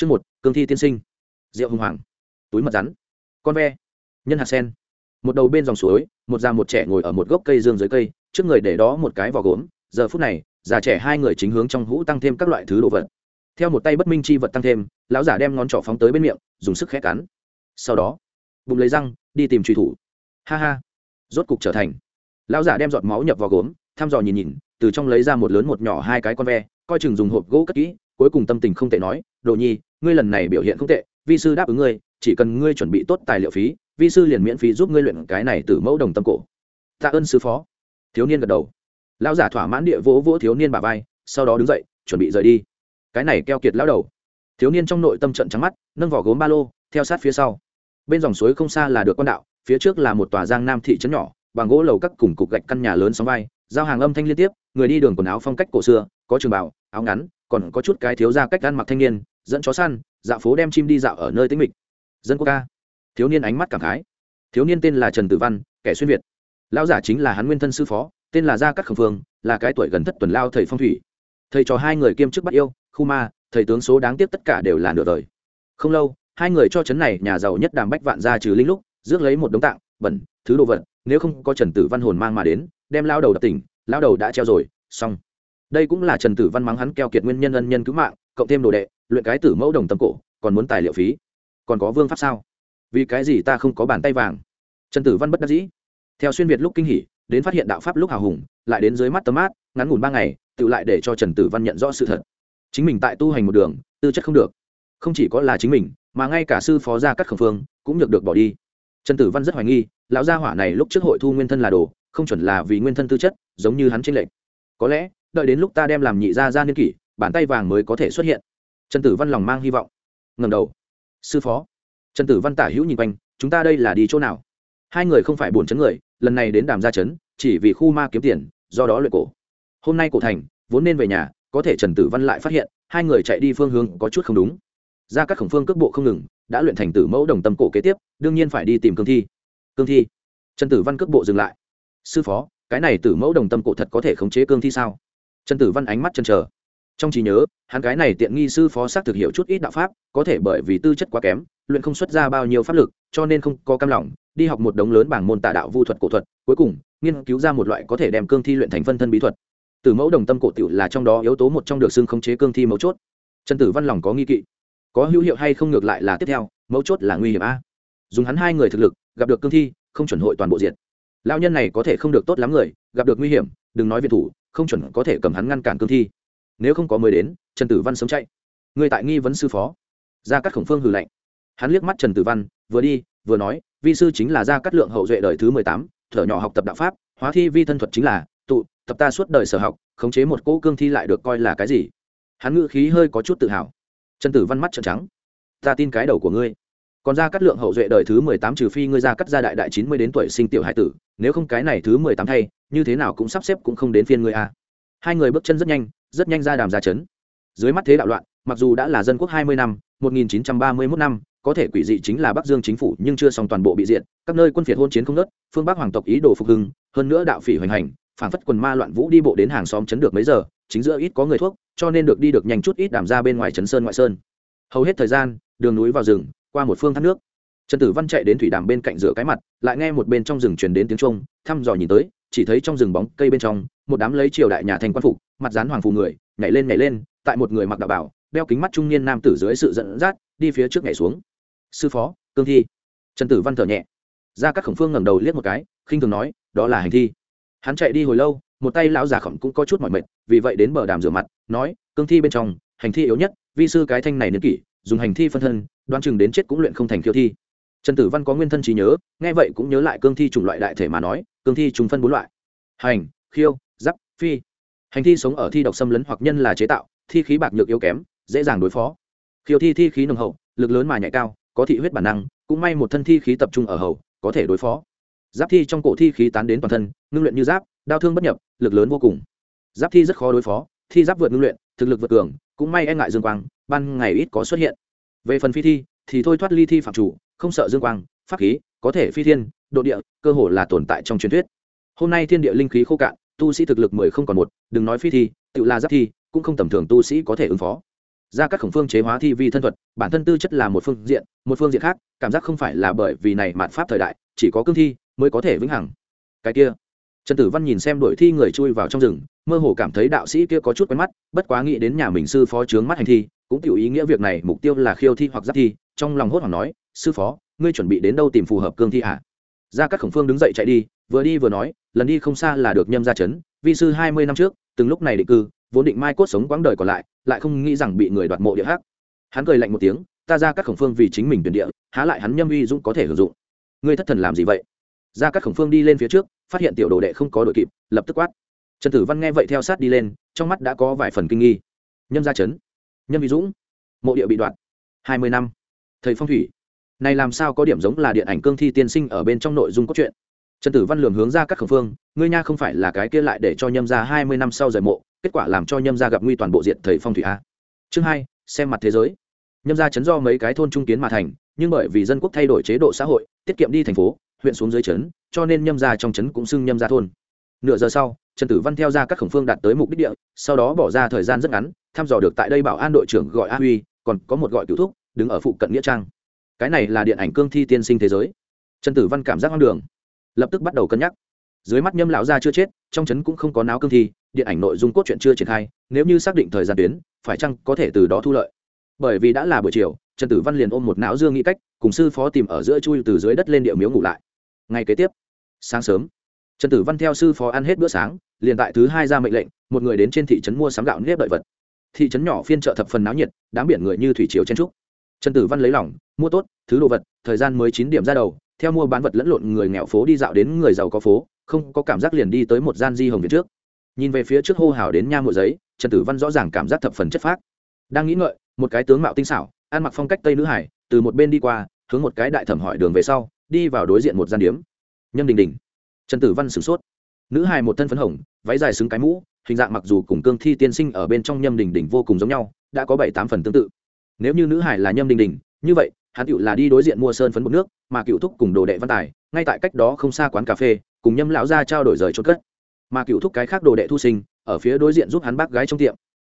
chương một, cương thi tiên sinh. Rượu hùng hoàng. Túi mật rắn. Con ve. Nhân hạt sen. Một đầu bên dòng suối, một già một trẻ ngồi ở một gốc cây dương dưới cây, trước người để đó một cái vỏ gốm. Giờ phút này, già trẻ hai người chính hướng trong hũ tăng thêm các loại thứ đồ vật. Theo một tay bất minh chi vật tăng thêm, lão giả đem ngón trỏ phóng tới bên miệng, dùng sức khẽ cắn. Sau đó, bụng lấy răng, đi tìm truy thủ. Ha ha. Rốt cục trở thành. Lão giả đem giọt máu nhập vào gốm, thăm dò nhìn nhìn, từ trong lấy ra một lớn một nhỏ hai cái con ve, coi chừng dùng hộp gỗ cất kỹ, cuối cùng tâm tình không tệ nói, đồ nhi ngươi lần này biểu hiện không tệ, vi sư đáp ứng ngươi, chỉ cần ngươi chuẩn bị tốt tài liệu phí, vi sư liền miễn phí giúp ngươi luyện cái này từ mẫu đồng tâm cổ. Tạ ơn sư phó. Thiếu niên gật đầu. Lão giả thỏa mãn địa vỗ vỗ thiếu niên bà vai, sau đó đứng dậy, chuẩn bị rời đi. Cái này keo kiệt lão đầu. Thiếu niên trong nội tâm trận trắng mắt, nâng vỏ gốm ba lô, theo sát phía sau. Bên dòng suối không xa là được con đạo, phía trước là một tòa giang nam thị trấn nhỏ, bằng gỗ lầu các cùng cục gạch căn nhà lớn sóng vai, giao hàng âm thanh liên tiếp, người đi đường quần áo phong cách cổ xưa, có trường bảo áo ngắn, còn có chút cái thiếu ra cách ăn mặc thanh niên dẫn chó săn, dạo phố đem chim đi dạo ở nơi tĩnh mịch. Dân quốc ca. Thiếu niên ánh mắt cảm khái. Thiếu niên tên là trần tử văn, kẻ xuyên việt. Lao giả chính là hắn nguyên thân sư phó, tên là gia cát khẩn phương là cái tuổi gần thất tuần lao thầy phong thủy. Thầy trò hai người kiêm chức bắt yêu, khu ma, thầy tướng số đáng tiếc tất cả đều là nửa đời. Không lâu, hai người cho chấn này nhà giàu nhất đàm bách vạn ra trừ linh lúc, rước lấy một đống tạng, bẩn, thứ đồ vật, nếu không có trần tử văn hồn mang mà đến, đem lao đầu đập tỉnh lao đầu đã treo rồi, xong. Đây cũng là trần tử văn mắng hắn keo kiệt nguyên nhân ân nhân cứu mạng, cộng thêm đồ đệ luyện cái tử mẫu đồng tâm cổ, còn muốn tài liệu phí. Còn có vương pháp sao? Vì cái gì ta không có bàn tay vàng? Trần tử văn bất đắc dĩ. Theo xuyên việt lúc kinh hỉ, đến phát hiện đạo pháp lúc hào hùng, lại đến dưới mắt tấm mát ngắn ngủn ba ngày, tự lại để cho trần tử văn nhận rõ sự thật. Chính mình tại tu hành một đường, tư chất không được. Không chỉ có là chính mình, mà ngay cả sư phó gia cắt khẩn phương cũng được được bỏ đi. Trần tử văn rất hoài nghi, lão gia hỏa này lúc trước hội thu nguyên thân là đồ, không chuẩn là vì nguyên thân tư chất, giống như hắn trên lệnh có lẽ, đợi đến lúc ta đem làm nhị gia ra niên kỷ, bàn tay vàng mới có thể xuất hiện trần tử văn lòng mang hy vọng. Ngầm đầu. Sư phó. Trần tử văn tả hữu nhìn quanh, chúng ta đây là đi chỗ nào? Hai người không phải buồn chấn người, lần này đến đàm gia chấn chỉ vì khu ma kiếm tiền, do đó luyện cổ. Hôm nay cổ thành, vốn nên về nhà, có thể trần tử văn lại phát hiện, hai người chạy đi phương hướng có chút không đúng. Ra các khổng phương cước bộ không ngừng, đã luyện thành tử mẫu đồng tâm cổ kế tiếp, đương nhiên phải đi tìm cương thi. Cương thi. Trần tử văn cước bộ dừng lại. Sư phó, cái này tử mẫu đồng tâm cổ thật có thể khống chế cương thi sao? Trần tử văn ánh mắt chân chờ trong trí nhớ, hắn cái này tiện nghi sư phó xác thực hiểu chút ít đạo pháp, có thể bởi vì tư chất quá kém, luyện không xuất ra bao nhiêu pháp lực, cho nên không có cam lòng, đi học một đống lớn bảng môn tà đạo vu thuật cổ thuật, cuối cùng, nghiên cứu ra một loại có thể đem cương thi luyện thành phân thân bí thuật. Từ mẫu đồng tâm cổ tiểu là trong đó yếu tố một trong được xưng khống chế cương thi mấu chốt. Trần tử văn lòng có nghi kỵ. Có hữu hiệu hay không ngược lại là tiếp theo, mấu chốt là nguy hiểm a. Dùng hắn hai người thực lực, gặp được cương thi, không chuẩn hội toàn bộ diện lao nhân này có thể không được tốt lắm người, gặp được nguy hiểm, đừng nói viện thủ, không chuẩn có thể cầm hắn ngăn cản cương thi nếu không có mới đến, trần tử văn sống chạy. Người tại nghi vấn sư phó. Gia cát khổng phương hừ lạnh. Hắn liếc mắt trần tử văn, vừa đi, vừa nói, vi sư chính là gia cát lượng hậu duệ đời thứ mười tám, thở nhỏ học tập đạo pháp, hóa thi vi thân thuật chính là, tụ, tập ta suốt đời sở học, khống chế một cỗ cương thi lại được coi là cái gì? Hắn ngự khí hơi có chút tự hào. Trần tử văn mắt trợn trắng. Ta tin cái đầu của ngươi. Còn gia cát lượng hậu duệ đời thứ mười tám trừ phi ngươi gia cắt gia đại đại chín mươi đến tuổi sinh tiểu hải tử, nếu không cái này thứ mười tám thay, như thế nào cũng sắp xếp cũng không đến phiên ngươi a hai người bước chân rất nhanh rất nhanh ra đàm ra chấn. Dưới mắt thế đạo loạn, mặc dù đã là dân quốc hai mươi năm, một nghìn chín trăm ba mươi 1931 năm, có thể quỷ dị chính là bắc dương chính phủ nhưng chưa xong toàn bộ bị diệt, các nơi quân phiệt hôn chiến không nớt phương bắc hoàng tộc ý đồ phục hưng, hơn nữa đạo phỉ hoành hành, phản phất quần ma loạn vũ đi bộ đến hàng xóm chấn được mấy giờ, chính giữa ít có người thuốc, cho nên được đi được nhanh chút ít đảm ra bên ngoài trấn sơn ngoại sơn. Hầu hết thời gian, đường núi vào rừng, qua một phương thác nước. Trần tử văn chạy đến thủy đàm bên cạnh rửa cái mặt, lại nghe một bên trong rừng truyền đến tiếng trung thăm dò nhìn tới, chỉ thấy trong rừng bóng cây bên trong, một đám lấy triều đại nhà thành quan phục mặt dán hoàng phù người, nhảy lên nhảy lên, tại một người mặc đạo bảo, đeo kính mắt trung niên nam tử dưới sự dẫn dắt, đi phía trước nhảy xuống. Sư phó, cương thi. Trần tử văn thở nhẹ. Ra các khổng phương ngẩng đầu liếc một cái, khinh thường nói, đó là hành thi. Hắn chạy đi hồi lâu, một tay lão già khổng cũng có chút mỏi mệt, vì vậy đến bờ đàm rửa mặt, nói, cương thi bên trong, hành thi yếu nhất, vi sư cái thanh này niên kỷ, dùng hành thi phân thân đoan chừng đến chết cũng luyện không thành khiêu thi. Trần tử văn có nguyên thân trí nhớ, nghe vậy cũng nhớ lại cương thi chủng loại đại thể mà nói, cương thi trùng phân bốn loại. Hành, khiêu, giáp, phi hành thi sống ở thi độc xâm lấn hoặc nhân là chế tạo, thi khí bạc nhược yếu kém, dễ dàng đối phó. Khiêu thi thi khí nồng hậu, lực lớn mà nhạy cao, có thị huyết bản năng, cũng may một thân thi khí tập trung ở hậu có thể đối phó. Giáp thi trong cổ thi khí tán đến toàn thân, ngưng luyện như giáp đau thương bất nhập, lực lớn vô cùng. Giáp thi rất khó đối phó, thi giáp vượt ngưng luyện, thực lực vượt cường, cũng may e ngại dương quang, ban ngày ít có xuất hiện. Về phần phi thi, thì thôi thoát ly thi phạm chủ, không sợ dương quang, pháp khí, có thể phi thiên, độ địa, cơ hồ là tồn tại trong truyền thuyết. Hôm nay thiên địa linh khí khô cạn tu sĩ thực lực mười không còn một, đừng nói phi thi, tự là giáp thi, cũng không tầm thường tu sĩ có thể ứng phó ra các khổng phương chế hóa thi vi thân thuật, bản thân tư chất là một phương diện, một phương diện khác, cảm giác không phải là bởi vì này mạt pháp thời đại, chỉ có cương thi mới có thể vững hẳn. cái kia, trần tử văn nhìn xem đội thi người chui vào trong rừng, mơ hồ cảm thấy đạo sĩ kia có chút quen mắt, bất quá nghĩ đến nhà mình sư phó trướng mắt hành thi, cũng tiểu ý nghĩa việc này, mục tiêu là khiêu thi hoặc giáp thi, trong lòng hốt hoảng nói, sư phó, ngươi chuẩn bị đến đâu tìm phù hợp cương thi ạ ra các khổng phương đứng dậy chạy đi vừa đi vừa nói, lần đi không xa là được nhâm ra chấn, vi sư hai mươi năm trước, từng lúc này định cư, vốn định mai cốt sống quãng đời còn lại lại không nghĩ rằng bị người đoạt mộ địa hắc. Hắn cười lạnh một tiếng, ta ra các khổng phương vì chính mình tuyển địa, há lại hắn nhâm uy dũng có thể hưởng dụng. Ngươi thất thần làm gì vậy? Ra các khổng phương đi lên phía trước, phát hiện tiểu đồ đệ không có đội kịp, lập tức quát. Trần tử văn nghe vậy theo sát đi lên, trong mắt đã có vài phần kinh nghi. Nhâm gia chấn, nhâm uy dũng, mộ địa bị đoạt. Hai mươi năm. Thầy phong thủy. Này làm sao có điểm giống là điện ảnh cương thi tiên sinh ở bên trong nội dung cốt truyện? Trần tử văn lường hướng ra các khổng phương, ngươi nha không phải là cái kia lại để cho nhâm ra hai mươi năm sau rời mộ, kết quả làm cho nhâm gia gặp nguy toàn bộ diện thầy phong thủy a. Chương hai, xem mặt thế giới. Nhâm gia chấn do mấy cái thôn trung kiến mà thành, nhưng bởi vì dân quốc thay đổi chế độ xã hội, tiết kiệm đi thành phố, huyện xuống dưới trấn cho nên nhâm gia trong trấn cũng xưng nhâm gia thôn. Nửa giờ sau, trần tử văn theo ra các khổng phương đạt tới mục đích địa, sau đó bỏ ra thời gian rất ngắn, thăm dò được tại đây bảo an đội trưởng gọi a huy, còn có một gọi cựu thúc, đứng ở phụ cận nghĩa trang. Cái này là điện ảnh cương thi tiên sinh thế giới. Trần tử văn cảm giác hoang đường lập tức bắt đầu cân nhắc. Dưới mắt nhâm lão gia chưa chết, trong trấn cũng không có náo cương thi, điện ảnh nội dung cốt truyện chưa triển khai, nếu như xác định thời gian tuyến, phải chăng có thể từ đó thu lợi? Bởi vì đã là buổi chiều, trần tử văn liền ôm một não dương nghĩ cách, cùng sư phó tìm ở giữa chui từ dưới đất lên địa miếu ngủ lại. Ngay kế tiếp, sáng sớm, trần tử văn theo sư phó ăn hết bữa sáng, liền tại thứ hai ra mệnh lệnh, một người đến trên thị trấn mua sắm gạo nếp đợi vật. Thị trấn nhỏ phiên chợ thập phần náo nhiệt, đám biển người như thủy triều chen trúc. Trần tử văn lấy lỏng mua tốt, thứ đồ vật, thời gian mới chín điểm ra đầu theo mua bán vật lẫn lộn, người nghèo phố đi dạo đến người giàu có phố, không có cảm giác liền đi tới một gian di hồng viện trước. Nhìn về phía trước hô hào đến nha mộ giấy, trần tử văn rõ ràng cảm giác thập phần chất phác. Đang nghĩ ngợi, một cái tướng mạo tinh xảo, ăn mặc phong cách tây nữ hải, từ một bên đi qua, hướng một cái đại thẩm hỏi đường về sau, đi vào đối diện một gian điếm. Nhâm đình đình. Trần tử văn sửng sốt. Nữ hài một thân phấn hồng, váy dài xứng cái mũ, hình dạng mặc dù cùng cương thi tiên sinh ở bên trong nhâm đình đình vô cùng giống nhau, đã có bảy tám phần tương tự. Nếu như nữ hải là nhâm đình đình, như vậy hắn cựu là đi đối diện mua sơn phấn bột nước, mà cựu thúc cùng đồ đệ văn tài, ngay tại cách đó không xa quán cà phê, cùng nhâm lão ra trao đổi rời trốn cất. Mà cựu thúc cái khác đồ đệ thu sinh, ở phía đối diện giúp hắn bác gái trong tiệm.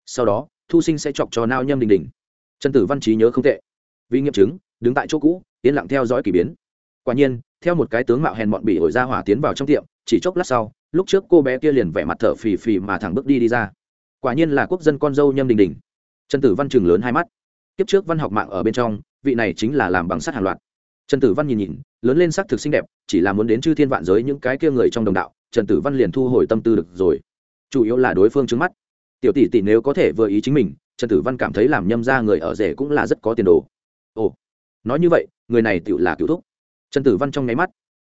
Sau đó, thu sinh sẽ chọc cho nao nhâm đình đình. Trần tử văn trí nhớ không tệ. Vì nghiệm chứng, đứng tại chỗ cũ, yên lặng theo dõi k ỳ biến. Quả nhiên, theo một cái tướng mạo hèn bọn bị ổi ra hỏa tiến vào trong tiệm, chỉ chốc lát sau, lúc trước cô bé kia liền vẻ mặt thở phì phì mà thẳng bước đi đi ra. Quả nhiên là quốc dân con dâu nhâm đình đình. Trần tử văn chừng lớn hai mắt. Kiếp trước văn học mạng ở bên trong vị này chính là làm bằng sắt hàng loạt. Trần tử văn nhìn nhìn, lớn lên sắc thực xinh đẹp, chỉ là muốn đến chư thiên vạn giới những cái kia người trong đồng đạo, trần tử văn liền thu hồi tâm tư được rồi. Chủ yếu là đối phương trước mắt. Tiểu tỷ tỷ nếu có thể vừa ý chính mình, trần tử văn cảm thấy làm nhâm ra người ở rể cũng là rất có tiền đồ. Ồ, nói như vậy, người này tự là cựu thúc. Trần tử văn trong nháy mắt.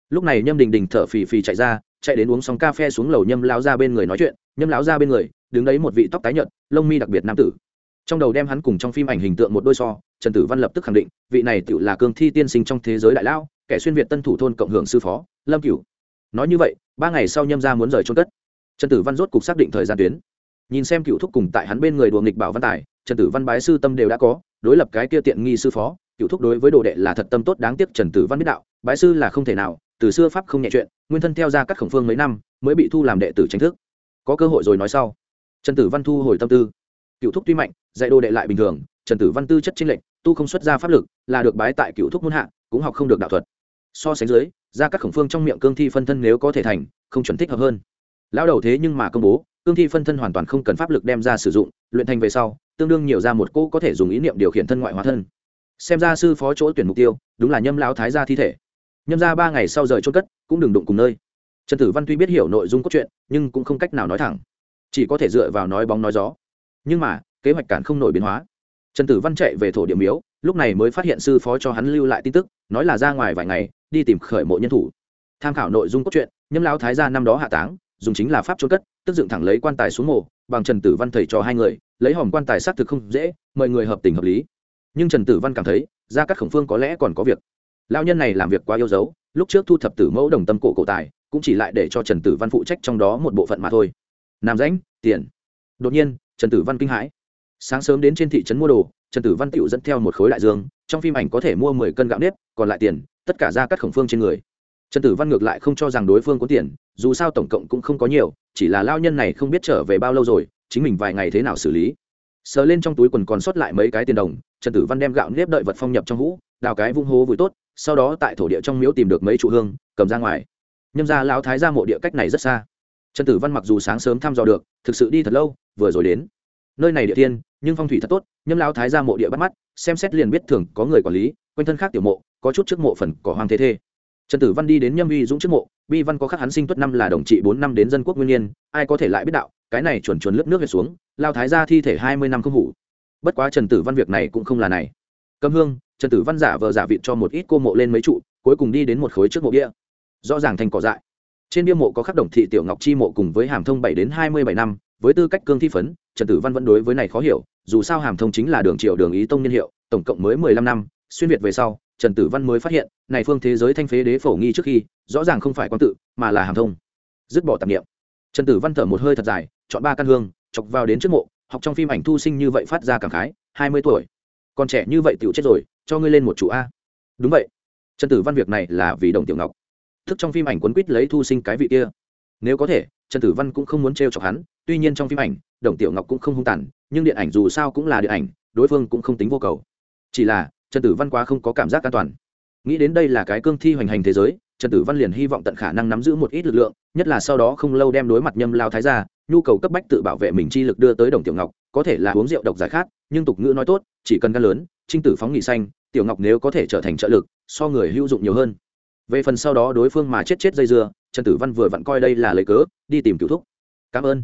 Lúc này nhâm đình đình thở phì phì chạy ra, chạy đến uống xong cà phê xuống lầu nhâm lão ra bên người nói chuyện. Nhâm lão ra bên người, đứng đấy một vị tóc tái nhợt, lông mi đặc biệt nam tử trong đầu đem hắn cùng trong phim ảnh hình tượng một đôi so, trần tử văn lập tức khẳng định, vị này tự là cương thi tiên sinh trong thế giới đại lao, kẻ xuyên việt tân thủ thôn cộng hưởng sư phó, lâm cửu. Nói như vậy, ba ngày sau nhâm ra muốn rời trôn cất. Trần tử văn rốt cục xác định thời gian tuyến. Nhìn xem cựu thúc cùng tại hắn bên người đùa nghịch bảo văn tài, trần tử văn bái sư tâm đều đã có, đối lập cái kia tiện nghi sư phó cựu thúc đối với đồ đệ là thật tâm tốt đáng tiếc trần tử văn biết đạo, bái sư là không thể nào, từ xưa pháp không nhẹ chuyện, nguyên thân theo ra các khổng phương mấy năm, mới bị thu làm đệ tử tranh thức. Có cơ hội rồi nói sau. Trần tử văn thu hồi tâm tư. Cựu thúc tuy mạnh dạy đồ đệ lại bình thường, trần tử văn tư chất trinh lệnh tu không xuất ra pháp lực, là được bái tại cựu thúc muôn hạ, cũng học không được đạo thuật. So sánh dưới, ra các khổng phương trong miệng cương thi phân thân nếu có thể thành, không chuẩn thích hợp hơn. Lão đầu thế nhưng mà công bố, cương thi phân thân hoàn toàn không cần pháp lực đem ra sử dụng, luyện thành về sau, tương đương nhiều ra một cô có thể dùng ý niệm điều khiển thân ngoại hóa thân. Xem ra sư phó chỗ tuyển mục tiêu, đúng là nhâm lão thái gia thi thể. Nhâm ra ba ngày sau rời trôn cất, cũng đừng đụng cùng nơi. Trần tử văn tuy biết hiểu nội dung cốt truyện, nhưng cũng không cách nào nói thẳng. Chỉ có thể dựa vào nói bóng nói gió. Nhưng mà kế hoạch cản không nổi biến hóa. Trần tử văn chạy về thổ địa miếu, lúc này mới phát hiện sư phó cho hắn lưu lại tin tức, nói là ra ngoài vài ngày, đi tìm khởi mộ nhân thủ. Tham khảo nội dung cốt truyện, nhâm lão thái gia năm đó hạ táng, dùng chính là pháp trôn cất, tức dựng thẳng lấy quan tài xuống mộ, bằng trần tử văn thầy cho hai người, lấy hòm quan tài xác thực không dễ, mời người hợp tình hợp lý. Nhưng trần tử văn cảm thấy ra các khổng phương có lẽ còn có việc. Lao nhân này làm việc quá yêu dấu, lúc trước thu thập tử mẫu đồng tâm cổ cổ tài, cũng chỉ lại để cho trần tử văn phụ trách trong đó một bộ phận mà thôi. Nam rãnh, tiền. Đột nhiên, trần tử văn kinh hãi sáng sớm đến trên thị trấn mua đồ, trần tử văn tựu dẫn theo một khối đại dương, trong phim ảnh có thể mua mười cân gạo nếp, còn lại tiền, tất cả ra cắt khổng phương trên người. Trần tử văn ngược lại không cho rằng đối phương có tiền, dù sao tổng cộng cũng không có nhiều, chỉ là lao nhân này không biết trở về bao lâu rồi, chính mình vài ngày thế nào xử lý. Sờ lên trong túi quần còn sót lại mấy cái tiền đồng, trần tử văn đem gạo nếp đợi vật phong nhập trong hũ, đào cái vung hố vùi tốt, sau đó tại thổ địa trong miếu tìm được mấy trụ hương, cầm ra ngoài. Nhâm ra lão thái ra mộ địa cách này rất xa. Trần tử văn mặc dù sáng sớm thăm dò được, thực sự đi thật lâu, vừa rồi đến nơi này địa tiên, nhưng phong thủy thật tốt, nhâm lao thái ra mộ địa bắt mắt, xem xét liền biết thường có người quản lý, quanh thân khác tiểu mộ, có chút trước mộ phần cỏ hoang thế thê. Trần tử văn đi đến nhâm uy dũng trước mộ, bi văn có khắc hắn sinh tuất năm là đồng trị bốn năm đến dân quốc nguyên nhiên, ai có thể lại biết đạo, cái này chuẩn chuẩn lướt nước về xuống lao thái ra thi thể hai mươi năm không hủ. Bất quá trần tử văn việc này cũng không là này. Cầm hương, trần tử văn giả vờ giả vịt cho một ít cô mộ lên mấy trụ, cuối cùng đi đến một khối trước mộ bia. Rõ ràng thành cỏ dại. Trên bia mộ có khắc đồng thị tiểu ngọc chi mộ cùng với hàm thông bảy đến hai mươi bảy năm với tư cách cương thi phấn trần tử văn vẫn đối với này khó hiểu dù sao hàm thông chính là đường triệu đường ý tông niên hiệu tổng cộng mới mười lăm năm xuyên việt về sau trần tử văn mới phát hiện này phương thế giới thanh phế đế phổ nghi trước khi rõ ràng không phải quan tự mà là hàm thông. Dứt bỏ tạp niệm, trần tử văn thở một hơi thật dài chọn ba căn hương chọc vào đến trước mộ học trong phim ảnh thu sinh như vậy phát ra cảm khái hai mươi tuổi. Còn trẻ như vậy tiểu chết rồi cho ngươi lên một chủ a. Đúng vậy. Trần tử văn việc này là vì đồng tiểu ngọc. Thức trong phim ảnh quấn quýt lấy thu sinh cái vị kia. Nếu có thể trần tử văn cũng không muốn t chọc hắn, tuy nhiên trong phim ảnh, đồng tiểu ngọc cũng không hung tàn, nhưng điện ảnh dù sao cũng là điện ảnh, đối phương cũng không tính vô cầu. Chỉ là, trần tử văn quá không có cảm giác an toàn. Nghĩ đến đây là cái cương thi hoành hành thế giới, trần tử văn liền hy vọng tận khả năng nắm giữ một ít lực lượng, nhất là sau đó không lâu đem đối mặt nhâm lao thái ra nhu cầu cấp bách tự bảo vệ mình chi lực đưa tới đồng tiểu ngọc, có thể là uống rượu độc giải khát, nhưng tục ngữ nói tốt, chỉ cần gan lớn, trinh tử phóng nghị xanh, tiểu ngọc nếu có thể trở thành trợ lực, so người hữu dụng nhiều hơn. Về phần sau đó đối phương mà chết chết dây dưa trần tử văn vừa vặn coi đây là lời cớ, đi tìm cựu thúc. Cảm ơn.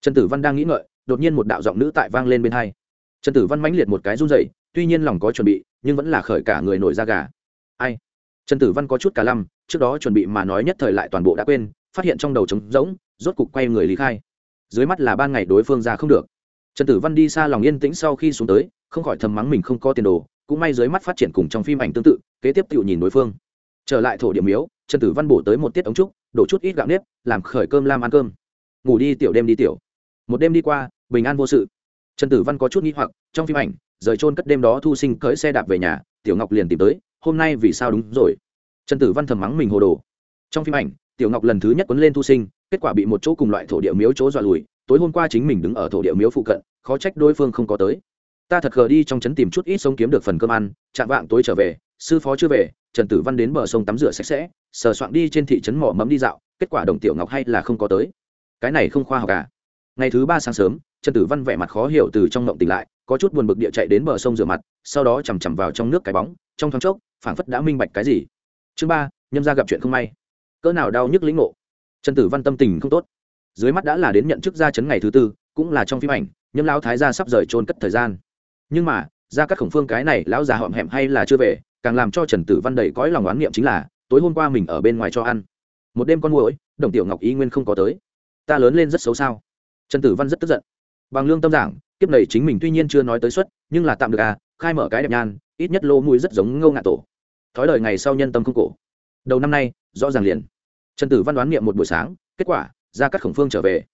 Trần tử văn đang nghĩ ngợi, đột nhiên một đạo giọng nữ tại vang lên bên hai. Trần tử văn mãnh liệt một cái run dậy tuy nhiên lòng có chuẩn bị, nhưng vẫn là khởi cả người nổi da gà. Ai? Trần tử văn có chút cả lăm, trước đó chuẩn bị mà nói nhất thời lại toàn bộ đã quên, phát hiện trong đầu trống rỗng, rốt cục quay người lý khai. Dưới mắt là ban ngày đối phương ra không được. Trần tử văn đi xa lòng yên tĩnh sau khi xuống tới, không khỏi thầm mắng mình không có tiền đồ, cũng may dưới mắt phát triển cùng trong phim ảnh tương tự, kế tiếp tự nhìn đối phương. Trở lại thổ điểm miếu, trần tử văn bổ tới một tiết ống trúc đổ chút ít gạo nếp, làm khởi cơm lam ăn cơm. Ngủ đi tiểu đêm đi tiểu. Một đêm đi qua, bình an vô sự. Trần tử văn có chút nghĩ hoặc, trong phim ảnh, rời trôn cất đêm đó thu sinh cưỡi xe đạp về nhà, tiểu ngọc liền tìm tới, hôm nay vì sao đúng rồi? Trần tử văn thầm mắng mình hồ đồ. Trong phim ảnh, tiểu ngọc lần thứ nhất quấn lên thu sinh, kết quả bị một chỗ cùng loại thổ địa miếu chỗ dọa lùi, tối hôm qua chính mình đứng ở thổ địa miếu phụ cận, khó trách đối phương không có tới. Ta thật gờ đi trong trấn tìm chút ít sông kiếm được phần cơm ăn, chạm vạng tối trở về, sư phó chưa về, trần tử văn đến bờ sông tắm rửa sạch sẽ sờ soạn đi trên thị trấn mỏ mẫm đi dạo, kết quả đồng tiểu ngọc hay là không có tới. Cái này không khoa học cả ngày thứ ba sáng sớm, trần tử văn vẻ mặt khó hiểu từ trong mộng tỉnh lại, có chút buồn bực địa chạy đến bờ sông rửa mặt, sau đó chằm chằm vào trong nước cái bóng, trong thoáng chốc, phảng phất đã minh bạch cái gì. Chương ba, nhâm ra gặp chuyện không may. Cỡ nào đau nhức lĩnh ngộ. Trần tử văn tâm tình không tốt. Dưới mắt đã là đến nhận chức ra chấn ngày thứ tư, cũng là trong phim ảnh, nhâm lão thái gia sắp rời trôn cất thời gian. Nhưng mà ra các khổng phương cái này lão già họm hẹm hay là chưa về, càng làm cho trần tử văn đầy cõi lòng oán niệm chính là tối hôm qua mình ở bên ngoài cho ăn. Một đêm con muỗi, đồng tiểu ngọc ý nguyên không có tới. Ta lớn lên rất xấu sao? Trần tử văn rất tức giận. Bằng lương tâm giảng, kiếp này chính mình tuy nhiên chưa nói tới suất, nhưng là tạm được à khai mở cái đẹp nhan, ít nhất lô mũi rất giống ngâu ngạ tổ. Thói lời ngày sau nhân tâm không cổ. Đầu năm nay, rõ ràng liền. Trần tử văn đoán niệm một buổi sáng, kết quả, ra các khổng phương trở về.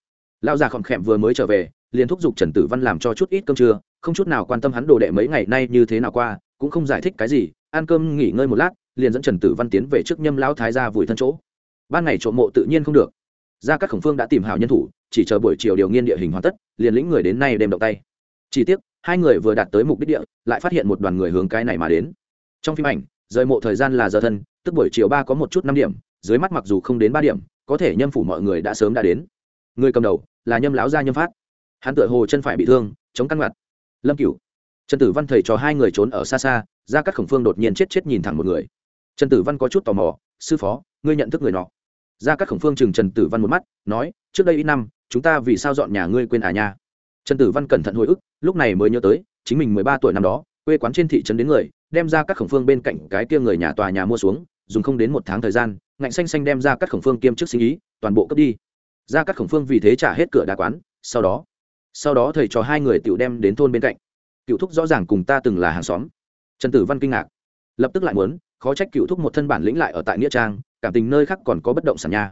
Lão già khỏm khẹm vừa mới trở về, liền thúc giục trần tử văn làm cho chút ít cơm trưa, không chút nào quan tâm hắn đồ đệ mấy ngày nay như thế nào qua, cũng không giải thích cái gì, ăn cơm nghỉ ngơi một lát liền dẫn trần tử văn tiến về trước nhâm lão thái ra vùi thân chỗ. Ban ngày trộm mộ tự nhiên không được. Ra các khổng phương đã tìm hảo nhân thủ, chỉ chờ buổi chiều điều nghiên địa hình hoàn tất, liền lĩnh người đến nay đem động tay. Chỉ tiếc, hai người vừa đạt tới mục đích địa, lại phát hiện một đoàn người hướng cái này mà đến. Trong phim ảnh, rời mộ thời gian là giờ thân, tức buổi chiều ba có một chút năm điểm, dưới mắt mặc dù không đến ba điểm, có thể nhâm phủ mọi người đã sớm đã đến. Người cầm đầu là nhâm lão gia nhâm phát. Hắn tựa hồ chân phải bị thương, chống căn ngặt. Lâm cửu. Trần tử văn thầy cho hai người trốn ở xa xa ra các khổng phương đột nhiên chết chết nhìn thẳng một người trần tử văn có chút tò mò, sư phó, ngươi nhận thức người nọ? Ra các khổng phương chừng trần tử văn một mắt, nói, trước đây ít năm, chúng ta vì sao dọn nhà ngươi quên à nha? Trần tử văn cẩn thận hồi ức, lúc này mới nhớ tới, chính mình mười ba tuổi năm đó, quê quán trên thị trấn đến người, đem ra các khổng phương bên cạnh cái kia người nhà tòa nhà mua xuống, dùng không đến một tháng thời gian, ngạnh xanh xanh đem ra các khổng phương kiêm chức sinh ý, toàn bộ cấp đi. Ra các khổng phương vì thế trả hết cửa đa quán, sau đó sau đó thầy cho hai người tiểu đem đến thôn bên cạnh. Cựu thúc rõ ràng cùng ta từng là hàng xóm. Trần tử văn kinh ngạc, lập tức lại muốn khó trách cựu thúc một thân bản lĩnh lại ở tại nghĩa trang, cảm tình nơi khác còn có bất động sản nha.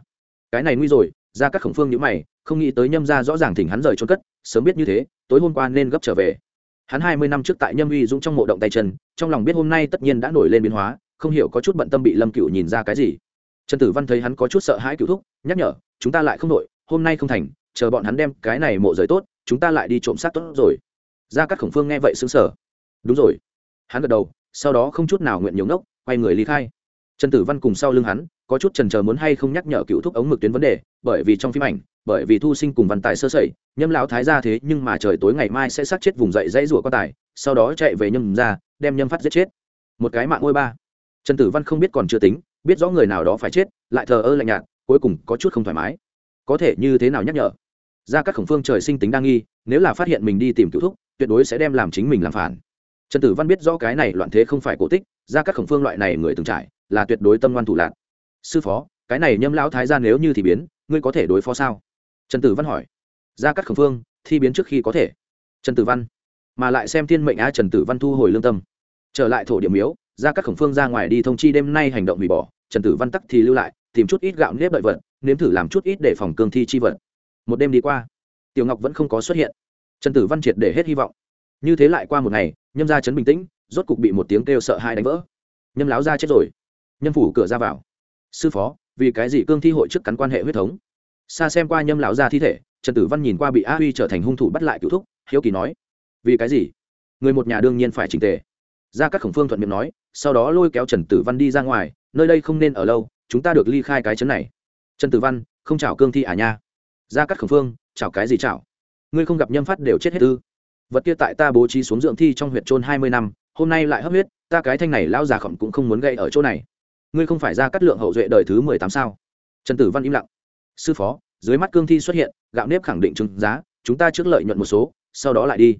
Cái này nguy rồi ra các khổng phương nhữ mày, không nghĩ tới nhâm ra rõ ràng thỉnh hắn rời trốn cất, sớm biết như thế, tối hôm qua nên gấp trở về. Hắn hai mươi năm trước tại nhâm uy dũng trong mộ động tay chân, trong lòng biết hôm nay tất nhiên đã nổi lên biến hóa, không hiểu có chút bận tâm bị lâm cựu nhìn ra cái gì. Trần tử văn thấy hắn có chút sợ hãi cựu thúc, nhắc nhở, chúng ta lại không đội hôm nay không thành, chờ bọn hắn đem cái này mộ rời tốt, chúng ta lại đi trộm sát tốt rồi. Gia các khổng phương nghe vậy xứng sở đúng rồi. Hắn gật đầu, sau đó không chút nào nguyện nhiều ngốc quay người lý khai. Trần tử văn cùng sau lưng hắn, có chút trần chờ muốn hay không nhắc nhở cựu thúc ống mực tuyến vấn đề, bởi vì trong phim ảnh, bởi vì thu sinh cùng văn tài sơ sẩy, nhâm lão thái ra thế nhưng mà trời tối ngày mai sẽ sát chết vùng dậy dãy rủa quan tài, sau đó chạy về nhâm ra, đem nhâm phát giết chết. Một cái mạng ngôi ba. Trần tử văn không biết còn chưa tính, biết rõ người nào đó phải chết, lại thờ ơ lạnh nhạt, cuối cùng có chút không thoải mái. Có thể như thế nào nhắc nhở? Ra các khổng phương trời sinh tính đang nghi, nếu là phát hiện mình đi tìm cựu thúc, tuyệt đối sẽ đem làm chính mình làm phản trần tử văn biết rõ cái này loạn thế không phải cổ tích, ra các khổng phương loại này người từng trải, là tuyệt đối tâm ngoan thủ lạc. Sư phó, cái này nhâm lão thái ra nếu như thì biến, ngươi có thể đối phó sao? Trần tử văn hỏi. Ra các khổng phương, thi biến trước khi có thể. Trần tử văn. Mà lại xem thiên mệnh á trần tử văn thu hồi lương tâm. Trở lại thổ điểm miếu, ra các khổng phương ra ngoài đi thông chi đêm nay hành động hủy bỏ. Trần tử văn tắc thì lưu lại, tìm chút ít gạo nếp đợi vật, nếm thử làm chút ít để phòng cương thi chi vật. Một đêm đi qua, tiểu ngọc vẫn không có xuất hiện. Trần tử văn triệt để hết hy vọng. Như thế lại qua một ngày nhâm gia chấn bình tĩnh, rốt cục bị một tiếng kêu sợ hai đánh vỡ. Nhâm láo ra chết rồi. Nhâm phủ cửa ra vào. Sư phó, vì cái gì cương thi hội trước cắn quan hệ huyết thống? Xa xem qua nhâm lão ra thi thể, trần tử văn nhìn qua bị a huy trở thành hung thủ bắt lại cựu thúc, hiếu kỳ nói, vì cái gì? Người một nhà đương nhiên phải trình tề. Ra các khổng phương thuận miệng nói, sau đó lôi kéo trần tử văn đi ra ngoài, nơi đây không nên ở lâu, chúng ta được ly khai cái chấn này. Trần tử văn, không chào cương thi à nha. Ra các khổng phương, chào cái gì chào? Ngươi không gặp nhâm phát đều chết hết ư? Vật kia tại ta bố trí xuống dưỡng thi trong huyệt trôn hai mươi năm, hôm nay lại hấp huyết, ta cái thanh này lao già khổng cũng không muốn gây ở chỗ này. Ngươi không phải ra cắt lượng hậu duệ đời thứ mười tám sao? Trần tử văn im lặng. Sư phó, dưới mắt cương thi xuất hiện, gạo nếp khẳng định chứng giá, chúng ta trước lợi nhuận một số, sau đó lại đi.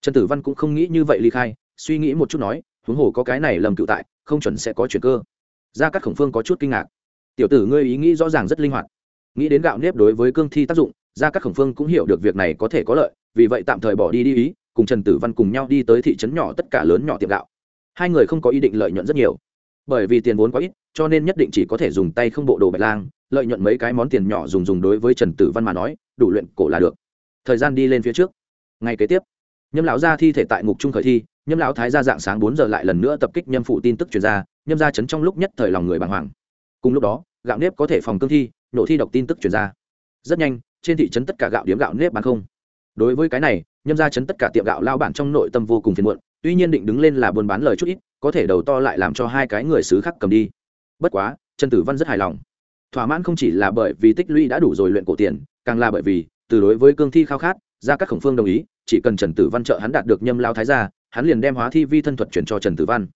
Trần tử văn cũng không nghĩ như vậy ly khai, suy nghĩ một chút nói, huống hồ có cái này lầm cựu tại, không chuẩn sẽ có chuyện cơ. Gia các khổng phương có chút kinh ngạc. Tiểu tử ngươi ý nghĩ rõ ràng rất linh hoạt. Nghĩ đến gạo nếp đối với cương thi tác dụng, gia các khổng phương cũng hiểu được việc này có thể có lợi vì vậy tạm thời bỏ đi đi ý, cùng trần tử văn cùng nhau đi tới thị trấn nhỏ tất cả lớn nhỏ tiệm gạo. Hai người không có ý định lợi nhuận rất nhiều. Bởi vì tiền vốn quá ít, cho nên nhất định chỉ có thể dùng tay không bộ đồ bạch lang, lợi nhuận mấy cái món tiền nhỏ dùng dùng đối với trần tử văn mà nói, đủ luyện cổ là được. Thời gian đi lên phía trước. Ngày kế tiếp, nhâm lão ra thi thể tại ngục trung khởi thi, nhâm lão thái ra dạng sáng bốn giờ lại lần nữa tập kích nhâm phụ tin tức truyền ra, nhâm gia chấn trong lúc nhất thời lòng người bàng hoàng. Cùng lúc đó, gạo nếp có thể phòng cương thi, nổ thi độc tin tức truyền ra. Rất nhanh, trên thị trấn tất cả gạo điếm gạo nếp bán không đối với cái này, nhâm gia chấn tất cả tiệm gạo lao bản trong nội tâm vô cùng phiền muộn, tuy nhiên định đứng lên là buôn bán lời chút ít, có thể đầu to lại làm cho hai cái người xứ khác cầm đi. Bất quá, trần tử văn rất hài lòng. Thỏa mãn không chỉ là bởi vì tích lũy đã đủ rồi luyện cổ tiền, càng là bởi vì, từ đối với cương thi khao khát, ra các khổng phương đồng ý, chỉ cần trần tử văn trợ hắn đạt được nhâm lao thái gia, hắn liền đem hóa thi vi thân thuật chuyển cho trần tử văn.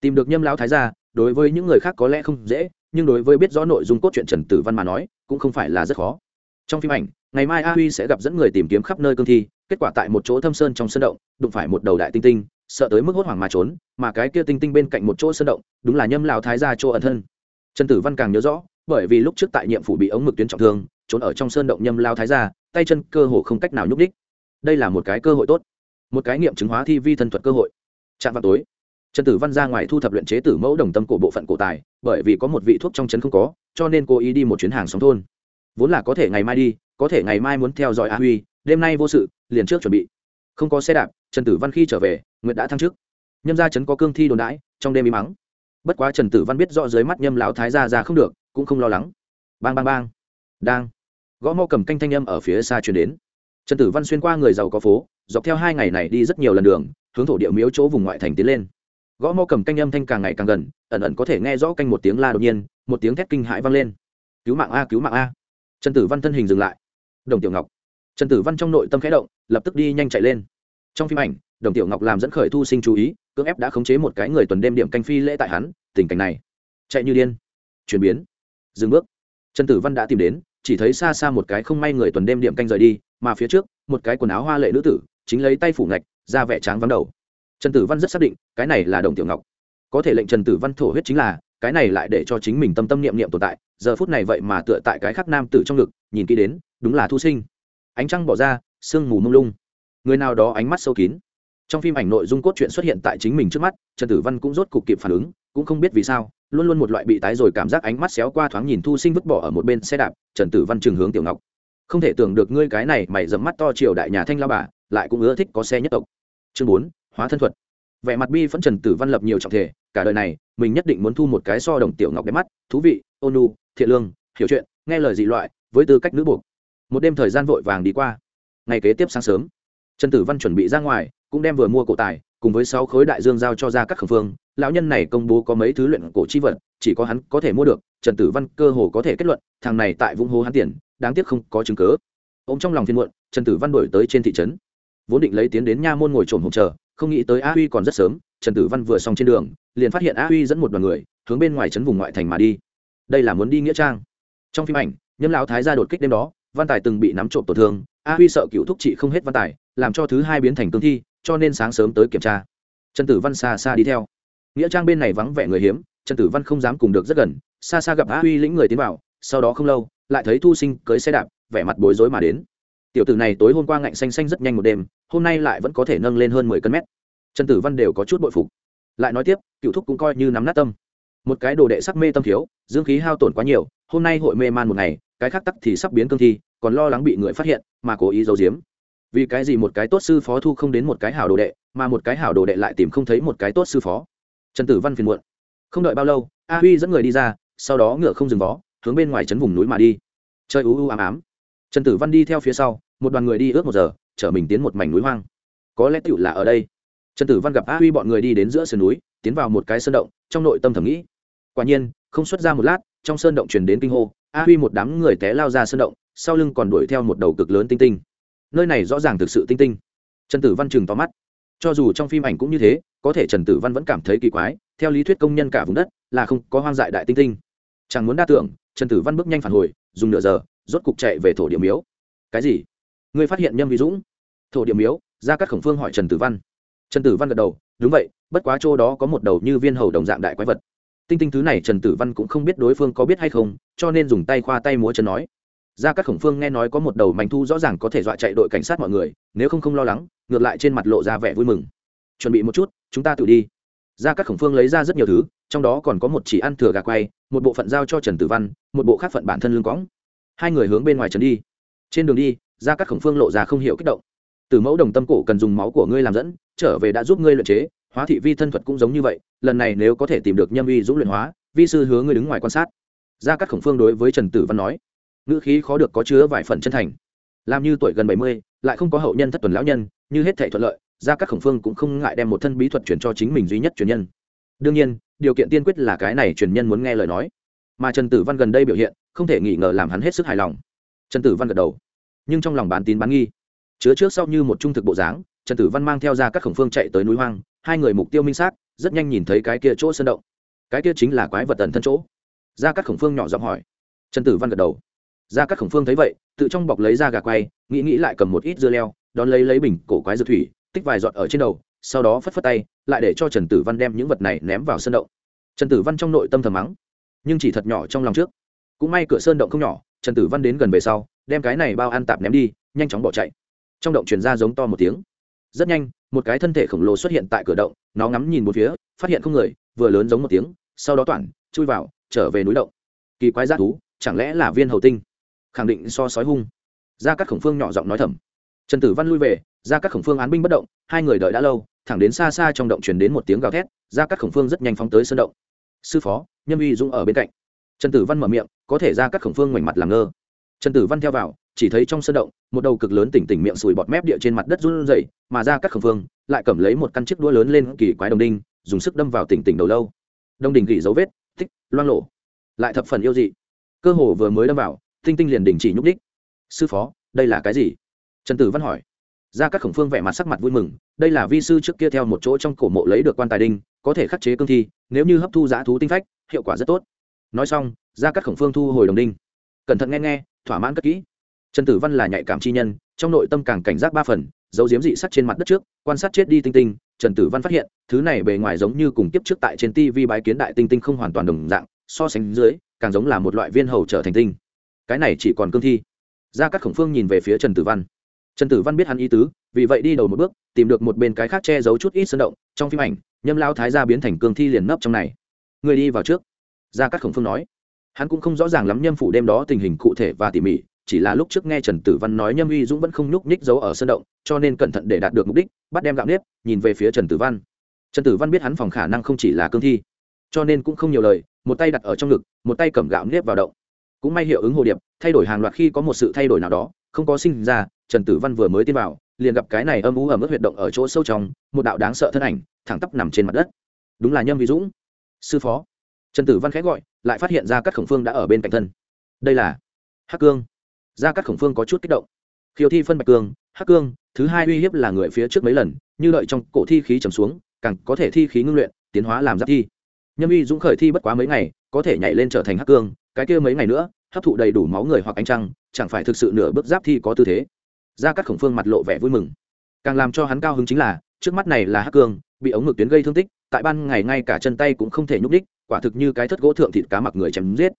Tìm được nhâm lao thái gia, đối với những người khác có lẽ không dễ, nhưng đối với biết rõ nội dung cốt truyện trần tử văn mà nói, cũng không phải là rất khó. Trong phim ảnh ngày mai a huy sẽ gặp dẫn người tìm kiếm khắp nơi cương thi, kết quả tại một chỗ thâm sơn trong sân động, đụng phải một đầu đại tinh tinh, sợ tới mức hốt hoảng mà trốn, mà cái kia tinh tinh bên cạnh một chỗ sân động, đúng là nhâm lao thái gia chỗ ẩn thân. Trần tử văn càng nhớ rõ, bởi vì lúc trước tại nhiệm phủ bị ống mực tuyến trọng thương, trốn ở trong sơn động nhâm lao thái gia, tay chân cơ hồ không cách nào nhúc đích đây là một cái cơ hội tốt, một cái nghiệm chứng hóa thi vi thân thuật cơ hội. Chạm vào tối, trần tử văn ra ngoài thu thập luyện chế tử mẫu đồng tâm cổ bộ phận cổ tài, bởi vì có một vị thuốc trong trấn không có, cho nên cô ý đi một chuyến hàng xóm thôn. Vốn là có thể ngày mai đi có thể ngày mai muốn theo dõi a huy, đêm nay vô sự, liền trước chuẩn bị. Không có xe đạp, trần tử văn khi trở về nguyện đã thăng chức. Nhâm gia trấn có cương thi đồn đãi, trong đêm im mắng. Bất quá trần tử văn biết rõ dưới mắt nhâm lão thái gia ra không được, cũng không lo lắng. Bang bang bang. Đang. Gõ mò cầm canh thanh âm ở phía xa chuyển đến. Trần tử văn xuyên qua người giàu có phố, dọc theo hai ngày này đi rất nhiều lần đường, hướng thổ địa miếu chỗ vùng ngoại thành tiến lên. Gõ mò cầm canh âm thanh càng ngày càng gần, ẩn ẩn có thể nghe rõ canh một tiếng la đột nhiên, một tiếng thét kinh hãi vang lên. Cứu mạng a, cứu mạng a. Trần tử văn thân hình dừng lại đồng tiểu ngọc. Trần tử văn trong nội tâm khẽ động, lập tức đi nhanh chạy lên. Trong phim ảnh, đồng tiểu ngọc làm dẫn khởi thu sinh chú ý, cưỡng ép đã khống chế một cái người tuần đêm điểm canh phi lễ tại hắn, tình cảnh này. Chạy như điên. Chuyển biến. Dừng bước. Trần tử văn đã tìm đến, chỉ thấy xa xa một cái không may người tuần đêm điểm canh rời đi, mà phía trước, một cái quần áo hoa lệ nữ tử, chính lấy tay phủ ngạch ra vẻ tráng vắng đầu. Trần tử văn rất xác định, cái này là đồng tiểu ngọc. Có thể lệnh trần tử văn thổ huyết chính là, cái này lại để cho chính mình tâm tâm niệm niệm tồn tại, giờ phút này vậy mà tựa tại cái khắc nam tử trong ngực, nhìn kỹ đến đúng là thu sinh. Ánh trăng bỏ ra, sương mù mông lung. Người nào đó ánh mắt sâu kín. Trong phim ảnh nội dung cốt truyện xuất hiện tại chính mình trước mắt, trần tử văn cũng rốt cục kịp phản ứng, cũng không biết vì sao, luôn luôn một loại bị tái rồi cảm giác ánh mắt xéo qua thoáng nhìn thu sinh vứt bỏ ở một bên xe đạp, trần tử văn trường hướng tiểu ngọc. Không thể tưởng được ngươi cái này mày dẫm mắt to triều đại nhà thanh lao bà, lại cũng ưa thích có xe nhất tộc. Chương bốn, hóa thân thuật. Vẻ mặt bi phẫn trần tử văn lập nhiều trọng thể, cả đời này, mình nhất định muốn thu một cái so đồng tiểu ngọc đẹp mắt, thú vị, ôn nu thiện lương, hiểu chuyện, nghe lời dị loại, với tư cách nữ buộc một đêm thời gian vội vàng đi qua. Ngày kế tiếp sáng sớm, trần tử văn chuẩn bị ra ngoài, cũng đem vừa mua cổ tài, cùng với sáu khối đại dương giao cho ra các khẩn phương. Lão nhân này công bố có mấy thứ luyện cổ chi vật, chỉ có hắn có thể mua được, trần tử văn cơ hồ có thể kết luận, thằng này tại vũng hố hắn tiền, đáng tiếc không có chứng cớ ô trong lòng phiên muộn, trần tử văn đổi tới trên thị trấn. Vốn định lấy tiến đến nha môn ngồi trồn hộp chờ, không nghĩ tới a huy còn rất sớm, trần tử văn vừa xong trên đường, liền phát hiện a huy dẫn một đoàn người, hướng bên ngoài trấn vùng ngoại thành mà đi. Đây là muốn đi nghĩa trang. Trong phim ảnh, nhâm lão thái ra đột kích đêm đó văn tài từng bị nắm trộm tổn thương, a huy sợ cựu thúc trị không hết văn tài, làm cho thứ hai biến thành cương thi, cho nên sáng sớm tới kiểm tra. Trần tử văn xa xa đi theo. Nghĩa trang bên này vắng vẻ người hiếm, trần tử văn không dám cùng được rất gần, xa xa gặp a huy lĩnh người tiến vào, sau đó không lâu, lại thấy thu sinh cưới xe đạp, vẻ mặt bối rối mà đến. Tiểu tử này tối hôm qua ngạnh xanh xanh rất nhanh một đêm, hôm nay lại vẫn có thể nâng lên hơn mười cân mét. Trần tử văn đều có chút bội phục. Lại nói tiếp, cựu thúc cũng coi như nắm nát tâm. Một cái đồ đệ sắc mê tâm thiếu, dương khí hao tổn quá nhiều, hôm nay hội mê man một ngày, cái khác tắc thì sắp biến cương thi còn lo lắng bị người phát hiện, mà cố ý giấu giếm. Vì cái gì một cái tốt sư phó thu không đến một cái hảo đồ đệ, mà một cái hảo đồ đệ lại tìm không thấy một cái tốt sư phó? Trần tử văn phiền muộn. Không đợi bao lâu, a huy dẫn người đi ra, sau đó ngựa không dừng vó, hướng bên ngoài trấn vùng núi mà đi. Chơi u u ám ám. Trần tử văn đi theo phía sau, một đoàn người đi ước một giờ, chở mình tiến một mảnh núi hoang. Có lẽ tựu là ở đây. Trần tử văn gặp a huy bọn người đi đến giữa sườn núi, tiến vào một cái sơn động, trong nội tâm thầm nghĩ. Quả nhiên, không xuất ra một lát, trong sơn động truyền đến kinh hô, a huy một đám người té lao ra sơn động sau lưng còn đuổi theo một đầu cực lớn tinh tinh. Nơi này rõ ràng thực sự tinh tinh. Trần tử văn chừng tóm mắt. Cho dù trong phim ảnh cũng như thế, có thể trần tử văn vẫn cảm thấy kỳ quái, theo lý thuyết công nhân cả vùng đất là không có hoang dại đại tinh tinh. Chẳng muốn đa tưởng, trần tử văn bước nhanh phản hồi, dùng nửa giờ, rốt cục chạy về thổ địa miếu. Cái gì? Ngươi phát hiện nhâm vi dũng? Thổ địa miếu? Ra các khổng phương hỏi trần tử văn. Trần tử văn gật đầu, đúng vậy, bất quá chỗ đó có một đầu như viên hầu đồng dạng đại quái vật. Tinh tinh thứ này trần tử văn cũng không biết đối phương có biết hay không, cho nên dùng tay khoa tay múa chân nói ra các khổng phương nghe nói có một đầu mảnh thu rõ ràng có thể dọa chạy đội cảnh sát mọi người, nếu không không lo lắng, ngược lại trên mặt lộ ra vẻ vui mừng. Chuẩn bị một chút, chúng ta tự đi. Ra các khổng phương lấy ra rất nhiều thứ, trong đó còn có một chỉ ăn thừa gà quay, một bộ phận giao cho trần tử văn, một bộ khác phận bản thân lương cõng. Hai người hướng bên ngoài trần đi. Trên đường đi ra các khổng phương lộ ra không hiểu kích động. Từ mẫu đồng tâm cổ cần dùng máu của ngươi làm dẫn, trở về đã giúp ngươi luyện chế, hóa thị vi thân thuật cũng giống như vậy, lần này nếu có thể tìm được nhâm uy dũng luyện hóa, vi sư hứa ngươi đứng ngoài quan sát. Ra các khổng phương đối với trần tử văn nói ngữ khí khó được có chứa vài phần chân thành. Làm như tuổi gần bảy mươi, lại không có hậu nhân thất tuần lão nhân, như hết thể thuận lợi ra các khổng phương cũng không ngại đem một thân bí thuật chuyển cho chính mình duy nhất truyền nhân. Đương nhiên, điều kiện tiên quyết là cái này truyền nhân muốn nghe lời nói. Mà trần tử văn gần đây biểu hiện, không thể nghi ngờ làm hắn hết sức hài lòng. Trần tử văn gật đầu. Nhưng trong lòng bán tín bán nghi. Chứa trước sau như một trung thực bộ dáng, trần tử văn mang theo ra các khổng phương chạy tới núi hoang, hai người mục tiêu minh xác, rất nhanh nhìn thấy cái kia chỗ sơn động. Cái kia chính là quái vật tần thân chỗ. Ra các khổng phương nhỏ giọng hỏi. Trần tử văn gật đầu ra các khổng phương thấy vậy, tự trong bọc lấy ra gà quay, nghĩ nghĩ lại cầm một ít dưa leo, đón lấy lấy bình cổ quái dược thủy, tích vài giọt ở trên đầu, sau đó phất phất tay, lại để cho trần tử văn đem những vật này ném vào sơn động. Trần tử văn trong nội tâm thầm mắng, nhưng chỉ thật nhỏ trong lòng trước. Cũng may cửa sơn động không nhỏ, trần tử văn đến gần về sau, đem cái này bao ăn tạp ném đi, nhanh chóng bỏ chạy. Trong động truyền ra giống to một tiếng. Rất nhanh, một cái thân thể khổng lồ xuất hiện tại cửa động, nó ngắm nhìn một phía, phát hiện không người, vừa lớn giống một tiếng, sau đó toản, chui vào, trở về núi động. Kỳ quái g thú, chẳng lẽ là viên hầu tinh? Khẳng định so sói hung. Ra các khổng phương nhỏ giọng nói thầm. Trần tử văn lui về ra các khổng phương án binh bất động, hai người đợi đã lâu, thẳng đến xa xa trong động truyền đến một tiếng gào thét ra các khổng phương rất nhanh phóng tới sân động. Sư phó nhân uy dũng ở bên cạnh. Trần tử văn mở miệng, có thể ra các khổng phương ngoảnh mặt làm ngơ. Trần tử văn theo vào, chỉ thấy trong sân động, một đầu cực lớn tỉnh tỉnh miệng sùi bọt mép địa trên mặt đất run rẩy, mà ra các khổng phương lại cầm lấy một căn chiếc đũa lớn lên kỳ quái đồng đinh, dùng sức đâm vào tỉnh tỉnh đầu lâu. Đồng đình gỉ dấu vết, tích, loang lộ lại thập phần yêu dị. Cơ hồ vừa mới đâm vào tinh tinh liền đình chỉ nhúc đích sư phó, đây là cái gì? Trần tử văn hỏi. Ra các khổng phương vẻ mặt sắc mặt vui mừng, đây là vi sư trước kia theo một chỗ trong cổ mộ lấy được quan tài đinh, có thể khắc chế cương thi, nếu như hấp thu giã thú tinh phách, hiệu quả rất tốt. Nói xong, ra các khổng phương thu hồi đồng đinh. Cẩn thận nghe nghe, thỏa mãn cất kỹ. Trần tử văn là nhạy cảm chi nhân, trong nội tâm càng cảnh giác ba phần dấu diếm dị sắt trên mặt đất trước, quan sát chết đi tinh tinh, trần tử văn phát hiện, thứ này bề ngoài giống như cùng kiếp trước tại trên tivi bái kiến đại tinh tinh không hoàn toàn đồng dạng, so sánh dưới, càng giống là một loại viên hầu trở thành tinh cái này chỉ còn cương thi. Ra các khổng phương nhìn về phía trần tử văn. Trần tử văn biết hắn ý tứ, vì vậy đi đầu một bước, tìm được một bên cái khác che giấu chút ít sơn động, trong phim ảnh, nhâm lao thái gia biến thành cương thi liền nấp trong này. Người đi vào trước. Ra các khổng phương nói. Hắn cũng không rõ ràng lắm nhâm phủ đêm đó tình hình cụ thể và tỉ mỉ, chỉ là lúc trước nghe trần tử văn nói nhâm uy dũng vẫn không nhúc nhích giấu ở sơn động, cho nên cẩn thận để đạt được mục đích, bắt đem gạo nếp, nhìn về phía trần tử văn. Trần tử văn biết hắn phòng khả năng không chỉ là cương thi, cho nên cũng không nhiều lời, một tay đặt ở trong ngực, một tay cầm gạo nếp vào động cũng may hiệu ứng hồ điệp, thay đổi hàng loạt khi có một sự thay đổi nào đó, không có sinh ra, trần tử văn vừa mới tin vào, liền gặp cái này âm ú ẩm ướt huyệt động ở chỗ sâu trong, một đạo đáng sợ thân ảnh, thẳng tắp nằm trên mặt đất. Đúng là nhâm vi dũng. Sư phó. Trần tử văn khẽ gọi, lại phát hiện ra các khổng phương đã ở bên cạnh thân. Đây là hắc cương. Ra các khổng phương có chút kích động. Khiêu thi phân bạch cương, hắc cương, thứ hai uy hiếp là người phía trước mấy lần, như lợi trong cổ thi khí trầm xuống, càng có thể thi khí ngưng luyện, tiến hóa làm giáp thi. Nhâm uy dũng khởi thi bất quá mấy ngày có thể nhảy lên trở thành hắc cương, cái kia mấy ngày nữa, hấp thụ đầy đủ máu người hoặc ánh trăng, chẳng phải thực sự nửa bước giáp thi có tư thế. Ra các khổng phương mặt lộ vẻ vui mừng. Càng làm cho hắn cao hứng chính là, trước mắt này là hắc cương, bị ống ngực tuyến gây thương tích, tại ban ngày ngay cả chân tay cũng không thể nhúc đích quả thực như cái thất gỗ thượng thịt cá mặc người chém giết.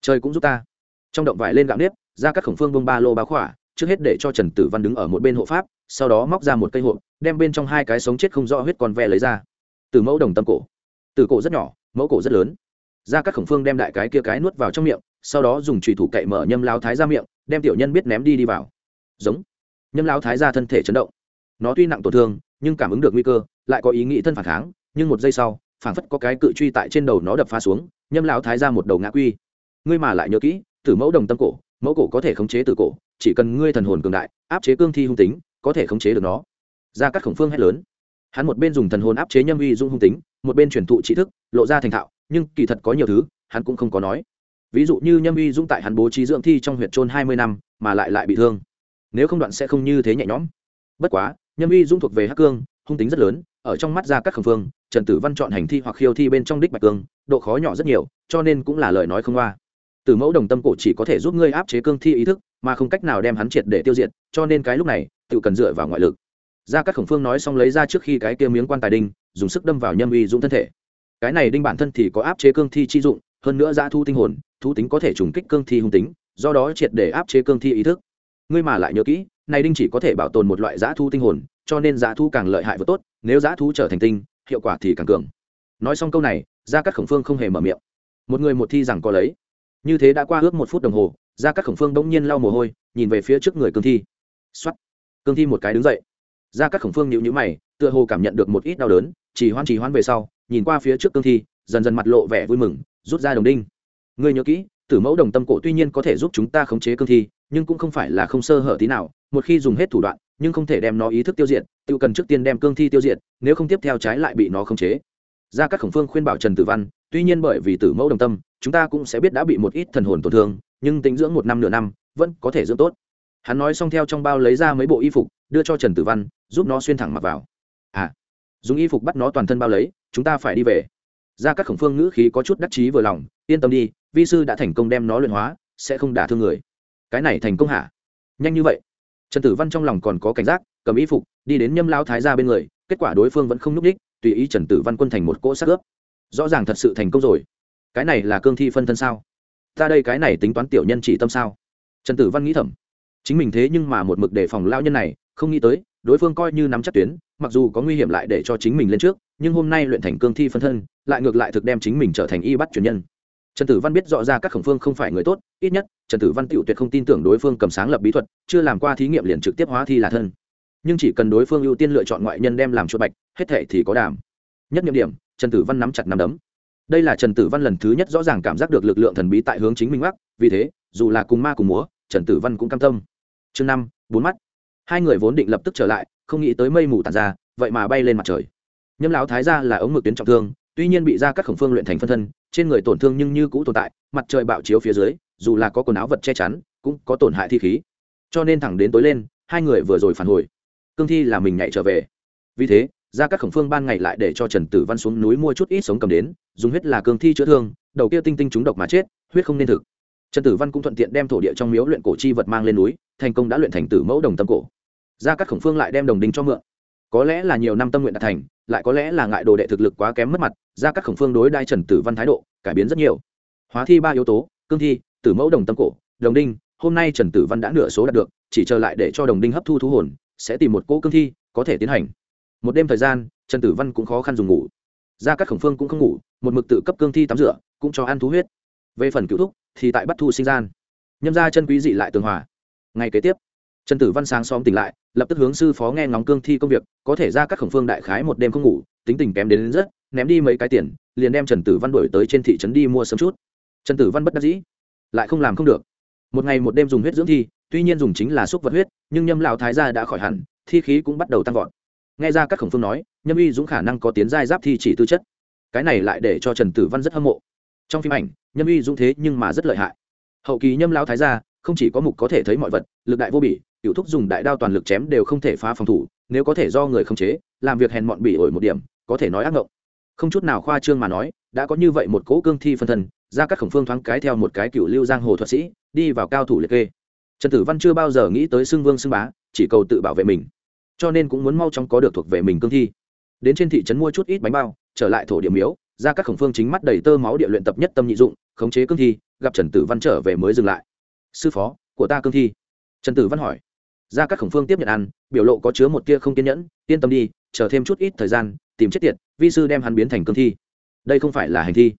Trời cũng giúp ta. Trong động vải lên gạo nếp ra các khổng phương bông ba lô bá khỏa, trước hết để cho trần tử văn đứng ở một bên hộ pháp, sau đó móc ra một cây hộp, đem bên trong hai cái sống chết không rõ huyết con ve lấy ra. Từ mẫu đồng tâm cổ. Từ cổ rất nhỏ, mẫu cổ rất lớn ra các khổng phương đem đại cái kia cái nuốt vào trong miệng, sau đó dùng trùy thủ cậy mở nhâm lao thái ra miệng, đem tiểu nhân biết ném đi đi vào. Giống. Nhâm lao thái ra thân thể chấn động. Nó tuy nặng tổn thương, nhưng cảm ứng được nguy cơ, lại có ý nghĩ thân phản kháng, nhưng một giây sau, phảng phất có cái cự truy tại trên đầu nó đập phá xuống, nhâm lão thái ra một đầu ngã quy. Ngươi mà lại nhớ kỹ, tử mẫu đồng tâm cổ, mẫu cổ có thể khống chế từ cổ, chỉ cần ngươi thần hồn cường đại, áp chế cương thi hung tính, có thể khống chế được nó. Ra các khổng phương hét lớn. Hắn một bên dùng thần hồn áp chế nhâm uy dung hung tính, một bên truyền thụ trí thức, lộ ra thành thạo nhưng kỳ thật có nhiều thứ, hắn cũng không có nói. Ví dụ như nhâm uy dũng tại hắn bố trí dưỡng thi trong huyện trôn hai mươi năm, mà lại lại bị thương. Nếu không đoạn sẽ không như thế nhẹ nhõm. Bất quá, nhâm uy dũng thuộc về hắc cương, hung tính rất lớn, ở trong mắt ra các khẩn phương trần tử văn chọn hành thi hoặc khiêu thi bên trong đích bạch cương, độ khó nhỏ rất nhiều, cho nên cũng là lời nói không qua. Từ mẫu đồng tâm cổ chỉ có thể giúp ngươi áp chế cương thi ý thức, mà không cách nào đem hắn triệt để tiêu diệt, cho nên cái lúc này, tự cần dựa vào ngoại lực. Ra các khổng phương nói xong lấy ra trước khi cái kia miếng quan tài đinh, dùng sức đâm vào nhâm uy dũng thân thể cái này đinh bản thân thì có áp chế cương thi chi dụng, hơn nữa giã thu tinh hồn, thú tính có thể trùng kích cương thi hung tính, do đó triệt để áp chế cương thi ý thức. Ngươi mà lại nhớ kỹ, này đinh chỉ có thể bảo tồn một loại giã thu tinh hồn, cho nên giã thu càng lợi hại và tốt, nếu giã thu trở thành tinh, hiệu quả thì càng cường. Nói xong câu này, gia cát khổng phương không hề mở miệng. Một người một thi rằng có lấy. Như thế đã qua ước một phút đồng hồ, gia cát khổng phương bỗng nhiên lau mồ hôi, nhìn về phía trước người cương thi. X cương thi một cái đứng dậy. Gia cát khổng phương nhịu nhữ mày, tựa hồ cảm nhận được một ít đau đớn, chỉ hoan chỉ hoan về sau nhìn qua phía trước cương thi, dần dần mặt lộ vẻ vui mừng, rút ra đồng đinh. Ngươi nhớ kỹ, tử mẫu đồng tâm cổ tuy nhiên có thể giúp chúng ta khống chế cương thi, nhưng cũng không phải là không sơ hở tí nào, một khi dùng hết thủ đoạn, nhưng không thể đem nó ý thức tiêu diệt, tự cần trước tiên đem cương thi tiêu diệt, nếu không tiếp theo trái lại bị nó khống chế. Ra các khổng phương khuyên bảo trần tử văn, tuy nhiên bởi vì tử mẫu đồng tâm, chúng ta cũng sẽ biết đã bị một ít thần hồn tổn thương, nhưng tính dưỡng một năm nửa năm, vẫn có thể dưỡng tốt. Hắn nói xong theo trong bao lấy ra mấy bộ y phục, đưa cho trần tử văn, giúp nó xuyên thẳng mặc vào. À dùng y phục bắt nó toàn thân bao lấy chúng ta phải đi về. Ra các khổng phương ngữ khí có chút đắc chí vừa lòng, yên tâm đi, vi sư đã thành công đem nó luyện hóa, sẽ không đả thương người. Cái này thành công hả? Nhanh như vậy. Trần tử văn trong lòng còn có cảnh giác, cầm y phục, đi đến nhâm lao thái ra bên người, kết quả đối phương vẫn không nhúc đích tùy ý trần tử văn quân thành một cỗ sát ướp. Rõ ràng thật sự thành công rồi. Cái này là cương thi phân thân sao? Ta đây cái này tính toán tiểu nhân chỉ tâm sao? Trần tử văn nghĩ thầm. Chính mình thế nhưng mà một mực đề phòng lao nhân này, không nghĩ tới, đối phương coi như nắm chắc tuyến mặc dù có nguy hiểm lại để cho chính mình lên trước, nhưng hôm nay luyện thành cương thi phân thân, lại ngược lại thực đem chính mình trở thành y bắt truyền nhân. Trần tử văn biết rõ ra các khổng phương không phải người tốt, ít nhất, trần tử văn tựu tuyệt không tin tưởng đối phương cầm sáng lập bí thuật, chưa làm qua thí nghiệm liền trực tiếp hóa thi là thân. Nhưng chỉ cần đối phương ưu tiên lựa chọn ngoại nhân đem làm chuột bạch, hết thệ thì có đảm nhất nhiệm điểm, trần tử văn nắm chặt nắm đấm. Đây là trần tử văn lần thứ nhất rõ ràng cảm giác được lực lượng thần bí tại hướng chính mình mắc vì thế, dù là cùng ma cùng múa, trần tử văn cũng cam tâm. Chương năm, bốn mắt. Hai người vốn định lập tức trở lại không nghĩ tới mây mù tàn ra, vậy mà bay lên mặt trời. Nhâm lão thái ra là ống mực tuyến trọng thương, tuy nhiên bị ra các khổng phương luyện thành phân thân, trên người tổn thương nhưng như cũ tồn tại, mặt trời bạo chiếu phía dưới, dù là có quần áo vật che chắn, cũng có tổn hại thi khí. Cho nên thẳng đến tối lên, hai người vừa rồi phản hồi. Cương thi là mình nhảy trở về. Vì thế ra các khổng phương ban ngày lại để cho trần tử văn xuống núi mua chút ít sống cầm đến, dùng huyết là cương thi chữa thương, đầu kia tinh tinh trúng độc mà chết, huyết không nên thực. Trần tử văn cũng thuận tiện đem thổ địa trong miếu luyện cổ chi vật mang lên núi, thành công đã luyện thành tử mẫu đồng tâm cổ ra các khổng phương lại đem đồng đinh cho mượn. Có lẽ là nhiều năm tâm nguyện đạt thành, lại có lẽ là ngại đồ đệ thực lực quá kém mất mặt ra các khổng phương đối đai trần tử văn thái độ cải biến rất nhiều. Hóa thi ba yếu tố, cương thi, tử mẫu đồng tâm cổ, đồng đinh, hôm nay trần tử văn đã nửa số đạt được, chỉ chờ lại để cho đồng đinh hấp thu thú hồn, sẽ tìm một cỗ cương thi có thể tiến hành. Một đêm thời gian, trần tử văn cũng khó khăn dùng ngủ. Ra các khổng phương cũng không ngủ, một mực tự cấp cương thi tắm rửa, cũng cho ăn thú huyết. Về phần cựu thúc, thì tại bắt thu sinh gian. Nhâm ra chân quý dị lại tường hòa. Ngày kế tiếp trần tử văn sáng xóm tỉnh lại lập tức hướng sư phó nghe ngóng cương thi công việc có thể ra các khổng phương đại khái một đêm không ngủ tính tình kém đến, đến rất ném đi mấy cái tiền liền đem trần tử văn đổi tới trên thị trấn đi mua sớm chút. Trần tử văn bất đắc dĩ lại không làm không được. Một ngày một đêm dùng huyết dưỡng thi tuy nhiên dùng chính là xúc vật huyết nhưng nhâm lão thái gia đã khỏi hẳn thi khí cũng bắt đầu tăng vọt. Nghe ra các khổng phương nói nhâm uy dũng khả năng có tiến giai giáp thi chỉ tư chất. Cái này lại để cho trần tử văn rất hâm mộ. Trong phim ảnh nhâm uy dũng thế nhưng mà rất lợi hại. Hậu kỳ nhâm lão thái gia không chỉ có mục có thể thấy mọi vật lực đại vô bỉ cựu thúc dùng đại đao toàn lực chém đều không thể phá phòng thủ nếu có thể do người không chế làm việc hèn mọn bỉ ổi một điểm có thể nói ác ngộng. Không chút nào khoa trương mà nói đã có như vậy một cỗ cương thi phân thân ra các khổng phương thoáng cái theo một cái cựu lưu giang hồ thuật sĩ đi vào cao thủ liệt kê. Trần tử văn chưa bao giờ nghĩ tới xưng vương xưng bá chỉ cầu tự bảo vệ mình. Cho nên cũng muốn mau chóng có được thuộc về mình cương thi. Đến trên thị trấn mua chút ít bánh bao trở lại thổ điểm yếu, ra các khổng phương chính mắt đầy tơ máu địa luyện tập nhất tâm nhị dụng khống chế cương thi gặp trần tử văn trở về mới dừng lại sư phó, của ta cương thi. Trần tử văn hỏi. Ra các khổng phương tiếp nhận ăn, biểu lộ có chứa một tia không kiên nhẫn, yên tâm đi, chờ thêm chút ít thời gian, tìm chết tiệt, vi sư đem hắn biến thành cương thi. Đây không phải là hành thi.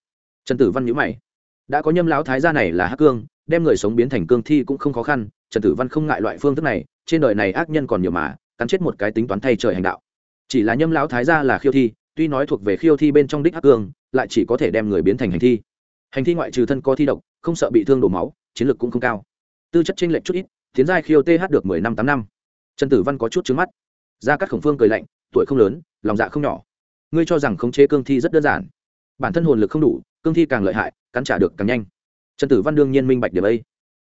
Trần tử văn nhữ mày. Đã có nhâm lão thái gia này là hắc cương, đem người sống biến thành cương thi cũng không khó khăn, trần tử văn không ngại loại phương thức này, trên đời này ác nhân còn nhiều mà, cắn chết một cái tính toán thay trời hành đạo. Chỉ là nhâm lão thái gia là khiêu thi, tuy nói thuộc về khiêu thi bên trong đích hắc cương, lại chỉ có thể đem người biến thành hành thi. Hành thi ngoại trừ thân có thi độc, không sợ bị thương đổ máu chiến lược cũng không cao. Tư chất chênh lệch chút ít, tiến giai khiêu th được mười năm tám năm. Trần tử văn có chút trứng mắt. Ra các khổng phương cười lạnh, tuổi không lớn, lòng dạ không nhỏ. Ngươi cho rằng khống chế cương thi rất đơn giản. Bản thân hồn lực không đủ, cương thi càng lợi hại, cắn trả được càng nhanh. Trần tử văn đương nhiên minh bạch điểm ấy.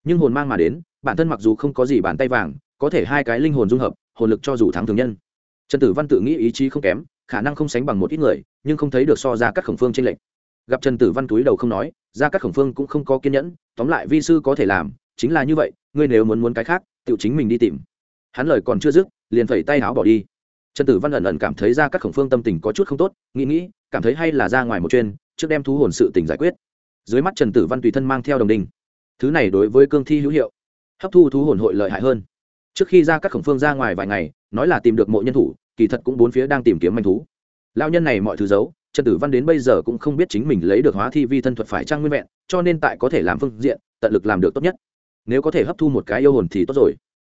Nhưng hồn mang mà đến, bản thân mặc dù không có gì bàn tay vàng, có thể hai cái linh hồn dung hợp, hồn lực cho dù thắng thường nhân. Trần tử văn tự nghĩ ý chí không kém, khả năng không sánh bằng một ít người, nhưng không thấy được so ra các khổng phương trên lệnh gặp trần tử văn túi đầu không nói, ra các khổng phương cũng không có kiên nhẫn, tóm lại vi sư có thể làm, chính là như vậy, ngươi nếu muốn muốn cái khác, tự chính mình đi tìm. Hắn lời còn chưa dứt, liền phẩy tay áo bỏ đi. Trần tử văn ẩn ẩn cảm thấy ra các khổng phương tâm tình có chút không tốt, nghĩ nghĩ, cảm thấy hay là ra ngoài một chuyên trước đem thú hồn sự tình giải quyết. Dưới mắt trần tử văn tùy thân mang theo đồng đình. Thứ này đối với cương thi hữu hiệu, hấp thu thú hồn hội lợi hại hơn. Trước khi ra các khổng phương ra ngoài vài ngày, nói là tìm được mộ nhân thủ, kỳ thật cũng bốn phía đang tìm kiếm manh thú. Lao nhân này mọi thứ giấu trần tử văn đến bây giờ cũng không biết chính mình lấy được hóa thi vi thân thuật phải trang nguyên vẹn, cho nên tại có thể làm phương diện, tận lực làm được tốt nhất. Nếu có thể hấp thu một cái yêu hồn thì tốt rồi.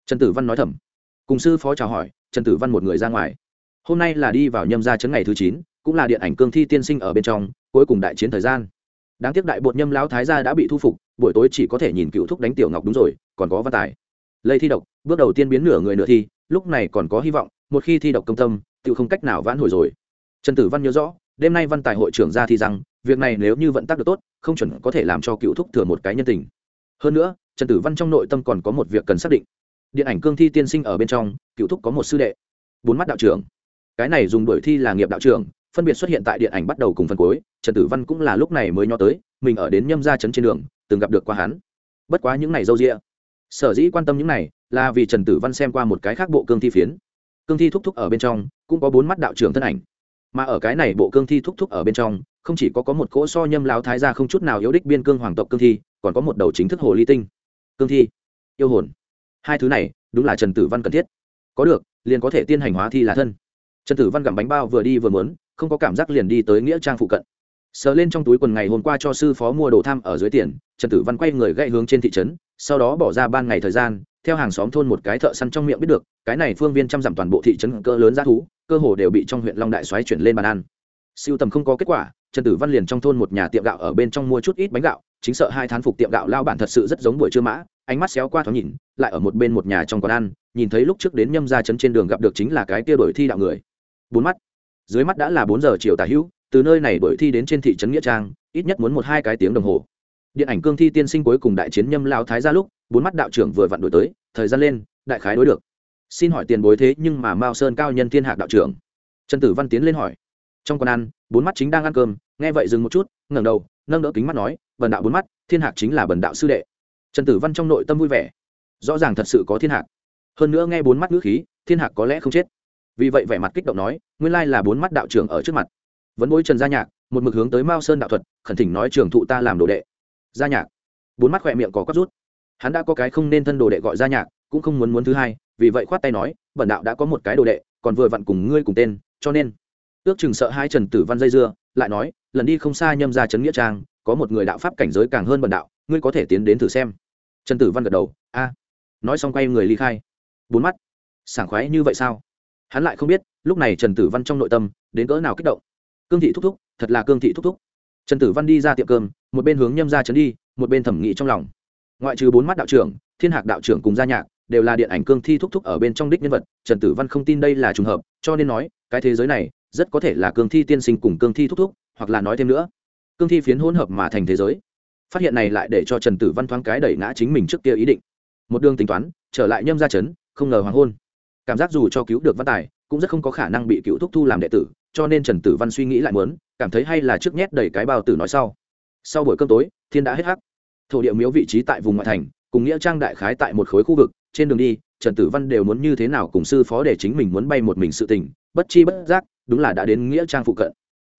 Trần tử văn nói thầm. Cùng sư phó chào hỏi, trần tử văn một người ra ngoài. Hôm nay là đi vào nhâm gia chấn ngày thứ chín, cũng là điện ảnh cương thi tiên sinh ở bên trong, cuối cùng đại chiến thời gian. Đáng tiếc đại bột nhâm lão thái gia đã bị thu phục, buổi tối chỉ có thể nhìn cựu thúc đánh tiểu ngọc đúng rồi, còn có văn tài. Lây thi độc, bước đầu tiên biến nửa người nửa thi, lúc này còn có hy vọng, một khi thi độc công tâm tự không cách nào vãn hồi rồi. Trần tử văn nhớ rõ đêm nay văn tài hội trưởng ra thì rằng, việc này nếu như vận tác được tốt, không chuẩn có thể làm cho cựu thúc thừa một cái nhân tình. Hơn nữa, trần tử văn trong nội tâm còn có một việc cần xác định. Điện ảnh cương thi tiên sinh ở bên trong, cựu thúc có một sư đệ, bốn mắt đạo trưởng. Cái này dùng đuổi thi là nghiệp đạo trưởng, phân biệt xuất hiện tại điện ảnh bắt đầu cùng phần cuối, trần tử văn cũng là lúc này mới nhó tới, mình ở đến nhâm gia trấn trên đường, từng gặp được qua hắn. Bất quá những này dâu rịa sở dĩ quan tâm những này là vì trần tử văn xem qua một cái khác bộ cương thi phiến. Cương thi thúc thúc ở bên trong, cũng có bốn mắt đạo trưởng thân ảnh mà ở cái này bộ cương thi thúc thúc ở bên trong, không chỉ có có một cỗ so nhâm lao thái ra không chút nào yếu đích biên cương hoàng tộc cương thi, còn có một đầu chính thức hồ ly tinh. Cương thi, yêu hồn. Hai thứ này, đúng là trần tử văn cần thiết. Có được, liền có thể tiên hành hóa thi là thân. Trần tử văn gặm bánh bao vừa đi vừa muốn, không có cảm giác liền đi tới nghĩa trang phụ cận. Sờ lên trong túi quần ngày hôm qua cho sư phó mua đồ tham ở dưới tiền, trần tử văn quay người gậy hướng trên thị trấn, sau đó bỏ ra ban ngày thời gian, theo hàng xóm thôn một cái thợ săn trong miệng biết được, cái này phương viên chăm dặm toàn bộ thị trấn cỡ lớn g thú cơ hồ đều bị trong huyện long đại xoáy chuyển lên bàn ăn. Siêu tầm không có kết quả, trần tử văn liền trong thôn một nhà tiệm gạo ở bên trong mua chút ít bánh gạo, chính sợ hai thán phục tiệm gạo lao bản thật sự rất giống buổi trưa mã, ánh mắt xéo qua thoáng nhìn, lại ở một bên một nhà trong quán ăn, nhìn thấy lúc trước đến nhâm ra chấn trên đường gặp được chính là cái tia đổi thi đạo người. Bốn mắt. Dưới mắt đã là bốn giờ chiều tả hữu, từ nơi này đổi thi đến trên thị trấn nghĩa trang, ít nhất muốn một hai cái tiếng đồng hồ. Điện ảnh cương thi tiên sinh cuối cùng đại chiến nhâm lao thái ra lúc, bốn mắt đạo trưởng vừa vặn đổi tới, thời gian lên, đại khái đối được xin hỏi tiền bối thế nhưng mà mao sơn cao nhân thiên hạc đạo trưởng. Trần tử văn tiến lên hỏi. Trong quán ăn, bốn mắt chính đang ăn cơm, nghe vậy dừng một chút, ngẩng đầu, nâng đỡ kính mắt nói, bần đạo bốn mắt, thiên hạc chính là bần đạo sư đệ. Trần tử văn trong nội tâm vui vẻ. Rõ ràng thật sự có thiên hạc. Hơn nữa nghe bốn mắt ngữ khí, thiên hạc có lẽ không chết. Vì vậy vẻ mặt kích động nói, nguyên lai là bốn mắt đạo trưởng ở trước mặt. Vẫn bối trần gia nhạc, một mực hướng tới mao sơn đạo thuật, khẩn thỉnh nói, trường thụ ta làm đồ đệ. Gia nhạc. Bốn mắt khỏe miệng có quắp rút. Hắn đã có cái không nên thân đồ đệ gọi gia nhạc, cũng không muốn muốn thứ hai vì vậy khoát tay nói bẩn đạo đã có một cái đồ đệ, còn vừa vặn cùng ngươi cùng tên, cho nên. Ước chừng sợ hai trần tử văn dây dưa, lại nói, lần đi không xa nhâm ra trấn nghĩa trang, có một người đạo pháp cảnh giới càng hơn bần đạo, ngươi có thể tiến đến thử xem. Trần tử văn gật đầu, a. Nói xong quay người ly khai. Bốn mắt. Sảng khoái như vậy sao? Hắn lại không biết, lúc này trần tử văn trong nội tâm, đến cỡ nào kích động. Cương thị thúc thúc, thật là cương thị thúc thúc. Trần tử văn đi ra tiệm cơm, một bên hướng nhâm ra trấn đi, một bên thẩm nghị trong lòng. Ngoại trừ bốn mắt đạo trưởng, thiên hạc đạo trưởng cùng gia nhạc đều là điện ảnh cương thi thúc thúc ở bên trong đích nhân vật, trần tử văn không tin đây là trùng hợp, cho nên nói, cái thế giới này, rất có thể là cương thi tiên sinh cùng cương thi thúc thúc, hoặc là nói thêm nữa, cương thi phiến hỗn hợp mà thành thế giới. Phát hiện này lại để cho trần tử văn thoáng cái đẩy ngã chính mình trước kia ý định. Một đường tính toán, trở lại nhâm ra chấn không ngờ hoàng hôn. Cảm giác dù cho cứu được văn tài, cũng rất không có khả năng bị cựu thúc thu làm đệ tử, cho nên trần tử văn suy nghĩ lại muốn, cảm thấy hay là trước nhét đầy cái bao tử nói sau. Sau buổi cơm tối, thiên đã hết hắc. Thổ địa miếu vị trí tại vùng ngoại thành, cùng nghĩa trang đại khái tại một khối khu vực trên đường đi, trần tử văn đều muốn như thế nào cùng sư phó để chính mình muốn bay một mình sự tình, bất chi bất giác, đúng là đã đến nghĩa trang phụ cận.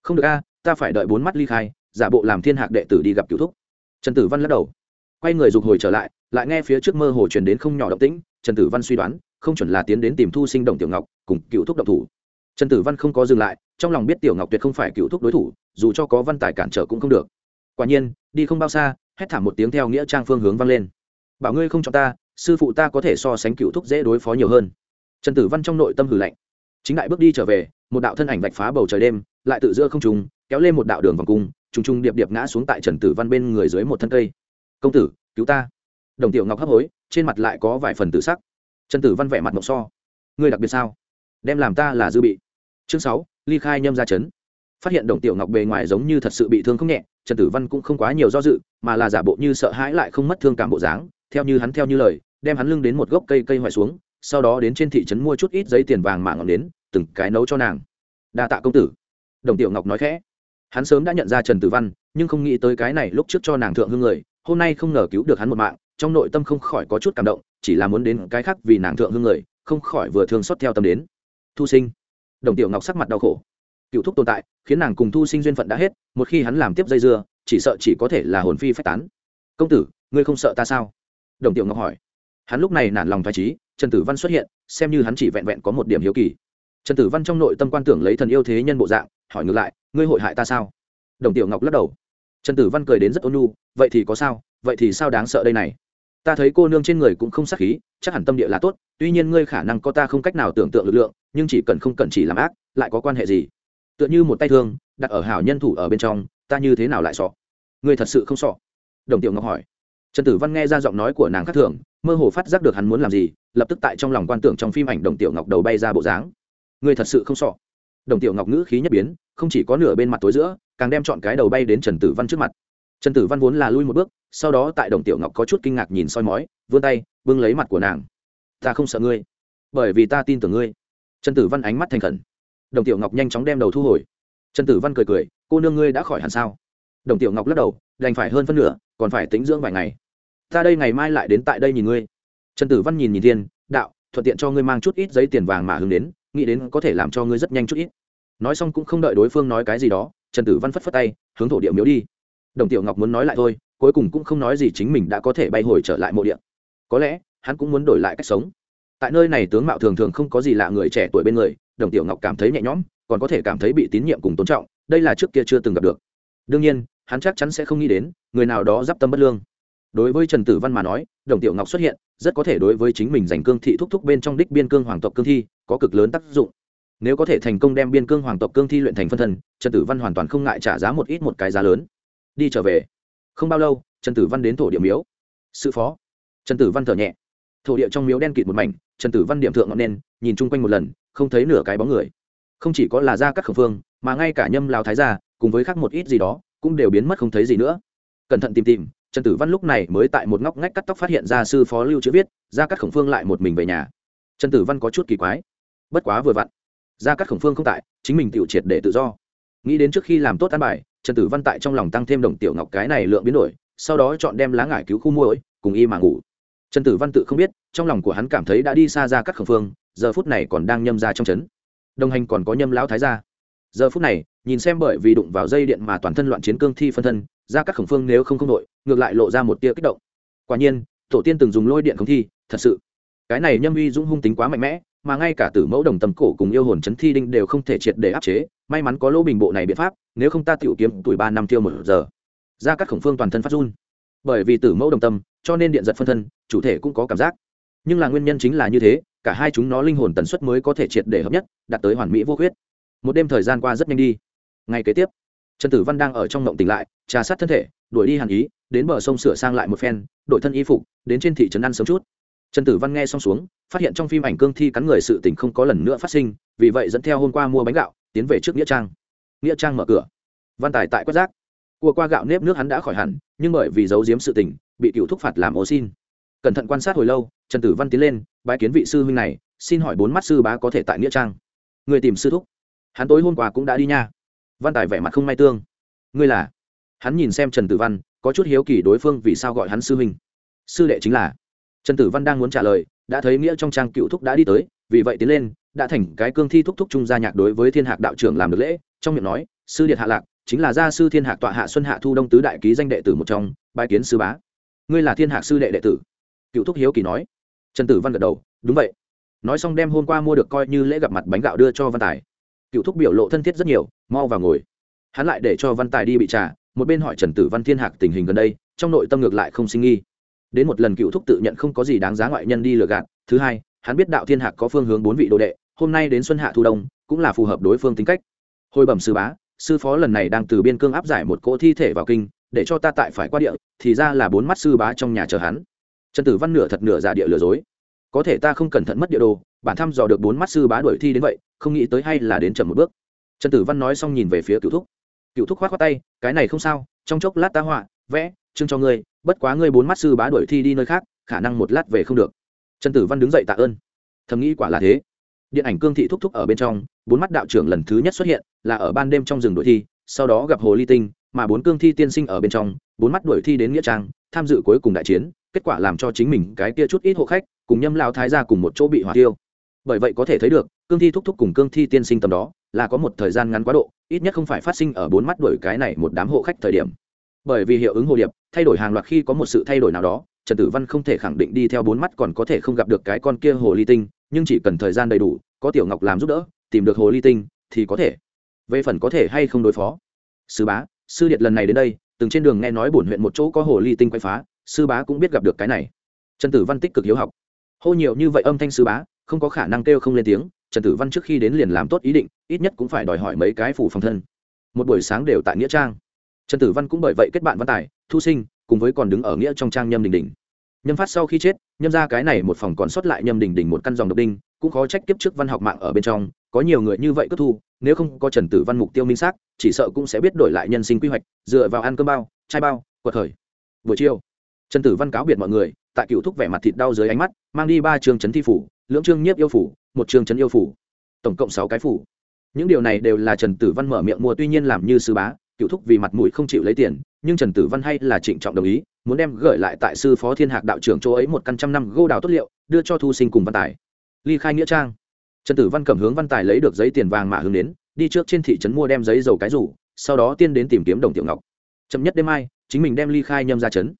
Không được a, ta phải đợi bốn mắt ly khai, giả bộ làm thiên hạc đệ tử đi gặp cựu thúc. Trần tử văn lắc đầu. Quay người dục hồi trở lại lại nghe phía trước mơ hồ truyền đến không nhỏ động tĩnh, trần tử văn suy đoán, không chuẩn là tiến đến tìm thu sinh đồng tiểu ngọc, cùng cựu thúc độc thủ. Trần tử văn không có dừng lại, trong lòng biết tiểu ngọc tuyệt không phải cựu thúc đối thủ, dù cho có văn tài cản trở cũng không được. Quả nhiên, đi không bao xa, hét thảm một tiếng theo nghĩa trang phương hướng vang lên. Bảo ngươi không cho ta sư phụ ta có thể so sánh cựu thúc dễ đối phó nhiều hơn. Trần tử văn trong nội tâm hử lạnh. Chính đại bước đi trở về, một đạo thân ảnh vạch phá bầu trời đêm, lại tự giữa không trùng kéo lên một đạo đường vòng cung, trùng trùng điệp điệp ngã xuống tại trần tử văn bên người dưới một thân cây. Công tử, cứu ta. Đồng tiểu ngọc hấp hối, trên mặt lại có vài phần tự sắc. Trần tử văn vẻ mặt mộng so. Ngươi đặc biệt sao? Đem làm ta là dư bị. Chương sáu, ly khai nhâm ra chấn phát hiện đồng tiểu ngọc bề ngoài giống như thật sự bị thương không nhẹ, trần tử văn cũng không quá nhiều do dự, mà là giả bộ như sợ hãi lại không mất thương cảm bộ dáng, theo như hắn theo như lời đem hắn lưng đến một gốc cây cây hoại xuống, sau đó đến trên thị trấn mua chút ít giấy tiền vàng mạng ngọn đến, từng cái nấu cho nàng. Đa tạ công tử. Đồng tiểu ngọc nói khẽ. Hắn sớm đã nhận ra trần tử văn, nhưng không nghĩ tới cái này lúc trước cho nàng thượng hương người, hôm nay không ngờ cứu được hắn một mạng, trong nội tâm không khỏi có chút cảm động, chỉ là muốn đến cái khác vì nàng thượng hương người, không khỏi vừa thương xót theo tâm đến. Thu sinh. Đồng tiểu ngọc sắc mặt đau khổ. Cựu thúc tồn tại, khiến nàng cùng thu sinh duyên phận đã hết, một khi hắn làm tiếp dây dưa, chỉ sợ chỉ có thể là hồn phi phách tán. Công tử, ngươi không sợ ta sao? Đồng tiểu ngọc hỏi hắn lúc này nản lòng thoải trí, trần tử văn xuất hiện, xem như hắn chỉ vẹn vẹn có một điểm hiếu kỳ. Trần tử văn trong nội tâm quan tưởng lấy thần yêu thế nhân bộ dạng, hỏi ngược lại, ngươi hội hại ta sao? Đồng tiểu ngọc lắc đầu. Trần tử văn cười đến rất ôn nhu, vậy thì có sao, vậy thì sao đáng sợ đây này? Ta thấy cô nương trên người cũng không sắc khí, chắc hẳn tâm địa là tốt, tuy nhiên ngươi khả năng có ta không cách nào tưởng tượng lực lượng, nhưng chỉ cần không cần chỉ làm ác, lại có quan hệ gì? Tựa như một tay thương, đặt ở hảo nhân thủ ở bên trong, ta như thế nào lại sọ? Ngươi thật sự không sọ? Đồng tiểu ngọc hỏi trần tử văn nghe ra giọng nói của nàng khác thường, mơ hồ phát giác được hắn muốn làm gì, lập tức tại trong lòng quan tưởng trong phim ảnh đồng tiểu ngọc đầu bay ra bộ dáng. Người thật sự không sọ đồng tiểu ngọc ngữ khí nhất biến, không chỉ có nửa bên mặt tối giữa, càng đem chọn cái đầu bay đến trần tử văn trước mặt. Trần tử văn vốn là lui một bước, sau đó tại đồng tiểu ngọc có chút kinh ngạc nhìn soi mói, vươn tay, bưng lấy mặt của nàng. Ta không sợ ngươi, bởi vì ta tin tưởng ngươi. Trần tử văn ánh mắt thành khẩn. Đồng tiểu ngọc nhanh chóng đem đầu thu hồi. Trần tử văn cười cười, cô nương ngươi đã khỏi hẳn sao? Đồng tiểu ngọc lắc đầu, đành phải hơn phân nửa còn phải tính dưỡng vài ngày. Ta đây ngày mai lại đến tại đây nhìn ngươi. Trần tử văn nhìn nhìn thiên, đạo, thuận tiện cho ngươi mang chút ít giấy tiền vàng mà hướng đến, nghĩ đến có thể làm cho ngươi rất nhanh chút ít. Nói xong cũng không đợi đối phương nói cái gì đó, trần tử văn phất phất tay, hướng thổ địa miếu đi. Đồng tiểu ngọc muốn nói lại thôi, cuối cùng cũng không nói gì chính mình đã có thể bay hồi trở lại mộ điện có lẽ, hắn cũng muốn đổi lại cách sống. Tại nơi này tướng mạo thường thường không có gì lạ người trẻ tuổi bên người, đồng tiểu ngọc cảm thấy nhẹ nhõm, còn có thể cảm thấy bị tín nhiệm cùng tôn trọng, đây là trước kia chưa từng gặp được. Đương nhiên, hắn chắc chắn sẽ không nghĩ đến người nào đó d i p tâm bất lương. Đối với trần tử văn mà nói, đồng tiểu ngọc xuất hiện, rất có thể đối với chính mình giành cương thị thúc thúc bên trong đích biên cương hoàng tộc cương thi, có cực lớn tác dụng. Nếu có thể thành công đem biên cương hoàng tộc cương thi luyện thành phân thân, trần tử văn hoàn toàn không ngại trả giá một ít một cái giá lớn. Đi trở về. Không bao lâu, trần tử văn đến thổ địa miếu. Sự phó. Trần tử văn thở nhẹ. Thổ địa trong miếu đen kịt một mảnh, trần tử văn điểm thượng ngọn nên nhìn chung quanh một lần, không thấy nửa cái bóng người. Không chỉ có là ra các khẩu phương, mà ngay cả nhâm lao thái gia, cùng với khác một ít gì đó, cũng đều biến mất không thấy gì nữa cẩn thận tìm tìm, trần tử văn lúc này mới tại một ngóc ngách cắt tóc phát hiện ra sư phó lưu chữ viết ra cắt khổng phương lại một mình về nhà. Trần tử văn có chút kỳ quái. Bất quá vừa vặn ra cắt khổng phương không tại, chính mình tự triệt để tự do. Nghĩ đến trước khi làm tốt an bài, trần tử văn tại trong lòng tăng thêm đồng tiểu ngọc cái này lượng biến đổi, sau đó chọn đem lá ngải cứu khu muỗi cùng y mà ngủ. Trần tử văn tự không biết, trong lòng của hắn cảm thấy đã đi xa ra các khổng phương, giờ phút này còn đang nhâm ra trong trấn. Đồng hành còn có nhâm lão thái gia giờ phút này, nhìn xem bởi vì đụng vào dây điện mà toàn thân loạn chiến cương thi phân thân, ra các khổng phương nếu không không đội, ngược lại lộ ra một tia kích động. Quả nhiên, tổ tiên từng dùng lôi điện không thi, thật sự. Cái này nhâm uy dũng hung tính quá mạnh mẽ, mà ngay cả tử mẫu đồng tầm cổ cùng yêu hồn chấn thi đinh đều không thể triệt để áp chế. May mắn có lỗ bình bộ này biện pháp, nếu không ta tiểu kiếm tuổi ba năm tiêu một giờ. Ra các khổng phương toàn thân phát run. Bởi vì tử mẫu đồng tâm, cho nên điện giật phân thân, chủ thể cũng có cảm giác. Nhưng là nguyên nhân chính là như thế, cả hai chúng nó linh hồn tần suất mới có thể triệt để hợp nhất, đạt tới hoàn mỹ vô khuyết một đêm thời gian qua rất nhanh đi. Ngày kế tiếp, trần tử văn đang ở trong mộng tỉnh lại, trà sát thân thể, đuổi đi hàn ý, đến bờ sông sửa sang lại một phen đội thân y phục, đến trên thị trấn ăn sớm chút. Trần tử văn nghe xong xuống, phát hiện trong phim ảnh cương thi cắn người sự tình không có lần nữa phát sinh, vì vậy dẫn theo hôm qua mua bánh gạo, tiến về trước nghĩa trang. Nghĩa trang mở cửa. Văn tài tại quất giác cua qua gạo nếp nước hắn đã khỏi hẳn, nhưng bởi vì giấu giếm sự tình, bị cựu thúc phạt làm ô xin. Cẩn thận quan sát hồi lâu, trần tử văn tiến lên, bái kiến vị sư huynh này, xin hỏi bốn mắt sư bá có thể tại nghĩa trang. Người tìm sư thúc hắn tối hôm qua cũng đã đi nha. Văn tài vẻ mặt không may tương. Ngươi là? Hắn nhìn xem trần tử văn, có chút hiếu kỳ đối phương vì sao gọi hắn sư huynh. Sư đệ chính là. Trần tử văn đang muốn trả lời, đã thấy nghĩa trong trang cựu thúc đã đi tới, vì vậy tiến lên, đã thành cái cương thi thúc thúc trung gia nhạc đối với thiên hạc đạo trưởng làm được lễ, trong miệng nói, sư điện hạ lạc, chính là gia sư thiên hạc tọa hạ xuân hạ thu đông tứ đại ký danh đệ tử một trong bài kiến sư bá. Ngươi là thiên hạc sư đệ đệ tử. Cựu thúc hiếu kỳ nói. Trần tử văn gật đầu, đúng vậy. Nói xong đem hôm qua mua được coi như lễ gặp mặt bánh gạo đưa cho văn tài cựu thúc biểu lộ thân thiết rất nhiều mau vào ngồi. Hắn lại để cho văn tài đi bị trả, một bên hỏi trần tử văn thiên hạc tình hình gần đây trong nội tâm ngược lại không sinh nghi. Đến một lần cựu thúc tự nhận không có gì đáng giá ngoại nhân đi lừa gạt thứ hai hắn biết đạo thiên hạc có phương hướng bốn vị đồ đệ hôm nay đến xuân hạ thu đông cũng là phù hợp đối phương tính cách. Hồi bẩm sư bá sư phó lần này đang từ biên cương áp giải một cỗ thi thể vào kinh để cho ta tại phải qua địa thì ra là bốn mắt sư bá trong nhà chờ hắn. Trần tử văn nửa thật nửa giả địa lừa dối. Có thể ta không cẩn thận mất địa đồ bản thăm dò được bốn mắt sư bá đuổi thi đến vậy, không nghĩ tới hay là đến chậm một bước. Trần tử văn nói xong nhìn về phía cựu thúc. Cựu thúc khoát khoát tay, cái này không sao, trong chốc lát ta họa, vẽ, chương cho ngươi, bất quá ngươi bốn mắt sư bá đuổi thi đi nơi khác, khả năng một lát về không được. Trần tử văn đứng dậy tạ ơn. Thầm nghĩ quả là thế. Điện ảnh cương thị thúc thúc ở bên trong, bốn mắt đạo trưởng lần thứ nhất xuất hiện, là ở ban đêm trong rừng đuổi thi, sau đó gặp hồ ly tinh, mà bốn cương thi tiên sinh ở bên trong, bốn mắt đuổi thi đến nghĩa trang, tham dự cuối cùng đại chiến, kết quả làm cho chính mình cái kia chút ít hộ khách, cùng nhâm lao thái ra cùng một chỗ bị hỏa tiêu bởi vậy có thể thấy được, cương thi thúc thúc cùng cương thi tiên sinh tầm đó là có một thời gian ngắn quá độ, ít nhất không phải phát sinh ở bốn mắt đổi cái này một đám hộ khách thời điểm. Bởi vì hiệu ứng hồ điệp, thay đổi hàng loạt khi có một sự thay đổi nào đó, trần tử văn không thể khẳng định đi theo bốn mắt còn có thể không gặp được cái con kia hồ ly tinh, nhưng chỉ cần thời gian đầy đủ, có tiểu ngọc làm giúp đỡ, tìm được hồ ly tinh, thì có thể. Về phần có thể hay không đối phó. Sư bá, sư điện lần này đến đây, từng trên đường nghe nói bổn huyện một chỗ có hồ ly tinh quay phá, sư bá cũng biết gặp được cái này. Trần tử văn tích cực hiếu học. Hô nhiều như vậy âm thanh sư bá không có khả năng kêu không lên tiếng, trần tử văn trước khi đến liền làm tốt ý định, ít nhất cũng phải đòi hỏi mấy cái phủ phòng thân. Một buổi sáng đều tại nghĩa trang. Trần tử văn cũng bởi vậy kết bạn văn tài, thu sinh, cùng với còn đứng ở nghĩa trong trang nhâm đình đình. Nhâm phát sau khi chết, nhâm ra cái này một phòng còn sót lại nhâm đình đình một căn dòng độc đinh, cũng khó trách kiếp trước văn học mạng ở bên trong, có nhiều người như vậy cất thu, nếu không có trần tử văn mục tiêu minh xác, chỉ sợ cũng sẽ biết đổi lại nhân sinh quy hoạch, dựa vào ăn cơm bao, chai bao, quật khởi. Buổi chiều, trần tử văn cáo biệt mọi người, tại cựu thúc vẻ mặt thịt đau dưới ánh mắt, mang đi ba trường trấn thi phủ lưỡng trương nhiếp yêu phủ, một trường trấn yêu phủ. Tổng cộng sáu cái phủ. Những điều này đều là trần tử văn mở miệng mua, tuy nhiên làm như sư bá, cựu thúc vì mặt mũi không chịu lấy tiền, nhưng trần tử văn hay là trịnh trọng đồng ý, muốn đem gửi lại tại sư phó thiên hạc đạo trưởng chỗ ấy một căn trăm năm gô đào tốt liệu, đưa cho thu sinh cùng văn tài. Ly khai nghĩa trang. Trần tử văn cầm hướng văn tài lấy được giấy tiền vàng mà hướng đến, đi trước trên thị trấn mua đem giấy dầu cái rủ, sau đó tiên đến tìm kiếm đồng tiểu ngọc. Chậm nhất đêm mai, chính mình đem ly khai nhâm ra trấn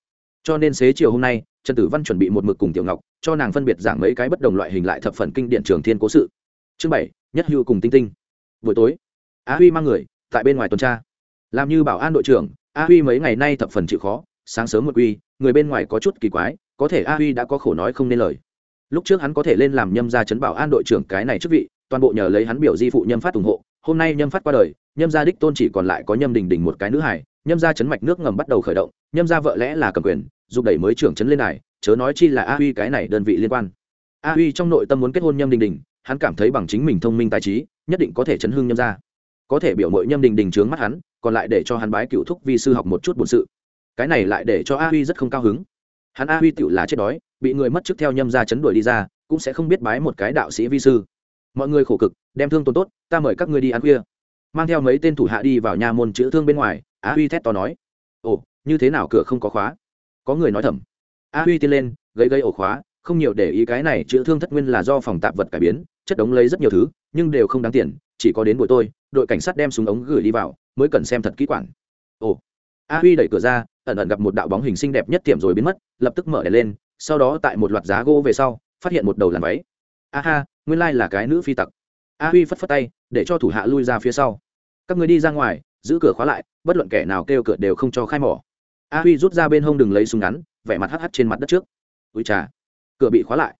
cho nên xế chiều hôm nay, trần tử văn chuẩn bị một mực cùng tiểu ngọc, cho nàng phân biệt giảng mấy cái bất đồng loại hình lại thập phần kinh điện trường thiên cố sự. Chương bảy, nhất hưu cùng tinh tinh. Buổi tối á huy mang người, tại bên ngoài tuần tra. Làm như bảo an đội trưởng, a huy mấy ngày nay thập phần chịu khó, sáng sớm một quy, người bên ngoài có chút kỳ quái, có thể a huy đã có khổ nói không nên lời. Lúc trước hắn có thể lên làm nhâm gia chấn bảo an đội trưởng cái này chức vị, toàn bộ nhờ lấy hắn biểu di phụ nhâm phát ủng hộ, hôm nay nhâm phát qua đời, nhâm gia đích tôn chỉ còn lại có nhâm đình đình một cái nữ hải nhâm gia chấn mạch nước ngầm bắt đầu khởi động, nhâm gia vợ lẽ là cầm quyền dục đẩy mới trưởng chấn lên này, chớ nói chi là a huy cái này đơn vị liên quan. A huy trong nội tâm muốn kết hôn nhâm đình đình, hắn cảm thấy bằng chính mình thông minh tài trí, nhất định có thể chấn hưng nhâm gia. Có thể biểu mội nhâm đình đình trướng mắt hắn, còn lại để cho hắn bái cựu thúc vi sư học một chút bổn sự. Cái này lại để cho a huy rất không cao hứng. Hắn a huy tựu là chết đói, bị người mất chức theo nhâm ra chấn đuổi đi ra, cũng sẽ không biết bái một cái đạo sĩ vi sư. Mọi người khổ cực, đem thương tồn tốt, ta mời các ngươi đi ăn khuya. Mang theo mấy tên thủ hạ đi vào nhà môn chữ thương bên ngoài, a huy thét to nói. Ồ, như thế nào cửa không có khóa? Có người nói thầm. A huy tiên lên gây gây ổ khóa, không nhiều để ý cái này chữ thương thất nguyên là do phòng tạp vật cải biến, chất đống lấy rất nhiều thứ, nhưng đều không đáng tiền, chỉ có đến buổi tôi đội cảnh sát đem súng ống gửi đi vào, mới cần xem thật kỹ quản. Ồ. A huy đẩy cửa ra, ẩn ẩn gặp một đạo bóng hình xinh đẹp nhất tiệm rồi biến mất, lập tức mở đèn lên, sau đó tại một loạt giá gỗ về sau, phát hiện một đầu làn váy. A ha, nguyên lai là cái nữ phi tặc. A huy phất phất tay, để cho thủ hạ lui ra phía sau. Các người đi ra ngoài, giữ cửa khóa lại, bất luận kẻ nào kêu cửa đều không cho khai mỏ a huy rút ra bên hông đừng lấy súng ngắn, vẻ mặt hắt hắt trên mặt đất trước. Ui trà cửa bị khóa lại.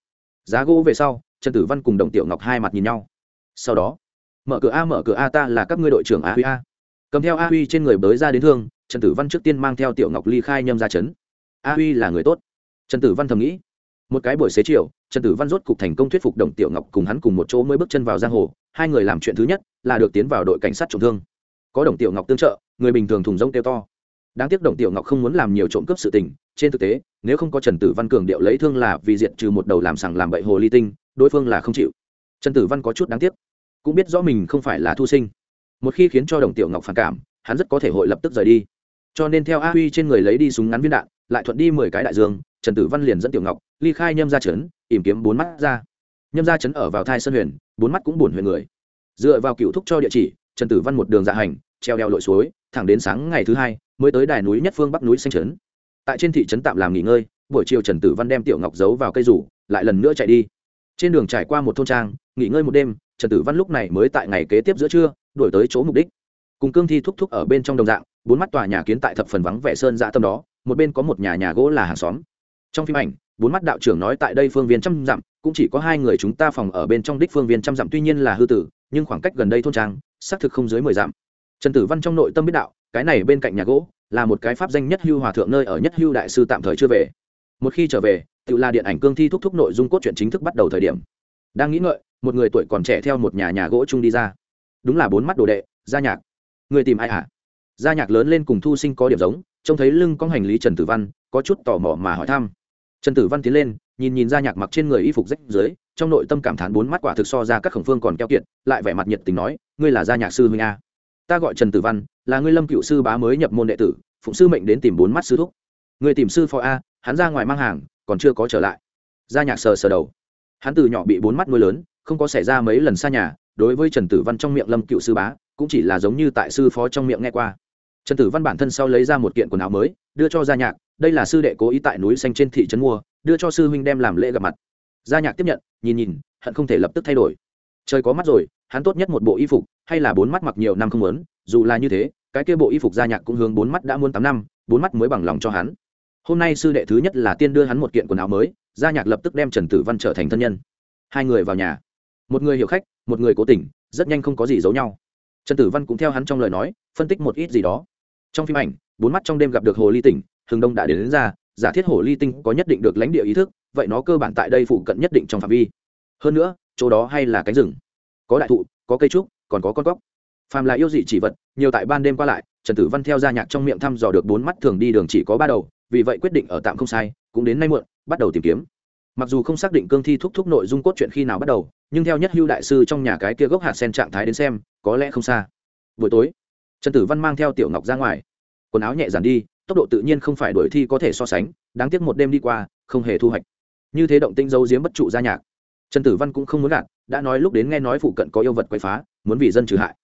Giá gỗ về sau, trần tử văn cùng đồng tiểu ngọc hai mặt nhìn nhau. Sau đó, mở cửa a, mở cửa a ta là các ngươi đội trưởng a huy a. Cầm theo a huy trên người bới ra đến thương, trần tử văn trước tiên mang theo tiểu ngọc ly khai nhâm ra chấn a huy là người tốt. Trần tử văn thầm nghĩ. Một cái buổi xế chiều, trần tử văn rốt cục thành công thuyết phục đồng tiểu ngọc cùng hắn cùng một chỗ mới bước chân vào giang hồ. Hai người làm chuyện thứ nhất là được tiến vào đội cảnh sát trọng thương. Có đồng tiểu ngọc tương trợ, người bình thường thùng rông kêu to đáng tiếc đồng tiểu ngọc không muốn làm nhiều trộm cướp sự tình, trên thực tế, nếu không có trần tử văn cường điệu lấy thương là vì diệt trừ một đầu làm sằng làm bậy hồ ly tinh, đối phương là không chịu. Trần tử văn có chút đáng tiếc. Cũng biết rõ mình không phải là thu sinh. Một khi khiến cho đồng tiểu ngọc phản cảm, hắn rất có thể hội lập tức rời đi. Cho nên theo a huy trên người lấy đi súng ngắn viên đạn, lại thuận đi mười cái đại dương, trần tử văn liền dẫn tiểu ngọc, ly khai nhâm ra trấn, tìm kiếm bốn mắt ra. Nhâm ra trấn ở vào thai sân huyền, bốn mắt cũng buồn huyền người. Dựa vào cựu thúc cho địa chỉ, trần tử văn một đường dạ hành, treo đeo lội suối, thẳng đến sáng ngày thứ hai mới tới đài núi nhất phương bắc núi xanh trấn. Tại trên thị trấn tạm làm nghỉ ngơi, buổi chiều trần tử văn đem tiểu ngọc giấu vào cây rủ, lại lần nữa chạy đi. Trên đường trải qua một thôn trang, nghỉ ngơi một đêm, trần tử văn lúc này mới tại ngày kế tiếp giữa trưa, đuổi tới chỗ mục đích. Cùng cương thi thúc thúc ở bên trong đồng dạng, bốn mắt tòa nhà kiến tại thập phần vắng vẻ sơn dã tâm đó, một bên có một nhà nhà gỗ là hàng xóm. Trong phim ảnh, bốn mắt đạo trưởng nói tại đây phương viên trăm dặm, cũng chỉ có hai người chúng ta phòng ở bên trong đích phương viên trăm dặm tuy nhiên là hư tử, nhưng khoảng cách gần đây thôn trang, xác thực không dưới mười dặm trần tử văn trong nội tâm biết đạo, cái này bên cạnh nhà gỗ là một cái pháp danh nhất hưu hòa thượng nơi ở nhất hưu đại sư tạm thời chưa về. Một khi trở về, tự là điện ảnh cương thi thúc thúc nội dung cốt truyện chính thức bắt đầu thời điểm. Đang nghĩ ngợi, một người tuổi còn trẻ theo một nhà nhà gỗ chung đi ra. Đúng là bốn mắt đồ đệ, gia nhạc. Người tìm ai hả? Gia nhạc lớn lên cùng thu sinh có điểm giống, trông thấy lưng có hành lý trần tử văn, có chút tò mò mà hỏi thăm. Trần tử văn tiến lên, nhìn nhìn gia nhạc mặc trên người y phục rách dưới trong nội tâm cảm thán bốn mắt quả thực so ra các khổng phương còn keo kiệt, lại vẻ mặt nhiệt tình nói, ngươi là gia nhạc sư huynh a ta gọi trần tử văn, là ngươi lâm cựu sư bá mới nhập môn đệ tử, phụng sư mệnh đến tìm bốn mắt sư thúc. Người tìm sư phó a, hắn ra ngoài mang hàng, còn chưa có trở lại. Gia nhạc sờ sờ đầu. Hắn từ nhỏ bị bốn mắt nuôi lớn, không có xảy ra mấy lần xa nhà, đối với trần tử văn trong miệng lâm cựu sư bá, cũng chỉ là giống như tại sư phó trong miệng nghe qua. Trần tử văn bản thân sau lấy ra một kiện quần áo mới, đưa cho gia nhạc, đây là sư đệ cố ý tại núi xanh trên thị trấn mua, đưa cho sư huynh đem làm lễ gặp mặt. Gia nhạc tiếp nhận, nhìn nhìn, hận không thể lập tức thay đổi. Trời có mắt rồi, hắn tốt nhất một bộ y phục hay là bốn mắt mặc nhiều năm không muốn dù là như thế cái kia bộ y phục gia nhạc cũng hướng bốn mắt đã muốn tám năm bốn mắt mới bằng lòng cho hắn. Hôm nay sư đệ thứ nhất là tiên đưa hắn một kiện quần áo mới gia nhạc lập tức đem trần tử văn trở thành thân nhân. Hai người vào nhà. Một người hiểu khách một người cố tình rất nhanh không có gì giấu nhau. Trần tử văn cũng theo hắn trong lời nói phân tích một ít gì đó. Trong phim ảnh bốn mắt trong đêm gặp được hồ ly tỉnh hừng đông đã đến, đến ra giả thiết hồ ly tinh có nhất định được lãnh địa ý thức vậy nó cơ bản tại đây phụ cận nhất định trong phạm vi. Hơn nữa chỗ đó hay là cánh rừng. Có đại thụ có cây trúc còn có con cóc. Phàm là yêu dị chỉ vật, nhiều tại ban đêm qua lại, trần tử văn theo gia nhạc trong miệng thăm dò được bốn mắt thường đi đường chỉ có ba đầu, vì vậy quyết định ở tạm không sai, cũng đến nay muộn, bắt đầu tìm kiếm. Mặc dù không xác định cương thi thúc thúc nội dung cốt chuyện khi nào bắt đầu, nhưng theo nhất hưu đại sư trong nhà cái kia gốc hạt sen trạng thái đến xem, có lẽ không xa. Buổi tối, trần tử văn mang theo tiểu ngọc ra ngoài. Quần áo nhẹ dàn đi, tốc độ tự nhiên không phải đuổi thi có thể so sánh, đáng tiếc một đêm đi qua, không hề thu hoạch. Như thế động tinh dấu diếm bất trụ gia nhạc trần tử văn cũng không muốn gạt, đã nói lúc đến nghe nói phụ cận có yêu vật quậy phá, muốn vì dân trừ hại.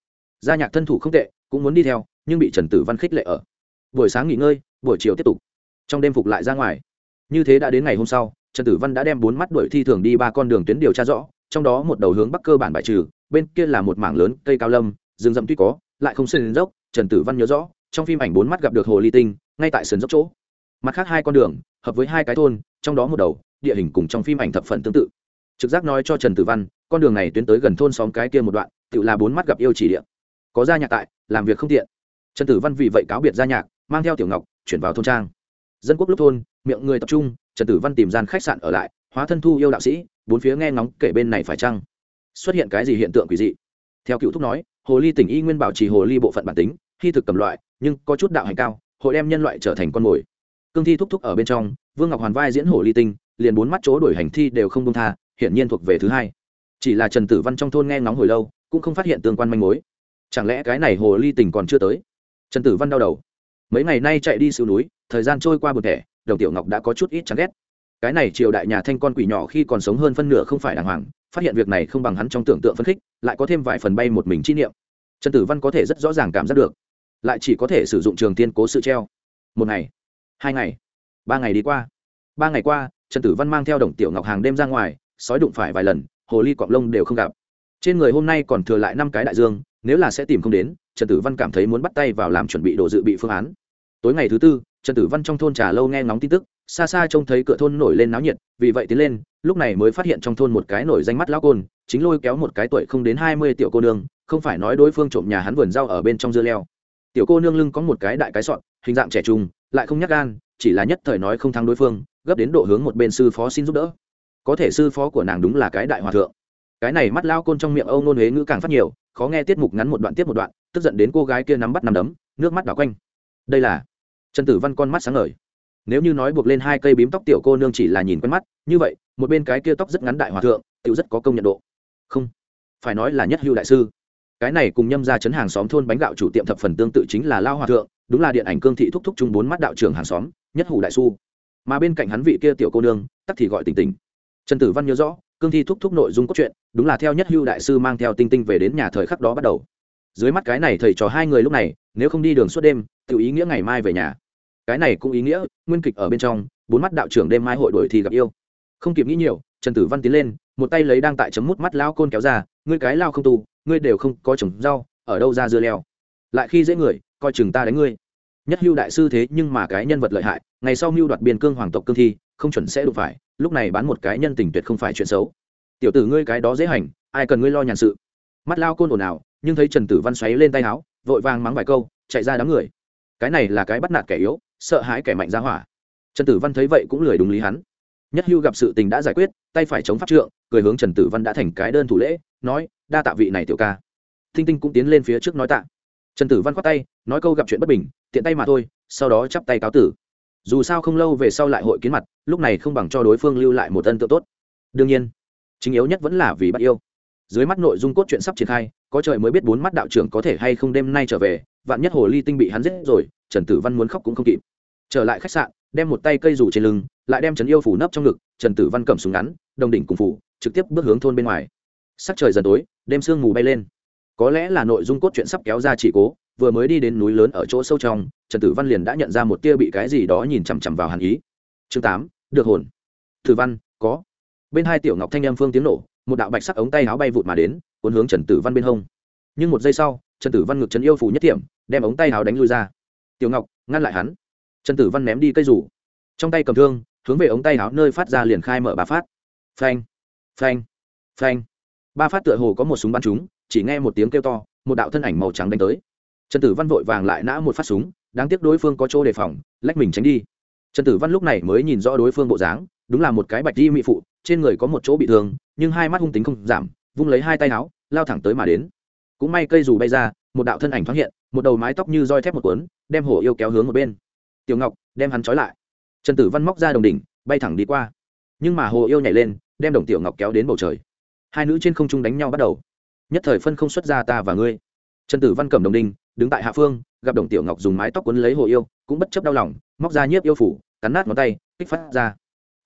Gia nhạc thân thủ không tệ, cũng muốn đi theo, nhưng bị trần tử văn khích lệ ở. Buổi sáng nghỉ ngơi, buổi chiều tiếp tục. Trong đêm phục lại ra ngoài. Như thế đã đến ngày hôm sau, trần tử văn đã đem bốn mắt đuổi thi thường đi ba con đường tuyến điều tra rõ, trong đó một đầu hướng bắc cơ bản bại trừ, bên kia là một mảng lớn cây cao lâm, rừng rậm tuy có, lại không sân dốc, trần tử văn nhớ rõ, trong phim ảnh bốn mắt gặp được hồ ly tinh, ngay tại sườn dốc chỗ. Mặt khác hai con đường, hợp với hai cái thôn, trong đó một đầu, địa hình cùng trong phim ảnh thập phần tương tự trực giác nói cho trần tử văn, con đường này tuyến tới gần thôn xóm cái kia một đoạn, tự là bốn mắt gặp yêu chỉ điện. Có gia nhạc tại, làm việc không tiện. Trần tử văn vì vậy cáo biệt gia nhạc, mang theo tiểu ngọc, chuyển vào thôn trang. Dân quốc lúc thôn, miệng người tập trung, trần tử văn tìm gian khách sạn ở lại, hóa thân thu yêu đạo sĩ, bốn phía nghe ngóng kể bên này phải chăng? Xuất hiện cái gì hiện tượng quỷ dị? Theo cựu thúc nói, hồ ly tỉnh y nguyên bảo trì hồ ly bộ phận bản tính, khi thực cầm loại, nhưng có chút đạo hành cao, hội đem nhân loại trở thành con mồi. Cương thi thúc thúc ở bên trong, vương ngọc hoàn vai diễn hồ ly tinh liền bốn mắt chỗ đổi hành thi đều không công tha hiển nhiên thuộc về thứ hai. Chỉ là trần tử văn trong thôn nghe ngóng hồi lâu, cũng không phát hiện tương quan manh mối. Chẳng lẽ cái này hồ ly tình còn chưa tới? Trần tử văn đau đầu. Mấy ngày nay chạy đi siêu núi, thời gian trôi qua một thẻ đồng tiểu ngọc đã có chút ít chán ghét. Cái này triều đại nhà thanh con quỷ nhỏ khi còn sống hơn phân nửa không phải đàng hoàng, phát hiện việc này không bằng hắn trong tưởng tượng phân khích, lại có thêm vài phần bay một mình chi niệm. Trần tử văn có thể rất rõ ràng cảm giác được, lại chỉ có thể sử dụng trường tiên cố sự treo. Một ngày, hai ngày, ba ngày đi qua. Ba ngày qua, trần tử văn mang theo đồng tiểu ngọc hàng đêm ra ngoài sói đụng phải vài lần, hồ ly cọng lông đều không gặp. Trên người hôm nay còn thừa lại năm cái đại dương, nếu là sẽ tìm không đến, trần tử văn cảm thấy muốn bắt tay vào làm chuẩn bị đồ dự bị phương án. Tối ngày thứ tư, trần tử văn trong thôn trà lâu nghe ngóng tin tức, xa xa trông thấy cửa thôn nổi lên náo nhiệt, vì vậy tiến lên, lúc này mới phát hiện trong thôn một cái nổi danh mắt lão côn, chính lôi kéo một cái tuổi không đến hai mươi tiểu cô nương, không phải nói đối phương trộm nhà hắn vườn rau ở bên trong dưa leo. Tiểu cô nương lưng có một cái đại cái sọn hình dạng trẻ trung, lại không nhắc gan, chỉ là nhất thời nói không thắng đối phương, gấp đến độ hướng một bên sư phó xin giúp đỡ có thể sư phó của nàng đúng là cái đại hòa thượng. Cái này mắt lao côn trong miệng âu nôn huế ngữ càng phát nhiều, khó nghe tiết mục ngắn một đoạn tiếp một đoạn, tức giận đến cô gái kia nắm bắt nắm đấm, nước mắt đảo quanh. Đây là trần tử văn con mắt sáng ngời. Nếu như nói buộc lên hai cây bím tóc tiểu cô nương chỉ là nhìn quen mắt, như vậy, một bên cái kia tóc rất ngắn đại hòa thượng tự rất có công nhận độ. Không, phải nói là nhất hưu đại sư. Cái này cùng nhâm ra chấn hàng xóm thôn bánh gạo chủ tiệm thập phần tương tự chính là lao hòa thượng, đúng là điện ảnh cương thị thúc thúc chung bốn mắt đạo trưởng hàng xóm, nhất hủ đại su. Mà bên cạnh hắn vị kia tiểu cô nương, tắc thì gọi tỉnh tỉnh trần tử văn nhớ rõ, cương thi thúc thúc nội dung cốt truyện, đúng là theo nhất hưu đại sư mang theo tinh tinh về đến nhà thời khắc đó bắt đầu. Dưới mắt cái này thầy trò hai người lúc này, nếu không đi đường suốt đêm, tự ý nghĩa ngày mai về nhà. Cái này cũng ý nghĩa, nguyên kịch ở bên trong, bốn mắt đạo trưởng đêm mai hội đổi thì gặp yêu. Không kịp nghĩ nhiều, trần tử văn tiến lên, một tay lấy đang tại chấm mút mắt lao côn kéo ra, ngươi cái lao không tu, ngươi đều không có trồng rau, ở đâu ra dưa leo? Lại khi dễ người, coi chừng ta đánh ngươi. Nhất hưu đại sư thế nhưng mà cái nhân vật lợi hại, ngày sau mưu đoạt biên cương hoàng tộc cương thi không chuẩn sẽ đụng phải, lúc này bán một cái nhân tình tuyệt không phải chuyện xấu. Tiểu tử ngươi cái đó dễ hành, ai cần ngươi lo nhàn sự. Mắt lao côn ồn ào, nhưng thấy trần tử văn xoáy lên tay áo, vội vàng mắng vài câu, chạy ra đám người. Cái này là cái bắt nạt kẻ yếu, sợ hãi kẻ mạnh ra hỏa. Trần tử văn thấy vậy cũng lười đúng lý hắn. Nhất hưu gặp sự tình đã giải quyết, tay phải chống pháp trượng, cười hướng trần tử văn đã thành cái đơn thủ lễ, nói, đa tạ vị này tiểu ca. Thinh tinh cũng tiến lên phía trước nói tạ. Trần tử văn khoát tay, nói câu gặp chuyện bất bình, tiện tay mà thôi, sau đó chắp tay cáo tử dù sao không lâu về sau lại hội kiến mặt, lúc này không bằng cho đối phương lưu lại một ân tượng tốt. Đương nhiên, chính yếu nhất vẫn là vì bắt yêu. Dưới mắt nội dung cốt truyện sắp triển khai, có trời mới biết bốn mắt đạo trưởng có thể hay không đêm nay trở về, vạn nhất hồ ly tinh bị hắn giết rồi, trần tử văn muốn khóc cũng không kịp. Trở lại khách sạn, đem một tay cây rủ trên lưng, lại đem trấn yêu phủ nấp trong ngực, trần tử văn cầm súng ngắn, đồng đỉnh cùng phủ, trực tiếp bước hướng thôn bên ngoài. Sắc trời dần tối, đêm sương mù bay lên. Có lẽ là nội dung cốt truyện sắp kéo ra chỉ cố vừa mới đi đến núi lớn ở chỗ sâu trong, trần tử văn liền đã nhận ra một tia bị cái gì đó nhìn chằm chằm vào hàn ý. Chương tám, được hồn. Tử văn, có. Bên hai tiểu ngọc thanh em phương tiếng nổ, một đạo bạch sắc ống tay áo bay vụt mà đến, cuốn hướng trần tử văn bên hông. Nhưng một giây sau, trần tử văn ngực trấn yêu phủ nhất điểm đem ống tay áo đánh lui ra. Tiểu ngọc, ngăn lại hắn. Trần tử văn ném đi cây rủ. Trong tay cầm thương, hướng về ống tay áo nơi phát ra liền khai mở ba phát. Phanh phanh phanh. Ba phát tựa hồ có một súng bắn chúng chỉ nghe một tiếng kêu to, một đạo thân ảnh màu trắng đánh tới trần tử văn vội vàng lại nã một phát súng, đáng tiếc đối phương có chỗ đề phòng, lách mình tránh đi. Trần tử văn lúc này mới nhìn rõ đối phương bộ dáng, đúng là một cái bạch di mị phụ, trên người có một chỗ bị thương, nhưng hai mắt hung tính không giảm, vung lấy hai tay áo, lao thẳng tới mà đến. Cũng may cây dù bay ra, một đạo thân ảnh thoáng hiện, một đầu mái tóc như roi thép một cuốn, đem hổ yêu kéo hướng một bên. Tiểu ngọc, đem hắn trói lại. Trần tử văn móc ra đồng đỉnh, bay thẳng đi qua. Nhưng mà hồ yêu nhảy lên, đem đồng tiểu ngọc kéo đến bầu trời. Hai nữ trên không trung đánh nhau bắt đầu. Nhất thời phân không xuất ra ta và ngươi. Trần tử văn cầm đồng đinh đứng tại hạ phương, gặp đồng tiểu ngọc dùng mái tóc quấn lấy hồ yêu, cũng bất chấp đau lòng, móc ra nhiếp yêu phủ, cắn nát ngón tay, kích phát ra.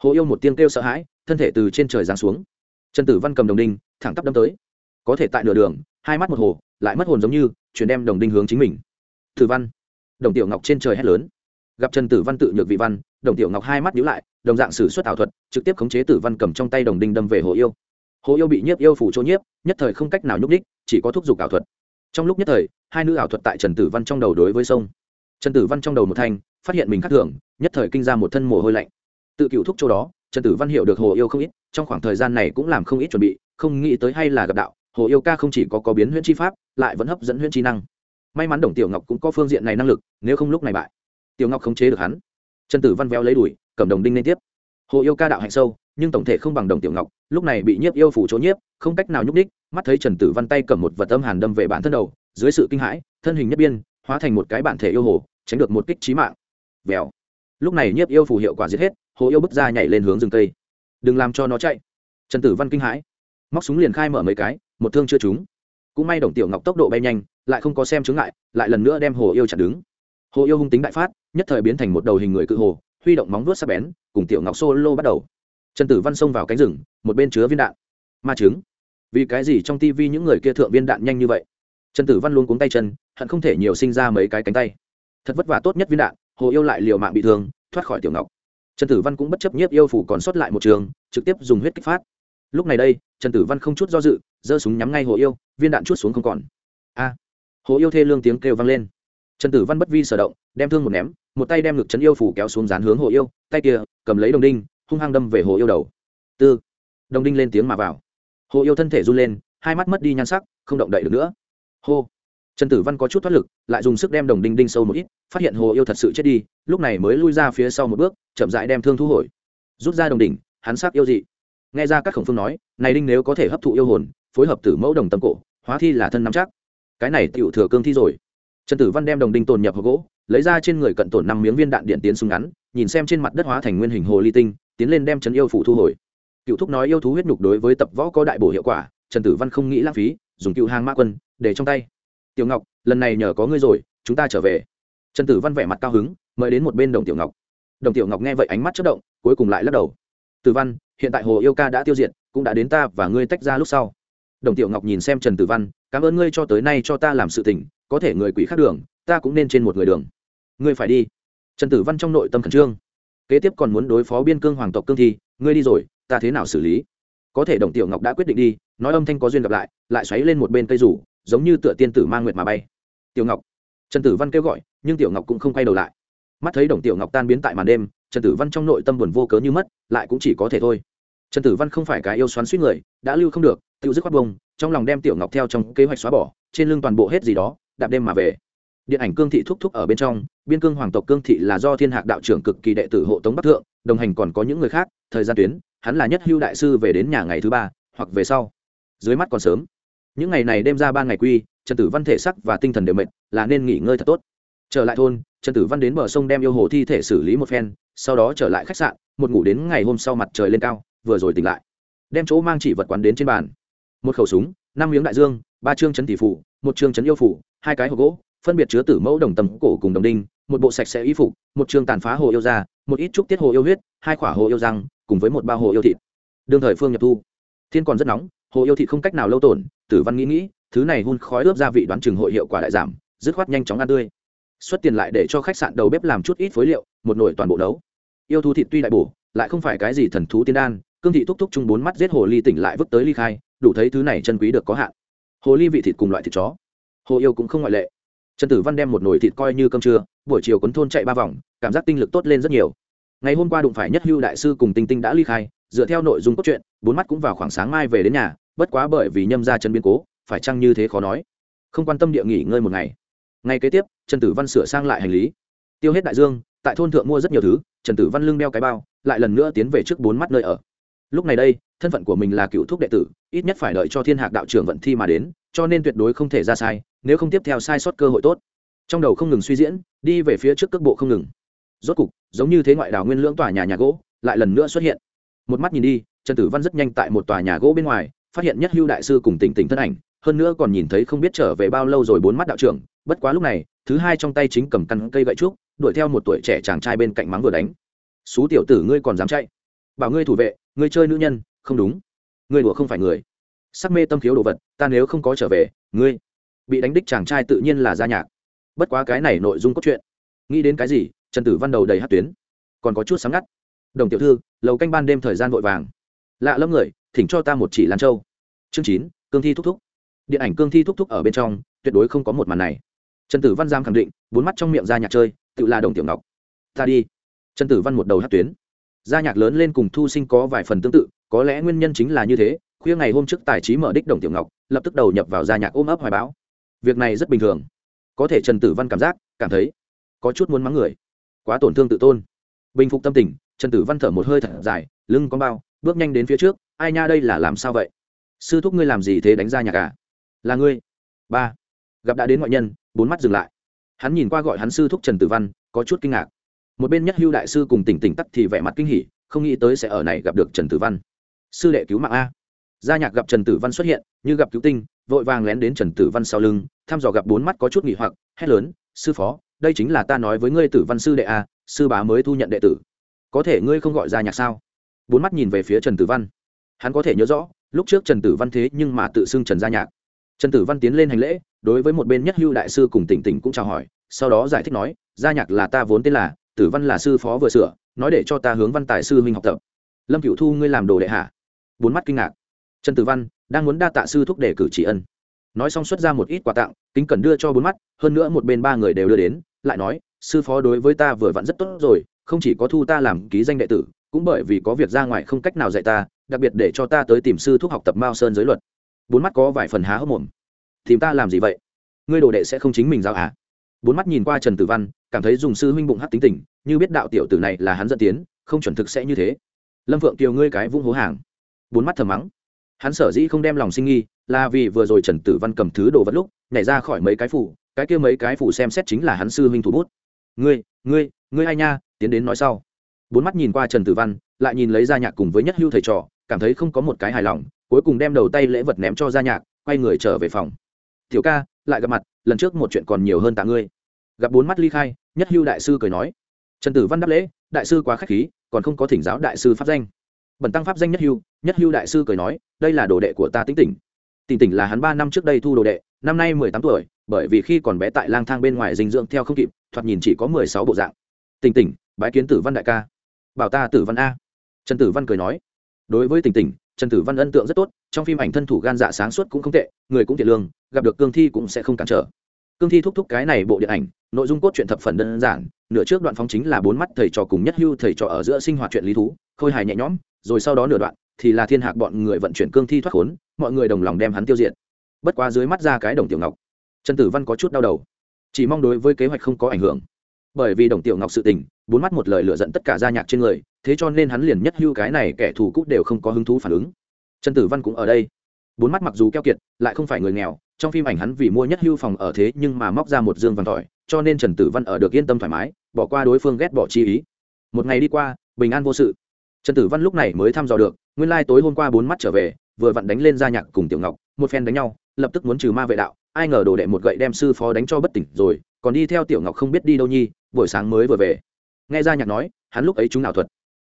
Hồ yêu một tiếng kêu sợ hãi, thân thể từ trên trời giáng xuống. Trần tử văn cầm đồng đinh, thẳng tắp đâm tới. Có thể tại nửa đường, hai mắt một hồ, lại mất hồn giống như, chuyển đem đồng đinh hướng chính mình. Tử văn. Đồng tiểu ngọc trên trời hét lớn. Gặp trần tử văn tự nhược vị văn, đồng tiểu ngọc hai mắt nhíu lại, đồng dạng sử xuất ảo thuật, trực tiếp khống chế tử văn cầm trong tay đồng đinh đâm về hồ yêu. Hồ yêu bị nhiếp yêu phủ chỗ nhiếp, nhất thời không cách nào nhúc đích chỉ có thúc giục ảo thuật. Trong lúc nhất thời hai nữ ảo thuật tại trần tử văn trong đầu đối với sông. Trần tử văn trong đầu một thanh, phát hiện mình khắc thường, nhất thời kinh ra một thân mồ hôi lạnh. Tự cựu thúc chỗ đó, trần tử văn hiểu được hồ yêu không ít, trong khoảng thời gian này cũng làm không ít chuẩn bị, không nghĩ tới hay là gặp đạo, hồ yêu ca không chỉ có có biến huyễn chi pháp, lại vẫn hấp dẫn huyễn chi năng. May mắn đồng tiểu ngọc cũng có phương diện này năng lực, nếu không lúc này bại. Tiểu ngọc không chế được hắn. Trần tử văn véo lấy đuổi cầm đồng đinh liên tiếp. Hồ yêu ca đạo hạnh sâu, nhưng tổng thể không bằng đồng tiểu ngọc, lúc này bị nhiếp yêu phủ chỗ nhiếp, không cách nào nhúc đích mắt thấy trần tử văn tay cầm một vật âm hàn đâm về bản thân đầu dưới sự kinh hãi, thân hình nhất biên, hóa thành một cái bản thể yêu hồ, tránh được một kích trí mạng. Vèo. Lúc này nhiếp yêu phủ hiệu quả giết hết, hồ yêu bước ra nhảy lên hướng rừng cây. Đừng làm cho nó chạy. Trần tử văn kinh hãi. Móc súng liền khai mở mấy cái, một thương chưa trúng. Cũng may đồng tiểu ngọc tốc độ bay nhanh, lại không có xem chứng lại lại lần nữa đem hồ yêu chặn đứng. Hồ yêu hung tính đại phát, nhất thời biến thành một đầu hình người cự hồ, huy động móng vuốt sắc bén, cùng tiểu ngọc solo bắt đầu. Trần tử văn xông vào cánh rừng, một bên chứa viên đạn. Ma chứng vì cái gì trong tivi những người kia thượng viên đạn nhanh như vậy? Trần tử văn luôn cuống tay chân, hận không thể nhiều sinh ra mấy cái cánh tay. Thật vất vả tốt nhất viên đạn, hồ yêu lại liều mạng bị thương, thoát khỏi tiểu ngọc. Trần tử văn cũng bất chấp nhiếp yêu phủ còn sót lại một trường, trực tiếp dùng huyết kích phát. Lúc này đây, trần tử văn không chút do dự, giơ súng nhắm ngay hồ yêu, viên đạn chút xuống không còn. A! Hồ yêu thê lương tiếng kêu vang lên. Trần tử văn bất vi sở động, đem thương một ném, một tay đem ngực trấn yêu phủ kéo xuống dán hướng hồ yêu, tay kia, cầm lấy đồng đinh, hung hăng đâm về hồ yêu đầu. Tư! Đồng đinh lên tiếng mà vào. Hồ yêu thân thể run lên, hai mắt mất đi nhan sắc, không động đậy được nữa hô. Trần tử văn có chút thoát lực, lại dùng sức đem đồng đinh đinh sâu một ít, phát hiện hồ yêu thật sự chết đi, lúc này mới lui ra phía sau một bước, chậm rãi đem thương thu hồi. Rút ra đồng đỉnh, hắn sắc yêu dị. Nghe ra các khổng phương nói, này đinh nếu có thể hấp thụ yêu hồn, phối hợp tử mẫu đồng tâm cổ, hóa thi là thân nắm chắc. Cái này tựu thừa cương thi rồi. Trần tử văn đem đồng đinh tồn nhập hộp gỗ, lấy ra trên người cận tổn năm miếng viên đạn điện tiến súng ngắn, nhìn xem trên mặt đất hóa thành nguyên hình hồ ly tinh, tiến lên đem trấn yêu phủ thu hồi. Cựu thúc nói yêu thú huyết nhục đối với tập võ có đại bổ hiệu quả, trần tử văn không nghĩ lãng phí dùng cựu hàng mã quân, để trong tay. Tiểu ngọc, lần này nhờ có ngươi rồi, chúng ta trở về. Trần tử văn vẻ mặt cao hứng, mời đến một bên đồng tiểu ngọc. Đồng tiểu ngọc nghe vậy ánh mắt chất động, cuối cùng lại lắc đầu. Tử văn, hiện tại hồ yêu ca đã tiêu diệt, cũng đã đến ta và ngươi tách ra lúc sau. Đồng tiểu ngọc nhìn xem trần tử văn, cảm ơn ngươi cho tới nay cho ta làm sự tình, có thể người quỷ khác đường, ta cũng nên trên một người đường. Ngươi phải đi. Trần tử văn trong nội tâm khẩn trương. Kế tiếp còn muốn đối phó biên cương hoàng tộc cương thi, ngươi đi rồi, ta thế nào xử lý? Có thể đồng tiểu ngọc đã quyết định đi, nói âm thanh có duyên gặp lại lại xoáy lên một bên cây rủ, giống như tựa tiên tử mang nguyệt mà bay. Tiểu ngọc. Trần tử văn kêu gọi, nhưng tiểu ngọc cũng không quay đầu lại. Mắt thấy đồng tiểu ngọc tan biến tại màn đêm, trần tử văn trong nội tâm buồn vô cớ như mất, lại cũng chỉ có thể thôi. Trần tử văn không phải cái yêu xoắn suýt người, đã lưu không được, tự dứt khoát bông, trong lòng đem tiểu ngọc theo trong kế hoạch xóa bỏ, trên lưng toàn bộ hết gì đó, đạp đêm mà về điện ảnh cương thị thúc thúc ở bên trong, biên cương hoàng tộc cương thị là do thiên hạc đạo trưởng cực kỳ đệ tử hộ tống bắc thượng, đồng hành còn có những người khác, thời gian tuyến, hắn là nhất hưu đại sư về đến nhà ngày thứ ba, hoặc về sau. Dưới mắt còn sớm. Những ngày này đêm ra ba ngày quy, trần tử văn thể sắc và tinh thần đều mệt, là nên nghỉ ngơi thật tốt. Trở lại thôn, trần tử văn đến bờ sông đem yêu hồ thi thể xử lý một phen, sau đó trở lại khách sạn, một ngủ đến ngày hôm sau mặt trời lên cao, vừa rồi tỉnh lại. Đem chỗ mang chỉ vật quán đến trên bàn. Một khẩu súng, năm miếng đại dương, ba chương chấn tỷ phủ một chương chấn yêu phủ hai cái hộp gỗ phân biệt chứa tử mẫu đồng tầm cổ cùng đồng đinh, một bộ sạch sẽ y phục, một trường tàn phá hồ yêu da, một ít trúc tiết hồ yêu huyết, hai khỏa hồ yêu răng, cùng với một bao hồ yêu thịt. Đương thời phương nhập thu, thiên còn rất nóng, hồ yêu thịt không cách nào lâu tổn, tử văn nghĩ nghĩ, thứ này hun khói ướp gia vị đoán chừng hội hiệu quả đại giảm, dứt khoát nhanh chóng ăn tươi. Xuất tiền lại để cho khách sạn đầu bếp làm chút ít phối liệu, một nồi toàn bộ nấu. Yêu thú thịt tuy đại bổ, lại không phải cái gì thần thú tiên đan, cương thị thúc thúc chung bốn mắt giết hồ ly tỉnh lại vứt tới ly khai, đủ thấy thứ này chân quý được có hạn. Hồ ly vị thịt cùng loại thịt chó. Hồ yêu cũng không ngoại lệ trần tử văn đem một nồi thịt coi như cơm trưa, buổi chiều cuốn thôn chạy ba vòng, cảm giác tinh lực tốt lên rất nhiều. Ngày hôm qua đụng phải nhất hưu đại sư cùng tinh tinh đã ly khai, dựa theo nội dung cốt truyện, bốn mắt cũng vào khoảng sáng mai về đến nhà, bất quá bởi vì nhâm ra chân biến cố, phải chăng như thế khó nói? Không quan tâm địa nghỉ ngơi một ngày. Ngày kế tiếp, trần tử văn sửa sang lại hành lý. Tiêu hết đại dương, tại thôn thượng mua rất nhiều thứ, trần tử văn lưng đeo cái bao, lại lần nữa tiến về trước bốn mắt nơi ở. Lúc này đây, thân phận của mình là cựu thúc đệ tử, ít nhất phải đợi cho thiên hạc đạo trưởng vận thi mà đến, cho nên tuyệt đối không thể ra sai nếu không tiếp theo sai sót cơ hội tốt. Trong đầu không ngừng suy diễn, đi về phía trước cước bộ không ngừng. Rốt cục, giống như thế ngoại đảo nguyên lưỡng tòa nhà nhà gỗ, lại lần nữa xuất hiện. Một mắt nhìn đi, trần tử văn rất nhanh tại một tòa nhà gỗ bên ngoài, phát hiện nhất hưu đại sư cùng tỉnh tỉnh thân ảnh, hơn nữa còn nhìn thấy không biết trở về bao lâu rồi bốn mắt đạo trưởng, bất quá lúc này, thứ hai trong tay chính cầm căn cây gậy trúc, đuổi theo một tuổi trẻ chàng trai bên cạnh mắng vừa đánh. Xú tiểu tử, ngươi còn dám chạy? Bảo ngươi thủ vệ, ngươi chơi nữ nhân, không đúng. Ngươi đùa không phải người. Sắc mê tâm khiếu đồ vật, ta nếu không có trở về, ngươi bị đánh đích chàng trai tự nhiên là gia nhạc. Bất quá cái này nội dung cốt truyện, nghĩ đến cái gì, trần tử văn đầu đầy hát tuyến, còn có chút sáng ngắt. Đồng tiểu thư, lầu canh ban đêm thời gian vội vàng. Lạ lẫm người, thỉnh cho ta một chỉ lan châu. Chương chín, cương thi thúc thúc. Điện ảnh cương thi thúc thúc ở bên trong, tuyệt đối không có một màn này. Trần tử văn giam khẳng định, bốn mắt trong miệng ra nhạc chơi, tự là đồng tiểu ngọc. Ta đi. Trần tử văn một đầu hát tuyến. Gia nhạc lớn lên cùng thu sinh có vài phần tương tự, có lẽ nguyên nhân chính là như thế, khuya ngày hôm trước tài trí mở đích đồng tiểu ngọc, lập tức đầu nhập vào gia nhạc ôm ấp hoài bão việc này rất bình thường. Có thể trần tử văn cảm giác, cảm thấy có chút muốn mắng người. Quá tổn thương tự tôn. Bình phục tâm tình, trần tử văn thở một hơi thật dài, lưng con bao, bước nhanh đến phía trước, ai nha, đây là làm sao vậy? Sư thúc ngươi làm gì thế đánh ra nhà cả? là ngươi. Ba. Gặp đã đến ngoại nhân, bốn mắt dừng lại. Hắn nhìn qua gọi hắn sư thúc trần tử văn, có chút kinh ngạc. Một bên nhất hưu đại sư cùng tỉnh tỉnh tắt thì vẻ mặt kinh hỉ, không nghĩ tới sẽ ở này gặp được trần tử văn. Sư đệ cứu mạng a. Gia nhạc gặp trần tử văn xuất hiện, như gặp cứu tinh vội vàng lén đến trần tử văn sau lưng, thăm dò gặp bốn mắt có chút nghỉ hoặc, hét lớn, sư phó, đây chính là ta nói với ngươi tử văn sư đệ a sư bá mới thu nhận đệ tử. Có thể ngươi không gọi gia nhạc sao? Bốn mắt nhìn về phía trần tử văn. Hắn có thể nhớ rõ, lúc trước trần tử văn thế nhưng mà tự xưng trần gia nhạc. Trần tử văn tiến lên hành lễ, đối với một bên nhất hưu đại sư cùng tỉnh tỉnh cũng chào hỏi, sau đó giải thích nói, gia nhạc là ta vốn tên là, tử văn là sư phó vừa sửa, nói để cho ta hướng văn tài sư huynh học tập. Lâm cựu thu ngươi làm đồ đệ hạ bốn mắt kinh ngạc. Trần tử văn đang muốn đa tạ sư thúc để cử chỉ ân. Nói xong xuất ra một ít quà tặng, kính cần đưa cho bốn mắt, hơn nữa một bên ba người đều đưa đến, lại nói, sư phó đối với ta vừa vặn rất tốt rồi, không chỉ có thu ta làm ký danh đệ tử, cũng bởi vì có việc ra ngoài không cách nào dạy ta, đặc biệt để cho ta tới tìm sư thúc học tập mao sơn giới luật. Bốn mắt có vài phần há hốc mồm. Tìm ta làm gì vậy? Ngươi đồ đệ sẽ không chính mình giao à? Bốn mắt nhìn qua trần tử văn, cảm thấy dùng sư huynh bụng hát tính tình, như biết đạo tiểu tử này là hắn dẫn tiến, không chuẩn thực sẽ như thế. Lâm phượng kiều ngươi cái vung hố hàng. Bốn mắt thầm mắng hắn sở dĩ không đem lòng sinh nghi là vì vừa rồi trần tử văn cầm thứ đồ vật lúc nhảy ra khỏi mấy cái phủ, cái kia mấy cái phủ xem xét chính là hắn sư huynh thủ bút. Ngươi ngươi ngươi ai nha? Tiến đến nói sau. Bốn mắt nhìn qua trần tử văn, lại nhìn lấy gia nhạc cùng với nhất hưu thầy trò, cảm thấy không có một cái hài lòng, cuối cùng đem đầu tay lễ vật ném cho gia nhạc, quay người trở về phòng. Tiểu ca, lại gặp mặt, lần trước một chuyện còn nhiều hơn tạ ngươi. Gặp bốn mắt ly khai, nhất hưu đại sư cười nói. Trần tử văn đáp lễ, đại sư quá k h á c h khí, còn không có thỉnh giáo đại sư pháp danh bẩn tăng pháp danh nhất hưu nhất hưu đại sư cười nói, đây là đồ đệ của ta tính tỉnh. Tỉnh tỉnh là hắn ba năm trước đây thu đồ đệ, năm nay mười tám tuổi, bởi vì khi còn bé tại lang thang bên ngoài dinh dưỡng theo không kịp, thoạt nhìn chỉ có mười sáu bộ dạng. Tỉnh tỉnh, bái kiến tử văn đại ca. Bảo ta tử văn a. Trần tử văn cười nói, đối với tỉnh tỉnh, trần tử văn ấn tượng rất tốt, trong phim ảnh thân thủ gan dạ sáng suốt cũng không tệ, người cũng thiện lương, gặp được cương thi cũng sẽ không cản trở. Cương thi thúc thúc cái này bộ điện ảnh, nội dung cốt truyện thập phần đơn giản, nửa trước đoạn phóng chính là bốn mắt thầy trò cùng nhất hưu thầy trò ở giữa sinh hoạt chuyện lý thú, khôi hài nhẹ nhõm rồi sau đó nửa đoạn thì là thiên hạc bọn người vận chuyển cương thi thoát khốn, mọi người đồng lòng đem hắn tiêu diệt. Bất quá dưới mắt ra cái đồng tiểu ngọc, trần tử văn có chút đau đầu, chỉ mong đối với kế hoạch không có ảnh hưởng. Bởi vì đồng tiểu ngọc sự tình, bốn mắt một lời lựa dẫn tất cả gia nhạc trên người, thế cho nên hắn liền nhất hưu cái này kẻ thù cút đều không có hứng thú phản ứng. Trần tử văn cũng ở đây. Bốn mắt mặc dù keo kiệt, lại không phải người nghèo, trong phim ảnh hắn vì mua nhất hưu phòng ở thế nhưng mà móc ra một dương vàng tỏi, cho nên trần tử văn ở được yên tâm thoải mái, bỏ qua đối phương ghét bỏ chi ý. Một ngày đi qua, bình an vô sự trần tử văn lúc này mới thăm dò được, nguyên lai tối hôm qua bốn mắt trở về, vừa vặn đánh lên gia nhạc cùng tiểu ngọc, một phen đánh nhau, lập tức muốn trừ ma vệ đạo, ai ngờ đồ đệ một gậy đem sư phó đánh cho bất tỉnh rồi, còn đi theo tiểu ngọc không biết đi đâu nhi, buổi sáng mới vừa về. Nghe gia nhạc nói, hắn lúc ấy chúng nào thuật.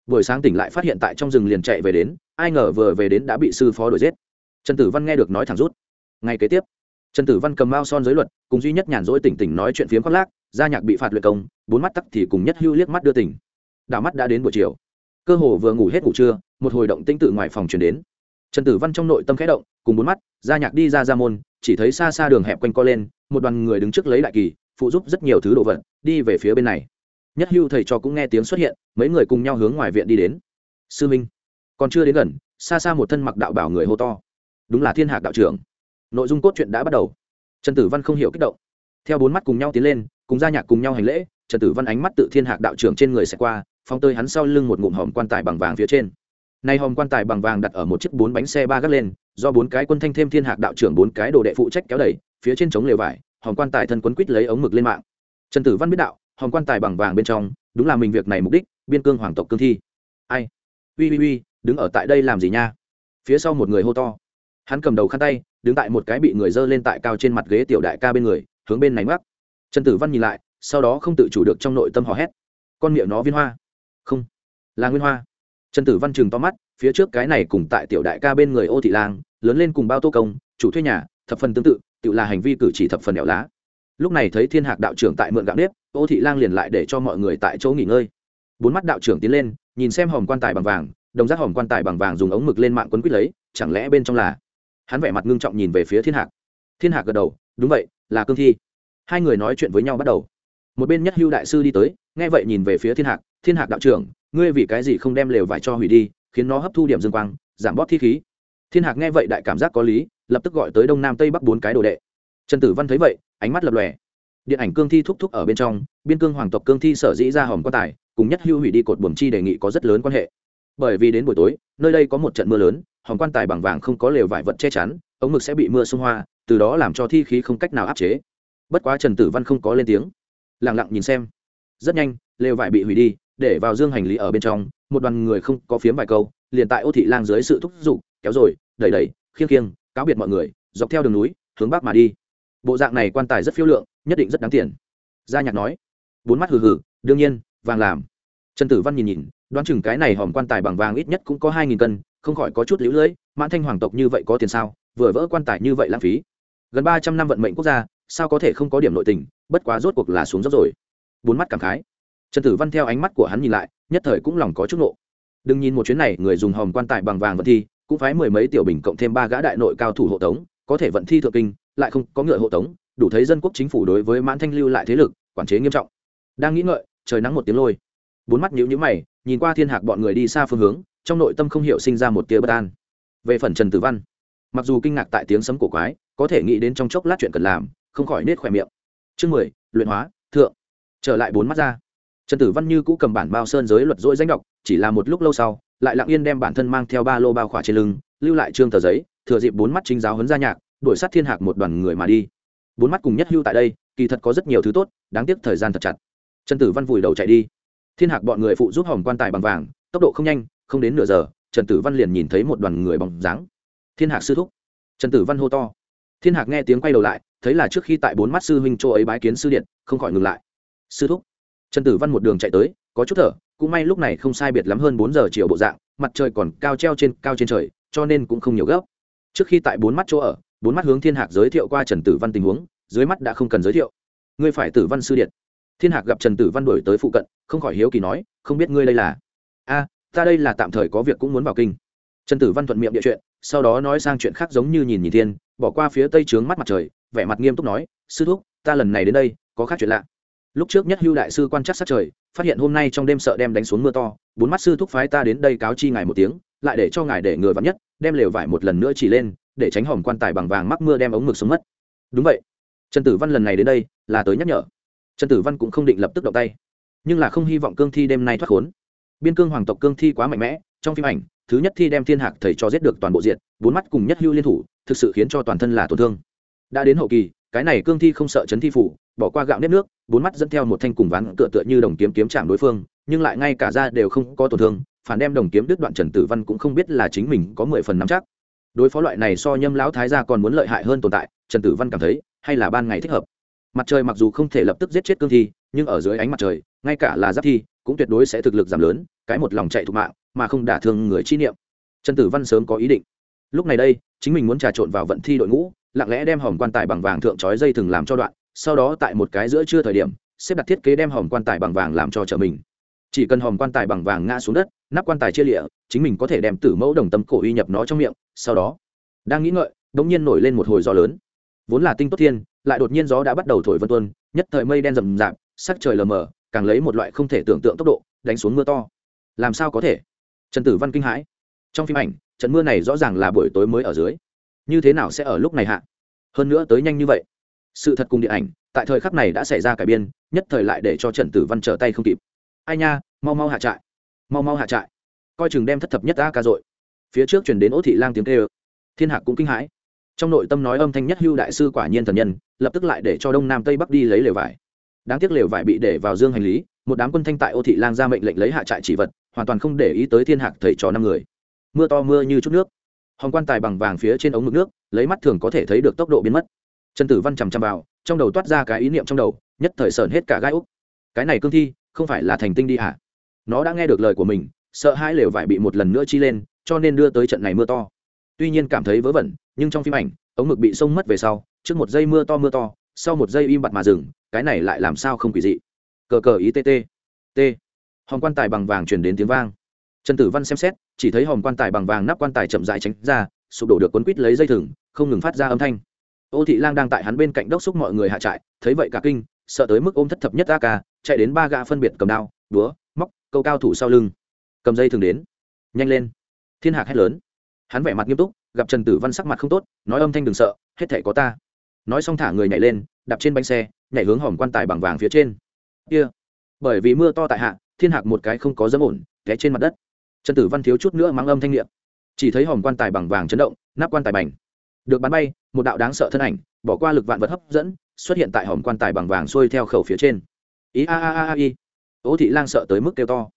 Buổi sáng tỉnh lại phát hiện tại trong rừng liền chạy về đến, ai ngờ vừa về đến đã bị sư phó đuổi giết. Trần tử văn nghe được nói thẳng rút. Ngay kế tiếp, trần tử văn cầm mao son giới luật, cùng duy nhất nhàn rỗi tỉnh tỉnh nói chuyện phiếm khoác lác, gia nhạc bị phạt luyện công, bốn mắt tắc thì cùng nhất hưu liếc mắt đưa tỉnh. Đảo mắt đã đến buổi chiều cơ hồ vừa ngủ hết ngủ trưa, một hồi động tinh tự ngoài phòng truyền đến. Trần tử văn trong nội tâm khẽ động, cùng bốn mắt gia nhạc đi ra ra môn, chỉ thấy xa xa đường hẹp quanh co lên, một đoàn người đứng trước lấy đại kỳ, phụ giúp rất nhiều thứ đồ vật, đi về phía bên này. Nhất hưu thầy trò cũng nghe tiếng xuất hiện, mấy người cùng nhau hướng ngoài viện đi đến. Sư minh. Còn chưa đến gần, xa xa một thân mặc đạo bảo người hô to. Đúng là thiên hạc đạo trưởng. Nội dung cốt truyện đã bắt đầu. Trần tử văn không hiểu kích động. Theo bốn mắt cùng nhau tiến lên, cùng gia nhạc cùng nhau hành lễ, trần tử văn ánh mắt tự thiên hạc đạo trưởng trên người sẽ qua phong tới hắn sau lưng một ngụm hòm quan tài bằng vàng phía trên. Nay hòm quan tài bằng vàng đặt ở một chiếc bốn bánh xe ba gác lên, do bốn cái quân thanh thêm thiên hạc đạo trưởng bốn cái đồ đệ phụ trách kéo đẩy, phía trên chống lều vải, hòm quan tài thân quấn quít lấy ống mực lên mạng. Trần tử văn biết đạo, hòm quan tài bằng vàng bên trong, đúng là mình việc này mục đích, biên cương hoàng tộc cương thi. Ai? Ui ui ui đứng ở tại đây làm gì nha? Phía sau một người hô to. Hắn cầm đầu khăn tay, đứng tại một cái bị người dơ lên tại cao trên mặt ghế tiểu đại ca bên người, hướng bên này mắc trần tử văn nhìn lại, sau đó không tự chủ được trong nội tâm hò hét. Con miệng nó viên hoa không. Là nguyên hoa. Trần tử văn chừng to mắt, phía trước cái này cùng tại tiểu đại ca bên người ô thị lang, lớn lên cùng bao tô công, chủ thuê nhà, thập phần tương tự tự là hành vi cử chỉ thập phần đẻo lá. Lúc này thấy thiên hạc đạo trưởng tại mượn gạo nếp, ô thị lang liền lại để cho mọi người tại chỗ nghỉ ngơi. Bốn mắt đạo trưởng tiến lên, nhìn xem hòm quan tài bằng vàng, đồng giác hòm quan tài bằng vàng dùng ống mực lên mạng quấn quýt lấy, chẳng lẽ bên trong là? Hắn vẻ mặt ngưng trọng nhìn về phía thiên hạc. Thiên hạc gật đầu, đúng vậy, là cương thi. Hai người nói chuyện với nhau bắt đầu. Một bên nhất hưu đại sư đi tới nghe vậy nhìn về phía thiên hạc thiên hạc đạo trưởng, ngươi vì cái gì không đem lều vải cho hủy đi, khiến nó hấp thu điểm dương quang, giảm bóp thi khí? Thiên hạc nghe vậy đại cảm giác có lý, lập tức gọi tới đông nam tây bắc bốn cái đồ đệ. Trần tử văn thấy vậy, ánh mắt lập lòe. Điện ảnh cương thi thúc thúc ở bên trong, biên cương hoàng tộc cương thi sở dĩ ra hòm quan tài, cùng nhất hưu hủy đi cột buồng chi đề nghị có rất lớn quan hệ. Bởi vì đến buổi tối, nơi đây có một trận mưa lớn, hòm quan tài bằng vàng không có lều vải vật che chắn, ống mực sẽ bị mưa xung hoa, từ đó làm cho thi khí không cách nào áp chế. Bất quá trần tử văn không có lên tiếng lẳng lặng nhìn xem rất nhanh, lều vải bị hủy đi, để vào dương hành lý ở bên trong, một đoàn người không có phiếm vài câu, liền tại ô thị lang dưới sự thúc giục, kéo rồi, đẩy đẩy, khiêng khiêng, cáo biệt mọi người, dọc theo đường núi, hướng bắc mà đi. Bộ dạng này quan tài rất phiêu lượng, nhất định rất đáng tiền. Gia nhạc nói, bốn mắt hừ hừ, đương nhiên, vàng làm. Trần tử văn nhìn nhìn, đoán chừng cái này hòm quan tài bằng vàng ít nhất cũng có hai nghìn cân, không khỏi có chút lũ lưỡi, mãn thanh hoàng tộc như vậy có tiền sao, vừa vỡ quan tài như vậy lãng phí. Gần ba trăm năm vận mệnh quốc gia, sao có thể không có điểm nội tình, bất quá rốt cuộc là xuống dốc rồi bốn mắt cảm khái. Trần tử văn theo ánh mắt của hắn nhìn lại, nhất thời cũng lòng có chút nộ đừng nhìn một chuyến này, người dùng hòm quan tài bằng vàng vận thi, cũng phái mười mấy tiểu bình cộng thêm ba gã đại nội cao thủ hộ tống, có thể vận thi thượng kinh, lại không có ngựa hộ tống, đủ thấy dân quốc chính phủ đối với mãn thanh lưu lại thế lực, quản chế nghiêm trọng. Đang nghĩ ngợi, trời nắng một tiếng lôi. Bốn mắt nhíu nhíu mày, nhìn qua thiên hạc bọn người đi xa phương hướng, trong nội tâm không hiểu sinh ra một tia bất an. Về phần trần tử văn, mặc dù kinh ngạc tại tiếng sấm cổ quái, có thể nghĩ đến trong chốc lát chuyện cần làm, không khỏi nết khỏe miệng. Chương mười, luyện hóa, thượng trở lại bốn mắt ra. Trần tử văn như cũ cầm bản bao sơn giới luật dỗi danh đọc, chỉ là một lúc lâu sau, lại lặng yên đem bản thân mang theo ba lô bao khỏa trên lưng, lưu lại trương tờ giấy, thừa dịp bốn mắt chính giáo huấn gia nhạc, đuổi sát thiên hạc một đoàn người mà đi. Bốn mắt cùng nhất hưu tại đây, kỳ thật có rất nhiều thứ tốt, đáng tiếc thời gian thật chặt. Trần tử văn vùi đầu chạy đi. Thiên hạc bọn người phụ giúp hòm quan tài bằng vàng, tốc độ không nhanh, không đến nửa giờ, trần tử văn liền nhìn thấy một đoàn người bóng dáng. Thiên hạc sư thúc. Trần tử văn hô to. Thiên hạc nghe tiếng quay đầu lại, thấy là trước khi tại bốn mắt sư huynh chỗ ấy bái kiến sư điện, không khỏi ngừng lại sư thúc. Trần tử văn một đường chạy tới, có chút thở, cũng may lúc này không sai biệt lắm hơn bốn giờ chiều bộ dạng, mặt trời còn cao treo trên, cao trên trời, cho nên cũng không nhiều gấp. Trước khi tại bốn mắt chỗ ở, bốn mắt hướng thiên hạc giới thiệu qua trần tử văn tình huống, dưới mắt đã không cần giới thiệu. Ngươi phải tử văn sư điện. Thiên hạc gặp trần tử văn đổi tới phụ cận, không khỏi hiếu kỳ nói, không biết ngươi đây là? A, ta đây là tạm thời có việc cũng muốn vào kinh. Trần tử văn thuận miệng địa chuyện, sau đó nói sang chuyện khác giống như nhìn nhìn thiên, bỏ qua phía tây trướng mắt mặt trời, vẻ mặt nghiêm túc nói, sư thúc, ta lần này đến đây, có khác chuyện lạ lúc trước nhất hưu đại sư quan trắc sát trời, phát hiện hôm nay trong đêm sợ đem đánh xuống mưa to, bốn mắt sư thúc phái ta đến đây cáo chi ngài một tiếng, lại để cho ngài để ngừa vắn nhất, đem lều vải một lần nữa chỉ lên, để tránh hỏng quan tài bằng vàng mắc mưa đem ống mực xuống mất. Đúng vậy. Trần tử văn lần này đến đây, là tới nhắc nhở. Trần tử văn cũng không định lập tức động tay, nhưng là không hy vọng cương thi đêm nay thoát khốn. Biên cương hoàng tộc cương thi quá mạnh mẽ, trong phim ảnh, thứ nhất thi đem thiên hạc thầy cho giết được toàn bộ diện bốn mắt cùng nhất hưu liên thủ, thực sự khiến cho toàn thân là tổn thương. Đã đến hậu kỳ, cái này cương thi không sợ chấn thi phủ, bỏ qua gạo nếp nước bốn mắt dẫn theo một thanh cùng ván tựa tựa như đồng kiếm kiếm chạm đối phương, nhưng lại ngay cả ra đều không có tổn thương, phản đem đồng kiếm đứt đoạn trần tử văn cũng không biết là chính mình có mười phần nắm chắc. Đối phó loại này so nhâm lão thái gia còn muốn lợi hại hơn tồn tại, trần tử văn cảm thấy, hay là ban ngày thích hợp. Mặt trời mặc dù không thể lập tức giết chết cương thi, nhưng ở dưới ánh mặt trời, ngay cả là giáp thi, cũng tuyệt đối sẽ thực lực giảm lớn, cái một lòng chạy thục mạng, mà không đả thương người chi niệm. Trần tử văn sớm có ý định. Lúc này đây, chính mình muốn trà trộn vào vận thi đội ngũ, lặng lẽ đem hòm quan tài bằng vàng thượng trói dây thừng làm cho đoạn sau đó tại một cái giữa trưa thời điểm, xếp đặt thiết kế đem hòm quan tài bằng vàng làm cho trở mình. Chỉ cần hòm quan tài bằng vàng ngã xuống đất, nắp quan tài chia lịa, chính mình có thể đem tử mẫu đồng tâm cổ uy nhập nó trong miệng, sau đó, đang nghĩ ngợi đ ỗ n g nhiên nổi lên một hồi gió lớn. Vốn là tinh tốt thiên, lại đột nhiên gió đã bắt đầu thổi vân tuân nhất thời mây đen rầm rạp, sắc trời lờ mờ, càng lấy một loại không thể tưởng tượng tốc độ, đánh xuống mưa to. Làm sao có thể? Trần tử văn kinh hãi. Trong phim ảnh, trận mưa này rõ ràng là buổi tối mới ở dưới. Như thế nào sẽ ở lúc này hạ? Hơn nữa tới nhanh như vậy sự thật cùng điện ảnh, tại thời khắc này đã xảy ra cải biên, nhất thời lại để cho trần tử văn trở tay không kịp. Ai nha, mau mau hạ trại. Mau mau hạ trại. Coi chừng đem thất thập nhất ta ca dội. Phía trước chuyển đến ố thị lang tiếng tê ơ thiên hạc cũng kinh hãi. Trong nội tâm nói âm thanh nhất hưu đại sư quả nhiên thần nhân, lập tức lại để cho đông nam tây bắc đi lấy lều vải. Đáng tiếc lều vải bị để vào dương hành lý, một đám quân thanh tại ô thị lang ra mệnh lệnh lấy hạ trại chỉ vật, hoàn toàn không để ý tới thiên hạc thầy trò năm người. Mưa to mưa như chút nước. Hòng quan tài bằng vàng phía trên ống mực nước, lấy mắt thường có thể thấy được tốc độ biến mất trần tử văn chằm chằm vào, trong đầu toát ra cái ý niệm trong đầu, nhất thời sờn hết cả gai úc. Cái này cương thi, không phải là thành tinh đi hả? Nó đã nghe được lời của mình, sợ hai lều vải bị một lần nữa chi lên, cho nên đưa tới trận này mưa to. Tuy nhiên cảm thấy vớ vẩn, nhưng trong phim ảnh, ống mực bị sông mất về sau, trước một giây mưa to mưa to, sau một giây im bặt mà dừng, cái này lại làm sao không quỷ dị? Cờ cờ ý tt t. Hòm quan tài bằng vàng truyền đến tiếng vang. Trần tử văn xem xét, chỉ thấy hòm quan tài bằng vàng nắp quan tài chậm dại tránh ra, sụp đổ được quấn quít lấy dây thừng, không ngừng phát ra âm thanh ô thị lang đang tại hắn bên cạnh đốc xúc mọi người hạ trại thấy vậy cả kinh sợ tới mức ôm thất thập nhất a ca chạy đến ba gã phân biệt cầm đao đúa, móc câu cao thủ sau lưng. Cầm dây thường đến. Nhanh lên. Thiên hạc hét lớn. Hắn vẻ mặt nghiêm túc gặp trần tử văn sắc mặt không tốt nói âm thanh đừng sợ hết thể có ta. Nói xong thả người nhảy lên đạp trên bánh xe nhảy hướng hòm quan tài bằng vàng phía trên. Kia. Bởi vì mưa to tại hạ thiên hạc một cái không có dâm ổn té trên mặt đất. Trần tử văn thiếu chút nữa mắng âm thanh niệm. Chỉ thấy hòm quan tài bằng vàng chấn động nắp quan tài bành được bắn bay, một đạo đáng sợ thân ảnh, bỏ qua lực vạn vật hấp dẫn, xuất hiện tại hòm quan tài bằng vàng xuôi theo khẩu phía trên. Ý a a a a y ố thị lang sợ tới mức kêu to.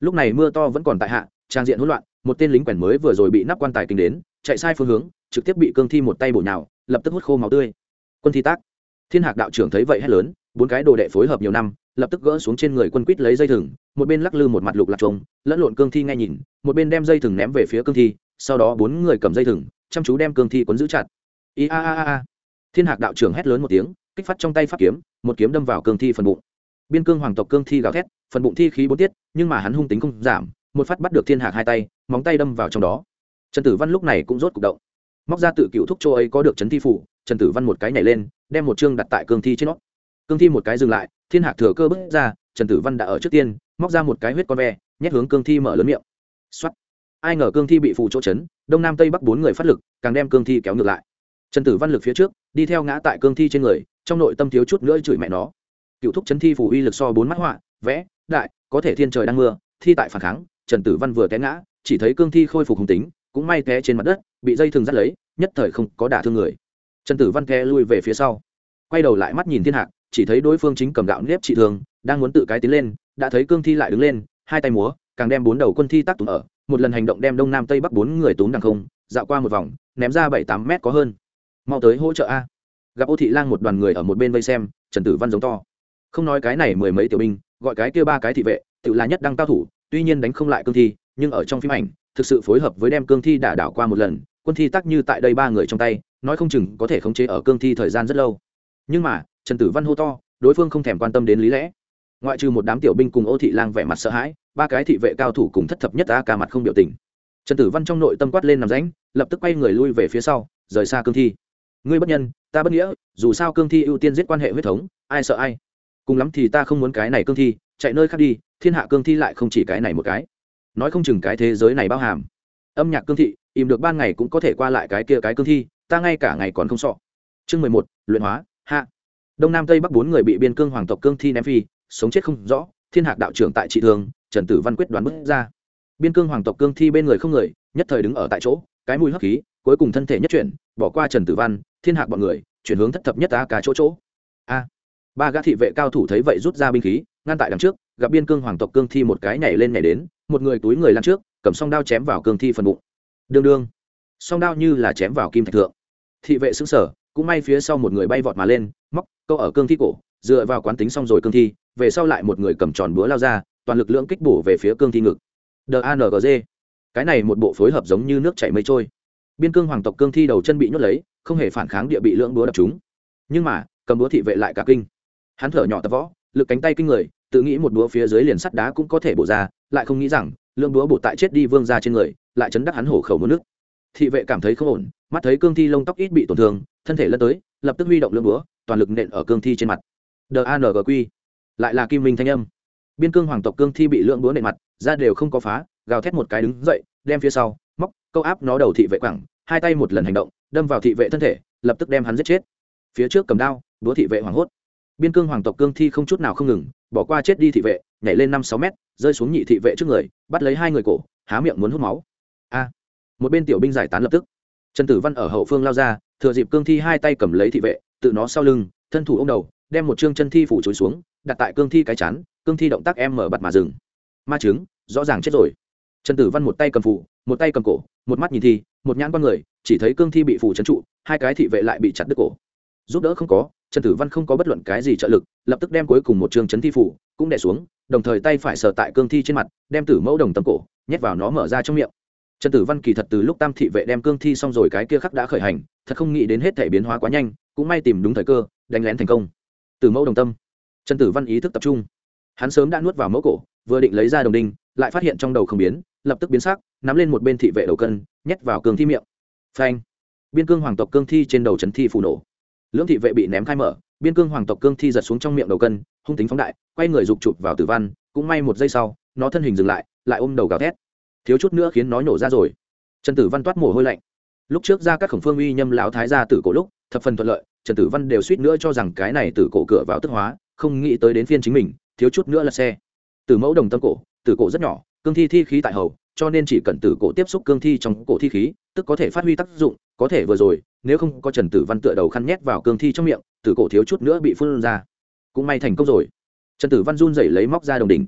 Lúc này mưa to vẫn còn tại hạ, trang diện hỗn loạn, một tên lính quèn mới vừa rồi bị nắp quan tài kinh đến, chạy sai phương hướng, trực tiếp bị cương thi một tay bổ nhào, lập tức hút khô máu tươi. Quân thi tác. Thiên hạc đạo trưởng thấy vậy hét lớn, bốn cái đồ đệ phối hợp nhiều năm, lập tức gỡ xuống trên người quân quýt lấy dây thừng, một bên lắc lư một mặt lục lạc trống, lẫn lộn cương thi ngay nhìn, một bên đem dây thừng ném về phía cương thi, sau đó bốn người cầm dây thừng chăm chú đem cương thi quấn giữ chặt. I a a a thiên hạc đạo trưởng hét lớn một tiếng, kích phát trong tay pháp kiếm, một kiếm đâm vào cương thi phần bụng. Biên cương hoàng tộc cương thi gào thét, phần bụng thi khí bốn tiết, nhưng mà hắn hung tính không giảm, một phát bắt được thiên hạc hai tay, móng tay đâm vào trong đó. Trần tử văn lúc này cũng rốt cục động. Móc ra tự cựu thúc châu ấy có được trấn thi phủ, trần tử văn một cái nhảy lên, đem một chương đặt tại cương thi trên nó. Cương thi một cái dừng lại, thiên hạc thừa cơ bước ra, trần tử văn đã ở trước tiên, móc ra một cái huyết con ve, nhét hướng cương thi mở lớn miệng. X ai ngờ cương thi bị phù chỗ chấn đông nam tây bắc bốn người phát lực càng đem cương thi kéo ngược lại. Trần tử văn lực phía trước đi theo ngã tại cương thi trên người trong nội tâm thiếu chút nữa chửi mẹ nó. Cựu thúc chấn thi phù uy lực so bốn mắt họa vẽ đại có thể thiên trời đang mưa thi tại phản kháng trần tử văn vừa té ngã chỉ thấy cương thi khôi phục hùng tính cũng may té trên mặt đất bị dây thừng dắt lấy nhất thời không có đả thương người. Trần tử văn té lui về phía sau quay đầu lại mắt nhìn thiên hạc chỉ thấy đối phương chính cầm gạo nếp trị thường, đang muốn tự cái tiến lên đã thấy cương thi lại đứng lên hai tay múa càng đem bốn đầu quân thi tác tụng ở một lần hành động đem đông nam tây bắc bốn người túm đằng không, dạo qua một vòng, ném ra bảy tám mét có hơn. Mau tới hỗ trợ a. Gặp ô thị lang một đoàn người ở một bên vây xem, trần tử văn giống to. Không nói cái này mười mấy tiểu binh, gọi cái kia ba cái thị vệ, tự là nhất đăng cao thủ, tuy nhiên đánh không lại cương thi, nhưng ở trong phim ảnh, thực sự phối hợp với đem cương thi đả đảo qua một lần, quân thi tắc như tại đây ba người trong tay, nói không chừng có thể khống chế ở cương thi thời gian rất lâu. Nhưng mà, trần tử văn hô to, đối phương không thèm quan tâm đến lý lẽ ngoại trừ một đám tiểu binh cùng ô thị lang vẻ mặt sợ hãi, ba cái thị vệ cao thủ cùng thất thập nhất a ca mặt không biểu tình. Trần tử văn trong nội tâm quát lên nằm ránh lập tức quay người lui về phía sau, rời xa cương thi. Ngươi bất nhân, ta bất nghĩa, dù sao cương thi ưu tiên giết quan hệ huyết thống, ai sợ ai. Cùng lắm thì ta không muốn cái này cương thi, chạy nơi khác đi, thiên hạ cương thi lại không chỉ cái này một cái. Nói không chừng cái thế giới này bao hàm. Âm nhạc cương thị im được ban ngày cũng có thể qua lại cái kia cái cương thi, ta ngay cả ngày còn không sọ chương mười một, luyện hóa, hạ. Đông nam tây bắc bốn người bị biên cương hoàng tộc cương thi ném phi sống chết không rõ, thiên hạc đạo trưởng tại trị thương, trần tử văn quyết đoán bước ra. Biên cương hoàng tộc cương thi bên người không người, nhất thời đứng ở tại chỗ, cái mùi hấp khí, cuối cùng thân thể nhất chuyển, bỏ qua trần tử văn, thiên hạc bọn người, chuyển hướng thất thập nhất ta cả chỗ chỗ. A, ba gã thị vệ cao thủ thấy vậy rút ra binh khí, ngăn tại đằng trước, gặp biên cương hoàng tộc cương thi một cái nhảy lên nhảy đến, một người túi người lăn trước, cầm song đao chém vào cương thi phần bụng. Đương đương. Song đao như là chém vào kim thạch thượng. Thị vệ xứng sở cũng may phía sau một người bay vọt mà lên, móc câu ở cương thi cổ, dựa vào quán tính xong rồi cương thi về sau lại một người cầm tròn búa lao ra, toàn lực lượng kích bổ về phía cương thi ngực. Đangg cái này một bộ phối hợp giống như nước chảy mây trôi. Biên cương hoàng tộc cương thi đầu chân bị nhốt lấy, không hề phản kháng địa bị lưỡng búa đập chúng nhưng mà, cầm búa thị vệ lại cả kinh. Hắn thở nhỏ tập võ, lực cánh tay kinh người, tự nghĩ một búa phía dưới liền sắt đá cũng có thể bổ ra, lại không nghĩ rằng, lưỡng búa bổ tại chết đi vương ra trên người, lại chấn đắc hắn hổ khẩu mất nước. Thị vệ cảm thấy không ổn, mắt thấy cương thi lông tóc ít bị tổn thương, thân thể lân tới, lập tức huy động lưỡng búa, toàn lực nện ở cương thi trên mặt. Dangq lại là kim minh thanh âm. Biên cương hoàng tộc cương thi bị lưỡng búa nện mặt ra đều không có phá, gào thét một cái đứng dậy, đem phía sau, móc, câu áp nó đầu thị vệ quẳng, hai tay một lần hành động, đâm vào thị vệ thân thể, lập tức đem hắn giết chết. Phía trước cầm đao, búa thị vệ hoảng hốt. Biên cương hoàng tộc cương thi không chút nào không ngừng, bỏ qua chết đi thị vệ, nhảy lên năm sáu mét, rơi xuống nhị thị vệ trước người, bắt lấy hai người cổ, há miệng muốn hút máu. A! Một bên tiểu binh giải tán lập tức. Trần tử văn ở hậu phương lao ra, thừa dịp cương thi hai tay cầm lấy thị vệ, tự nó sau lưng, thân thủ ô m đầu, đem một chương chân thi phủ chối xuống đặt tại cương thi cái chán cương thi động tác em mở bặt mà dừng. Ma chứng rõ ràng chết rồi. Trần tử văn một tay cầm phụ, một tay cầm cổ một mắt nhìn thi một nhãn con người chỉ thấy cương thi bị phủ trấn trụ hai cái thị vệ lại bị chặt đứt cổ. Giúp đỡ không có trần tử văn không có bất luận cái gì trợ lực lập tức đem cuối cùng một trường chấn thi phủ cũng đẻ xuống đồng thời tay phải sờ tại cương thi trên mặt đem tử mẫu đồng tầm cổ nhét vào nó mở ra trong miệng. Trần tử văn kỳ thật từ lúc tam thị vệ đem cương thi xong rồi cái kia khắc đã khởi hành thật không nghĩ đến hết thể biến hóa quá nhanh cũng may tìm đúng thời cơ đánh lén thành công. Tử mẫu đồng tâm trần tử văn ý thức tập trung. Hắn sớm đã nuốt vào mẫu cổ, vừa định lấy ra đồng đinh, lại phát hiện trong đầu không biến, lập tức biến sắc, nắm lên một bên thị vệ đầu cân, nhét vào cương thi miệng. Phanh! Biên cương hoàng tộc cương thi trên đầu trấn thi phủ nổ. Lưỡng thị vệ bị ném khai mở, biên cương hoàng tộc cương thi giật xuống trong miệng đầu cân, hung tính phóng đại, quay người rục chụp vào tử văn, cũng may một giây sau, nó thân hình dừng lại lại ôm đầu gào thét. Thiếu chút nữa khiến nó nổ ra rồi. Trần tử văn toát mồ hôi lạnh. Lúc trước ra các khổng phương uy nhâm lão thái ra tử cổ lúc, thập phần thuận lợi, trần tử văn đều suýt nữa cho rằng cái này tử cổ cửa vào tức hóa không nghĩ tới đến phiên chính mình, thiếu chút nữa là xe. Từ mẫu đồng tâm cổ từ cổ rất nhỏ, cương thi thi khí tại hầu, cho nên chỉ cần từ cổ tiếp xúc cương thi trong cổ thi khí, tức có thể phát huy tác dụng, có thể vừa rồi, nếu không có trần tử văn tựa đầu khăn nhét vào cương thi trong miệng từ cổ thiếu chút nữa bị phun ra. Cũng may thành công rồi. Trần tử văn run rẩy lấy móc ra đồng đỉnh.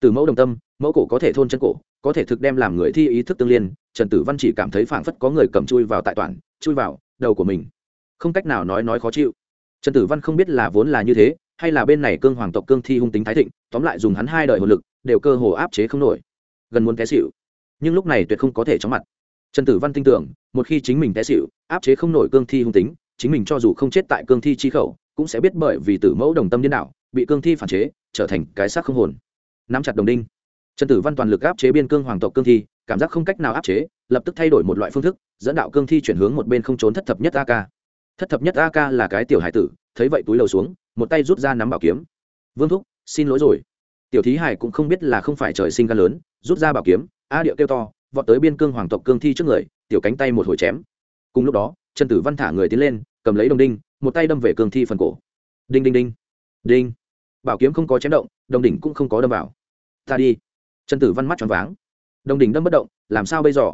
Từ mẫu đồng tâm, mẫu cổ có thể thôn chân cổ, có thể thực đem làm người thi ý thức tương liên, trần tử văn chỉ cảm thấy phảng phất có người cầm chui vào tại toàn, chui vào đầu của mình. Không cách nào nói nói khó chịu. Trần tử văn không biết là vốn là như thế hay là bên này cương hoàng tộc cương thi hung tính thái thịnh, tóm lại dùng hắn hai đời hồn lực, đều cơ hồ áp chế không nổi. Gần muốn té xịu nhưng lúc này tuyệt không có thể chóng mặt. Trần tử văn tin tưởng, một khi chính mình té xịu áp chế không nổi cương thi hung tính, chính mình cho dù không chết tại cương thi chi khẩu, cũng sẽ biết bởi vì tử mẫu đồng tâm điên đạo bị cương thi phản chế, trở thành cái xác không hồn. Nắm chặt đồng đinh. Trần tử văn toàn lực áp chế biên cương hoàng tộc cương thi, cảm giác không cách nào áp chế, lập tức thay đổi một loại phương thức, dẫn đạo cương thi chuyển hướng một bên không trốn thất thập nhất a ca thất thập nhất a ca là cái tiểu hải tử, thấy vậy túi lầu xuống một tay rút ra nắm bảo kiếm. Vương thúc, xin lỗi rồi. Tiểu thí hải cũng không biết là không phải trời sinh ca lớn, rút ra bảo kiếm a điệu kêu to, vọt tới biên cương hoàng tộc cương thi trước người, tiểu cánh tay một hồi chém. Cùng lúc đó trần tử văn thả người tiến lên, cầm lấy đồng đinh, một tay đâm về cương thi phần cổ. Đinh đinh đinh. Đinh. Bảo kiếm không có chém động, đồng đỉnh cũng không có đâm vào. Ta đi. Trần tử văn mắt tròn váng. Đồng đỉnh đâm bất động, làm sao bây giờ?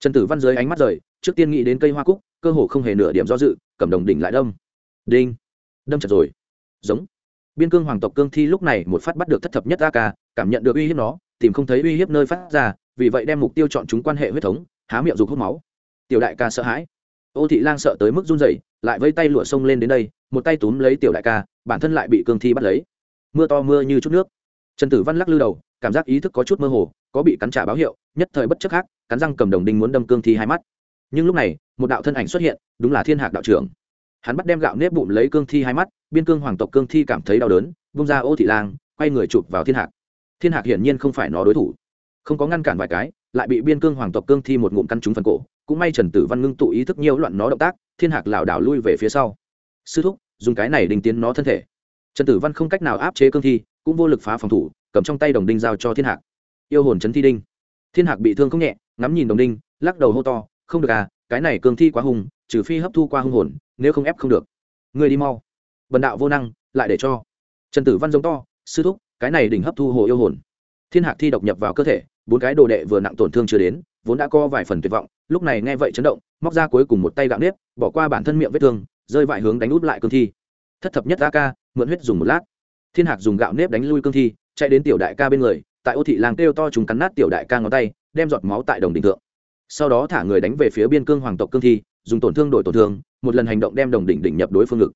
Trần tử văn dưới ánh mắt rời, trước tiên nghĩ đến cây hoa cúc, cơ hồ không hề nửa điểm do dự, cầm đồng đỉnh lại đâm. Đinh. Đâm chặt rồi giống. Biên cương hoàng tộc cương thi lúc này một phát bắt được thất thập nhất a ca cảm nhận được uy hiếp nó, tìm không thấy uy hiếp nơi phát ra, vì vậy đem mục tiêu chọn chúng quan hệ huyết thống, há miệng dục hút máu. Tiểu đại ca sợ hãi. Ô thị lang sợ tới mức run rẩy, lại vây tay lụa sông lên đến đây, một tay túm lấy tiểu đại ca, bản thân lại bị cương thi bắt lấy. Mưa to mưa như chút nước. Trần tử văn lắc lư đầu, cảm giác ý thức có chút mơ hồ, có bị cắn trả báo hiệu, nhất thời bất chấp khác, cắn răng cầm đồng đinh muốn đâm cương thi hai mắt. Nhưng lúc này, một đạo thân ảnh xuất hiện, đúng là thiên hạc đạo trưởng hắn bắt đem gạo nếp bụng lấy cương thi hai mắt, biên cương hoàng tộc cương thi cảm thấy đau đớn bung ra ô thị lang, quay người chụp vào thiên hạc. Thiên hạc hiển nhiên không phải nó đối thủ. Không có ngăn cản vài cái, lại bị biên cương hoàng tộc cương thi một ngụm căn trúng phần cổ. Cũng may trần tử văn ngưng tụ ý thức nhiều loạn nó động tác, thiên hạc lảo đảo lui về phía sau. Sư thúc, dùng cái này đình tiến nó thân thể. Trần tử văn không cách nào áp chế cương thi, cũng vô lực phá phòng thủ, cầm trong tay đồng đinh giao cho thiên hạc. Yêu hồn trấn thi đinh. Thiên hạc bị thương không nhẹ, ngắm nhìn đồng đinh, lắc đầu hô to, không được à cái này cương thi quá hùng trừ phi hấp thu qua hung hồn nếu không ép không được. Người đi mau. Bần đạo vô năng, lại để cho. Trần tử văn giống to, sư thúc, cái này đỉnh hấp thu hồ yêu hồn. Thiên hạc thi độc nhập vào cơ thể, bốn cái đồ đệ vừa nặng tổn thương chưa đến, vốn đã có vài phần tuyệt vọng, lúc này nghe vậy chấn động, móc ra cuối cùng một tay gạo nếp, bỏ qua bản thân miệng vết thương, rơi vại hướng đánh út lại cương thi. Thất thập nhất a ca mượn huyết dùng một lát. Thiên hạc dùng gạo nếp đánh lui cương thi, chạy đến tiểu đại ca bên người, tại ô thị làng kêu to chúng cắn nát tiểu đại ca ngón tay, đem giọt máu tại đồng đỉnh thượng. Sau đó thả người đánh về phía biên cương hoàng tộc cương thi, dùng tổn thương đổi tổn thương một lần hành động đem đồng đỉnh đỉnh nhập đối phương ngực.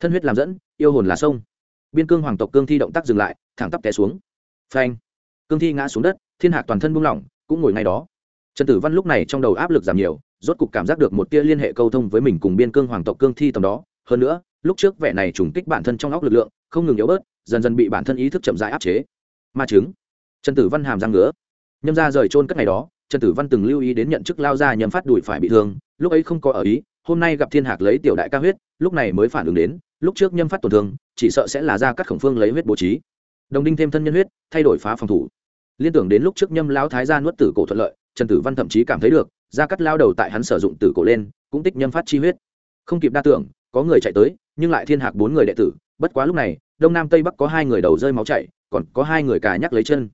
Thân huyết làm dẫn, yêu hồn là sông. Biên cương hoàng tộc cương thi động tác dừng lại, thẳng tắp té xuống. Phanh! Cương thi ngã xuống đất, thiên hạc toàn thân buông lỏng, cũng ngồi ngay đó. Trần tử văn lúc này trong đầu áp lực giảm nhiều, rốt cục cảm giác được một tia liên hệ câu thông với mình cùng biên cương hoàng tộc cương thi tầm đó. Hơn nữa, lúc trước vẻ này trùng kích bản thân trong óc lực lượng, không ngừng yếu bớt, dần dần bị bản thân ý thức chậm rãi áp chế. Ma chứng! Trần tử văn hàm răng ngứa. Nhâm ra rời trôn cất ngày đó, trần tử văn từng lưu ý đến nhận chức lao ra nhầm phát đùi phải bị thương, lúc ấy không có ở ý hôm nay gặp thiên hạc lấy tiểu đại ca huyết, lúc này mới phản ứng đến, lúc trước nhâm phát tổn thương, chỉ sợ sẽ là ra các khổng phương lấy huyết bố trí. Đồng đinh thêm thân nhân huyết, thay đổi phá phòng thủ. Liên tưởng đến lúc trước nhâm lão thái gia nuốt tử cổ thuận lợi, trần tử văn thậm chí cảm thấy được, ra cắt lao đầu tại hắn sử dụng tử cổ lên, cũng tích nhâm phát chi huyết. Không kịp đa tưởng, có người chạy tới, nhưng lại thiên hạc bốn người đệ tử, bất quá lúc này, đông nam tây bắc có hai người đầu rơi máu chảy, còn có hai người cà nhắc lấy chân.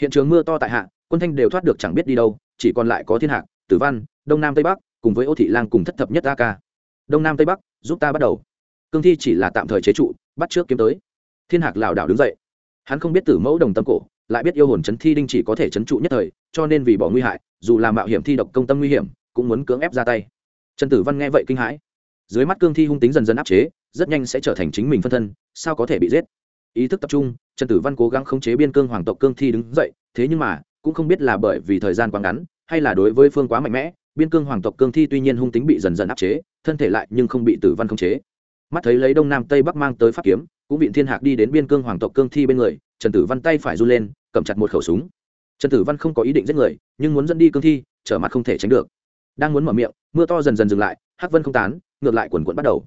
Hiện trường mưa to tại hạ, quân thanh đều thoát được chẳng biết đi đâu, chỉ còn lại có thiên hạc, tử văn, đông nam tây bắc cùng với ô thị lang cùng thất thập nhất a ca. Đông nam tây bắc, giúp ta bắt đầu. Cương thi chỉ là tạm thời chế trụ, bắt trước kiếm tới. Thiên hạc lảo đảo đứng dậy. Hắn không biết tử mẫu đồng tâm cổ, lại biết yêu hồn chấn thi đinh chỉ có thể chấn trụ nhất thời, cho nên vì bỏ nguy hại, dù làm mạo hiểm thi độc công tâm nguy hiểm, cũng muốn cưỡng ép ra tay. Trần tử văn nghe vậy kinh hãi. Dưới mắt cương thi hung tính dần dần áp chế, rất nhanh sẽ trở thành chính mình phân thân, sao có thể bị giết? Ý thức tập trung, trần tử văn cố gắng khống chế biên cương hoàng tộc cương thi đứng dậy, thế nhưng mà, cũng không biết là bởi vì thời gian quá ngắn, hay là đối với phương quá mạnh mẽ biên cương hoàng tộc cương thi tuy nhiên hung tính bị dần dần áp chế, thân thể lại nhưng không bị tử văn khống chế. Mắt thấy lấy đông nam tây bắc mang tới pháp kiếm, cũng viện thiên hạc đi đến biên cương hoàng tộc cương thi bên người, trần tử văn tay phải run lên, cầm chặt một khẩu súng. Trần tử văn không có ý định giết người, nhưng muốn dẫn đi cương thi, trở mặt không thể tránh được. Đang muốn mở miệng, mưa to dần dần dừng lại, hắc vân không tán, ngược lại quần quận bắt đầu.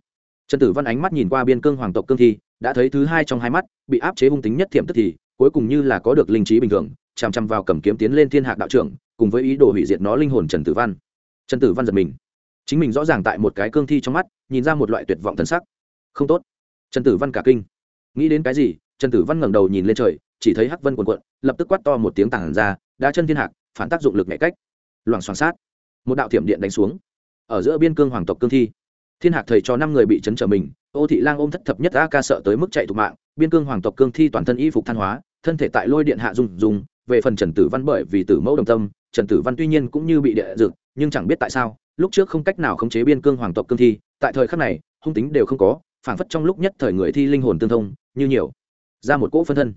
Trần tử văn ánh mắt nhìn qua biên cương hoàng tộc cương thi, đã thấy thứ hai trong hai mắt, bị áp chế hung tính nhất thiệm tức thì, cuối cùng như là có được linh trí bình thường, chằm chằm vào cầm kiếm tiến lên thiên hạc đạo trưởng, cùng với ý đồ hủy diệt nó linh hồn trần tử văn trần tử văn giật mình. Chính mình rõ ràng tại một cái cương thi trong mắt, nhìn ra một loại tuyệt vọng thần sắc. Không tốt. Trần tử văn cả kinh. Nghĩ đến cái gì, trần tử văn ngẩng đầu nhìn lên trời, chỉ thấy hắc vân quần quận lập tức quát to một tiếng tảng ra đã chân thiên hạc, phản tác dụng lực nhẹ cách. Loảng xoảng sát. Một đạo thiểm điện đánh xuống. Ở giữa biên cương hoàng tộc cương thi, thiên hạc thầy cho năm người bị chấn trở mình, ô thị lang ôm thất thập nhất a ca sợ tới mức chạy thục mạng, biên cương hoàng tộc cương thi toàn thân y phục than hóa, thân thể tại lôi điện hạ dùng dùng về phần trần tử văn bởi vì tử mẫu đồng tâm trần tử văn tuy nhiên cũng như bị địa dực nhưng chẳng biết tại sao, lúc trước không cách nào khống chế biên cương hoàng tộc cương thi, tại thời khắc này, hung tính đều không có, phảng phất trong lúc nhất thời người thi linh hồn tương thông, như nhiều, ra một cỗ phân thân.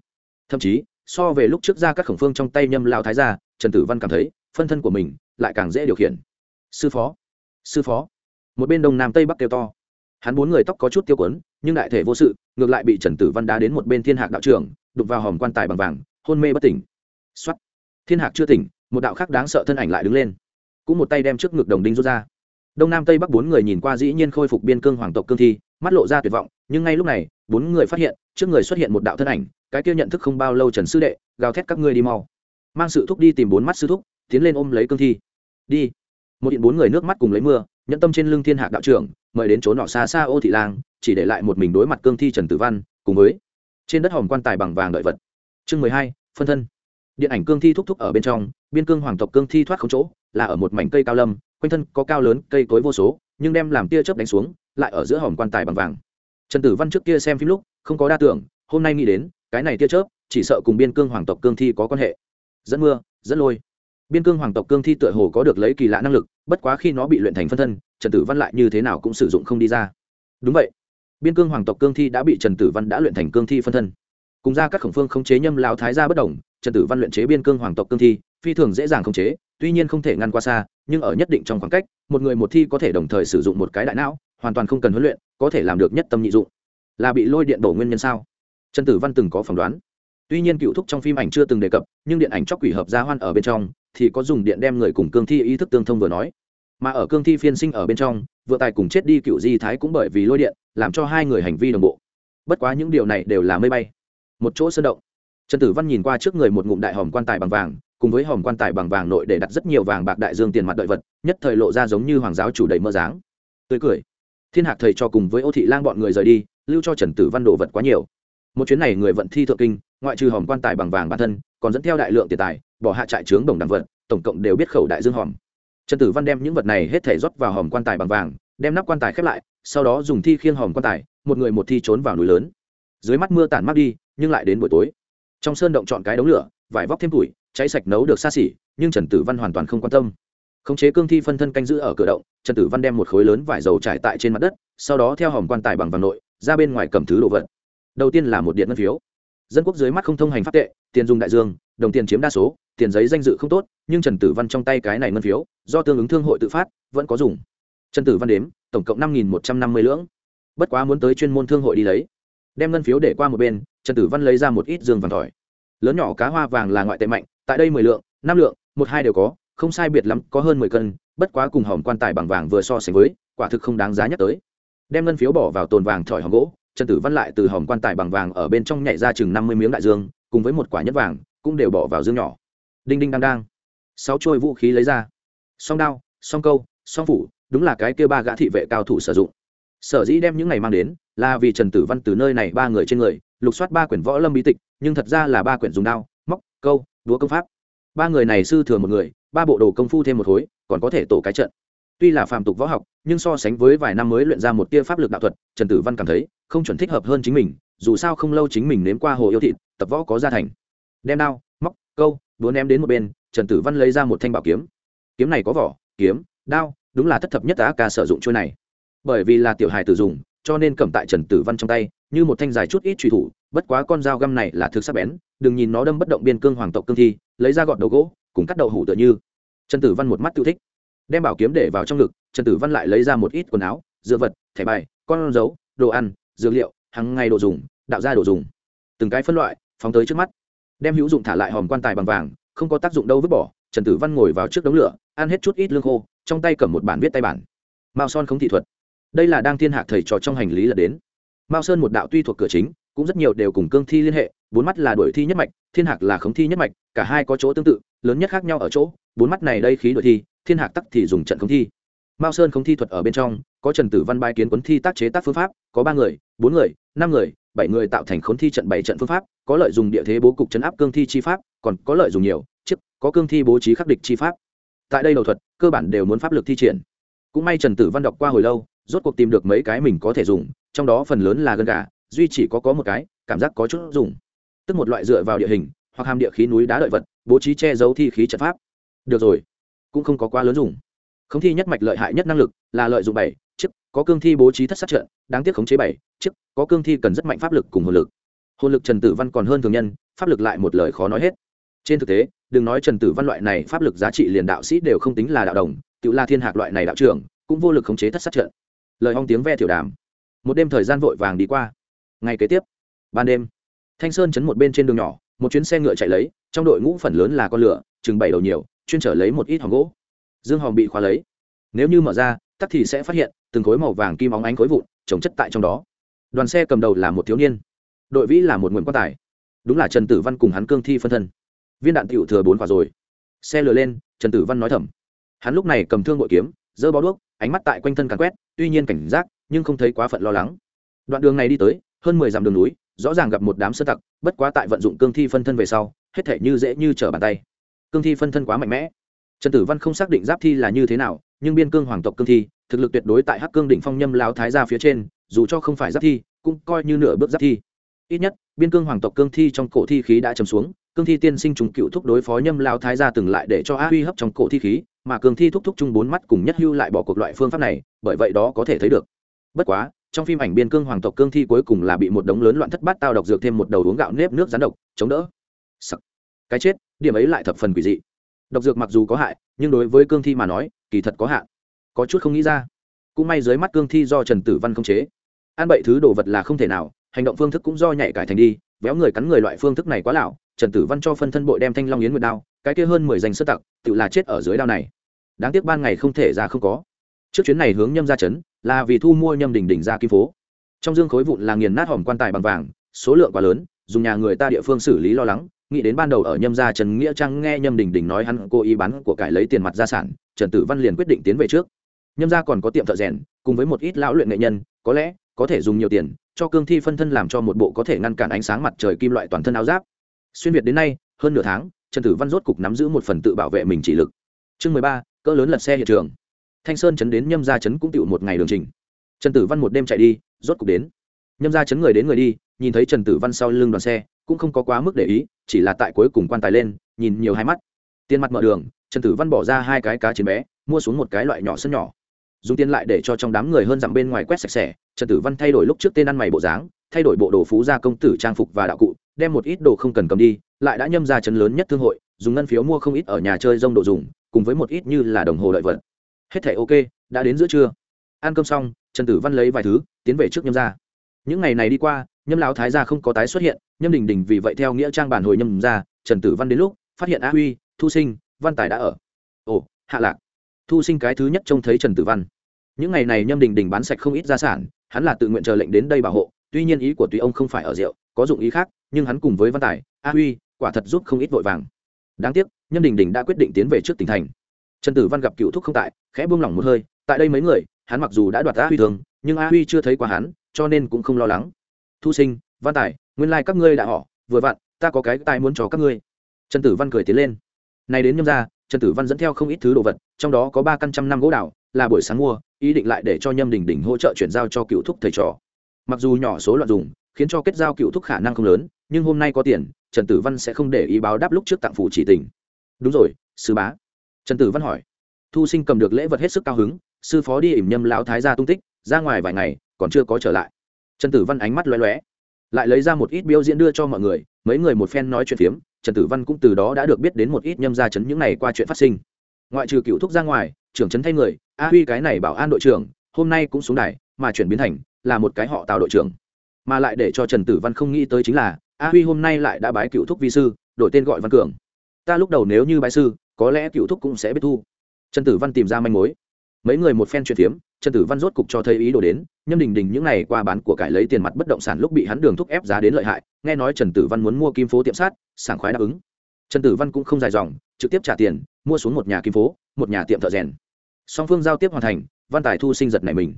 Thậm chí, so về lúc trước ra các khổng phương trong tay nhâm lao thái gia, trần tử văn cảm thấy, phân thân của mình lại càng dễ điều khiển. Sư phó sư phó. Một bên đông nam tây bắc kêu to. Hắn bốn người tóc có chút tiêu quấn, nhưng đại thể vô sự, ngược lại bị trần tử văn đá đến một bên thiên hạc đạo trưởng đục vào hòm quan tài bằng vàng, hôn mê bất tỉnh. Xuất thiên hạc chưa tỉnh một đạo khác đáng sợ thân ảnh lại đứng lên. Cũng một tay đem trước ngực đồng đinh rút ra. Đông nam tây bắc bốn người nhìn qua dĩ nhiên khôi phục biên cương hoàng tộc cương thi, mắt lộ ra tuyệt vọng, nhưng ngay lúc này, bốn người phát hiện, trước người xuất hiện một đạo thân ảnh, cái kia nhận thức không bao lâu trần sư đệ, gào thét các ngươi đi mau. Mang sự thúc đi tìm bốn mắt sư thúc, tiến lên ôm lấy cương thi. Đi. Một điện bốn người nước mắt cùng lấy mưa, nhẫn tâm trên lưng thiên hạc đạo trưởng, mời đến trốn nọ xa xa ô thị lang, chỉ để lại một mình đối mặt cương thi trần tử văn, cùng với trên đất hòm quan tài bằng vàng đợi vật. Chương mười hai, phân thân điện ảnh cương thi thúc thúc ở bên trong, biên cương hoàng tộc cương thi thoát không chỗ, là ở một mảnh cây cao lâm, quanh thân có cao lớn, cây cối vô số, nhưng đem làm tia chớp đánh xuống, lại ở giữa hòm quan tài bằng vàng. Trần tử văn trước kia xem phim lúc, không có đa tưởng, hôm nay nghĩ đến, cái này tia chớp, chỉ sợ cùng biên cương hoàng tộc cương thi có quan hệ. Dẫn mưa, dẫn lôi. Biên cương hoàng tộc cương thi tựa hồ có được lấy kỳ lạ năng lực, bất quá khi nó bị luyện thành phân thân, trần tử văn lại như thế nào cũng sử dụng không đi ra. Đúng vậy. Biên cương hoàng tộc cương thi đã bị trần tử văn đã luyện thành cương thi phân thân. Cùng ra các khổng phương không chế nhâm lao thái ra bất đồng trần tử văn luyện chế biên cương hoàng tộc cương thi, phi thường dễ dàng khống chế, tuy nhiên không thể ngăn qua xa, nhưng ở nhất định trong khoảng cách, một người một thi có thể đồng thời sử dụng một cái đại não, hoàn toàn không cần huấn luyện, có thể làm được nhất tâm nhị dụng. Là bị lôi điện đổ nguyên nhân sao? Trần tử văn từng có phỏng đoán. Tuy nhiên cựu thúc trong phim ảnh chưa từng đề cập, nhưng điện ảnh chóc quỷ hợp gia hoan ở bên trong, thì có dùng điện đem người cùng cương thi ý thức tương thông vừa nói. Mà ở cương thi phiên sinh ở bên trong, vừa tài cùng chết đi cựu di thái cũng bởi vì lôi điện, làm cho hai người hành vi đồng bộ. Bất quá những điều này đều là mây bay. Một chỗ sơn động trần tử văn nhìn qua trước người một ngụm đại hòm quan tài bằng vàng, cùng với hòm quan tài bằng vàng nội để đặt rất nhiều vàng bạc đại dương tiền mặt đợi vật, nhất thời lộ ra giống như hoàng giáo chủ đầy mơ dáng. Tươi cười. Thiên hạc thầy cho cùng với ô thị lang bọn người rời đi, lưu cho trần tử văn đồ vật quá nhiều. Một chuyến này người vận thi thượng kinh, ngoại trừ hòm quan tài bằng vàng bản thân, còn dẫn theo đại lượng tiền tài, bỏ hạ trại trướng đồng đẳng vật, tổng cộng đều biết khẩu đại dương hòm. Trần tử văn đem những vật này hết thể rót vào hòm quan tài bằng vàng, đem nắp quan tài khép lại, sau đó dùng thi khiêng hòm quan tài, một người một thi trốn vào núi lớn. Dưới mắt mưa tản mắt đi, nhưng lại đến buổi tối trong sơn động chọn cái đống lửa, vải vóc thêm củi cháy sạch nấu được xa xỉ, nhưng trần tử văn hoàn toàn không quan tâm. Khống chế cương thi phân thân canh giữ ở cửa động, trần tử văn đem một khối lớn vải dầu trải tại trên mặt đất, sau đó theo hòm quan tài bằng vàng nội, ra bên ngoài cầm thứ đồ vật. Đầu tiên là một điện ngân phiếu. Dân quốc dưới mắt không thông hành pháp tệ, tiền dùng đại dương, đồng tiền chiếm đa số, tiền giấy danh dự không tốt, nhưng trần tử văn trong tay cái này ngân phiếu, do tương ứng thương hội tự phát, vẫn có dùng. Trần tử văn đếm, tổng cộng năm một trăm năm mươi lưỡng. Bất quá muốn tới chuyên môn thương hội đi lấy. Đem ngân phiếu để qua một bên trần tử văn lấy ra một ít dương vàng tỏi lớn nhỏ cá hoa vàng là ngoại tệ mạnh, tại đây mười lượng, năm lượng, một hai đều có, không sai biệt lắm, có hơn mười cân, bất quá cùng hòm quan tài bằng vàng vừa so sánh với, quả thực không đáng giá nhắc tới. Đem ngân phiếu bỏ vào tồn vàng thỏi hòm gỗ, trần tử văn lại từ hòm quan tài bằng vàng ở bên trong nhảy ra chừng năm mươi miếng đại dương, cùng với một quả nhất vàng, cũng đều bỏ vào dương nhỏ. Đinh đinh đang đang. Sáu trôi vũ khí lấy ra. Song đao, song câu, song phủ, đúng là cái kia ba gã thị vệ cao thủ sử dụng. Sở dĩ đem những ngày mang đến, là vì trần tử văn từ nơi này ba người trên người lục soát ba quyển võ lâm bí tịch, nhưng thật ra là ba quyển dùng đao, móc, câu đúa công pháp. Ba người này sư thừa một người, ba bộ đồ công phu thêm một khối, còn có thể tổ cái trận. Tuy là phàm tục võ học, nhưng so sánh với vài năm mới luyện ra một tia pháp lực đạo thuật, trần tử văn cảm thấy, không chuẩn thích hợp hơn chính mình, dù sao không lâu chính mình nếm qua hồ yêu thịt, tập võ có gia thành. Đem đao, móc, câu đúa ném đến một bên, trần tử văn lấy ra một thanh bảo kiếm. Kiếm này có vỏ, kiếm, đao, đúng là thất thập nhất á ca sử dụng trôi này. Bởi vì là tiểu hài tử dùng, cho nên cầm tại trần tử văn trong tay như một thanh dài chút ít truy thủ, bất quá con dao găm này là thực sắc bén, đừng nhìn nó đâm bất động biên cương hoàng tộc cương thi, lấy ra gọt đầu gỗ, cùng cắt đậu hủ tựa như. Trần tử văn một mắt tiêu thích, đem bảo kiếm để vào trong ngực, trần tử văn lại lấy ra một ít quần áo, dựa vật, thẻ bài, con dấu, đồ ăn, dược liệu hàng ngày đồ dùng, đạo ra đồ dùng. Từng cái phân loại, phóng tới trước mắt. Đem hữu dụng thả lại hòm quan tài bằng vàng, không có tác dụng đâu vứt bỏ, trần tử văn ngồi vào trước đống lửa, ăn hết chút ít lương khô, trong tay cầm một bản viết tay bản. Mao son không thị thuật. Đây là đang thiên hạc thầy trò trong hành lý là đến mao sơn một đạo tuy thuộc cửa chính, cũng rất nhiều đều cùng cương thi liên hệ, bốn mắt là đuổi thi nhất mạch, thiên hạc là khống thi nhất mạch, cả hai có chỗ tương tự, lớn nhất khác nhau ở chỗ, bốn mắt này đây khí đuổi thi, thiên hạc tắc thì dùng trận khống thi. Mao sơn khống thi thuật ở bên trong, có trần tử văn bài kiến quấn thi tác chế tác phương pháp, có ba người, bốn người, năm người, bảy người tạo thành khốn thi trận bảy trận phương pháp, có lợi dùng địa thế bố cục chấn áp cương thi chi pháp, còn có lợi dùng nhiều chức có cương thi bố trí khắc địch chi pháp. Tại đây đầu thuật, cơ bản đều muốn pháp lực thi triển. Cũng may trần tử văn đọc qua hồi lâu, rốt cuộc tìm được mấy cái mình có thể dùng trong đó phần lớn là gân gà, duy chỉ có có một cái, cảm giác có chút dùng. Tức một loại dựa vào địa hình, hoặc hàm địa khí núi đá đợi vật, bố trí che giấu thi khí trận pháp. Được rồi, cũng không có quá lớn dùng. Khống thi nhất mạch lợi hại nhất năng lực là lợi dụng bảy chức có cương thi bố trí thất sát trận, đáng tiếc khống chế bảy chức có cương thi cần rất mạnh pháp lực cùng hồn lực. Hồn lực trần tử văn còn hơn thường nhân, pháp lực lại một lời khó nói hết. Trên thực tế, đừng nói trần tử văn loại này pháp lực giá trị liền đạo sĩ đều không tính là đạo đồng, tự la thiên hạc loại này đạo trưởng, cũng vô lực khống chế thất sát trận. Lời hong tiếng ve thiểu đàm một đêm thời gian vội vàng đi qua. Ngày kế tiếp, ban đêm, thanh sơn chấn một bên trên đường nhỏ, một chuyến xe ngựa chạy lấy, trong đội ngũ phần lớn là con lửa, chừng bảy đầu nhiều, chuyên trở lấy một ít hòm gỗ. Dương hòm bị khóa lấy. Nếu như mở ra, tắc thì sẽ phát hiện từng khối màu vàng kim óng ánh khối vụn trồng chất tại trong đó. Đoàn xe cầm đầu là một thiếu niên. Đội vĩ là một nguyễn quan tài. Đúng là trần tử văn cùng hắn cương thi phân thân. Viên đạn tiểu thừa bốn quả rồi. Xe lừa lên, trần tử văn nói thầm. Hắn lúc này cầm thương bội kiếm dơ bó đuốc, ánh mắt tại quanh thân càn quét, tuy nhiên cảnh giác nhưng không thấy quá phận lo lắng. Đoạn đường này đi tới, hơn mười dặm đường núi, rõ ràng gặp một đám sơ tặc, bất quá tại vận dụng cương thi phân thân về sau, hết thể như dễ như trở bàn tay. Cương thi phân thân quá mạnh mẽ. Trần tử văn không xác định giáp thi là như thế nào, nhưng biên cương hoàng tộc cương thi, thực lực tuyệt đối tại hắc cương đỉnh phong nhâm lao thái ra phía trên, dù cho không phải giáp thi, cũng coi như nửa bước giáp thi. Ít nhất, biên cương hoàng tộc cương thi trong cổ thi khí đã chấm xuống, cương thi tiên sinh trùng cựu thúc đối phó nhâm lao thái ra từng lại để cho a huy hấp trong cổ thi khí, mà cương thi thúc thúc chung bốn mắt cùng nhất hưu lại bỏ cuộc loại phương pháp này, bởi vậy đó có thể thấy được bất quá, trong phim ảnh biên cương hoàng tộc cương thi cuối cùng là bị một đống lớn loạn thất bát tao độc dược thêm một đầu uống gạo nếp nước rắn độc, chống đỡ. Sắc. cái chết, điểm ấy lại thập phần quỷ dị. Độc dược mặc dù có hại, nhưng đối với cương thi mà nói, kỳ thật có hạn. Có chút không nghĩ ra. Cũng may dưới mắt cương thi do trần tử văn không chế. Ăn bậy thứ đồ vật là không thể nào, hành động phương thức cũng do nhạy cải thành đi, véo người cắn người loại phương thức này quá lão, trần tử văn cho phân thân bội đem thanh long yến nguyệt đao, cái kia hơn mười danh sơ tặc, tự là chết ở dưới đao này. Đáng tiếc ban ngày không thể ra không có. Trước chuyến này hướng nhâm ra chấn là vì thu mua nhâm đỉnh đỉnh ra kim phố. Trong dương khối vụn là nghiền nát hòm quan tài bằng vàng, số lượng quá lớn, dùng nhà người ta địa phương xử lý lo lắng, nghĩ đến ban đầu ở nhâm gia trần nghĩa trang nghe nhâm đình đình nói hắn cố ý bán của cải lấy tiền mặt gia sản, trần tử văn liền quyết định tiến về trước. Nhâm gia còn có tiệm thợ rèn, cùng với một ít lão luyện nghệ nhân, có lẽ có thể dùng nhiều tiền, cho cương thi phân thân làm cho một bộ có thể ngăn cản ánh sáng mặt trời kim loại toàn thân áo giáp. Xuyên việt đến nay, hơn nửa tháng, trần tử văn rốt cục nắm giữ một phần tự bảo vệ mình chỉ lực. Chương mười ba, cỡ lớn lật xe hiện trường thanh sơn chấn đến nhâm gia chấn cũng tựu một ngày đường trình. Trần tử văn một đêm chạy đi, rốt cục đến. Nhâm gia chấn người đến người đi, nhìn thấy trần tử văn sau lưng đoàn xe, cũng không có quá mức để ý, chỉ là tại cuối cùng quan tài lên, nhìn nhiều hai mắt. Tiền mặt mở đường, trần tử văn bỏ ra hai cái cá chiến bé, mua xuống một cái loại nhỏ sân nhỏ. Dùng tiền lại để cho trong đám người hơn dặm bên ngoài quét sạch sẽ, trần tử văn thay đổi lúc trước tên ăn mày bộ dáng, thay đổi bộ đồ phú gia công tử trang phục và đạo cụ, đem một ít đồ không cần cầm đi, lại đã nhâm ra chấn lớn nhất thương hội, dùng ngân phiếu mua không ít ở nhà chơi rông đồ dùng, cùng với một ít như là đồng hồ lợi vật hết thẻ ok, đã đến giữa trưa. Ăn cơm xong, trần tử văn lấy vài thứ, tiến về trước nhâm ra những ngày này đi qua, nhâm lão thái gia không có tái xuất hiện, nhâm đình đình vì vậy theo nghĩa trang bản hồi nhâm ra trần tử văn đến lúc, phát hiện a huy, thu sinh, văn tài đã ở. Ồ, hạ lạc. Thu sinh cái thứ nhất trông thấy trần tử văn. Những ngày này nhâm đình đình bán sạch không ít gia sản, hắn là tự nguyện chờ lệnh đến đây bảo hộ, tuy nhiên ý của tùy ông không phải ở rượu, có dụng ý khác, nhưng hắn cùng với văn tài, a huy, quả thật giúp không ít vội vàng. Đáng tiếc, nhâm đình đình đã quyết định tiến về trước tỉnh thành trần tử văn gặp cựu thúc không tại, khẽ buông lỏng một hơi, tại đây mấy người, hắn mặc dù đã đoạt a huy thường, nhưng a huy chưa thấy qua hắn, cho nên cũng không lo lắng. Thu sinh, văn tài, nguyên lai、like、các ngươi đã họ, vừa vặn, ta có cái tài muốn cho các ngươi. Trần tử văn cười tiến lên. Này đến nhâm ra trần tử văn dẫn theo không ít thứ đồ vật, trong đó có ba căn trăm năm gỗ đào, là buổi sáng mua, ý định lại để cho nhâm đình đình hỗ trợ chuyển giao cho cựu thúc thầy trò. Mặc dù nhỏ số loạn dùng, khiến cho kết giao cựu thúc khả năng không lớn, nhưng hôm nay có tiền, trần tử văn sẽ không để ý báo đáp lúc trước tặng phủ chỉ tình. Đúng rồi, sư bá trần tử văn hỏi. Thu sinh cầm được lễ vật hết sức cao hứng, sư phó đi ỉm nhâm lão thái ra tung tích, ra ngoài vài ngày, còn chưa có trở lại. Trần tử văn ánh mắt loé loé lại lấy ra một ít biểu diễn đưa cho mọi người, mấy người một phen nói chuyện phiếm, trần tử văn cũng từ đó đã được biết đến một ít nhâm gia chấn những này qua chuyện phát sinh. Ngoại trừ cựu thúc ra ngoài, trưởng trấn thay người, a huy cái này bảo an đội trưởng, hôm nay cũng xuống đài, mà chuyển biến thành, là một cái họ tào đội trưởng. Mà lại để cho trần tử văn không nghĩ tới chính là, a huy hôm nay lại đã bái cựu thúc vi sư, đổi tên gọi văn cường. Ta lúc đầu nếu như bái sư có lẽ cựu thúc cũng sẽ biết thu. Trần tử văn tìm ra manh mối. Mấy người một phen chuyện phiếm, trần tử văn rốt cục cho thấy ý đồ đến, nhâm đình đình những n à y qua bán của cải lấy tiền mặt bất động sản lúc bị hắn đường thúc ép giá đến lợi hại, nghe nói trần tử văn muốn mua kim phố tiệm sát, sảng khoái đáp ứng. Trần tử văn cũng không dài dòng, trực tiếp trả tiền, mua xuống một nhà kim phố, một nhà tiệm thợ rèn. Song phương giao tiếp hoàn thành, văn tài thu sinh giật này mình.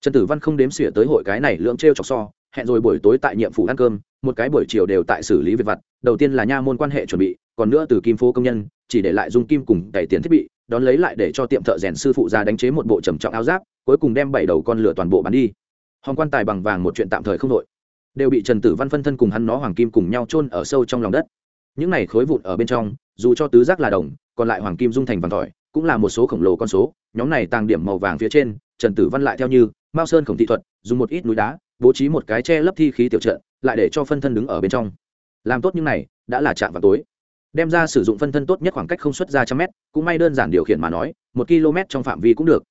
Trần tử văn không đếm xỉa tới hội cái này lưỡng t r e o chọc so hẹn rồi buổi tối tại nhiệm phủ ăn cơm, một cái buổi chiều đều tại xử lý việc vặt, đầu tiên là nha môn quan hệ chuẩn bị, còn nữa từ kim phố công nhân, chỉ để lại dung kim cùng cày tiền thiết bị, đón lấy lại để cho tiệm thợ rèn sư phụ ra đánh chế một bộ trầm trọng áo giáp, cuối cùng đem bảy đầu con lửa toàn bộ bán đi. Hòn quan tài bằng vàng một chuyện tạm thời không đội đều bị trần tử văn phân thân cùng hắn nó hoàng kim cùng nhau chôn ở sâu trong lòng đất. Những này khối vụn ở bên trong, dù cho tứ giác là đồng, còn lại hoàng kim dung thành vàng tỏi, cũng là một số khổng lồ con số, nhóm này tàng điểm màu vàng phía trên, trần tử văn lại theo như, mao sơn khổng thị thuật, dùng một ít núi đá bố trí một cái che lấp thi khí tiểu trận, lại để cho phân thân đứng ở bên trong. Làm tốt những này, đã là chạm vào tối. Đem ra sử dụng phân thân tốt nhất khoảng cách không xuất ra trăm mét, cũng may đơn giản điều khiển mà nói, một km trong phạm vi cũng được.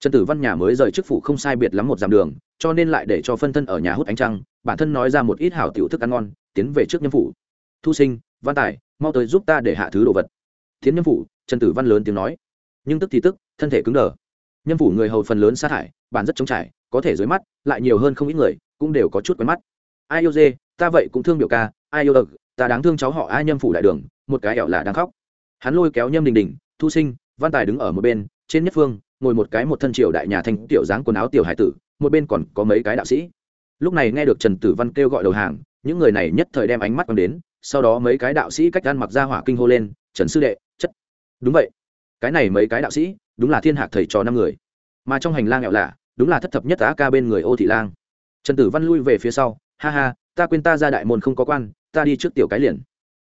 Trần tử văn nhà mới rời chức phủ không sai biệt lắm một dặm đường, cho nên lại để cho phân thân ở nhà hút ánh trăng, bản thân nói ra một ít hảo tiểu thức ăn ngon, tiến về trước nhân phủ. Thu sinh, văn tài, mau tới giúp ta để hạ thứ đồ vật. Tiến nhân phủ, trần tử văn lớn tiếng nói. Nhưng tức thì tức, thân thể cứng đờ. Nhân phủ người hầu phần lớn sát hại bản rất chống trải có thể dưới mắt, lại nhiều hơn không ít người, cũng đều có chút quen mắt. Ai yêu dê, ta vậy cũng thương biểu ca, ai yêu ực, ta đáng thương cháu họ ai nhâm phủ đại đường, một cái ẻo là đang khóc. Hắn lôi kéo nhâm đình đình, thu sinh, văn tài đứng ở một bên, trên nhất phương, ngồi một cái một thân triều đại nhà thanh tiểu dáng quần áo tiểu hải tử, một bên còn có mấy cái đạo sĩ. Lúc này nghe được trần tử văn kêu gọi đầu hàng, những người này nhất thời đem ánh mắt quăng đến, sau đó mấy cái đạo sĩ cách gan mặc ra hỏa kinh hô lên, trần sư đệ, chất. Đúng vậy. Cái này mấy cái đạo sĩ, đúng là thiên hạc thầy trò năm người. Mà trong hành lang nghèo lạ đúng là thất thập nhất á ca bên người ô thị lang. Trần tử văn lui về phía sau, ha ha, ta quên ta ra đại môn không có quan, ta đi trước tiểu cái liền.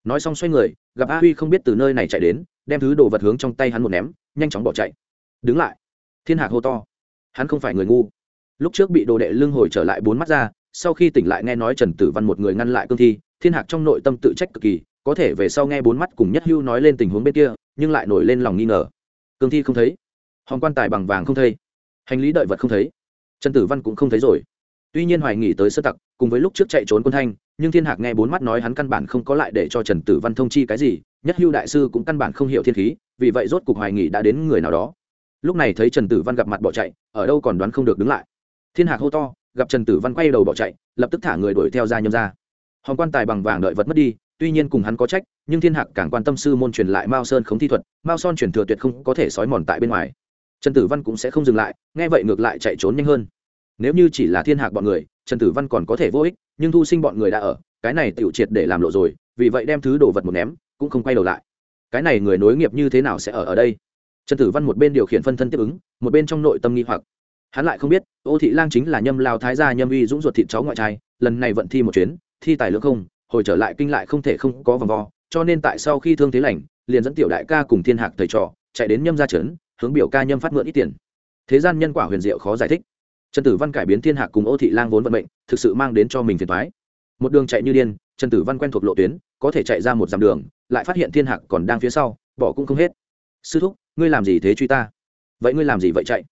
Nói xong xoay người, gặp a huy không biết từ nơi này chạy đến, đem thứ đồ vật hướng trong tay hắn một ném, nhanh chóng bỏ chạy. Đứng lại. Thiên hạc hô to. Hắn không phải người ngu. Lúc trước bị đồ đệ lưng hồi trở lại bốn mắt ra, sau khi tỉnh lại nghe nói trần tử văn một người ngăn lại cương thi, thiên hạc trong nội tâm tự trách cực kỳ, có thể về sau nghe bốn mắt cùng nhất hưu nói lên tình huống bên kia, nhưng lại nổi lên lòng nghi ngờ. Cương thi không thấy hòn quan tài bằng vàng không thấy hành lý đợi vật không thấy. Trần tử văn cũng không thấy rồi. Tuy nhiên hoài nghỉ tới sơ tặc, cùng với lúc trước chạy trốn quân thanh, nhưng thiên hạc nghe bốn mắt nói hắn căn bản không có lại để cho trần tử văn thông chi cái gì, nhất hưu đại sư cũng căn bản không hiểu thiên khí, vì vậy rốt cuộc hoài nghỉ đã đến người nào đó. Lúc này thấy trần tử văn gặp mặt bỏ chạy, ở đâu còn đoán không được đứng lại. Thiên hạc hô to, gặp trần tử văn quay đầu bỏ chạy, lập tức thả người đuổi theo ra nhâm ra. Hòn quan tài bằng vàng đợi vật mất đi, tuy nhiên cùng hắn có trách, nhưng thiên hạc càng quan tâm sư môn truyền lại mao sơn khống thi thuật, mao son truyền thừa tuyệt không có thể sói mòn tại bên ngoài trần tử văn cũng sẽ không dừng lại, nghe vậy ngược lại chạy trốn nhanh hơn. Nếu như chỉ là thiên hạc bọn người, trần tử văn còn có thể vô ích, nhưng thu sinh bọn người đã ở, cái này tiểu triệt để làm lộ rồi, vì vậy đem thứ đồ vật một ném, cũng không quay đầu lại. Cái này người nối nghiệp như thế nào sẽ ở ở đây? Trần tử văn một bên điều khiển phân thân tiếp ứng, một bên trong nội tâm nghi hoặc. Hắn lại không biết, ô thị lang chính là nhâm lao thái gia nhâm uy dũng ruột thịt cháu ngoại trai, lần này vận thi một chuyến, thi tài lượng không, hồi trở lại kinh lại không thể không có vòng vo, cho nên tại sau khi thương thế lành, liền dẫn tiểu đại ca cùng thiên hạc thầy trò, chạy đến nhâm gia trấn hướng biểu ca nhâm phát mượn ít tiền. Thế gian nhân quả huyền diệu khó giải thích. Trần tử văn cải biến thiên hạc cùng ô thị lang vốn vận mệnh, thực sự mang đến cho mình phiền thoái một đường chạy như điên, trần tử văn quen thuộc lộ tuyến, có thể chạy ra một dặm đường, lại phát hiện thiên hạc còn đang phía sau, bỏ cũng không hết. Sư thúc, ngươi làm gì thế truy ta? Vậy ngươi làm gì vậy chạy?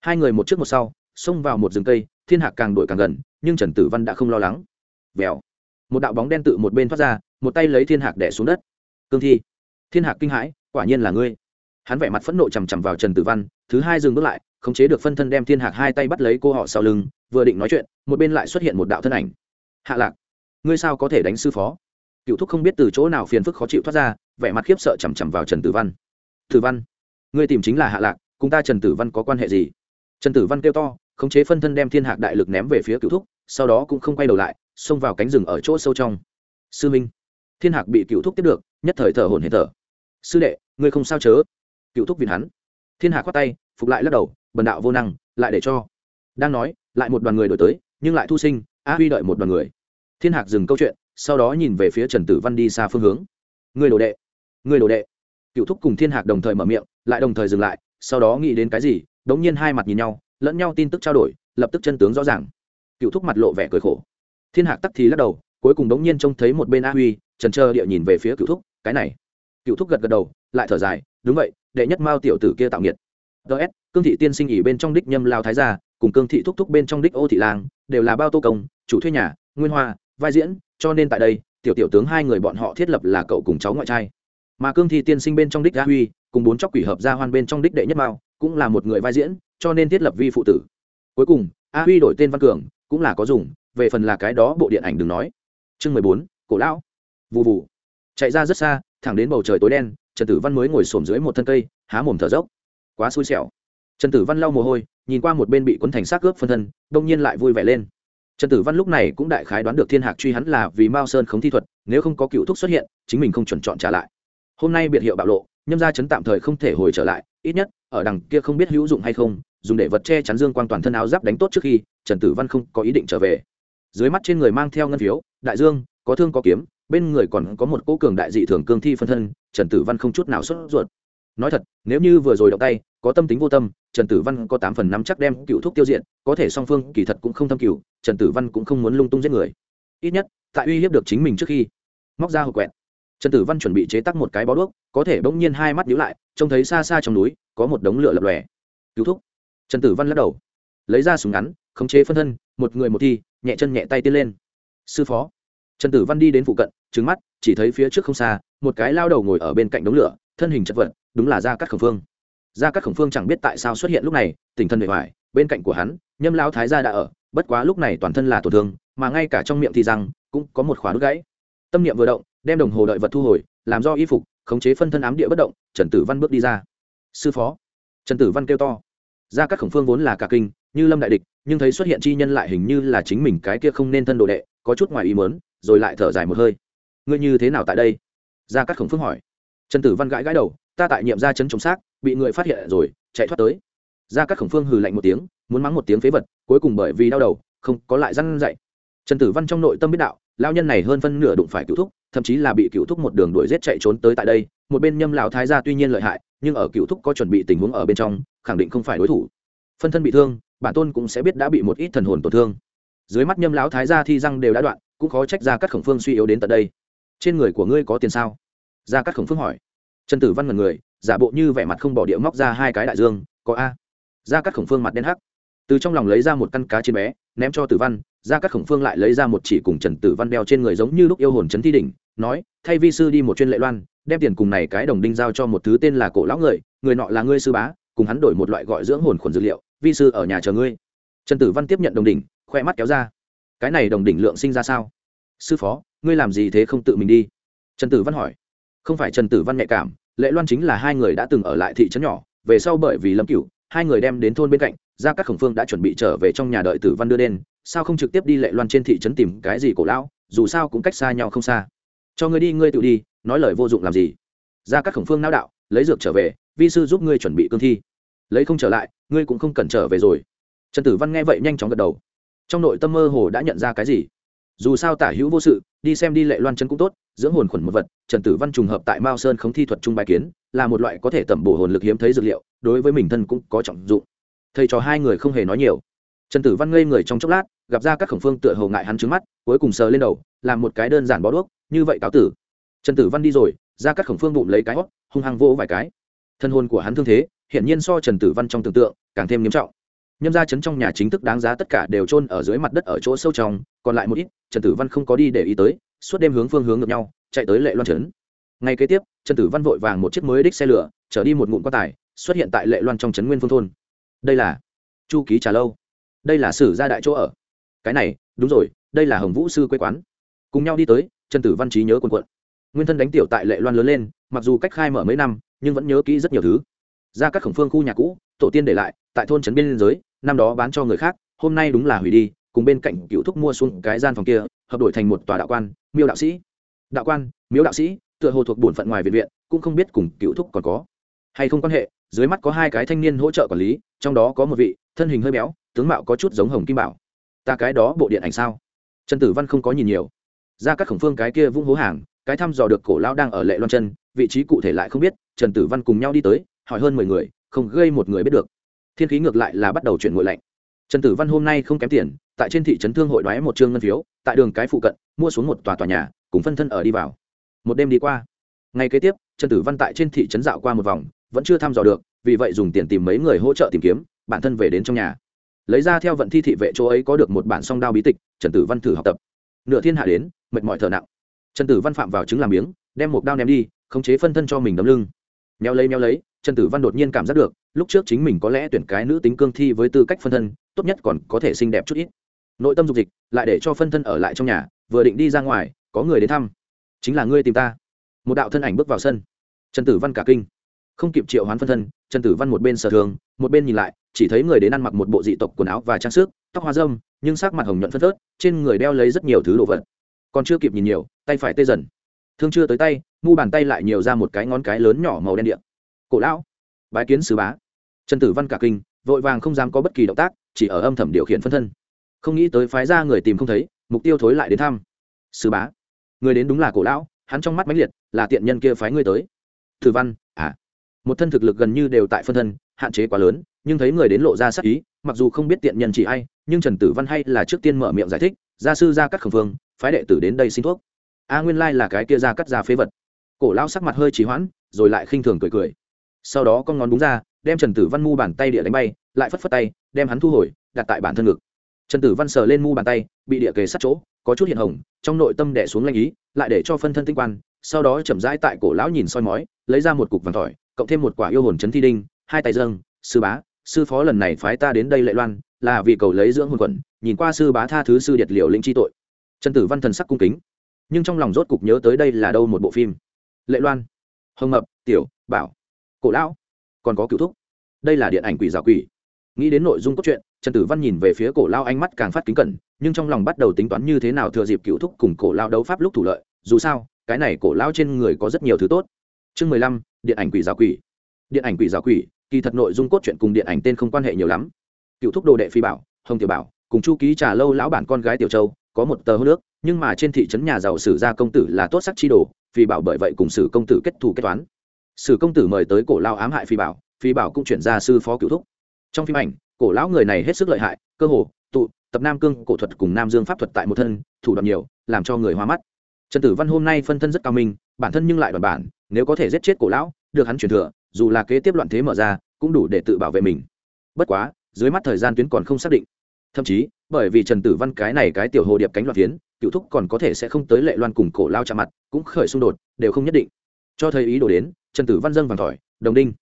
Hai người một trước một sau, xông vào một rừng cây, thiên hạc càng đuổi càng gần, nhưng trần tử văn đã không lo lắng. Vèo. Một đạo bóng đen tự một bên thoát ra, một tay lấy thiên hạc đẻ xuống đất. Cương thi, thiên hạc kinh hãi, quả nhiên là ngươi hắn vẻ mặt phẫn nộ chằm chằm vào trần tử văn, thứ hai dừng bước lại, khống chế được phân thân đem thiên hạc hai tay bắt lấy cô họ sau lưng, vừa định nói chuyện, một bên lại xuất hiện một đạo thân ảnh. Hạ lạc, ngươi sao có thể đánh sư phó? Cựu thúc không biết từ chỗ nào phiền phức khó chịu thoát ra, vẻ mặt khiếp sợ chằm chằm vào trần tử văn. Tử văn, ngươi tìm chính là hạ lạc, cùng ta trần tử văn có quan hệ gì? Trần tử văn kêu to, khống chế phân thân đem thiên hạc đại lực ném về phía cựu thúc, sau đó cũng không quay đầu lại, xông vào cánh rừng ở chỗ sâu trong. Sư minh. Thiên hạc bị cựu thúc tiếp được, nhất thời thở hồn hển thở. Sư đệ, ngươi không sao chớ cựu thúc vì hắn. Thiên hạc khoát tay, phục lại lắc đầu, bần đạo vô năng, lại để cho. Đang nói, lại một đoàn người đổi tới, nhưng lại thu sinh, a huy đợi một đoàn người. Thiên hạc dừng câu chuyện, sau đó nhìn về phía trần tử văn đi xa phương hướng. Người đồ đệ, người đồ đệ. Cựu thúc cùng thiên hạc đồng thời mở miệng, lại đồng thời dừng lại, sau đó nghĩ đến cái gì, đống nhiên hai mặt nhìn nhau, lẫn nhau tin tức trao đổi, lập tức chân tướng rõ ràng. Cựu thúc mặt lộ vẻ cười khổ. Thiên hạc tắc thì lắc đầu, cuối cùng đống nhiên trông thấy một bên a huy, trần trơ địa nhìn về phía cựu thúc, cái này. Cựu thúc gật gật đầu, lại thở dài, đúng vậy đệ nhất mao tiểu tử kia tạo nghiệt. Ts cương thị tiên sinh ỉ bên trong đích nhâm lao thái gia, cùng cương thị thúc thúc bên trong đích ô thị lang, đều là bao tô công, chủ thuê nhà, nguyên hoa, vai diễn, cho nên tại đây, tiểu tiểu tướng hai người bọn họ thiết lập là cậu cùng cháu ngoại trai. Mà cương thị tiên sinh bên trong đích gia huy, cùng bốn chóc quỷ hợp gia hoan bên trong đích đệ nhất mao, cũng là một người vai diễn, cho nên thiết lập vi phụ tử. Cuối cùng, a huy đổi tên văn cường, cũng là có dùng, về phần là cái đó bộ điện ảnh đừng nói. Chương mười bốn, cổ lão. Vụ vụ chạy ra rất xa, thẳng đến bầu trời tối đen trần tử văn mới ngồi xổm dưới một thân cây, há mồm thở dốc. Quá xui xẻo. Trần tử văn lau mồ hôi, nhìn qua một bên bị quấn thành xác ướp phân thân, đông nhiên lại vui vẻ lên. Trần tử văn lúc này cũng đại khái đoán được thiên hạc truy hắn là vì mao sơn không thi thuật, nếu không có cựu thúc xuất hiện, chính mình không chuẩn chọn trả lại. Hôm nay biệt hiệu bạo lộ, nhâm gia chấn tạm thời không thể hồi trở lại, ít nhất, ở đằng kia không biết hữu dụng hay không, dùng để vật che chắn dương quang toàn thân áo giáp đánh tốt trước khi, trần tử văn không có ý định trở về. Dưới mắt trên người mang theo ngân phiếu, đại dương, có thương có kiếm bên người còn có một cố cường đại dị thường cương thi phân thân, trần tử văn không chút nào sốt ruột. Nói thật, nếu như vừa rồi động tay, có tâm tính vô tâm, trần tử văn có tám phần năm chắc đem cựu thuốc tiêu diện có thể song phương kỳ thật cũng không thâm cựu trần tử văn cũng không muốn lung tung giết người. Ít nhất, tại uy hiếp được chính mình trước khi móc ra hộp quẹt. Trần tử văn chuẩn bị chế tắc một cái bó đuốc, có thể bỗng nhiên hai mắt nhíu lại, trông thấy xa xa trong núi, có một đống lửa lập lòe. Cứu thúc. Trần tử văn lắc đầu. Lấy ra súng ngắn, khống chế phân thân, một người một thi, nhẹ chân nhẹ tay tiến lên. Sư phó trần tử văn đi đến phụ cận trứng mắt, chỉ thấy phía trước không xa, một cái lao đầu ngồi ở bên cạnh đống lửa, thân hình chật vật, đúng là gia cát khổng phương. Gia cát khổng phương chẳng biết tại sao xuất hiện lúc này, tỉnh thân bề ngoài, bên cạnh của hắn, nhâm lao thái gia đã ở, bất quá lúc này toàn thân là tổn thương, mà ngay cả trong miệng thì rằng cũng có một khóa đứt gãy. Tâm niệm vừa động, đem đồng hồ đợi vật thu hồi, làm do y phục, khống chế phân thân ám địa bất động, trần tử văn bước đi ra. Sư phó. Trần tử văn kêu to. Gia cát khổng phương vốn là cả kinh như lâm đại địch, nhưng thấy xuất hiện chi nhân lại hình như là chính mình cái kia không nên thân đồ đệ, có chút ngoài ý mớn rồi lại thở dài một hơi. Ngươi như thế nào tại đây? Gia cắt khổng phương hỏi. Trần tử văn gãi gãi đầu, ta tại nhiệm gia chấn trồng xác, bị người phát hiện rồi, chạy thoát tới. Gia cắt khổng phương hừ lạnh một tiếng, muốn mắng một tiếng phế vật, cuối cùng bởi vì đau đầu, không có lại răn dậy trần tử văn trong nội tâm biết đạo lao nhân này hơn phân nửa đụng phải cựu thúc, thậm chí là bị cựu thúc một đường đuổi giết chạy trốn tới tại đây, một bên nhâm lão thái gia tuy nhiên lợi hại, nhưng ở cựu thúc có chuẩn bị tình huống ở bên trong, khẳng định không phải đối thủ. Phân thân bị thương bản tôn cũng sẽ biết đã bị một ít thần hồn tổn thương. Dưới mắt nhâm lão thái gia thi răng đều đã đoạn, cũng khó trách ra các khổng phương suy yếu đến tận đây. Trên người của ngươi có tiền sao? Ra các khổng phương hỏi. Trần tử văn ngần người, giả bộ như vẻ mặt không bỏ địa móc ra hai cái đại dương, có a. Ra các khổng phương mặt đen hắc. Từ trong lòng lấy ra một căn cá trên bé, ném cho tử văn ra các khổng phương lại lấy ra một chỉ cùng trần tử văn đeo trên người giống như lúc yêu hồn trấn thi đỉnh, nói, thay vi sư đi một chuyên lệ loan, đem tiền cùng này cái đồng đinh giao cho một thứ tên là cổ lão người người nọ là ngươi sư bá, cùng hắn đổi một loại gọi dưỡng hồn khuẩn dược liệu vi sư ở nhà chờ ngươi. Trần tử văn tiếp nhận đồng đỉnh, khoe mắt kéo ra. Cái này đồng đỉnh lượng sinh ra sao? Sư phó, ngươi làm gì thế không tự mình đi? Trần tử văn hỏi. Không phải trần tử văn nhạy cảm, lệ loan chính là hai người đã từng ở lại thị trấn nhỏ, về sau bởi vì lâm cửu, hai người đem đến thôn bên cạnh, ra các khổng phương đã chuẩn bị trở về trong nhà đợi tử văn đưa đen sao không trực tiếp đi lệ loan trên thị trấn tìm cái gì cổ lão, dù sao cũng cách xa nhau không xa. Cho ngươi đi, ngươi tự đi, nói lời vô dụng làm gì? Ra các khổng phương nao đạo, lấy dược trở về, vi sư giúp ngươi chuẩn bị cương thi lấy không trở lại, ngươi cũng không cần trở về rồi. Trần tử văn nghe vậy nhanh chóng gật đầu. Trong nội tâm mơ hồ đã nhận ra cái gì? Dù sao tả hữu vô sự, đi xem đi lệ loan chân cũng tốt, dưỡng hồn khuẩn một vật, trần tử văn trùng hợp tại mao sơn không thi thuật trung bài kiến, là một loại có thể tẩm bổ hồn lực hiếm thấy dược liệu, đối với mình thân cũng có trọng dụng. Thầy trò hai người không hề nói nhiều. Trần tử văn ngây người trong chốc lát, gặp ra các khổng phương tựa hầu ngại hắn trứng mắt, cuối cùng sờ lên đầu, làm một cái đơn giản bó đuốc, như vậy cáo tử. Trần tử văn đi rồi, ra các khổng phương bụng lấy cái hót, hung hăng vô vài cái. Thân hồn của hắn thương thế hiển nhiên so trần tử văn trong tưởng tượng càng thêm nghiêm trọng. Nhâm gia chấn trong nhà chính thức đáng giá tất cả đều trôn ở dưới mặt đất ở chỗ sâu trong, còn lại một ít, trần tử văn không có đi để ý tới, suốt đêm hướng phương hướng ngược nhau, chạy tới lệ loan trấn ngay kế tiếp, trần tử văn vội vàng một chiếc mới đích xe lửa, chở đi một ngụm quan tài, xuất hiện tại lệ loan trong trấn nguyên phương thôn. Đây là chu ký trà lâu. Đây là sử gia đại chỗ ở. Cái này, đúng rồi, đây là hồng vũ sư quê quán. Cùng nhau đi tới, trần tử văn trí nhớ quần quận nguyên thân đánh tiểu tại lệ loan lớn lên, mặc dù cách khai mở mấy năm, nhưng vẫn nhớ kỹ rất nhiều thứ ra các khổng phương khu nhà cũ, tổ tiên để lại, tại thôn trấn biên giới, năm đó bán cho người khác, hôm nay đúng là hủy đi, cùng bên cạnh cựu thúc mua xuống cái gian phòng kia, hợp đổi thành một tòa đạo quan, miêu đạo sĩ. Đạo quan miếu đạo sĩ, tựa hồ thuộc bổn phận ngoài viện viện, cũng không biết cùng cựu thúc còn có hay không quan hệ, dưới mắt có hai cái thanh niên hỗ trợ quản lý, trong đó có một vị, thân hình hơi béo, tướng mạo có chút giống hồng kim bảo. Ta cái đó bộ điện ảnh sao? Trần tử văn không có nhìn nhiều. Ra các khổng phương cái kia vung hố hàng, cái thăm dò được cổ lao đang ở lệ loan chân, vị trí cụ thể lại không biết, trần tử văn cùng nhau đi tới hỏi hơn mười người, không gây một người biết được. Thiên khí ngược lại là bắt đầu chuyển ngội lạnh. Trần tử văn hôm nay không kém tiền, tại trên thị trấn thương hội đoái một trương ngân phiếu, tại đường cái phụ cận, mua xuống một tòa tòa nhà, cùng phân thân ở đi vào. Một đêm đi qua. Ngày kế tiếp, trần tử văn tại trên thị trấn dạo qua một vòng, vẫn chưa thăm dò được, vì vậy dùng tiền tìm mấy người hỗ trợ tìm kiếm, bản thân về đến trong nhà. Lấy ra theo vận thi thị vệ chỗ ấy có được một bản song đao bí tịch, trần tử văn thử học tập. Nửa thiên hạ đến, mệt mỏi thở nặng. Trần tử văn phạm vào chứng làm miếng đem một đao ném đi, khống chế phân thân cho mình đấm lưng. Neo lấy neo lấy trần tử văn đột nhiên cảm giác được, lúc trước chính mình có lẽ tuyển cái nữ tính cương thi với tư cách phân thân, tốt nhất còn có thể xinh đẹp chút ít. Nội tâm dục dịch, lại để cho phân thân ở lại trong nhà, vừa định đi ra ngoài, có người đến thăm. Chính là ngươi tìm ta. Một đạo thân ảnh bước vào sân. Trần tử văn cả kinh. Không kịp triệu hoán phân thân, trần tử văn một bên sở thường, một bên nhìn lại, chỉ thấy người đến ăn mặc một bộ dị tộc quần áo và trang sức, tóc hoa dâm nhưng sắc mặt hồng nhuận phân phớt, trên người đeo lấy rất nhiều thứ đồ vật. Còn chưa kịp nhìn nhiều, tay phải tê dần. Thương chưa tới tay ngu bàn tay lại nhiều ra một cái ngón cái lớn nhỏ màu đen điện cổ lão, bái kiến sứ bá. Trần tử văn cả kinh, vội vàng không dám có bất kỳ động tác, chỉ ở âm thầm điều khiển phân thân. Không nghĩ tới phái ra người tìm không thấy, mục tiêu thối lại đến thăm. Sứ bá, người đến đúng là cổ lão, hắn trong mắt mãnh liệt, là tiện nhân kia phái ngươi tới. Tử văn à một thân thực lực gần như đều tại phân thân, hạn chế quá lớn, nhưng thấy người đến lộ ra sắc ý, mặc dù không biết tiện nhân chỉ ai, nhưng trần tử văn hay là trước tiên mở miệng giải thích, gia sư ra các khẩn phương phái đệ tử đến đây xin thuốc. A nguyên lai là cái kia ra cắt ra phế vật. Cổ lao sắc mặt hơi trì hoãn, rồi lại khinh thường cười cười sau đó con ngón đúng ra, đem trần tử văn mu bàn tay địa đánh bay, lại phất phất tay, đem hắn thu hồi, đặt tại bản thân ngực. Trần tử văn sờ lên mu bàn tay, bị địa kề sát chỗ, có chút hiện hồng, trong nội tâm đẻ xuống lanh ý, lại để cho phân thân tinh quan, sau đó chậm rãi tại cổ lão nhìn soi mói, lấy ra một cục vàng tỏi cộng thêm một quả yêu hồn chấn thi đinh, hai tay dâng, sư bá, sư phó lần này phái ta đến đây lệ loan, là vì cầu lấy dưỡng hồn quẩn nhìn qua sư bá tha thứ sư điệt liều linh chi tội. Trần tử văn thần sắc cung kính, nhưng trong lòng rốt cục nhớ tới đây là đâu một bộ phim. Lệ loan, hồng mập, tiểu, bảo cổ lão. Còn có cựu thúc. Đây là điện ảnh quỷ giả quỷ. Nghĩ đến nội dung cốt truyện, trần tử văn nhìn về phía cổ lao ánh mắt càng phát kính cẩn, nhưng trong lòng bắt đầu tính toán như thế nào thừa dịp cựu thúc cùng cổ lao đấu pháp lúc thủ lợi. Dù sao, cái này cổ lao trên người có rất nhiều thứ tốt. Chương mười lăm, điện ảnh quỷ giáo quỷ. Điện ảnh quỷ giáo quỷ, kỳ thật nội dung cốt truyện cùng điện ảnh tên không quan hệ nhiều lắm. Cựu thúc đồ đệ phi bảo, hồng tiểu bảo, cùng chu ký trà lâu lão bản con gái tiểu châu, có một tờ hô nước, nhưng mà trên thị trấn nhà giàu sử gia công tử là tốt sắc chi đồ, phi bảo bởi vậy cùng sử công tử kết thù kết toán sử công tử mời tới cổ lao ám hại phi bảo phi bảo cũng chuyển ra sư phó cựu thúc. Trong phim ảnh, cổ lão người này hết sức lợi hại, cơ hồ, tụ, tập nam cương, cổ thuật cùng nam dương pháp thuật tại một thân, thủ đoạn nhiều, làm cho người hoa mắt. Trần tử văn hôm nay phân thân rất cao minh, bản thân nhưng lại đoàn bản, nếu có thể giết chết cổ lão, được hắn truyền thừa, dù là kế tiếp loạn thế mở ra, cũng đủ để tự bảo vệ mình. Bất quá, dưới mắt thời gian tuyến còn không xác định. Thậm chí, bởi vì trần tử văn cái này cái tiểu hồ điệp cánh loạn tiến cựu thúc còn có thể sẽ không tới lệ loan cùng cổ lao chạm mặt, cũng khởi xung đột, đều không nhất định. Cho thấy ý đồ đến trần tử văn dâng vàng thỏi, đồng đinh.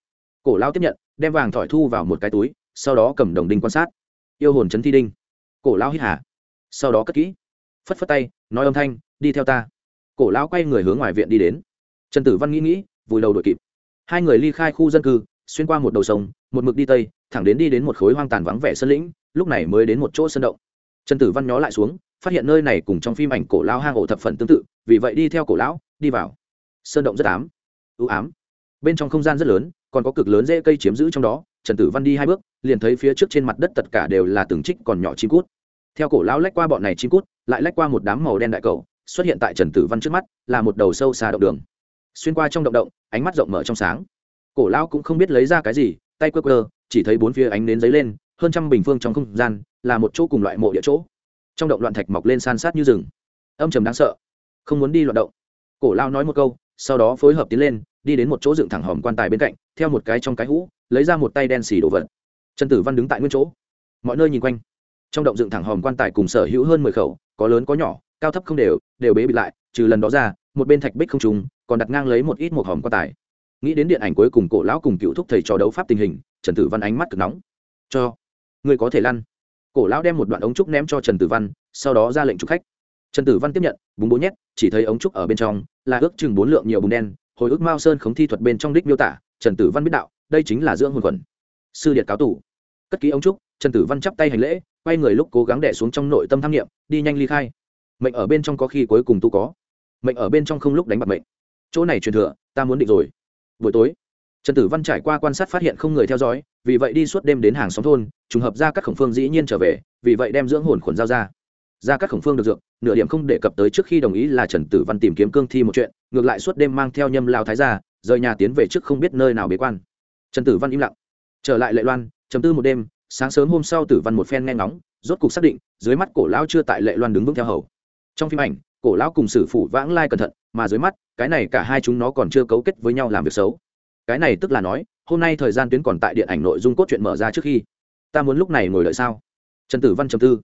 Cổ lao tiếp nhận, đem vàng thỏi thu vào một cái túi, sau đó cầm đồng đinh quan sát. Yêu hồn chấn thi đinh. Cổ lao hít hà. Sau đó cất kỹ. Phất phất tay, nói âm thanh, đi theo ta. Cổ lao quay người hướng ngoài viện đi đến. Trần tử văn nghĩ nghĩ, vùi đầu đội kịp. Hai người ly khai khu dân cư, xuyên qua một đầu sông, một mực đi tây, thẳng đến đi đến một khối hoang tàn vắng vẻ sân lĩnh, lúc này mới đến một chỗ sân động. Trần tử văn nhó lại xuống, phát hiện nơi này cùng trong phim ảnh cổ lao hang ổ thập phần tương tự, vì vậy đi theo cổ lão, đi vào. Sơn động rất ám. Ưu ám bên trong không gian rất lớn, còn có cực lớn dễ cây chiếm giữ trong đó, trần tử văn đi hai bước, liền thấy phía trước trên mặt đất tất cả đều là từng trích còn nhỏ chim cút. Theo cổ lão lách qua bọn này chim cút, lại lách qua một đám màu đen đại cầu, xuất hiện tại trần tử văn trước mắt, là một đầu sâu xa động đường. Xuyên qua trong động động, ánh mắt rộng mở trong sáng. Cổ lão cũng không biết lấy ra cái gì, tay quơ quơ, chỉ thấy bốn phía ánh nến giấy lên, hơn trăm bình phương trong không gian, là một chỗ cùng loại mộ địa chỗ. Trong động loạn thạch mọc lên san sát như rừng. Âm trầm đáng sợ. Không muốn đi loạn động. Cổ lao nói một câu, sau đó phối hợp tiến lên đi đến một chỗ dựng thẳng hòm quan tài bên cạnh, theo một cái trong cái hũ, lấy ra một tay đen xì đồ vật. Trần tử văn đứng tại nguyên chỗ. Mọi nơi nhìn quanh. Trong động dựng thẳng hòm quan tài cùng sở hữu hơn mười khẩu, có lớn có nhỏ, cao thấp không đều đều bế bịt lại, trừ lần đó ra, một bên thạch bích không trùng, còn đặt ngang lấy một ít một hòm quan tài. Nghĩ đến điện ảnh cuối cùng cổ lão cùng cựu thúc thầy trò đấu pháp tình hình, trần tử văn ánh mắt cực nóng. Cho, người có thể lăn. Cổ lão đem một đoạn ống trúc ném cho trần tử văn, sau đó ra lệnh trục khách. Trần tử văn tiếp nhận, búng bố nhét, chỉ thấy ống trúc ở bên trong là ước chừng bốn lượng nhiều bùn đen hồi ức mao sơn khống thi thuật bên trong đích miêu tả, trần tử văn biết đạo, đây chính là dưỡng hồn quần. Sư điệt cáo tủ cất ký ống trúc, trần tử văn chắp tay hành lễ, quay người lúc cố gắng đẻ xuống trong nội tâm tham nghiệm đi nhanh ly khai. Mệnh ở bên trong có khi cuối cùng tu có. Mệnh ở bên trong không lúc đánh bạc mệnh. Chỗ này truyền thừa, ta muốn định rồi. Buổi tối, trần tử văn trải qua quan sát phát hiện không người theo dõi, vì vậy đi suốt đêm đến hàng xóm thôn, trùng hợp ra các khổng phương dĩ nhiên trở về, vì vậy đem dưỡng hồn khuẩn giao ra ra các khổng phương được dược, nửa điểm không đề cập tới trước khi đồng ý là trần tử văn tìm kiếm cương thi một chuyện, ngược lại suốt đêm mang theo nhâm lao thái ra rời nhà tiến về trước không biết nơi nào bế quan. Trần tử văn im lặng, trở lại lệ loan chấm tư một đêm, sáng sớm hôm sau tử văn một phen nghe ngóng, rốt cục xác định, dưới mắt cổ lão chưa tại lệ loan đứng vững theo hầu. Trong phim ảnh, cổ lão cùng sử phụ vãng lai cẩn thận, mà dưới mắt, cái này cả hai chúng nó còn chưa cấu kết với nhau làm việc xấu. Cái này tức là nói, hôm nay thời gian tuyến còn tại điện ảnh nội dung cốt truyện mở ra trước khi. Ta muốn lúc này ngồi đợi sao? Trần tử văn trầm tư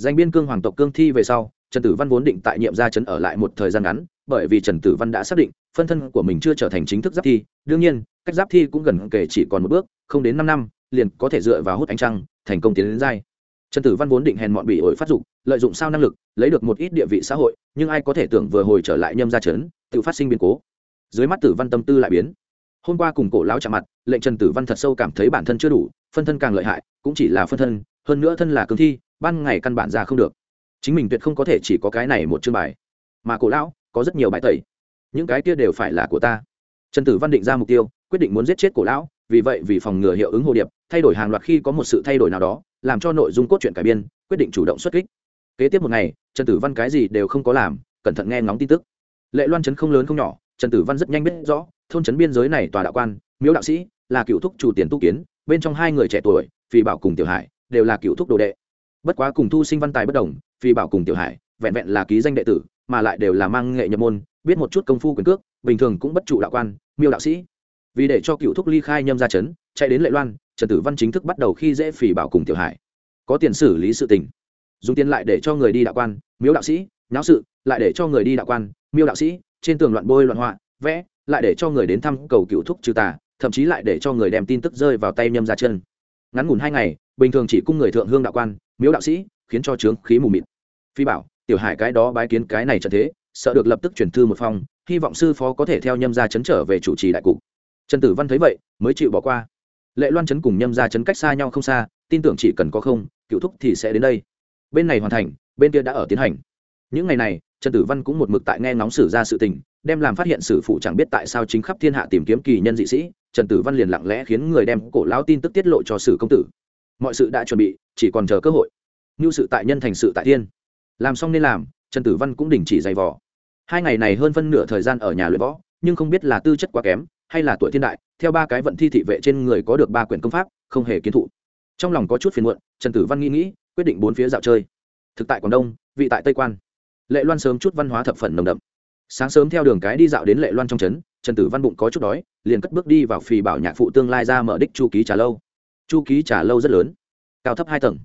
danh biên cương hoàng tộc cương thi về sau, trần tử văn vốn định tại nhiệm gia trấn ở lại một thời gian ngắn, bởi vì trần tử văn đã xác định, phân thân của mình chưa trở thành chính thức giáp thi. Đương nhiên, cách giáp thi cũng gần kể chỉ còn một bước, không đến năm năm, liền có thể dựa vào hút ánh trăng, thành công tiến đến giai. Trần tử văn vốn định hèn mọn bị ổi phát dụng lợi dụng sao năng lực, lấy được một ít địa vị xã hội, nhưng ai có thể tưởng vừa hồi trở lại nhâm gia trấn, tự phát sinh biến cố. Dưới mắt tử văn tâm tư lại biến. Hôm qua cùng cổ lão chạm mặt, lệnh trần tử văn thật sâu cảm thấy bản thân chưa đủ, phân thân càng lợi hại, cũng chỉ là phân thân, hơn nữa thân là cương thi ban ngày căn bản ra không được. Chính mình tuyệt không có thể chỉ có cái này một chương bài. Mà cổ lão, có rất nhiều bài tẩy. Những cái kia đều phải là của ta. Trần tử văn định ra mục tiêu, quyết định muốn giết chết cổ lão, vì vậy vì phòng ngừa hiệu ứng hồ điệp, thay đổi hàng loạt khi có một sự thay đổi nào đó, làm cho nội dung cốt truyện cải biên, quyết định chủ động xuất kích. Kế tiếp một ngày, trần tử văn cái gì đều không có làm, cẩn thận nghe ngóng tin tức. Lệ loan chấn không lớn không nhỏ, trần tử văn rất nhanh biết rõ, thôn trấn biên giới này tòa đạo quan, miếu đạo sĩ, là cựu thúc chủ tiền tu kiến, bên trong hai người trẻ tuổi phi bảo cùng tiểu hải, đều là cựu thúc đồ đệ bất quá cùng thu sinh văn tài bất đồng phi bảo cùng tiểu hải, vẹn vẹn là ký danh đệ tử, mà lại đều là mang nghệ nhập môn, biết một chút công phu quyền cước, bình thường cũng bất trụ đạo quan, miêu đạo sĩ. Vì để cho cựu thúc ly khai nhâm ra chấn, chạy đến lệ loan, trần tử văn chính thức bắt đầu khi dễ phỉ bảo cùng tiểu hải. Có tiền xử lý sự tình. Dùng tiền lại để cho người đi đạo quan miếu đạo sĩ, nháo sự, lại để cho người đi đạo quan, miêu đạo sĩ, trên tường loạn bôi loạn họa, vẽ, lại để cho người đến thăm cầu cựu thúc trừ tà, thậm chí lại để cho người đem tin tức rơi vào tay nhâm ra chân. Ngắn ngủn hai ngày, bình thường chỉ cung người thượng hương đạo quan miếu đạo sĩ, khiến cho trướng khí mù mịt. Phi bảo, tiểu hải cái đó bái kiến cái này trận thế, sợ được lập tức chuyển thư một phong, hy vọng sư phó có thể theo nhâm gia chấn trở về chủ trì đại cục. Trần tử văn thấy vậy, mới chịu bỏ qua. Lệ loan chấn cùng nhâm gia chấn cách xa nhau không xa, tin tưởng chỉ cần có không, cựu thúc thì sẽ đến đây. Bên này hoàn thành, bên kia đã ở tiến hành. Những ngày này, trần tử văn cũng một mực tại nghe ngóng sử ra sự tình, đem làm phát hiện sử phụ chẳng biết tại sao chính khắp thiên hạ tìm kiếm kỳ nhân dị sĩ, trần tử văn liền lặng lẽ khiến người đem cổ lão tin tức tiết lộ cho sử công tử mọi sự đã chuẩn bị, chỉ còn chờ cơ hội. Như sự tại nhân thành sự tại thiên. Làm xong nên làm, trần tử văn cũng đình chỉ giày vò. Hai ngày này hơn phân nửa thời gian ở nhà luyện võ, nhưng không biết là tư chất quá kém, hay là tuổi thiên đại, theo ba cái vận thi thị vệ trên người có được ba quyển công pháp, không hề kiến thụ. Trong lòng có chút phiền muộn, trần tử văn nghĩ nghĩ, quyết định bốn phía dạo chơi. Thực tại quảng đông, vị tại tây quan. Lệ loan sớm chút văn hóa thập phần nồng đậm. Sáng sớm theo đường cái đi dạo đến lệ loan trong trấn, trần tử văn bụng có chút đói, liền cất bước đi vào phì bảo nhạc phụ tương lai ra mở đích chu ký trà lâu chu ký trả lâu rất lớn cao thấp hai tầng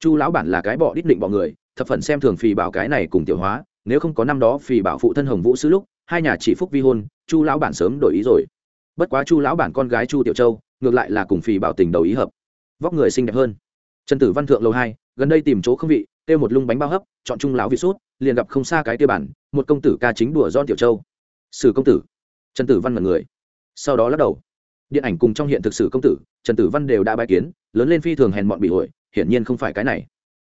chu lão bản là cái bọ đít định bọ người thập phần xem thường phì bảo cái này cùng tiểu hóa nếu không có năm đó phì bảo phụ thân hồng vũ sứ lúc hai nhà chỉ phúc vi hôn chu lão bản sớm đổi ý rồi bất quá chu lão bản con gái chu tiểu châu ngược lại là cùng phì bảo tình đầu ý hợp vóc người xinh đẹp hơn trần tử văn thượng lâu hai gần đây tìm chỗ không vị kêu một lung bánh bao hấp chọn trung lão vị sút liền gặp không xa cái tiêu bản một công tử ca chính đùa don tiểu châu sử công tử trần tử văn mật người sau đó lắc đầu điện ảnh cùng trong hiện thực sử công tử, trần tử văn đều đã bài kiến, lớn lên phi thường hèn mọn bị hội, hiển nhiên không phải cái này.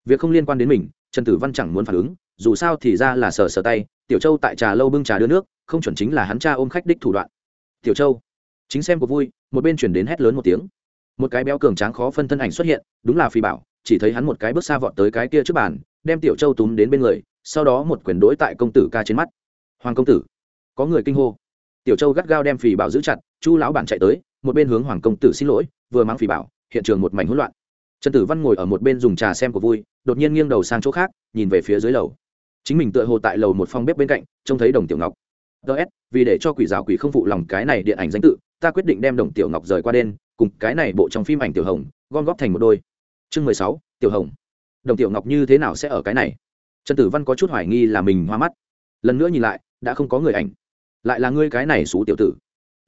Việc không liên quan đến mình, trần tử văn chẳng muốn phản ứng, dù sao thì ra là sờ sờ tay, tiểu châu tại trà lâu bưng trà đưa nước, không chuẩn chính là hắn cha ôm khách đích thủ đoạn. Tiểu châu, chính xem cuộc vui, một bên chuyển đến hét lớn một tiếng. Một cái béo cường tráng khó phân thân ảnh xuất hiện, đúng là phi bảo, chỉ thấy hắn một cái bước xa vọt tới cái kia trước bàn, đem tiểu châu túm đến bên người, sau đó một quyền đối tại công tử ca trên mắt. Hoàng công tử, có người kinh hô. Tiểu châu gắt gao đem phì bảo giữ chặt, chu lão bản chạy tới một bên hướng hoàng công tử xin lỗi, vừa mang phỉ bảo, hiện trường một mảnh hỗn loạn. Trần tử văn ngồi ở một bên dùng trà xem của vui, đột nhiên nghiêng đầu sang chỗ khác, nhìn về phía dưới lầu. Chính mình tựa hồ tại lầu một phòng bếp bên cạnh, trông thấy đồng tiểu ngọc. Ts vì để cho quỷ giáo quỷ không phụ lòng cái này điện ảnh danh tự, ta quyết định đem đồng tiểu ngọc rời qua đen cùng cái này bộ trong phim ảnh tiểu hồng, gom góp thành một đôi. Chương mười sáu, tiểu hồng. Đồng tiểu ngọc như thế nào sẽ ở cái này? Trần tử văn có chút hoài nghi là mình hoa mắt. Lần nữa nhìn lại, đã không có người ảnh. Lại là ngươi cái này xú tiểu tử.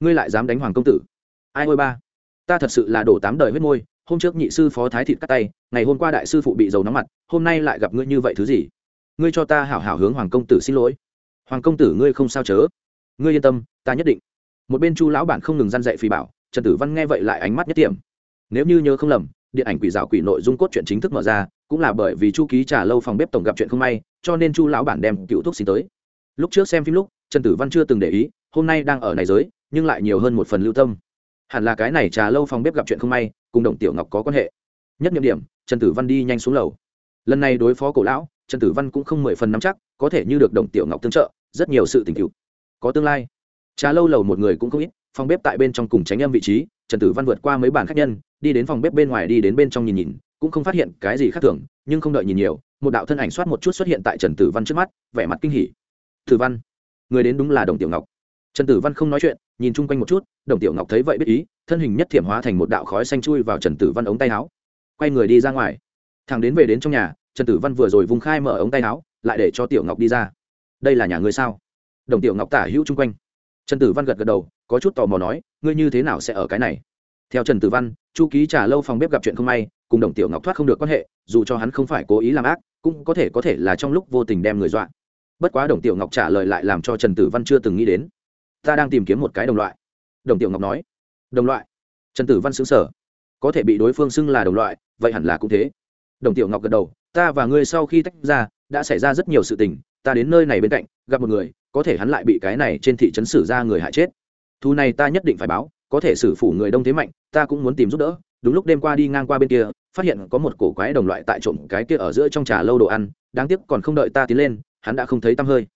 Ngươi lại dám đánh hoàng công tử ai ôi ba. Ta thật sự là đổ tám đời huyết môi, hôm trước nhị sư phó thái thịt cắt tay, ngày hôm qua đại sư phụ bị dầu nóng mặt, hôm nay lại gặp ngươi như vậy thứ gì? Ngươi cho ta hảo hảo hướng hoàng công tử xin lỗi. Hoàng công tử ngươi không sao chớ. Ngươi yên tâm, ta nhất định. Một bên chu lão bản không ngừng răn dạy phì bảo, trần tử văn nghe vậy lại ánh mắt nhất tiệm. nếu như nhớ không lầm, điện ảnh quỷ dạo quỷ nội dung cốt truyện chính thức mở ra, cũng là bởi vì chu ký trả lâu phòng bếp tổng gặp chuyện không may, cho nên chu lão bản đem cựu thuốc xin tới. Lúc trước xem phim lúc, trần tử văn chưa từng để ý, hôm nay đang ở này giới, nhưng lại nhiều hơn một phần lưu tâm hẳn là cái này trà lâu phòng bếp gặp chuyện không may, cùng đồng tiểu ngọc có quan hệ. Nhất nhiệm điểm, trần tử văn đi nhanh xuống lầu. Lần này đối phó cổ lão, trần tử văn cũng không mười phần nắm chắc, có thể như được đồng tiểu ngọc tương trợ, rất nhiều sự tình cựu. Có tương lai. Trà lâu lầu một người cũng không ít, phòng bếp tại bên trong cùng tránh âm vị trí, trần tử văn vượt qua mấy bàn khách nhân, đi đến phòng bếp bên ngoài đi đến bên trong nhìn nhìn, cũng không phát hiện cái gì khác thường, nhưng không đợi nhìn nhiều, một đạo thân ảnh soát một chút xuất hiện tại trần tử văn trước mắt, vẻ mặt kinh hỉ. Tử văn, người đến đúng là đồng tiểu ngọc trần tử văn không nói chuyện, nhìn chung quanh một chút, đồng tiểu ngọc thấy vậy biết ý, thân hình nhất thiểm hóa thành một đạo khói xanh chui vào trần tử văn ống tay áo. Quay người đi ra ngoài. Thằng đến về đến trong nhà, trần tử văn vừa rồi vùng khai mở ống tay áo, lại để cho tiểu ngọc đi ra. Đây là nhà ngươi sao? Đồng tiểu ngọc tả hữu chung quanh. Trần tử văn gật gật đầu, có chút tò mò nói, ngươi như thế nào sẽ ở cái này? Theo trần tử văn, chu ký trả lâu phòng bếp gặp chuyện không may, cùng đồng tiểu ngọc thoát không được quan hệ, dù cho hắn không phải cố ý làm ác, cũng có thể có thể là trong lúc vô tình đem người dọa. Bất quá đồng tiểu ngọc trả lời lại làm cho trần tử văn chưa từng nghĩ đến ta đang tìm kiếm một cái đồng loại. Đồng tiểu ngọc nói. Đồng loại? Trần tử văn xứng sở có thể bị đối phương xưng là đồng loại, vậy hẳn là cũng thế. Đồng tiểu ngọc gật đầu. Ta và ngươi sau khi tách ra, đã xảy ra rất nhiều sự tình, ta đến nơi này bên cạnh, gặp một người, có thể hắn lại bị cái này trên thị trấn xử ra người hại chết. Thu này ta nhất định phải báo, có thể xử phủ người đông thế mạnh, ta cũng muốn tìm giúp đỡ. Đúng lúc đêm qua đi ngang qua bên kia, phát hiện có một cổ quái đồng loại tại trộm cái kia ở giữa trong trà lâu đồ ăn, đáng tiếc còn không đợi ta tiến lên, hắn đã không thấy tăm hơi.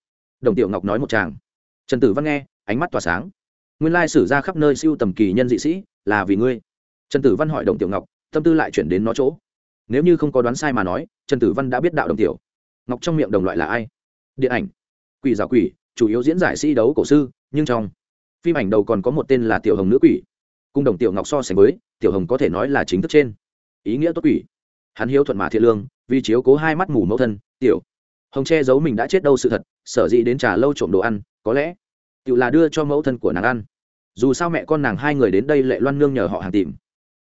Đồng tiểu ngọc nói một chàng trần tử văn nghe ánh mắt tỏa sáng. Nguyên lai sử ra khắp nơi siêu tầm kỳ nhân dị sĩ là vì ngươi. Trần tử văn hỏi đồng tiểu ngọc, tâm tư lại chuyển đến nó chỗ. Nếu như không có đoán sai mà nói, trần tử văn đã biết đạo đồng tiểu. Ngọc trong miệng đồng loại là ai? Điện ảnh. Quỷ giả quỷ, chủ yếu diễn giải sĩ đấu cổ sư, nhưng trong phim ảnh đầu còn có một tên là tiểu hồng nữ quỷ. Cung đồng tiểu ngọc so sánh với, tiểu hồng có thể nói là chính thức trên. Ý nghĩa tốt quỷ. Hắn hiếu thuận mà thiện lương, vì chiếu cố hai mắt mù mẫu thân, tiểu hồng che giấu mình đã chết đâu sự thật, sở dĩ đến trà lâu trộm đồ ăn, có lẽ tự là đưa cho mẫu thân của nàng ăn. Dù sao mẹ con nàng hai người đến đây lệ loan nương nhờ họ hàng tìm.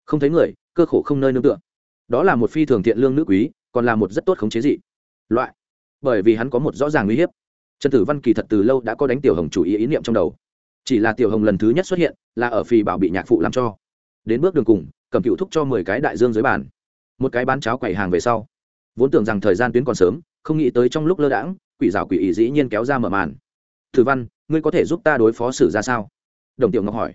Không thấy người, cơ khổ không nơi nương tựa. Đó là một phi thường thiện lương nữ quý, còn là một rất tốt khống chế dị. Loại. Bởi vì hắn có một rõ ràng uy hiếp. Trần tử văn kỳ thật từ lâu đã có đánh tiểu hồng chủ ý ý niệm trong đầu. Chỉ là tiểu hồng lần thứ nhất xuất hiện, là ở phi bảo bị nhạc phụ làm cho. Đến bước đường cùng, cầm cựu thúc cho mười cái đại dương dưới bàn. Một cái bán cháo quầy hàng về sau. Vốn tưởng rằng thời gian tuyến còn sớm, không nghĩ tới trong lúc lơ đãng, quỷ rào quỷ ý dĩ nhiên kéo ra mở màn. Thử văn ngươi có thể giúp ta đối phó xử ra sao? Đồng tiểu ngọc hỏi.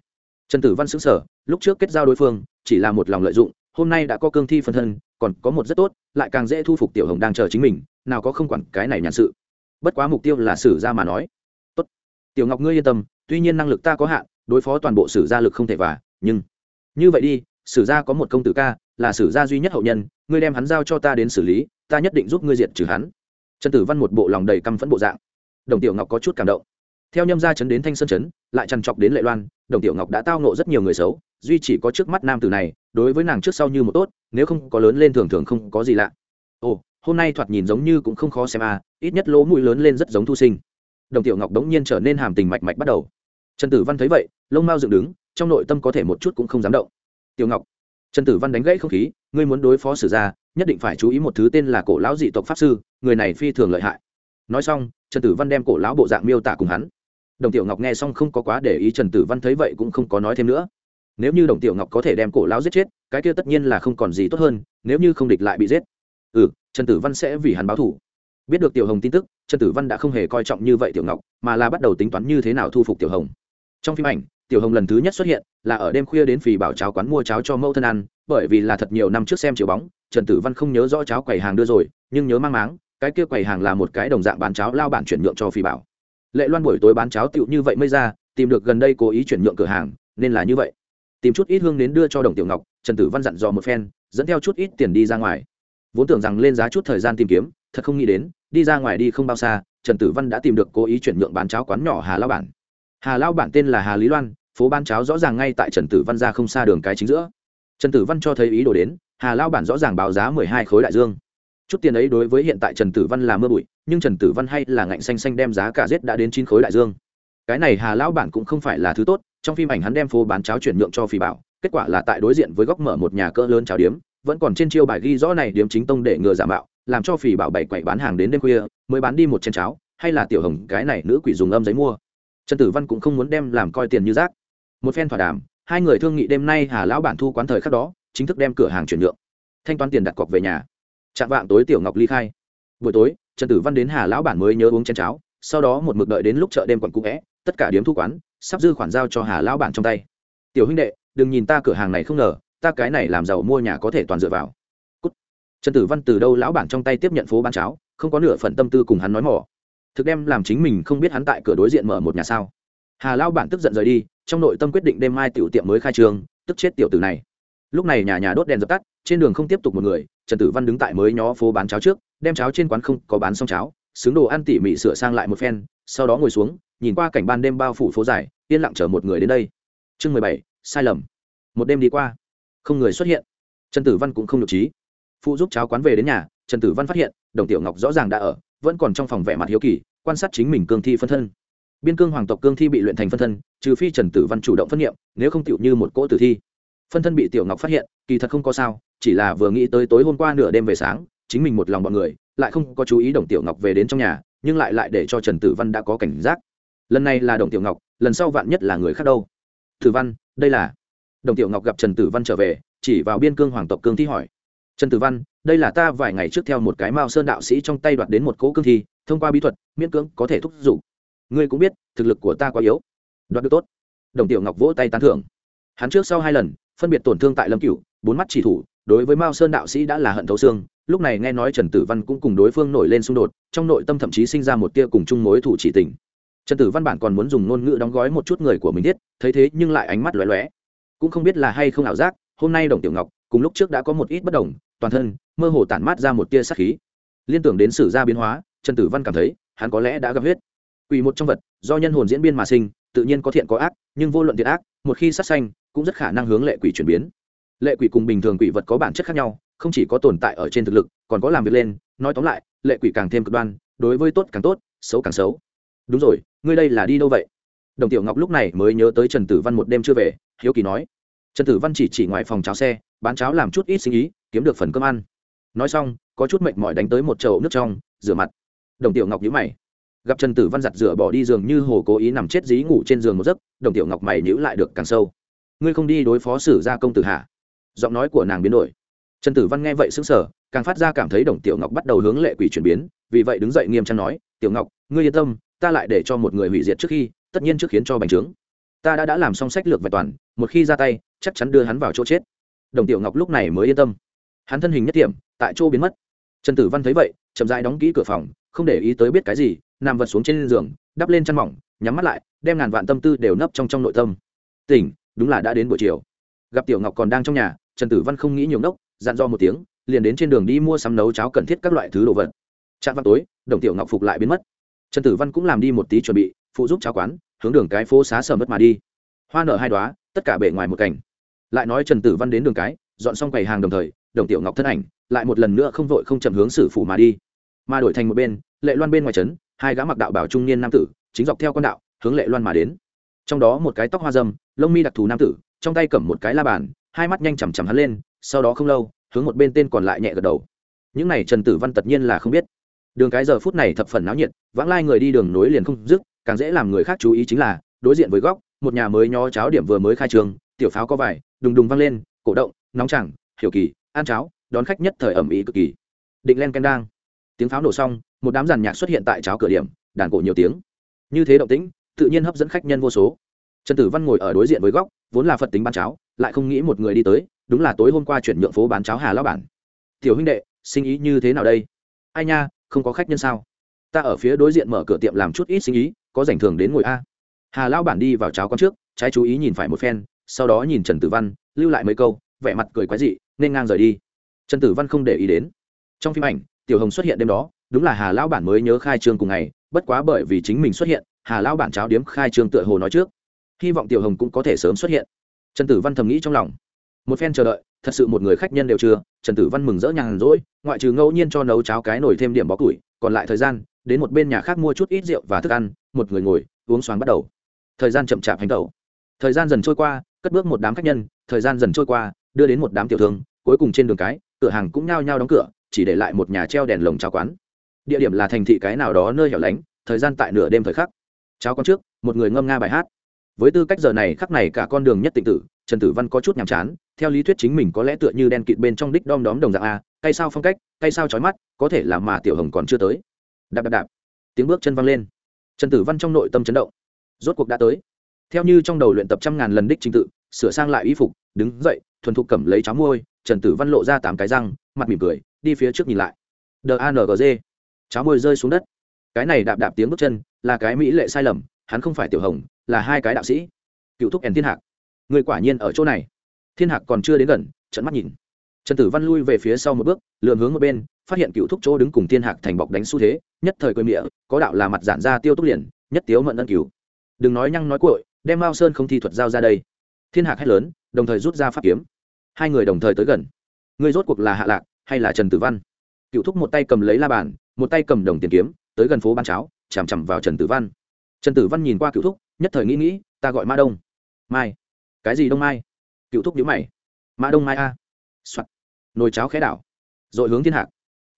Trần tử văn xứng sở lúc trước kết giao đối phương, chỉ là một lòng lợi dụng, hôm nay đã có cương thi phân thân, còn có một rất tốt, lại càng dễ thu phục tiểu hồng đang chờ chính mình, nào có không quản cái này nhàn sự. Bất quá mục tiêu là xử ra mà nói. Tốt. Tiểu ngọc ngươi yên tâm, tuy nhiên năng lực ta có hạn, đối phó toàn bộ sử gia lực không thể và nhưng như vậy đi sử gia có một công tử ca, là sử gia duy nhất hậu nhân, ngươi đem hắn giao cho ta đến xử lý, ta nhất định giúp ngươi diệt trừ hắn. Trần tử văn một bộ lòng đầy căm phẫn bộ dạng. Đồng tiểu ngọc có chút cảm động theo nhâm gia chấn đến thanh sơn chấn, lại trằn trọc đến lệ loan, đồng tiểu ngọc đã tao nộ rất nhiều người xấu, duy chỉ có trước mắt nam tử này, đối với nàng trước sau như một tốt, nếu không có lớn lên thường thường không có gì lạ. Ồ, hôm nay thoạt nhìn giống như cũng không khó xem à ít nhất lỗ mũi lớn lên rất giống thu sinh. Đồng tiểu ngọc đống nhiên trở nên hàm tình mạch mạch bắt đầu. Trần tử văn thấy vậy, lông mao dựng đứng, trong nội tâm có thể một chút cũng không dám động. Tiểu ngọc, trần tử văn đánh gãy không khí, ngươi muốn đối phó sử gia, nhất định phải chú ý một thứ tên là cổ lão dị tộc pháp sư, người này phi thường lợi hại. Nói xong, trần tử văn đem cổ lão bộ dạng miêu tả cùng hắn đồng tiểu ngọc nghe xong không có quá để ý trần tử văn thấy vậy cũng không có nói thêm nữa. Nếu như đồng tiểu ngọc có thể đem cổ lão giết chết, cái kia tất nhiên là không còn gì tốt hơn, nếu như không địch lại bị giết. Ừ trần tử văn sẽ vì hắn báo thủ biết được tiểu hồng tin tức, trần tử văn đã không hề coi trọng như vậy tiểu ngọc, mà là bắt đầu tính toán như thế nào thu phục tiểu hồng. Trong phim ảnh, tiểu hồng lần thứ nhất xuất hiện là ở đêm khuya đến phì bảo cháo quán mua cháo cho mẫu thân ăn, bởi vì là thật nhiều năm trước xem chiều bóng, trần tử văn không nhớ rõ cháo quầy hàng đưa rồi, nhưng nhớ mang máng, cái kia quầy hàng là một cái đồng dạng bán cháo lao bản chuyển nhượng cho phì bảo lệ loan buổi tối bán cháo tựu như vậy mới ra, tìm được gần đây cố ý chuyển nhượng cửa hàng, nên là như vậy. Tìm chút ít hương đến đưa cho đồng tiểu ngọc, trần tử văn dặn dò một phen, dẫn theo chút ít tiền đi ra ngoài. Vốn tưởng rằng lên giá chút thời gian tìm kiếm, thật không nghĩ đến, đi ra ngoài đi không bao xa, trần tử văn đã tìm được cố ý chuyển nhượng bán cháo quán nhỏ hà lao bản. Hà lao bản tên là hà lý loan, phố bán cháo rõ ràng ngay tại trần tử văn ra không xa đường cái chính giữa. Trần tử văn cho thấy ý đồ đến, hà lao bản rõ ràng báo giá mười hai khối đại dương. Chút tiền ấy đối với hiện tại trần tử văn là mưa bụi nhưng trần tử văn hay là ngạnh xanh xanh đem giá cả giết đã đến chín khối đại dương. Cái này hà lão bản cũng không phải là thứ tốt, trong phim ảnh hắn đem phố bán cháo chuyển nhượng cho phi bảo, kết quả là tại đối diện với góc mở một nhà cỡ lớn cháo điếm, vẫn còn trên chiêu bài ghi rõ này điếm chính tông để ngừa giả mạo, làm cho phì bảo bảy quậy bán hàng đến đêm khuya, mới bán đi một chén cháo, hay là tiểu hồng cái này nữ quỷ dùng âm giấy mua. Trần tử văn cũng không muốn đem làm coi tiền như rác. Một phen thỏa đàm, hai người thương nghị đêm nay hà lão bản thu quán thời khắc đó, chính thức đem cửa hàng chuyển nhượng. Thanh toán tiền đặt cọc về nhà. Chạm vạng tối tiểu ngọc ly khai. Buổi tối trần tử văn đến hà lão bản mới nhớ uống chén cháo, sau đó một mực đợi đến lúc chợ đêm quận cũ vẽ tất cả điếm thu quán, sắp dư khoản giao cho hà lão bản trong tay. Tiểu huynh đệ, đừng nhìn ta cửa hàng này không ngờ, ta cái này làm giàu mua nhà có thể toàn dựa vào. Cút. trần tử văn từ đâu lão bản trong tay tiếp nhận phố bán cháo, không có nửa phần tâm tư cùng hắn nói mỏ thực đem làm chính mình không biết hắn tại cửa đối diện mở một nhà sao. Hà lão bản tức giận rời đi, trong nội tâm quyết định đêm mai tiểu tiệm mới khai trương, tức chết tiểu tử này. Lúc này nhà nhà đốt đèn dập tắt, trên đường không tiếp tục một người, trần tử văn đứng tại mới nhó phố bán cháo trước đem cháo trên quán không có bán xong cháo, xứng đồ ăn tỉ mỉ sửa sang lại một phen, sau đó ngồi xuống, nhìn qua cảnh ban đêm bao phủ phố dài, yên lặng chờ một người đến đây. Chương mười bảy, sai lầm. Một đêm đi qua, không người xuất hiện. Trần tử văn cũng không nhục trí. Phụ giúp cháo quán về đến nhà, trần tử văn phát hiện, đồng tiểu ngọc rõ ràng đã ở, vẫn còn trong phòng vẻ mặt hiếu kỳ, quan sát chính mình cương thi phân thân. Biên cương hoàng tộc cương thi bị luyện thành phân thân, trừ phi trần tử văn chủ động phân nghiệm, nếu không tiểu như một cỗ tử thi. Phân thân bị tiểu ngọc phát hiện, kỳ thật không có sao, chỉ là vừa nghĩ tới tối hôm qua nửa đêm về sáng chính mình một lòng bọn người, lại không có chú ý đồng tiểu ngọc về đến trong nhà, nhưng lại lại để cho trần tử văn đã có cảnh giác. Lần này là đồng tiểu ngọc, lần sau vạn nhất là người khác đâu. Tử văn, đây là. Đồng tiểu ngọc gặp trần tử văn trở về, chỉ vào biên cương hoàng tộc cương thi hỏi. Trần tử văn, đây là ta vài ngày trước theo một cái mao sơn đạo sĩ trong tay đoạt đến một cỗ cương thi, thông qua bí thuật, miễn cưỡng có thể thúc giục. Ngươi cũng biết, thực lực của ta quá yếu. Đoạt được tốt. Đồng tiểu ngọc vỗ tay tán thưởng. Hắn trước sau hai lần, phân biệt tổn thương tại lâm cửu, bốn mắt chỉ thủ, đối với mao sơn đạo sĩ đã là hận thấu xương lúc này nghe nói trần tử văn cũng cùng đối phương nổi lên xung đột, trong nội tâm thậm chí sinh ra một tia cùng chung mối thủ chỉ tình. Trần tử văn bản còn muốn dùng ngôn ngữ đóng gói một chút người của mình thiết thấy thế nhưng lại ánh mắt lóe lóe. Cũng không biết là hay không ảo giác, hôm nay đồng tiểu ngọc, cùng lúc trước đã có một ít bất đồng, toàn thân, mơ hồ tản mát ra một tia sắc khí. Liên tưởng đến sử gia biến hóa, trần tử văn cảm thấy, hắn có lẽ đã gặp huyết. Quỷ một trong vật, do nhân hồn diễn biên mà sinh, tự nhiên có thiện có ác, nhưng vô luận thiện ác, một khi sát sanh, cũng rất khả năng hướng lệ quỷ chuyển biến. Lệ quỷ cùng bình thường quỷ vật có bản chất khác nhau không chỉ có tồn tại ở trên thực lực, còn có làm việc lên, nói tóm lại, lệ quỷ càng thêm cực đoan, đối với tốt càng tốt, xấu càng xấu. Đúng rồi, ngươi đây là đi đâu vậy? Đồng tiểu ngọc lúc này mới nhớ tới trần tử văn một đêm chưa về, hiếu kỳ nói. Trần tử văn chỉ chỉ ngoài phòng cháo xe, bán cháo làm chút ít sinh ý, kiếm được phần cơm ăn. Nói xong, có chút mệt mỏi đánh tới một chậu nước trong, rửa mặt. Đồng tiểu ngọc nhíu mày. Gặp trần tử văn giặt rửa bỏ đi giường như hồ cố ý nằm chết dí ngủ trên giường một giấc, đồng tiểu ngọc mày nhíu lại được càng sâu. Ngươi không đi đối phó xử gia công tử hạ giọng nói của nàng biến đổi trần tử văn nghe vậy xứng sở càng phát ra cảm thấy đồng tiểu ngọc bắt đầu hướng lệ quỷ chuyển biến, vì vậy đứng dậy nghiêm trang nói, tiểu ngọc, ngươi yên tâm, ta lại để cho một người hủy diệt trước khi, tất nhiên trước khiến cho bành trướng. Ta đã đã làm xong sách lược vẹn toàn, một khi ra tay, chắc chắn đưa hắn vào chỗ chết. Đồng tiểu ngọc lúc này mới yên tâm. Hắn thân hình nhất điểm tại chỗ biến mất. Trần tử văn thấy vậy, chậm dãi đóng kỹ cửa phòng, không để ý tới biết cái gì, nằm vật xuống trên giường, đắp lên chăn mỏng, nhắm mắt lại, đem ngàn vạn tâm tư đều nấp trong trong nội tâm. Tỉnh, đúng là đã đến buổi chiều. Gặp tiểu ngọc còn đang trong nhà, trần tử văn không nghĩ nhiều ngốc dặn dò một tiếng, liền đến trên đường đi mua sắm nấu cháo cần thiết các loại thứ đồ vật. Trạm vào tối, đồng tiểu ngọc phục lại biến mất. Trần tử văn cũng làm đi một tí chuẩn bị, phụ giúp cháo quán, hướng đường cái phố xá sầm mất mà đi. Hoa nở hai đoá tất cả bể ngoài một cảnh. Lại nói trần tử văn đến đường cái, dọn xong quầy hàng đồng thời, đồng tiểu ngọc thân ảnh, lại một lần nữa không vội không chậm hướng sử phủ mà đi. Mà đổi thành một bên, lệ loan bên ngoài trấn, hai gã mặc đạo bảo trung niên nam tử, chính dọc theo con đạo, hướng lệ loan mà đến. Trong đó một cái tóc hoa dâm, lông mi đặc thù nam tử, trong tay cầm một cái la bàn, hai mắt nhanh chằm chằm hắn lên sau đó không lâu, hướng một bên tên còn lại nhẹ gật đầu. Những này trần tử văn tất nhiên là không biết. Đường cái giờ phút này thập phần náo nhiệt, vãng lai người đi đường nối liền không dứt, càng dễ làm người khác chú ý chính là, đối diện với góc, một nhà mới nho cháo điểm vừa mới khai trường, tiểu pháo có vải, đùng đùng văng lên, cổ động, nóng chẳng hiểu kỳ, ăn cháo, đón khách nhất thời ẩm ý cực kỳ. Định len ken đang. Tiếng pháo nổ xong, một đám giàn nhạc xuất hiện tại cháo cửa điểm, đàn cổ nhiều tiếng. Như thế động tĩnh, tự nhiên hấp dẫn khách nhân vô số. Trần tử văn ngồi ở đối diện với góc, vốn là phật tính ban cháo, lại không nghĩ một người đi tới đúng là tối hôm qua chuyển nhượng phố bán cháo hà Lão bản. Tiểu huynh đệ, sinh ý như thế nào đây? Ai nha, không có khách nhân sao? Ta ở phía đối diện mở cửa tiệm làm chút ít sinh ý, có rảnh thường đến ngồi a. Hà Lão bản đi vào cháo con trước, trái chú ý nhìn phải một phen, sau đó nhìn trần tử văn, lưu lại mấy câu, vẻ mặt cười quái dị, nên ngang rời đi. Trần tử văn không để ý đến. Trong phim ảnh, tiểu hồng xuất hiện đêm đó, đúng là hà Lão bản mới nhớ khai trương cùng ngày, bất quá bởi vì chính mình xuất hiện, hà Lão bản cháo điếm khai trương tựa hồ nói trước. Hy vọng tiểu hồng cũng có thể sớm xuất hiện. Trần tử văn thầm nghĩ trong lòng một phen chờ đợi, thật sự một người khách nhân đều chưa, trần tử văn mừng rỡ nhàn rỗi, ngoại trừ ngẫu nhiên cho nấu cháo cái nổi thêm điểm bó củi, còn lại thời gian, đến một bên nhà khác mua chút ít rượu và thức ăn, một người ngồi, uống xoáng bắt đầu. Thời gian chậm chạp hành tẩu. Thời gian dần trôi qua, cất bước một đám khách nhân, thời gian dần trôi qua, đưa đến một đám tiểu thương, cuối cùng trên đường cái, cửa hàng cũng nhao nhao đóng cửa, chỉ để lại một nhà treo đèn lồng cháo quán. Địa điểm là thành thị cái nào đó nơi hẻo lánh, thời gian tại nửa đêm thời khắc. Cháo con trước, một người ngâm nga bài hát. Với tư cách giờ này, khắc này cả con đường nhất tịnh tử trần tử văn có chút nhàm chán, theo lý thuyết chính mình có lẽ tựa như đen kịt bên trong đích đom đóm đồng dạng a tay sao phong cách tay sao trói mắt, có thể là mà tiểu hồng còn chưa tới. Đạp đạp đạp. Tiếng bước chân văng lên. Trần tử văn trong nội tâm chấn động. Rốt cuộc đã tới. Theo như trong đầu luyện tập trăm ngàn lần đích trình tự, sửa sang lại y phục, đứng dậy, thuần thục cầm lấy cháo môi trần tử văn lộ ra tám cái răng, mặt mỉm cười, đi phía trước nhìn lại. D a n g g. Cháo môi rơi xuống đất. Cái này đạp đạp tiếng bước chân, là cái mỹ lệ sai lầm, hắn không phải tiểu hồng, là hai cái đạo sĩ. Cựu thúc ẻn thiên hạc người quả nhiên ở chỗ này. Thiên hạc còn chưa đến gần trận mắt nhìn. Trần tử văn lui về phía sau một bước, lượn hướng một bên, phát hiện cựu thúc chỗ đứng cùng thiên hạc thành bọc đánh xu thế, nhất thời cười miệng có đạo là mặt giản ra tiêu túc liền, nhất tiếu mận ân cửu. Đừng nói nhăng nói cội đem mao sơn không thi thuật giao ra đây. Thiên hạc hét lớn, đồng thời rút ra pháp kiếm. Hai người đồng thời tới gần. Người rốt cuộc là hạ lạc, hay là trần tử văn? Cựu thúc một tay cầm lấy la bàn, một tay cầm đồng tiền kiếm, tới gần phố ban cháo, chằm chằm vào trần tử văn. Trần tử văn nhìn qua cựu thúc, nhất thời nghĩ nghĩ, ta gọi ma đông. Mai cái gì đông mai? Cựu thúc nhữ mày. Mã đông mai a. Soạt. Nồi cháo khẽ đảo. Rồi hướng thiên hạc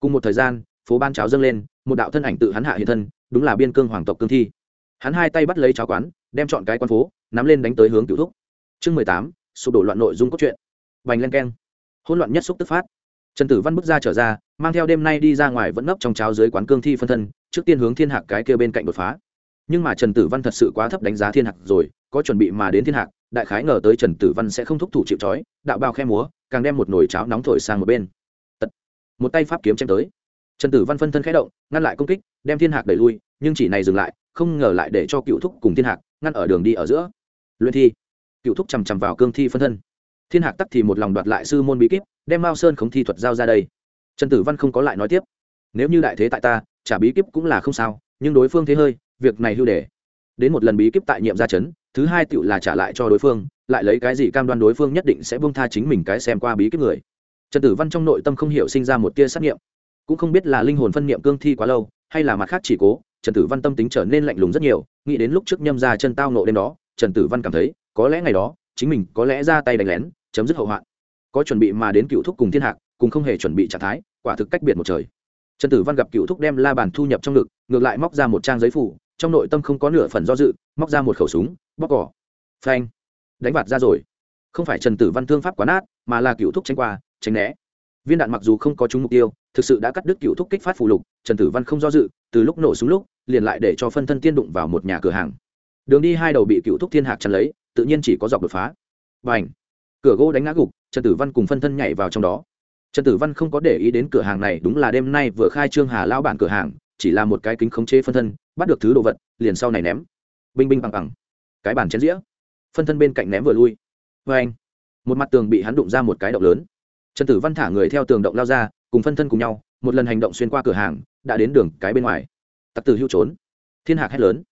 cùng một thời gian, phố ban cháo dâng lên, một đạo thân ảnh tự hắn hạ hiện thân, đúng là biên cương hoàng tộc cương thi. Hắn hai tay bắt lấy cháo quán, đem chọn cái quan phố, nắm lên đánh tới hướng cựu thúc. Chương mười tám, sụp đổ loạn nội dung cốt truyện. Bành len keng. Hỗn loạn nhất xúc tức phát. Trần tử văn bước ra trở ra, mang theo đêm nay đi ra ngoài vẫn nấp trong cháo dưới quán cương thi phân thân, trước tiên hướng thiên hạc cái kia bên cạnh đột phá. Nhưng mà trần tử văn thật sự quá thấp đánh giá thiên hạc rồi, có chuẩn bị mà đến thiên hạc đại khái ngờ tới trần tử văn sẽ không thúc thủ chịu trói, đạo bao khe múa, càng đem một nồi cháo nóng thổi sang một bên. Tật. một tay pháp kiếm chém tới. Trần tử văn phân thân khẽ động, ngăn lại công kích, đem thiên hạc đẩy lui, nhưng chỉ này dừng lại, không ngờ lại để cho cựu thúc cùng thiên hạc ngăn ở đường đi ở giữa. Luyện thi. Cựu thúc chằm chằm vào cương thi phân thân. Thiên hạc tắc thì một lòng đoạt lại sư môn bí kíp, đem mao sơn khống thi thuật giao ra đây. Trần tử văn không có lại nói tiếp. Nếu như đại thế tại ta, trả bí kíp cũng là không sao, nhưng đối phương thế hơi, việc này lưu đề đến một lần bí kíp tại nhiệm gia chấn thứ hai tựu là trả lại cho đối phương, lại lấy cái gì cam đoan đối phương nhất định sẽ buông tha chính mình cái xem qua bí kíp người. Trần tử văn trong nội tâm không hiểu sinh ra một tia xác nghiệm. Cũng không biết là linh hồn phân niệm cương thi quá lâu, hay là mặt khác chỉ cố, trần tử văn tâm tính trở nên lạnh lùng rất nhiều, nghĩ đến lúc trước nhâm ra chân tao nộ đêm đó, trần tử văn cảm thấy, có lẽ ngày đó, chính mình có lẽ ra tay đánh lén, chấm dứt hậu hoạn. Có chuẩn bị mà đến cựu thúc cùng thiên hạc, cùng không hề chuẩn bị trạng thái, quả thực cách biệt một trời. Trần tử văn gặp cựu thúc đem la bàn thu nhập trong ngực, ngược lại móc ra một trang giấy phủ trong nội tâm không có nửa phần do dự, móc ra một khẩu súng bóc cỏ phanh. Đánh vạt ra rồi. Không phải trần tử văn thương pháp quá nát, mà là cựu thúc tranh qua, tránh né. Viên đạn mặc dù không có trúng mục tiêu, thực sự đã cắt đứt cựu thúc kích phát phù lục, trần tử văn không do dự, từ lúc nổ súng lúc, liền lại để cho phân thân tiên đụng vào một nhà cửa hàng. Đường đi hai đầu bị cựu thúc thiên hạc chắn lấy, tự nhiên chỉ có dọc đột phá. Và ảnh cửa gỗ đánh ngã gục, trần tử văn cùng phân thân nhảy vào trong đó. Trần tử văn không có để ý đến cửa hàng này, đúng là đêm nay vừa khai trương hà lao bản cửa hàng chỉ là một cái kính khống chế phân thân, bắt được thứ đồ vật, liền sau này ném. Binh binh bằng bằng. Cái bàn chén dĩa. Phân thân bên cạnh ném vừa lui. Vê anh, một mặt tường bị hắn đụng ra một cái động lớn. Trần tử văn thả người theo tường động lao ra, cùng phân thân cùng nhau, một lần hành động xuyên qua cửa hàng, đã đến đường cái bên ngoài. Tặc tử hưu trốn. Thiên hạc hét lớn.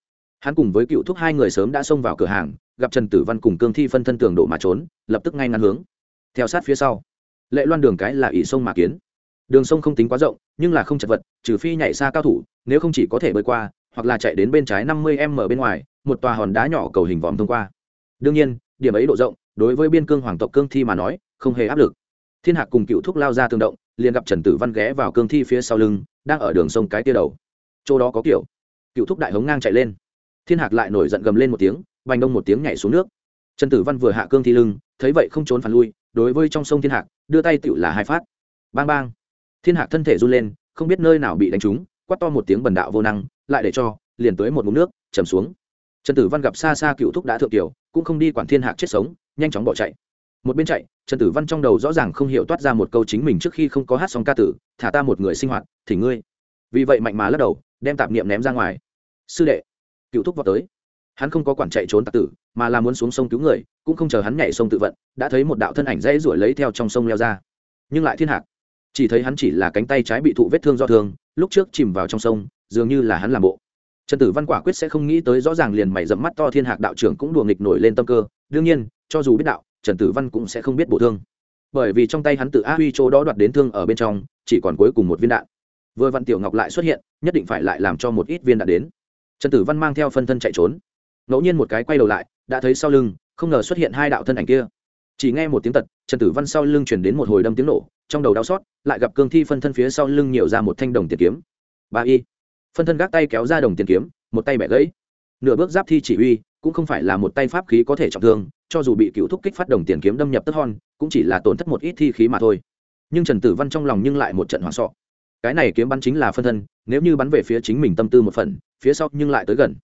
Hắn cùng với cựu thúc hai người sớm đã xông vào cửa hàng, gặp trần tử văn cùng cương thi phân thân tường đổ mà trốn, lập tức ngay ngắn hướng. Theo sát phía sau. Lệ loan đường cái là ỷ sông mà kiến đường sông không tính quá rộng, nhưng là không chật vật, trừ phi nhảy xa cao thủ, nếu không chỉ có thể bơi qua, hoặc là chạy đến bên trái năm mươi m bên ngoài, một tòa hòn đá nhỏ cầu hình vòm thông qua. Đương nhiên, điểm ấy độ rộng, đối với biên cương hoàng tộc cương thi mà nói, không hề áp lực. Thiên hạc cùng cựu thúc lao ra tương động, liền gặp trần tử văn ghé vào cương thi phía sau lưng, đang ở đường sông cái tia đầu. Chỗ đó có kiểu. Cựu thúc đại hống ngang chạy lên. Thiên hạc lại nổi giận gầm lên một tiếng, vành đông một tiếng nhảy xuống nước. Trần tử văn vừa hạ cương thi lưng, thấy vậy không trốn phản lui, đối với trong sông thiên hạc, đưa tay tựu là hai phát. Bang bang thiên hạc thân thể run lên, không biết nơi nào bị đánh trúng, quát to một tiếng bần đạo vô năng, lại để cho, liền tới một mụn nước, chầm xuống. Trần tử văn gặp xa xa cựu thúc đã thượng tiểu, cũng không đi quản thiên hạc chết sống, nhanh chóng bỏ chạy. Một bên chạy, trần tử văn trong đầu rõ ràng không hiểu toát ra một câu chính mình trước khi không có hát xong ca tử, thả ta một người sinh hoạt, thì ngươi. Vì vậy mạnh mà lắc đầu, đem tạp niệm ném ra ngoài. Sư đệ. Cựu thúc vào tới. Hắn không có quản chạy trốn tạc tử, mà là muốn xuống sông cứu người, cũng không chờ hắn nhảy sông tự vận, đã thấy một đạo thân ảnh dãy ruổi lấy theo trong sông leo ra. Nhưng lại thiên hạc chỉ thấy hắn chỉ là cánh tay trái bị thụ vết thương do thương, lúc trước chìm vào trong sông, dường như là hắn làm bộ. Trần tử văn quả quyết sẽ không nghĩ tới rõ ràng liền mày dẫm mắt to thiên hạc đạo trưởng cũng đùa nghịch nổi lên tâm cơ, đương nhiên, cho dù biết đạo, trần tử văn cũng sẽ không biết bổ thương. Bởi vì trong tay hắn tự a huy chỗ đó đoạt đến thương ở bên trong, chỉ còn cuối cùng một viên đạn. Vừa văn tiểu ngọc lại xuất hiện, nhất định phải lại làm cho một ít viên đạn đến. Trần tử văn mang theo phân thân chạy trốn. Ngẫu nhiên một cái quay đầu lại, đã thấy sau lưng, không ngờ xuất hiện hai đạo thân ảnh kia chỉ nghe một tiếng tật, trần tử văn sau lưng chuyển đến một hồi đâm tiếng nổ, trong đầu đau xót, lại gặp cương thi phân thân phía sau lưng nhiều ra một thanh đồng tiền kiếm. Ba y. Phân thân gác tay kéo ra đồng tiền kiếm, một tay bẻ gãy. Nửa bước giáp thi chỉ huy, cũng không phải là một tay pháp khí có thể trọng thương, cho dù bị cựu thúc kích phát đồng tiền kiếm đâm nhập tất hon, cũng chỉ là tổn thất một ít thi khí mà thôi. Nhưng trần tử văn trong lòng nhưng lại một trận hoảng sọ. Cái này kiếm bắn chính là phân thân, nếu như bắn về phía chính mình tâm tư một phần, phía sau nhưng lại tới gần.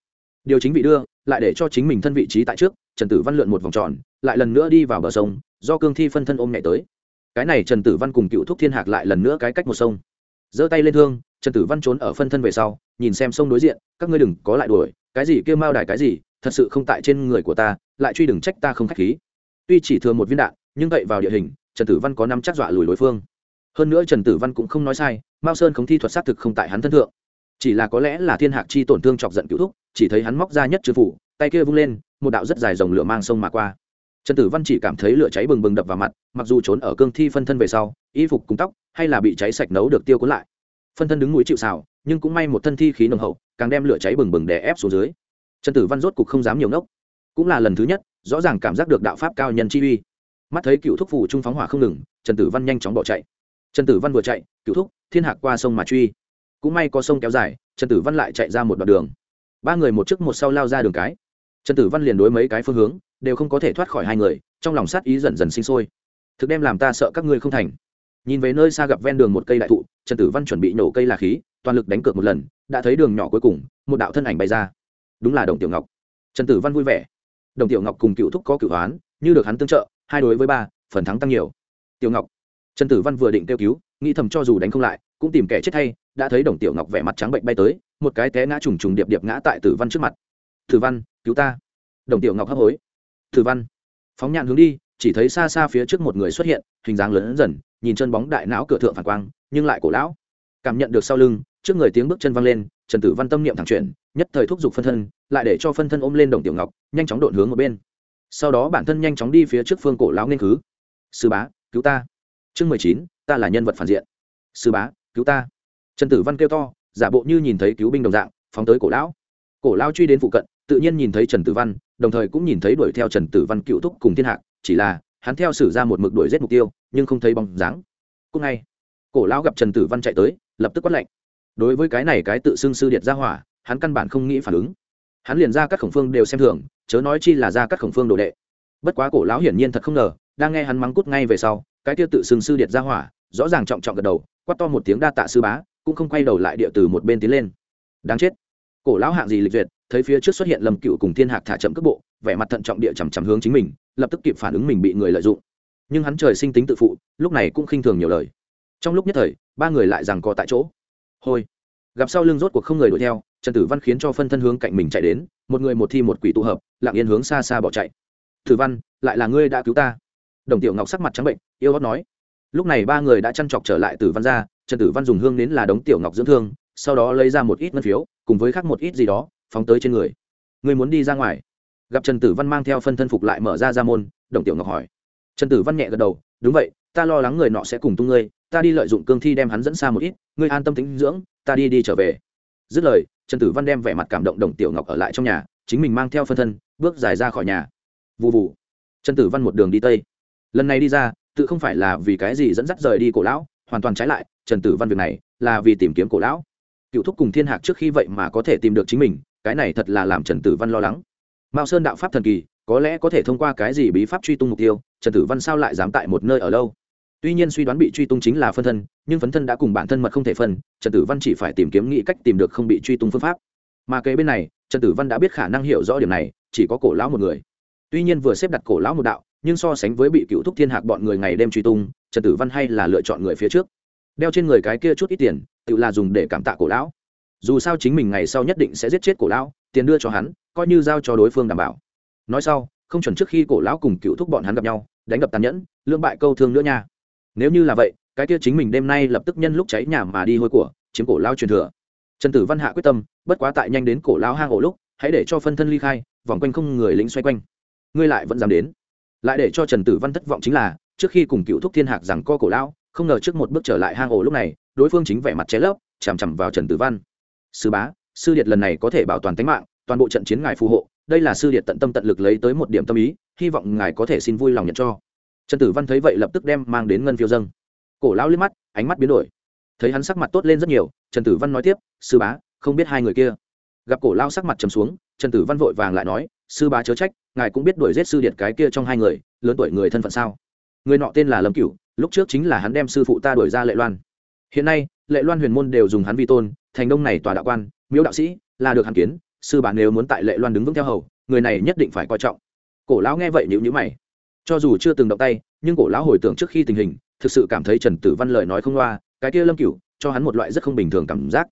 Điều chính vị đưa, lại để cho chính mình thân vị trí tại trước, trần tử văn lượn một vòng tròn lại lần nữa đi vào bờ sông, do cương thi phân thân ôm nhảy tới. Cái này trần tử văn cùng cựu thúc thiên hạc lại lần nữa cái cách một sông. Giơ tay lên thương, trần tử văn trốn ở phân thân về sau, nhìn xem sông đối diện, các ngươi đừng có lại đuổi, cái gì kêu mao đài cái gì, thật sự không tại trên người của ta, lại truy đừng trách ta không k h á c h khí. Tuy chỉ thừa một viên đạn, nhưng vậy vào địa hình, trần tử văn có năm chắc dọa lùi đối phương. Hơn nữa trần tử văn cũng không nói sai, mao sơn không thi thuật xác thực không tại hắn thân thượng. Chỉ là có lẽ là thiên hạc chi tổn thương chọc giận cựu thúc, chỉ thấy hắn móc ra nhất chư phủ, tay kia vung lên, một đạo rất dài dòng lửa mang sông mà qua trần tử văn chỉ cảm thấy lửa cháy bừng bừng đập vào mặt, mặc dù trốn ở cương thi phân thân về sau, y phục cùng tóc hay là bị cháy sạch nấu được tiêu cuốn lại. Phân thân đứng núi chịu xào nhưng cũng may một thân thi khí nồng hậu, càng đem lửa cháy bừng bừng đè ép xuống dưới. Trần tử văn rốt cục không dám nhiều ngốc. Cũng là lần thứ nhất, rõ ràng cảm giác được đạo pháp cao nhân chi uy. Mắt thấy cựu thúc phủ trung phóng hỏa không ngừng, trần tử văn nhanh chóng bỏ chạy. Trần tử văn vừa chạy, cựu thúc, thiên hạc qua sông mà truy. Cũng may có sông kéo dài, trần tử văn lại chạy ra một đoạn đường. Ba người một trước một sau lao ra đường cái. Trần tử văn liền đối mấy cái phương hướng đều không có thể thoát khỏi hai người, trong lòng sát ý dần dần sinh sôi. Thực đem làm ta sợ các ngươi không thành. Nhìn về nơi xa gặp ven đường một cây đại thụ, trần tử văn chuẩn bị nổ cây là khí, toàn lực đánh cược một lần, đã thấy đường nhỏ cuối cùng, một đạo thân ảnh bay ra. Đúng là đồng tiểu ngọc. Trần tử văn vui vẻ. Đồng tiểu ngọc cùng cựu thúc có cựu hoán, như được hắn tương trợ, hai đối với ba, phần thắng tăng nhiều. Tiểu ngọc. Trần tử văn vừa định kêu cứu, nghĩ thầm cho dù đánh không lại, cũng tìm kẻ chết thay đã thấy đồng tiểu ngọc vẻ mặt trắng bệnh bay tới, một cái té ngã trùng trùng điệp điệp ngã tại tử văn trước mặt. Tử văn, cứu ta. Đồng tiểu ngọc hấp hối tử văn. Phóng nhạn hướng đi, chỉ thấy xa xa phía trước một người xuất hiện, hình dáng lớn dần, nhìn chân bóng đại não cửa thượng phản quang, nhưng lại cổ lão. Cảm nhận được sau lưng, trước người tiếng bước chân văng lên, trần tử văn tâm niệm thẳng chuyển, nhất thời thúc giục phân thân, lại để cho phân thân ôm lên đồng tiểu ngọc, nhanh chóng đột hướng một bên. Sau đó bản thân nhanh chóng đi phía trước phương cổ lão nên cứ sư bá, cứu ta. Chương mười chín, ta là nhân vật phản diện. Sư bá, cứu ta. Trần tử văn kêu to, giả bộ như nhìn thấy cứu binh đồng dạng, phóng tới cổ lão. Cổ lão truy đến phụ cận, tự nhiên nhìn thấy trần tử văn đồng thời cũng nhìn thấy đuổi theo trần tử văn cựu thúc cùng thiên hạ chỉ là, hắn theo sử ra một mực đuổi giết mục tiêu, nhưng không thấy bóng dáng. Cúc ngay, cổ lão gặp trần tử văn chạy tới, lập tức quát lệnh đối với cái này cái tự xưng sư điện ra hỏa, hắn căn bản không nghĩ phản ứng. Hắn liền ra các khổng phương đều xem thường, chớ nói chi là ra các khổng phương đồ đệ. Bất quá cổ lão hiển nhiên thật không ngờ, đang nghe hắn mắng cút ngay về sau, cái tiêu tự xưng sư điện ra hỏa, rõ ràng trọng trọng gật đầu, quát to một tiếng đa tạ sư bá, cũng không quay đầu lại địa từ một bên tiến lên. Đáng chết. Cổ lão hạng gì lịch duyệt thấy phía trước xuất hiện lâm cựu cùng thiên hạc thả chậm cước bộ, vẻ mặt thận trọng địa chằm chằm hướng chính mình, lập tức kịp phản ứng mình bị người lợi dụng. Nhưng hắn trời sinh tính tự phụ, lúc này cũng khinh thường nhiều lời. Trong lúc nhất thời, ba người lại rằng co tại chỗ. Hôi. Gặp sau lưng rốt cuộc không người đuổi theo, trần tử văn khiến cho phân thân hướng cạnh mình chạy đến, một người một thi một quỷ tụ hợp, lặng yên hướng xa xa bỏ chạy. Tử văn, lại là ngươi đã cứu ta? Đồng tiểu ngọc sắc mặt trắng bệnh, yêu hót nói. Lúc này ba người đã chăn chọc trở lại tử văn ra, trần tử văn dùng hương đến là đống tiểu ngọc dưỡng thương, sau đó lấy ra một ít ngân phiếu, cùng với khác một ít gì đó phóng tới trên người. Ngươi muốn đi ra ngoài? Gặp trần tử văn mang theo phân thân phục lại mở ra ra môn, đồng tiểu ngọc hỏi. Trần tử văn nhẹ gật đầu, đúng vậy, ta lo lắng người nọ sẽ cùng tung ngươi, ta đi lợi dụng cương thi đem hắn dẫn xa một ít, ngươi an tâm tính dưỡng, ta đi đi trở về. Dứt lời, trần tử văn đem vẻ mặt cảm động đồng tiểu ngọc ở lại trong nhà, chính mình mang theo phân thân, bước dài ra khỏi nhà. Vụ vụ trần tử văn một đường đi tây. Lần này đi ra, tự không phải là vì cái gì dẫn dắt rời đi cổ lão, hoàn toàn trái lại, trần tử văn việc này là vì tìm kiếm cổ lão. Cựu thúc cùng thiên hạc trước khi vậy mà có thể tìm được chính mình cái này thật là làm trần tử văn lo lắng. Mao sơn đạo pháp thần kỳ, có lẽ có thể thông qua cái gì bí pháp truy tung mục tiêu, trần tử văn sao lại dám tại một nơi ở lâu? Tuy nhiên suy đoán bị truy tung chính là phân thân, nhưng phấn thân đã cùng bản thân mật không thể phân, trần tử văn chỉ phải tìm kiếm nghĩ cách tìm được không bị truy tung phương pháp. Mà kế bên này, trần tử văn đã biết khả năng hiểu rõ điểm này, chỉ có cổ lão một người. Tuy nhiên vừa xếp đặt cổ lão một đạo, nhưng so sánh với bị cựu thúc thiên hạc bọn người ngày đêm truy tung, trần tử văn hay là lựa chọn người phía trước. Đeo trên người cái kia chút ít tiền, tự là dùng để cảm tạ cổ lão dù sao chính mình ngày sau nhất định sẽ giết chết cổ lão, tiền đưa cho hắn, coi như giao cho đối phương đảm bảo. Nói sau, không chuẩn trước khi cổ lão cùng cựu thúc bọn hắn gặp nhau, đánh đập tàn nhẫn lương bại câu thương nữa nha. Nếu như là vậy, cái kia chính mình đêm nay lập tức nhân lúc cháy nhà mà đi hôi của, chiếm cổ lao truyền thừa. Trần tử văn hạ quyết tâm, bất quá tại nhanh đến cổ lao hang ổ lúc, hãy để cho phân thân ly khai, vòng quanh không người lính xoay quanh. Ngươi lại vẫn dám đến. Lại để cho trần tử văn thất vọng chính là, trước khi cùng cựu thúc thiên hạc rằng co cổ lao không ngờ trước một bước trở lại hang ổ lúc này, đối phương chính vẻ mặt ché lấp, chằm chằm vào trần tử văn sư bá, sư điệt lần này có thể bảo toàn tính mạng, toàn bộ trận chiến ngài phù hộ, đây là sư điệt tận tâm tận lực lấy tới một điểm tâm ý, hy vọng ngài có thể xin vui lòng nhận cho. Trần tử văn thấy vậy lập tức đem mang đến ngân phiêu dâng. Cổ lão liếc mắt, ánh mắt biến đổi. Thấy hắn sắc mặt tốt lên rất nhiều, trần tử văn nói tiếp, sư bá, không biết hai người kia. Gặp cổ lao sắc mặt trầm xuống, trần tử văn vội vàng lại nói, sư bá chớ trách, ngài cũng biết đuổi giết sư điệt cái kia trong hai người, lớn tuổi người thân phận sao? Người nọ tên là lâm cửu, lúc trước chính là hắn đem sư phụ ta đuổi ra lệ loan hiện nay, lệ loan huyền môn đều dùng hắn vi tôn, thành đông này tòa đạo quan, miếu đạo sĩ, là được hàn kiến, sư bá nếu muốn tại lệ loan đứng vững theo hầu, người này nhất định phải coi trọng. Cổ lão nghe vậy nhữ nhữ mày. Cho dù chưa từng động tay, nhưng cổ lão hồi tưởng trước khi tình hình, thực sự cảm thấy trần tử văn lời nói không loa, cái kia lâm cửu, cho hắn một loại rất không bình thường cảm giác.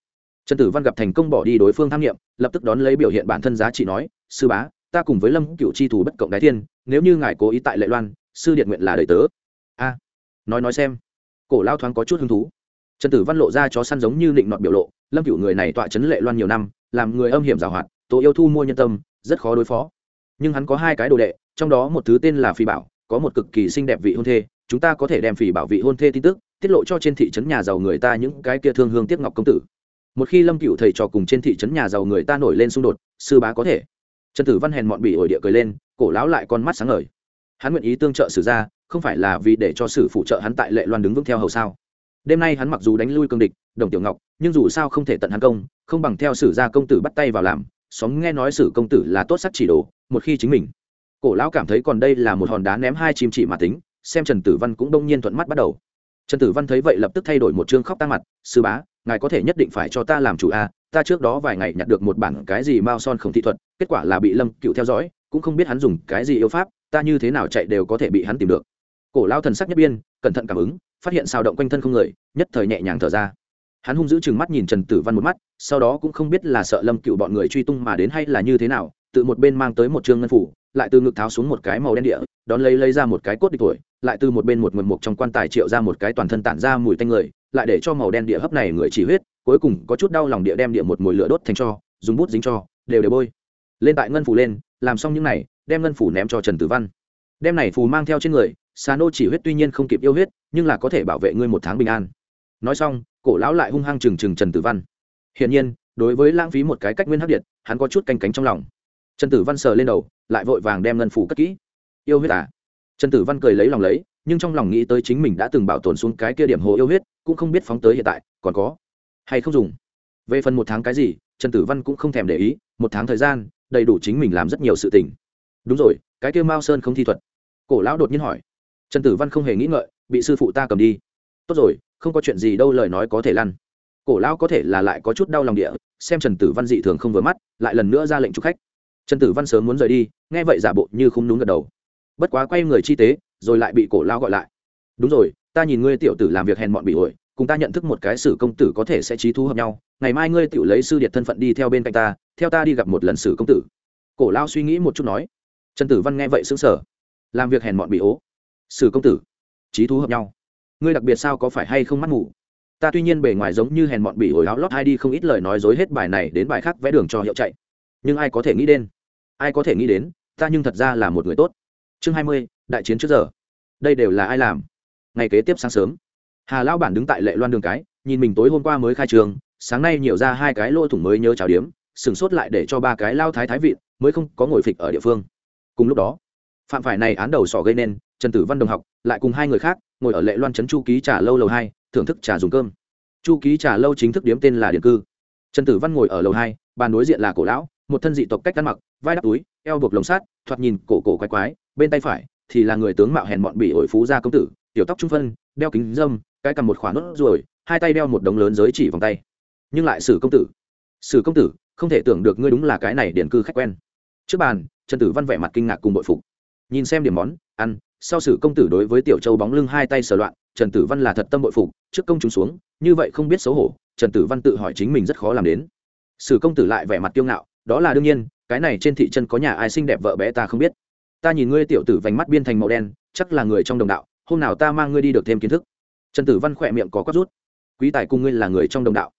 Trần tử văn gặp thành công bỏ đi đối phương tham nghiệm, lập tức đón lấy biểu hiện bản thân giá trị nói, sư bá, ta cùng với lâm cửu chi thủ bất cộng đái thiên, nếu như ngài cố ý tại lệ loan, sư điện nguyện là đời tớ. A, nói nói xem. Cổ lao thoáng có chút hứng thú trần tử văn lộ ra chó săn giống như định nọt biểu lộ, lâm cửu người này tọa chấn lệ loan nhiều năm, làm người âm hiểm giảo hoạt tổ yêu thu mua nhân tâm, rất khó đối phó. Nhưng hắn có hai cái đồ đệ, trong đó một thứ tên là phi bảo, có một cực kỳ xinh đẹp vị hôn thê, chúng ta có thể đem phỉ bảo vị hôn thê tin tức, tiết lộ cho trên thị trấn nhà giàu người ta những cái kia thương hương tiếc ngọc công tử. Một khi lâm cựu thầy trò cùng trên thị trấn nhà giàu người ta nổi lên xung đột, sư bá có thể. Trần tử văn hèn mọn bị ổi địa cười lên, cổ lão lại con mắt sáng ngời. Hắn nguyện ý tương trợ sử ra không phải là vì để cho sử phụ trợ hắn tại lệ loan đứng vững theo hầu sao đêm nay hắn mặc dù đánh lui cương địch, đồng tiểu ngọc, nhưng dù sao không thể tận hắn công, không bằng theo sử gia công tử bắt tay vào làm xóm nghe nói sử công tử là tốt sắc chỉ đồ, một khi chính mình. Cổ lão cảm thấy còn đây là một hòn đá ném hai chim chỉ mà tính, xem trần tử văn cũng đông nhiên thuận mắt bắt đầu. Trần tử văn thấy vậy lập tức thay đổi một chương khóc ta mặt, sư bá, ngài có thể nhất định phải cho ta làm chủ a, ta trước đó vài ngày nhặt được một bản cái gì mao son không thị thuật, kết quả là bị lâm cựu theo dõi, cũng không biết hắn dùng cái gì yêu pháp, ta như thế nào chạy đều có thể bị hắn tìm được cổ lao thần sắc nhất biên, cẩn thận cảm ứng, phát hiện sao động quanh thân không người, nhất thời nhẹ nhàng thở ra. Hắn hung giữ chừng mắt nhìn trần tử văn một mắt, sau đó cũng không biết là sợ lâm cựu bọn người truy tung mà đến hay là như thế nào, tự một bên mang tới một trương ngân phủ, lại từ ngực tháo xuống một cái màu đen địa, đón lấy lấy ra một cái cốt địch tuổi, lại từ một bên một nguồn mục trong quan tài triệu ra một cái toàn thân tản ra mùi tanh người, lại để cho màu đen địa hấp này người chỉ huyết, cuối cùng có chút đau lòng địa đem địa một mùi lửa đốt thành cho, dùng bút dính cho, đều đều bôi. Lên tại ngân phủ lên, làm xong những này, đem ngân phủ ném cho trần tử văn. Đem này phù mang theo trên người xà nô chỉ huyết tuy nhiên không kịp yêu huyết, nhưng là có thể bảo vệ ngươi một tháng bình an. Nói xong, cổ lão lại hung hăng trừng trừng trần tử văn. Hiển nhiên, đối với lãng phí một cái cách nguyên hấp điện, hắn có chút canh cánh trong lòng. Trần tử văn sờ lên đầu, lại vội vàng đem ngân phủ cất kỹ. Yêu huyết à? Trần tử văn cười lấy lòng lấy, nhưng trong lòng nghĩ tới chính mình đã từng bảo tồn xuống cái kia điểm hồ yêu huyết, cũng không biết phóng tới hiện tại, còn có hay không dùng. Về phần một tháng cái gì, trần tử văn cũng không thèm để ý, một tháng thời gian, đầy đủ chính mình làm rất nhiều sự tình. Đúng rồi, cái kia mao sơn không thi thuật. Cổ lão đột nhiên hỏi trần tử văn không hề nghĩ ngợi, bị sư phụ ta cầm đi. Tốt rồi, không có chuyện gì đâu lời nói có thể lăn. Cổ lão có thể là lại có chút đau lòng địa, xem trần tử văn dị thường không vừa mắt, lại lần nữa ra lệnh chúc khách. Trần tử văn sớm muốn rời đi, nghe vậy giả bộ như không đúng gật đầu. Bất quá quay người chi tế, rồi lại bị cổ lão gọi lại. Đúng rồi, ta nhìn ngươi tiểu tử làm việc hèn mọn bị ổi, cùng ta nhận thức một cái sử công tử có thể sẽ trí thú hợp nhau. Ngày mai ngươi tiểu lấy sư điệt thân phận đi theo bên cạnh ta, theo ta đi gặp một lần sử công tử. Cổ lao suy nghĩ một chút nói. Trần tử văn nghe vậy xứng sở làm việc hèn mọn bị ố sử công tử, trí thú hợp nhau. Ngươi đặc biệt sao có phải hay không mắt ngủ ta tuy nhiên bề ngoài giống như hèn mọn bị hồi áo lót hai đi không ít lời nói dối hết bài này đến bài khác vẽ đường cho hiệu chạy. Nhưng ai có thể nghĩ đến? Ai có thể nghĩ đến, ta nhưng thật ra là một người tốt. Chương hai mươi, đại chiến trước giờ. Đây đều là ai làm? Ngày kế tiếp sáng sớm. Hà lão bản đứng tại lệ loan đường cái, nhìn mình tối hôm qua mới khai trường, sáng nay nhiều ra hai cái lỗ thủng mới nhớ chào điếm, sừng sốt lại để cho ba cái lao thái thái vịn mới không có ngồi phịch ở địa phương. Cùng lúc đó, phạm phải này án đầu sỏ gây nên trần tử văn đồng học, lại cùng hai người khác, ngồi ở lệ loan trấn chu ký trà lâu lầu hai, thưởng thức trà dùng cơm. Chu ký trà lâu chính thức điếm tên là điện cư. Trần tử văn ngồi ở lầu hai, bàn đối diện là cổ lão, một thân dị tộc cách ăn mặc, vai đắp túi, eo buộc lồng sát thoạt nhìn cổ cổ quái quái, bên tay phải thì là người tướng mạo hèn mọn bị ổi phú gia công tử, tiểu tóc trung phân, đeo kính dâm cái cầm một khoản nốt ruồi, hai tay đeo một đống lớn giới chỉ vòng tay. Nhưng lại sử công tử. Sử công tử, không thể tưởng được ngươi đúng là cái này điện cư khách quen. Trước bàn, trần tử văn vẻ mặt kinh ngạc cùng bội phục. Nhìn xem điểm món, ăn sau sử công tử đối với tiểu châu bóng lưng hai tay sờ loạn, trần tử văn là thật tâm bội phục, trước công chúng xuống, như vậy không biết xấu hổ, trần tử văn tự hỏi chính mình rất khó làm đến. Sử công tử lại vẻ mặt kiêu ngạo, đó là đương nhiên, cái này trên thị trấn có nhà ai xinh đẹp vợ bé ta không biết. Ta nhìn ngươi tiểu tử vành mắt biên thành màu đen, chắc là người trong đồng đạo, hôm nào ta mang ngươi đi được thêm kiến thức. Trần tử văn khỏe miệng có quát rút. Quý tài cùng ngươi là người trong đồng đạo.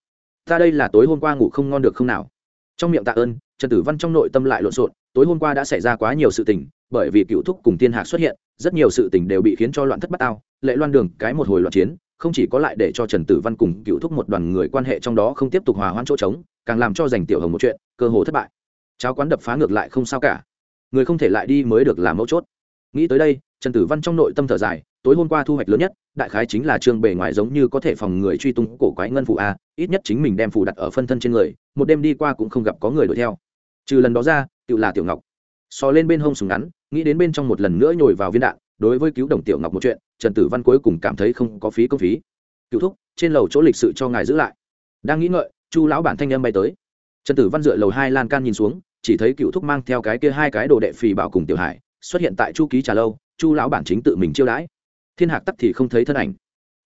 Ta đây là tối hôm qua ngủ không ngon được không nào? Trong miệng tạ ơn trần tử văn trong nội tâm lại lộn xộn, tối hôm qua đã xảy ra quá nhiều sự tình, bởi vì cựu thúc cùng tiên hạc xuất hiện, rất nhiều sự tình đều bị khiến cho loạn thất bát ao lệ loan đường, cái một hồi loạn chiến, không chỉ có lại để cho trần tử văn cùng cựu thúc một đoàn người quan hệ trong đó không tiếp tục hòa hoãn chỗ trống, càng làm cho giành tiểu hồng một chuyện, cơ hồ thất bại. Cháo quán đập phá ngược lại không sao cả. Người không thể lại đi mới được làm mấu chốt. Nghĩ tới đây, trần tử văn trong nội tâm thở dài tối hôm qua thu hoạch lớn nhất, đại khái chính là trương bề ngoài giống như có thể phòng người truy tung cổ quái ngân phụ a, ít nhất chính mình đem phù đặt ở phân thân trên người, một đêm đi qua cũng không gặp có người đuổi theo. Trừ lần đó ra, tự là tiểu ngọc. Xò lên bên hông súng ngắn, nghĩ đến bên trong một lần nữa nhồi vào viên đạn, đối với cứu đồng tiểu ngọc một chuyện, trần tử văn cuối cùng cảm thấy không có phí công phí. Cựu thúc, trên lầu chỗ lịch sự cho ngài giữ lại. Đang nghĩ ngợi, chu lão bản thanh âm bay tới. Trần tử văn dựa lầu hai lan can nhìn xuống, chỉ thấy cựu thúc mang theo cái kia hai cái đồ đệ phì bảo cùng tiểu hải, xuất hiện tại chu ký trà lâu, chu lão bản chính tự mình chiêu đãi thiên hạc tắc thì không thấy thân ảnh.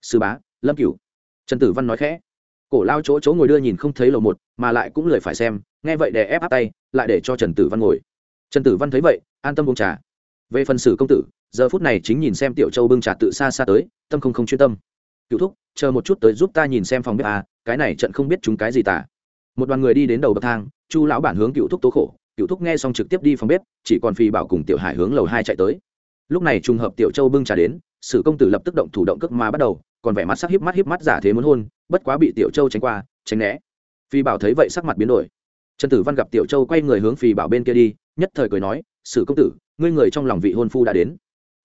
Sư bá, lâm cửu. Trần tử văn nói khẽ. Cổ lao chỗ chỗ ngồi đưa nhìn không thấy lầu một, mà lại cũng lười phải xem, nghe vậy để ép áp tay, lại để cho trần tử văn ngồi. Trần tử văn thấy vậy, an tâm uống trà. Về phần sử công tử, giờ phút này chính nhìn xem tiểu châu bưng trà tự xa xa tới, tâm không không chuyên tâm. Cựu thúc, chờ một chút tới giúp ta nhìn xem phòng bếp à cái này trận không biết chúng cái gì tả. Một đoàn người đi đến đầu bậc thang, chu lão bản hướng cựu thúc tố khổ. Cựu thúc nghe xong trực tiếp đi phòng bếp, chỉ còn phi bảo cùng tiểu hải hướng lầu hai chạy tới. Lúc này trùng hợp tiểu châu bưng trà đến sử công tử lập tức động thủ động cước mà bắt đầu, còn vẻ mặt sắc híp mắt híp mắt giả thế muốn hôn, bất quá bị tiểu châu tránh qua, tránh né. Phi bảo thấy vậy sắc mặt biến đổi. Trần tử văn gặp tiểu châu quay người hướng phi bảo bên kia đi, nhất thời cười nói, sử công tử, ngươi người trong lòng vị hôn phu đã đến.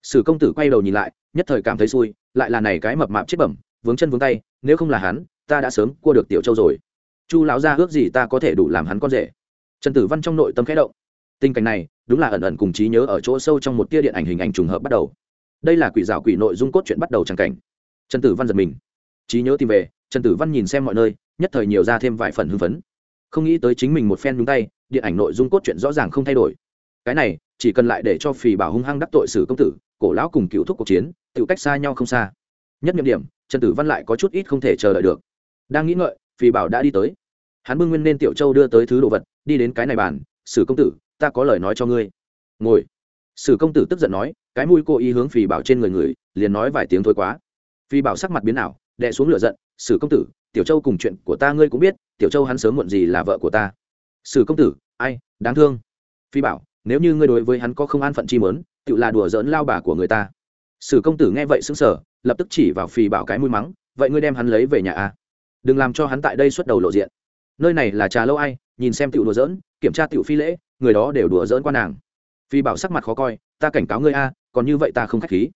Sử công tử quay đầu nhìn lại, nhất thời cảm thấy xui, lại là này cái mập mạp chết bẩm, vướng chân vướng tay, nếu không là hắn, ta đã sớm cua được tiểu châu rồi. Chu lão gia ước gì ta có thể đủ làm hắn con rể. Trần tử văn trong nội tâm khẽ động. Tình cảnh này, đúng là ẩn ẩn cùng trí nhớ ở chỗ sâu trong một tia điện ảnh hình ảnh trùng hợp bắt đầu đây là quỷ rào quỷ nội dung cốt chuyện bắt đầu tràng cảnh. Trần tử văn giật mình. Trí nhớ tìm về, trần tử văn nhìn xem mọi nơi, nhất thời nhiều ra thêm vài phần hưng phấn. Không nghĩ tới chính mình một phen nhúng tay, điện ảnh nội dung cốt truyện rõ ràng không thay đổi. Cái này, chỉ cần lại để cho phì bảo hung hăng đắc tội sử công tử, cổ lão cùng cựu thúc cuộc chiến, tự cách xa nhau không xa. Nhất nhiệm điểm, trần tử văn lại có chút ít không thể chờ đợi được. Đang nghĩ ngợi, phì bảo đã đi tới. Hắn bưng nguyên nên tiểu châu đưa tới thứ đồ vật, đi đến cái này bàn, sử công tử, ta có lời nói cho ngươi. Ngồi sử công tử tức giận nói, cái mũi cô ý hướng phì bảo trên người người, liền nói vài tiếng thôi quá. Phì bảo sắc mặt biến ảo, đè xuống lửa giận, sử công tử, tiểu châu cùng chuyện của ta ngươi cũng biết, tiểu châu hắn sớm muộn gì là vợ của ta. Sử công tử, ai, đáng thương. Phi bảo, nếu như ngươi đối với hắn có không an phận chi mớn tự là đùa giỡn lao bà của người ta. Sử công tử nghe vậy sững sờ, lập tức chỉ vào phi bảo cái mũi mắng, vậy ngươi đem hắn lấy về nhà à? đừng làm cho hắn tại đây xuất đầu lộ diện. Nơi này là trà lâu ai, nhìn xem tiểu đùa giỡn, kiểm tra tiểu phi lễ, người đó đều đùa giỡn qua nàng phi bảo sắc mặt khó coi, ta cảnh cáo ngươi a, còn như vậy ta không khách khí.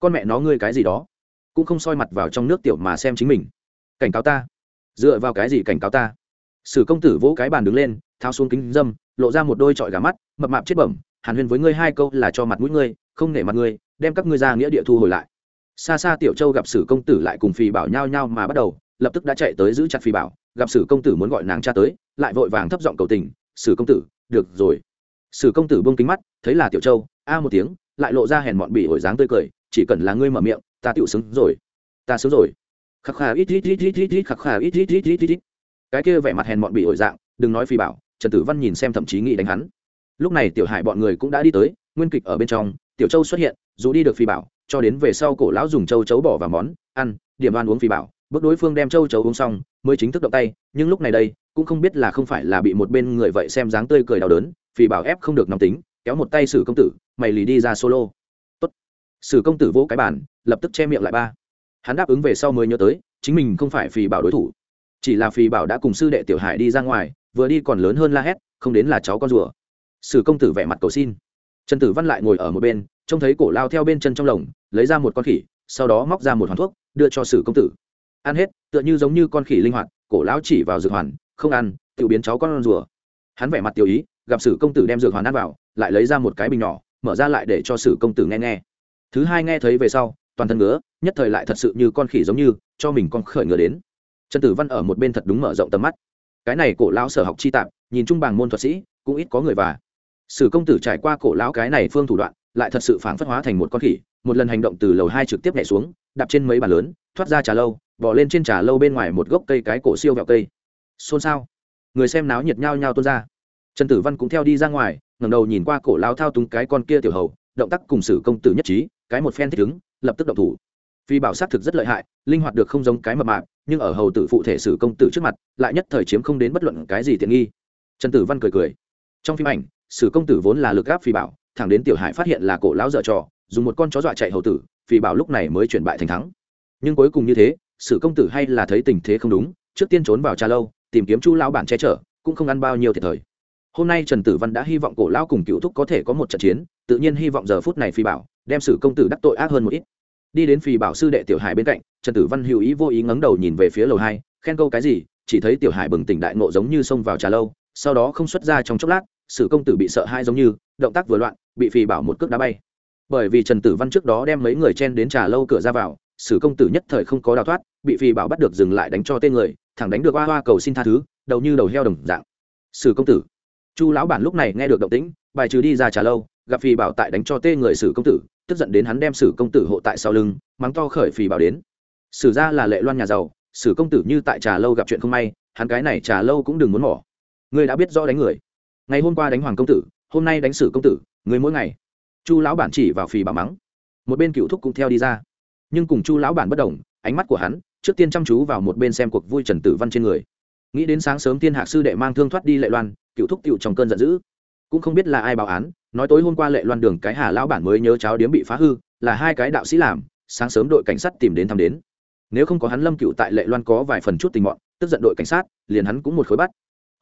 Con mẹ nó ngươi cái gì đó, cũng không soi mặt vào trong nước tiểu mà xem chính mình. Cảnh cáo ta, dựa vào cái gì cảnh cáo ta? Sử công tử vỗ cái bàn đứng lên thao xuống kính dâm, lộ ra một đôi trọi gà mắt, mập mạp chết bẩm, hàn huyên với ngươi hai câu là cho mặt mũi ngươi, không nể mặt ngươi, đem các ngươi ra nghĩa địa thu hồi lại. Xa xa tiểu châu gặp sử công tử lại cùng phì bảo nhao nhao mà bắt đầu, lập tức đã chạy tới giữ chặt phì bảo, gặp sử công tử muốn gọi nàng cha tới, lại vội vàng thấp giọng cầu tình, sử công tử, được rồi sử công tử bông kính mắt, thấy là tiểu châu, a một tiếng, lại lộ ra hèn mọn bị hồi dáng tươi cười, chỉ cần là ngươi mở miệng, ta tựu xứng rồi. Ta xứng rồi. Khắc khà ít ít ít ít ít ít, khắc khà ít ít ít ít ít. Ít cái kia vẻ mặt hèn mọn bị ổi dạng, đừng nói phi bảo, trần tử văn nhìn xem thậm chí nghĩ đánh hắn. Lúc này tiểu hải bọn người cũng đã đi tới, nguyên kịch ở bên trong, tiểu châu xuất hiện, dù đi được phi bảo, cho đến về sau cổ lão dùng châu chấu bỏ vào món, ăn, điểm đoan uống phi bảo, bước đối phương đem châu chấu uống xong, mới chính thức động tay, nhưng lúc này đây, cũng không biết là không phải là bị một bên người vậy xem dáng tươi cười đau đớn Phì bảo ép không được nóng tính, kéo một tay sử công tử, mày lì đi ra solo. Tốt. Sử công tử vỗ cái bàn, lập tức che miệng lại ba. Hắn đáp ứng về sau mới nhớ tới, chính mình không phải phì bảo đối thủ. Chỉ là phì bảo đã cùng sư đệ tiểu hải đi ra ngoài, vừa đi còn lớn hơn la hét, không đến là cháu con rùa. Sử công tử vẻ mặt cầu xin. Trần tử văn lại ngồi ở một bên, trông thấy cổ lao theo bên chân trong lồng, lấy ra một con khỉ, sau đó móc ra một hoàn thuốc, đưa cho sử công tử. Ăn hết, tựa như giống như con khỉ linh hoạt, cổ lão chỉ vào dược hoàn, không ăn tự biến cháu con rùa. Hắn vẻ mặt tiểu ý gặp sử công tử đem dược hoàn ăn vào, lại lấy ra một cái bình nhỏ, mở ra lại để cho sử công tử nghe nghe. Thứ hai nghe thấy về sau, toàn thân ngứa, nhất thời lại thật sự như con khỉ giống như, cho mình con khởi ngứa đến. Trần tử văn ở một bên thật đúng mở rộng tầm mắt. Cái này cổ lão sở học chi tạp, nhìn trung bằng môn thuật sĩ, cũng ít có người và. Sử công tử trải qua cổ lão cái này phương thủ đoạn, lại thật sự phản phất hóa thành một con khỉ, một lần hành động từ lầu hai trực tiếp nhảy xuống, đạp trên mấy bàn lớn, thoát ra trà lâu bỏ lên trên trà lâu bên ngoài một gốc cây cái cổ siêu vẹo cây. Xôn xao. Người xem náo nhiệt nhao nhao tuôn ra trần tử văn cũng theo đi ra ngoài, ngẩng đầu nhìn qua cổ lão thao túng cái con kia tiểu hầu, động tác cùng sử công tử nhất trí, cái một phen thích ứng, lập tức động thủ. Phi bảo xác thực rất lợi hại, linh hoạt được không giống cái mập mạp, nhưng ở hầu tử phụ thể sử công tử trước mặt, lại nhất thời chiếm không đến bất luận cái gì tiện nghi. Trần tử văn cười cười. Trong phim ảnh sử công tử vốn là lực gáp phi bảo, thẳng đến tiểu hải phát hiện là cổ lão dở trò, dùng một con chó dọa chạy hầu tử, phi bảo lúc này mới chuyển bại thành thắng. Nhưng cuối cùng như thế sử công tử hay là thấy tình thế không đúng, trước tiên trốn vào cha lâu, tìm kiếm chu lão bản che chở, cũng không ăn bao nhiêu thiệt thời hôm nay trần tử văn đã hy vọng cổ lão cùng cựu thúc có thể có một trận chiến, tự nhiên hy vọng giờ phút này phi bảo đem sử công tử đắc tội ác hơn một ít. Đi đến phi bảo sư đệ tiểu hải bên cạnh, trần tử văn hữu ý vô ý ngẩng đầu nhìn về phía lầu hai, khen câu cái gì, chỉ thấy tiểu hải bừng tỉnh đại ngộ giống như xông vào trà lâu, sau đó không xuất ra trong chốc lát sử công tử bị sợ hai giống như, động tác vừa loạn, bị phi bảo một cước đá bay. Bởi vì trần tử văn trước đó đem mấy người chen đến trà lâu cửa ra vào sử công tử nhất thời không có đào thoát, bị phi bảo bắt được dừng lại đánh cho tên người, thẳng đánh được hoa hoa cầu xin tha thứ, đầu như đầu heo đồng dạng. Sử công tử chu lão bản lúc này nghe được động tĩnh, bài trừ đi ra trà lâu, gặp phi bảo tại đánh cho tê người sử công tử, tức giận đến hắn đem sử công tử hộ tại sau lưng, mắng to khởi phi bảo đến. Sử ra là lệ loan nhà giàu, sử công tử như tại trà lâu gặp chuyện không may, hắn cái này trà lâu cũng đừng muốn mỏ. Ngươi đã biết rõ đánh người. Ngày hôm qua đánh hoàng công tử, hôm nay đánh sử công tử người mỗi ngày. Chu lão bản chỉ vào phì bảo mắng. Một bên cựu thúc cũng theo đi ra. Nhưng cùng chu lão bản bất đồng, ánh mắt của hắn, trước tiên chăm chú vào một bên xem cuộc vui trần tử văn trên người. Nghĩ đến sáng sớm tiên hạc sư đệ mang thương thoát đi lệ loan cựu thúc cựu trong cơn giận dữ. Cũng không biết là ai báo án, nói tối hôm qua lệ loan đường cái hà lão bản mới nhớ cháo điếm bị phá hư, là hai cái đạo sĩ làm, sáng sớm đội cảnh sát tìm đến thăm đến. Nếu không có hắn lâm cựu tại lệ loan có vài phần chút tình mọn, tức giận đội cảnh sát, liền hắn cũng một khối bắt.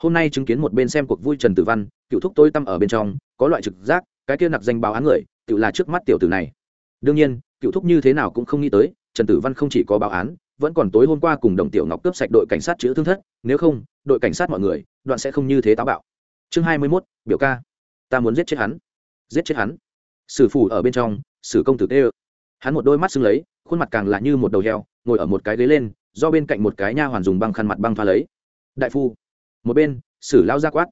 Hôm nay chứng kiến một bên xem cuộc vui trần tử văn, cựu thúc tôi tâm ở bên trong, có loại trực giác, cái kia nặc danh báo án người, tự là trước mắt tiểu tử này. Đương nhiên, cựu thúc như thế nào cũng không nghĩ tới, trần tử văn không chỉ có báo án vẫn còn tối hôm qua cùng đồng tiểu ngọc cướp sạch đội cảnh sát chữ thương thất, nếu không, đội cảnh sát mọi người, đoạn sẽ không như thế táo bạo. Chương hai mươi mốt, biểu ca. Ta muốn giết chết hắn. Giết chết hắn. Sử phủ ở bên trong, sử công tử tê ơ hắn một đôi mắt xưng lấy, khuôn mặt càng là như một đầu heo, ngồi ở một cái ghế lên, do bên cạnh một cái nha hoàn dùng băng khăn mặt băng thoa lấy. Đại phu. Một bên, sử lao ra quát.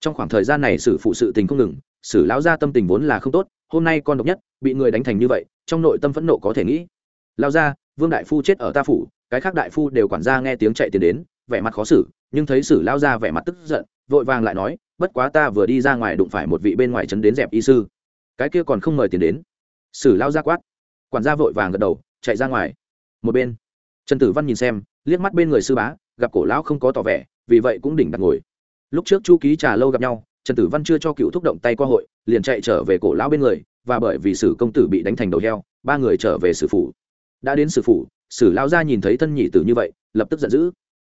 Trong khoảng thời gian này sử phụ sự tình không ngừng, sử lão gia tâm tình vốn là không tốt, hôm nay con độc nhất, bị người đánh thành như vậy, trong nội tâm phẫn nộ có thể nghĩ. Lao gia vương đại phu chết ở ta phủ, cái khác đại phu đều quản gia nghe tiếng chạy tiền đến, vẻ mặt khó xử, nhưng thấy sử lao ra vẻ mặt tức giận, vội vàng lại nói, bất quá ta vừa đi ra ngoài đụng phải một vị bên ngoài trấn đến dẹp y sư. Cái kia còn không mời tiền đến. Sử lao ra quát. Quản gia vội vàng gật đầu, chạy ra ngoài. Một bên, trần tử văn nhìn xem, liếc mắt bên người sư bá, gặp cổ lão không có tỏ vẻ, vì vậy cũng đỉnh đặt ngồi. Lúc trước chu ký trà lâu gặp nhau, trần tử văn chưa cho cựu thúc động tay qua hội, liền chạy trở về cổ lão bên người, và bởi vì sử công tử bị đánh thành đầu heo, ba người trở về sử phủ đã đến sử phủ, sử lão gia nhìn thấy thân nhị tử như vậy, lập tức giận dữ.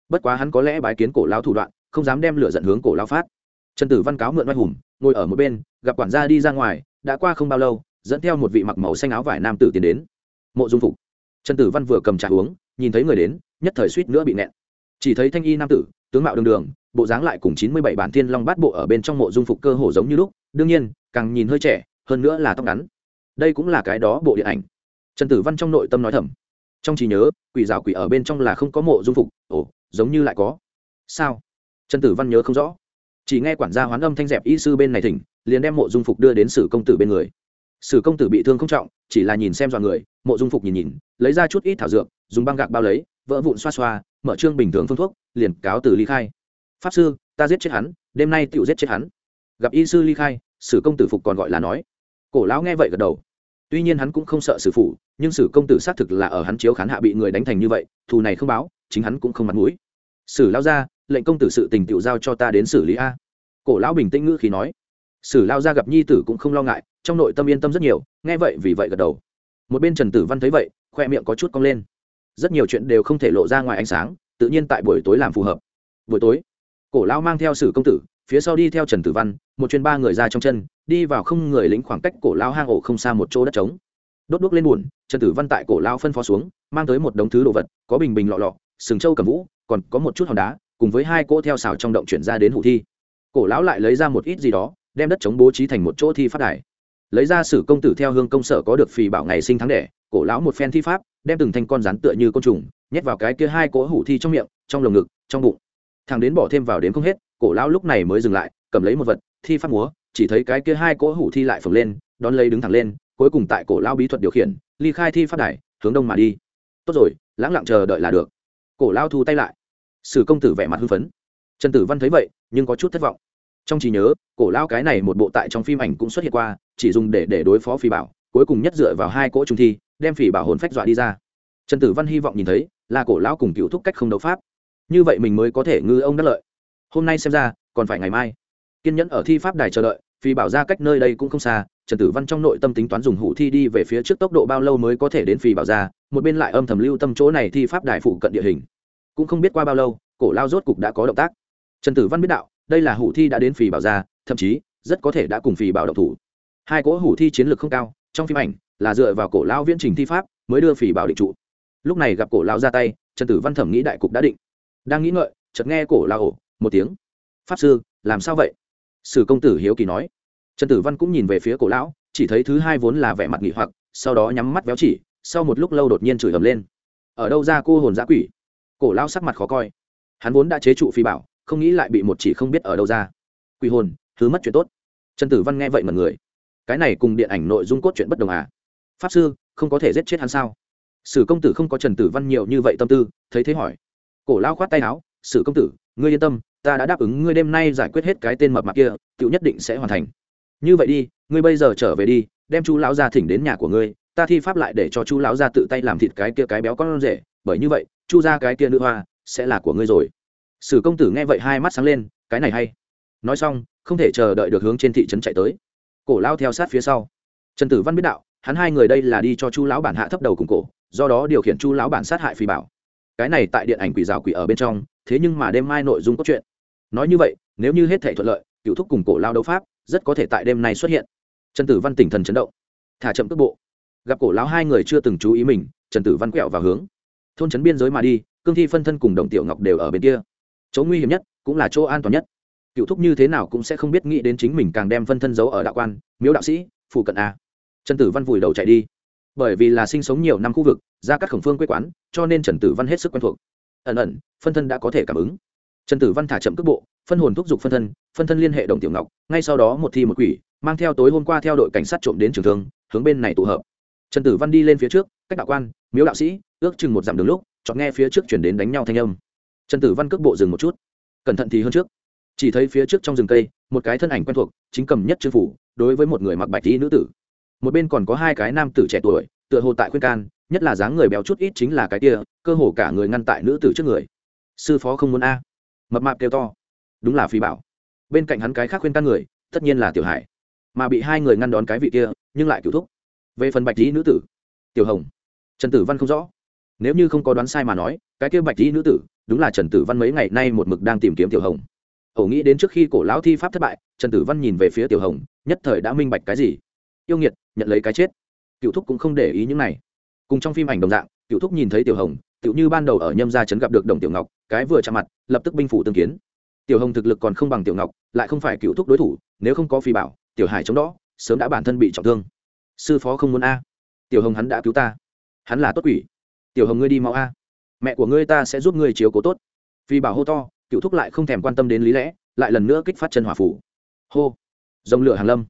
Bất quá hắn có lẽ bái kiến cổ lão thủ đoạn, không dám đem lửa giận hướng cổ lão phát. Trần tử văn cáo mượn oai hùng, ngồi ở một bên, gặp quản gia đi ra ngoài, đã qua không bao lâu, dẫn theo một vị mặc màu xanh áo vải nam tử tiến đến. Mộ dung phục. Trần tử văn vừa cầm trà uống, nhìn thấy người đến, nhất thời suýt nữa bị nẹn chỉ thấy thanh y nam tử, tướng mạo đường đường, bộ dáng lại cùng chín mươi bảy bản thiên long bát bộ ở bên trong mộ dung phục cơ hồ giống như lúc, đương nhiên, càng nhìn hơi trẻ, hơn nữa là tóc ngắn. Đây cũng là cái đó bộ điện ảnh trần tử văn trong nội tâm nói thầm. Trong trí nhớ, quỷ rào quỷ ở bên trong là không có mộ dung phục. Ồ, giống như lại có. Sao? Trần tử văn nhớ không rõ. Chỉ nghe quản gia hoán âm thanh dẹp y sư bên này thỉnh, liền đem mộ dung phục đưa đến sử công tử bên người. Sử công tử bị thương không trọng, chỉ là nhìn xem dọn người, mộ dung phục nhìn nhìn, lấy ra chút ít thảo dược, dùng băng gạc bao lấy, vỡ vụn xoa xoa, mở trương bình thường phương thuốc, liền cáo từ ly khai. Pháp sư, ta giết chết hắn, đêm nay tựu giết chết hắn. Gặp y sư ly khai, sử công tử phục còn gọi là nói. Cổ lão nghe vậy gật đầu tuy nhiên hắn cũng không sợ sử phụ nhưng sử công tử xác thực là ở hắn chiếu khán hạ bị người đánh thành như vậy, thù này không báo, chính hắn cũng không mặt mũi. Sử lao ra lệnh công tử sự tình tựu giao cho ta đến xử lý a. Cổ lão bình tĩnh ngữ khi nói. Sử lao ra gặp nhi tử cũng không lo ngại, trong nội tâm yên tâm rất nhiều, nghe vậy vì vậy gật đầu. Một bên trần tử văn thấy vậy, khoe miệng có chút cong lên. Rất nhiều chuyện đều không thể lộ ra ngoài ánh sáng, tự nhiên tại buổi tối làm phù hợp. Buổi tối, cổ lão mang theo sử công tử phía sau đi theo trần tử văn, một chuyến ba người ra trong chân, đi vào không người lính khoảng cách cổ lão hang ổ không xa một chỗ đất trống. Đốt đuốc lên buồn, trần tử văn tại cổ lão phân phó xuống, mang tới một đống thứ đồ vật, có bình bình lọ lọ, sừng trâu cầm vũ, còn có một chút hòn đá, cùng với hai cỗ theo xào trong động chuyển ra đến hủ thi. Cổ lão lại lấy ra một ít gì đó, đem đất chống bố trí thành một chỗ thi phát đài. Lấy ra sử công tử theo hương công sở có được phì bảo ngày sinh tháng đẻ, cổ lão một phen thi pháp, đem từng thanh con rắn tựa như côn trùng, nhét vào cái kia hai cỗ hủ thi trong miệng, trong lồng ngực, trong bụng. Thằng đến bỏ thêm vào đến không hết cổ lão lúc này mới dừng lại, cầm lấy một vật, thi phát múa, chỉ thấy cái kia hai cỗ hủ thi lại phồng lên, đón lấy đứng thẳng lên, cuối cùng tại cổ lão bí thuật điều khiển, ly khai thi phát đài, hướng đông mà đi. Tốt rồi, lãng lặng chờ đợi là được. Cổ lão thu tay lại. Sử công tử vẻ mặt hưng phấn. Trần tử văn thấy vậy, nhưng có chút thất vọng. Trong trí nhớ, cổ Lão cái này một bộ tại trong phim ảnh cũng xuất hiện qua, chỉ dùng để để đối phó phi bảo, cuối cùng nhất dựa vào hai cỗ trung thi, đem phỉ bảo hồn phách dọa đi ra. Trần tử văn hy vọng nhìn thấy, là cổ lão cùng cựu thúc cách không đấu pháp. Như vậy mình mới có thể ngư ông đắc lợi hôm nay xem ra, còn phải ngày mai. Kiên nhẫn ở thi pháp đài chờ đợi phi bảo ra cách nơi đây cũng không xa, trần tử văn trong nội tâm tính toán dùng hủ thi đi về phía trước tốc độ bao lâu mới có thể đến phi bảo ra, một bên lại âm thầm lưu tâm chỗ này thi pháp đài phụ cận địa hình. Cũng không biết qua bao lâu, cổ lao rốt cục đã có động tác. Trần tử văn biết đạo, đây là hủ thi đã đến phì bảo ra, thậm chí, rất có thể đã cùng phì bảo động thủ. Hai cỗ hủ thi chiến lược không cao, trong phim ảnh, là dựa vào cổ lao viễn trình thi pháp, mới đưa phì bảo định trụ. Lúc này gặp cổ lao ra tay, trần tử văn thẩm nghĩ đại cục đã định. Đang nghĩ ngợi, chợt nghe cổ lao ổ một tiếng. Pháp sư, làm sao vậy? Sử công tử hiếu kỳ nói. Trần tử văn cũng nhìn về phía cổ lão, chỉ thấy thứ hai vốn là vẻ mặt nghỉ hoặc, sau đó nhắm mắt véo chỉ, sau một lúc lâu đột nhiên chửi ầm lên. Ở đâu ra cô hồn giã quỷ? Cổ lão sắc mặt khó coi. Hắn vốn đã chế trụ phi bảo, không nghĩ lại bị một chỉ không biết ở đâu ra. Quỷ hồn, thứ mất chuyện tốt. Trần tử văn nghe vậy mật người. Cái này cùng điện ảnh nội dung cốt chuyện bất đồng à? Pháp sư, không có thể giết chết hắn sao? Sử công tử không có trần tử văn nhiều như vậy tâm tư, thấy thế hỏi. Cổ lao khoát tay áo, sử công tử, ngươi yên tâm ta đã đáp ứng ngươi đêm nay giải quyết hết cái tên mập mạp kia cựu nhất định sẽ hoàn thành. Như vậy đi, ngươi bây giờ trở về đi, đem chu lão gia thỉnh đến nhà của ngươi, ta thi pháp lại để cho chu lão gia tự tay làm thịt cái kia cái béo con rể, bởi như vậy, chu ra cái kia nữ hoa sẽ là của ngươi rồi. Sử công tử nghe vậy hai mắt sáng lên, cái này hay. Nói xong, không thể chờ đợi được hướng trên thị trấn chạy tới. Cổ lao theo sát phía sau. Trần tử văn biết đạo, hắn hai người đây là đi cho chu lão bản hạ thấp đầu cùng cổ, do đó điều khiển chu lão bản sát hại phi bảo cái này tại điện ảnh quỷ rào quỷ ở bên trong, thế nhưng mà đêm mai nội dung cốt truyện. Nói như vậy, nếu như hết thể thuận lợi, cựu thúc cùng cổ lao đấu pháp rất có thể tại đêm nay xuất hiện. Trần tử văn tỉnh thần chấn động. Thả chậm cước bộ. Gặp cổ lão hai người chưa từng chú ý mình, trần tử văn quẹo vào hướng. Thôn trấn biên giới mà đi, cương thi phân thân cùng đồng tiểu ngọc đều ở bên kia. Chỗ nguy hiểm nhất cũng là chỗ an toàn nhất. Cựu thúc như thế nào cũng sẽ không biết nghĩ đến chính mình càng đem phân thân giấu ở đạo quan, miếu đạo sĩ, phụ cận a. Trần tử văn vùi đầu chạy đi bởi vì là sinh sống nhiều năm khu vực, ra các khổng phương quê quán, cho nên trần tử văn hết sức quen thuộc. Ẩn ẩn, phân thân đã có thể cảm ứng. Trần tử văn thả chậm cước bộ, phân hồn thúc giục phân thân phân thân liên hệ đồng tiểu ngọc, ngay sau đó một thi một quỷ, mang theo tối hôm qua theo đội cảnh sát trộm đến trường thương, hướng bên này tụ hợp. Trần tử văn đi lên phía trước, cách đạo quan, miếu đạo sĩ, ước chừng một dặm đường lúc chọn nghe phía trước chuyển đến đánh nhau thanh âm. Trần tử văn cước bộ dừng một chút. Cẩn thận thì hơn trước. Chỉ thấy phía trước trong rừng cây, một cái thân ảnh quen thuộc, chính cầm nhất chư phủ, đối với một người mặc bạch tí nữ tử một bên còn có hai cái nam tử trẻ tuổi, tựa hồ tại khuyên can, nhất là dáng người béo chút ít chính là cái kia, cơ hồ cả người ngăn tại nữ tử trước người. Sư phó không muốn a. Mập mạp kêu to. Đúng là phi bảo. Bên cạnh hắn cái khác khuyên can người, tất nhiên là tiểu hải. Mà bị hai người ngăn đón cái vị kia, nhưng lại cứu thúc. Về phần bạch lý nữ tử, tiểu hồng. Trần tử văn không rõ. Nếu như không có đoán sai mà nói, cái kia bạch lý nữ tử, đúng là trần tử văn mấy ngày nay một mực đang tìm kiếm tiểu hồng. Ổ nghĩ đến trước khi cổ lão thi pháp thất bại, trần tử văn nhìn về phía tiểu hồng, nhất thời đã minh bạch cái gì yêu nghiệt, nhận lấy cái chết. Cựu thúc cũng không để ý những này. Cùng trong phim ảnh đồng dạng, cựu thúc nhìn thấy tiểu hồng, tựu như ban đầu ở nhâm gia trấn gặp được đồng tiểu ngọc, cái vừa chạm mặt, lập tức binh phủ tương kiến. Tiểu hồng thực lực còn không bằng tiểu ngọc, lại không phải cựu thúc đối thủ, nếu không có phi bảo, tiểu hải chống đó, sớm đã bản thân bị trọng thương. Sư phó không muốn a. Tiểu hồng hắn đã cứu ta. Hắn là tốt quỷ. Tiểu hồng ngươi đi mau a. Mẹ của ngươi ta sẽ giúp ngươi chiếu cố tốt. Phi bảo hô to, cựu thúc lại không thèm quan tâm đến lý lẽ, lại lần nữa kích phát chân hỏa phủ. Hô. Dòng lửa hàng lâm.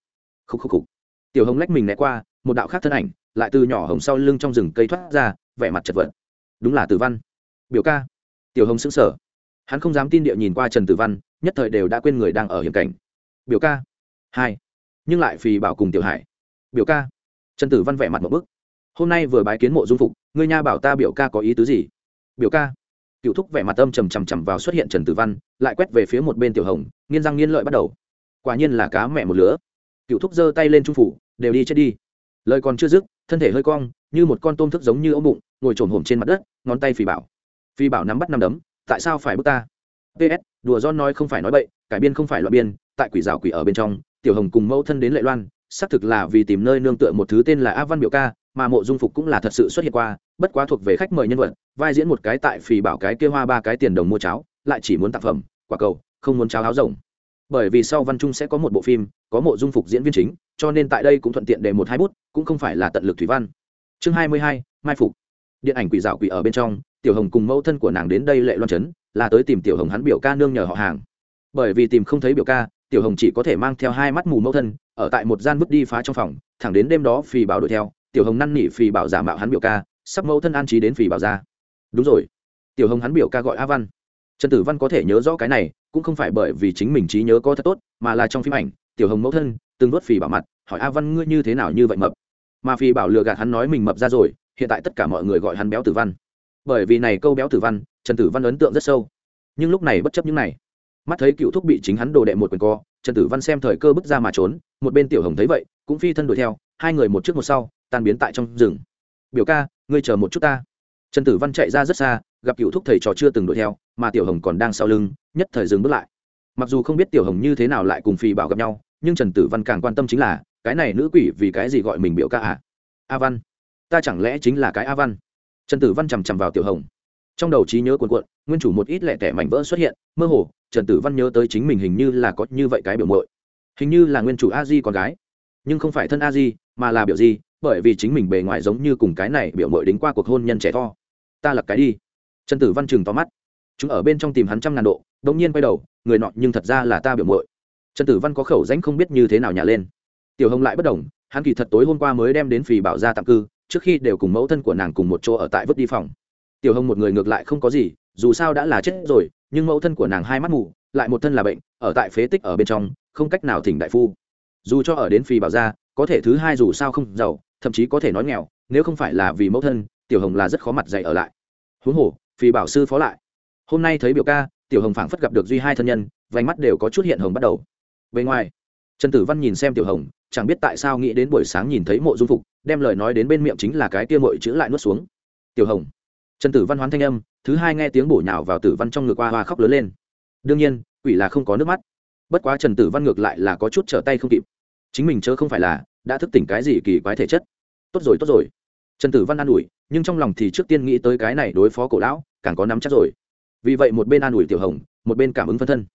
Khúc khúc khúc tiểu hồng lách mình né qua, một đạo khác thân ảnh, lại từ nhỏ hồng sau lưng trong rừng cây thoát ra, vẻ mặt chật vật. Đúng là tử văn. Biểu ca. Tiểu hồng xứng sở hắn không dám tin địa nhìn qua trần tử văn, nhất thời đều đã quên người đang ở hiểm cảnh. Biểu ca. Hai. Nhưng lại phì bảo cùng tiểu hải. Biểu ca. Trần tử văn vẻ mặt một bức. Hôm nay vừa bái kiến mộ dung phục, ngươi nha bảo ta biểu ca có ý tứ gì? Biểu ca. Cựu thúc vẻ mặt âm trầm trầm trầm vào xuất hiện trần tử văn, lại quét về phía một bên tiểu hồng nghiên răng nghiên lợi bắt đầu. Quả nhiên là cá mẹ một lứa cựu thúc giơ tay lên trung phủ, đều đi chết đi. Lời còn chưa dứt, thân thể hơi cong, như một con tôm thức giống như ống bụng, ngồi trồn hổm trên mặt đất, ngón tay phì bảo. Phi bảo nắm bắt năm đấm, tại sao phải bước ta? Ps đùa do nói không phải nói bậy, cải biên không phải loại biên, tại quỷ rào quỷ ở bên trong, tiểu hồng cùng mẫu thân đến lệ loan, xác thực là vì tìm nơi nương tựa một thứ tên là a văn biểu ca, mà mộ dung phục cũng là thật sự xuất hiện qua, bất quá thuộc về khách mời nhân vật, vai diễn một cái tại phì bảo cái kia hoa ba cái tiền đồng mua cháo, lại chỉ muốn tác phẩm, quả cầu, không muốn cháo áo rồng bởi vì sau văn trung sẽ có một bộ phim, có mộ dung phục diễn viên chính, cho nên tại đây cũng thuận tiện để một hai bút, cũng không phải là tận lực thủy văn. Chương hai mươi hai, mai phục. Điện ảnh quỷ dạo quỷ ở bên trong, tiểu hồng cùng mẫu thân của nàng đến đây lệ loan chấn, là tới tìm tiểu hồng hắn biểu ca nương nhờ họ hàng. Bởi vì tìm không thấy biểu ca, tiểu hồng chỉ có thể mang theo hai mắt mù mẫu thân, ở tại một gian vứt đi phá trong phòng, thẳng đến đêm đó phì bảo đuổi theo, tiểu hồng năn nỉ phì bảo giả mạo hắn biểu ca, sắp mẫu thân an trí đến phì bảo ra. Đúng rồi. Tiểu hồng hắn biểu ca gọi a văn. Trần tử văn có thể nhớ rõ cái này cũng không phải bởi vì chính mình trí nhớ có thật tốt, mà là trong phim ảnh, tiểu hồng mẫu thân từng vớt phì bảo mặt, hỏi, a văn, ngươi như thế nào như vậy mập? Mà phì bảo lừa gạt hắn nói mình mập ra rồi, hiện tại tất cả mọi người gọi hắn béo tử văn. Bởi vì này câu béo tử văn, trần tử văn ấn tượng rất sâu. Nhưng lúc này bất chấp những này, mắt thấy cựu thúc bị chính hắn đồ đệ một quyền co, trần tử văn xem thời cơ bước ra mà trốn, một bên tiểu hồng thấy vậy, cũng phi thân đuổi theo, hai người một trước một sau, tan biến tại trong rừng. Biểu ca, ngươi chờ một chút ta. Trần tử văn chạy ra rất xa, gặp cựu thúc thầy trò chưa từng đuổi theo mà tiểu hồng còn đang sau lưng, nhất thời dừng bước lại. Mặc dù không biết tiểu hồng như thế nào lại cùng phi bảo gặp nhau, nhưng trần tử văn càng quan tâm chính là, cái này nữ quỷ vì cái gì gọi mình biểu ca à? A văn. Ta chẳng lẽ chính là cái a văn? Trần tử văn chằm chằm vào tiểu hồng. Trong đầu trí nhớ cuộn cuộn, nguyên chủ một ít lẻ tẻ mảnh vỡ xuất hiện, mơ hồ, trần tử văn nhớ tới chính mình hình như là có như vậy cái biểu mội hình như là nguyên chủ a di con gái. Nhưng không phải thân a di, mà là biểu di, bởi vì chính mình bề ngoài giống như cùng cái này biểu mội đính qua cuộc hôn nhân trẻ tho ta lập cái đi. Trần tử văn chừng to mắt chúng ở bên trong tìm hắn trăm ngàn độ đ ỗ n g nhiên quay đầu, người nọ nhưng thật ra là ta biểu mội trần tử văn có khẩu danh không biết như thế nào nhả lên. Tiểu hồng lại bất đồng hắn kỳ thật tối hôm qua mới đem đến phì bảo ra tạm cư, trước khi đều cùng mẫu thân của nàng cùng một chỗ ở tại vứt đi phòng. Tiểu hồng một người ngược lại không có gì, dù sao đã là chết rồi, nhưng mẫu thân của nàng hai mắt mù, lại một thân là bệnh, ở tại phế tích ở bên trong, không cách nào thỉnh đại phu. Dù cho ở đến phi bảo ra có thể thứ hai dù sao không giàu, thậm chí có thể nói nghèo, nếu không phải là vì mẫu thân, tiểu hồng là rất khó mặt dạy ở lại. Huống hồ phi bảo sư phó lại hôm nay thấy biểu ca, tiểu hồng phảng phất gặp được duy hai thân nhân, vành mắt đều có chút hiện hồng bắt đầu. Bên ngoài, trần tử văn nhìn xem tiểu hồng, chẳng biết tại sao nghĩ đến buổi sáng nhìn thấy mộ dung phục, đem lời nói đến bên miệng chính là cái kia mội chữ lại nuốt xuống. Tiểu hồng, trần tử văn hoán thanh âm, thứ hai nghe tiếng bổ nhào vào tử văn trong ngực qua hoa khóc lớn lên. Đương nhiên, quỷ là không có nước mắt. Bất quá trần tử văn ngược lại là có chút trở tay không kịp. Chính mình chớ không phải là đã thức tỉnh cái gì kỳ quái thể chất. Tốt rồi tốt rồi. Trần tử văn an ủi, nhưng trong lòng thì trước tiên nghĩ tới cái này đối phó cổ lão, càng có nắm chắc rồi vì vậy một bên an ủi tiểu hồng, một bên cảm ứng phân thân.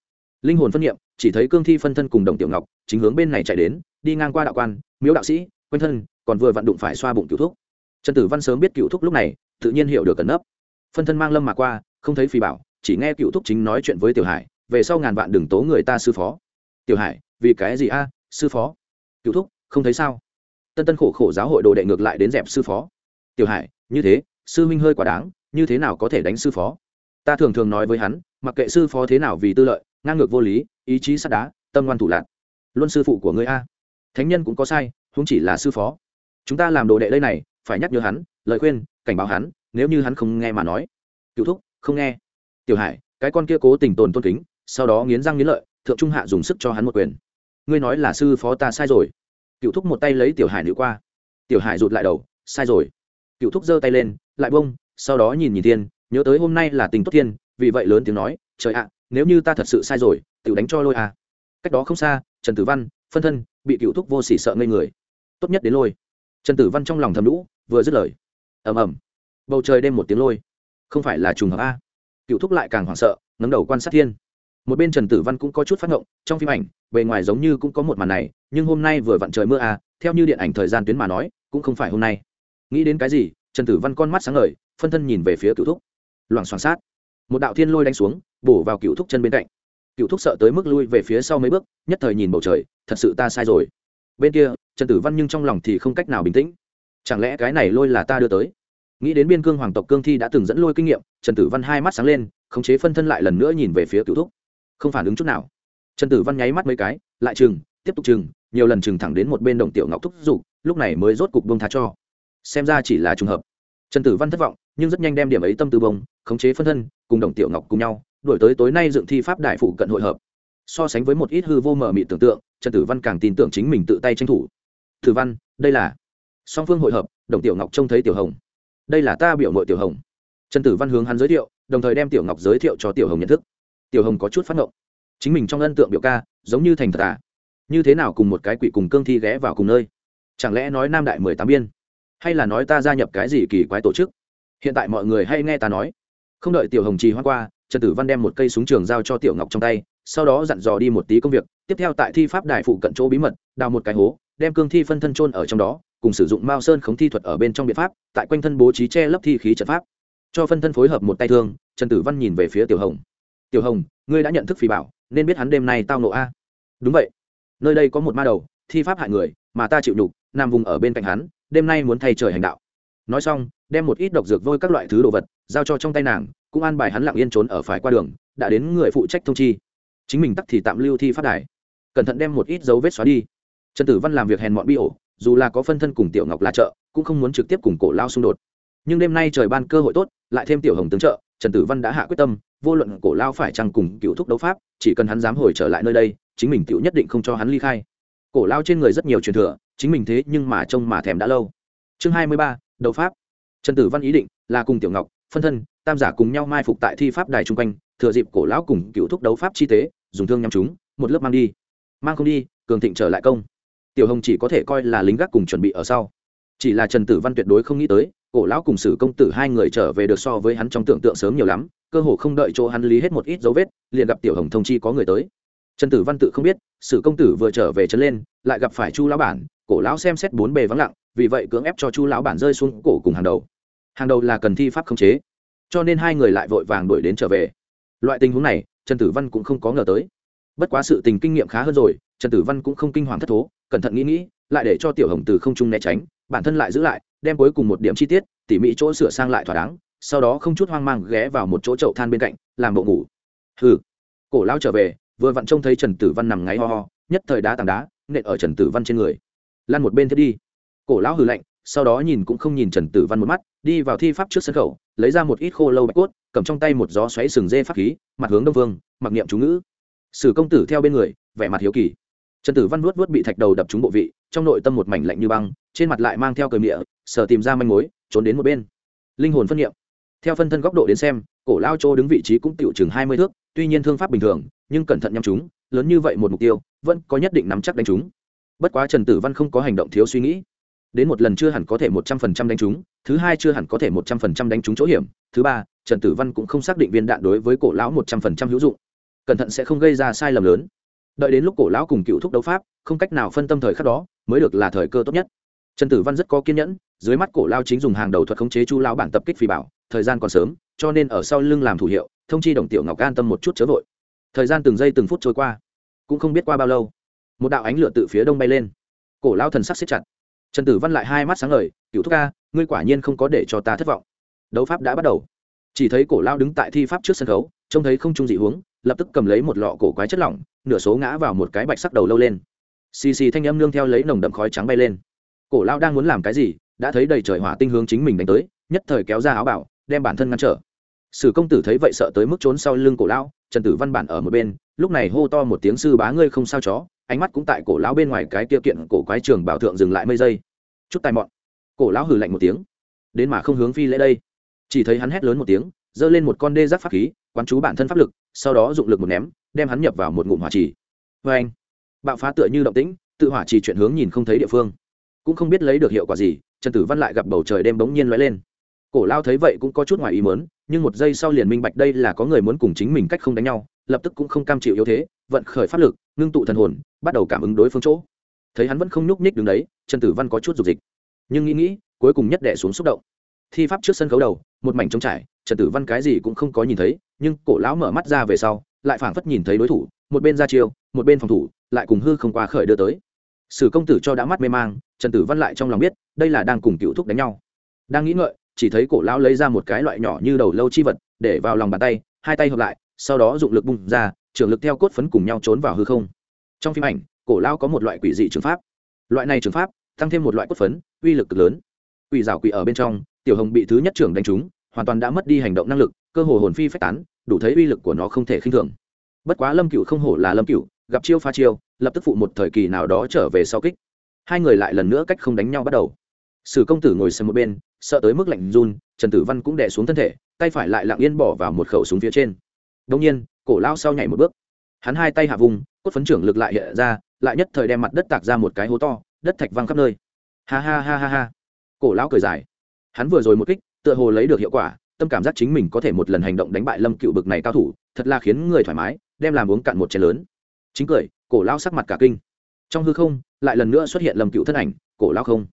Linh hồn phân nghiệm chỉ thấy cương thi phân thân cùng đồng tiểu ngọc, chính hướng bên này chạy đến, đi ngang qua đạo quan, miếu đạo sĩ, quanh thân, còn vừa vặn đụng phải xoa bụng cựu thúc. Trần tử văn sớm biết cựu thúc lúc này, tự nhiên hiểu được cẩn nấp. Phân thân mang lâm mà qua, không thấy phi bảo, chỉ nghe cựu thúc chính nói chuyện với tiểu hải, về sau ngàn vạn đừng tố người ta sư phó. Tiểu hải, vì cái gì a, sư phó? Cựu thúc, không thấy sao? Tân tân khổ khổ giáo hội đồ đệ ngược lại đến dẹp sư phó. Tiểu hải, như thế, sư huynh hơi quả đáng, như thế nào có thể đánh sư phó? Ta thường thường nói với hắn, mặc kệ sư phó thế nào vì tư lợi, ngang ngược vô lý, ý chí sắt đá, tâm ngoan thủ lạc luôn sư phụ của ngươi a. Thánh nhân cũng có sai không chỉ là sư phó. Chúng ta làm đồ đệ đây này, phải nhắc nhở hắn, lời khuyên, cảnh báo hắn, nếu như hắn không nghe mà nói. Cựu thúc, không nghe. Tiểu hải, cái con kia cố tình tồn tôn kính, sau đó nghiến răng nghiến lợi, thượng trung hạ dùng sức cho hắn một quyền. Ngươi nói là sư phó ta sai rồi. Cựu thúc một tay lấy tiểu hải nữ qua. Tiểu hải rụt lại đầu, sai rồi. Cựu thúc giơ tay lên, lại bông sau đó nhìn nhìn thiên nhớ tới hôm nay là tình tốt thiên vì vậy lớn tiếng nói trời ạ nếu như ta thật sự sai rồi tự đánh cho lôi à. Cách đó không xa trần tử văn phân thân bị cựu thúc vô s ỉ sợ ngây người. Tốt nhất đến lôi. Trần tử văn trong lòng thầm lũ vừa dứt lời. Ầm ầm. Bầu trời đêm một tiếng lôi. Không phải là trùng hợp a. Cựu thúc lại càng hoảng sợ ngấm đầu quan sát thiên. Một bên trần tử văn cũng có chút phát ngộng trong phim ảnh bề ngoài giống như cũng có một màn này nhưng hôm nay vừa vặn trời mưa à, theo như điện ảnh thời gian tuyến mà nói cũng không phải hôm nay. Nghĩ đến cái gì trần tử văn con mắt sáng ngời phân thân nhìn về phía cựu thúc loảng xoảng sát. Một đạo thiên lôi đánh xuống, bổ vào cựu thúc chân bên cạnh. Cựu thúc sợ tới mức lui về phía sau mấy bước, nhất thời nhìn bầu trời, thật sự ta sai rồi. Bên kia, trần tử văn nhưng trong lòng thì không cách nào bình tĩnh. Chẳng lẽ cái này lôi là ta đưa tới? Nghĩ đến biên cương hoàng tộc cương thi đã từng dẫn lôi kinh nghiệm, trần tử văn hai mắt sáng lên, khống chế phân thân lại lần nữa nhìn về phía cựu thúc. Không phản ứng chút nào. Trần tử văn nháy mắt mấy cái, lại chừng, tiếp tục chừng, nhiều lần chừng thẳng đến một bên đồng tiểu ngọc thúc giục lúc này mới rốt cục bông tha cho. Xem ra chỉ là trùng hợp. Trần tử văn thất vọng nhưng rất nhanh đem điểm ấy tâm tư bông, khống chế phân thân, cùng đồng tiểu ngọc cùng nhau đổi tới tối nay dựng thi pháp đại phụ cận hội hợp. So sánh với một ít hư vô mờ mị tưởng tượng, trần tử văn càng tin tưởng chính mình tự tay tranh thủ. Tử văn, đây là song phương hội hợp, đồng tiểu ngọc trông thấy tiểu hồng. Đây là ta biểu mội tiểu hồng. Trần tử văn hướng hắn giới thiệu, đồng thời đem tiểu ngọc giới thiệu cho tiểu hồng nhận thức. Tiểu hồng có chút phát ngộng. Chính mình trong ân tượng biểu ca, giống như thành thật à? Như thế nào cùng một cái quỷ cùng cương thi ghé vào cùng nơi? Chẳng lẽ nói nam đại mười tám biên? Hay là nói ta gia nhập cái gì kỳ quái tổ chức? Hiện tại mọi người hay nghe ta nói. Không đợi tiểu hồng trì hoa qua, trần tử văn đem một cây súng trường giao cho tiểu ngọc trong tay, sau đó dặn dò đi một tí công việc. Tiếp theo tại thi pháp đài phụ cận chỗ bí mật, đào một cái hố, đem cương thi phân thân trôn ở trong đó, cùng sử dụng mao sơn khống thi thuật ở bên trong biện pháp, tại quanh thân bố trí che lấp thi khí trận pháp. Cho phân thân phối hợp một tay thương, trần tử văn nhìn về phía tiểu hồng. Tiểu hồng, ngươi đã nhận thức phì bảo, nên biết hắn đêm nay tao nộ a. Đúng vậy. Nơi đây có một ma đầu, thi pháp hại người, mà ta chịu nhục, nằm vùng ở bên cạnh hắn, đêm nay muốn thay trời hành đạo nói xong, đem một ít độc dược vôi các loại thứ đồ vật giao cho trong tay nàng, cũng an bài hắn lặng yên trốn ở phải qua đường, đã đến người phụ trách thông chi. Chính mình tắc thì tạm lưu thi phát đài. Cẩn thận đem một ít dấu vết xóa đi. Trần tử văn làm việc hèn mọn bi ổ, dù là có phân thân cùng tiểu ngọc là trợ, cũng không muốn trực tiếp cùng cổ lao xung đột. Nhưng đêm nay trời ban cơ hội tốt, lại thêm tiểu hồng tướng trợ, trần tử văn đã hạ quyết tâm, vô luận cổ lao phải chăng cùng cựu thúc đấu pháp, chỉ cần hắn dám hồi trở lại nơi đây, chính mình tựu nhất định không cho hắn ly khai. Cổ lao trên người rất nhiều truyền thừa, chính mình thế nhưng mà trông mà thèm đã lâu. Chương hai mươi ba đấu pháp. Trần tử văn ý định là cùng tiểu ngọc, phân thân, tam giả cùng nhau mai phục tại thi pháp đài chung quanh, thừa dịp cổ lão cùng cựu thúc đấu pháp chi tế, dùng thương nhắm chúng, một lớp mang đi. Mang không đi, cường thịnh trở lại công. Tiểu hồng chỉ có thể coi là lính gác cùng chuẩn bị ở sau. Chỉ là trần tử văn tuyệt đối không nghĩ tới, cổ lão cùng sử công tử hai người trở về được so với hắn trong tưởng tượng sớm nhiều lắm, cơ hồ không đợi chỗ hắn lý hết một ít dấu vết, liền gặp tiểu hồng thông chi có người tới. Trần tử văn tự không biết, sử công tử vừa trở về trấn lên, lại gặp phải chu lão bản, cổ lão xem xét bốn bề vắng lặng vì vậy cưỡng ép cho chu lão bản rơi xuống cổ cùng hàng đầu. Hàng đầu là cần thi pháp khống chế. Cho nên hai người lại vội vàng đuổi đến trở về. Loại tình huống này, trần tử văn cũng không có ngờ tới. Bất quá sự tình kinh nghiệm khá hơn rồi, trần tử văn cũng không kinh hoàng thất thố, cẩn thận nghĩ nghĩ, lại để cho tiểu hồng từ không trung né tránh, bản thân lại giữ lại, đem cuối cùng một điểm chi tiết, tỉ mỉ chỗ sửa sang lại thỏa đáng, sau đó không chút hoang mang ghé vào một chỗ chậu than bên cạnh, làm bộ ngủ. Hừ. Cổ lao trở về, vừa vặn trông thấy trần tử văn nằm ngáy ho ho, nhất thời đá tảng đá, nện ở trần tử văn trên người. Lan một bên thiết đi cổ lão hừ lạnh sau đó nhìn cũng không nhìn trần tử văn một mắt đi vào thi pháp trước sân khẩu lấy ra một ít khô lâu bạch cốt cầm trong tay một gió xoáy sừng dê pháp khí mặt hướng đông vương mặc niệm chú ngữ. Sử công tử theo bên người vẻ mặt hiếu kỳ. Trần tử văn vuốt vuốt bị thạch đầu đập trúng bộ vị trong nội tâm một mảnh lạnh như băng trên mặt lại mang theo cờ miệng sờ tìm ra manh mối trốn đến một bên. Linh hồn phân niệm, theo phân thân góc độ đến xem cổ lao châu đứng vị trí cũng tiểu chừng hai mươi thước tuy nhiên thương pháp bình thường nhưng cẩn thận nhắm chúng lớn như vậy một mục tiêu vẫn có nhất định nắm chắc đánh chúng. Bất quá trần tử văn không có hành động thiếu suy nghĩ đến một lần chưa hẳn có thể một trăm phần trăm đánh trúng, thứ hai chưa hẳn có thể một trăm phần trăm đánh trúng chỗ hiểm, thứ ba, trần tử văn cũng không xác định viên đạn đối với cổ lão một trăm phần trăm hữu dụng. Cẩn thận sẽ không gây ra sai lầm lớn. Đợi đến lúc cổ lão cùng cựu thúc đấu pháp, không cách nào phân tâm thời khắc đó, mới được là thời cơ tốt nhất. Trần tử văn rất có kiên nhẫn, dưới mắt cổ lao chính dùng hàng đầu thuật khống chế chu lão bản tập kích phi bảo, thời gian còn sớm, cho nên ở sau lưng làm thủ hiệu, thông chi đồng tiểu ngọc an tâm một chút chớ vội. Thời gian từng giây từng phút trôi qua, cũng không biết qua bao lâu, một đạo ánh lửa từ phía đông bay lên. Cổ lao thần sắc xếp chặt trần tử văn lại hai mắt sáng ngời cựu thúc ca, ngươi quả nhiên không có để cho ta thất vọng. Đấu pháp đã bắt đầu. Chỉ thấy cổ lao đứng tại thi pháp trước sân khấu, trông thấy không trung dị huống lập tức cầm lấy một lọ cổ quái chất lỏng, nửa số ngã vào một cái bạch sắc đầu lâu lên. Xì xì thanh âm nương theo lấy nồng đậm khói trắng bay lên. Cổ lao đang muốn làm cái gì, đã thấy đầy trời hỏa tinh hướng chính mình đánh tới, nhất thời kéo ra áo bảo, đem bản thân ngăn trở. Sử công tử thấy vậy sợ tới mức trốn sau lưng cổ lao trần tử văn bản ở một bên, lúc này hô to một tiếng, sư bá ngươi không sao chó. Ánh mắt cũng tại cổ lão bên ngoài cái kia kiện cổ quái trường bảo thượng dừng lại mây giây chút tài mọn. Cổ lão hừ lạnh một tiếng. Đến mà không hướng phi lễ đây. Chỉ thấy hắn hét lớn một tiếng, giơ lên một con đê giáp pháp khí, quán chú bản thân pháp lực, sau đó dụng lực một ném, đem hắn nhập vào một ngụm hỏa trì. Vê anh bạo phá tựa như động tĩnh, tự hỏa trì chuyển hướng nhìn không thấy địa phương. Cũng không biết lấy được hiệu quả gì, trần tử văn lại gặp bầu trời đêm bỗng nhiên lóe lên. Cổ lao thấy vậy cũng có chút ngoài ý mớn nhưng một giây sau liền minh bạch đây là có người muốn cùng chính mình cách không đánh nhau, lập tức cũng không cam chịu yếu thế, vận khởi pháp lực, ngưng tụ thần hồn, bắt đầu cảm ứng đối phương chỗ. Thấy hắn vẫn không nhúc nhích đứng đấy, trần tử văn có chút dục dịch. Nhưng nghĩ nghĩ, cuối cùng nhất đẻ xuống xúc động. Thi pháp trước sân khấu đầu, một mảnh trống trải, trần tử văn cái gì cũng không có nhìn thấy, nhưng cổ lão mở mắt ra về sau, lại phảng phất nhìn thấy đối thủ, một bên ra chiêu, một bên phòng thủ, lại cùng hư không qua khởi đưa tới. Sử công tử cho đã mắt mê mang, trần tử văn lại trong lòng biết, đây là đang cùng cựu thúc đánh nhau. Đang nghĩ ngợi chỉ thấy cổ lão lấy ra một cái loại nhỏ như đầu lâu chi vật, để vào lòng bàn tay, hai tay hợp lại, sau đó dụng lực bung ra, trường lực theo cốt phấn cùng nhau trốn vào hư không. Trong phim ảnh, cổ lão có một loại quỷ dị trường pháp. Loại này trường pháp, tăng thêm một loại cốt phấn, uy lực cực lớn. Quỷ rào quỷ ở bên trong, tiểu hồng bị thứ nhất trưởng đánh trúng, hoàn toàn đã mất đi hành động năng lực, cơ hồ hồn phi phách tán, đủ thấy uy lực của nó không thể khinh thường. Bất quá lâm cựu không hổ là lâm cựu gặp chiêu pha chiêu, lập tức phụ một thời kỳ nào đó trở về sau kích. Hai người lại lần nữa cách không đánh nhau bắt đầu sử công tử ngồi xem một bên, sợ tới mức lạnh run, trần tử văn cũng đè xuống thân thể, tay phải lại lặng yên bỏ vào một khẩu súng phía trên. Đông nhiên, cổ lao sau nhảy một bước. Hắn hai tay hạ vùng, cốt phấn trưởng lực lại hiện ra, lại nhất thời đem mặt đất tạc ra một cái hố to, đất thạch văng khắp nơi. Ha ha ha ha ha. Cổ lão cười dài. Hắn vừa rồi một kích, tựa hồ lấy được hiệu quả, tâm cảm giác chính mình có thể một lần hành động đánh bại lâm cựu bực này cao thủ, thật là khiến người thoải mái, đem làm uống cạn một chén lớn. Chính cười, cổ lao sắc mặt cả kinh. Trong hư không, lại lần nữa xuất hiện lâm cựu thân ảnh, cổ lao không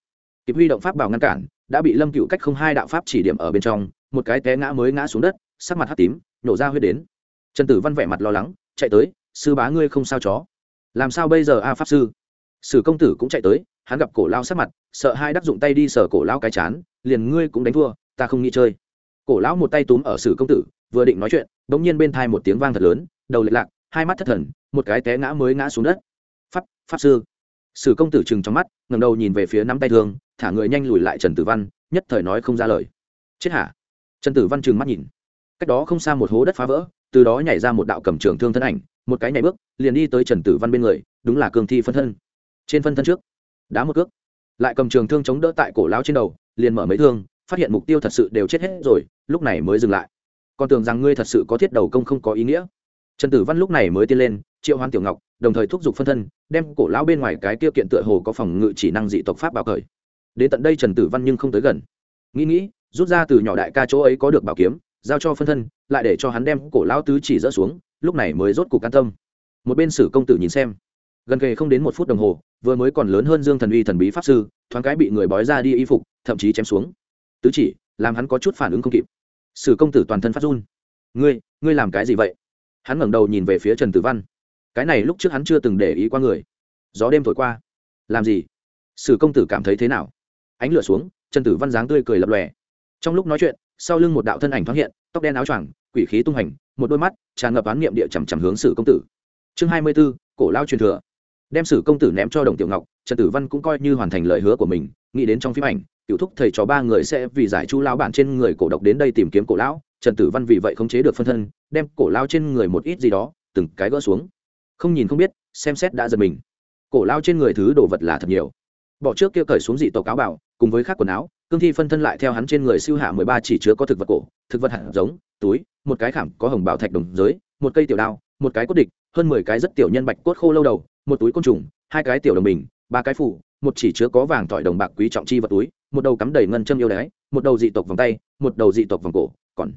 kịp huy động pháp bảo ngăn cản, đã bị lâm cựu cách không hai đạo pháp chỉ điểm ở bên trong, một cái té ngã mới ngã xuống đất, sắc mặt hắt tím, nổ ra huyết đến. Trần tử văn vẻ mặt lo lắng, chạy tới, sư bá ngươi không sao chó? Làm sao bây giờ a pháp sư? Sử công tử cũng chạy tới, hắn gặp cổ lao sắc mặt, sợ hai đắc dụng tay đi sờ cổ lao cái chán, liền ngươi cũng đánh thua, ta không nghĩ chơi. Cổ lão một tay túm ở sử công tử, vừa định nói chuyện đ ỗ n g nhiên bên thai một tiếng vang thật lớn, đầu lệch lạc, hai mắt thất thần, một cái té ngã mới ngã xuống đất. Pháp pháp sư. Sử công tử chừng trong mắt ngầm đầu nhìn về phía nắm tay thương thả người nhanh lùi lại trần tử văn, nhất thời nói không ra lời. Chết hả? Trần tử văn trừng mắt nhìn. Cách đó không xa một hố đất phá vỡ, từ đó nhảy ra một đạo cầm trường thương thân ảnh, một cái nhảy bước, liền đi tới trần tử văn bên người, đúng là cương thi phân thân. Trên phân thân trước, đá một cước. Lại cầm trường thương chống đỡ tại cổ lão trên đầu, liền mở mấy thương, phát hiện mục tiêu thật sự đều chết hết rồi, lúc này mới dừng lại. Còn tưởng rằng ngươi thật sự có thiết đầu công không có ý nghĩa. Trần tử văn lúc này mới tiên lên, triệu hoan tiểu ngọc, đồng thời thúc giục phân thân, đem cổ lão bên ngoài cái tiêu kiện tựa hồ có phòng ngự chỉ năng dị tộc pháp bảo cởi đến tận đây trần tử văn nhưng không tới gần. Nghĩ nghĩ, rút ra từ nhỏ đại ca chỗ ấy có được bảo kiếm, giao cho phân thân, lại để cho hắn đem cổ lão tứ chỉ dỡ xuống, lúc này mới rốt cục can tâm. Một bên sử công tử nhìn xem. Gần kề không đến một phút đồng hồ, vừa mới còn lớn hơn dương thần uy thần bí pháp sư, thoáng cái bị người bói ra đi y phục, thậm chí chém xuống. Tứ chỉ, làm hắn có chút phản ứng không kịp. Sử công tử toàn thân phát run. Ngươi ngươi làm cái gì vậy? Hắn ngẩng đầu nhìn về phía trần tử văn. Cái này lúc trước hắn chưa từng để ý qua người. Gió đêm thổi qua. Làm gì? Sử công tử cảm thấy thế nào? Ánh lửa xuống, trần tử văn dáng tươi cười lập lòe. Trong lúc nói chuyện, sau lưng một đạo thân ảnh thoáng hiện, tóc đen áo choàng, quỷ khí tung hành, một đôi mắt tràn ngập án niệm địa chằm chằm hướng sử công tử. Chương hai mươi b ố cổ lao truyền thừa. Đem sử công tử ném cho đồng tiểu ngọc, trần tử văn cũng coi như hoàn thành lời hứa của mình, nghĩ đến trong phim ảnh, cựu thúc thầy trò ba người sẽ vì giải chu lao bản trên người cổ độc đến đây tìm kiếm cổ lão, trần tử văn vì vậy khống chế được phân thân, đem cổ lao trên người một ít gì đó, từng cái gỡ xuống. Không nhìn không biết, xem xét đã giật mình. Cổ lao trên người thứ đồ vật là thật nhiều bỏ trước kia cởi xuống dị tộc áo bảo, cùng với khác quần áo, cương thi phân thân lại theo hắn trên người siêu hạ mười ba chỉ chứa có thực vật cổ, thực vật hạt giống, túi, một cái khảm có hồng bảo thạch đồng giới, một cây tiểu đao, một cái cốt địch, hơn mười cái rất tiểu nhân bạch cốt khô lâu đầu, một túi côn trùng, hai cái tiểu đồng bình, ba cái phủ, một chỉ chứa có vàng tỏi đồng bạc quý trọng chi vật túi, một đầu cắm đầy ngân châm yêu đái, một đầu dị tộc vòng tay, một đầu dị tộc vòng cổ, còn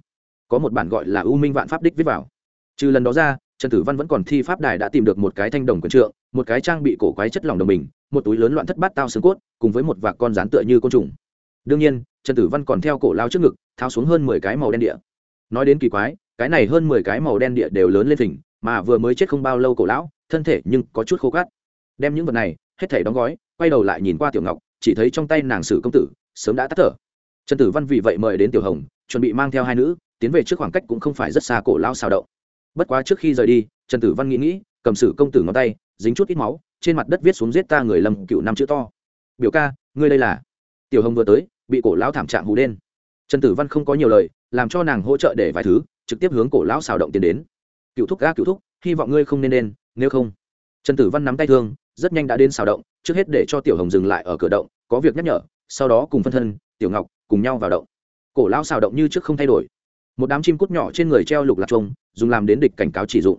có một bản gọi là u minh vạn pháp đích viết vào. Trừ lần đó ra, trần tử văn vẫn còn thi pháp đài đã tìm được một cái thanh đồng quần trượng, một cái trang bị cổ quái chất lỏng đồng bình một túi lớn loạn thất bát tao xương cốt, cùng với một vạc con rán tựa như côn trùng. Đương nhiên, trần tử văn còn theo cổ lao trước ngực, tháo xuống hơn mười cái màu đen địa nói đến kỳ quái, cái này hơn mười cái màu đen địa đều lớn lên thỉnh mà vừa mới chết không bao lâu cổ lão, thân thể nhưng có chút khô cát đem những vật này, hết thể đóng gói, quay đầu lại nhìn qua tiểu ngọc, chỉ thấy trong tay nàng sử công tử, sớm đã tắt thở. Trần tử văn vì vậy mời đến tiểu hồng, chuẩn bị mang theo hai nữ, tiến về trước khoảng cách cũng không phải rất xa cổ lao xào động. Bất quá trước khi rời đi, trần tử văn nghĩ nghĩ, cầm sử công tử ngón tay, dính chút ít máu trên mặt đất viết xuống giết ta người lầm cựu năm chữ to. Biểu ca, ngươi đây là? Tiểu hồng vừa tới, bị cổ lão thảm trạng hù đen. Trần tử văn không có nhiều lời, làm cho nàng hỗ trợ để vài thứ, trực tiếp hướng cổ lão xào động tiến đến. Cựu thúc ga cựu thúc, hy vọng ngươi không nên nên, nếu không. Trần tử văn nắm tay thương, rất nhanh đã đến xào động, trước hết để cho tiểu hồng dừng lại ở cửa động, có việc nhắc nhở, sau đó cùng phân thân, tiểu ngọc, cùng nhau vào động. Cổ lão xào động như trước không thay đổi. Một đám chim cút nhỏ trên người treo lục lạc trông dùng làm đến địch cảnh cáo chỉ dụng.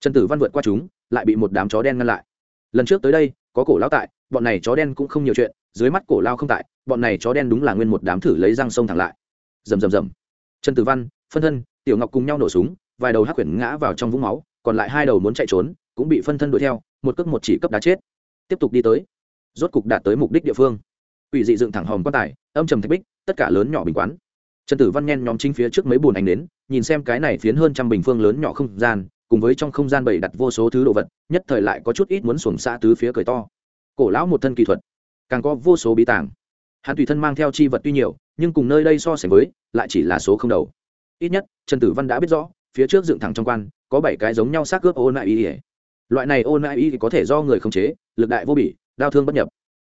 Trần tử văn vượt qua chúng, lại bị một đám chó đen ngăn lại lần trước tới đây, có cổ lao tại, bọn này chó đen cũng không nhiều chuyện, dưới mắt cổ lao không tại, bọn này chó đen đúng là nguyên một đám thử lấy răng sông thẳng lại. Rầm rầm rầm. Trần tử văn, phân thân, tiểu ngọc cùng nhau nổ súng, vài đầu hắc quyển ngã vào trong vũng máu, còn lại hai đầu muốn chạy trốn, cũng bị phân thân đuổi theo, một cước một chỉ cấp đá chết. Tiếp tục đi tới. Rốt cục đạt tới mục đích địa phương. Ủy dị dựng thẳng hòm quan tài, âm trầm thạch bích, tất cả lớn nhỏ bình quán. Trần tử văn nhen nhóm chính phía trước mấy bùn ánh đến nhìn xem cái này phiến hơn trăm bình phương lớn nhỏ không gian cùng với trong không gian bày đặt vô số thứ đồ vật, nhất thời lại có chút ít muốn xuồng xa tứ phía cười to. Cổ lão một thân kỳ thuật, càng có vô số bí tàng. Hắn tùy thân mang theo chi vật tuy nhiều, nhưng cùng nơi đây so sánh với, lại chỉ là số không đầu. Ít nhất, trần tử văn đã biết rõ, phía trước dựng thẳng trong quan, có bảy cái giống nhau xác cướp ô nại y loại này ô nại y có thể do người khống chế, lực đại vô bỉ đau thương bất nhập.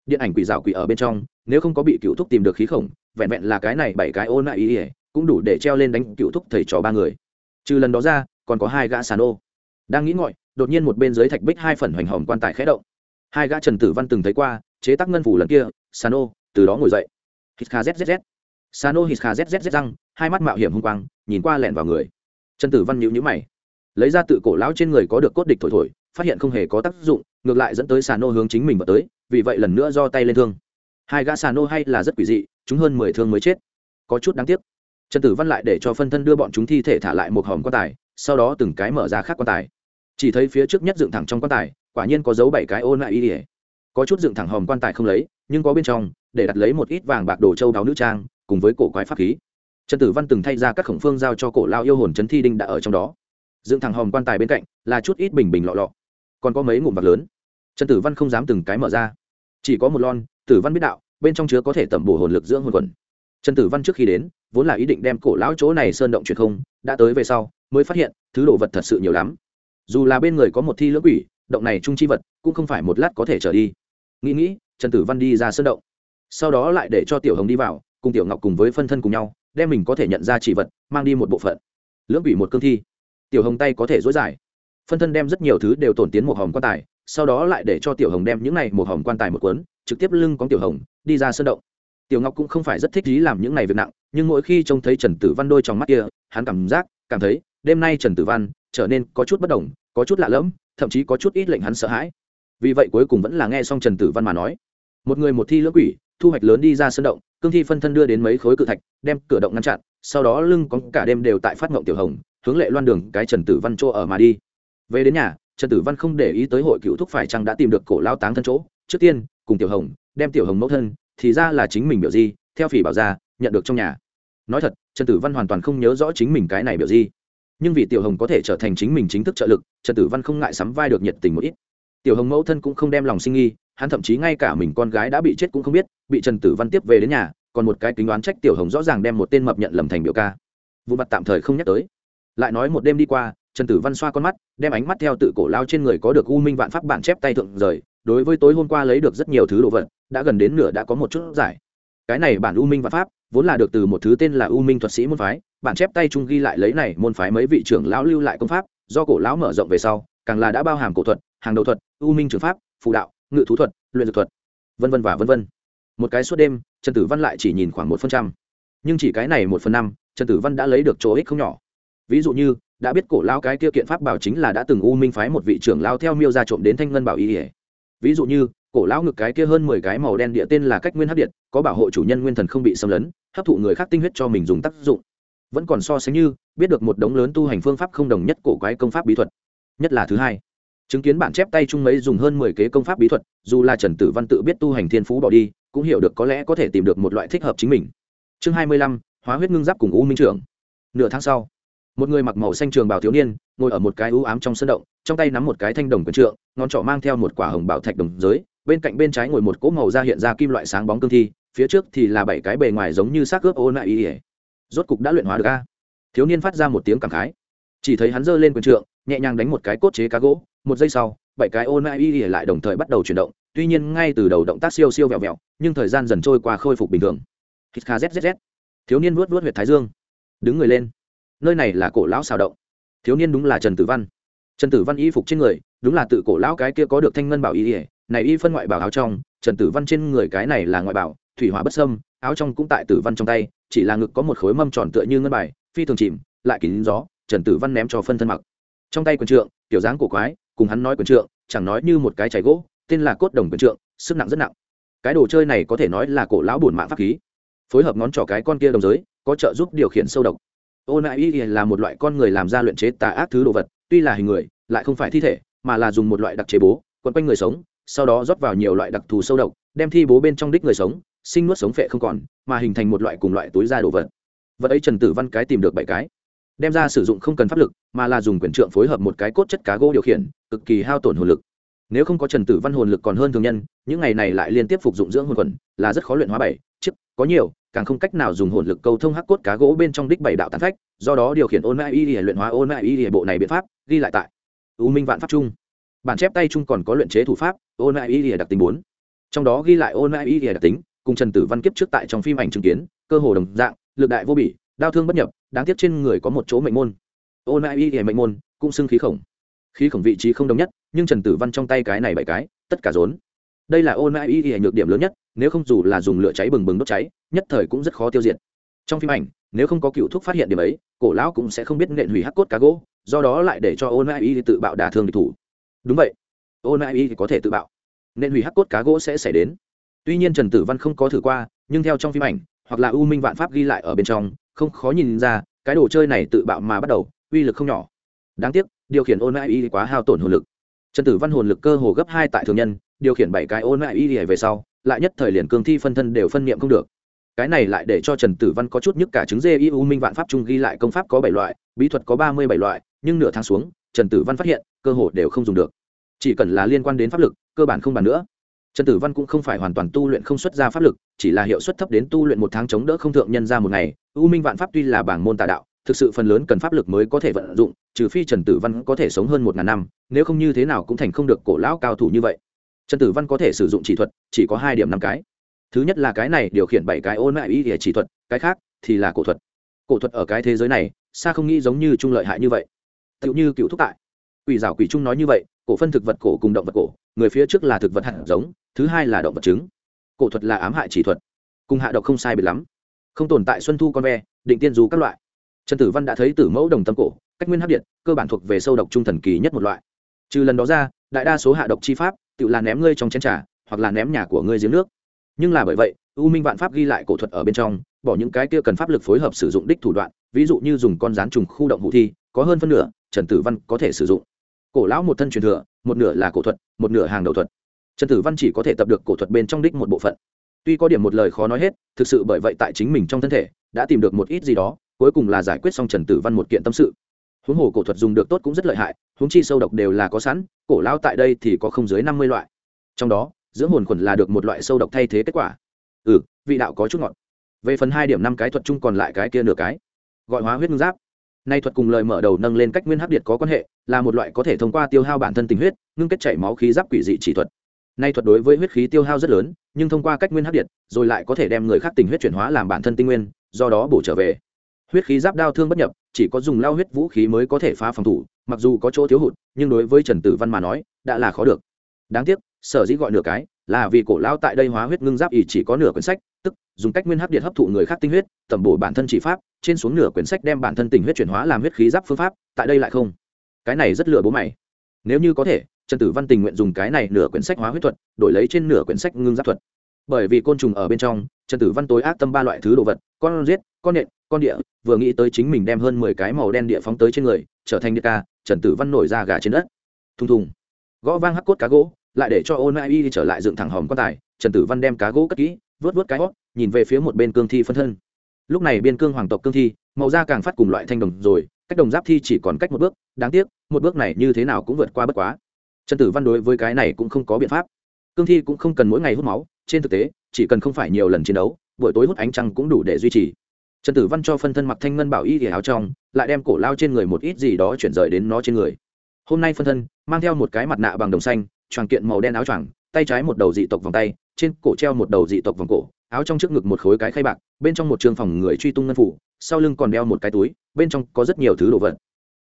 Điện ảnh quỷ rào quỷ ở bên trong, nếu không có bị cựu thúc tìm được khí khổng, vẹn vẹn là cái này bảy cái ô nại y cũng đủ để treo lên đánh cựu thúc thầy trò ba người. Trừ lần đó ra còn có hai gã sàn ô. Đang nghĩ ngọi đột nhiên một bên dưới thạch bích hai phần hoành hòm quan tài khẽ động. Hai gã trần tử văn từng thấy qua, chế tác ngân phủ lần kia, sàn ô, từ đó ngồi dậy. Hít kha zzz sàn ô hít kha zzz răng, hai mắt mạo hiểm hung quang, nhìn qua lẹn vào người. Trần tử văn nhịu nhữ mày. Lấy ra tự cổ lão trên người có được cốt địch thổi thổi, phát hiện không hề có tác dụng, ngược lại dẫn tới sàn ô hướng chính mình vào tới, vì vậy lần nữa do tay lên thương. Hai gã sàn ô hay là rất quỷ dị, chúng hơn mười thương mới chết. Có chút đáng tiếc trần tử văn lại để cho phân thân đưa bọn chúng thi thể thả lại một hòm quan tài, sau đó từng cái mở ra khác quan tài. Chỉ thấy phía trước nhất dựng thẳng trong quan tài, quả nhiên có dấu bảy cái ôn lại y ỉa có chút dựng thẳng hòm quan tài không lấy, nhưng có bên trong, để đặt lấy một ít vàng bạc đồ châu đáo nữ trang, cùng với cổ quái pháp khí. Trần tử văn từng thay ra các khổng phương giao cho cổ lao yêu hồn trấn thi đinh đã ở trong đó. Dựng thẳng hòm quan tài bên cạnh, là chút ít bình bình lọ lọ. Còn có mấy ngụm vật lớn. Trần tử văn không dám từng cái mở ra. Chỉ có một lon, tử văn biết đạo, bên trong chứa có thể tẩm bổ hồn lực dưỡng hồn quần. Trần tử văn trước khi đến vốn là ý định đem cổ lão chỗ này sơn động truyền không, đã tới về sau, mới phát hiện, thứ đồ vật thật sự nhiều lắm. Dù là bên người có một thi lưỡng quỷ, động này trung chi vật, cũng không phải một lát có thể trở đi. Nghĩ nghĩ, trần tử văn đi ra sơn động. Sau đó lại để cho tiểu hồng đi vào, cùng tiểu ngọc cùng với phân thân cùng nhau, đem mình có thể nhận ra chỉ vật, mang đi một bộ phận. Lưỡng quỷ một cương thi. Tiểu hồng tay có thể dối dài. Phân thân đem rất nhiều thứ đều tổn tiến một hòm quan tài, sau đó lại để cho tiểu hồng đem những này một hòm quan tài một cuốn, trực tiếp lưng có tiểu hồng, đi ra sơn động. Tiểu ngọc cũng không phải rất thích ý làm những này việc nặng nhưng mỗi khi trông thấy trần tử văn đôi trong mắt kia, hắn cảm giác, cảm thấy, đêm nay trần tử văn trở nên có chút bất đồng, có chút lạ lẫm, thậm chí có chút ít lệnh hắn sợ hãi. Vì vậy cuối cùng vẫn là nghe xong trần tử văn mà nói. Một người một thi lưỡng quỷ, thu hoạch lớn đi ra sân động, cương thi phân thân đưa đến mấy khối cự thạch, đem cửa động ngăn chặn, sau đó lưng có cả đêm đều tại phát ngộng tiểu hồng, hướng lệ loan đường cái trần tử văn chỗ ở mà đi. Về đến nhà, trần tử văn không để ý tới hội cựu thúc phải chăng đã tìm được cổ lao táng thân chỗ. Trước tiên, cùng tiểu hồng, đem tiểu hồng mẫu thân, thì ra là chính mình biểu di, theo phỉ bảo ra nhận được trong nhà nói thật, trần tử văn hoàn toàn không nhớ rõ chính mình cái này biểu gì. nhưng vì tiểu hồng có thể trở thành chính mình chính thức trợ lực, trần tử văn không ngại sắm vai được nhiệt tình một ít. Tiểu hồng mẫu thân cũng không đem lòng sinh nghi, hắn thậm chí ngay cả mình con gái đã bị chết cũng không biết, bị trần tử văn tiếp về đến nhà, còn một cái kính đoán trách tiểu hồng rõ ràng đem một tên mập nhận lầm thành biểu ca. Vụ mặt tạm thời không nhắc tới. Lại nói một đêm đi qua, trần tử văn xoa con mắt, đem ánh mắt theo tự cổ lao trên người có được u minh vạn pháp bản chép tay thượng rời, đối với tối hôm qua lấy được rất nhiều thứ đồ vật, đã gần đến nửa đã có một chút giải cái này bản u minh văn pháp, vốn là được từ một thứ tên là u minh thuật sĩ môn phái bản chép tay chung ghi lại lấy này môn phái mấy vị trưởng lão lưu lại công pháp, do cổ lão mở rộng về sau, càng là đã bao hàm cổ thuật, hàng đầu thuật, u minh trường pháp phụ đạo, ngự thú thuật, luyện dược thuật, vân vân và vân vân. Một cái suốt đêm, trần tử văn lại chỉ nhìn khoảng một phần trăm. Nhưng chỉ cái này một phần năm, trần tử văn đã lấy được chỗ ích không nhỏ. Ví dụ như, đã biết cổ lao cái kia kiện pháp bảo chính là đã từng u minh phái một vị trưởng lao theo miêu ra trộm đến thanh ngân bảo y ỉa ví dụ như cổ lão ngực cái kia hơn mười cái màu đen địa tên là cách nguyên hấp điện, có bảo hộ chủ nhân nguyên thần không bị xâm lấn, hấp thụ người khác tinh huyết cho mình dùng tác dụng. Vẫn còn so sánh như, biết được một đống lớn tu hành phương pháp không đồng nhất cổ quái công pháp bí thuật. Nhất là thứ hai, chứng kiến bản chép tay chung mấy dùng hơn mười kế công pháp bí thuật, dù là trần tử văn tự biết tu hành thiên phú bỏ đi, cũng hiểu được có lẽ có thể tìm được một loại thích hợp chính mình. Chương hai mươi lăm, hóa huyết ngưng giáp cùng u minh trưởng. Nửa tháng sau, một người mặc màu xanh trường bảo thiếu niên, ngồi ở một cái u ám trong sân động, trong tay nắm một cái thanh đồng quyền trượng, ngón trỏ mang theo một quả hồng bảo thạch đồng giới bên cạnh bên trái ngồi một cỗ màu da hiện ra kim loại sáng bóng cương thi, phía trước thì là bảy cái bề ngoài giống như xác ướp ô nại ý ỉa rốt cục đã luyện hóa được a. Thiếu niên phát ra một tiếng cảm khái. Chỉ thấy hắn giơ lên quyền trượng, nhẹ nhàng đánh một cái cốt chế cá gỗ, một giây sau, bảy cái ô nại ý ỉa lại đồng thời bắt đầu chuyển động, tuy nhiên ngay từ đầu động tác siêu siêu vẹo vẹo, nhưng thời gian dần trôi qua khôi phục bình thường. Hít kha zzz thiếu niên vuốt vuốt huyệt thái dương, đứng người lên. Nơi này là cổ lão xào động. Thiếu niên đúng là trần tử văn. Trần tử văn y phục trên người, đúng là tự cổ lão cái kia có được thanh ngân bảo y ỉa này y phân ngoại bảo áo trong, trần tử văn trên người cái này là ngoại bảo, thủy hỏa bất sâm áo trong cũng tại tử văn trong tay, chỉ là ngực có một khối mâm tròn tựa như ngân bài, phi thường chìm, lại kín gió, trần tử văn ném cho phân thân mặc. Trong tay quần trượng, kiểu dáng cổ quái, cùng hắn nói quần trượng, chẳng nói như một cái chảy gỗ, tên là cốt đồng quần trượng, sức nặng rất nặng. Cái đồ chơi này có thể nói là cổ lão bổn mạng pháp khí. Phối hợp ngón trỏ cái con kia đồng giới, có trợ giúp điều khiển sâu độc. Ô nại y là một loại con người làm ra luyện chế tà ác thứ đồ vật, tuy là hình người, lại không phải thi thể, mà là dùng một loại đặc chế bố, quấn quanh người sống sau đó rót vào nhiều loại đặc thù sâu độc, đem thi bố bên trong đích người sống, sinh nuốt sống phệ không còn, mà hình thành một loại cùng loại túi da đồ vật. Vật ấy trần tử văn cái tìm được bảy cái. Đem ra sử dụng không cần pháp lực, mà là dùng quyền trượng phối hợp một cái cốt chất cá gỗ điều khiển, cực kỳ hao tổn hồn lực. Nếu không có trần tử văn hồn lực còn hơn thường nhân, những ngày này lại liên tiếp phục dụng dưỡng hồn quần, là rất khó luyện hóa bảy, chiếc, có nhiều, càng không cách nào dùng hồn lực câu thông hắc cốt cá gỗ bên trong đích bảy đạo tán phách, do đó điều khiển ôn mãi y luyện hóa ôn mãi y bộ này biện pháp, ghi lại tại u minh vạn pháp trung bản chép tay chung còn có luyện chế thủ pháp, ôn mãi y đặc tính bốn. Trong đó ghi lại ôn mãi y đặc tính, cùng trần tử văn kiếp trước tại trong phim ảnh chứng kiến, cơ hồ đồng dạng, lực đại vô bỉ, đau thương bất nhập, đáng tiếc trên người có một chỗ mệnh môn. Ôn mãi y mệnh môn, cũng xưng khí khổng. Khí khổng vị trí không đồng nhất, nhưng trần tử văn trong tay cái này bảy cái, tất cả rốn. Đây là ôn mãi ý nhược điểm lớn nhất, nếu không dù là dùng lửa cháy bừng bừng đốt cháy, nhất thời cũng rất khó tiêu diệt. Trong phim ảnh, nếu không có cựu thuốc phát hiện điểm ấy, cổ lão cũng sẽ không biết nện hủy hắc cốt cá gỗ, do đó lại để cho ôn mãi tự bạo đả thương địch thủ đúng vậy. Ô mãi y có thể tự bạo. Nên hủy hắc cốt cá gỗ sẽ xảy đến. Tuy nhiên trần tử văn không có thử qua, nhưng theo trong phim ảnh, hoặc là u minh vạn pháp ghi lại ở bên trong, không khó nhìn ra, cái đồ chơi này tự bạo mà bắt đầu, uy lực không nhỏ. Đáng tiếc, điều khiển ôn y quá hao tổn hồn lực. Trần tử văn hồn lực cơ hồ gấp hai tại thường nhân, điều khiển bảy cái ôn mãi y về sau, lại nhất thời liền cương thi phân thân đều phân niệm không được. Cái này lại để cho trần tử văn có chút nhức cả chứng dê y u minh vạn pháp trung ghi lại công pháp có bảy loại, bí thuật có ba mươi bảy loại, nhưng nửa tháng xuống trần tử văn phát hiện, cơ hội đều không dùng được. Chỉ cần là liên quan đến pháp lực, cơ bản không bàn nữa. Trần tử văn cũng không phải hoàn toàn tu luyện không xuất ra pháp lực, chỉ là hiệu suất thấp đến tu luyện một tháng chống đỡ không thượng nhân ra một ngày. U minh vạn pháp tuy là bảng môn tà đạo, thực sự phần lớn cần pháp lực mới có thể vận dụng, trừ phi trần tử văn có thể sống hơn một ngàn năm, nếu không như thế nào cũng thành không được cổ lão cao thủ như vậy. Trần tử văn có thể sử dụng chỉ thuật, chỉ có hai điểm năm cái. Thứ nhất là cái này điều khiển bảy cái ôn lại ý nghĩa chỉ thuật, cái khác thì là cổ thuật. Cổ thuật ở cái thế giới này, xa không nghĩ giống như trung lợi hại như vậy tựu như cựu thúc tại. Quỷ rào quỷ trung nói như vậy, cổ phân thực vật cổ cùng động vật cổ, người phía trước là thực vật hạt giống, thứ hai là động vật trứng. Cổ thuật là ám hại chỉ thuật, cùng hạ độc không sai biệt lắm. Không tồn tại xuân thu con ve, định tiên dù các loại. Trần tử văn đã thấy tử mẫu đồng tâm cổ, cách nguyên hấp điện, cơ bản thuộc về sâu độc trung thần kỳ nhất một loại. Trừ lần đó ra, đại đa số hạ độc chi pháp tự là ném ngươi trong chén trà, hoặc là ném nhà của ngươi giếng nước. Nhưng là bởi vậy, u minh vạn pháp ghi lại cổ thuật ở bên trong, bỏ những cái kia cần pháp lực phối hợp sử dụng đích thủ đoạn, ví dụ như dùng con rán trùng khu động hụ thi, có hơn phân nửa trần tử văn có thể sử dụng. Cổ lão một thân truyền thừa, một nửa là cổ thuật, một nửa hàng đầu thuật. Trần tử văn chỉ có thể tập được cổ thuật bên trong đích một bộ phận. Tuy có điểm một lời khó nói hết, thực sự bởi vậy tại chính mình trong thân thể, đã tìm được một ít gì đó, cuối cùng là giải quyết xong trần tử văn một kiện tâm sự. Huống hồ cổ thuật dùng được tốt cũng rất lợi hại, huống chi sâu độc đều là có sẵn, cổ lao tại đây thì có không dưới năm mươi loại. Trong đó dưỡng hồn khuẩn là được một loại sâu độc thay thế kết quả. Ừ vị đạo có chút ngọt. Về phần hai điểm năm cái thuật chung còn lại cái kia nửa cái. Gọi hóa huyết ngưng giáp nay thuật cùng lời mở đầu nâng lên cách nguyên hấp điện có quan hệ, là một loại có thể thông qua tiêu hao bản thân tình huyết, ngưng kết chảy máu khí giáp quỷ dị chỉ thuật. Nay thuật đối với huyết khí tiêu hao rất lớn, nhưng thông qua cách nguyên hấp điện rồi lại có thể đem người khác tình huyết chuyển hóa làm bản thân tinh nguyên, do đó bổ trở về. Huyết khí giáp đao thương bất nhập, chỉ có dùng lao huyết vũ khí mới có thể phá phòng thủ, mặc dù có chỗ thiếu hụt, nhưng đối với trần tử văn mà nói, đã là khó được. Đáng tiếc, sở dĩ gọi nửa cái, là vì cổ lao tại đây hóa huyết ngưng giáp ỷ chỉ có nửa quyển sách tức, dùng cách nguyên hấp điện hấp thụ người khác tinh huyết, tẩm bổ bản thân chỉ pháp, trên xuống nửa quyển sách đem bản thân tình huyết chuyển hóa làm huyết khí giáp phương pháp, tại đây lại không. Cái này rất lừa bố mày. Nếu như có thể, trần tử văn tình nguyện dùng cái này nửa quyển sách hóa huyết thuật, đổi lấy trên nửa quyển sách ngưng giáp thuật. Bởi vì côn trùng ở bên trong, trần tử văn tối ác tâm ba loại thứ đồ vật, con giết, con nện, con địa, vừa nghĩ tới chính mình đem hơn mười cái màu đen địa phóng tới trên người, trở thành địa ca, trần tử văn nổi ra gà trên đất. Thùng thùng. Gõ vang hắc cốt cá gỗ, lại để cho ôn ai y trở lại dựng thẳng hòm quan tài, trần tử văn đem cá gỗ cất kỹ vớt vớt cái hót, nhìn về phía một bên cương thi phân thân. Lúc này biên cương hoàng tộc cương thi, màu da càng phát cùng loại thanh đồng rồi, cách đồng giáp thi chỉ còn cách một bước, đáng tiếc, một bước này như thế nào cũng vượt qua bất quá. Trần tử văn đối với cái này cũng không có biện pháp. Cương thi cũng không cần mỗi ngày hút máu, trên thực tế, chỉ cần không phải nhiều lần chiến đấu, buổi tối hút ánh trăng cũng đủ để duy trì. Trần tử văn cho phân thân mặc thanh ngân bảo y thì áo trong, lại đem cổ lao trên người một ít gì đó chuyển rời đến nó trên người. Hôm nay phân thân, mang theo một cái mặt nạ bằng đồng xanh tròn kiện màu đen áo choàng, tay trái một đầu dị tộc vòng tay trên cổ treo một đầu dị tộc vòng cổ, áo trong trước ngực một khối cái khay bạc, bên trong một trường phòng người truy tung ngân phủ, sau lưng còn đeo một cái túi, bên trong có rất nhiều thứ đồ vật.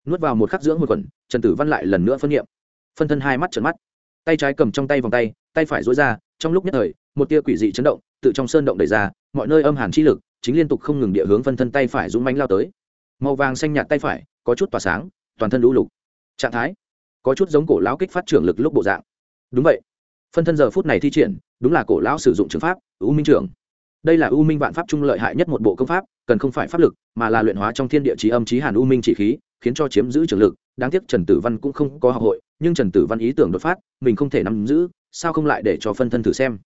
Nuốt vào một khắc dưỡng một quần, trần tử văn lại lần nữa phân nghiệm phân thân hai mắt trợn mắt. Tay trái cầm trong tay vòng tay tay phải dối ra, trong lúc nhất thời, một tia quỷ dị chấn động, tự trong sơn động đẩy ra, mọi nơi âm hàn chi lực, chính liên tục không ngừng địa hướng phân thân tay phải dũng mánh lao tới. Màu vàng xanh nhạt tay phải, có chút tỏa sáng, toàn thân lũ lục trạng thái, có chút giống cổ lão kích phát trưởng lực lúc bộ dạng. Đúng vậy phân thân giờ phút này thi triển, đúng là cổ lão sử dụng trường pháp, u minh trưởng đây là u minh vạn pháp trung lợi hại nhất một bộ công pháp, cần không phải pháp lực, mà là luyện hóa trong thiên địa trí âm trí hàn u minh chỉ khí, khiến cho chiếm giữ trường lực. Đáng tiếc trần tử văn cũng không có học hội, nhưng trần tử văn ý tưởng đột phát, mình không thể nắm giữ, sao không lại để cho phân thân thử xem?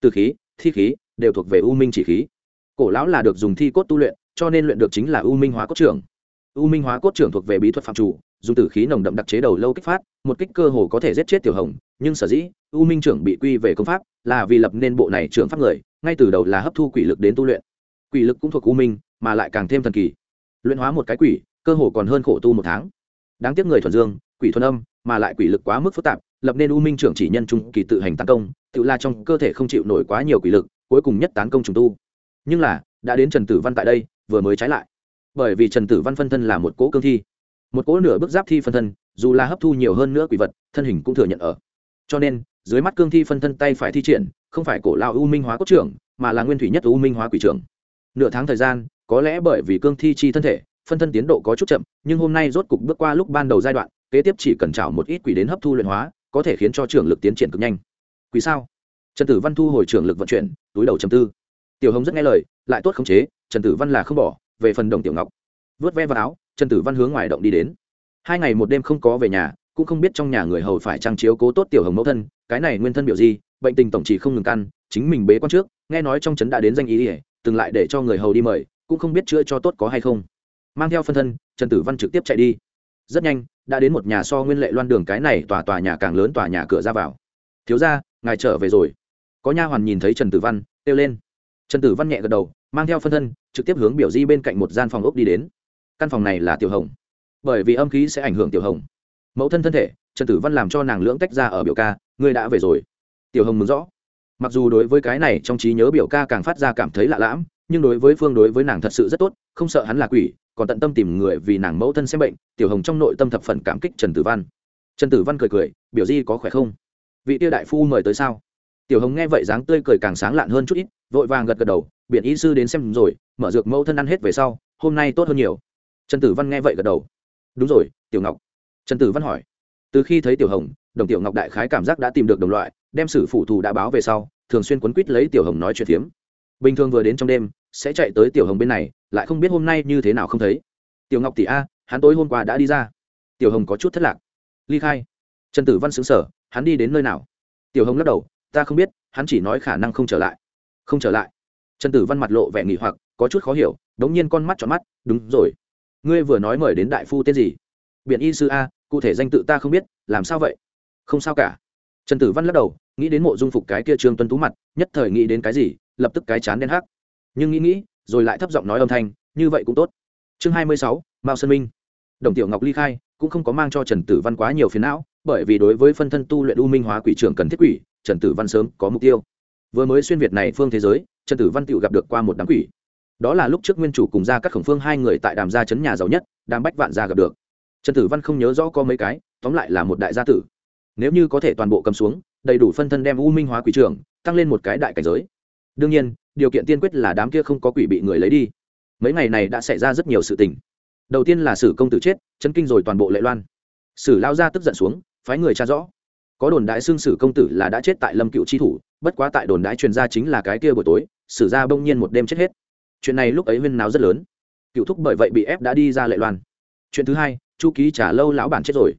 Từ khí, thi khí, đều thuộc về u minh chỉ khí. Cổ lão là được dùng thi cốt tu luyện, cho nên luyện được chính là u minh hóa cốt trưởng u minh hóa cốt trưởng thuộc về bí thuật phạm chủ, dùng tử khí nồng đậm đặc chế đầu lâu kích phát, một kích cơ hồ có thể giết chết tiểu hồng, nhưng sở dĩ u minh trưởng bị quy về công pháp là vì lập nên bộ này trưởng pháp người, ngay từ đầu là hấp thu quỷ lực đến tu luyện. Quỷ lực cũng thuộc u minh, mà lại càng thêm thần kỳ. Luyện hóa một cái quỷ, cơ hồ còn hơn khổ tu một tháng. Đáng tiếc người thuần dương, quỷ thuần âm, mà lại quỷ lực quá mức phức tạp, lập nên u minh trưởng chỉ nhân trung kỳ tự hành tấn công, tự la trong cơ thể không chịu nổi quá nhiều quỷ lực, cuối cùng nhất tán công trùng tu. Nhưng là, đã đến trần tử văn tại đây, vừa mới trái lại bởi vì trần tử văn phân thân là một cỗ cương thi. Một cỗ nửa bước giáp thi phân thân, dù là hấp thu nhiều hơn nữa quỷ vật, thân hình cũng thừa nhận ở. Cho nên, dưới mắt cương thi phân thân tay phải thi triển, không phải cổ lao u minh hóa cốt trưởng, mà là nguyên thủy nhất u minh hóa quỷ trưởng. Nửa tháng thời gian, có lẽ bởi vì cương thi chi thân thể, phân thân tiến độ có chút chậm, nhưng hôm nay rốt cục bước qua lúc ban đầu giai đoạn, kế tiếp chỉ cần trảo một ít quỷ đến hấp thu luyện hóa, có thể khiến cho trưởng lực tiến triển cực nhanh. Quỷ sao? Trần tử văn thu hồi trưởng lực vận chuyển, túi đầu chầm tư. Tiểu hồng rất nghe lời, lại tốt khống chế, trần tử văn là không bỏ về phần đồng tiểu ngọc. Vớt ve vào áo, trần tử văn hướng ngoài động đi đến. Hai ngày một đêm không có về nhà, cũng không biết trong nhà người hầu phải trang chiếu cố tốt tiểu hồng mẫu thân, cái này nguyên thân biểu gì, bệnh tình tổng chỉ không ngừng căn, chính mình bế quan trước, nghe nói trong trấn đã đến danh ý ỉa từng lại để cho người hầu đi mời, cũng không biết chữa cho tốt có hay không. Mang theo phân thân, trần tử văn trực tiếp chạy đi. Rất nhanh, đã đến một nhà so nguyên lệ loan đường cái này tòa tòa nhà càng lớn tòa nhà cửa ra vào. Thiếu ra ngài trở về rồi. Có nha hoàn nhìn thấy trần tử văn, kêu lên. Trần tử văn nhẹ gật đầu mang theo phân thân, trực tiếp hướng biểu di bên cạnh một gian phòng ốc đi đến. Căn phòng này là tiểu hồng. Bởi vì âm khí sẽ ảnh hưởng tiểu hồng. Mẫu thân thân thể, trần tử văn làm cho nàng lưỡng tách ra ở biểu ca, ngươi đã về rồi. Tiểu hồng mừng rõ. Mặc dù đối với cái này trong trí nhớ biểu ca càng phát ra cảm thấy lạ lãm, nhưng đối với phương đối với nàng thật sự rất tốt, không sợ hắn là quỷ, còn tận tâm tìm người vì nàng mẫu thân xem bệnh, tiểu hồng trong nội tâm thập phần cảm kích trần tử văn. Trần tử văn cười cười, biểu di có khỏe không? Vị tiêu đại phu mời tới sao? Tiểu hồng nghe vậy dáng tươi cười càng sáng lạn hơn chút ít, vội vàng gật gật đầu biện y sư đến xem rồi, mở dược mẫu thân ăn hết về sau, hôm nay tốt hơn nhiều. Trần tử văn nghe vậy gật đầu. Đúng rồi, tiểu ngọc. Trần tử văn hỏi. Từ khi thấy tiểu hồng, đồng tiểu ngọc đại khái cảm giác đã tìm được đồng loại, đem sử phụ thù đã báo về sau, thường xuyên quấn quýt lấy tiểu hồng nói chuyện phiếm. Bình thường vừa đến trong đêm, sẽ chạy tới tiểu hồng bên này, lại không biết hôm nay như thế nào không thấy. Tiểu ngọc tỷ a, hắn tối hôm qua đã đi ra. Tiểu hồng có chút thất lạc. Ly khai. Trần tử văn xứng sở hắn đi đến nơi nào? Tiểu hồng lắc đầu, ta không biết, hắn chỉ nói khả năng không trở lại. Không trở lại trần tử văn mặt lộ vẻ nghỉ hoặc, có chút khó hiểu, đống nhiên con mắt chọn mắt, đúng rồi, ngươi vừa nói mời đến đại phu tên gì? Biện y sư a, cụ thể danh tự ta không biết, làm sao vậy? Không sao cả. Trần tử văn lắc đầu, nghĩ đến mộ dung phục cái kia trương tuân tú mặt, nhất thời nghĩ đến cái gì, lập tức cái chán đen hắc. Nhưng nghĩ nghĩ, rồi lại thấp giọng nói âm thanh, như vậy cũng tốt. Chương hai mươi sáu, mao sơn minh. Đồng tiểu ngọc ly khai, cũng không có mang cho trần tử văn quá nhiều phiền não, bởi vì đối với phân thân tu luyện u minh hóa quỷ trưởng cần thiết quỷ, trần tử văn sớm có mục tiêu. Vừa mới xuyên việt này phương thế giới trần tử văn tự gặp được qua một đám quỷ. Đó là lúc trước nguyên chủ cùng ra các khổng phương hai người tại đàm gia chấn nhà giàu nhất, đàm bách vạn gia gặp được. Trần tử văn không nhớ rõ có mấy cái, tóm lại là một đại gia tử. Nếu như có thể toàn bộ cầm xuống, đầy đủ phân thân đem u minh hóa quỷ trưởng, tăng lên một cái đại cảnh giới. Đương nhiên, điều kiện tiên quyết là đám kia không có quỷ bị người lấy đi. Mấy ngày này đã xảy ra rất nhiều sự tình. Đầu tiên là sử công tử chết, chấn kinh rồi toàn bộ lệ loan. Sử lao ra tức giận xuống, phái người tra rõ có đồn đại xương sử công tử là đã chết tại lâm cựu tri thủ, bất quá tại đồn đại truyền ra chính là cái kia buổi tối, sử ra bỗng nhiên một đêm chết hết. Chuyện này lúc ấy huyên náo rất lớn. Cựu thúc bởi vậy bị ép đã đi ra lệ loan. Chuyện thứ hai, chu ký trả lâu lão bản chết rồi.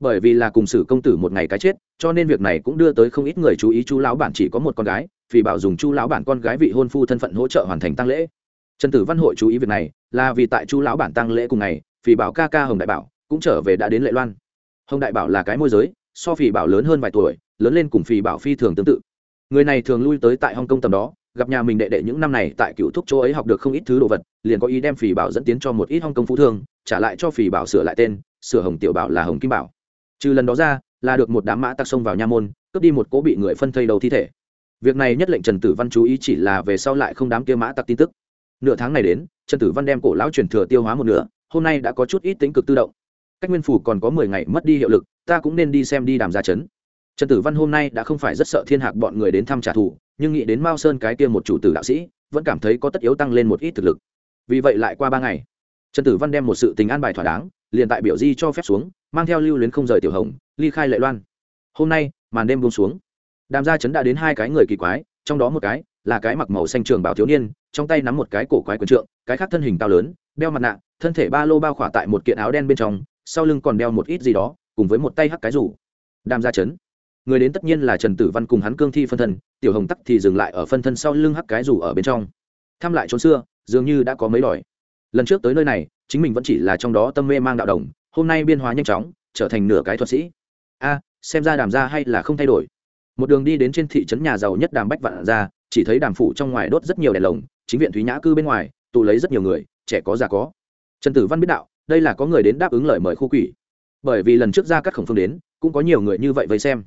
Bởi vì là cùng sử công tử một ngày cái chết, cho nên việc này cũng đưa tới không ít người chú ý chu lão bản chỉ có một con gái, vì bảo dùng chu lão bản con gái vị hôn phu thân phận hỗ trợ hoàn thành tăng lễ. Trần tử văn hội chú ý việc này, là vì tại chu lão bản tăng lễ cùng ngày, vì bảo ca ca hồng đại bảo cũng trở về đã đến lệ loan. Hồng đại bảo là cái môi giới so phì bảo lớn hơn vài tuổi, lớn lên cùng phì bảo phi thường tương tự. Người này thường lui tới tại hong kông tầm đó, gặp nhà mình đệ đệ những năm này tại cựu thúc chỗ ấy học được không ít thứ đồ vật, liền có ý đem phì bảo dẫn tiến cho một ít hong kông phú thương, trả lại cho phì bảo sửa lại tên, sửa hồng tiểu bảo là hồng kim bảo. Trừ lần đó ra, là được một đám mã tặc xông vào nha môn, cướp đi một cỗ bị người phân thây đầu thi thể. Việc này nhất lệnh trần tử văn chú ý chỉ là về sau lại không đám kia mã tặc tin tức. Nửa tháng này đến, trần tử văn đem cổ lão truyền thừa tiêu hóa một nửa, hôm nay đã có chút ít tính cực tự động. Cách nguyên phủ còn có mười ngày mất đi hiệu lực ta cũng nên đi xem đi đàm gia chấn trần tử văn hôm nay đã không phải rất sợ thiên hạc bọn người đến thăm trả thù, nhưng nghĩ đến mao sơn cái kia một chủ tử đạo sĩ, vẫn cảm thấy có tất yếu tăng lên một ít thực lực. Vì vậy lại qua ba ngày, trần tử văn đem một sự tình an bài thỏa đáng, liền tại biểu di cho phép xuống, mang theo lưu luyến không rời tiểu hồng, ly khai lệ loan. Hôm nay, màn đêm buông xuống. Đàm gia chấn đã đến hai cái người kỳ quái, trong đó một cái là cái mặc màu xanh trường bảo thiếu niên, trong tay nắm một cái cổ quái quần trượng, cái khác thân hình cao lớn, đeo mặt nạ, thân thể ba lô bao khỏa tại một kiện áo đen bên trong, sau lưng còn đeo một ít gì đó cùng với một tay hắc cái rủ. Đam ra chấn. Người đến tất nhiên là trần tử văn cùng hắn cương thi phân thân, tiểu hồng tắc thì dừng lại ở phân thân sau lưng hắc cái rủ ở bên trong. Thăm lại trốn xưa, dường như đã có mấy đòi lần trước tới nơi này, chính mình vẫn chỉ là trong đó tâm mê mang đạo đồng, hôm nay biên hóa nhanh chóng, trở thành nửa cái thuật sĩ. A, xem ra đàm ra hay là không thay đổi. Một đường đi đến trên thị trấn nhà giàu nhất đàm bách vạn ra chỉ thấy đàm phủ trong ngoài đốt rất nhiều đèn lồng, chính viện thúy nhã cư bên ngoài, tụ lấy rất nhiều người, trẻ có già có. Trần tử văn biết đạo, đây là có người đến đáp ứng lời mời khu quỷ bởi vì lần trước ra các khổng phương đến, cũng có nhiều người như vậy vây xem.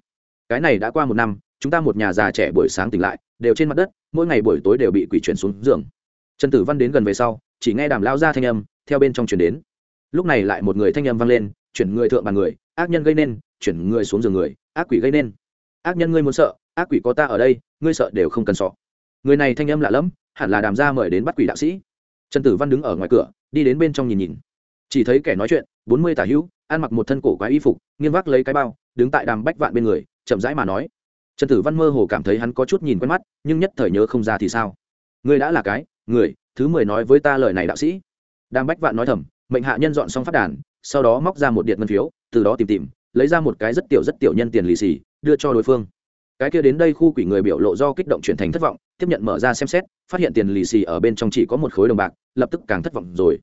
Cái này đã qua một năm, chúng ta một nhà già trẻ buổi sáng tỉnh lại, đều trên mặt đất, mỗi ngày buổi tối đều bị quỷ chuyển xuống giường. Trần tử văn đến gần về sau, chỉ nghe đàm lao ra thanh âm, theo bên trong chuyển đến. Lúc này lại một người thanh âm vang lên, chuyển người thượng bàn người, ác nhân gây nên, chuyển người xuống giường người, ác quỷ gây nên. Ác nhân ngươi muốn sợ, ác quỷ có ta ở đây, ngươi sợ đều không cần sọ người này thanh âm lạ lẫm, hẳn là đàm ra mời đến bắt quỷ đạo sĩ. Trần tử văn đứng ở ngoài cửa, đi đến bên trong nhìn nhìn chỉ thấy kẻ nói chuyện, bốn mươi tả hữu, ăn mặc một thân cổ quái y phục, nghiêng vác lấy cái bao, đứng tại đàm bách vạn bên người, chậm rãi mà nói. Trần tử văn mơ hồ cảm thấy hắn có chút nhìn quen mắt, nhưng nhất thời nhớ không ra thì sao. Ngươi đã là cái, người, thứ mười nói với ta lời này đạo sĩ. Đàm bách vạn nói thầm, mệnh hạ nhân dọn xong phát đàn, sau đó móc ra một điện ngân phiếu, từ đó tìm tìm, lấy ra một cái rất tiểu rất tiểu nhân tiền lì xì, đưa cho đối phương. Cái kia đến đây khu quỷ người biểu lộ do kích động chuyển thành thất vọng, tiếp nhận mở ra xem xét, phát hiện tiền lì xì ở bên trong chỉ có một khối đồng bạc, lập tức càng thất vọng rồi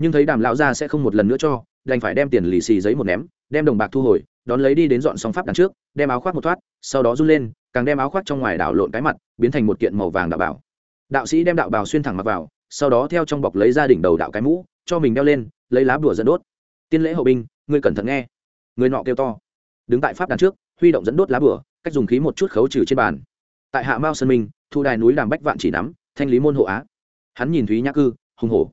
nhưng thấy đàm lão gia sẽ không một lần nữa cho, đành phải đem tiền lì xì giấy một ném, đem đồng bạc thu hồi, đón lấy đi đến dọn xong pháp đằng trước, đem áo khoác một thoát, sau đó run lên, càng đem áo khoác trong ngoài đảo lộn cái mặt, biến thành một kiện màu vàng đạo bảo. Đạo sĩ đem đạo bào xuyên thẳng mặc vào, sau đó theo trong bọc lấy ra đỉnh đầu đạo cái mũ, cho mình đeo lên, lấy lá bùa dẫn đốt. Tiên lễ hậu binh, ngươi cẩn thận nghe. Người nọ kêu to. Đứng tại pháp đàn trước, huy động dẫn đốt lá bùa, cách dùng khí một chút khấu trừ trên bàn. Tại hạ mao sơn minh, thu đài núi đàm bách vạn chỉ nắm, thanh lý môn hộ á. Hắn nhìn thúy nhã cư, hùng hổ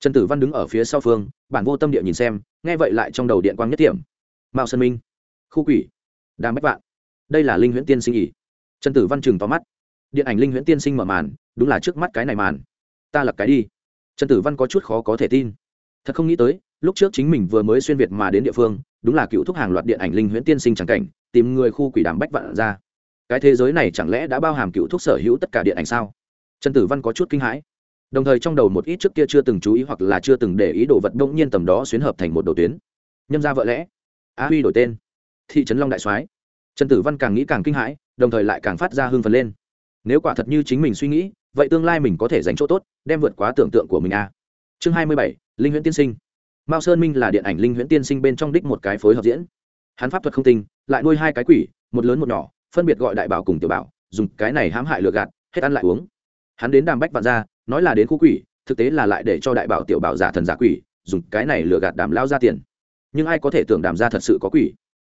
trần tử văn đứng ở phía sau phương, bản vô tâm địa nhìn xem, nghe vậy lại trong đầu điện quang nhất điểm mao sơn minh. Khu quỷ. Đàm bách vạn. Đây là linh huyễn tiên sinh ỉ. Trần tử văn chừng tóm mắt. Điện ảnh linh huyễn tiên sinh mở màn, đúng là trước mắt cái này màn. Ta lập cái đi. Trần tử văn có chút khó có thể tin. Thật không nghĩ tới, lúc trước chính mình vừa mới xuyên việt mà đến địa phương, đúng là cựu thúc hàng loạt điện ảnh linh huyễn tiên sinh c cảnh, tìm người khu quỷ đàm bách vạn ra. Cái thế giới này chẳng lẽ đã bao hàm cựu thúc sở hữu tất cả điện ảnh sao? Trần tử văn có chút kinh hãi đồng thời trong đầu một ít trước kia chưa từng chú ý hoặc là chưa từng để ý đồ vật đông nhiên tầm đó xuyến hợp thành một đồ tuyến. Nhâm ra vợ lẽ. Á huy đổi tên. Thị trấn long đại soái. Trần tử văn càng nghĩ càng kinh hãi, đồng thời lại càng phát ra hưng phấn lên. Nếu quả thật như chính mình suy nghĩ, vậy tương lai mình có thể dành chỗ tốt, đem vượt quá tưởng tượng của mình a à. chương hai mươi bảy, linh huyễn tiên sinh. Mao sơn minh là điện ảnh linh huyễn tiên sinh bên trong đích một cái phối hợp diễn. Hắn pháp thuật không tinh, lại nuôi hai cái quỷ, một lớn một nhỏ, phân biệt gọi đại bảo cùng tiểu bảo, dùng cái này hãm hại lừa gạt, hết ăn lại uống. Hắn đến đàm bách vạn ra nói là đến khu quỷ, thực tế là lại để cho đại bảo tiểu bảo giả thần giả quỷ, dùng cái này lừa gạt đàm lao ra tiền. Nhưng ai có thể tưởng đàm ra thật sự có quỷ?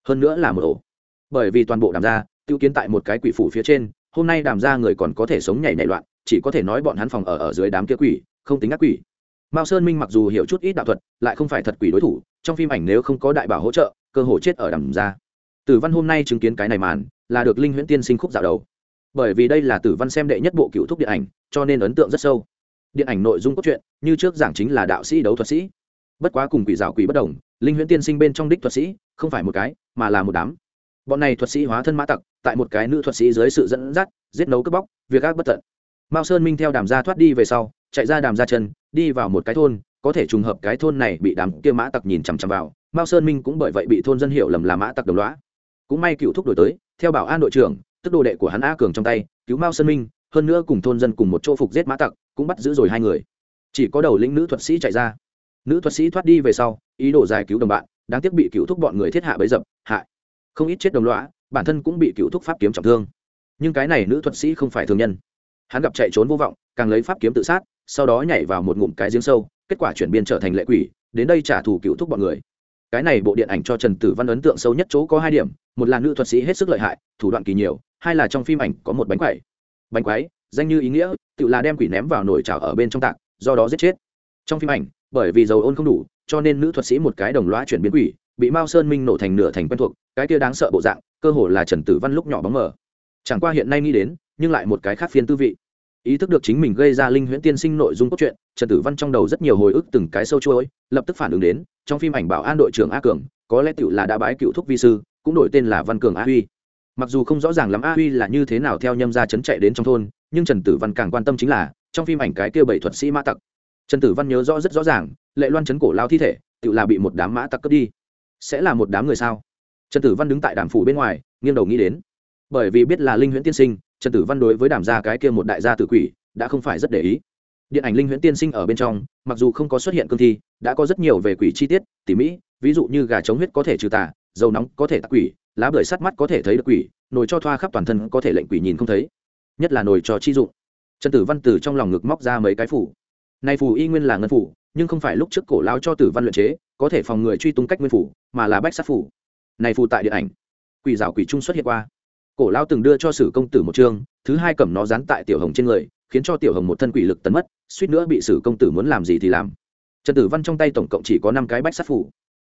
Hơn nữa là một ổ. Bởi vì toàn bộ đàm ra tiêu kiến tại một cái quỷ phủ phía trên, hôm nay đàm ra người còn có thể sống nhảy nảy loạn, chỉ có thể nói bọn hắn phòng ở ở dưới đám kia quỷ, không tính ác quỷ. Mao sơn minh mặc dù hiểu chút ít đạo thuật, lại không phải thật quỷ đối thủ, trong phim ảnh nếu không có đại bảo hỗ trợ, cơ hội chết ở đàm ra tử văn hôm nay chứng kiến cái này màn, là được linh huyễn tiên sinh khúc dạo đầu bởi vì đây là tử văn xem đệ nhất bộ cựu thúc điện ảnh, cho nên ấn tượng rất sâu. Điện ảnh nội dung cốt truyện, như trước giảng chính là đạo sĩ đấu thuật sĩ. Bất quá cùng quỷ rào quỷ bất đồng, linh huyễn tiên sinh bên trong đích thuật sĩ, không phải một cái, mà là một đám. Bọn này thuật sĩ hóa thân mã tặc, tại một cái nữ thuật sĩ dưới sự dẫn dắt, giết nấu cướp bóc, việc ác bất tận. Mao sơn minh theo đàm gia thoát đi về sau, chạy ra đàm gia chân, đi vào một cái thôn, có thể trùng hợp cái thôn này bị đám kia mã tặc nhìn chằm chằm vào. Mao sơn minh cũng bởi vậy bị thôn dân hiểu lầm là mã tặc đồng loá cũng may cựu thúc đổi tới, theo bảo an đội trưởng tức đồ đệ của hắn a cường trong tay, cứu mao sơn minh, hơn nữa cùng thôn dân cùng một chỗ phục giết mã tặc, cũng bắt giữ rồi hai người. Chỉ có đầu lĩnh nữ thuật sĩ chạy ra. Nữ thuật sĩ thoát đi về sau, ý đồ giải cứu đồng bạn, đáng tiếc bị cựu thúc bọn người thiết hạ bấy dập, hại. Không ít chết đồng lõa, bản thân cũng bị cựu thúc pháp kiếm trọng thương. Nhưng cái này nữ thuật sĩ không phải thường nhân. Hắn gặp chạy trốn vô vọng, càng lấy pháp kiếm tự sát, sau đó nhảy vào một ngụm cái giếng sâu, kết quả chuyển biên trở thành lệ quỷ, đến đây trả thù cựu thúc bọn người. Cái này bộ điện ảnh cho trần tử văn ấn tượng sâu nhất chỗ có hai điểm, một là nữ thuật sĩ hết sức lợi hại, thủ đoạn kỳ nhiều hai là trong phim ảnh có một bánh quẩy. Bánh quái danh như ý nghĩa, tự là đem quỷ ném vào nồi chảo ở bên trong tạc, do đó giết chết. Trong phim ảnh, bởi vì dầu ôn không đủ, cho nên nữ thuật sĩ một cái đồng loa chuyển biến quỷ, bị mao sơn minh nổ thành nửa thành quen thuộc, cái kia đáng sợ bộ dạng, cơ hồ là trần tử văn lúc nhỏ bóng mờ. Chẳng qua hiện nay nghĩ đến, nhưng lại một cái khác phiên tư vị. Ý thức được chính mình gây ra linh huyễn tiên sinh nội dung cốt truyện, trần tử văn trong đầu rất nhiều hồi ức từng cái sâu chuỗi, lập tức phản ứng đến, trong phim ảnh bảo an đội trưởng a cường, có lẽ tựu là đã bái cựu thúc vi sư, cũng đổi tên là văn cường a huy mặc dù không rõ ràng lắm a huy là như thế nào theo nhâm gia chấn chạy đến trong thôn, nhưng trần tử văn càng quan tâm chính là, trong phim ảnh cái kia bảy thuật sĩ mã tặc. Trần tử văn nhớ rõ rất rõ ràng, lệ loan chấn cổ lao thi thể, tự là bị một đám mã tặc cướp đi. Sẽ là một đám người sao? Trần tử văn đứng tại đàm phủ bên ngoài, nghiêng đầu nghĩ đến. Bởi vì biết là linh huyễn tiên sinh, trần tử văn đối với đàm gia cái kia một đại gia tử quỷ, đã không phải rất để ý. Điện ảnh linh huyễn tiên sinh ở bên trong, mặc dù không có xuất hiện cương thi, đã có rất nhiều về quỷ chi tiết, tỉ mỹ ví dụ như gà chống huyết có thể trừ tà, dầu nóng có thể tắc quỷ lá bưởi sắt mắt có thể thấy được quỷ, nồi cho thoa khắp toàn thân có thể lệnh quỷ nhìn không thấy. Nhất là nồi cho chi dụng. Trần tử văn từ trong lòng ngực móc ra mấy cái phủ. Này phủ y nguyên là ngân phủ, nhưng không phải lúc trước cổ lao cho tử văn luyện chế, có thể phòng người truy tung cách nguyên phủ, mà là bách sát phủ. Này phù tại điện ảnh, quỷ rào quỷ trung xuất hiện qua. Cổ lao từng đưa cho sử công tử một chương, thứ hai cầm nó dán tại tiểu hồng trên người, khiến cho tiểu hồng một thân quỷ lực tấn mất, suýt nữa bị sử công tử muốn làm gì thì làm. Trần tử văn trong tay tổng cộng chỉ có năm cái bách sát phủ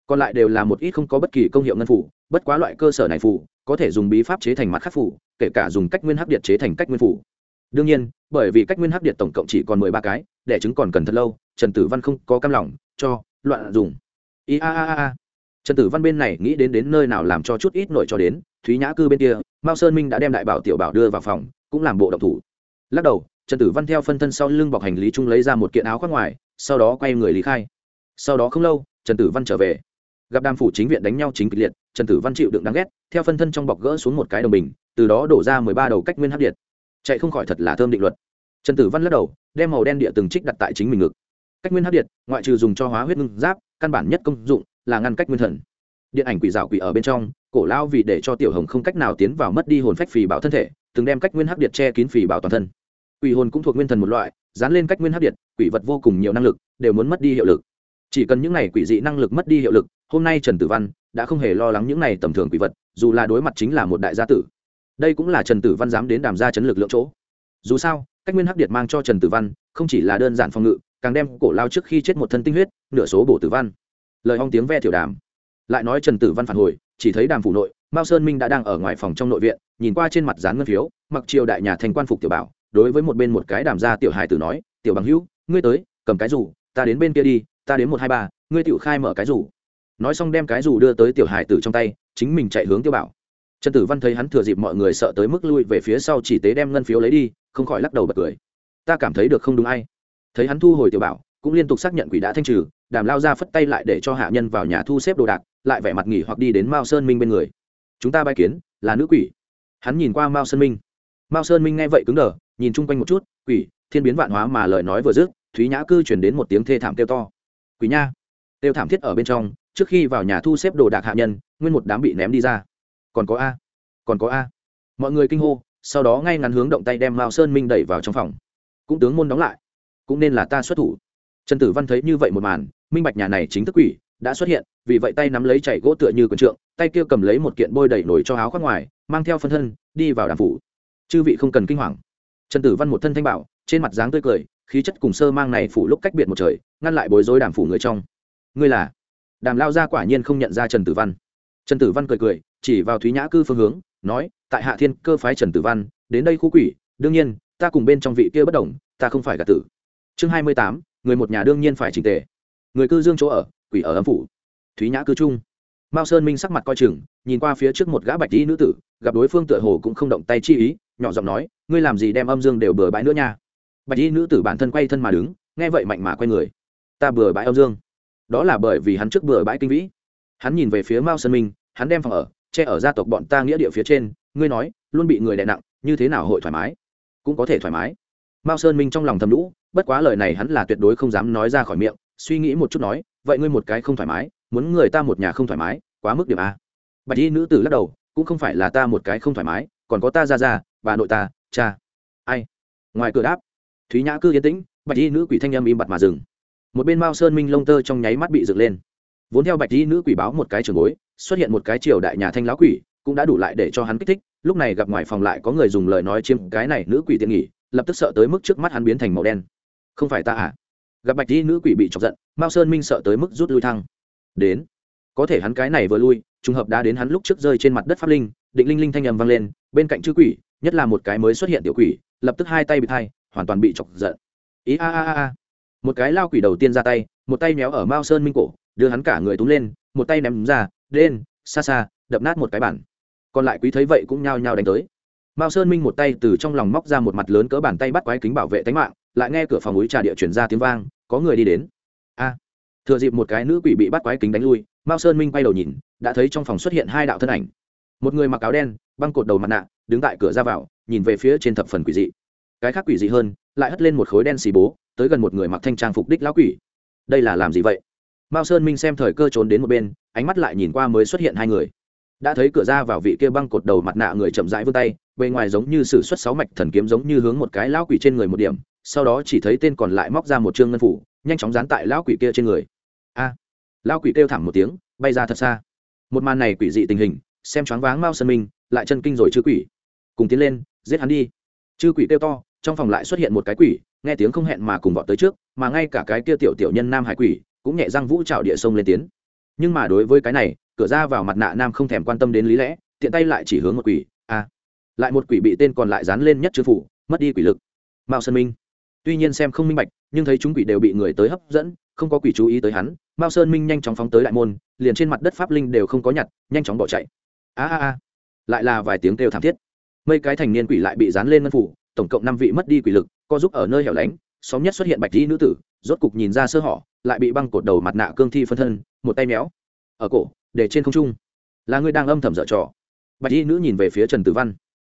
còn lại đều là một ít không có bất kỳ công hiệu ngân phủ, bất quá loại cơ sở này phủ, có thể dùng bí pháp chế thành mặt khắc phủ, kể cả dùng cách nguyên hắc điện chế thành cách nguyên phủ. Đương nhiên, bởi vì cách nguyên hắc điện tổng cộng chỉ còn mười ba cái đẻ chứng còn cần thật lâu, trần tử văn không có cam lòng, cho, loạn dùng. I a a a trần tử văn bên này nghĩ đến đến nơi nào làm cho chút ít nổi cho đến, thúy nhã cư bên kia, mao sơn minh đã đem đại bảo tiểu bảo đưa vào phòng, cũng làm bộ động thủ. Lắc đầu, trần tử văn theo phân thân sau lưng bọc hành lý trung lấy ra một kiện áo khoác ngoài, sau đó quay người lý khai. Sau đó không lâu, trần tử văn trở về gặp đàm phủ chính viện đánh nhau chính kịch liệt, trần tử văn chịu đựng đáng ghét, theo phân thân trong bọc gỡ xuống một cái đồng bình, từ đó đổ ra mười ba đầu cách nguyên hấp điện. Chạy không khỏi thật là thơm định luật. Trần tử văn lắc đầu, đem màu đen địa từng trích đặt tại chính mình ngực. Cách nguyên hấp điện, ngoại trừ dùng cho hóa huyết ngưng giáp, căn bản nhất công dụng là ngăn cách nguyên thần. Điện ảnh quỷ rào quỷ ở bên trong, cổ lao vì để cho tiểu hồng không cách nào tiến vào mất đi hồn phách phì bảo thân thể, từng đem cách nguyên hấp điện che kín phì bảo toàn thân. Quỷ hồn cũng thuộc nguyên thần một loại, dán lên cách nguyên hấp điện, quỷ vật vô cùng nhiều năng lực, đều muốn mất đi hiệu lực. Chỉ cần những này quỷ dị năng lực mất đi hiệu lực hôm nay trần tử văn đã không hề lo lắng những này tầm thường quỷ vật, dù là đối mặt chính là một đại gia tử. Đây cũng là trần tử văn dám đến đàm gia chấn lực lượng chỗ. Dù sao, cách nguyên hắc điệt mang cho trần tử văn không chỉ là đơn giản phòng ngự, càng đem cổ lao trước khi chết một thân tinh huyết, nửa số bổ tử văn. Lời hong tiếng ve thiểu đàm. Lại nói trần tử văn phản hồi, chỉ thấy đàm phủ nội, mao sơn minh đã đang ở ngoài phòng trong nội viện, nhìn qua trên mặt dán ngân phiếu, mặc triều đại nhà thành quan phục tiểu bảo, đối với một bên một cái đàm gia tiểu hài tử nói, tiểu bằng hữu, ngươi tới, cầm cái rủ, ta đến bên kia đi, ta đến một hai ba, ngươi tiểu khai mở cái rủ nói xong đem cái dù đưa tới tiểu hải tử trong tay, chính mình chạy hướng tiêu bảo. Trần tử văn thấy hắn thừa dịp mọi người sợ tới mức lui về phía sau chỉ tế đem ngân phiếu lấy đi, không khỏi lắc đầu bật cười. Ta cảm thấy được không đúng ai? Thấy hắn thu hồi tiểu bảo, cũng liên tục xác nhận quỷ đã thanh trừ, đàm lao ra phất tay lại để cho hạ nhân vào nhà thu xếp đồ đạc, lại vẻ mặt nghỉ hoặc đi đến mao sơn minh bên người. Chúng ta bay kiến, là nữ quỷ. Hắn nhìn qua mao sơn minh. Mao sơn minh nghe vậy cứng đờ, nhìn chung quanh một chút, quỷ, thiên biến vạn hóa mà lời nói vừa dứt, thúy nhã cư chuyển đến một tiếng thê thảm kêu to. Quỷ nha. Kêu thảm thiết ở bên trong trước khi vào nhà thu xếp đồ đạc hạ nhân, nguyên một đám bị ném đi ra. Còn có a, còn có a. Mọi người kinh hô, sau đó ngay ngắn hướng động tay đem mao sơn minh đẩy vào trong phòng. Cũng tướng môn đóng lại. Cũng nên là ta xuất thủ. Trần tử văn thấy như vậy một màn, minh bạch nhà này chính thức quỷ, đã xuất hiện, vì vậy tay nắm lấy chảy gỗ tựa như quần trượng, tay kia cầm lấy một kiện bôi đẩy nổi cho áo khoác ngoài, mang theo phân thân, đi vào đàm phủ. Chư vị không cần kinh hoàng. Trần tử văn một thân thanh bảo, trên mặt dáng tươi cười, khí chất cùng sơ mang này phủ lúc cách biệt một trời, ngăn lại bối rối đàm phủ người trong. Ngươi là? Đàm lao ra quả nhiên không nhận ra trần tử văn. Trần tử văn cười cười, chỉ vào thúy nhã cư phương hướng, nói, tại hạ thiên, cơ phái trần tử văn, đến đây khu quỷ, đương nhiên, ta cùng bên trong vị kia bất đồng, ta không phải gạt tử. Chương hai mươi tám, người một nhà đương nhiên phải trình tề. Người cư dương chỗ ở, quỷ ở âm phủ. Thúy nhã cư trung. Mao sơn minh sắc mặt coi chừng, nhìn qua phía trước một gã bạch y nữ tử, gặp đối phương tựa hồ cũng không động tay chi ý, nhỏ giọng nói, ngươi làm gì đem âm dương đều bừa bãi nữa nha? Bạch y nữ tử bản thân quay thân mà đứng, nghe vậy mạnh mà quay người. Ta bừa bãi âm dương đó là bởi vì hắn trước bừa bãi kinh vĩ. Hắn nhìn về phía mao sơn minh, hắn đem phòng ở, che ở gia tộc bọn ta nghĩa địa phía trên, ngươi nói, luôn bị người đè nặng, như thế nào hội thoải mái? Cũng có thể thoải mái. Mao sơn minh trong lòng thầm lũ, bất quá lời này hắn là tuyệt đối không dám nói ra khỏi miệng, suy nghĩ một chút nói, vậy ngươi một cái không thoải mái, muốn người ta một nhà không thoải mái, quá mức điểm a. Bạch y nữ tử lắc đầu, cũng không phải là ta một cái không thoải mái, còn có ta ra ra, bà nội ta, cha. Ai? Ngoài cửa đáp. Thúy nhã cư yên tĩnh, bạch y nữ quỷ thanh âm im bặt mà dừng một bên mao sơn minh lông tơ trong nháy mắt bị dựng lên vốn theo bạch y nữ quỷ báo một cái trường bối xuất hiện một cái triều đại nhà thanh lão quỷ cũng đã đủ lại để cho hắn kích thích lúc này gặp ngoài phòng lại có người dùng lời nói chiếm cái này nữ quỷ tiện nghỉ lập tức sợ tới mức trước mắt hắn biến thành màu đen không phải ta à gặp bạch y nữ quỷ bị chọc giận mao sơn minh sợ tới mức rút lui thăng đến có thể hắn cái này vừa lui trùng hợp đã đến hắn lúc trước rơi trên mặt đất pháp linh định linh linh thanh âm vang lên bên cạnh chư quỷ nhất là một cái mới xuất hiện tiểu quỷ lập tức hai tay bị thay hoàn toàn bị chọc giận ý a a a một cái lao quỷ đầu tiên ra tay, một tay méo ở mao sơn minh cổ, đưa hắn cả người túm lên, một tay ném ra đen xa xa, đập nát một cái bản còn lại quý thấy vậy cũng nhao nhao đánh tới. Mao sơn minh một tay từ trong lòng móc ra một mặt lớn cỡ bàn tay bắt quái kính bảo vệ tính mạng, lại nghe cửa phòng núi trà địa chuyển ra tiếng vang, có người đi đến. A! Thừa dịp một cái nữ quỷ bị bắt quái kính đánh lui, mao sơn minh quay đầu nhìn, đã thấy trong phòng xuất hiện hai đạo thân ảnh. Một người mặc áo đen, băng cột đầu mặt nạ, đứng tại cửa ra vào, nhìn về phía trên thập phần quỷ dị. Cái khác quỷ dị hơn lại hất lên một khối đen xì bố, tới gần một người mặc thanh trang phục đích lão quỷ. Đây là làm gì vậy? Mao sơn minh xem thời cơ trốn đến một bên, ánh mắt lại nhìn qua mới xuất hiện hai người. Đã thấy cửa ra vào vị kia băng cột đầu mặt nạ người chậm rãi vươn tay, bề ngoài giống như sử xuất sáu mạch thần kiếm giống như hướng một cái lão quỷ trên người một điểm, sau đó chỉ thấy tên còn lại móc ra một trương ngân phủ, nhanh chóng dán tại lão quỷ kia trên người. A! Lão quỷ kêu thảm một tiếng, bay ra thật xa. Một màn này quỷ dị tình hình, xem choáng váng mao sơn minh, lại chân kinh rồi chư quỷ. Cùng tiến lên, giết hắn đi. Chư quỷ kêu to trong phòng lại xuất hiện một cái quỷ, nghe tiếng không hẹn mà cùng vọt tới trước, mà ngay cả cái kia tiểu tiểu nhân nam hải quỷ cũng nhẹ răng vũ trào địa sông lên tiến. Nhưng mà đối với cái này, cửa ra vào mặt nạ nam không thèm quan tâm đến lý lẽ, tiện tay lại chỉ hướng một quỷ, a, lại một quỷ bị tên còn lại dán lên nhất chư phủ, mất đi quỷ lực. Mao sơn minh. Tuy nhiên xem không minh bạch, nhưng thấy chúng quỷ đều bị người tới hấp dẫn, không có quỷ chú ý tới hắn, mao sơn minh nhanh chóng phóng tới đại môn, liền trên mặt đất pháp linh đều không có nhặt, nhanh chóng bỏ chạy. A a a. Lại là vài tiếng kêu thảm thiết. Mấy cái thành niên quỷ lại bị dán lên ngân phủ tổng cộng năm vị mất đi quỷ lực, co giúp ở nơi hẻo lánh, xóm nhất xuất hiện bạch dĩ nữ tử, rốt cục nhìn ra sơ hỏ lại bị băng cột đầu mặt nạ cương thi phân thân, một tay méo, ở cổ, để trên không trung. Là người đang âm thầm dở trò. Bạch y nữ nhìn về phía trần tử văn.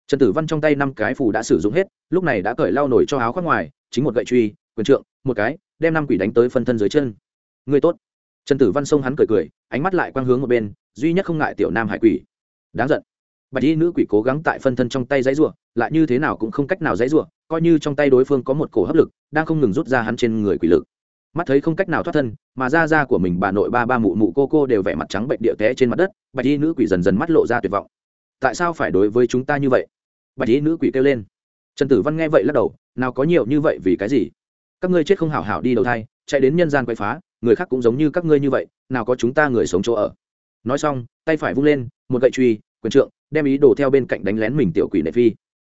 Trần tử văn trong tay năm cái phù đã sử dụng hết, lúc này đã cởi lau nổi cho áo khoác ngoài, chính một gậy truy, quyền trượng, một cái, đem năm quỷ đánh tới phân thân dưới chân. Người tốt. Trần tử văn xông hắn cười cười, ánh mắt lại quang hướng một bên, duy nhất không ngại tiểu nam hải quỷ. Đáng giận bạch y nữ quỷ cố gắng tại phân thân trong tay dãy rủa, lại như thế nào cũng không cách nào dãy rủa, coi như trong tay đối phương có một cổ hấp lực đang không ngừng rút ra hắn trên người quỷ lực. Mắt thấy không cách nào thoát thân mà da da của mình bà nội ba ba mụ mụ cô cô đều vẻ mặt trắng bệnh địa té trên mặt đất bạch y nữ quỷ dần dần mắt lộ ra tuyệt vọng. Tại sao phải đối với chúng ta như vậy? Bạch y nữ quỷ kêu lên. Trần tử văn nghe vậy lắc đầu nào có nhiều như vậy vì cái gì? Các ngươi chết không hảo hảo đi đầu thai chạy đến nhân gian quậy phá người khác cũng giống như các ngươi như vậy nào có chúng ta người sống chỗ ở. Nói xong tay phải vung lên một gậy truy quyền trượng đem ý đồ theo bên cạnh đánh lén mình tiểu quỷ nệ phi.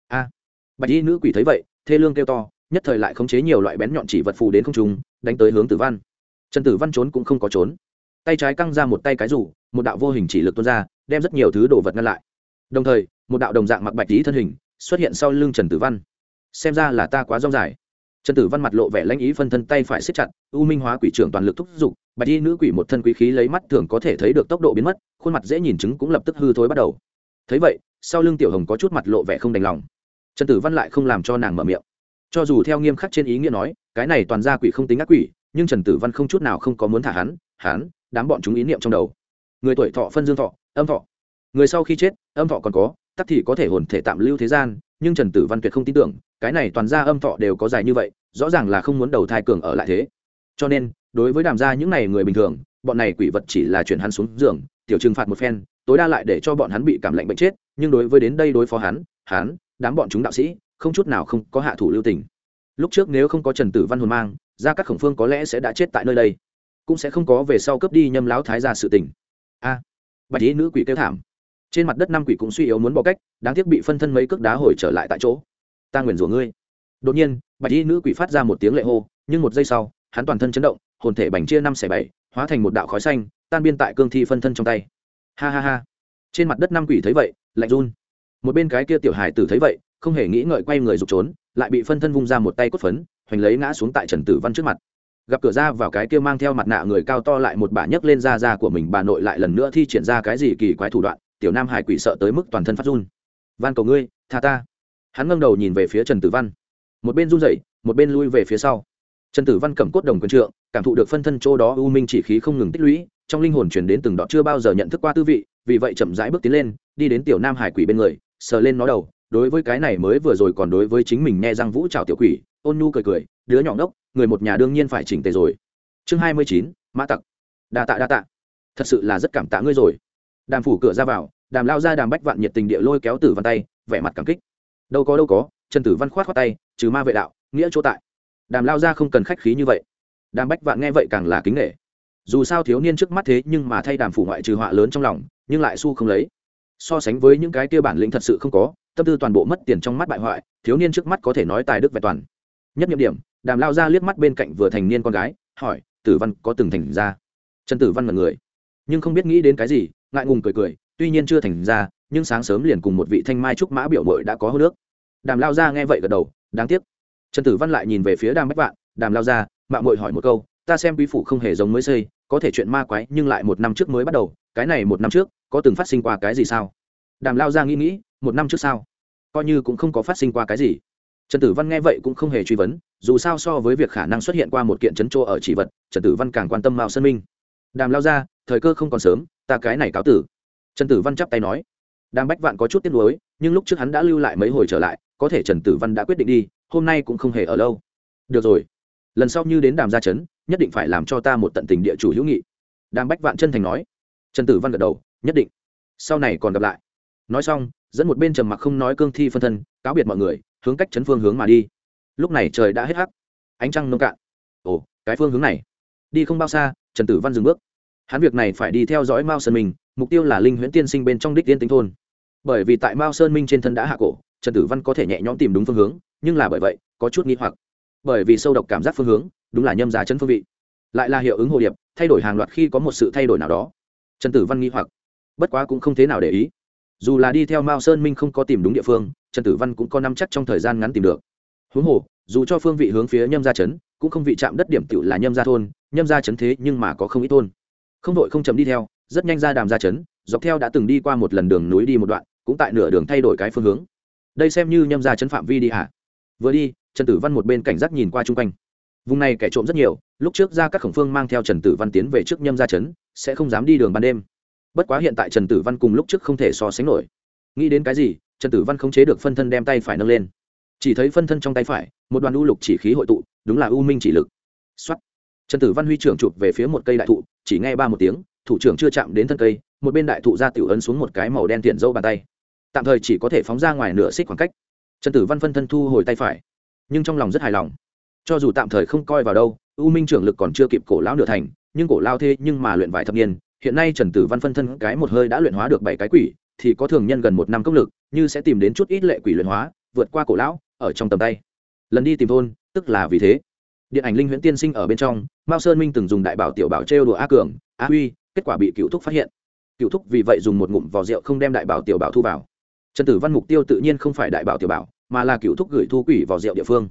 A, bạch y nữ quỷ thấy vậy, thê lương kêu to, nhất thời lại khống chế nhiều loại bén nhọn chỉ vật phù đến không trung, đánh tới hướng tử văn. Trần tử văn trốn cũng không có trốn. Tay trái căng ra một tay cái rủ, một đạo vô hình chỉ lực tuôn ra, đem rất nhiều thứ đồ vật ngăn lại. Đồng thời, một đạo đồng dạng mặc bạch lý thân hình, xuất hiện sau lưng trần tử văn. Xem ra là ta quá rong dài. Trần tử văn mặt lộ vẻ lãnh ý phân thân tay phải siết chặt, u minh hóa quỷ trưởng toàn lực thúc giục, bạch y nữ quỷ một thân quý khí lấy mắt thường có thể thấy được tốc độ biến mất, khuôn mặt dễ nhìn chứng cũng lập tức hư thối bắt đầu thấy vậy, sau lưng tiểu hồng có chút mặt lộ vẻ không đành lòng. Trần tử văn lại không làm cho nàng mở miệng. Cho dù theo nghiêm khắc trên ý nghĩa nói, cái này toàn ra quỷ không tính ác quỷ, nhưng trần tử văn không chút nào không có muốn thả hắn hắn, đám bọn chúng ý niệm trong đầu. Người tuổi thọ phân dương thọ, âm thọ. Người sau khi chết, âm thọ còn có, tắc thì có thể hồn thể tạm lưu thế gian, nhưng trần tử văn tuyệt không tin tưởng, cái này toàn ra âm thọ đều có dài như vậy, rõ ràng là không muốn đầu thai cường ở lại thế. Cho nên, đối với đàm gia những này người bình thường, bọn này quỷ vật chỉ là chuyển hắn xuống giường, tiểu trừng phạt một phen tối đa lại để cho bọn hắn bị cảm lạnh bệnh chết, nhưng đối với đến đây đối phó hắn hắn, đám bọn chúng đạo sĩ, không chút nào không có hạ thủ lưu tình. Lúc trước nếu không có trần tử văn hồn mang ra các khổng phương có lẽ sẽ đã chết tại nơi đây, cũng sẽ không có về sau cướp đi nhâm láo thái ra sự tình. A, bạch ý nữ quỷ kêu thảm. Trên mặt đất năm quỷ cũng suy yếu muốn bỏ cách, đáng tiếc bị phân thân mấy cước đá hồi trở lại tại chỗ. Ta nguyền rủa ngươi. Đột nhiên, bạch y nữ quỷ phát ra một tiếng lệ hô, nhưng một giây sau, hắn toàn thân chấn động, hồn thể bành chia năm xẻ bảy, hóa thành một đạo khói xanh, tan biên tại cương thi phân thân trong tay ha ha ha. Trên mặt đất năm quỷ thấy vậy, lạnh run. Một bên cái kia tiểu hải tử thấy vậy, không hề nghĩ ngợi quay người rục trốn, lại bị phân thân vung ra một tay cốt phấn, hoành lấy ngã xuống tại trần tử văn trước mặt. Gặp cửa ra vào cái kia mang theo mặt nạ người cao to lại một bà nhấc lên da da của mình, bà nội lại lần nữa thi triển ra cái gì kỳ quái thủ đoạn, tiểu nam hải quỷ sợ tới mức toàn thân phát run. Van cầu ngươi, tha ta. Hắn ngâm đầu nhìn về phía trần tử văn. Một bên run dậy một bên lui về phía sau. Trần tử văn cầm cốt đồng quân trượng, cảm thụ được phân thân chỗ đó u minh chỉ khí không ngừng tích lũy trong linh hồn chuyển đến từng đoạn chưa bao giờ nhận thức qua tư vị, vì vậy chậm rãi bước tiến lên, đi đến tiểu nam hải quỷ bên người, sờ lên nó đầu, đối với cái này mới vừa rồi còn đối với chính mình nghe răng vũ chào tiểu quỷ, ôn nhu cười cười, đứa nhỏ ngốc, người một nhà đương nhiên phải chỉnh tề rồi. Chương hai mươi chín, mã tặc. Đa tạ đa tạ. Thật sự là rất cảm tạ ngươi rồi. Đàm phủ cửa ra vào, đàm lao ra đàm bách vạn nhiệt tình địa lôi kéo tử văn tay, vẻ mặt cảm kích. Đâu có đâu có. Trần tử văn khoát khoát tay, trừ ma vệ đạo, nghĩa chỗ tại. Đàm lao ra không cần khách khí như vậy. Đàm bách vạn nghe vậy càng là kính nghệ dù sao thiếu niên trước mắt thế nhưng mà thay đàm phủ ngoại trừ họa lớn trong lòng, nhưng lại su không lấy. So sánh với những cái kia bản lĩnh thật sự không có, tâm tư toàn bộ mất tiền trong mắt bại hoại, thiếu niên trước mắt có thể nói tài đức vẹn toàn. Nhất nhiệm điểm, đàm lao ra liếc mắt bên cạnh vừa thành niên con gái, hỏi, tử văn có từng thành ra? Trần tử văn là người, nhưng không biết nghĩ đến cái gì, ngại ngùng cười cười, tuy nhiên chưa thành ra, nhưng sáng sớm liền cùng một vị thanh mai trúc mã biểu mội đã có hô nước đàm lao ra nghe vậy gật đầu, đáng tiếc. Trần tử văn lại nhìn về phía đàm bách vạn, đàm lao ra mạng mội hỏi một câu ta xem quý phủ không hề giống mới xây, có thể chuyện ma quái nhưng lại một năm trước mới bắt đầu, cái này một năm trước, có từng phát sinh qua cái gì sao? Đàm lao ra nghĩ nghĩ, một năm trước sao? Coi như cũng không có phát sinh qua cái gì. Trần tử văn nghe vậy cũng không hề truy vấn, dù sao so với việc khả năng xuất hiện qua một kiện chấn trô ở chỉ vật, trần tử văn càng quan tâm mao sơn minh. Đàm lao ra thời cơ không còn sớm, ta cái này cáo tử. Trần tử văn chắp tay nói. Đàm bách vạn có chút tiếc nuối, nhưng lúc trước hắn đã lưu lại mấy hồi trở lại, có thể trần tử văn đã quyết định đi, hôm nay cũng không hề ở lâu. Được rồi. Lần sau như đến đàm gia trấn nhất định phải làm cho ta một tận tình địa chủ hữu nghị. Đàm bách vạn chân thành nói. Trần tử văn gật đầu, nhất định. Sau này còn gặp lại. Nói xong, dẫn một bên trầm mặc không nói cương thi phân thân, cáo biệt mọi người, hướng cách chấn phương hướng mà đi. Lúc này trời đã hết hắc. Ánh trăng nông cạn. Ồ, cái phương hướng này. Đi không bao xa, trần tử văn dừng bước. Hắn việc này phải đi theo dõi mao sơn minh, mục tiêu là linh huyễn tiên sinh bên trong đích tiên tinh thôn. Bởi vì tại mao sơn minh trên thân đã hạ cổ, trần tử văn có thể nhẹ nhõm tìm đúng phương hướng, nhưng là bởi vậy, có chút nghi hoặc. Bởi vì sâu độc cảm giác phương hướng đúng là nhâm giá chân phương vị. Lại là hiệu ứng hồ điệp, thay đổi hàng loạt khi có một sự thay đổi nào đó. Trần tử văn nghi hoặc, bất quá cũng không thế nào để ý. Dù là đi theo mao sơn minh không có tìm đúng địa phương, trần tử văn cũng có năm chắc trong thời gian ngắn tìm được. Huống hồ, dù cho phương vị hướng phía nhâm gia trấn, cũng không vị chạm đất điểm tựu là nhâm gia thôn, nhâm gia trấn thế nhưng mà có không ít thôn. Không đội không chấm đi theo, rất nhanh ra đàm gia trấn, dọc theo đã từng đi qua một lần đường núi đi một đoạn, cũng tại nửa đường thay đổi cái phương hướng. Đây xem như nhâm gia trấn phạm vi đi hả vừa đi, trần tử văn một bên cảnh giác nhìn qua chung quanh vùng này kẻ trộm rất nhiều, lúc trước ra các khổng phương mang theo trần tử văn tiến về trước nhâm gia trấn, sẽ không dám đi đường ban đêm. Bất quá hiện tại trần tử văn cùng lúc trước không thể so sánh nổi. Nghĩ đến cái gì, trần tử văn không chế được phân thân đem tay phải nâng lên. Chỉ thấy phân thân trong tay phải, một đoàn u lục chỉ khí hội tụ, đúng là u minh chỉ lực. Xuất trần tử văn huy trưởng chụp về phía một cây đại thụ, chỉ nghe ba một tiếng, thủ trưởng chưa chạm đến thân cây, một bên đại thụ ra tiểu ấn xuống một cái màu đen tiện dâu bàn tay. Tạm thời chỉ có thể phóng ra ngoài nửa xích khoảng cách. Trần tử văn phân thân thu hồi tay phải, nhưng trong lòng rất hài lòng cho dù tạm thời không coi vào đâu, u minh trưởng lực còn chưa kịp cổ lão nửa thành, nhưng cổ lao thế nhưng mà luyện vài thập niên, hiện nay trần tử văn phân thân cái một hơi đã luyện hóa được bảy cái quỷ, thì có thường nhân gần một năm công lực, như sẽ tìm đến chút ít lệ quỷ luyện hóa, vượt qua cổ lão, ở trong tầm tay. Lần đi tìm thôn, tức là vì thế. Điện ảnh linh huyễn tiên sinh ở bên trong, mao sơn minh từng dùng đại bảo tiểu bảo trêu đùa a cường, a huy, kết quả bị cựu thúc phát hiện. Cựu thúc vì vậy dùng một ngụm vò rượu không đem đại bảo tiểu bảo thu vào. Trần tử văn mục tiêu tự nhiên không phải đại bảo tiểu bảo, mà là cựu thúc gửi thu quỷ vào rượu địa phương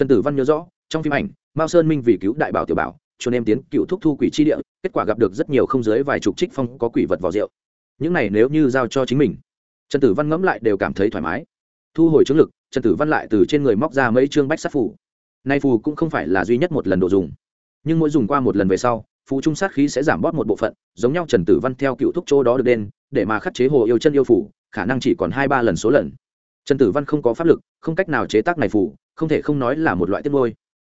trần tử văn nhớ rõ, trong phim ảnh, mao sơn minh vì cứu đại bảo tiểu bảo cho nên tiến cựu thúc thu quỷ chi địa, kết quả gặp được rất nhiều không dưới vài chục trích phong có quỷ vật vào rượu. Những này nếu như giao cho chính mình, trần tử văn ngẫm lại đều cảm thấy thoải mái. Thu hồi chứng lực, trần tử văn lại từ trên người móc ra mấy chương bách sát phủ nay phù cũng không phải là duy nhất một lần đồ dùng, nhưng mỗi dùng qua một lần về sau, phù trung sát khí sẽ giảm bót một bộ phận, giống nhau trần tử văn theo cựu thúc chỗ đó được đen để mà khắc chế hồ yêu chân yêu phủ khả năng chỉ còn hai ba lần số lần trần tử văn không có pháp lực, không cách nào chế tác này phủ, không thể không nói là một loại tiết môi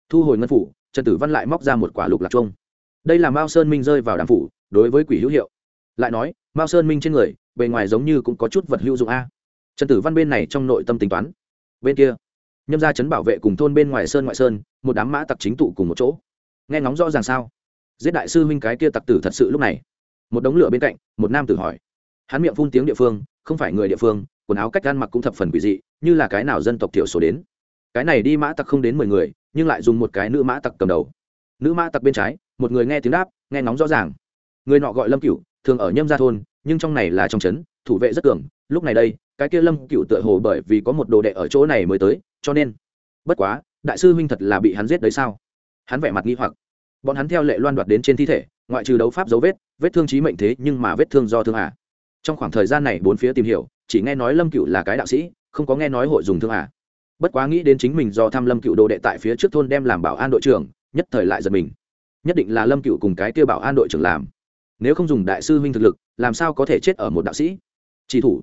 thu hồi ngân phủ, trần tử văn lại móc ra một quả lục lạc trung đây là mao sơn minh rơi vào đàm phủ, đối với quỷ hữu hiệu. Lại nói, mao sơn minh trên người, bề ngoài giống như cũng có chút vật hữu dụng a. Trần tử văn bên này trong nội tâm tính toán. Bên kia, nhâm gia chấn bảo vệ cùng thôn bên ngoài sơn ngoại sơn, một đám mã tặc chính tụ cùng một chỗ. Nghe ngóng rõ ràng sao? Giết đại sư huynh cái kia tặc tử thật sự lúc này. Một đống lửa bên cạnh, một nam tử hỏi. Hắn miệng phun tiếng địa phương, không phải người địa phương quần áo cách ăn mặc cũng thập phần quỷ dị, như là cái nào dân tộc thiểu số đến. Cái này đi mã tặc không đến mười người, nhưng lại dùng một cái nữ mã tặc cầm đầu. Nữ mã tặc bên trái, một người nghe tiếng đáp, nghe ngóng rõ ràng. Người nọ gọi lâm cựu thường ở nhâm gia thôn, nhưng trong này là trong trấn, thủ vệ rất cường, lúc này đây, cái kia lâm cựu tựa hồ bởi vì có một đồ đệ ở chỗ này mới tới, cho nên, bất quá, đại sư huynh thật là bị hắn giết đấy sao? Hắn vẻ mặt nghi hoặc. Bọn hắn theo lệ loan đoạt đến trên thi thể, ngoại trừ đấu pháp dấu vết vết thương trí mệnh thế nhưng mà vết thương do thương à. trong khoảng thời gian này bốn phía tìm hiểu chỉ nghe nói lâm cựu là cái đạo sĩ, không có nghe nói hội dùng thương à. bất quá nghĩ đến chính mình do thăm lâm cựu đồ đệ tại phía trước thôn đem làm bảo an đội trưởng, nhất thời lại giật mình. Nhất định là lâm cựu cùng cái kia bảo an đội trưởng làm. Nếu không dùng đại sư huynh thực lực, làm sao có thể chết ở một đạo sĩ? Chỉ thủ.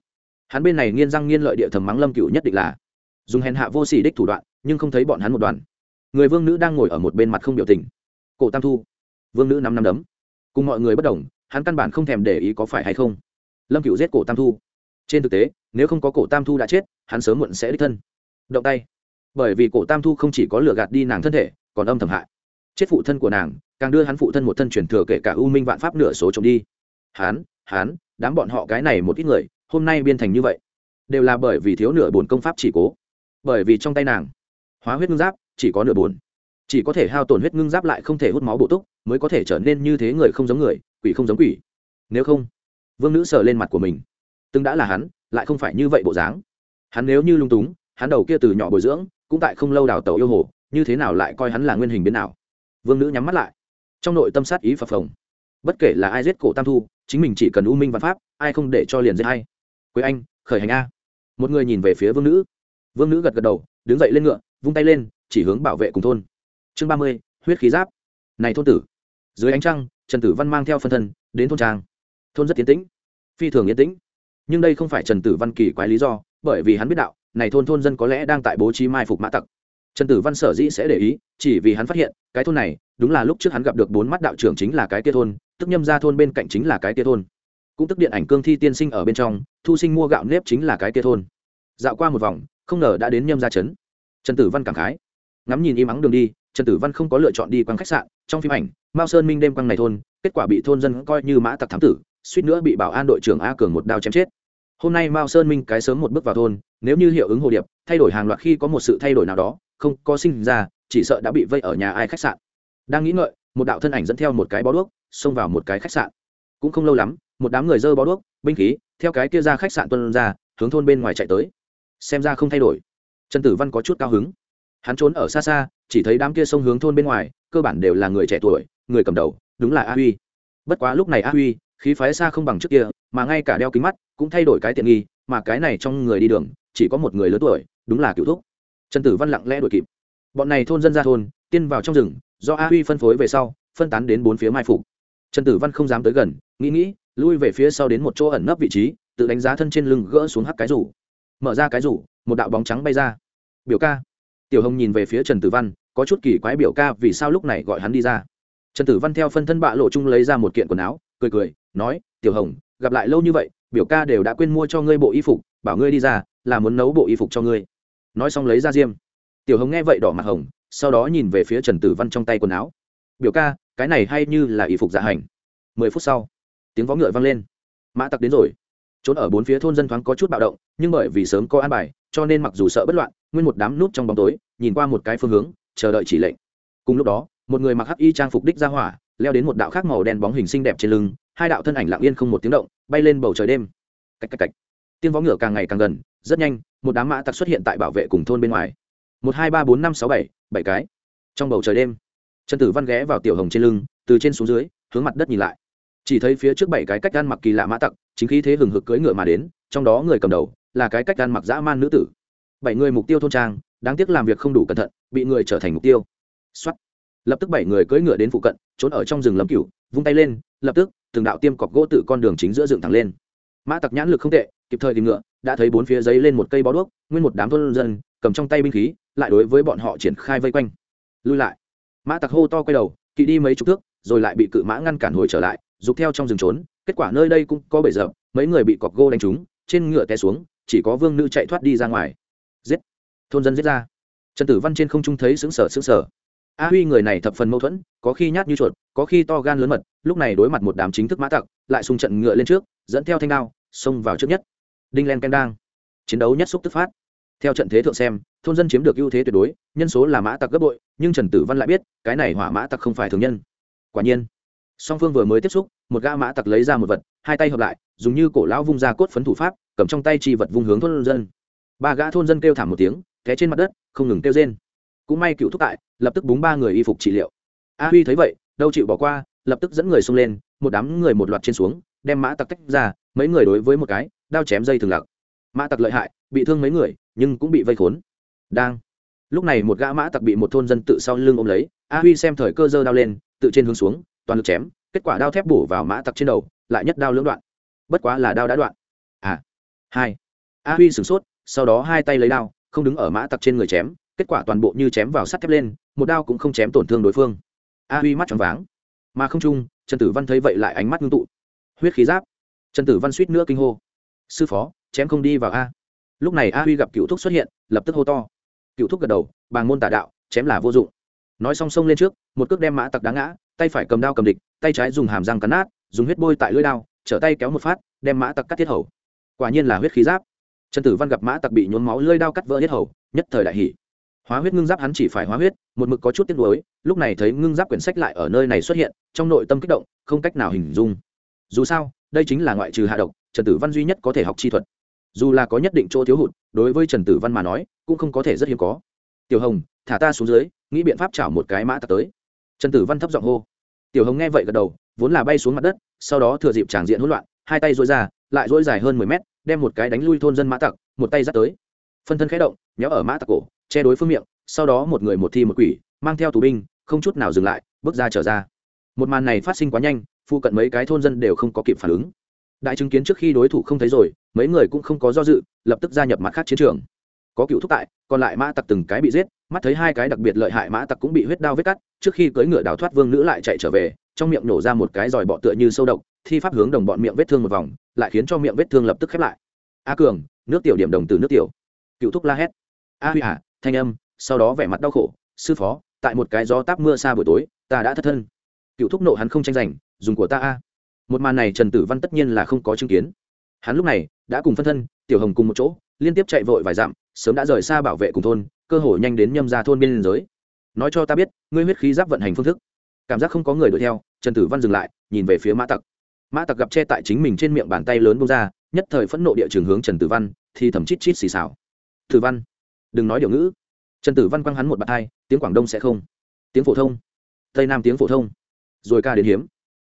Hắn bên này nghiên răng nghiên lợi địa thầm mắng lâm cựu nhất định là dùng hèn hạ vô sỉ đích thủ đoạn, nhưng không thấy bọn hắn một đoàn. Người vương nữ đang ngồi ở một bên mặt không biểu tình. Cổ tam thu. Vương nữ năm năm đấm. Cùng mọi người bất đồng, hắn căn bản không thèm để ý có phải hay không. Lâm cựu giết cổ tam thu trên thực tế, nếu không có cổ tam thu đã chết, hắn sớm muộn sẽ đích thân. Động tay. Bởi vì cổ tam thu không chỉ có lừa gạt đi nàng thân thể, còn âm thầm hại. Chết phụ thân của nàng, càng đưa hắn phụ thân một thân truyền thừa kể cả u minh vạn pháp nửa số trộm đi. Hắn hắn, đám bọn họ cái này một ít người, hôm nay biên thành như vậy. Đều là bởi vì thiếu nửa bổn công pháp chỉ cố. Bởi vì trong tay nàng, hóa huyết ngưng giáp, chỉ có nửa bổn chỉ có thể hao tổn huyết ngưng giáp lại không thể hút máu bổ túc, mới có thể trở nên như thế người không giống người, quỷ không giống quỷ. Nếu không, vương nữ sờ lên mặt của mình từng đã là hắn, lại không phải như vậy bộ dáng. Hắn nếu như lung túng, hắn đầu kia từ nhỏ bồi dưỡng, cũng tại không lâu đào tàu yêu hồ, như thế nào lại coi hắn là nguyên hình biến nào vương nữ nhắm mắt lại. Trong nội tâm sát ý phập phồng. Bất kể là ai giết cổ tam thu, chính mình chỉ cần u minh văn pháp, ai không để cho liền dễ hay quế anh, khởi hành a. Một người nhìn về phía vương nữ. Vương nữ gật gật đầu, đứng dậy lên ngựa, vung tay lên, chỉ hướng bảo vệ cùng thôn. Chương ba mươi, huyết khí giáp. Này thôn tử. Dưới ánh trăng, trần tử văn mang theo phân thân, đến thôn trang. Thôn rất tiến tĩnh. Phi thường yên tĩnh nhưng đây không phải trần tử văn kỳ quái lý do, bởi vì hắn biết đạo, này thôn thôn dân có lẽ đang tại bố trí mai phục mã tặc. Trần tử văn sở dĩ sẽ để ý, chỉ vì hắn phát hiện, cái thôn này, đúng là lúc trước hắn gặp được bốn mắt đạo trưởng chính là cái tia thôn, tức nhâm ra thôn bên cạnh chính là cái tia thôn. Cũng tức điện ảnh cương thi tiên sinh ở bên trong, thu sinh mua gạo nếp chính là cái tia thôn. Dạo qua một vòng, không ngờ đã đến nhâm ra trấn. Trần tử văn cảm khái. Ngắm nhìn im ắng đường đi, trần tử văn không có lựa chọn đi quăng khách sạn, trong phim ảnh, mao sơn minh đêm quăng này thôn, kết quả bị thôn dân coi như mã tặc thám tử suýt nữa bị bảo an đội trưởng a cường một đao chém chết. Hôm nay mao sơn minh cái sớm một bước vào thôn, nếu như hiệu ứng hồ điệp, thay đổi hàng loạt khi có một sự thay đổi nào đó, không có sinh ra, chỉ sợ đã bị vây ở nhà ai khách sạn. Đang nghĩ ngợi, một đạo thân ảnh dẫn theo một cái bó đuốc, xông vào một cái khách sạn. Cũng không lâu lắm, một đám người dơ bó đuốc, binh khí, theo cái kia ra khách sạn tuân ra, hướng thôn bên ngoài chạy tới. Xem ra không thay đổi. Trần tử văn có chút cao hứng. Hắn trốn ở xa xa, chỉ thấy đám kia xông hướng thôn bên ngoài, cơ bản đều là người trẻ tuổi, người cầm đầu, đúng là a huy. Bất quá lúc này a huy khí phái xa không bằng trước kia, mà ngay cả đeo kính mắt cũng thay đổi cái tiện nghi, mà cái này trong người đi đường, chỉ có một người lớn tuổi, đúng là cựu thúc. Trần tử văn lặng lẽ đuổi kịp. Bọn này thôn dân ra thôn, tiên vào trong rừng, do a huy phân phối về sau, phân tán đến bốn phía mai phục. Trần tử văn không dám tới gần, nghĩ nghĩ, lui về phía sau đến một chỗ ẩn nấp vị trí, tự đánh giá thân trên lưng gỡ xuống hắc cái rủ. Mở ra cái rủ, một đạo bóng trắng bay ra. Biểu ca. Tiểu hồng nhìn về phía trần tử văn, có chút kỳ quái biểu ca vì sao lúc này gọi hắn đi ra. Trần tử văn theo phân thân bạ lộ chung lấy ra một kiện quần áo, cười cười nói, tiểu hồng, gặp lại lâu như vậy, biểu ca đều đã quên mua cho ngươi bộ y phục, bảo ngươi đi ra, là muốn nấu bộ y phục cho ngươi. Nói xong lấy ra diêm. Tiểu hồng nghe vậy đỏ mặt hồng, sau đó nhìn về phía trần tử văn trong tay quần áo. Biểu ca, cái này hay như là y phục dạ hành. Mười phút sau, tiếng vó ngựa vang lên. Mã tặc đến rồi. Trốn ở bốn phía thôn dân thoáng có chút bạo động, nhưng bởi vì sớm có an bài, cho nên mặc dù sợ bất loạn, nguyên một đám nút trong bóng tối, nhìn qua một cái phương hướng, chờ đợi chỉ lệnh. Cùng lúc đó, một người mặc hắc y trang phục đích ra hỏa, leo đến một đạo khác màu đen bóng hình xinh đẹp trên lưng hai đạo thân ảnh lặng yên không một tiếng động, bay lên bầu trời đêm. Cách cách cách tiếng vó ngựa càng ngày càng gần, rất nhanh, một đám mã tặc xuất hiện tại bảo vệ cùng thôn bên ngoài. Một hai ba bốn năm sáu bảy bảy cái. Trong bầu trời đêm, trần tử văn ghé vào tiểu hồng trên lưng, từ trên xuống dưới, hướng mặt đất nhìn lại. Chỉ thấy phía trước bảy cái cách gan mặc kỳ lạ mã tặc, chính khí thế hừng hực cưỡi ngựa mà đến, trong đó người cầm đầu là cái cách gan mặc dã man nữ tử. Bảy người mục tiêu thôn trang, đáng tiếc làm việc không đủ cẩn thận, bị người trở thành mục tiêu. Xuất lập tức bảy người cưỡi ngựa đến phụ cận, trốn ở trong rừng lâm cửu, vung tay lên, lập tức từng đạo tiêm cọc gỗ tự con đường chính giữa dựng thẳng lên. Mã tặc nhãn lực không tệ, kịp thời tìm ngựa, đã thấy bốn phía giấy lên một cây bó đuốc, nguyên một đám thôn dân, cầm trong tay binh khí, lại đối với bọn họ triển khai vây quanh. Lui lại. Mã tặc hô to quay đầu, kỵ đi mấy chục thước, rồi lại bị cự mã ngăn cản hồi trở lại rục theo trong rừng trốn, kết quả nơi đây cũng có bể dập mấy người bị cọc gô đánh trúng, trên ngựa té xuống, chỉ có vương nữ chạy thoát đi ra ngoài. Giết. Thôn dân giết ra. Trần tử văn trên không trung thấy xứng sở xứng sở a huy người này thập phần mâu thuẫn, có khi nhát như chuột, có khi to gan lớn mật, lúc này đối mặt một đám chính thức mã tặc, lại xung trận ngựa lên trước, dẫn theo thanh đao, xông vào trước nhất. Đinh len ken đang chiến đấu nhất xúc tức phát. Theo trận thế thượng xem, thôn dân chiếm được ưu thế tuyệt đối, nhân số là mã tặc gấp bội, nhưng trần tử văn lại biết, cái này hỏa mã tặc không phải thường nhân. Quả nhiên, song phương vừa mới tiếp xúc, một gã mã tặc lấy ra một vật, hai tay hợp lại, dùng như cổ lão vung ra cốt phấn thủ pháp, cầm trong tay chi vật vung hướng thôn dân. Ba gã thôn dân kêu thảm một tiếng, té trên mặt đất, không ngừng kêu rên cũng may cựu thúc tại, lập tức búng ba người y phục trị liệu. A huy thấy vậy, đâu chịu bỏ qua, lập tức dẫn người xông lên, một đám người một loạt trên xuống, đem mã tặc tách ra, mấy người đối với một cái, đao chém dây thường lặc. Mã tặc lợi hại, bị thương mấy người, nhưng cũng bị vây khốn. Đang. Lúc này một gã mã tặc bị một thôn dân tự sau lưng ôm lấy, a huy xem thời cơ dơ đao lên, tự trên hướng xuống, toàn lực chém, kết quả đao thép bổ vào mã tặc trên đầu, lại nhất đao lưỡng đoạn. Bất quá là đao đã đoạn. À. Hai. A huy sửng sốt, sau đó hai tay lấy đao, không đứng ở mã tặc trên người chém kết quả toàn bộ như chém vào sắt thép lên, một đao cũng không chém tổn thương đối phương. A huy mắt tròn váng. Mà không trung, trần tử văn thấy vậy lại ánh mắt ngưng tụ. Huyết khí giáp. Trần tử văn suýt nữa kinh hô. Sư phó, chém không đi vào a. Lúc này a huy gặp cựu thúc xuất hiện, lập tức hô to. Cựu thúc gật đầu, bàng môn tà đạo, chém là vô dụng. Nói song song lên trước, một cước đem mã tặc đá ngã, tay phải cầm đao cầm địch, tay trái dùng hàm răng cắn nát, dùng huyết bôi tại lưỡi đao, trở tay kéo một phát, đem mã tặc cắt thiết hầu. Quả nhiên là huyết khí giáp. Trần tử văn gặp mã tặc bị nhốn máu, lưỡi đao cắt vỡ tiết hầu, nhất thời đại hỷ hóa huyết ngưng giáp hắn chỉ phải hóa huyết, một mực có chút tiếc nuối, lúc này thấy ngưng giáp quyển sách lại ở nơi này xuất hiện, trong nội tâm kích động, không cách nào hình dung. Dù sao, đây chính là ngoại trừ hạ độc, trần tử văn duy nhất có thể học chi thuật. Dù là có nhất định chỗ thiếu hụt, đối với trần tử văn mà nói, cũng không có thể rất hiếm có. Tiểu hồng, thả ta xuống dưới, nghĩ biện pháp chảo một cái mã tặc tới. Trần tử văn thấp giọng hô. Tiểu hồng nghe vậy gật đầu, vốn là bay xuống mặt đất, sau đó thừa dịp tràng diện hỗn loạn, hai tay dối ra, lại dối dài hơn mười mét, đem một cái đánh lui thôn dân mã tặc, một tay dắt tới. Phân thân khẽ động nhéo ở mã tặc cổ che đối phương miệng, sau đó một người một thi một quỷ, mang theo tù binh, không chút nào dừng lại, bước ra trở ra. Một màn này phát sinh quá nhanh, phụ cận mấy cái thôn dân đều không có kịp phản ứng. Đại chứng kiến trước khi đối thủ không thấy rồi, mấy người cũng không có do dự, lập tức gia nhập mặt khác chiến trường. Có cựu thúc tại, còn lại mã tặc từng cái bị giết, mắt thấy hai cái đặc biệt lợi hại mã tặc cũng bị huyết đao vết cắt, trước khi cưỡi ngựa đào thoát vương nữ lại chạy trở về, trong miệng nổ ra một cái giỏi bọ tựa như sâu độc, thi pháp hướng đồng bọn miệng vết thương một vòng, lại khiến cho miệng vết thương lập tức khép lại. A cường, nước tiểu điểm đồng từ nước tiểu. Cựu thúc la hét. A huy hà thanh âm, sau đó vẻ mặt đau khổ, sư phó, tại một cái gió táp mưa xa buổi tối, ta đã thất thân. Cựu thúc nộ hắn không tranh giành, dùng của ta a. Một màn này trần tử văn tất nhiên là không có chứng kiến. Hắn lúc này đã cùng phân thân, tiểu hồng cùng một chỗ, liên tiếp chạy vội vài dặm, sớm đã rời xa bảo vệ cùng thôn, cơ hội nhanh đến nhâm ra thôn biên giới. Nói cho ta biết, ngươi huyết khí giáp vận hành phương thức. Cảm giác không có người đuổi theo, trần tử văn dừng lại, nhìn về phía mã tặc. Mã tặc gặp che tại chính mình trên miệng bàn tay lớn bông ra, nhất thời phẫn nộ địa trường hướng trần tử văn, thì thầm chít chít xì xào. Tử văn đừng nói điều ngữ. Trần tử văn quăng hắn một bạt hai tiếng quảng đông sẽ không. Tiếng phổ thông. Tây nam tiếng phổ thông. Rồi ca đến hiếm.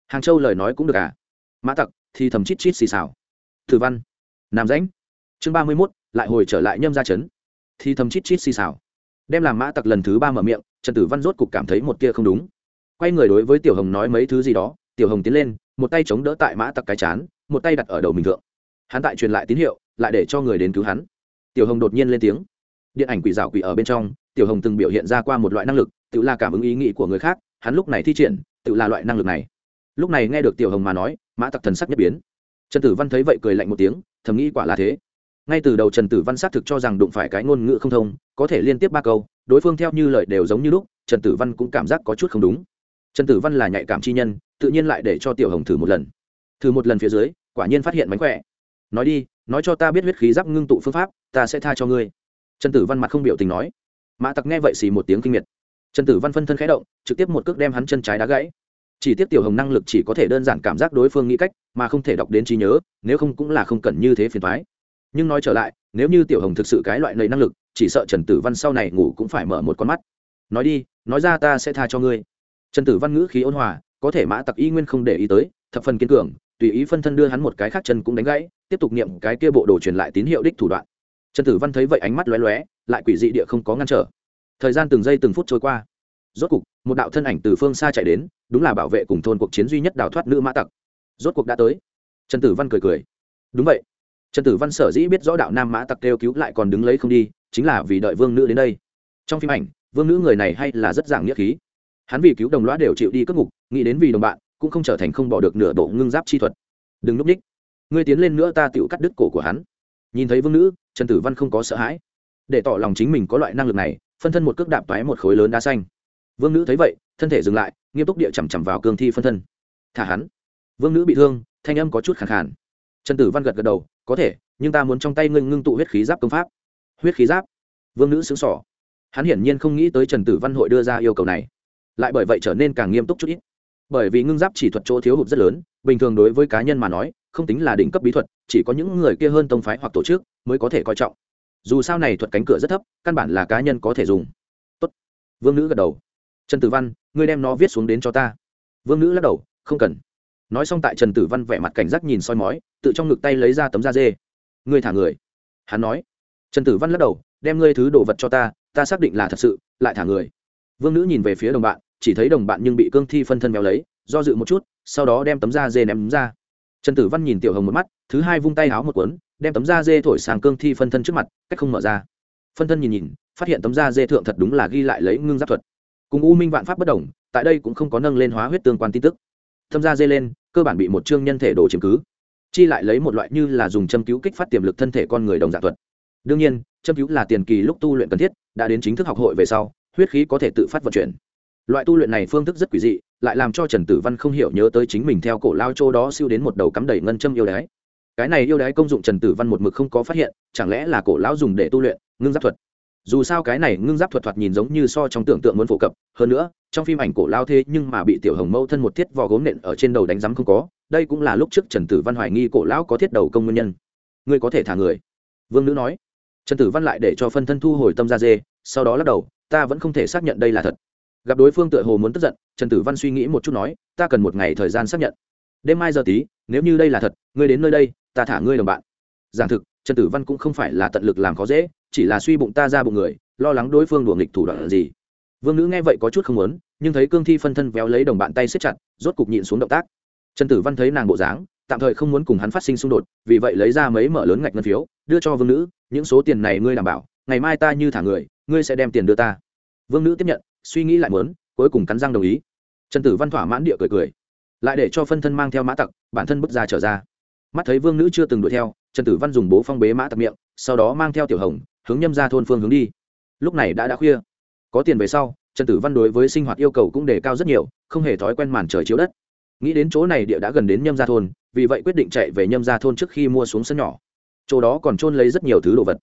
Hàng châu lời nói cũng được à? Mã tặc, thì thầm chít chít xì xào. Tử văn. Nam rãnh. Chương ba mươi mốt, lại hồi trở lại nhâm ra chấn thì thầm chít chít xì xào. Đem làm mã tặc lần thứ ba mở miệng, trần tử văn rốt cục cảm thấy một tia không đúng. Quay người đối với tiểu hồng nói mấy thứ gì đó, tiểu hồng tiến lên, một tay chống đỡ tại mã tặc cái chán, một tay đặt ở đầu mình thượng. Hắn tại truyền lại tín hiệu, lại để cho người đến cứu hắn. Tiểu hồng đột nhiên lên tiếng điện ảnh quỷ rào quỷ ở bên trong, tiểu hồng từng biểu hiện ra qua một loại năng lực, tự là cảm ứng ý nghĩ của người khác, hắn lúc này thi triển, tự là loại năng lực này. Lúc này nghe được tiểu hồng mà nói, mã tặc thần sắc nhất biến. Trần tử văn thấy vậy cười lạnh một tiếng, thầm nghĩ quả là thế. Ngay từ đầu trần tử văn xác thực cho rằng đụng phải cái ngôn ngữ không thông, có thể liên tiếp ba câu, đối phương theo như lời đều giống như lúc, trần tử văn cũng cảm giác có chút không đúng. Trần tử văn là nhạy cảm chi nhân, tự nhiên lại để cho tiểu hồng thử một lần. Thử một lần phía dưới, quả nhiên phát hiện mánh khỏe. Nói đi, nói cho ta biết huyết khí giáp ngưng tụ phương pháp, ta sẽ tha cho ngươi trần tử văn mặt không biểu tình nói. Mã tặc nghe vậy xì một tiếng kinh miệt. Trần tử văn phân thân khẽ động, trực tiếp một cước đem hắn chân trái đá gãy. Chỉ tiếp tiểu hồng năng lực chỉ có thể đơn giản cảm giác đối phương nghĩ cách, mà không thể đọc đến trí nhớ, nếu không cũng là không cần như thế phiền thoái nhưng nói trở lại, nếu như tiểu hồng thực sự cái loại lầy năng lực, chỉ sợ trần tử văn sau này ngủ cũng phải mở một con mắt. Nói đi, nói ra ta sẽ tha cho ngươi. Trần tử văn ngữ khí ôn hòa, có thể mã tặc y nguyên không để ý tới, thập phần kiên cường, tùy ý phân thân đưa hắn một cái khác chân cũng đánh gãy, tiếp tục niệm cái kia bộ đồ truyền lại tín hiệu đích thủ đoạn trần tử văn thấy vậy ánh mắt lóe lóe lại quỷ dị địa không có ngăn trở. Thời gian từng giây từng phút trôi qua. Rốt cục, một đạo thân ảnh từ phương xa chạy đến đúng là bảo vệ cùng thôn cuộc chiến duy nhất đào thoát nữ mã tặc. Rốt cuộc đã tới. Trần tử văn cười cười. Đúng vậy. Trần tử văn sở dĩ biết rõ đạo nam mã tặc kêu cứu lại còn đứng lấy không đi chính là vì đợi vương nữ đến đây. Trong phim ảnh vương nữ người này hay là rất dạng nghĩa khí. Hắn vì cứu đồng loá đều chịu đi cất ngục nghĩ đến vì đồng bạn cũng không trở thành không bỏ được nửa độ ngưng giáp chi thuật. Đừng núp ních ngươi tiến lên nữa ta tự cắt đứt cổ của hắn. Nhìn thấy vương nữ trần tử văn không có sợ hãi. Để tỏ lòng chính mình có loại năng lực này, phân thân một cước đạp toái một khối lớn đá xanh. Vương nữ thấy vậy, thân thể dừng lại, nghiêm túc địa chằm chằm vào cương thi phân thân. Thả hắn. Vương nữ bị thương, thanh âm có chút khẳng khàn. Trần tử văn gật gật đầu, có thể, nhưng ta muốn trong tay ngưng ngưng tụ huyết khí giáp công pháp. Huyết khí giáp? Vương nữ xứng sỏ hắn hiển nhiên không nghĩ tới trần tử văn hội đưa ra yêu cầu này. Lại bởi vậy trở nên càng nghiêm túc chút ít. Bởi vì ngưng giáp chỉ thuật chỗ thiếu hụt rất lớn, bình thường đối với cá nhân mà nói không tính là đỉnh cấp bí thuật, chỉ có những người kia hơn tông phái hoặc tổ chức mới có thể coi trọng. Dù sao này thuật cánh cửa rất thấp, căn bản là cá nhân có thể dùng. Tốt. vương nữ gật đầu. Trần tử văn, ngươi đem nó viết xuống đến cho ta. Vương nữ lắc đầu, không cần. Nói xong tại trần tử văn vẻ mặt cảnh giác nhìn soi mói, tự trong ngực tay lấy ra tấm da dê. Ngươi thả người. Hắn nói. Trần tử văn lắc đầu, đem ngươi thứ đồ vật cho ta ta xác định là thật sự, lại thả người. Vương nữ nhìn về phía đồng bạn, chỉ thấy đồng bạn nhưng bị cương thi phân thân méo lấy, do dự một chút, sau đó đem tấm da dê ném ra trần tử văn nhìn tiểu hồng một mắt, thứ hai vung tay háo một cuốn, đem tấm da dê thổi sang cương thi phân thân trước mặt, cách không mở ra. Phân thân nhìn nhìn, phát hiện tấm da dê thượng thật đúng là ghi lại lấy ngưng giáp thuật. Cùng u minh vạn pháp bất đồng, tại đây cũng không có nâng lên hóa huyết tương quan tin tức. Thâm da dê lên, cơ bản bị một chương nhân thể đồ chiếm cứ. Chi lại lấy một loại như là dùng châm cứu kích phát tiềm lực thân thể con người đồng dạng thuật. Đương nhiên, châm cứu là tiền kỳ lúc tu luyện cần thiết, đã đến chính thức học hội về sau, huyết khí có thể tự phát vận chuyển loại tu luyện này phương thức rất quỷ dị, lại làm cho trần tử văn không hiểu nhớ tới chính mình theo cổ lao châu đó siêu đến một đầu cắm đầy ngân châm yêu đái. Cái này yêu đái công dụng trần tử văn một mực không có phát hiện, chẳng lẽ là cổ lão dùng để tu luyện, ngưng giáp thuật? Dù sao cái này ngưng giáp thuật thuật nhìn giống như so trong tưởng tượng muốn phổ cập, hơn nữa, trong phim ảnh cổ lao thế nhưng mà bị tiểu hồng mâu thân một thiết vò gốm nện ở trên đầu đánh rắm không có, đây cũng là lúc trước trần tử văn hoài nghi cổ lão có thiết đầu công nguyên nhân. Ngươi có thể thả người. Vương nữ nói. Trần tử văn lại để cho phân thân thu hồi tâm ra dê, sau đó lắc đầu, ta vẫn không thể xác nhận đây là thật gặp đối phương tựa hồ muốn tức giận, trần tử văn suy nghĩ một chút nói, ta cần một ngày thời gian xác nhận. Đêm mai giờ tí, nếu như đây là thật, ngươi đến nơi đây, ta thả ngươi đồng bạn. Giảng thực, trần tử văn cũng không phải là tận lực làm khó dễ, chỉ là suy bụng ta ra bụng người, lo lắng đối phương đùa nghịch thủ đoạn gì. Vương nữ nghe vậy có chút không muốn, nhưng thấy cương thi phân thân véo lấy đồng bạn tay xếp chặt, rốt cục nhịn xuống động tác. Trần tử văn thấy nàng bộ dáng, tạm thời không muốn cùng hắn phát sinh xung đột, vì vậy lấy ra mấy mở lớn ngạch ngân phiếu, đưa cho vương nữ những số tiền này ngươi đảm bảo, ngày mai ta như thả người, ngươi sẽ đem tiền đưa ta. Vương nữ tiếp nhận suy nghĩ lại muốn, cuối cùng cắn răng đồng ý. Trần tử văn thỏa mãn địa cười cười. Lại để cho phân thân mang theo mã tặc, bản thân bước ra trở ra. Mắt thấy vương nữ chưa từng đuổi theo, trần tử văn dùng bố phong bế mã tặc miệng, sau đó mang theo tiểu hồng, hướng nhâm ra thôn phương hướng đi. Lúc này đã đã khuya. Có tiền về sau, trần tử văn đối với sinh hoạt yêu cầu cũng đề cao rất nhiều, không hề thói quen màn trời chiếu đất. Nghĩ đến chỗ này địa đã gần đến nhâm gia thôn, vì vậy quyết định chạy về nhâm gia thôn trước khi mua xuống sân nhỏ. Chỗ đó còn trôn lấy rất nhiều thứ đồ vật.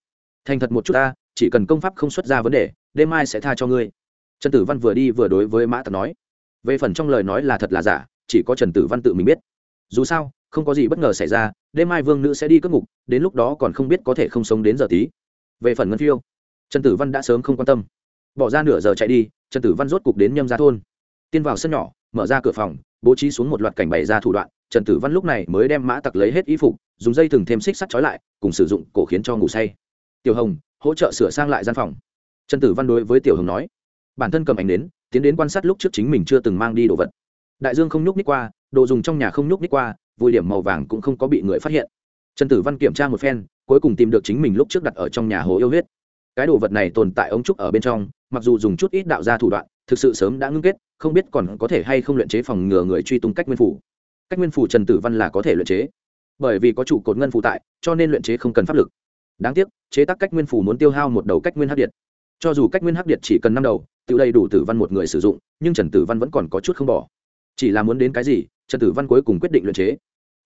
Thành thật một chút ta, chỉ cần công pháp không xuất ra vấn đề, đêm mai sẽ tha cho ngươi trần tử văn vừa đi vừa đối với mã tặc nói. Về phần trong lời nói là thật là giả, chỉ có trần tử văn tự mình biết. Dù sao, không có gì bất ngờ xảy ra, đêm mai vương nữ sẽ đi cất ngục, đến lúc đó còn không biết có thể không sống đến giờ tí. Về phần ngân phiêu, trần tử văn đã sớm không quan tâm. Bỏ ra nửa giờ chạy đi, trần tử văn rốt cục đến nhâm ra thôn. Tiên vào sân nhỏ, mở ra cửa phòng, bố trí xuống một loạt cảnh bày ra thủ đoạn, trần tử văn lúc này mới đem mã tặc lấy hết y phục, dùng dây thừng thêm xích sắt trói lại, cùng sử dụng cổ khiến cho ngủ say. Tiểu hồng, hỗ trợ sửa sang lại gian phòng. Trần tử văn đối với tiểu hồng nói bản thân cầm ảnh đến, tiến đến quan sát lúc trước chính mình chưa từng mang đi đồ vật. Đại dương không nhúc ních qua, đồ dùng trong nhà không nhúc ních qua, vui điểm màu vàng cũng không có bị người phát hiện. Trần tử văn kiểm tra một phen, cuối cùng tìm được chính mình lúc trước đặt ở trong nhà hồ yêu huyết. Cái đồ vật này tồn tại ống trúc ở bên trong, mặc dù dùng chút ít đạo ra thủ đoạn, thực sự sớm đã ngưng kết, không biết còn có thể hay không luyện chế phòng ngừa người truy tung cách nguyên phủ. Cách nguyên phủ trần tử văn là có thể luyện chế, bởi vì có chủ cột ngân phủ tại, cho nên luyện chế không cần pháp lực. Đáng tiếc, chế tác cách nguyên phủ muốn tiêu hao một đầu cách nguyên hắc điện. Cho dù cách nguyên hắc điện chỉ cần năm đầu tự đầy đủ tử văn một người sử dụng, nhưng trần tử văn vẫn còn có chút không bỏ. Chỉ là muốn đến cái gì, trần tử văn cuối cùng quyết định luyện chế.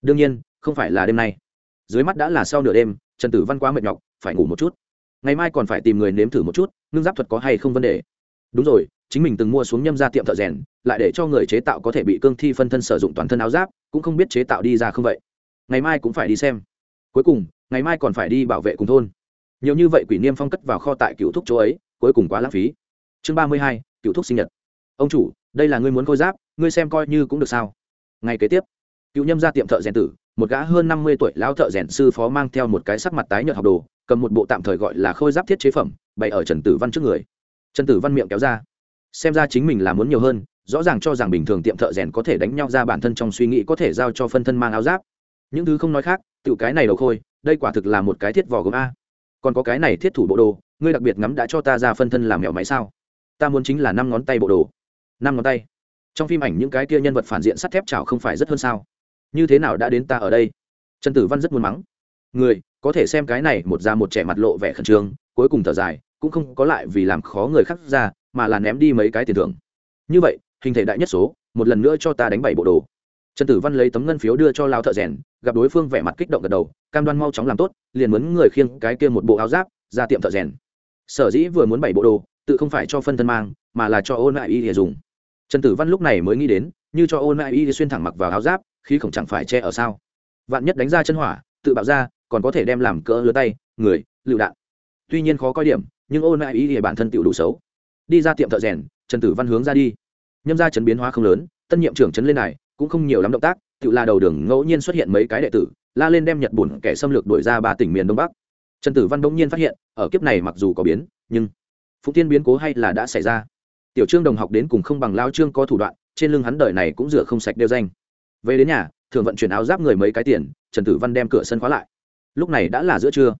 Đương nhiên, không phải là đêm nay. Dưới mắt đã là sau nửa đêm, trần tử văn quá mệt nhọc, phải ngủ một chút. Ngày mai còn phải tìm người nếm thử một chút, ngưng giáp thuật có hay không vấn đề. Đúng rồi, chính mình từng mua xuống nhâm ra tiệm thợ rèn, lại để cho người chế tạo có thể bị cương thi phân thân sử dụng toàn thân áo giáp, cũng không biết chế tạo đi ra không vậy. Ngày mai cũng phải đi xem. Cuối cùng, ngày mai còn phải đi bảo vệ cùng thôn. Nhiều như vậy quỷ niêm phong cất vào kho tại cựu thúc chỗ ấy, cuối cùng quá lãng phí chương ba mươi hai, cựu thúc sinh nhật. Ông chủ, đây là ngươi muốn khôi giáp, ngươi xem coi như cũng được sao? Ngày kế tiếp, cựu nhâm ra tiệm thợ rèn tử, một gã hơn năm mươi tuổi lão thợ rèn sư phó mang theo một cái sắc mặt tái nhợt học đồ, cầm một bộ tạm thời gọi là khôi giáp thiết chế phẩm, bày ở trần tử văn trước người. Trần tử văn miệng kéo ra. Xem ra chính mình là muốn nhiều hơn, rõ ràng cho rằng bình thường tiệm thợ rèn có thể đánh nhau ra bản thân trong suy nghĩ có thể giao cho phân thân mang áo giáp. Những thứ không nói khác tự cái này đầu khôi, đây quả thực là một cái thiết vỏ gốm a. Còn có cái này thiết thủ bộ đồ, ngươi đặc biệt ngắm đã cho ta ra phân thân làm mèo máy sao? Ta muốn chính là năm ngón tay bộ đồ. Năm ngón tay? Trong phim ảnh những cái kia nhân vật phản diện sắt thép chảo không phải rất hơn sao? Như thế nào đã đến ta ở đây? Trần tử văn rất muốn mắng. Người, có thể xem cái này một da một trẻ mặt lộ vẻ khẩn trương, cuối cùng thở dài, cũng không có lại vì làm khó người khác ra, mà là ném đi mấy cái tiền thưởng. Như vậy, hình thể đại nhất số, một lần nữa cho ta đánh bảy bộ đồ. Trần tử văn lấy tấm ngân phiếu đưa cho lao thợ rèn, gặp đối phương vẻ mặt kích động gật đầu, cam đoan mau chóng làm tốt, liền muốn người khiêng cái kia một bộ áo giáp ra tiệm thợ rèn. Sở dĩ vừa muốn bảy bộ đồ tự không phải cho phân thân mang, mà là cho ôn lại y để dùng. Trần tử văn lúc này mới nghĩ đến, như cho ôn lại y xuyên thẳng mặc vào áo giáp khi khổng chẳng phải che ở sao. Vạn nhất đánh ra chân hỏa, tự bạo ra, còn có thể đem làm cỡ lứa tay, người, lựu đạn. Tuy nhiên khó coi điểm, nhưng ôn lại y thì bản thân tự đủ xấu. Đi ra tiệm thợ rèn, trần tử văn hướng ra đi. Nhâm ra chấn biến hóa không lớn, tân nhiệm trưởng chấn lên này, cũng không nhiều lắm động tác, tự là đầu đường ngẫu nhiên xuất hiện mấy cái đệ tử, la lên đem nhật bùn kẻ xâm lược đổi ra ba tỉnh miền đông bắc. Trần tử văn bỗng nhiên phát hiện, ở kiếp này mặc dù có biến, nhưng phụ tiên biến cố hay là đã xảy ra? Tiểu trương đồng học đến cùng không bằng lao trương có thủ đoạn, trên lưng hắn đời này cũng rửa không sạch đeo danh. Về đến nhà, thường vận chuyển áo giáp người mấy cái tiền, trần tử văn đem cửa sân khóa lại. Lúc này đã là giữa trưa.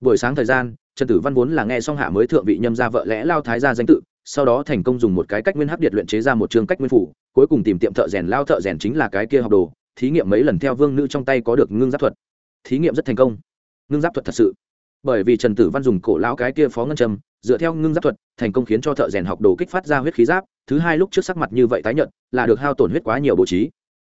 Buổi sáng thời gian, trần tử văn vốn là nghe xong hạ mới thượng vị nhâm ra vợ lẽ lao thái ra danh tự, sau đó thành công dùng một cái cách nguyên hấp điện luyện chế ra một chương cách nguyên phủ, cuối cùng tìm tiệm thợ rèn lao thợ rèn chính là cái kia học đồ, thí nghiệm mấy lần theo vương nữ trong tay có được ngưng giáp thuật. Thí nghiệm rất thành công. Ngưng giáp thuật thật sự. Bởi vì trần tử văn dùng cổ lão cái kia phó ngân châm dựa theo ngưng giáp thuật, thành công khiến cho thợ rèn học đồ kích phát ra huyết khí giáp, thứ hai lúc trước sắc mặt như vậy tái nhận là được hao tổn huyết quá nhiều bố trí.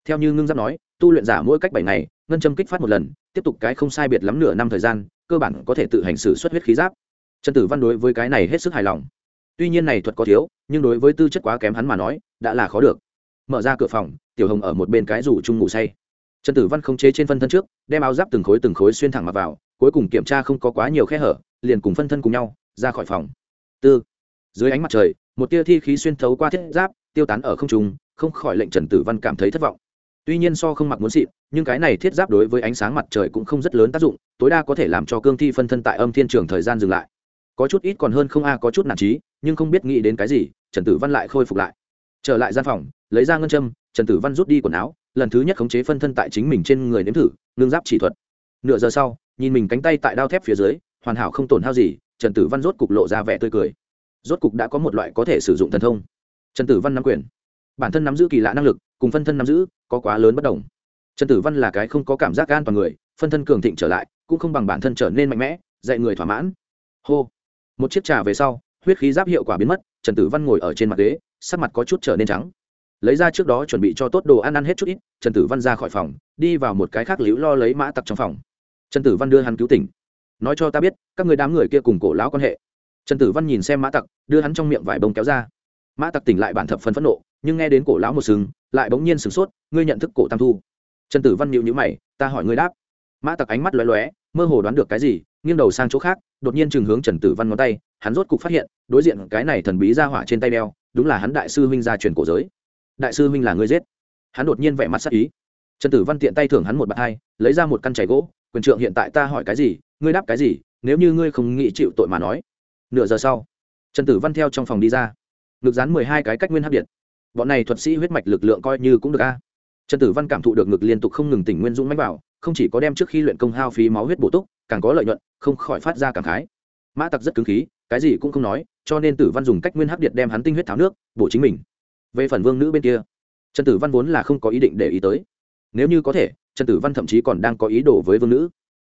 Theo như ngưng giáp nói, tu luyện giả mỗi cách bảy ngày, ngân châm kích phát một lần, tiếp tục cái không sai biệt lắm nửa năm thời gian, cơ bản có thể tự hành xử xuất huyết khí giáp. Trần tử văn đối với cái này hết sức hài lòng. Tuy nhiên này thuật có thiếu, nhưng đối với tư chất quá kém hắn mà nói, đã là khó được. Mở ra cửa phòng, tiểu hồng ở một bên cái rủ chung ngủ say. Trần tử văn không chế trên phân thân trước, đem áo giáp từng khối từng khối xuyên thẳng mặc vào, cuối cùng kiểm tra không có quá nhiều khe hở, liền cùng phân thân cùng nhau ra khỏi phòng. Tư. Dưới ánh mặt trời, một tia thi khí xuyên thấu qua thiết giáp, tiêu tán ở không trung, không khỏi lệnh trần tử văn cảm thấy thất vọng. Tuy nhiên so không mặc muốn xịn, nhưng cái này thiết giáp đối với ánh sáng mặt trời cũng không rất lớn tác dụng, tối đa có thể làm cho cương thi phân thân tại âm thiên trường thời gian dừng lại. Có chút ít còn hơn không a, có chút nản trí, nhưng không biết nghĩ đến cái gì, trần tử văn lại khôi phục lại. Trở lại gian phòng, lấy ra ngân châm, trần tử văn rút đi quần áo, lần thứ nhất khống chế phân thân tại chính mình trên người nếm thử, ngưng giáp chỉ thuật. Nửa giờ sau, nhìn mình cánh tay tại đao thép phía dưới, hoàn hảo không tổn hao gì trần tử văn rốt cục lộ ra vẻ tươi cười. Rốt cục đã có một loại có thể sử dụng thần thông. Trần tử văn nắm quyền. Bản thân nắm giữ kỳ lạ năng lực, cùng phân thân nắm giữ, có quá lớn bất đồng. Trần tử văn là cái không có cảm giác an toàn người, phân thân cường thịnh trở lại, cũng không bằng bản thân trở nên mạnh mẽ, dạy người thỏa mãn. Hô. Một chiếc trà về sau, huyết khí giáp hiệu quả biến mất, trần tử văn ngồi ở trên mặt ghế, sắc mặt có chút trở nên trắng. Lấy ra trước đó chuẩn bị cho tốt đồ ăn ăn hết chút ít, trần tử văn ra khỏi phòng, đi vào một cái khác liễu lo lấy mã tặc trong phòng. Trần tử văn đưa hắn cứu tỉnh nói cho ta biết, các người đám người kia cùng cổ lão quan hệ. Trần tử văn nhìn xem mã tặc, đưa hắn trong miệng vải bông kéo ra. Mã tặc tỉnh lại bản thập phân phẫn nộ, nhưng nghe đến cổ lão một sừng, lại bỗng nhiên sửng sốt, ngươi nhận thức cổ tam thu. Trần tử văn nhịu nhữ mày, ta hỏi ngươi đáp. Mã tặc ánh mắt lóe lóe, mơ hồ đoán được cái gì, nghiêng đầu sang chỗ khác, đột nhiên chừng hướng trần tử văn ngón tay, hắn rốt cục phát hiện, đối diện cái này thần bí ra hỏa trên tay đeo, đúng là hắn đại sư huynh gia truyền cổ giới. Đại sư huynh là người giết. Hắn đột nhiên vẻ mặt sắc ý. Trần tử văn tiện tay thưởng hắn một bạt hai, lấy ra một căn chảy gỗ, quyền trượng, hiện tại ta hỏi cái gì ngươi đáp cái gì, nếu như ngươi không nghĩ chịu tội mà nói? Nửa giờ sau, trần tử văn theo trong phòng đi ra. Ngực dán mười hai cái cách nguyên hấp điện. Bọn này thuật sĩ huyết mạch lực lượng coi như cũng được a. Trần tử văn cảm thụ được ngực liên tục không ngừng tỉnh nguyên dũng mách bảo không chỉ có đem trước khi luyện công hao phí máu huyết bổ túc, càng có lợi nhuận, không khỏi phát ra cảm khái. Mã tặc rất cứng khí, cái gì cũng không nói, cho nên tử văn dùng cách nguyên hấp điện đem hắn tinh huyết tháo nước, bổ chính mình. Về phần vương nữ bên kia, trần tử văn vốn là không có ý định để ý tới. Nếu như có thể, trần tử văn thậm chí còn đang có ý đồ với vương nữ.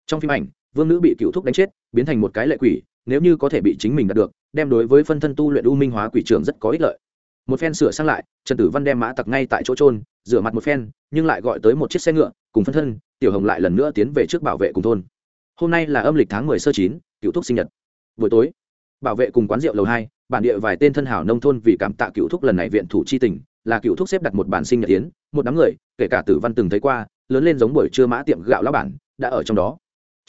Trong phim ảnh vương nữ bị cựu thúc đánh chết, biến thành một cái lệ quỷ, nếu như có thể bị chính mình đạt được, đem đối với phân thân tu luyện u minh hóa quỷ trường rất có ích lợi. Một phen sửa sang lại, trần tử văn đem mã tặc ngay tại chỗ trôn rửa mặt một phen, nhưng lại gọi tới một chiếc xe ngựa, cùng phân thân, tiểu hồng lại lần nữa tiến về trước bảo vệ cùng thôn. Hôm nay là âm lịch tháng mười sơ chín, cựu thúc sinh nhật. Buổi tối, bảo vệ cùng quán rượu lầu hai, bản địa vài tên thân hảo nông thôn vì cảm tạ cựu thúc lần này viện thủ chi tình, là cựu thúc xếp đặt một bản sinh nhật tiến, một đám người, kể cả tử văn từng thấy qua, lớn lên giống buổi trưa mã tiệm gạo lão bản, đã ở trong đó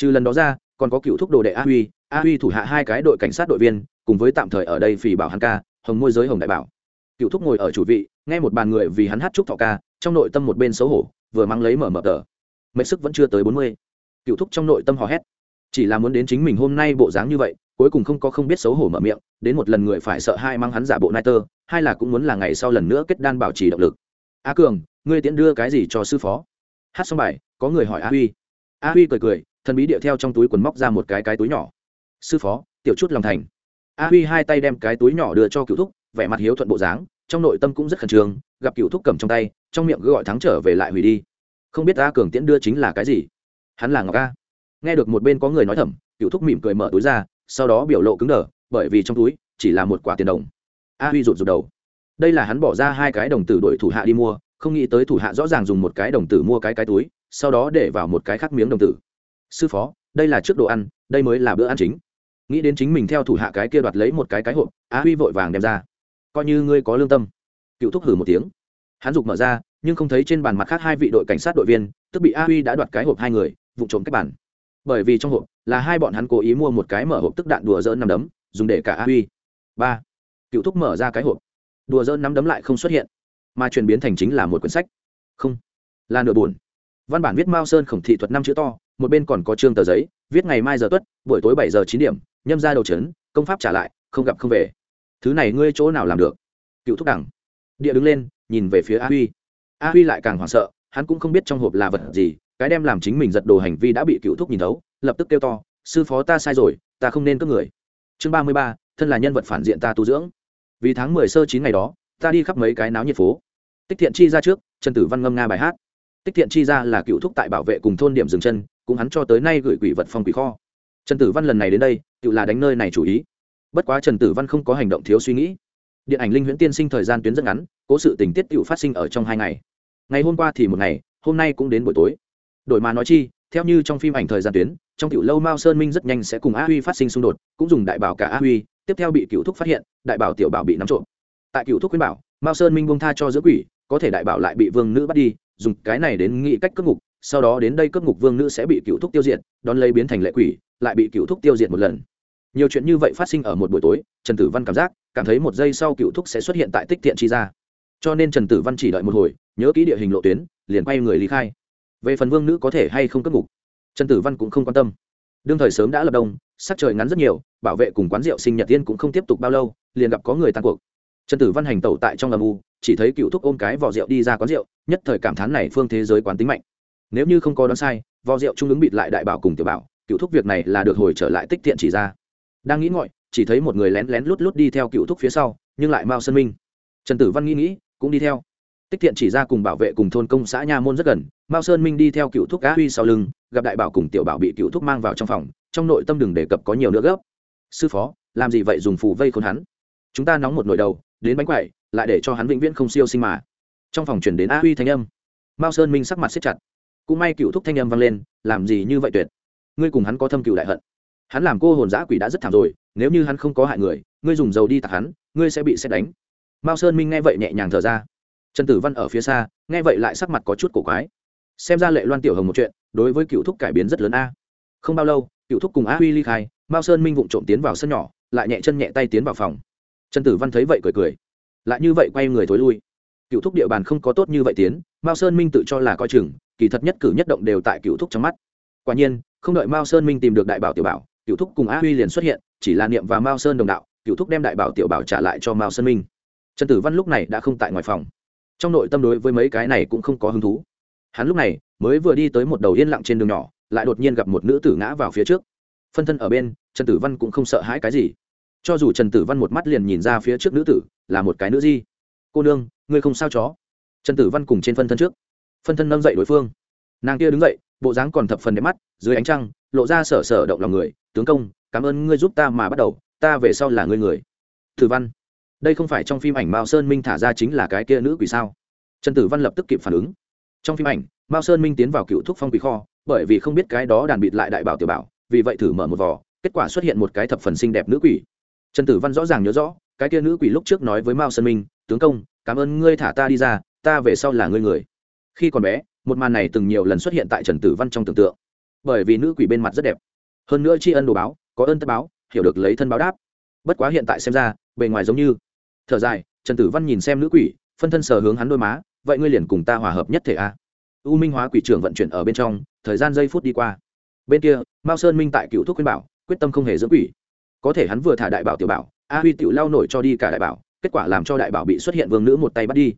trừ lần đó ra, còn có cựu thúc đồ đệ a huy a huy thủ hạ hai cái đội cảnh sát đội viên, cùng với tạm thời ở đây phì bảo hắn ca, hồng môi giới hồng đại bảo. Cựu thúc ngồi ở chủ vị, nghe một bàn người vì hắn hát chúc thọ ca, trong nội tâm một bên xấu hổ, vừa mang lấy mở mở tờ. Mệnh sức vẫn chưa tới bốn mươi. Cựu thúc trong nội tâm hò hét. Chỉ là muốn đến chính mình hôm nay bộ dáng như vậy, cuối cùng không có không biết xấu hổ mở miệng, đến một lần người phải sợ hai mang hắn giả bộ nai tơ hai là cũng muốn là ngày sau lần nữa kết đan bảo trì động lực. A cường, ngươi tiễn đưa cái gì cho sư phó? Hát xong bài, có người hỏi a huy. A huy cười cười thần bí điệu theo trong túi quần móc ra một cái cái túi nhỏ. Sư phó, tiểu chút lòng thành. A huy hai tay đem cái túi nhỏ đưa cho cựu thúc, vẻ mặt hiếu thuận bộ dáng, trong nội tâm cũng rất khẩn trương, gặp cựu thúc cầm trong tay, trong miệng gọi thắng trở về lại hủy đi. Không biết a cường tiễn đưa chính là cái gì? Hắn là ngọc a. Nghe được một bên có người nói thầm cựu thúc mỉm cười mở túi ra, sau đó biểu lộ cứng đờ, bởi vì trong túi chỉ là một quả tiền đồng. A huy rụt rụt đầu. Đây là hắn bỏ ra hai cái đồng tử đổi thủ hạ đi mua, không nghĩ tới thủ hạ rõ ràng dùng một cái đồng tử mua cái cái túi, sau đó để vào một cái khác miếng đồng tử sư phó, đây là trước đồ ăn, đây mới là bữa ăn chính. Nghĩ đến chính mình theo thủ hạ cái kia đoạt lấy một cái cái hộp Á huy vội vàng đem ra. Coi như ngươi có lương tâm. Cựu thúc hử một tiếng. Hắn giục mở ra, nhưng không thấy trên bàn mặt khác hai vị đội cảnh sát đội viên, tức bị a huy đã đoạt cái hộp hai người vụ trộm cách bàn. bởi vì trong hộp là hai bọn hắn cố ý mua một cái mở hộp tức đạn đùa dỡ nằm đấm, dùng để cả a huy. Ba. Cựu thúc mở ra cái hộp. Đùa dỡ nắm đấm lại không xuất hiện, mà chuyển biến thành chính là một quyển sách. Không. Là nửa buồn. Văn bản viết mao sơn khổng thị thuật năm chữ to một bên còn có trương tờ giấy, viết ngày mai giờ tuất, buổi tối bảy giờ chín điểm, nhâm ra đầu trấn, công pháp trả lại, không gặp không về. Thứ này ngươi chỗ nào làm được? Cựu thúc đẳng. Địa đứng lên, nhìn về phía a huy. A huy lại càng hoảng sợ, hắn cũng không biết trong hộp là vật gì, cái đem làm chính mình giật đồ hành vi đã bị cựu thúc nhìn thấu, lập tức kêu to, sư phó ta sai rồi, ta không nên cướp người. Chương ba mươi ba, thân là nhân vật phản diện ta tu dưỡng. Vì tháng mười sơ chín ngày đó, ta đi khắp mấy cái náo nhiệt phố. Tích thiện chi ra trước, trần tử văn ngâm nga bài hát. Tích thiện chi ra là cựu thúc tại bảo vệ cùng thôn điểm dừng chân cũng hắn cho tới nay gửi quỷ vật phong quỷ kho. Trần tử văn lần này đến đây, tự là đánh nơi này chủ ý. Bất quá trần tử văn không có hành động thiếu suy nghĩ. Điện ảnh linh huyễn tiên sinh thời gian tuyến rất ngắn, cố sự tình tiết tự phát sinh ở trong hai ngày. Ngày hôm qua thì một ngày, hôm nay cũng đến buổi tối. Đổi mà nói chi, theo như trong phim ảnh thời gian tuyến, trong tiểu lâu mao sơn minh rất nhanh sẽ cùng a huy phát sinh xung đột, cũng dùng đại bảo cả a huy, tiếp theo bị cựu thúc phát hiện, đại bảo tiểu bảo bị nắm trộm. Tại cựu thúc khuyên bảo, mao sơn minh bông tha cho giữa quỷ, có thể đại bảo lại bị vương nữ bắt đi, dùng cái này đến nghĩ cách cướp ngục sau đó đến đây cướp ngục vương nữ sẽ bị cựu thúc tiêu diệt, đón lấy biến thành lệ quỷ, lại bị cựu thúc tiêu diệt một lần. Nhiều chuyện như vậy phát sinh ở một buổi tối, trần tử văn cảm giác, cảm thấy một giây sau cựu thúc sẽ xuất hiện tại tích thiện chi ra cho nên trần tử văn chỉ đợi một hồi, nhớ kỹ địa hình lộ tuyến, liền quay người lý khai. Về phần vương nữ có thể hay không cất ngục, trần tử văn cũng không quan tâm. Đương thời sớm đã lập đông, sắc trời ngắn rất nhiều, bảo vệ cùng quán rượu sinh nhật tiên cũng không tiếp tục bao lâu, liền gặp có người tan cuộc. Trần tử văn hành tẩu tại trong âm u, chỉ thấy cựu thúc ôm cái vỏ rượu đi ra quán rượu, nhất thời cảm thán này phương thế giới quán tính mạnh nếu như không có đoán sai, vò rượu trung ứng bịt lại đại bảo cùng tiểu bảo, cựu thúc việc này là được hồi trở lại tích thiện chỉ ra. Đang nghĩ ngọi, chỉ thấy một người lén lén lút lút đi theo cựu thúc phía sau, nhưng lại mao sơn minh. Trần tử văn nghĩ nghĩ, cũng đi theo. Tích thiện chỉ ra cùng bảo vệ cùng thôn công xã nha môn rất gần mao sơn minh đi theo cựu thúc á huy sau lưng, gặp đại bảo cùng tiểu bảo bị cựu thúc mang vào trong phòng, trong nội tâm đừng đề cập có nhiều nữa gấp. Sư phó, làm gì vậy dùng phù vây khốn hắn? Chúng ta nóng một nồi đầu, đến bánh quậy lại để cho hắn vĩnh viễn không siêu sinh mà. Trong phòng chuyển đến a huy thanh âm. Mao sơn minh sắc mặt siết chặt cũng may cựu thúc thanh âm vang lên, làm gì như vậy tuyệt. Ngươi cùng hắn có thâm cựu đại hận. Hắn làm cô hồn giã quỷ đã rất thảm rồi, nếu như hắn không có hại người, ngươi dùng dầu đi tạt hắn, ngươi sẽ bị xét đánh. Mao sơn minh nghe vậy nhẹ nhàng thở ra. Trần tử văn ở phía xa, nghe vậy lại sắc mặt có chút cổ quái. Xem ra lệ loan tiểu hồng một chuyện, đối với cựu thúc cải biến rất lớn a. Không bao lâu, cựu thúc cùng a huy ly khai, mao sơn minh vụng trộm tiến vào sân nhỏ, lại nhẹ chân nhẹ tay tiến vào phòng. Trần tử văn thấy vậy cười cười. Lại như vậy quay người thối lui. Cựu thúc địa bàn không có tốt như vậy tiến mao sơn minh tự cho là coi chừng, kỳ thật nhất cử nhất động đều tại cựu thúc trong mắt. Quả nhiên, không đợi mao sơn minh tìm được đại bảo tiểu bảo, cựu thúc cùng a huy liền xuất hiện, chỉ là niệm và mao sơn đồng đạo, cựu thúc đem đại bảo tiểu bảo trả lại cho mao sơn minh. Trần tử văn lúc này đã không tại ngoài phòng. Trong nội tâm đối với mấy cái này cũng không có hứng thú. Hắn lúc này mới vừa đi tới một đầu yên lặng trên đường nhỏ, lại đột nhiên gặp một nữ tử ngã vào phía trước. Phân thân ở bên, trần tử văn cũng không sợ hãi cái gì. Cho dù trần tử văn một mắt liền nhìn ra phía trước nữ tử, là một cái nữ di. Cô nương, ngươi không sao chó? Trần tử văn cùng trên phân thân trước. Phân thân nâng dậy đối phương. Nàng kia đứng dậy, bộ dáng còn thập phần đẹp mắt, dưới ánh trăng, lộ ra sở sở động lòng người, tướng công, cảm ơn ngươi giúp ta mà bắt đầu, ta về sau là ngươi người. Tử văn, đây không phải trong phim ảnh mao sơn minh thả ra chính là cái kia nữ quỷ sao? Trần tử văn lập tức kịp phản ứng. Trong phim ảnh, mao sơn minh tiến vào cựu thúc phong quỷ kho, bởi vì không biết cái đó đàn bịt lại đại bảo tiểu bảo, vì vậy thử mở một vỏ kết quả xuất hiện một cái thập phần xinh đẹp nữ quỷ. Trần tử văn rõ ràng nhớ rõ, cái kia nữ quỷ lúc trước nói với mao sơn minh, tướng công, cảm ơn ngươi thả ta đi ra ta về sau là ngươi người. Khi còn bé, một màn này từng nhiều lần xuất hiện tại trần tử văn trong tưởng tượng. Bởi vì nữ quỷ bên mặt rất đẹp. Hơn nữa tri ân đồ báo, có ơn tất báo, hiểu được lấy thân báo đáp. Bất quá hiện tại xem ra, bề ngoài giống như. Thở dài, trần tử văn nhìn xem nữ quỷ, phân thân sờ hướng hắn đôi má, vậy ngươi liền cùng ta hòa hợp nhất thể a. U minh hóa quỷ trưởng vận chuyển ở bên trong, thời gian giây phút đi qua. Bên kia, mao sơn minh tại cựu thuốc khuyên bảo, quyết tâm không hề dưỡng quỷ. Có thể hắn vừa thả đại bảo tiểu bảo, a huy tiểu lao nổi cho đi cả đại bảo, kết quả làm cho đại bảo bị xuất hiện vương nữ một tay bắt đi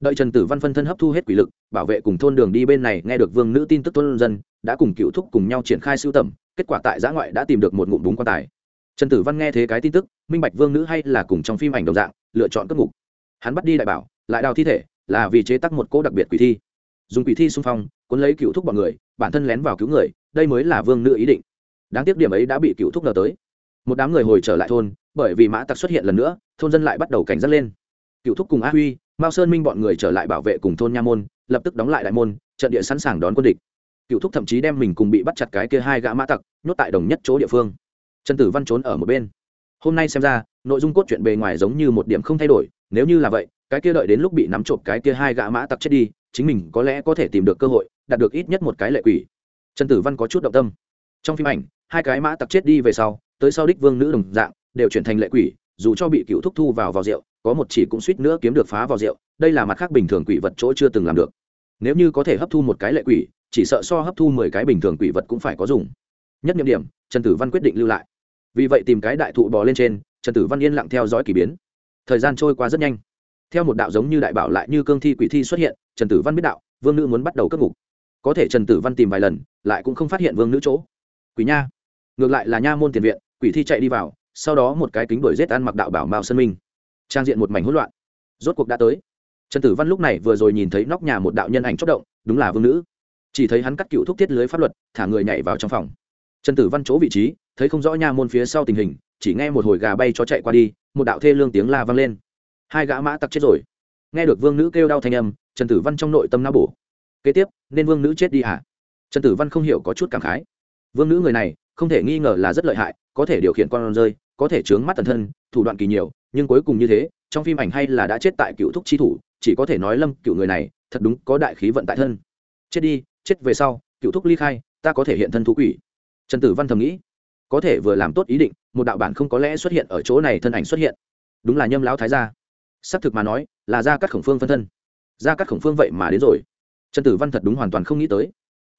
đợi trần tử văn phân thân hấp thu hết quỷ lực, bảo vệ cùng thôn đường đi bên này, nghe được vương nữ tin tức thôn dân, đã cùng cựu thúc cùng nhau triển khai sưu tầm, kết quả tại giã ngoại đã tìm được một ngụm búng quan tài. Trần tử văn nghe thế cái tin tức, minh bạch vương nữ hay là cùng trong phim ảnh đồng dạng, lựa chọn cất ngục. Hắn bắt đi đại bảo, lại đào thi thể, là vì chế tắc một cỗ đặc biệt quỷ thi. Dùng quỷ thi xung phong, cuốn lấy cựu thúc bọn người, bản thân lén vào cứu người, đây mới là vương nữ ý định. Đáng tiếc điểm ấy đã bị cựu thúc ngờ tới. Một đám người hồi trở lại thôn, bởi vì mã tặc xuất hiện lần nữa, thôn dân lại bắt đầu cảnh giác lên. Cựu thúc cùng a huy mao sơn minh bọn người trở lại bảo vệ cùng thôn nha môn, lập tức đóng lại đại môn, trận địa sẵn sàng đón quân địch. Cựu thúc thậm chí đem mình cùng bị bắt chặt cái kia hai gã mã tặc nhốt tại đồng nhất chỗ địa phương. Trần tử văn trốn ở một bên. Hôm nay xem ra, nội dung cốt truyện bề ngoài giống như một điểm không thay đổi, nếu như là vậy, cái kia đợi đến lúc bị nắm trộm cái kia hai gã mã tặc chết đi, chính mình có lẽ có thể tìm được cơ hội, đạt được ít nhất một cái lệ quỷ. Trần tử văn có chút động tâm. Trong phim ảnh, hai cái mã tặc chết đi về sau, tới sau đích vương nữ đồng dạng, đều chuyển thành lệ quỷ, dù cho bị cựu thúc thu vào vào rượu có một chỉ cũng suýt nữa kiếm được phá vào rượu, đây là mặt khác bình thường quỷ vật chỗ chưa từng làm được. Nếu như có thể hấp thu một cái lệ quỷ, chỉ sợ so hấp thu mười cái bình thường quỷ vật cũng phải có dùng. Nhất nhiệm điểm, trần tử văn quyết định lưu lại. Vì vậy tìm cái đại thụ bò lên trên, trần tử văn yên lặng theo dõi k ỳ biến. Thời gian trôi qua rất nhanh. Theo một đạo giống như đại bảo lại như cương thi quỷ thi xuất hiện, trần tử văn biết đạo, vương nữ muốn bắt đầu cất ngục. Có thể trần tử văn tìm vài lần, lại cũng không phát hiện vương nữ chỗ. Quỷ nha. Ngược lại là nha môn tiền viện, quỷ thi chạy đi vào, sau đó một cái kính đuổi rết ăn mặc đạo bảo mao sơn minh trang diện một mảnh hỗn loạn. Rốt cuộc đã tới. Trần tử văn lúc này vừa rồi nhìn thấy nóc nhà một đạo nhân ảnh chốc động, đúng là vương nữ. Chỉ thấy hắn cắt cựu thúc thiết lưới pháp luật, thả người nhảy vào trong phòng. Trần tử văn chỗ vị trí, thấy không rõ nha môn phía sau tình hình, chỉ nghe một hồi gà bay chó chạy qua đi, một đạo thê lương tiếng la vang lên. Hai gã mã tặc chết rồi. Nghe được vương nữ kêu đau thanh âm, trần tử văn trong nội tâm não bổ. Kế tiếp, nên vương nữ chết đi hả? Trần tử văn không hiểu có chút cảm khái. Vương nữ người này, không thể nghi ngờ là rất lợi hại, có thể điều khiển con rơi, có thể chướng mắt tần thân, thủ đoạn kỳ nhiều nhưng cuối cùng như thế, trong phim ảnh hay là đã chết tại cựu thúc chi thủ, chỉ có thể nói lâm cựu người này thật đúng có đại khí vận tại thân. Chết đi, chết về sau, cựu thúc ly khai, ta có thể hiện thân thú quỷ. Trần tử văn thầm nghĩ, có thể vừa làm tốt ý định, một đạo bản không có lẽ xuất hiện ở chỗ này thân ảnh xuất hiện. Đúng là nhâm lão thái gia. Xác thực mà nói, là ra các khổng phương phân thân. Ra các khổng phương vậy mà đến rồi. Trần tử văn thật đúng hoàn toàn không nghĩ tới.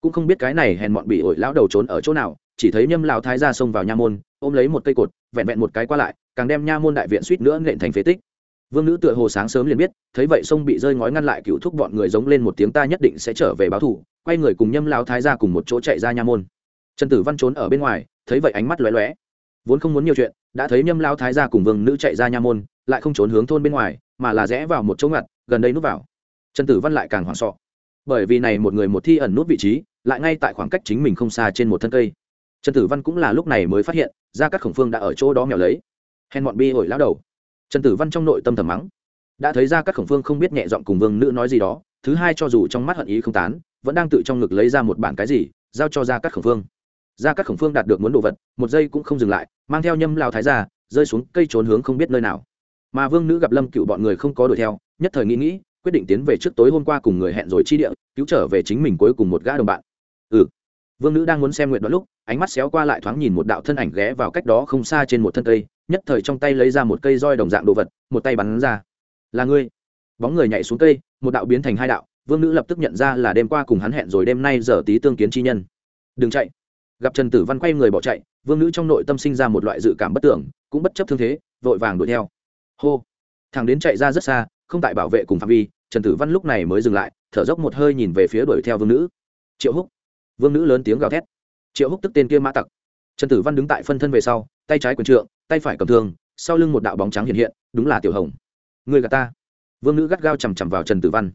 Cũng không biết cái này hèn mọn bị ổi lão đầu trốn ở chỗ nào, chỉ thấy nhâm lão thái gia xông vào nha môn, ôm lấy một cây cột, vẹn vẹn một cái qua lại càng đem nha môn đại viện suýt nữa nện thành phế tích. Vương nữ tựa hồ sáng sớm liền biết, thấy vậy sông bị rơi ngói ngăn lại cựu thúc bọn người giống lên một tiếng ta nhất định sẽ trở về báo thủ, quay người cùng nhâm lão thái ra cùng một chỗ chạy ra nha môn. Trần tử văn trốn ở bên ngoài, thấy vậy ánh mắt lóe lóe. Vốn không muốn nhiều chuyện, đã thấy nhâm lão thái ra cùng vương nữ chạy ra nha môn, lại không trốn hướng thôn bên ngoài, mà là rẽ vào một chỗ ngặt, gần đây núp vào. Trần tử văn lại càng hoảng sợ. Bởi vì này một người một thi ẩn nút vị trí, lại ngay tại khoảng cách chính mình không xa trên một thân cây. Trần tử văn cũng là lúc này mới phát hiện ra các khổng phương đã ở chỗ đó mèo lấy hèn bọn bi ổi lao đầu. Trần tử văn trong nội tâm thầm mắng. Đã thấy ra các khổng phương không biết nhẹ giọng cùng vương nữ nói gì đó, thứ hai cho dù trong mắt hận ý không tán, vẫn đang tự trong ngực lấy ra một bản cái gì, giao cho ra các khổng phương ra các khổng phương đạt được muốn đồ vật, một giây cũng không dừng lại, mang theo nhâm lao thái ra rơi xuống cây trốn hướng không biết nơi nào. Mà vương nữ gặp lâm cựu bọn người không có đuổi theo, nhất thời nghĩ nghĩ, quyết định tiến về trước tối hôm qua cùng người hẹn rồi chi địa, cứu trở về chính mình cuối cùng một gã đồng bạn. Ừ. Vương nữ đang muốn xem nguyện đoạn lúc, ánh mắt xéo qua lại thoáng nhìn một đạo thân ảnh ghé vào cách đó không xa trên một thân cây nhất thời trong tay lấy ra một cây roi đồng dạng đồ vật, một tay bắn ra. Là ngươi. Bóng người nhảy xuống cây, một đạo biến thành hai đạo, vương nữ lập tức nhận ra là đêm qua cùng hắn hẹn rồi đêm nay giờ tí tương kiến chi nhân. Đừng chạy. Gặp trần tử văn quay người bỏ chạy, vương nữ trong nội tâm sinh ra một loại dự cảm bất tưởng, cũng bất chấp thương thế, vội vàng đuổi theo. Hô. Thằng đến chạy ra rất xa, không tại bảo vệ cùng phạm vi, trần tử văn lúc này mới dừng lại, thở dốc một hơi nhìn về phía đuổi theo vương nữ. Triệu húc. Vương nữ lớn tiếng gào thét. Triệu húc tức tên kia mã tặc. Trần tử văn đứng tại phân thân về sau, tay trái quần trượng tay phải cầm thương, sau lưng một đạo bóng trắng hiện hiện, đúng là tiểu hồng. Người gà ta. Vương nữ gắt gao chằm chằm vào trần tử văn.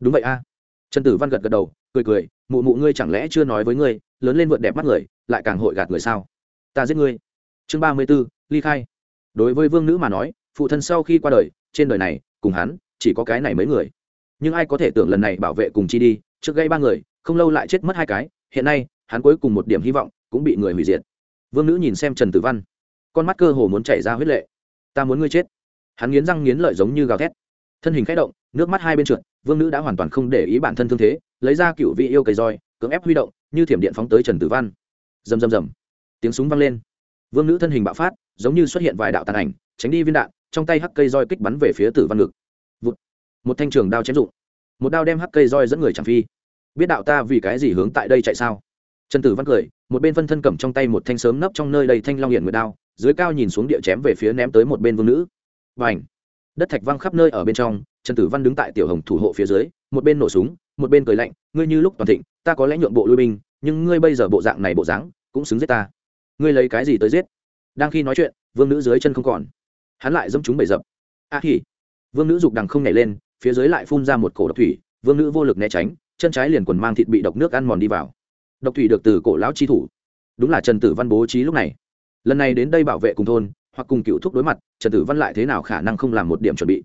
Đúng vậy a. Trần tử văn gật gật đầu, cười cười, mụ mụ ngươi chẳng lẽ chưa nói với ngươi, lớn lên vượt đẹp mắt người, lại càng hội gạt người sao? Ta giết ngươi. Chương ba mươi b ố ly khai. Đối với vương nữ mà nói, phụ thân sau khi qua đời, trên đời này, cùng hắn, chỉ có cái này mấy người. Nhưng ai có thể tưởng lần này bảo vệ cùng chi đi, trước gây ba người, không lâu lại chết mất hai cái, hiện nay, hắn cuối cùng một điểm hy vọng, cũng bị người hủy diệt. Vương nữ nhìn xem trần tử văn con mắt cơ hồ muốn chảy ra huyết lệ. Ta muốn ngươi chết. Hắn nghiến răng nghiến lợi giống như gào thét. Thân hình k h ẽ động, nước mắt hai bên trượt, vương nữ đã hoàn toàn không để ý bản thân thương thế, lấy ra cựu vị yêu cầy roi, cưỡng ép huy động, như thiểm điện phóng tới trần tử văn. Rầm rầm rầm. Tiếng súng vang lên. Vương nữ thân hình bạo phát, giống như xuất hiện vài đạo tàn ảnh, tránh đi viên đạn, trong tay hắc cây roi kích bắn về phía tử văn ngực. Vụt. một thanh trường đao chém dụng một đao đem hắc cây roi dẫn người chẳng phi. Biết đạo ta vì cái gì hướng tại đây chạy sao? Trần tử văn cười, một bên phân thân cầm trong tay một thanh sớm nấp trong nơi đầy thanh long hiển nguyệt đao dưới cao nhìn xuống địa chém về phía ném tới một bên vương nữ. Và ảnh đất thạch văng khắp nơi ở bên trong, trần tử văn đứng tại tiểu hồng thủ hộ phía dưới, một bên nổ súng, một bên cười lạnh, ngươi như lúc toàn thịnh, ta có lẽ nhượng bộ lui binh, nhưng ngươi bây giờ bộ dạng này bộ dáng, cũng xứng giết ta. Ngươi lấy cái gì tới giết? Đang khi nói chuyện, vương nữ dưới chân không còn. Hắn lại dâm chúng bầy dập. A à thì vương nữ dục đằng không nhảy lên, phía dưới lại phun ra một cổ độc thủy, vương nữ vô lực né tránh, chân trái liền quần mang thịt bị độc nước ăn mòn đi vào. Độc thủy được từ cổ lão chi thủ. Đúng là trần tử văn bố trí lúc này lần này đến đây bảo vệ cùng thôn, hoặc cùng cựu thúc đối mặt, trần tử văn lại thế nào khả năng không làm một điểm chuẩn bị?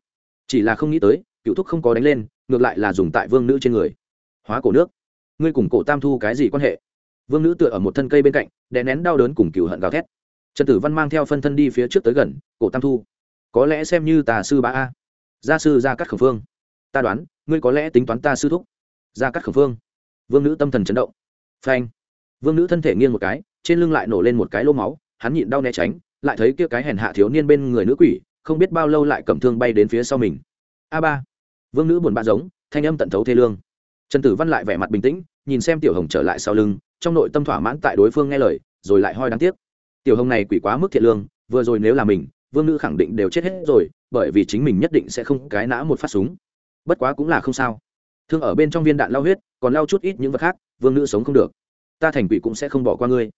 Chỉ là không nghĩ tới, cựu thúc không có đánh lên, ngược lại là dùng tại vương nữ trên người. Hóa cổ nước. Ngươi cùng cổ tam thu cái gì quan hệ? Vương nữ tựa ở một thân cây bên cạnh, đè nén đau đớn cùng cựu hận gào thét. Trần tử văn mang theo phân thân đi phía trước tới gần, cổ tam thu. Có lẽ xem như tà sư ba a. Gia sư gia cắt khẩn phương ta đoán, ngươi có lẽ tính toán ta sư thúc. Gia cắt khẩn phương vương nữ tâm thần chấn động. Phanh. Vương nữ thân thể nghiêng một cái, trên lưng lại nổ lên một cái lô máu hắn nhịn đau né tránh, lại thấy kia cái hèn hạ thiếu niên bên người nữ quỷ, không biết bao lâu lại cầm thương bay đến phía sau mình. A ba. Vương nữ buồn bã giống, thanh âm tận thấu thê lương. Trần tử văn lại vẻ mặt bình tĩnh, nhìn xem tiểu hồng trở lại sau lưng, trong nội tâm thỏa mãn tại đối phương nghe lời, rồi lại hoi đáng tiếc. Tiểu hồng này quỷ quá mức thiện lương, vừa rồi nếu là mình, vương nữ khẳng định đều chết hết rồi, bởi vì chính mình nhất định sẽ không cái nã một phát súng. Bất quá cũng là không sao. Thương ở bên trong viên đạn lao huyết, còn lao chút ít những vật khác, vương nữ sống không được. Ta thành quỷ cũng sẽ không bỏ qua ngươi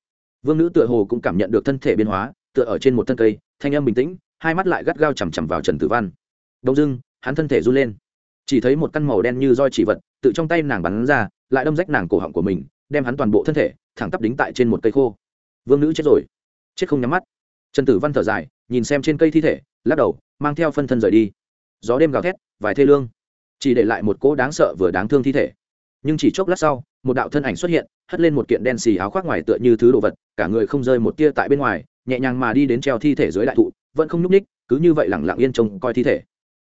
vương nữ tựa hồ cũng cảm nhận được thân thể biến hóa, tựa ở trên một thân cây, thanh âm bình tĩnh, hai mắt lại gắt gao chằm chằm vào trần tử văn. Đông dưng hắn thân thể run lên. Chỉ thấy một căn màu đen như roi chỉ vật, tự trong tay nàng bắn ra, lại đâm rách nàng cổ họng của mình, đem hắn toàn bộ thân thể, thẳng tắp đính tại trên một cây khô. Vương nữ chết rồi. Chết không nhắm mắt. Trần tử văn thở dài, nhìn xem trên cây thi thể, lắc đầu, mang theo phân thân rời đi. Gió đêm gào thét, vài thê lương. Chỉ để lại một cỗ đáng sợ vừa đáng thương thi thể nhưng chỉ chốc lát sau, một đạo thân ảnh xuất hiện, hất lên một kiện đen xì áo khoác ngoài tựa như thứ đồ vật, cả người không rơi một tia tại bên ngoài, nhẹ nhàng mà đi đến treo thi thể dưới đại thụ, vẫn không nhúc ních cứ như vậy lẳng lặng yên trông coi thi thể.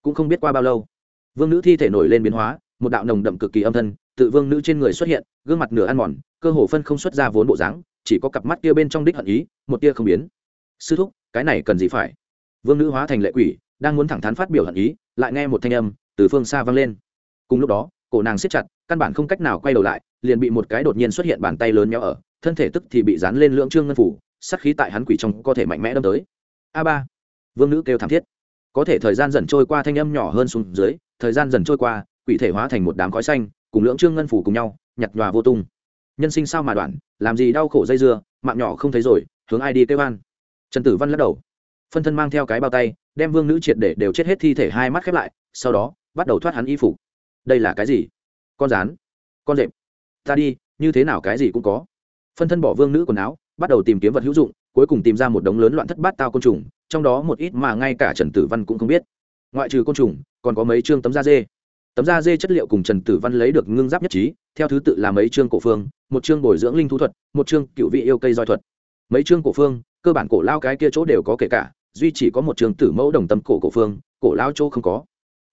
Cũng không biết qua bao lâu, vương nữ thi thể nổi lên biến hóa, một đạo nồng đậm cực kỳ âm thân, tự vương nữ trên người xuất hiện, gương mặt nửa ăn mòn, cơ hồ phân không xuất ra vốn bộ dáng, chỉ có cặp mắt kia bên trong đích hận ý, một tia không biến. Sư thúc, cái này cần gì phải? Vương nữ hóa thành lệ quỷ, đang muốn thẳng thắn phát biểu hận ý, lại nghe một thanh âm từ phương xa vang lên. Cùng lúc đó, cổ nàng siết chặt căn bản không cách nào quay đầu lại, liền bị một cái đột nhiên xuất hiện bàn tay lớn méo ở, thân thể tức thì bị dán lên lưỡng trương ngân phủ sắc khí tại hắn quỷ trong có thể mạnh mẽ đâm tới. A ba. Vương nữ kêu thảm thiết. Có thể thời gian dần trôi qua thanh âm nhỏ hơn xuống dưới, thời gian dần trôi qua, quỷ thể hóa thành một đám khói xanh, cùng lưỡng trương ngân phủ cùng nhau, nhặt nhòa vô tung. Nhân sinh sao mà đoạn, làm gì đau khổ dây dưa, mạng nhỏ không thấy rồi, hướng ai đi kêu an. Trần tử văn lắc đầu. Phân thân mang theo cái bao tay, đem vương nữ triệt để đều chết hết thi thể hai mắt khép lại, sau đó, bắt đầu thoát hắn y phục. Đây là cái gì? Con rán, con rệp, ta đi, như thế nào cái gì cũng có. Phân thân bỏ vương nữ quần áo, bắt đầu tìm kiếm vật hữu dụng, cuối cùng tìm ra một đống lớn loạn thất bát tao côn trùng, trong đó một ít mà ngay cả trần tử văn cũng không biết. Ngoại trừ côn trùng, còn có mấy chương tấm da dê. Tấm da dê chất liệu cùng trần tử văn lấy được ngưng giáp nhất trí, theo thứ tự là mấy chương cổ phương, một chương bồi dưỡng linh thú thuật, một chương cựu vị yêu cây roi thuật. Mấy chương cổ phương, cơ bản cổ lao cái kia chỗ đều có kể cả, duy chỉ có một trường tử mẫu đồng tâm cổ cổ phương, cổ lao chỗ không có.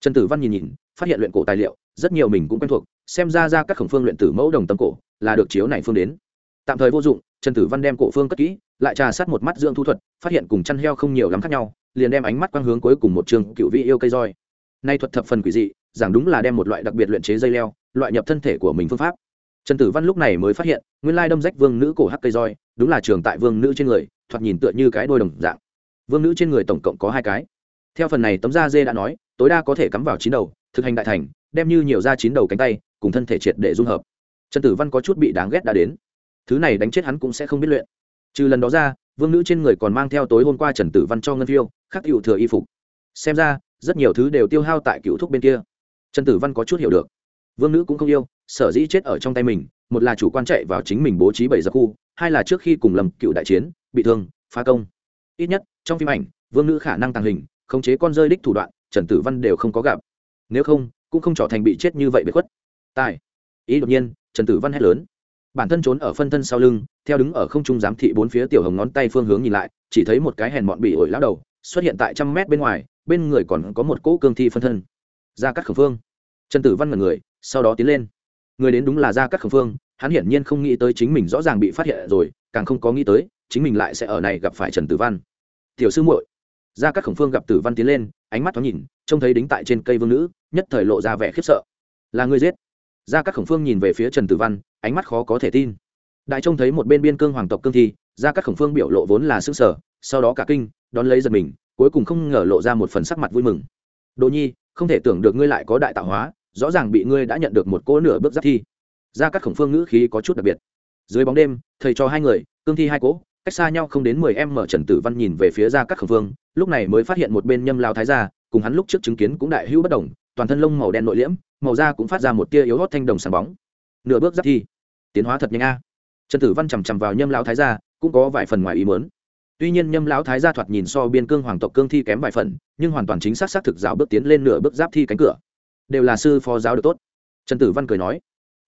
Trần tử văn nhìn nhìn, phát hiện luyện cổ tài liệu rất nhiều mình cũng quen thuộc, xem ra ra các khổng phương luyện tử mẫu đồng tâm cổ là được chiếu này phương đến. Tạm thời vô dụng, trần tử văn đem cổ phương cất kỹ, lại trà sát một mắt dưỡng thu thuật, phát hiện cùng chăn heo không nhiều lắm khác nhau, liền đem ánh mắt quang hướng cuối cùng một trường cựu vị yêu cây roi. Nay thuật thập phần quỷ dị, giảng đúng là đem một loại đặc biệt luyện chế dây leo, loại nhập thân thể của mình phương pháp. Trần tử văn lúc này mới phát hiện, nguyên lai đâm rách vương nữ cổ hắc cây roi, đúng là trường tại vương nữ trên người, thoạt nhìn tựa như cái đôi đồng dạng. Vương nữ trên người tổng cộng có hai cái. Theo phần này tấm da dê đã nói, tối đa có thể cắm vào chín đầu, thực hành đại thành đem như nhiều ra chín đầu cánh tay cùng thân thể triệt để dung hợp. Trần tử văn có chút bị đáng ghét đã đến. Thứ này đánh chết hắn cũng sẽ không biết luyện. Trừ lần đó ra, vương nữ trên người còn mang theo tối hôm qua trần tử văn cho ngân phiêu, khắc cựu thừa y phục. Xem ra, rất nhiều thứ đều tiêu hao tại cựu thúc bên kia. Trần tử văn có chút hiểu được. Vương nữ cũng không yêu, sở dĩ chết ở trong tay mình, một là chủ quan chạy vào chính mình bố trí bảy giặc khu, hai là trước khi cùng lầm cựu đại chiến, bị thương, phá công. Ít nhất, trong phim ảnh, vương nữ khả năng tàng hình, khống chế con rơi đích thủ đoạn, trần tử văn đều không có gặp. Nếu không cũng không trở thành bị chết như vậy bị khuất. Tài. Ý đột nhiên, trần tử văn hét lớn. Bản thân trốn ở phân thân sau lưng, theo đứng ở không trung giám thị bốn phía tiểu hồng ngón tay phương hướng nhìn lại, chỉ thấy một cái hèn mọn bị ổi lão đầu, xuất hiện tại trăm mét bên ngoài, bên người còn có một cỗ cương thi phân thân. Ra cắt khẩn phương. Trần tử văn mật người, sau đó tiến lên. Người đến đúng là ra cắt khẩn phương, hắn hiển nhiên không nghĩ tới chính mình rõ ràng bị phát hiện rồi, càng không có nghĩ tới, chính mình lại sẽ ở này gặp phải trần tử văn. Tiểu sư muội. Ra Cát khổng phương gặp tử văn tiến lên ánh mắt thoáng nhìn, trông thấy đính tại trên cây vương nữ, nhất thời lộ ra vẻ khiếp sợ. Là người giết. Ra các khổng phương nhìn về phía trần tử văn, ánh mắt khó có thể tin. Đại trông thấy một bên biên cương hoàng tộc cương thi, ra các khổng phương biểu lộ vốn là sức sở sau đó cả kinh, đón lấy giật mình, cuối cùng không ngờ lộ ra một phần sắc mặt vui mừng. Đồ nhi, không thể tưởng được ngươi lại có đại tạo hóa, rõ ràng bị ngươi đã nhận được một cỗ nửa bước giáp thi. Ra các khổng phương ngữ khí có chút đặc biệt. Dưới bóng đêm, thầy cho hai người, cương thi hai cỗ cách xa nhau không đến mười em mở trần tử văn nhìn về phía ra các khổng vương, lúc này mới phát hiện một bên nhâm lao thái gia cùng hắn lúc trước chứng kiến cũng đại hữu bất đồng toàn thân lông màu đen nội liễm màu da cũng phát ra một tia yếu hót thanh đồng sáng bóng. Nửa bước giáp thi. Tiến hóa thật nhanh a. Trần tử văn chằm chằm vào nhâm lão thái gia cũng có vài phần ngoài ý mớn tuy nhiên nhâm lão thái gia thoạt nhìn so biên cương hoàng tộc cương thi kém vài phần nhưng hoàn toàn chính xác xác thực rào bước tiến lên nửa bước giáp thi cánh cửa. Đều là sư phó giáo được tốt. Trần tử văn cười nói.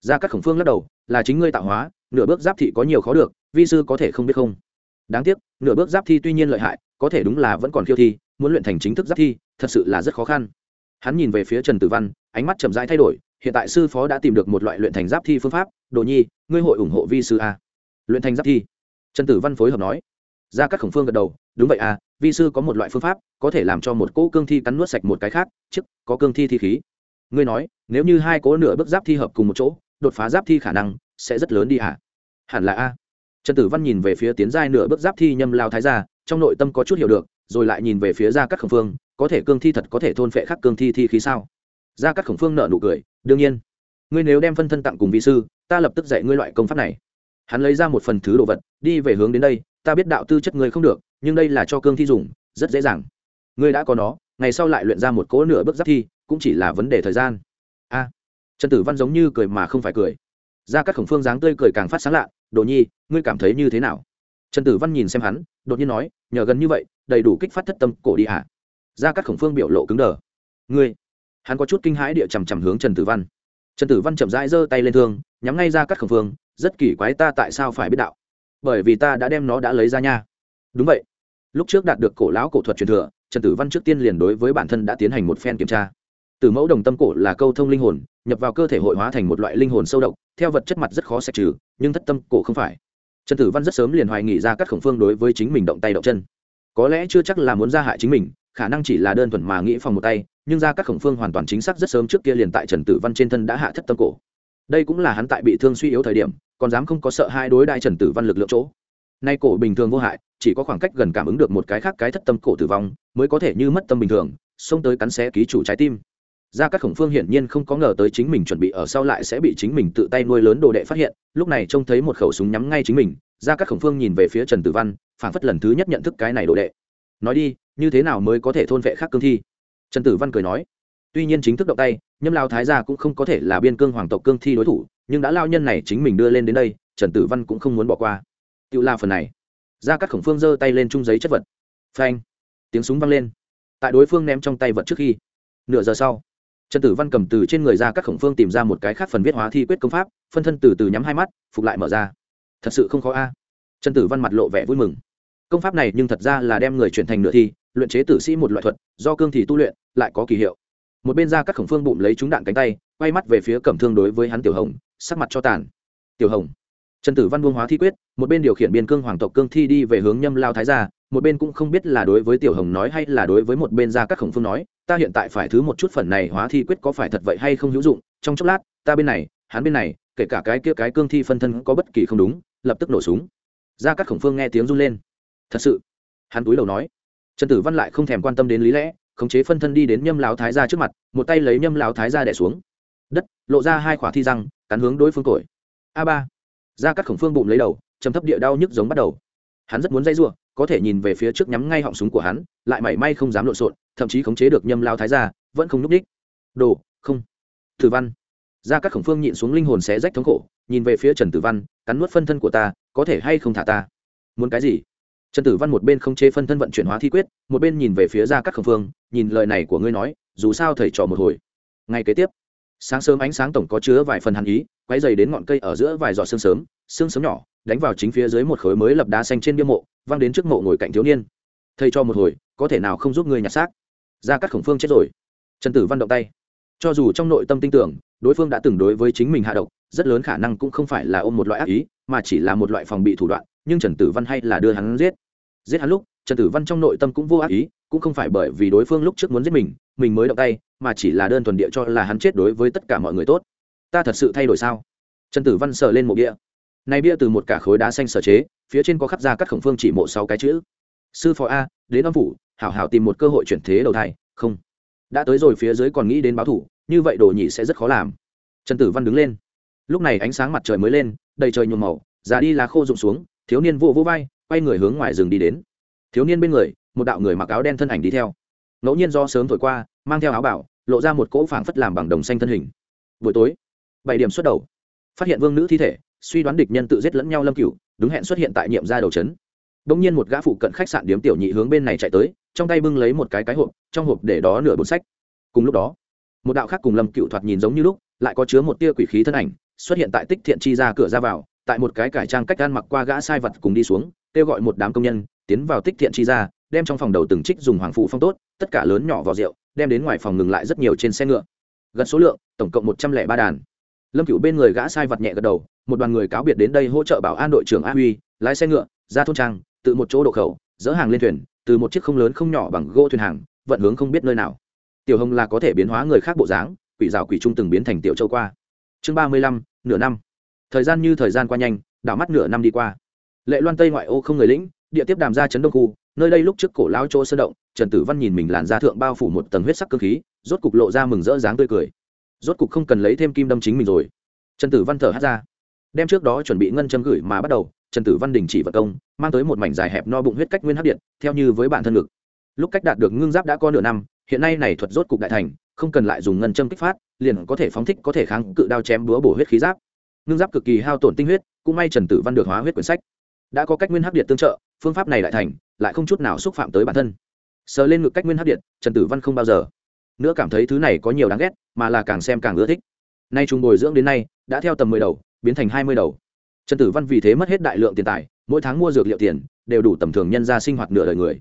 Ra các khổng phương lắc đầu là chính ngươi tạo hóa nửa bước giáp thị có nhiều khó được vi sư có thể không biết không? Đáng tiếc, nửa bước giáp thi tuy nhiên lợi hại, có thể đúng là vẫn còn khiêu thi, muốn luyện thành chính thức giáp thi, thật sự là rất khó khăn. Hắn nhìn về phía trần tử văn, ánh mắt chậm rãi thay đổi, hiện tại sư phó đã tìm được một loại luyện thành giáp thi phương pháp. Đồ nhi, ngươi hội ủng hộ vi sư a luyện thành giáp thi? Trần tử văn phối hợp nói. Ra các khổng phương gật đầu, đúng vậy à vi sư có một loại phương pháp, có thể làm cho một cỗ cương thi cắn nuốt sạch một cái khác chức có cương thi thi khí. Ngươi nói, nếu như hai cỗ nửa bước giáp thi hợp cùng một chỗ, đột phá giáp thi khả năng sẽ rất lớn đi hả hẳn là a trần tử văn nhìn về phía tiến giai nửa bước giáp thi nhâm lao thái gia, trong nội tâm có chút hiểu được, rồi lại nhìn về phía gia các khổng phương, có thể cương thi thật có thể thôn phệ khắc cương thi thi khí sao? Gia các khổng phương nợ nụ cười, đương nhiên. Ngươi nếu đem phân thân tặng cùng vị sư, ta lập tức dạy ngươi loại công pháp này. Hắn lấy ra một phần thứ đồ vật, đi về hướng đến đây, ta biết đạo tư chất ngươi không được, nhưng đây là cho cương thi dùng, rất dễ dàng. Ngươi đã có nó, ngày sau lại luyện ra một cỗ nửa bước giáp thi, cũng chỉ là vấn đề thời gian. A. Trần tử văn giống như cười mà không phải cười. Ra các khổng phương dáng tươi cười càng phát sáng lạ đồ nhi, ngươi cảm thấy như thế nào? Trần tử văn nhìn xem hắn, đột nhiên nói, nhờ gần như vậy, đầy đủ kích phát thất tâm cổ đi ạ. À. ra các khổng phương biểu lộ cứng đờ. Ngươi? Hắn có chút kinh hãi địa chằm chằm hướng trần tử văn. Trần tử văn chậm rãi giơ tay lên thương, nhắm ngay ra các khổng phương, rất kỳ quái ta tại sao phải biết đạo? Bởi vì ta đã đem nó đã lấy ra nha. Đúng vậy. Lúc trước đạt được cổ lão cổ thuật truyền thừa, trần tử văn trước tiên liền đối với bản thân đã tiến hành một phen kiểm tra từ mẫu đồng tâm cổ là câu thông linh hồn, nhập vào cơ thể hội hóa thành một loại linh hồn sâu độc, theo vật chất mặt rất khó sạch trừ, nhưng thất tâm cổ không phải. Trần tử văn rất sớm liền hoài nghị ra các khổng phương đối với chính mình động tay động chân. Có lẽ chưa chắc là muốn ra hại chính mình, khả năng chỉ là đơn thuần mà nghĩ phòng một tay, nhưng ra các khổng phương hoàn toàn chính xác rất sớm trước kia liền tại trần tử văn trên thân đã hạ thất tâm cổ. Đây cũng là hắn tại bị thương suy yếu thời điểm, còn dám không có sợ hai đối đại trần tử văn lực lượng chỗ. Nay cổ bình thường vô hại, chỉ có khoảng cách gần cảm ứng được một cái khác cái thất tâm cổ tử vong, mới có thể như mất tâm bình thường, xông tới cắn xé ký chủ trái tim ra các khổng phương hiển nhiên không có ngờ tới chính mình chuẩn bị ở sau lại sẽ bị chính mình tự tay nuôi lớn đồ đệ phát hiện, lúc này trông thấy một khẩu súng nhắm ngay chính mình ra các khổng phương nhìn về phía trần tử văn phản phất lần thứ nhất nhận thức cái này đồ đệ. Nói đi, như thế nào mới có thể thôn vệ khác cương thi? Trần tử văn cười nói. Tuy nhiên chính thức động tay, nhâm lao thái gia cũng không có thể là biên cương hoàng tộc cương thi đối thủ, nhưng đã lao nhân này chính mình đưa lên đến đây, trần tử văn cũng không muốn bỏ qua. Tự la phần này. Ra các khổng phương giơ tay lên chung giấy chất vật. Phanh. Tiếng súng vang lên. Tại đối phương ném trong tay vật trước khi, nửa giờ sau trần tử văn cầm từ trên người ra các khổng phương tìm ra một cái khác phần viết hóa thi quyết công pháp, phân thân từ từ nhắm hai mắt, phục lại mở ra. Thật sự không khó a. Trần tử văn mặt lộ vẻ vui mừng. Công pháp này nhưng thật ra là đem người chuyển thành nửa thi, luyện chế tử sĩ một loại thuật, do cương thì tu luyện, lại có kỳ hiệu. Một bên ra các khổng phương bụng lấy trúng đạn cánh tay, quay mắt về phía cẩm thương đối với hắn tiểu hồng, sắc mặt cho tàn. Tiểu hồng. Trần tử văn buông hóa thi quyết, một bên điều khiển biên cương hoàng tộc cương thi đi về hướng nhâm lao thái gia một bên cũng không biết là đối với tiểu hồng nói hay là đối với một bên ra các khổng phương nói, ta hiện tại phải thứ một chút phần này hóa thi quyết có phải thật vậy hay không hữu dụng, trong chốc lát, ta bên này, hắn bên này, kể cả cái kia cái cương thi phân thân có bất kỳ không đúng, lập tức nổ súng. Ra các khổng phương nghe tiếng run lên. Thật sự, hắn túi đầu nói. Trần tử văn lại không thèm quan tâm đến lý lẽ, khống chế phân thân đi đến nhâm lão thái gia trước mặt, một tay lấy nhâm lão thái gia đẻ xuống. Đất, lộ ra hai khỏa thi răng, cắn hướng đối phương cổi. A ba. Ra các khổng phương bụng lấy đầu chấm thấp địa đau nhức giống bắt đầu. Hắn rất muốn dây giụa có thể nhìn về phía trước nhắm ngay họng súng của hắn, lại mảy may không dám lộn xộn, thậm chí khống chế được nhâm lao thái ra vẫn không núp đích đồ, không. Tử văn. Ra các khổng phương nhịn xuống linh hồn xé rách thống khổ, nhìn về phía trần tử văn, cắn nuốt phân thân của ta, có thể hay không thả ta? Muốn cái gì? Trần tử văn một bên không chế phân thân vận chuyển hóa thi quyết, một bên nhìn về phía ra các khổng phương, nhìn lời này của ngươi nói, dù sao thầy trò một hồi. Ngay kế tiếp. Sáng sớm ánh sáng tổng có chứa vài phần hàn ý quay dày đến ngọn cây ở giữa vài giọt sương sớm sương sớm nhỏ, đánh vào chính phía dưới một khối mới lập đá xanh trên bia mộ văng đến trước mộ ngồi cạnh thiếu niên. Thầy cho một hồi, có thể nào không giúp ngươi nhặt xác? Ra các khổng phương chết rồi. Trần tử văn động tay. Cho dù trong nội tâm tin tưởng, đối phương đã từng đối với chính mình hạ độc, rất lớn khả năng cũng không phải là ôm một loại ác ý, mà chỉ là một loại phòng bị thủ đoạn, nhưng trần tử văn hay là đưa hắn giết. Giết hắn lúc, trần tử văn trong nội tâm cũng vô ác ý, cũng không phải bởi vì đối phương lúc trước muốn giết mình mình mới động tay, mà chỉ là đơn thuần địa cho là hắn chết đối với tất cả mọi người tốt. Ta thật sự thay đổi sao? Trần tử văn sờ lên mộ bia. Này bia từ một cả khối đá xanh sở chế phía trên có khắc ra các khổng phương chỉ mộ sáu cái chữ. Sư phó a, đến âm phủ, hảo hảo tìm một cơ hội chuyển thế đầu thai, không. Đã tới rồi phía dưới còn nghĩ đến báo thủ, như vậy đồ nhị sẽ rất khó làm. Trần tử văn đứng lên. Lúc này ánh sáng mặt trời mới lên, đầy trời nhuộm màu, già đi lá khô rụng xuống, thiếu niên vô vô vai, quay người hướng ngoài rừng đi đến. Thiếu niên bên người, một đạo người mặc áo đen thân ảnh đi theo. Ngẫu nhiên do sớm thổi qua, mang theo áo bảo, lộ ra một cỗ phảng phất làm bằng đồng xanh thân hình. Buổi tối, bảy điểm xuất đầu. Phát hiện vương nữ thi thể suy đoán địch nhân tự giết lẫn nhau lâm cửu, đúng hẹn xuất hiện tại nhiệm gia đầu trấn. Bỗng nhiên một gã phụ cận khách sạn điếm tiểu nhị hướng bên này chạy tới, trong tay bưng lấy một cái cái hộp, trong hộp để đó nửa bột sách. Cùng lúc đó, một đạo khác cùng lâm cựu thoạt nhìn giống như lúc, lại có chứa một tia quỷ khí thân ảnh, xuất hiện tại tích thiện chi ra cửa ra vào, tại một cái cải trang cách gan mặc qua gã sai vật cùng đi xuống, kêu gọi một đám công nhân, tiến vào tích thiện chi ra, đem trong phòng đầu từng trích dùng hoàng phụ phong tốt, tất cả lớn nhỏ vào rượu, đem đến ngoài phòng ngừng lại rất nhiều trên xe ngựa. Gần số lượng, tổng cộng một trăm lẻ ba đàn. Lâm cựu bên người gã sai vật nhẹ gật đầu một đoàn người cáo biệt đến đây hỗ trợ bảo an đội trưởng a huy, lái xe ngựa, ra thôn trang, tự một chỗ độ khẩu, dỡ hàng lên thuyền, từ một chiếc không lớn không nhỏ bằng gỗ thuyền hàng, vận hướng không biết nơi nào. Tiểu hồng là có thể biến hóa người khác bộ dáng, quỷ rào quỷ trung từng biến thành tiểu châu qua. Chương ba mươi lăm, nửa năm. Thời gian như thời gian qua nhanh, đảo mắt nửa năm đi qua. Lệ loan tây ngoại ô không người lĩnh, địa tiếp đàm ra chấn đông khu, nơi đây lúc trước cổ lao chỗ sơ động, trần tử văn nhìn mình làn da thượng bao phủ một tầng huyết sắc cơ khí, rốt cục lộ ra mừng rỡ dáng tươi cười. Rốt cục không cần lấy thêm kim đâm chính mình rồi. Trần tử văn thở hát ra đem trước đó chuẩn bị ngân châm gửi mà bắt đầu, trần tử văn đình chỉ vật công, mang tới một mảnh dài hẹp no bụng huyết cách nguyên hấp điện, theo như với bản thân ngực. Lúc cách đạt được ngưng giáp đã có nửa năm, hiện nay này thuật rốt cục đại thành, không cần lại dùng ngân châm kích phát, liền có thể phóng thích, có thể kháng cự đao chém búa bổ huyết khí giáp. Ngưng giáp cực kỳ hao tổn tinh huyết, cũng may trần tử văn được hóa huyết quyển sách. Đã có cách nguyên hấp điện tương trợ, phương pháp này lại thành, lại không chút nào xúc phạm tới bản thân. Sờ lên ngực cách nguyên hấp điện, trần tử văn không bao giờ nữa cảm thấy thứ này có nhiều đáng ghét, mà là càng xem càng ưa thích. Nay chúng bồi dưỡng đến nay, đã theo tầm mười đầu biến thành hai mươi đầu. Trần tử văn vì thế mất hết đại lượng tiền tài, mỗi tháng mua dược liệu tiền, đều đủ tầm thường nhân ra sinh hoạt nửa đời người.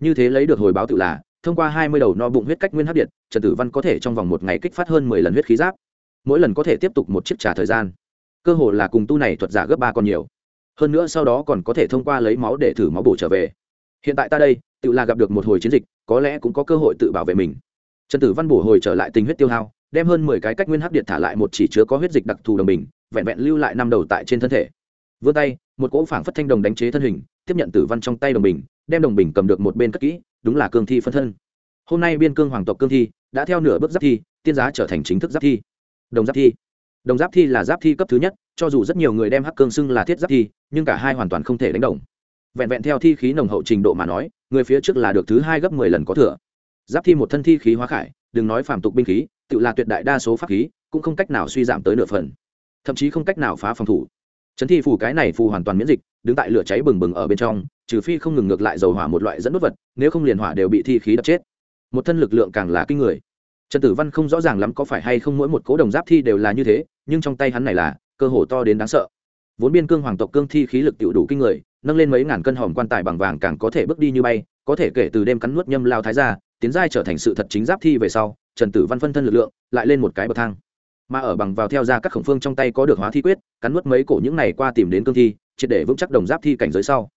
Như thế lấy được hồi báo tự là, thông qua hai mươi đầu no bụng huyết cách nguyên hấp điện, trần tử văn có thể trong vòng một ngày kích phát hơn mười lần huyết khí giáp. Mỗi lần có thể tiếp tục một chiếc trà thời gian. Cơ hồ là cùng tu này thuật giả gấp ba còn nhiều. Hơn nữa sau đó còn có thể thông qua lấy máu để thử máu bổ trở về. Hiện tại ta đây, tự là gặp được một hồi chiến dịch, có lẽ cũng có cơ hội tự bảo vệ mình. Trần tử văn bổ hồi trở lại tình huyết tiêu hao, đem hơn mười cái cách nguyên hấp điện thả lại một chỉ chứa có huyết dịch đặc thù đồng bình vẹn vẹn lưu lại năm đầu tại trên thân thể. Vươn tay, một cỗ phảng phất thanh đồng đánh chế thân hình, tiếp nhận tử văn trong tay đồng bình, đem đồng bình cầm được một bên cất kỹ, đúng là cương thi phân thân. Hôm nay biên cương hoàng tộc cương thi, đã theo nửa bước giáp thi, tiên giá trở thành chính thức giáp thi. Đồng giáp thi. Đồng giáp thi là giáp thi cấp thứ nhất, cho dù rất nhiều người đem hắc cương xưng là thiết giáp thi, nhưng cả hai hoàn toàn không thể đánh đồng. Vẹn vẹn theo thi khí nồng hậu trình độ mà nói, người phía trước là được thứ hai gấp mười lần có thừa. Giáp thi một thân thi khí hóa khải, đừng nói phàm tục binh khí, tự là tuyệt đại đa số pháp khí, cũng không cách nào suy giảm tới nửa phần thậm chí không cách nào phá phòng thủ. Chấn thi phù cái này phù hoàn toàn miễn dịch, đứng tại lửa cháy bừng bừng ở bên trong, trừ phi không ngừng ngược lại dầu hỏa một loại dẫn đốt vật, nếu không liền hỏa đều bị thi khí đập chết. Một thân lực lượng càng là kinh người. Trần tử văn không rõ ràng lắm có phải hay không mỗi một cố đồng giáp thi đều là như thế, nhưng trong tay hắn này là, cơ hồ to đến đáng sợ. Vốn biên cương hoàng tộc cương thi khí lực tiểu đủ kinh người, nâng lên mấy ngàn cân hòm quan tài bằng vàng càng có thể bước đi như bay, có thể kể từ đêm cắn nuốt nhâm lao thái ra tiến giai trở thành sự thật chính giáp thi về sau, trần tử văn phân thân lực lượng, lại lên một cái bậc thang mà ở bằng vào theo ra các khổng phương trong tay có được hóa thi quyết, cắn nuốt mấy cổ những này qua tìm đến cương thi, triệt để vững chắc đồng giáp thi cảnh giới sau.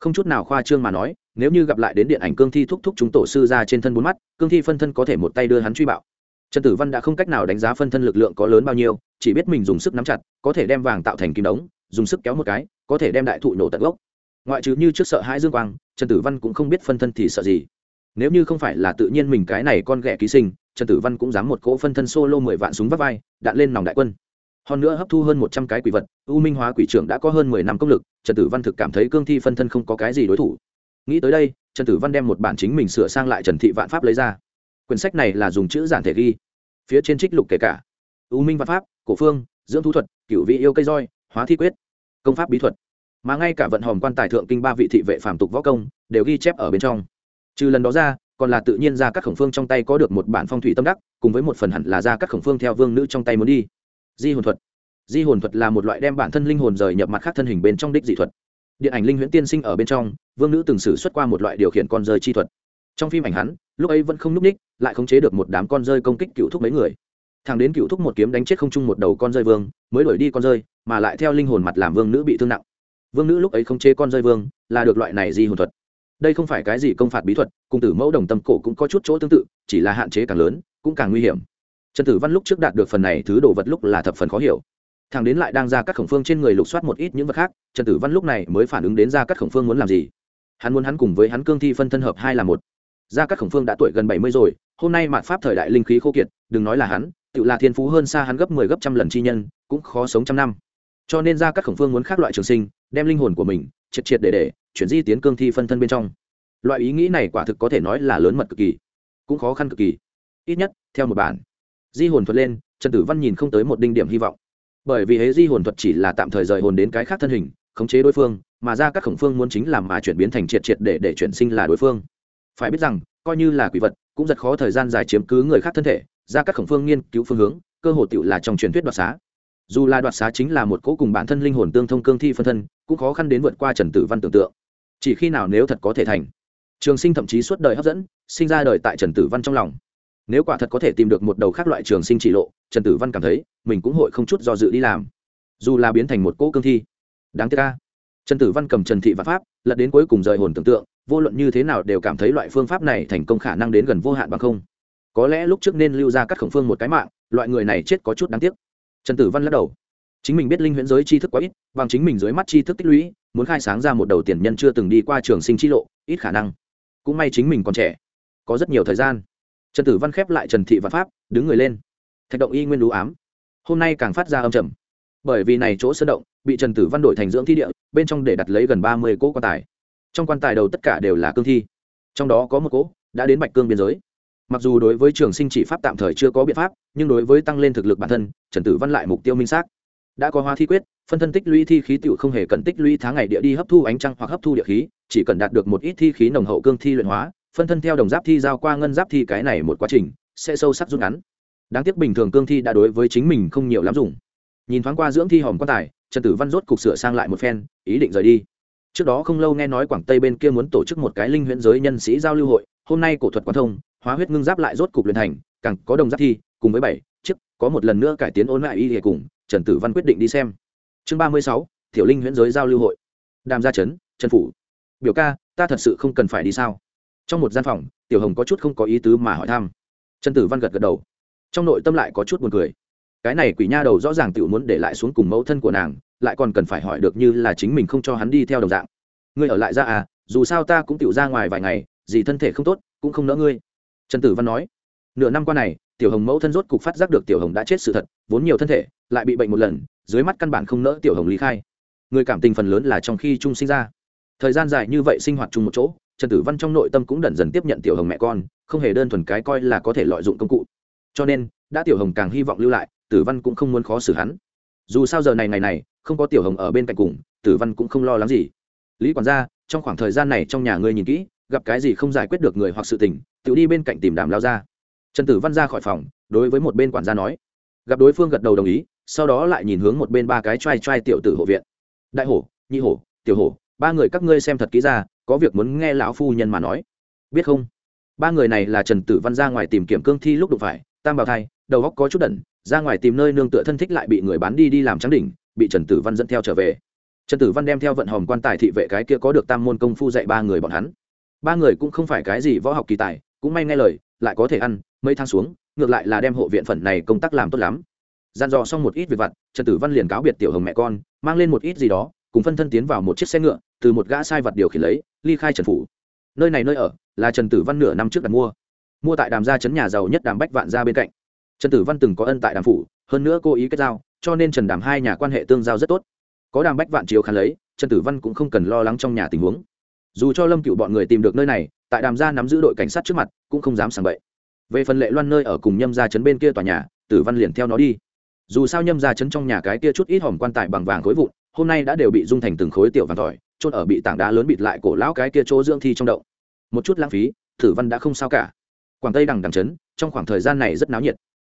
Không chút nào khoa trương mà nói, nếu như gặp lại đến điện ảnh cương thi thúc thúc chúng tổ sư ra trên thân bốn mắt, cương thi phân thân có thể một tay đưa hắn truy bạo. Trần tử văn đã không cách nào đánh giá phân thân lực lượng có lớn bao nhiêu, chỉ biết mình dùng sức nắm chặt, có thể đem vàng tạo thành kim đống, dùng sức kéo một cái, có thể đem đại thụ nổ tận gốc. Ngoại trừ như trước sợ hãi dương quang, trần tử văn cũng không biết phân thân thì sợ gì nếu như không phải là tự nhiên mình cái này con ghẻ ký sinh, trần tử văn cũng dám một cỗ phân thân solo mười vạn súng vắt vai, đạn lên nòng đại quân. Hơn nữa hấp thu hơn một trăm cái quỷ vật, u minh hóa quỷ trưởng đã có hơn mười năm công lực, trần tử văn thực cảm thấy cương thi phân thân không có cái gì đối thủ. Nghĩ tới đây, trần tử văn đem một bản chính mình sửa sang lại trần thị vạn pháp lấy ra. Quyển sách này là dùng chữ giản thể ghi. Phía trên trích lục kể cả. U minh vạn pháp, cổ phương, dưỡng thu thuật cựu vị yêu cây roi, hóa thi quyết, công pháp bí thuật. Mà ngay cả vận hòm quan tài thượng kinh ba vị thị vệ phàm tục võ công, đều ghi chép ở bên trong trừ lần đó ra, còn là tự nhiên ra các khổng phương trong tay có được một bản phong thủy tâm đắc, cùng với một phần hẳn là ra các khổng phương theo vương nữ trong tay muốn đi. Di hồn thuật. Di hồn thuật là một loại đem bản thân linh hồn rời nhập mặt khác thân hình bên trong đích dị thuật. Điện ảnh linh huyễn tiên sinh ở bên trong, vương nữ từng xử xuất qua một loại điều khiển con rơi chi thuật. Trong phim ảnh hắn, lúc ấy vẫn không n ú c ních, lại khống chế được một đám con rơi công kích cựu thúc mấy người. Thằng đến cựu thúc một kiếm đánh chết không chung một đầu con rơi vương, mới đuổi đi con rơi, mà lại theo linh hồn mặt làm vương nữ bị thương nặng. Vương nữ lúc ấy khống chế con rơi vương, là được loại này di hồn thuật đây không phải cái gì công phạt bí thuật, cùng tử mẫu đồng tâm cổ cũng có chút chỗ tương tự, chỉ là hạn chế càng lớn, cũng càng nguy hiểm. Trần tử văn lúc trước đạt được phần này thứ đồ vật lúc là thập phần khó hiểu. Thằng đến lại đang ra các khổng phương trên người lục soát một ít những vật khác, trần tử văn lúc này mới phản ứng đến ra các khổng phương muốn làm gì. Hắn muốn hắn cùng với hắn cương thi phân thân hợp hai là một. Ra các khổng phương đã tuổi gần bảy mươi rồi, hôm nay mạn pháp thời đại linh khí khô kiệt, đừng nói là hắn tự là thiên phú hơn xa hắn gấp mười 10 gấp trăm lần chi nhân, cũng khó sống trăm năm. Cho nên ra các khổng phương muốn khác loại trường sinh, đem linh hồn của mình triệt triệt để để chuyển di tiến cương thi phân thân bên trong. Loại ý nghĩ này quả thực có thể nói là lớn mật cực kỳ, cũng khó khăn cực kỳ. Ít nhất, theo một bản, di hồn thuật lên, trần tử văn nhìn không tới một đinh điểm hy vọng. Bởi vì hễ di hồn thuật chỉ là tạm thời rời hồn đến cái khác thân hình, khống chế đối phương, mà ra các khổng phương muốn chính làm mà chuyển biến thành triệt triệt để để chuyển sinh là đối phương. Phải biết rằng, coi như là quỷ vật, cũng rất khó thời gian dài chiếm cứ người khác thân thể, ra các khổng phương nghiên cứu phương hướng, cơ hồ tựu là trong truyền thuyết đoạt xá. Dù là đoạt xá chính là một cố cùng bản thân linh hồn tương thông cương thi phân thân, cũng khó khăn đến vượt qua trần tử văn tưởng tượng chỉ khi nào nếu thật có thể thành. Trường sinh thậm chí suốt đời hấp dẫn, sinh ra đời tại trần tử văn trong lòng. Nếu quả thật có thể tìm được một đầu khác loại trường sinh trị lộ, trần tử văn cảm thấy mình cũng hội không chút do dự đi làm. Dù là biến thành một cỗ cương thi. Đáng tiếc ca trần tử văn cầm trần thị văn pháp, lật đến cuối cùng rời hồn tưởng tượng, vô luận như thế nào đều cảm thấy loại phương pháp này thành công khả năng đến gần vô hạn bằng không. Có lẽ lúc trước nên lưu ra các khổng phương một cái mạng, loại người này chết có chút đáng tiếc. Trần tử văn lắc đầu. Chính mình biết linh huyễn giới tri thức quá ít, bằng chính mình dưới mắt tri thức tích lũy muốn khai sáng ra một đầu tiền nhân chưa từng đi qua trường sinh chi lộ, ít khả năng. Cũng may chính mình còn trẻ. Có rất nhiều thời gian. Trần tử văn khép lại trần thị văn pháp, đứng người lên. Thạch động y nguyên đũ ám. Hôm nay càng phát ra âm trầm. Bởi vì này chỗ sơn động, bị trần tử văn đổi thành dưỡng thi địa, bên trong để đặt lấy gần ba mươi cỗ quan tài. Trong quan tài đầu tất cả đều là cương thi. Trong đó có một cỗ đã đến bạch cương biên giới. Mặc dù đối với trường sinh chỉ pháp tạm thời chưa có biện pháp, nhưng đối với tăng lên thực lực bản thân, trần tử văn lại mục tiêu minh xác đã có hoa thi quyết, phân thân tích lũy thi khí tựu không hề cần tích lũy tháng ngày địa đi hấp thu ánh trăng hoặc hấp thu địa khí, chỉ cần đạt được một ít thi khí nồng hậu cương thi luyện hóa, phân thân theo đồng giáp thi giao qua ngân giáp thi cái này một quá trình, sẽ sâu sắc rút ngắn. Đáng tiếc bình thường cương thi đã đối với chính mình không nhiều lắm dùng. Nhìn thoáng qua dưỡng thi hòm quan tài, trần tử văn rốt cục sửa sang lại một phen, ý định rời đi. Trước đó không lâu nghe nói quảng tây bên kia muốn tổ chức một cái linh huyễn giới nhân sĩ giao lưu hội, hôm nay cổ thuật quán thông, hóa huyết ngưng giáp lại rốt cục luyện thành, càng có đồng giáp thi, cùng với bảy chiếc, có một lần nữa cải tiến ôn lại y hệ cùng trần tử văn quyết định đi xem. Chương ba mươi sáu tiểu linh huyễn giới giao lưu hội. Đàm gia trấn, trần phủ. Biểu ca, ta thật sự không cần phải đi sao? Trong một gian phòng, tiểu hồng có chút không có ý tứ mà hỏi thăm. Trần tử văn gật gật đầu. Trong nội tâm lại có chút buồn cười. Cái này quỷ nha đầu rõ ràng tiểu muốn để lại xuống cùng mẫu thân của nàng, lại còn cần phải hỏi được như là chính mình không cho hắn đi theo đồng dạng. Ngươi ở lại ra à dù sao ta cũng tiểu ra ngoài vài ngày, gì thân thể không tốt, cũng không nỡ ngươi. Trần tử văn nói. Nửa năm qua này, tiểu hồng mẫu thân rốt cục phát giác được tiểu hồng đã chết sự thật, vốn nhiều thân thể lại bị bệnh một lần, dưới mắt căn bản không nỡ tiểu hồng lý khai. Người cảm tình phần lớn là trong khi chung sinh ra. Thời gian dài như vậy sinh hoạt chung một chỗ, trần tử văn trong nội tâm cũng dần dần tiếp nhận tiểu hồng mẹ con, không hề đơn thuần cái coi là có thể lợi dụng công cụ. Cho nên, đã tiểu hồng càng hy vọng lưu lại, tử văn cũng không muốn khó xử hắn. Dù sao giờ này ngày này, không có tiểu hồng ở bên cạnh cùng, tử văn cũng không lo lắng gì. Lý quản gia, trong khoảng thời gian này trong nhà ngươi nhìn kỹ, gặp cái gì không giải quyết được người hoặc sự tình tự đi bên cạnh tìm đàm lao ra. Trần tử văn ra khỏi phòng, đối với một bên quản gia nói. Gặp đối phương gật đầu đồng ý sau đó lại nhìn hướng một bên ba cái trai trai tiểu tử hộ viện. Đại hổ, nhị hổ, tiểu hổ, ba người các ngươi xem thật kỹ ra, có việc muốn nghe lão phu nhân mà nói. Biết không? Ba người này là trần tử văn ra ngoài tìm kiểm cương thi lúc đụng phải, tam bảo thai, đầu góc có chút đẩn, ra ngoài tìm nơi nương tựa thân thích lại bị người bán đi đi làm trắng đỉnh, bị trần tử văn dẫn theo trở về. Trần tử văn đem theo vận hòm quan tài thị vệ cái kia có được tam môn công phu dạy ba người bọn hắn. Ba người cũng không phải cái gì võ học kỳ tài, cũng may nghe lời, lại có thể ăn, mấy tháng xuống, ngược lại là đem hộ viện phần này công tác làm tốt lắm gian dò xong một ít việc vặt, trần tử văn liền cáo biệt tiểu hồng mẹ con, mang lên một ít gì đó, cùng phân thân tiến vào một chiếc xe ngựa, từ một gã sai vật điều khiển lấy, ly khai trần phủ. Nơi này nơi ở là trần tử văn nửa năm trước đặt mua. Mua tại đàm gia trấn nhà giàu nhất đàm bách vạn gia bên cạnh. Trần tử văn từng có ân tại đàm phủ, hơn nữa cô ý kết giao, cho nên trần đàm hai nhà quan hệ tương giao rất tốt. Có đàm bách vạn chiếu khán lấy, trần tử văn cũng không cần lo lắng trong nhà tình huống. Dù cho lâm cựu bọn người tìm được nơi này, tại đàm gia nắm giữ đội cảnh sát trước mặt, cũng không dám sàng bậy. Về phần lệ loan nơi ở cùng nhâm gia trấn bên kia tòa nhà, tử văn liền theo nó đi dù sao nhâm gia chấn trong nhà cái kia chút ít hòm quan tài bằng vàng khối vụn, hôm nay đã đều bị dung thành từng khối tiểu vàng tỏi trôn ở bị tảng đá lớn bịt lại cổ lão cái kia chỗ dưỡng thi trong động. Một chút lãng phí, thử văn đã không sao cả. Quảng tây đằng đằng chấn trong khoảng thời gian này rất náo nhiệt.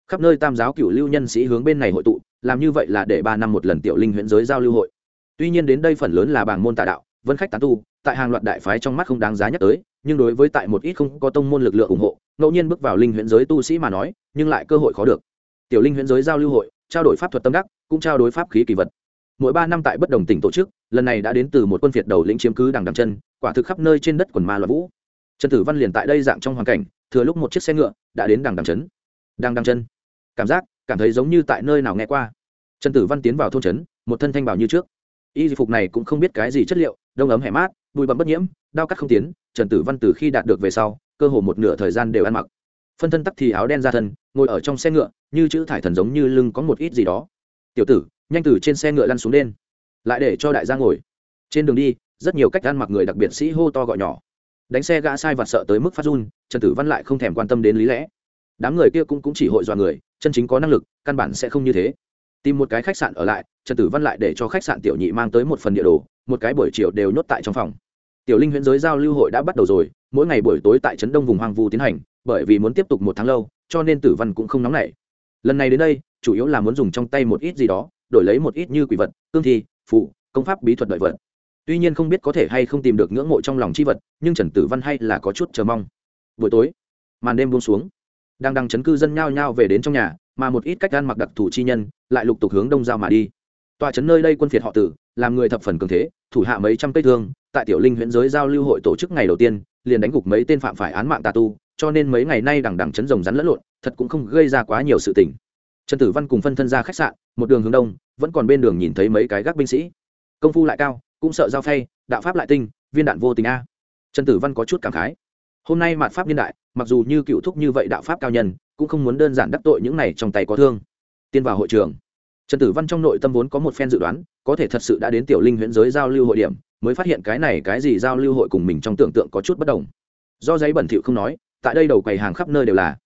Khắp nơi tam giáo cựu lưu nhân sĩ hướng bên này hội tụ, làm như vậy là để ba năm một lần tiểu linh huyễn giới giao lưu hội. Tuy nhiên đến đây phần lớn là bảng môn tà đạo, vân khách tán tu, tại hàng loạt đại phái trong mắt không đáng giá nhắc tới, nhưng đối với tại một ít không có tông môn lực lượng ủng hộ, ngẫu nhiên bước vào linh huyễn giới tu sĩ mà nói, nhưng lại cơ hội khó được. Tiểu linh huyễn giới giao lưu hội trao đổi pháp thuật tâm đắc cũng trao đổi pháp khí kỳ vật. Mỗi ba năm tại bất đồng tỉnh tổ chức lần này đã đến từ một quân phiệt đầu lĩnh chiếm cứ đằng đằng chân quả thực khắp nơi trên đất quần ma loạn vũ. Trần tử văn liền tại đây dạng trong hoàn cảnh thừa lúc một chiếc xe ngựa đã đến đằng đằng trấn, đằng đằng chân. Cảm giác cảm thấy giống như tại nơi nào nghe qua. Trần tử văn tiến vào thôn trấn một thân thanh bảo như trước. Y phục này cũng không biết cái gì chất liệu đông ấm hẻ mát bụi bấm bất nhiễm đao cắt không tiến trần tử văn từ khi đạt được về sau cơ hồ một nửa thời gian đều ăn mặc phân thân tắc thì áo đen ra thân ngồi ở trong xe ngựa như chữ thải thần giống như lưng có một ít gì đó. Tiểu tử nhanh từ trên xe ngựa lăn xuống đen lại để cho đại gia ngồi. Trên đường đi rất nhiều cách ăn mặc người đặc biệt sĩ hô to gọi nhỏ. Đánh xe gã sai vặt sợ tới mức phát run trần tử văn lại không thèm quan tâm đến lý lẽ. Đám người kia cũng, cũng chỉ hội dọa người chân chính có năng lực căn bản sẽ không như thế. Tìm một cái khách sạn ở lại trần tử văn lại để cho khách sạn tiểu nhị mang tới một phần địa đồ một cái buổi chiều đều nhốt tại trong phòng. Tiểu linh huyễn giới giao lưu hội đã bắt đầu rồi mỗi ngày buổi tối tại trấn đông vùng hoang vu tiến hành bởi vì muốn tiếp tục một tháng lâu, cho nên tử văn cũng không nóng nảy. Lần này đến đây, chủ yếu là muốn dùng trong tay một ít gì đó, đổi lấy một ít như quỷ vật, cương thi phụ công pháp bí thuật đợi vật. Tuy nhiên không biết có thể hay không tìm được ngưỡng mộ trong lòng c h i vật, nhưng trần tử văn hay là có chút chờ mong. Buổi tối, màn đêm buông xuống. Đang đăng chấn cư dân nhao nhao về đến trong nhà, mà một ít cách gan mặc đặc thù chi nhân lại lục tục hướng đông giao mà đi. Tòa trấn nơi đây quân phiệt họ tử, làm người thập phần cường thế, thủ hạ mấy trăm cây thương, tại tiểu linh huyện giới giao lưu hội tổ chức ngày đầu tiên, liền đánh gục mấy tên phạm phải án mạng tà tu cho nên mấy ngày nay đằng đằng chấn rồng rắn lẫn lộn, thật cũng không gây ra quá nhiều sự tình. Trần tử văn cùng phân thân ra khách sạn, một đường hướng đông, vẫn còn bên đường nhìn thấy mấy cái gác binh sĩ. Công phu lại cao, cũng sợ giao phay, đạo pháp lại tinh, viên đạn vô tình a. Trần tử văn có chút cảm khái. Hôm nay mạt pháp niên đại, mặc dù như cựu thúc như vậy đạo pháp cao nhân, cũng không muốn đơn giản đắc tội những này trong tay có thương. Tiên vào hội trường. Trần tử văn trong nội tâm vốn có một phen dự đoán, có thể thật sự đã đến tiểu linh huyễn giới giao lưu hội điểm, mới phát hiện cái này cái gì giao lưu hội cùng mình trong tưởng tượng có chút bất đồng. Do giấy bẩn thỉu không nói tại đây đầu quầy hàng khắp nơi đều là.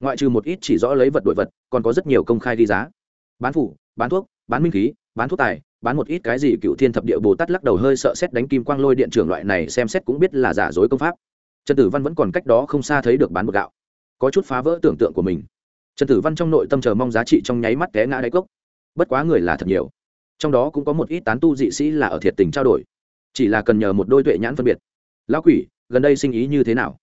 Ngoại trừ một ít chỉ rõ lấy vật đổi vật, còn có rất nhiều công khai ghi giá. Bán phủ, bán thuốc, bán minh khí, bán thuốc tài, bán một ít cái gì cựu thiên thập địa bồ tát lắc đầu hơi sợ xét đánh kim quang lôi điện trưởng loại này xem xét cũng biết là giả dối công pháp. Trần tử văn vẫn còn cách đó không xa thấy được bán bột gạo. Có chút phá vỡ tưởng tượng của mình. Trần tử văn trong nội tâm chờ mong giá trị trong nháy mắt té ngã đáy cốc. Bất quá người là thật nhiều. Trong đó cũng có một ít tán tu dị sĩ là ở thiệt tình trao đổi. Chỉ là cần nhờ một đôi tuệ nhãn phân biệt. Lão quỷ, gần đây sinh ý như thế nào?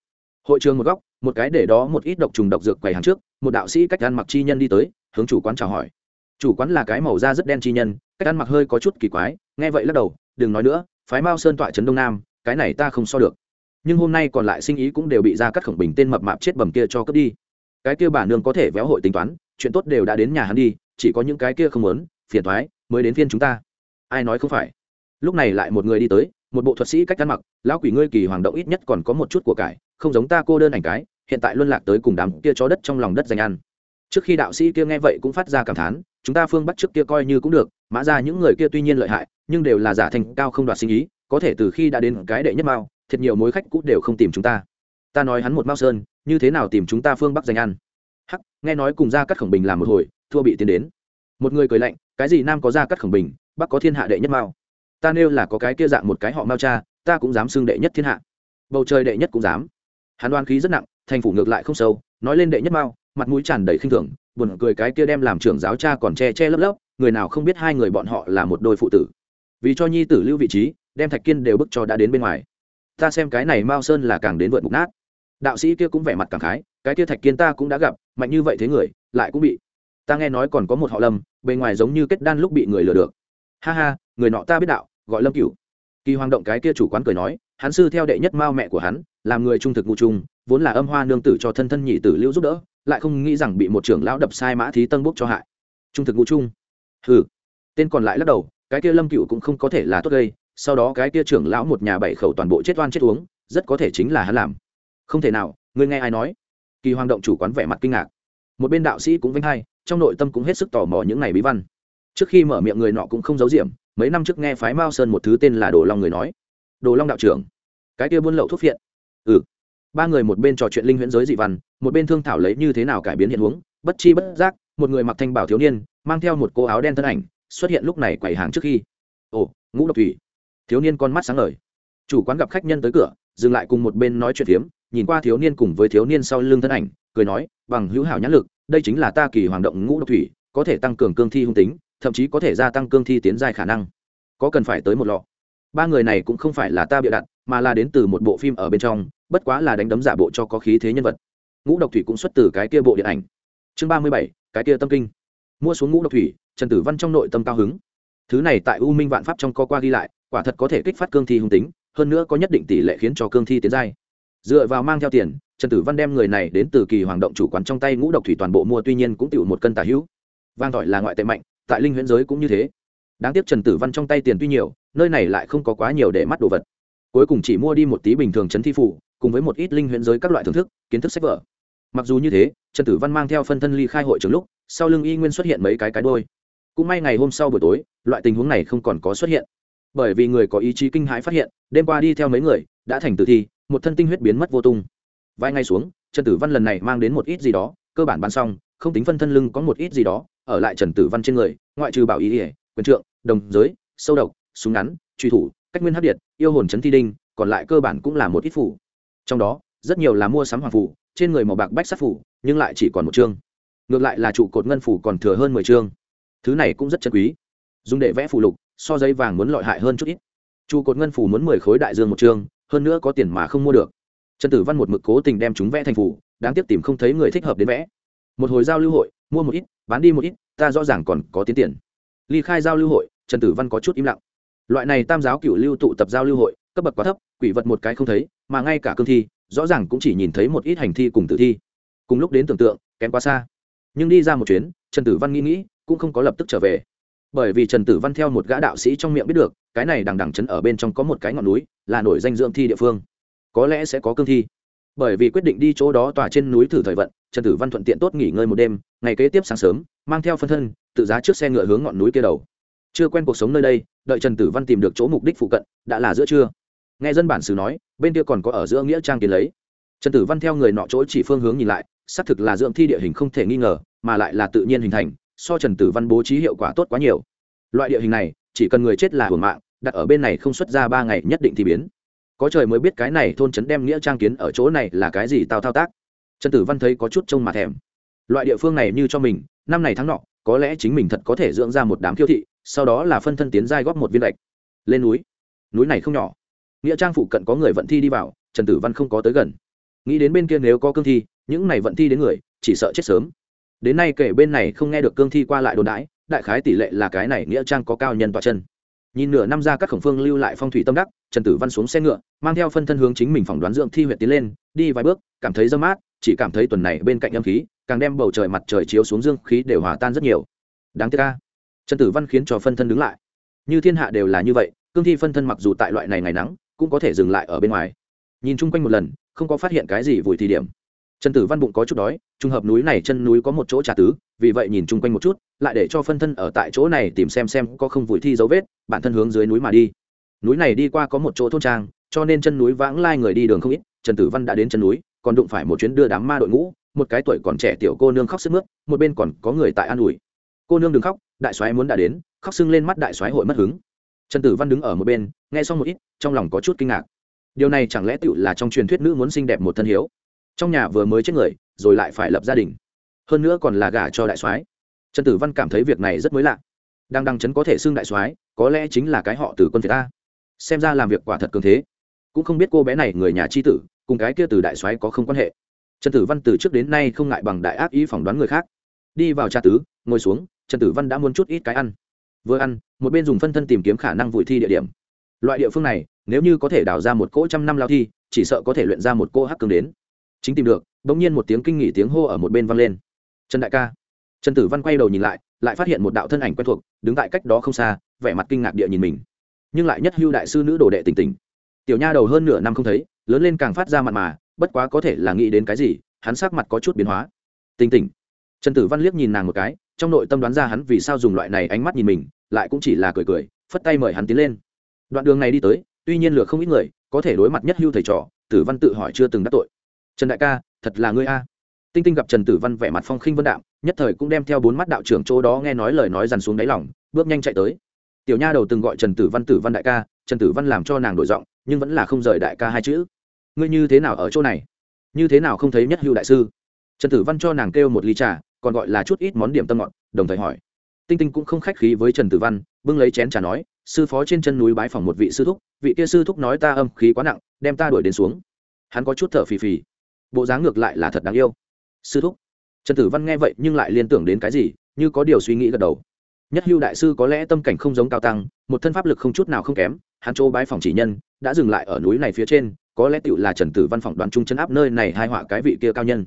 Hội trường một góc, một cái để đó một ít độc trùng độc dược quầy hàng trước, một đạo sĩ cách ăn mặc chi nhân đi tới, hướng chủ quán chào hỏi. Chủ quán là cái màu da rất đen chi nhân, cách ăn mặc hơi có chút kỳ quái, nghe vậy lắc đầu, đừng nói nữa, phái mao sơn tọa trấn đông nam, cái này ta không so được. Nhưng hôm nay còn lại sinh ý cũng đều bị ra cắt khổng bình tên mập mạp chết bầm kia cho cướp đi. Cái kia bà nương có thể véo hội tính toán, chuyện tốt đều đã đến nhà hắn đi, chỉ có những cái kia không muốn, phiền thoái mới đến phiên chúng ta. Ai nói không phải. Lúc này lại một người đi tới, một bộ thuật sĩ cách ăn mặc, lão quỷ ngươi kỳ hoàng động ít nhất còn có một chút của cải không giống ta cô đơn ảnh cái, hiện tại luân lạc tới cùng đám kia chó đất trong lòng đất dành ăn. Trước khi đạo sĩ kia nghe vậy cũng phát ra cảm thán, chúng ta phương bắt trước kia coi như cũng được, mã ra những người kia tuy nhiên lợi hại, nhưng đều là giả thành cao không đoạt sinh ý, có thể từ khi đã đến cái đệ nhất mao, thiệt nhiều mối khách cũ đều không tìm chúng ta. Ta nói hắn một mao sơn, như thế nào tìm chúng ta phương bắc dành ăn? Hắc, nghe nói cùng ra cắt khổng bình làm một hồi, thua bị tiến đến. Một người cười lạnh, cái gì nam có ra cắt khổng bình, bắc có thiên hạ đệ nhất mao. Ta nêu là có cái kia dạng một cái họ mao cha, ta cũng dám xưng đệ nhất thiên hạ. Bầu trời đệ nhất cũng dám hắn đoan khí rất nặng, thành phủ ngược lại không sâu, nói lên đệ nhất mao, mặt mũi tràn đầy khinh thường, buồn cười cái kia đem làm trưởng giáo cha còn che che lấp lấp, người nào không biết hai người bọn họ là một đôi phụ tử. Vì cho nhi tử lưu vị trí, đem thạch kiên đều bức cho đã đến bên ngoài. Ta xem cái này mao sơn là càng đến vượt mục nát. Đạo sĩ kia cũng vẻ mặt càng khái, cái kia thạch kiên ta cũng đã gặp, mạnh như vậy thế người, lại cũng bị. Ta nghe nói còn có một họ lâm, bề ngoài giống như kết đan lúc bị người lừa được. Ha ha, người nọ ta biết đạo, gọi lâm cửu. Kỳ hoàng động cái kia chủ quán cười nói hắn sư theo đệ nhất mao mẹ của hắn, làm người trung thực ngụ trung, vốn là âm hoa nương tử cho thân thân nhị tử lưu giúp đỡ, lại không nghĩ rằng bị một trưởng lão đập sai mã thí tân bốc cho hại. Trung thực ngụ trung. Ừ tên còn lại lắc đầu, cái kia lâm cựu cũng không có thể là tốt gây, sau đó cái kia trưởng lão một nhà bảy khẩu toàn bộ chết oan chết uống, rất có thể chính là hắn làm. Không thể nào, ngươi nghe ai nói? Kỳ hoàng động chủ quán vẻ mặt kinh ngạc. Một bên đạo sĩ cũng vinh hay trong nội tâm cũng hết sức tò mò những ngày bí văn. Trước khi mở miệng người nọ cũng không giấu diệm mấy năm trước nghe phái mao sơn một thứ tên là đồ long người nói đồ long đạo trưởng. Cái kia buôn lậu thuốc phiện. Ừ. Ba người một bên trò chuyện linh huyễn giới dị văn, một bên thương thảo lấy như thế nào cải biến hiện huống, bất chi bất giác, một người mặc thanh bảo thiếu niên, mang theo một cô áo đen thân ảnh, xuất hiện lúc này quầy hàng trước khi. Ồ, ngũ độc thủy. Thiếu niên con mắt sáng ngời. Chủ quán gặp khách nhân tới cửa, dừng lại cùng một bên nói chuyện phiếm, nhìn qua thiếu niên cùng với thiếu niên sau lưng thân ảnh, cười nói, bằng hữu hảo nhãn lực, đây chính là ta kỳ hoàng động ngũ độc thủy, có thể tăng cường cương thi hung tính, thậm chí có thể gia tăng cương thi tiến dài khả năng. Có cần phải tới một lọ? Ba người này cũng không phải là ta bịa đặt, mà là đến từ một bộ phim ở bên trong, bất quá là đánh đấm giả bộ cho có khí thế nhân vật. Ngũ độc thủy cũng xuất từ cái kia bộ điện ảnh. Chương ba mươi bảy, cái kia tâm kinh. Mua xuống ngũ độc thủy, trần tử văn trong nội tâm cao hứng. Thứ này tại u minh vạn pháp trong co qua ghi lại, quả thật có thể kích phát cương thi hung tính, hơn nữa có nhất định tỷ lệ khiến cho cương thi tiến giai. Dựa vào mang theo tiền, trần tử văn đem người này đến từ kỳ hoàng động chủ quán trong tay ngũ độc thủy toàn bộ mua, tuy nhiên cũng tiểu một cân tả hữu. Vang tỏi là ngoại tệ mạnh, tại linh huyễn giới cũng như thế đáng tiếc trần tử văn trong tay tiền tuy nhiều, nơi này lại không có quá nhiều để mắt đồ vật. Cuối cùng chỉ mua đi một tí bình thường chấn thi phủ cùng với một ít linh huyễn giới các loại thưởng thức, kiến thức sách vở. Mặc dù như thế, trần tử văn mang theo phân thân ly khai hội trường lúc, sau lưng y nguyên xuất hiện mấy cái cái đôi cũng may ngày hôm sau buổi tối, loại tình huống này không còn có xuất hiện. Bởi vì người có ý chí kinh hãi phát hiện, đêm qua đi theo mấy người, đã thành tử thi, một thân tinh huyết biến mất vô tung. Vài ngày xuống, trần tử văn lần này mang đến một ít gì đó, cơ bản bán xong, không tính phân thân lưng có một ít gì đó, ở lại trần tử văn trên người, ngoại trừ bảo ý ỉa quyền trượng, đồng giới, sâu độc, súng ngắn, truy thủ, cách nguyên hấp điện, yêu hồn chấn thi đinh, còn lại cơ bản cũng là một ít phủ. Trong đó, rất nhiều là mua sắm hoàng phủ, trên người màu bạc bách sát phủ, nhưng lại chỉ còn một chương. Ngược lại là trụ cột ngân phủ còn thừa hơn mười chương. Thứ này cũng rất chân quý. Dùng để vẽ phù lục, so giấy vàng muốn lợi hại hơn chút ít. Trụ cột ngân phủ muốn mười khối đại dương một chương, hơn nữa có tiền mà không mua được. Trần tử văn một mực cố tình đem chúng vẽ thành phủ, đáng tiếc tìm không thấy người thích hợp đến vẽ. Một hồi giao lưu hội, mua một ít, bán đi một ít, ta rõ ràng còn có tiến tiền ly khai giao lưu hội, trần tử văn có chút im lặng. Loại này tam giáo cựu lưu tụ tập giao lưu hội, cấp bậc quá thấp, quỷ vật một cái không thấy, mà ngay cả cương thi, rõ ràng cũng chỉ nhìn thấy một ít hành thi cùng tử thi. Cùng lúc đến tưởng tượng, kém quá xa. Nhưng đi ra một chuyến, trần tử văn nghĩ nghĩ, cũng không có lập tức trở về. Bởi vì trần tử văn theo một gã đạo sĩ trong miệng biết được, cái này đằng đằng chấn ở bên trong có một cái ngọn núi, là nổi danh dưỡng thi địa phương. Có lẽ sẽ có cương thi. Bởi vì quyết định đi chỗ đó tòa trên núi thử thời vận, trần tử văn thuận tiện tốt nghỉ ngơi một đêm ngày kế tiếp sáng sớm, mang theo phân thân, tự giá trước xe ngựa hướng ngọn núi kia đầu. Chưa quen cuộc sống nơi đây, đợi trần tử văn tìm được chỗ mục đích phụ cận, đã là giữa trưa. Nghe dân bản xứ nói, bên kia còn có ở giữa nghĩa trang kiến lấy. Trần tử văn theo người nọ chỗ chỉ phương hướng nhìn lại, xác thực là dưỡng thi địa hình không thể nghi ngờ, mà lại là tự nhiên hình thành, so trần tử văn bố trí hiệu quả tốt quá nhiều. Loại địa hình này, chỉ cần người chết là hưởng mạng, đặt ở bên này không xuất ra ba ngày nhất định thì biến. Có trời mới biết cái này thôn trấn đem nghĩa trang kiến ở chỗ này là cái gì tao thao tác. Trần tử văn thấy có chút trông mà thèm loại địa phương này như cho mình, năm này tháng nọ, có lẽ chính mình thật có thể dưỡng ra một đám khiêu thị, sau đó là phân thân tiến giai góp một viên lệch. Lên núi. Núi này không nhỏ. Nghĩa trang phụ cận có người vận thi đi vào, trần tử văn không có tới gần. Nghĩ đến bên kia nếu có cương thi, những này vận thi đến người, chỉ sợ chết sớm. Đến nay kể bên này không nghe được cương thi qua lại đồn đãi, đại khái tỷ lệ là cái này nghĩa trang có cao nhân tọa chân. Nhìn nửa năm ra các khổng phương lưu lại phong thủy tâm đắc, trần tử văn xuống xe ngựa, mang theo phân thân hướng chính mình phỏng đoán dưỡng thi huyện tiến lên, đi vài bước, cảm thấy dơ mát chỉ cảm thấy tuần này bên cạnh âm khí, càng đem bầu trời mặt trời chiếu xuống dương khí đều hòa tan rất nhiều. Đáng tiếc ca trần tử văn khiến cho phân thân đứng lại. Như thiên hạ đều là như vậy, cương thi phân thân mặc dù tại loại này ngày nắng, cũng có thể dừng lại ở bên ngoài. Nhìn chung quanh một lần, không có phát hiện cái gì vùi thì điểm. Trần tử văn bụng có chút đói, trùng hợp núi này chân núi có một chỗ trà tứ, vì vậy nhìn chung quanh một chút, lại để cho phân thân ở tại chỗ này tìm xem xem có không vùi thi dấu vết, bản thân hướng dưới núi mà đi. Núi này đi qua có một chỗ thôn trang, cho nên chân núi vãng lai người đi đường không ít, trần tử văn đã đến chân núi còn đụng phải một chuyến đưa đám ma đội ngũ, một cái tuổi còn trẻ tiểu cô nương khóc sức mướt, một bên còn có người tại an ủi. Cô nương đừng khóc, đại soái muốn đã đến, khóc sưng lên mắt đại soái hội mất hứng. Trần tử văn đứng ở một bên, nghe xong một ít, trong lòng có chút kinh ngạc. Điều này chẳng lẽ tựu là trong truyền thuyết nữ muốn xinh đẹp một thân hiếu? Trong nhà vừa mới chết người, rồi lại phải lập gia đình. Hơn nữa còn là gả cho đại soái. Trần tử văn cảm thấy việc này rất mới lạ. Đang đăng chấn có thể xưng đại soái, có lẽ chính là cái họ từ quân việt ta xem ra làm việc quả thật cường thế cũng không biết cô bé này người nhà c h i tử, cùng cái kia từ đại soái có không quan hệ. Trần tử văn từ trước đến nay không ngại bằng đại ác ý phỏng đoán người khác. Đi vào tra tứ, ngồi xuống, trần tử văn đã muốn chút ít cái ăn. Vừa ăn, một bên dùng phân thân tìm kiếm khả năng vùi thi địa điểm. Loại địa phương này, nếu như có thể đào ra một cỗ trăm năm lao thi, chỉ sợ có thể luyện ra một cỗ hắc cường đến. Chính tìm được đ ỗ n g nhiên một tiếng kinh nghỉ tiếng hô ở một bên vang lên. Trần đại ca. Trần tử văn quay đầu nhìn lại lại phát hiện một đạo thân ảnh quen thuộc, đứng tại cách đó không xa, vẻ mặt kinh ngạc địa nhìn mình. Nhưng lại nhất hưu đại sư nữ đồ đệ tình tình tiểu nha đầu hơn nửa năm không thấy, lớn lên càng phát ra mặt mà, bất quá có thể là nghĩ đến cái gì, hắn sắc mặt có chút biến hóa. Tình tình. Trần tử văn liếc nhìn nàng một cái, trong nội tâm đoán ra hắn vì sao dùng loại này ánh mắt nhìn mình, lại cũng chỉ là cười cười, phất tay mời hắn tiến lên. Đoạn đường này đi tới, tuy nhiên lừa không ít người, có thể đối mặt nhất hưu thầy trò, tử văn tự hỏi chưa từng đắc tội. Trần đại ca, thật là ngươi a. Tinh tinh gặp trần tử văn vẻ mặt phong khinh vân đạm, nhất thời cũng đem theo bốn mắt đạo trưởng chỗ đó nghe nói lời nói dằn xuống đáy lòng, bước nhanh chạy tới. Tiểu nha đầu từng gọi trần tử văn tử văn đại ca, trần tử văn làm cho nàng đổi giọng nhưng vẫn là không rời đại ca hai chữ. Ngươi như thế nào ở chỗ này? Như thế nào không thấy nhất hưu đại sư? Trần tử văn cho nàng kêu một ly trà, còn gọi là chút ít món điểm tâm ngọt, đồng thời hỏi. Tinh tinh cũng không khách khí với trần tử văn, bưng lấy chén trà nói, sư phó trên chân núi bái phòng một vị sư thúc, vị kia sư thúc nói ta âm khí quá nặng, đem ta đuổi đến xuống. Hắn có chút thở phì phì. Bộ dáng ngược lại là thật đáng yêu. Sư thúc. Trần tử văn nghe vậy nhưng lại liên tưởng đến cái gì, như có điều suy nghĩ gật đầu. Nhất hưu đại sư có lẽ tâm cảnh không giống cao tăng, một thân pháp lực không chút nào không kém, hắn chỗ bái phòng chỉ nhân đã dừng lại ở núi này phía trên, có lẽ tựu là trần tử văn phòng đoàn trung chân áp nơi này hai họa cái vị kia cao nhân.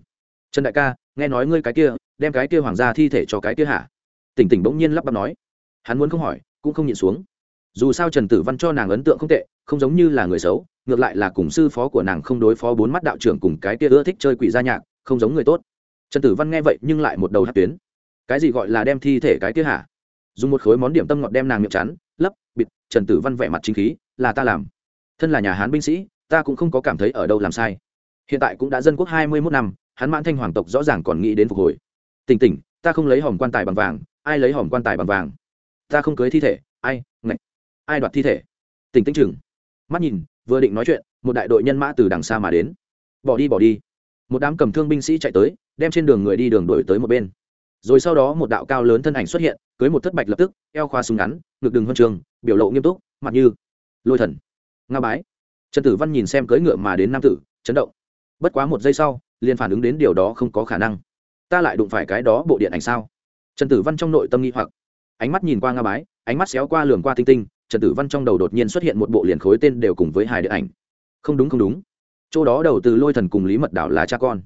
Trần đại ca, nghe nói ngươi cái kia, đem cái kia hoàng gia thi thể cho cái kia hả? Tỉnh tỉnh bỗng nhiên lắp bắp nói. Hắn muốn không hỏi, cũng không nhịn xuống. Dù sao trần tử văn cho nàng ấn tượng không tệ, không giống như là người xấu, ngược lại là cùng sư phó của nàng không đối phó bốn mắt đạo trưởng cùng cái kia ưa thích chơi quỷ gia nhạc, không giống người tốt. Trần tử văn nghe vậy nhưng lại một đầu hát tuyến. Cái gì gọi là đem thi thể cái kia hả? Dùng một khối món điểm tâm ngọt đem nàng miệng chắn, lấp, bịt, trần tử văn vẻ mặt chính khí, là ta làm thân là nhà hán binh sĩ, ta cũng không có cảm thấy ở đâu làm sai. Hiện tại cũng đã dân quốc hai mươi mốt năm, hắn mãn thanh hoàng tộc rõ ràng còn nghĩ đến phục hồi. Tỉnh tỉnh, ta không lấy hòm quan tài bằng vàng, ai lấy hòm quan tài bằng vàng? Ta không cưới thi thể, ai, ngạch, ai đoạt thi thể? Tỉnh tĩnh chừng. Mắt nhìn, vừa định nói chuyện, một đại đội nhân mã từ đằng xa mà đến. Bỏ đi bỏ đi. Một đám cầm thương binh sĩ chạy tới, đem trên đường người đi đường đổi tới một bên. Rồi sau đó một đạo cao lớn thân ảnh xuất hiện, cưới một thất bạch lập tức, eo khoa súng ngắn, ngực đường huân trường, biểu lộ nghiêm túc, mặt như lôi thần nga bái. Trần tử văn nhìn xem cưỡi ngựa mà đến nam tử, chấn động. Bất quá một giây sau, liền phản ứng đến điều đó không có khả năng. Ta lại đụng phải cái đó bộ điện ảnh sao? Trần tử văn trong nội tâm nghi hoặc. Ánh mắt nhìn qua nga bái, ánh mắt xéo qua lường qua tinh tinh, trần tử văn trong đầu đột nhiên xuất hiện một bộ liền khối tên đều cùng với hài điện ảnh. Không đúng không đúng. Chỗ đó đầu từ lôi thần cùng lý mật đảo là cha con.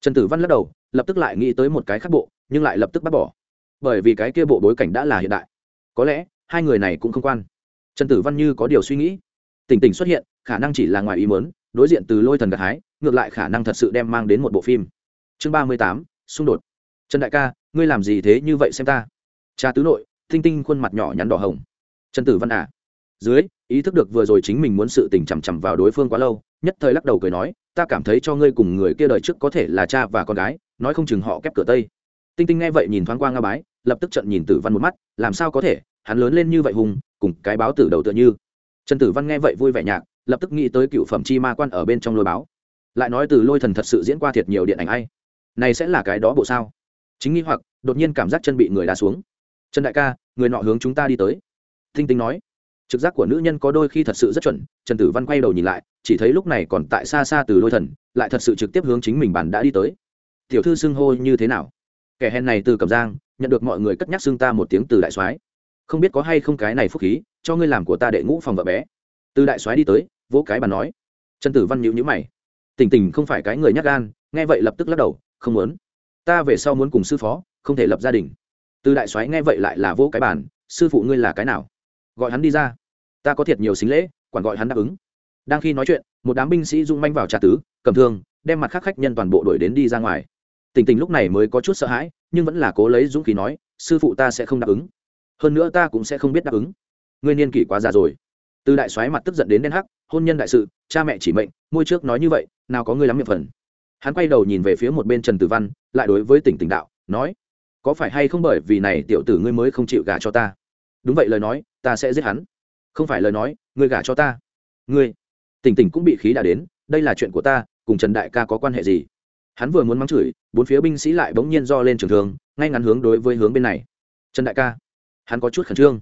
Trần tử văn lắc đầu, lập tức lại nghĩ tới một cái khác bộ, nhưng lại lập tức bác bỏ. Bởi vì cái kia bộ bối cảnh đã là hiện đại. Có lẽ, hai người này cũng không quan. Trần tử văn như có điều suy nghĩ tỉnh tỉnh xuất hiện, khả năng chỉ là ngoài ý mớn đối diện từ lôi thần gặt hái, ngược lại khả năng thật sự đem mang đến một bộ phim. Chương ba mươi tám, xung đột. Trần đại ca, ngươi làm gì thế như vậy xem ta? Cha tứ nội thinh tinh khuôn mặt nhỏ nhắn đỏ hồng. Trần tử văn à. Dưới, ý thức được vừa rồi chính mình muốn sự tình chằm chằm vào đối phương quá lâu, nhất thời lắc đầu cười nói, ta cảm thấy cho ngươi cùng người kia đời trước có thể là cha và con gái, nói không chừng họ kép cửa tây. Tinh tinh nghe vậy nhìn thoáng qua nga bái, lập tức trận nhìn tử văn một mắt, làm sao có thể? Hắn lớn lên như vậy hùng, cùng cái báo tử đầu tựa như trần tử văn nghe vậy vui vẻ nhạc, lập tức nghĩ tới cựu phẩm chi ma quan ở bên trong lôi báo. Lại nói từ lôi thần thật sự diễn qua thiệt nhiều điện ảnh ai? Này sẽ là cái đó bộ sao? Chính nghi hoặc, đột nhiên cảm giác chân bị người đá xuống. Trần đại ca, người nọ hướng chúng ta đi tới. Thinh tinh nói. Trực giác của nữ nhân có đôi khi thật sự rất chuẩn, trần tử văn quay đầu nhìn lại, chỉ thấy lúc này còn tại xa xa từ lôi thần, lại thật sự trực tiếp hướng chính mình bản đã đi tới. Tiểu thư xưng hô như thế nào? Kẻ hèn này từ cầm giang, nhận được mọi người cất nhắc xưng ta một tiếng từ đại soái không biết có hay không cái này phúc khí, cho ngươi làm của ta đệ ngũ phòng vợ bé. Từ đại soái đi tới, vỗ cái bàn nói. Trần tử văn nhịu nhữ mày. Tình tình không phải cái người nhát gan, nghe vậy lập tức lắc đầu, không muốn. Ta về sau muốn cùng sư phó, không thể lập gia đình. Từ đại soái nghe vậy lại là vỗ cái bàn, sư phụ ngươi là cái nào? Gọi hắn đi ra. Ta có thiệt nhiều xính lễ, quản gọi hắn đáp ứng. Đang khi nói chuyện, một đám binh sĩ rung manh vào trà tứ, cầm thương, đem mặt khác khách nhân toàn bộ đuổi đến đi ra ngoài. Tình tình lúc này mới có chút sợ hãi, nhưng vẫn là cố lấy dũng khí nói, sư phụ ta sẽ không đáp ứng hơn nữa ta cũng sẽ không biết đáp ứng. Ngươi niên kỷ quá già rồi. Từ đại soái mặt tức giận đến đen hắc, hôn nhân đại sự, cha mẹ chỉ mệnh, môi trước nói như vậy, nào có ngươi lắm miệng phần. Hắn quay đầu nhìn về phía một bên trần tử văn, lại đối với tỉnh tỉnh đạo, nói, có phải hay không bởi vì này tiểu tử ngươi mới không chịu gả cho ta? Đúng vậy lời nói, ta sẽ giết hắn. Không phải lời nói, ngươi gả cho ta. Ngươi. Tỉnh tỉnh cũng bị khí đã đến, đây là chuyện của ta, cùng trần đại ca có quan hệ gì? Hắn vừa muốn mắng chửi, bốn phía binh sĩ lại bỗng nhiên do lên trường thường ngay ngắn hướng đối với hướng bên này. Trần đại ca hắn có chút khẩn trương.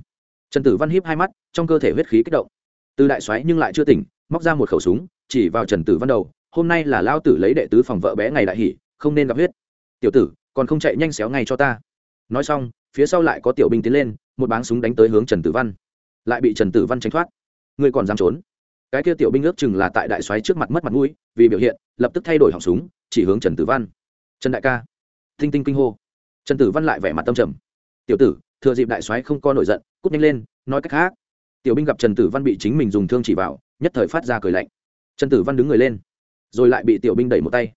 Trần tử văn hiếp hai mắt trong cơ thể huyết khí kích động. Từ đại xoáy nhưng lại chưa tỉnh móc ra một khẩu súng chỉ vào trần tử văn đầu hôm nay là lao tử lấy đệ tứ phòng vợ bé ngày đại hỉ, không nên gặp huyết. Tiểu tử còn không chạy nhanh xéo ngay cho ta. Nói xong phía sau lại có tiểu binh tiến lên một báng súng đánh tới hướng trần tử văn. Lại bị trần tử văn tránh thoát. Ngươi còn dám trốn? Cái kia tiểu binh ước chừng là tại đại xoáy trước mặt mất mặt mũi vì biểu hiện lập tức thay đổi họng súng chỉ hướng trần tử văn. Trần đại ca. Thinh tinh kinh hô. Trần tử văn lại vẻ mặt tâm trầm. Tiểu tử thừa dịp đại soái không co nổi giận, cút nhanh lên, nói cách khác. Tiểu binh gặp trần tử văn bị chính mình dùng thương chỉ vào, nhất thời phát ra cười lạnh. Trần tử văn đứng người lên, rồi lại bị tiểu binh đẩy một tay.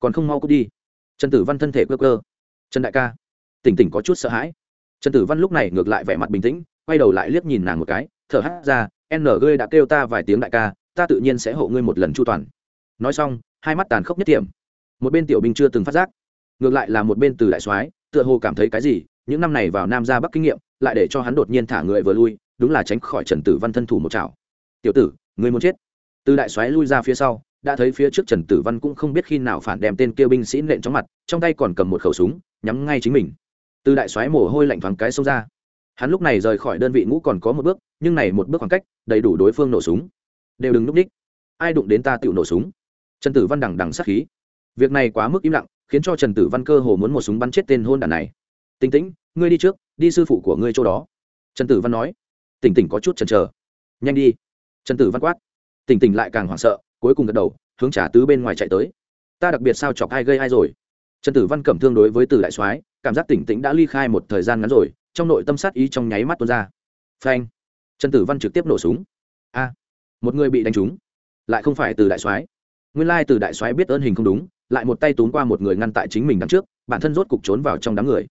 Còn không mau cút đi. Trần tử văn thân thể cơ cơ trần đại ca, tỉnh tỉnh có chút sợ hãi. Trần tử văn lúc này ngược lại vẻ mặt bình tĩnh, quay đầu lại liếc nhìn nàng một cái, thở hắt ra ng đã kêu ta vài tiếng đại ca, ta tự nhiên sẽ hộ ngươi một lần chu toàn. Nói xong, hai mắt tàn khốc nhất điểm một bên tiểu binh chưa từng phát giác, ngược lại là một bên từ đại soái, tựa hồ cảm thấy cái gì những năm này vào nam ra bắc kinh nghiệm, lại để cho hắn đột nhiên thả người vừa lui, đúng là tránh khỏi trần tử văn thân thủ một chảo. Tiểu tử người muốn chết? Từ đại soái lui ra phía sau, đã thấy phía trước trần tử văn cũng không biết khi nào phản đem tên kêu binh sĩ nện trong mặt, trong tay còn cầm một khẩu súng, nhắm ngay chính mình. Từ đại soái mồ hôi lạnh thoáng cái xông ra. Hắn lúc này rời khỏi đơn vị ngũ còn có một bước, nhưng này một bước khoảng cách, đầy đủ đối phương nổ súng. Đều đừng núp ních ai đụng đến ta tự nổ súng? Trần tử văn đằng đằng sát khí. Việc này quá mức im lặng, khiến cho trần tử văn cơ hồ muốn một súng bắn chết tên hôn đàn này tỉnh tĩnh, ngươi đi trước, đi sư phụ của ngươi chỗ đó. Trần tử văn nói. Tỉnh tỉnh có chút chần chờ. Nhanh đi. Trần tử văn quát. Tỉnh tỉnh lại càng hoảng sợ, cuối cùng gật đầu, hướng trả tứ bên ngoài chạy tới. Ta đặc biệt sao chọc ai gây ai rồi? Trần tử văn cẩm thương đối với từ đại soái, cảm giác tỉnh tĩnh đã ly khai một thời gian ngắn rồi, trong nội tâm sát ý trong nháy mắt tuôn ra. Phanh. Trần tử văn trực tiếp nổ súng. A. Một người bị đánh trúng. Lại không phải từ đại soái. Nguyên lai từ đại soái biết ơn hình không đúng, lại một tay túm qua một người ngăn tại chính mình đằng trước, bản thân rốt cục trốn vào trong đám người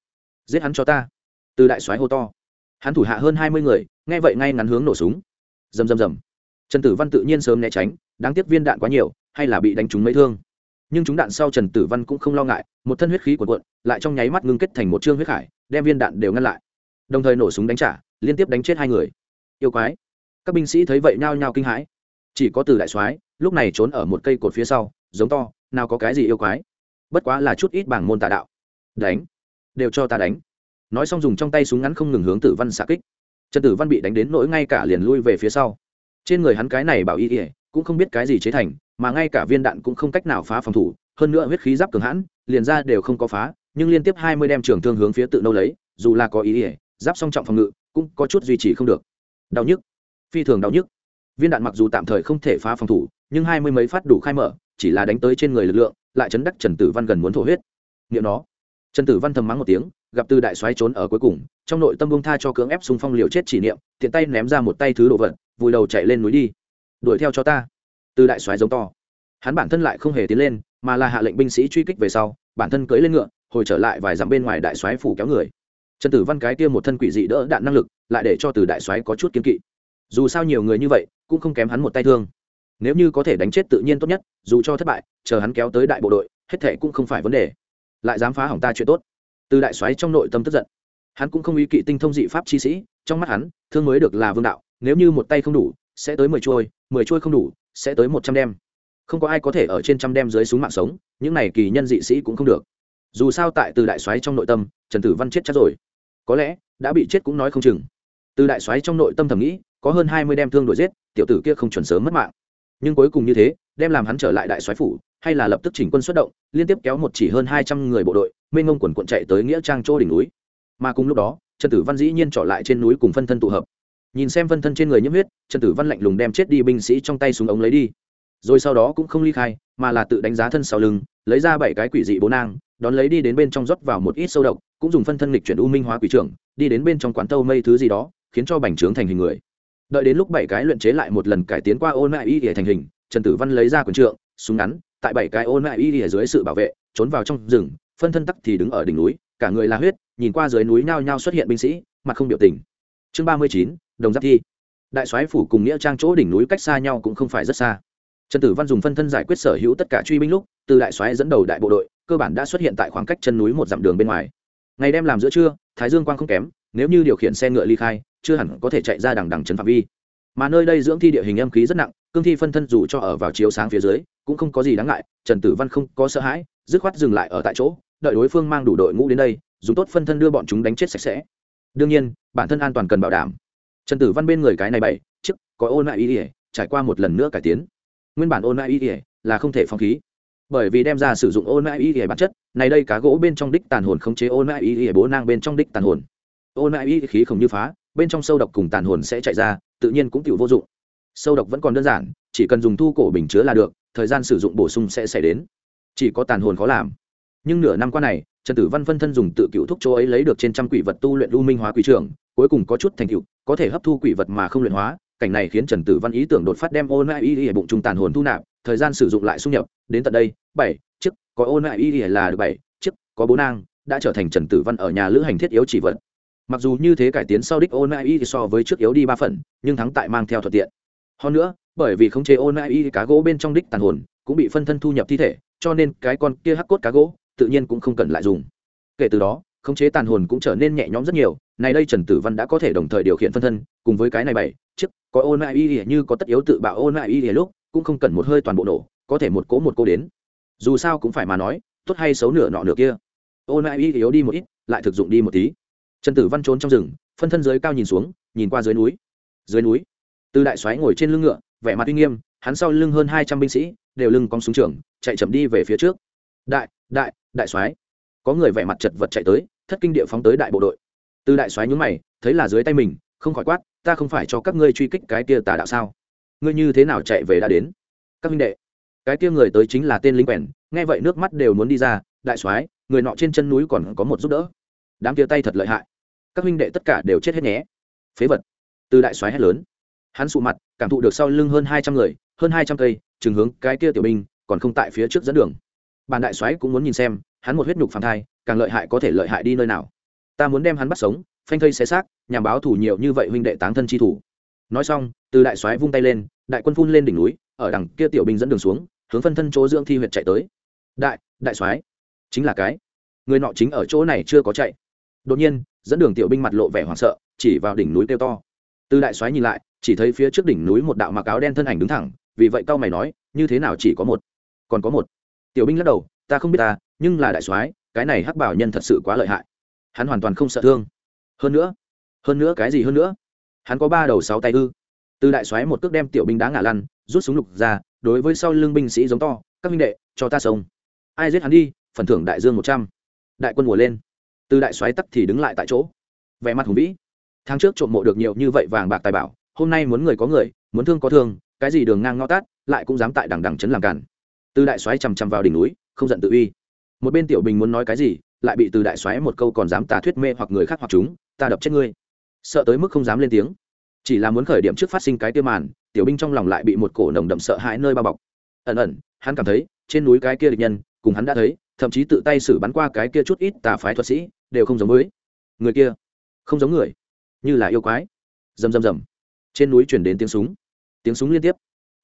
giết hắn cho ta. Từ đại soái hô to. Hắn thủ hạ hơn hai mươi người, nghe vậy ngay ngắn hướng nổ súng. Rầm rầm rầm. Trần tử văn tự nhiên sớm né tránh, đáng tiếc viên đạn quá nhiều, hay là bị đánh trúng mấy thương. Nhưng chúng đạn sau trần tử văn cũng không lo ngại, một thân huyết khí của cuộn, lại trong nháy mắt ngưng kết thành một chương huyết khải, đem viên đạn đều ngăn lại. Đồng thời nổ súng đánh trả, liên tiếp đánh chết hai người. Yêu quái. Các binh sĩ thấy vậy nhao nhao kinh hãi. Chỉ có từ đại soái, lúc này trốn ở một cây cột phía sau, giống to, nào có cái gì yêu quái. Bất quá là chút ít bảng môn tà đạo. Đánh đều cho ta đánh. Nói xong dùng trong tay súng ngắn không ngừng hướng tử văn xạ kích. Trần tử văn bị đánh đến nỗi ngay cả liền lui về phía sau. Trên người hắn cái này bảo y ỉa cũng không biết cái gì chế thành, mà ngay cả viên đạn cũng không cách nào phá phòng thủ, hơn nữa huyết khí giáp cường hãn, liền ra đều không có phá, nhưng liên tiếp hai mươi đem trường thương hướng phía tự nâu lấy, dù là có ý ỉa giáp song trọng phòng ngự, cũng có chút duy trì không được. Đau nhức, phi thường đau nhức. Viên đạn mặc dù tạm thời không thể phá phòng thủ, nhưng hai mươi mấy phát đủ khai mở, chỉ là đánh tới trên người lực lượng, lại chấn đắc trần tử văn gần muốn thổ huyết. Nghiệm nó trần tử văn thầm mắng một tiếng, gặp từ đại soái trốn ở cuối cùng, trong nội tâm bông tha cho cưỡng ép xung phong liều chết chỉ niệm, tiện tay ném ra một tay thứ đồ vật, vùi đầu chạy lên núi đi. Đuổi theo cho ta. Từ đại soái giống to. Hắn bản thân lại không hề tiến lên, mà là hạ lệnh binh sĩ truy kích về sau, bản thân cưỡi lên ngựa, hồi trở lại vài dặm bên ngoài đại soái phủ kéo người. Trần tử văn cái kia một thân quỷ dị đỡ đạn năng lực, lại để cho từ đại soái có chút kiến kỵ. Dù sao nhiều người như vậy, cũng không kém hắn một tay thương. Nếu như có thể đánh chết tự nhiên tốt nhất, dù cho thất bại, chờ hắn kéo tới đại bộ đội, hết thệ cũng không phải vấn đề lại dám phá hỏng ta chuyện tốt. Từ đại soái trong nội tâm tức giận. Hắn cũng không ý kỵ tinh thông dị pháp chi sĩ, trong mắt hắn, thương mới được là vương đạo, nếu như một tay không đủ, sẽ tới mười trôi mười trôi không đủ, sẽ tới một trăm đem. Không có ai có thể ở trên trăm đem dưới súng mạng sống, những này kỳ nhân dị sĩ cũng không được. Dù sao tại từ đại soái trong nội tâm, trần tử văn chết chắc rồi. Có lẽ, đã bị chết cũng nói không chừng. Từ đại soái trong nội tâm thầm nghĩ, có hơn hai mươi đem thương đuổi giết, tiểu tử kia không chuẩn sớm mất mạng. Nhưng cuối cùng như thế đem làm hắn trở lại đại soái phủ, hay là lập tức chỉnh quân xuất động, liên tiếp kéo một chỉ hơn hai trăm người bộ đội, mênh ngông quần quận chạy tới nghĩa trang chỗ đỉnh núi. Mà cùng lúc đó, trần tử văn dĩ nhiên trỏ lại trên núi cùng phân thân tụ hợp. Nhìn xem phân thân trên người nhiễm huyết, trần tử văn lạnh lùng đem chết đi binh sĩ trong tay súng ống lấy đi. Rồi sau đó cũng không ly khai, mà là tự đánh giá thân sau lưng, lấy ra bảy cái quỷ dị bố nang, đón lấy đi đến bên trong rót vào một ít sâu độc, cũng dùng phân thân lịch chuyển u minh hóa quỷ trưởng, đi đến bên trong quán tâu mây thứ gì đó, khiến cho bành trướng thành hình người. Đợi đến lúc bảy cái luyện chế lại một lần cải tiến qua ôn lại y để thành hình trần tử văn lấy ra quần trượng, súng ngắn, tại bảy cái ôn mại y ở dưới sự bảo vệ, trốn vào trong rừng, phân thân tắc thì đứng ở đỉnh núi, cả người là huyết, nhìn qua dưới núi nhao nhao xuất hiện binh sĩ, mặt không biểu tình. Chương ba mươi chín, đồng giáp thi. Đại soái phủ cùng nghĩa trang chỗ đỉnh núi cách xa nhau cũng không phải rất xa. Trần tử văn dùng phân thân giải quyết sở hữu tất cả truy binh lúc, từ đại soái dẫn đầu đại bộ đội, cơ bản đã xuất hiện tại khoảng cách chân núi một dặm đường bên ngoài. Ngày đêm làm giữa trưa, thái dương quang không kém, nếu như điều khiển xe ngựa ly khai, chưa hẳn có thể chạy ra đằng đằng trấn phạm vi mà nơi đây dưỡng thi địa hình âm khí rất nặng, cương thi phân thân dù cho ở vào chiếu sáng phía dưới, cũng không có gì đáng ngại, trần tử văn không có sợ hãi, dứt khoát dừng lại ở tại chỗ, đợi đối phương mang đủ đội ngũ đến đây, dùng tốt phân thân đưa bọn chúng đánh chết sạch sẽ. Đương nhiên, bản thân an toàn cần bảo đảm. Trần tử văn bên người cái này bảy chức, có ôn lại ý ỉa, trải qua một lần nữa cải tiến. Nguyên bản ôn lại ý ỉa là không thể phong khí, bởi vì đem ra sử dụng ôn lại ý ỉa bản chất, này đây cá gỗ bên trong đích tàn hồn khống chế ôn lại ý ỉa bố nang bên trong đích tàn hồn. Ôn lại ý khí không như phá bên trong sâu độc cùng tàn hồn sẽ chạy ra, tự nhiên cũng tiểu vô dụng. Sâu độc vẫn còn đơn giản, chỉ cần dùng thu cổ bình chứa là được, thời gian sử dụng bổ sung sẽ xảy đến. Chỉ có tàn hồn khó làm. Nhưng nửa năm qua này, trần tử văn phân thân dùng tự cựu thúc chỗ ấy lấy được trên trăm quỷ vật tu luyện lưu minh hóa quỷ trưởng, cuối cùng có chút thành cựu có thể hấp thu quỷ vật mà không luyện hóa, cảnh này khiến trần tử văn ý tưởng đột phát đem ôn lại y bụng trung tàn hồn thu nạp, thời gian sử dụng lại xung nhập, đến tận đây, bảy, chiếc, có ôn lại y là được bảy, chiếc, có bốn nang, đã trở thành trần tử văn ở nhà lữ hành thiết yếu chỉ vật mặc dù như thế cải tiến sau đích ôn thì y so với trước yếu đi ba phần, nhưng thắng tại mang theo thuận tiện. Hơn nữa, bởi vì khống chế ôn y cá gỗ bên trong đích tàn hồn cũng bị phân thân thu nhập thi thể, cho nên cái con kia hắc cốt cá gỗ tự nhiên cũng không cần lại dùng. Kể từ đó, khống chế tàn hồn cũng trở nên nhẹ nhõm rất nhiều, này đây trần tử văn đã có thể đồng thời điều khiển phân thân, cùng với cái này bảy chiếc có ôn lại y như có tất yếu tự bạo ôn lại y lúc cũng không cần một hơi toàn bộ nổ, có thể một cố một cô đến. Dù sao cũng phải mà nói, tốt hay xấu nửa nọ nửa kia. Ôn lại y yếu đi một ít, lại thực dụng đi một tí trần tử văn trốn trong rừng, phân thân dưới cao nhìn xuống, nhìn qua dưới núi. Dưới núi. Từ đại soái ngồi trên lưng ngựa, vẻ mặt uy nghiêm, hắn sau lưng hơn hai trăm binh sĩ, đều lưng cong súng trường, chạy chậm đi về phía trước. Đại đại đại soái. Có người vẻ mặt chật vật chạy tới, thất kinh địa phóng tới đại bộ đội. Từ đại soái nhún mày, thấy là dưới tay mình, không khỏi quát, ta không phải cho các ngươi truy kích cái kia tà đạo sao? Ngươi như thế nào chạy về đã đến? Các minh đệ, cái kia người tới chính là tên linh quèn, nghe vậy nước mắt đều muốn đi ra, đại soái, người nọ trên chân núi còn có một giúp đỡ. Đám kia tay thật lợi hại các huynh đệ tất cả đều chết hết nhé. Phế vật. Từ đại soái hét lớn. Hắn sụ mặt, cảm thụ được sau lưng hơn hai trăm người, hơn hai trăm cây, chừng hướng cái kia tiểu binh, còn không tại phía trước dẫn đường. Bàn đại soái cũng muốn nhìn xem, hắn một huyết nhục phản thai, càng lợi hại có thể lợi hại đi nơi nào. Ta muốn đem hắn bắt sống, phanh thây xé xác, nhằm báo thủ nhiều như vậy huynh đệ táng thân chi thủ. Nói xong, từ đại soái vung tay lên, đại quân phun lên đỉnh núi, ở đằng kia tiểu binh dẫn đường xuống, hướng phân thân chỗ dưỡng thi huyệt chạy tới. Đại đại soái, chính là cái. Người nọ chính ở chỗ này chưa có chạy. Đột nhiên dẫn đường tiểu binh mặt lộ vẻ hoảng sợ, chỉ vào đỉnh núi kêu to. Từ đại soái nhìn lại, chỉ thấy phía trước đỉnh núi một đạo mặc áo đen thân ảnh đứng thẳng, vì vậy cao mày nói, như thế nào chỉ có một? Còn có một? Tiểu binh lắc đầu, ta không biết ta, nhưng là đại soái, cái này hắc bảo nhân thật sự quá lợi hại. Hắn hoàn toàn không sợ thương. Hơn nữa hơn nữa cái gì hơn nữa? Hắn có ba đầu sáu tay ư? Từ đại soái một cước đem tiểu binh đá ngả lăn, rút súng lục ra, đối với sau lưng binh sĩ giống to, các minh đệ, cho ta sống ai giết hắn đi, phần thưởng đại dương một trăm. Đại quân mùa lên từ đại soái tắc thì đứng lại tại chỗ. Vẻ mặt hùng vĩ. Tháng trước trộm mộ được nhiều như vậy vàng bạc tài bảo, hôm nay muốn người có người, muốn thương có thương, cái gì đường ngang ngõ tát, lại cũng dám tại đằng đằng trấn làm cản từ đại soái chằm chằm vào đỉnh núi, không giận tự uy. Một bên tiểu bình muốn nói cái gì, lại bị từ đại soái một câu còn dám tà thuyết mê hoặc người khác hoặc chúng, ta đập chết ngươi. Sợ tới mức không dám lên tiếng. Chỉ là muốn khởi điểm trước phát sinh cái tiêu màn, tiểu binh trong lòng lại bị một cổ nồng đậm sợ hãi nơi bao bọc. Ẩn ẩn, hắn cảm thấy, trên núi cái kia địch nhân, cùng hắn đã thấy thậm chí tự tay xử bắn qua cái kia chút ít tà phái thuật sĩ, đều không giống với người kia. Không giống người, như là yêu quái. Rầm rầm rầm. Trên núi chuyển đến tiếng súng. Tiếng súng liên tiếp.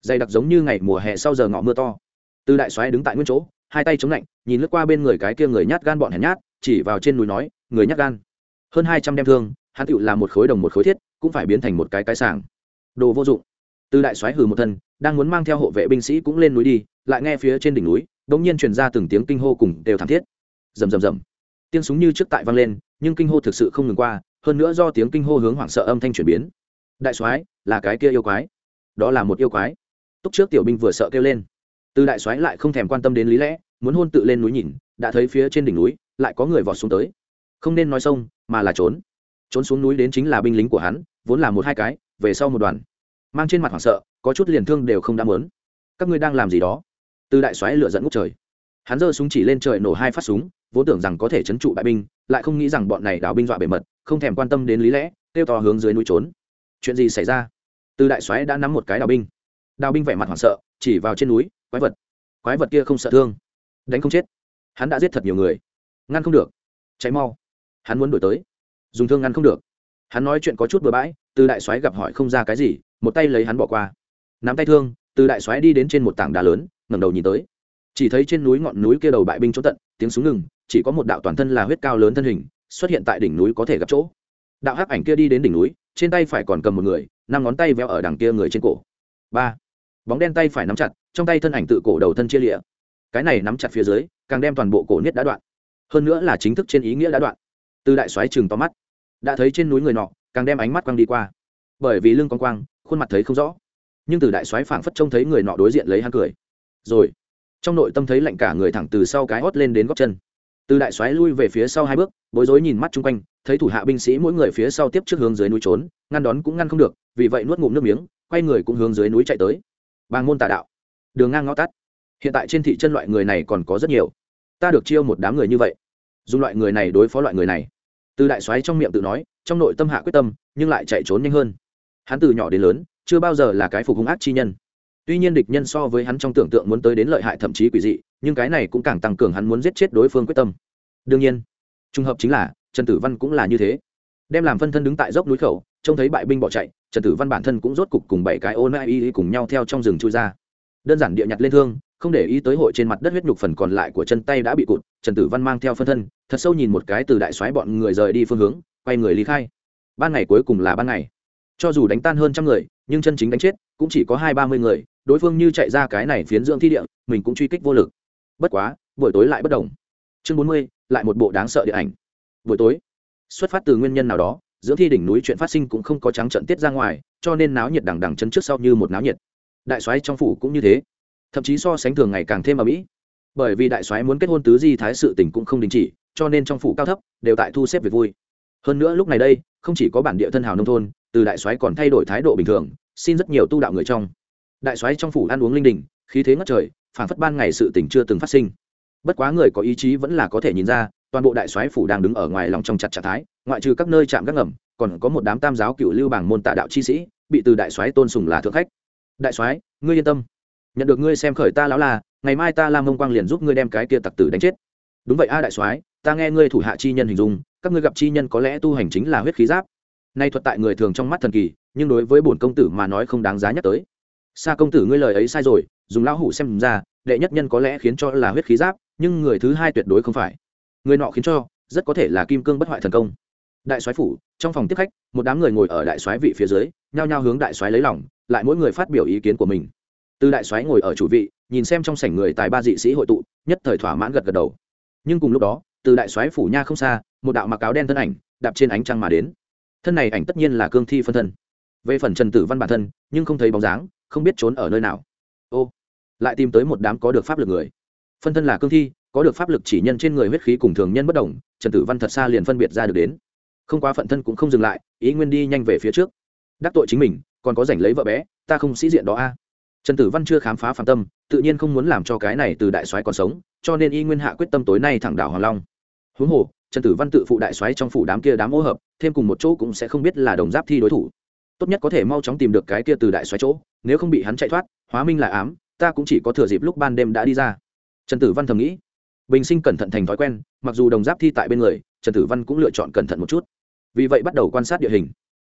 Dày đặc giống như ngày mùa hè sau giờ ngọ mưa to. Từ đại soái đứng tại nguyên chỗ, hai tay chống lạnh, nhìn lướt qua bên người cái kia người nhát gan bọn hèn nhát, chỉ vào trên núi nói, người nhát gan. Hơn hai trăm đem thương, hắn tựu là một khối đồng một khối thiết, cũng phải biến thành một cái cái sàng đồ vô dụng. Từ đại soái hừ một thân đang muốn mang theo hộ vệ binh sĩ cũng lên núi đi, lại nghe phía trên đỉnh núi đ ỗ n g nhiên truyền ra từng tiếng kinh hô cùng đều thảm thiết. Rầm rầm rầm. Tiếng súng như trước tại vang lên, nhưng kinh hô thực sự không ngừng qua, hơn nữa do tiếng kinh hô hướng hoảng sợ âm thanh chuyển biến. Đại soái, là cái kia yêu quái. Đó là một yêu quái. Túc trước tiểu binh vừa sợ kêu lên. Từ đại soái lại không thèm quan tâm đến lý lẽ, muốn hôn tự lên núi nhìn, đã thấy phía trên đỉnh núi, lại có người vọt xuống tới. Không nên nói sông, mà là trốn. Trốn xuống núi đến chính là binh lính của hắn, vốn là một hai cái, về sau một đoàn. Mang trên mặt hoảng sợ có chút liền thương đều không đã mớn. Các ngươi đang làm gì đó? Từ đại xoáy lựa dẫn ngút trời. Hắn giơ súng chỉ lên trời nổ hai phát súng, vốn tưởng rằng có thể chấn trụ bại binh, lại không nghĩ rằng bọn này đào binh dọa bề mật, không thèm quan tâm đến lý lẽ, kêu to hướng dưới núi trốn. Chuyện gì xảy ra? Từ đại xoáy đã nắm một cái đào binh. Đào binh vẻ mặt hoảng sợ, chỉ vào trên núi, quái vật. Quái vật kia không sợ thương. Đánh không chết. Hắn đã giết thật nhiều người. Ngăn không được. Cháy mau. Hắn muốn đổi tới. Dùng thương ngăn không được. Hắn nói chuyện có chút bừa bãi, từ đại soái gặp hỏi không ra cái gì, một tay lấy hắn bỏ qua nắm tay thương, từ đại soái đi đến trên một tảng đá lớn, ngẩng đầu nhìn tới. Chỉ thấy trên núi ngọn núi kia đầu bại binh chỗ tận, tiếng súng ngừng, chỉ có một đạo toàn thân là huyết cao lớn thân hình, xuất hiện tại đỉnh núi có thể gặp chỗ. Đạo hắc ảnh kia đi đến đỉnh núi, trên tay phải còn cầm một người, năm ngón tay veo ở đằng kia người trên cổ. Ba. Bóng đen tay phải nắm chặt, trong tay thân ảnh tự cổ đầu thân chia lịa. Cái này nắm chặt phía dưới, càng đem toàn bộ cổ niết đã đoạn. Hơn nữa là chính thức trên ý nghĩa đã đoạn. Từ đại soái chừng to mắt. Đã thấy trên núi người nọ, càng đem ánh mắt quăng đi qua. Bởi vì lưng con quang, khuôn mặt thấy không rõ nhưng từ đại soái phảng phất trông thấy người nọ đối diện lấy hắn cười. Rồi, trong nội tâm thấy lạnh cả người thẳng từ sau cái hót lên đến góc chân. Từ đại soái lui về phía sau hai bước, bối rối nhìn mắt chung quanh, thấy thủ hạ binh sĩ mỗi người phía sau tiếp trước hướng dưới núi trốn, ngăn đón cũng ngăn không được, vì vậy nuốt ngụm nước miếng, quay người cũng hướng dưới núi chạy tới. Bàng môn tà đạo, đường ngang ngõ tắt. Hiện tại trên thị chân loại người này còn có rất nhiều. Ta được chiêu một đám người như vậy, dùng loại người này đối phó loại người này. Từ đại soái trong miệng tự nói, trong nội tâm hạ quyết tâm, nhưng lại chạy trốn nhanh hơn. Hắn từ nhỏ đến lớn chưa bao giờ là cái phục hung ác chi nhân. Tuy nhiên địch nhân so với hắn trong tưởng tượng muốn tới đến lợi hại thậm chí quỷ dị, nhưng cái này cũng càng tăng cường hắn muốn giết chết đối phương quyết tâm. Đương nhiên, trùng hợp chính là, trần tử văn cũng là như thế. Đem làm phân thân đứng tại dốc núi khẩu, trông thấy bại binh bỏ chạy, trần tử văn bản thân cũng rốt cục cùng bảy cái ô nai y cùng nhau theo trong rừng chui ra. Đơn giản địa nhặt lên thương, không để ý tới hội trên mặt đất huyết nhục phần còn lại của chân tay đã bị cụt, trần tử văn mang theo phân thân, thật sâu nhìn một cái từ đại soái bọn người rời đi phương hướng, quay người lý khai. Ban ngày cuối cùng là ban ngày cho dù đánh tan hơn trăm người, nhưng chân chính đánh chết cũng chỉ có hai ba mươi người, đối phương như chạy ra cái này phiến dưỡng thi địa, mình cũng truy kích vô lực. Bất quá, buổi tối lại bất đồng. Chương bốn mươi, lại một bộ đáng sợ điện ảnh. Buổi tối, xuất phát từ nguyên nhân nào đó, dưỡng thi đỉnh núi chuyện phát sinh cũng không có trắng trận tiết ra ngoài, cho nên náo nhiệt đằng đằng chân trước sau như một náo nhiệt. Đại soái trong phủ cũng như thế. Thậm chí so sánh thường ngày càng thêm ở mỹ bởi vì đại soái muốn kết hôn tứ di thái sự tình cũng không đình chỉ, cho nên trong phủ cao thấp, đều tại thu xếp việc vui. Hơn nữa lúc này đây, không chỉ có bản địa thân hào nông thôn từ đại soái còn thay đổi thái độ bình thường, xin rất nhiều tu đạo người trong. Đại soái trong phủ ăn uống linh đình, khí thế ngất trời phản phất ban ngày sự tình chưa từng phát sinh. Bất quá người có ý chí vẫn là có thể nhìn ra, toàn bộ đại soái phủ đang đứng ở ngoài lòng trong chặt trạng thái, ngoại trừ các nơi chạm các ngầm, còn có một đám tam giáo cựu lưu bảng môn tạ đạo chi sĩ, bị từ đại soái tôn sùng là thượng khách. Đại soái, ngươi yên tâm. Nhận được ngươi xem khởi ta lão là, ngày mai ta làm mông quang liền giúp ngươi đem cái kia tặc tử đánh chết. Đúng vậy a đại soái, ta nghe ngươi thủ hạ chi nhân hình dung, các ngươi gặp chi nhân có lẽ tu hành chính là huyết khí giáp nay thuật tại người thường trong mắt thần kỳ, nhưng đối với bổn công tử mà nói không đáng giá nhắc tới. Xa công tử ngươi lời ấy sai rồi, dùng lão hủ xem ra, đệ nhất nhân có lẽ khiến cho là huyết khí giáp, nhưng người thứ hai tuyệt đối không phải. Người nọ khiến cho, rất có thể là kim cương bất hoại thần công. Đại soái phủ, trong phòng tiếp khách, một đám người ngồi ở đại soái vị phía dưới, nhao nhao hướng đại soái lấy lòng, lại mỗi người phát biểu ý kiến của mình. Từ đại soái ngồi ở chủ vị, nhìn xem trong sảnh người tài ba dị sĩ hội tụ, nhất thời thỏa mãn gật gật đầu. Nhưng cùng lúc đó, từ đại soái phủ nha không xa, một đạo mặc áo đen thân ảnh, đạp trên ánh trăng mà đến thân này ảnh tất nhiên là cương thi phân thân. Về phần trần tử văn bản thân, nhưng không thấy bóng dáng, không biết trốn ở nơi nào. Ô, lại tìm tới một đám có được pháp lực người. Phân thân là cương thi, có được pháp lực chỉ nhân trên người huyết khí cùng thường nhân bất đồng, trần tử văn thật xa liền phân biệt ra được đến. Không quá phận thân cũng không dừng lại, ý nguyên đi nhanh về phía trước. Đắc tội chính mình, còn có giành lấy vợ bé, ta không sĩ diện đó a. Trần tử văn chưa khám phá phạm tâm, tự nhiên không muốn làm cho cái này từ đại soái còn sống, cho nên y nguyên hạ quyết tâm tối nay thẳng đảo hoàng long. Huống hồ trần tử văn tự phụ đại xoáy trong phủ đám kia đám ô hợp, thêm cùng một chỗ cũng sẽ không biết là đồng giáp thi đối thủ. Tốt nhất có thể mau chóng tìm được cái kia từ đại xoáy chỗ, nếu không bị hắn chạy thoát, hóa minh là ám, ta cũng chỉ có thừa dịp lúc ban đêm đã đi ra. Trần tử văn thầm nghĩ. Bình sinh cẩn thận thành thói quen, mặc dù đồng giáp thi tại bên người, trần tử văn cũng lựa chọn cẩn thận một chút. Vì vậy bắt đầu quan sát địa hình.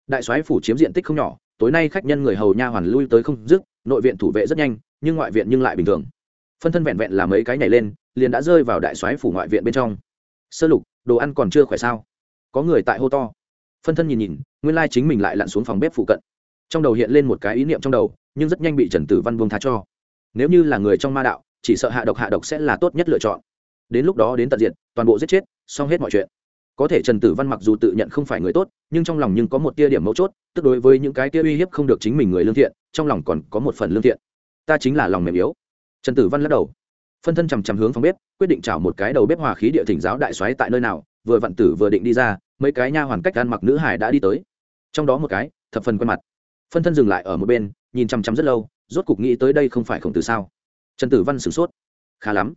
Đại soái phủ chiếm diện tích không nhỏ, tối nay khách nhân người hầu nha hoàn lui tới không dứt, nội viện thủ vệ rất nhanh, nhưng ngoại viện nhưng lại bình thường. Phân thân vẹn vẹn là mấy cái nhảy lên, liền đã rơi vào đại soái phủ ngoại viện bên trong. Sơ lục đồ ăn còn chưa khỏe sao? Có người tại hô to. Phân thân nhìn nhìn, nguyên lai chính mình lại lặn xuống phòng bếp phụ cận. Trong đầu hiện lên một cái ý niệm trong đầu, nhưng rất nhanh bị trần tử văn buông tha cho. Nếu như là người trong ma đạo, chỉ sợ hạ độc hạ độc sẽ là tốt nhất lựa chọn. Đến lúc đó đến tận diện toàn bộ giết chết, xong hết mọi chuyện. Có thể trần tử văn mặc dù tự nhận không phải người tốt, nhưng trong lòng nhưng có một tia điểm mấu chốt, tức đối với những cái tia uy hiếp không được chính mình người lương thiện, trong lòng còn có một phần lương thiện. Ta chính là lòng mềm yếu. Trần tử văn lắc đầu phân thân chằm chằm hướng phòng bếp, quyết định chảo một cái đầu bếp hòa khí địa thỉnh giáo đại xoáy tại nơi nào, vừa vặn tử vừa định đi ra, mấy cái nha hoàn cách ăn mặc nữ hải đã đi tới. Trong đó một cái, thập phần quen mặt. Phân thân dừng lại ở một bên, nhìn chằm chằm rất lâu, rốt cục nghĩ tới đây không phải khổng tử sao? Trần tử văn sửng sốt. Khá lắm.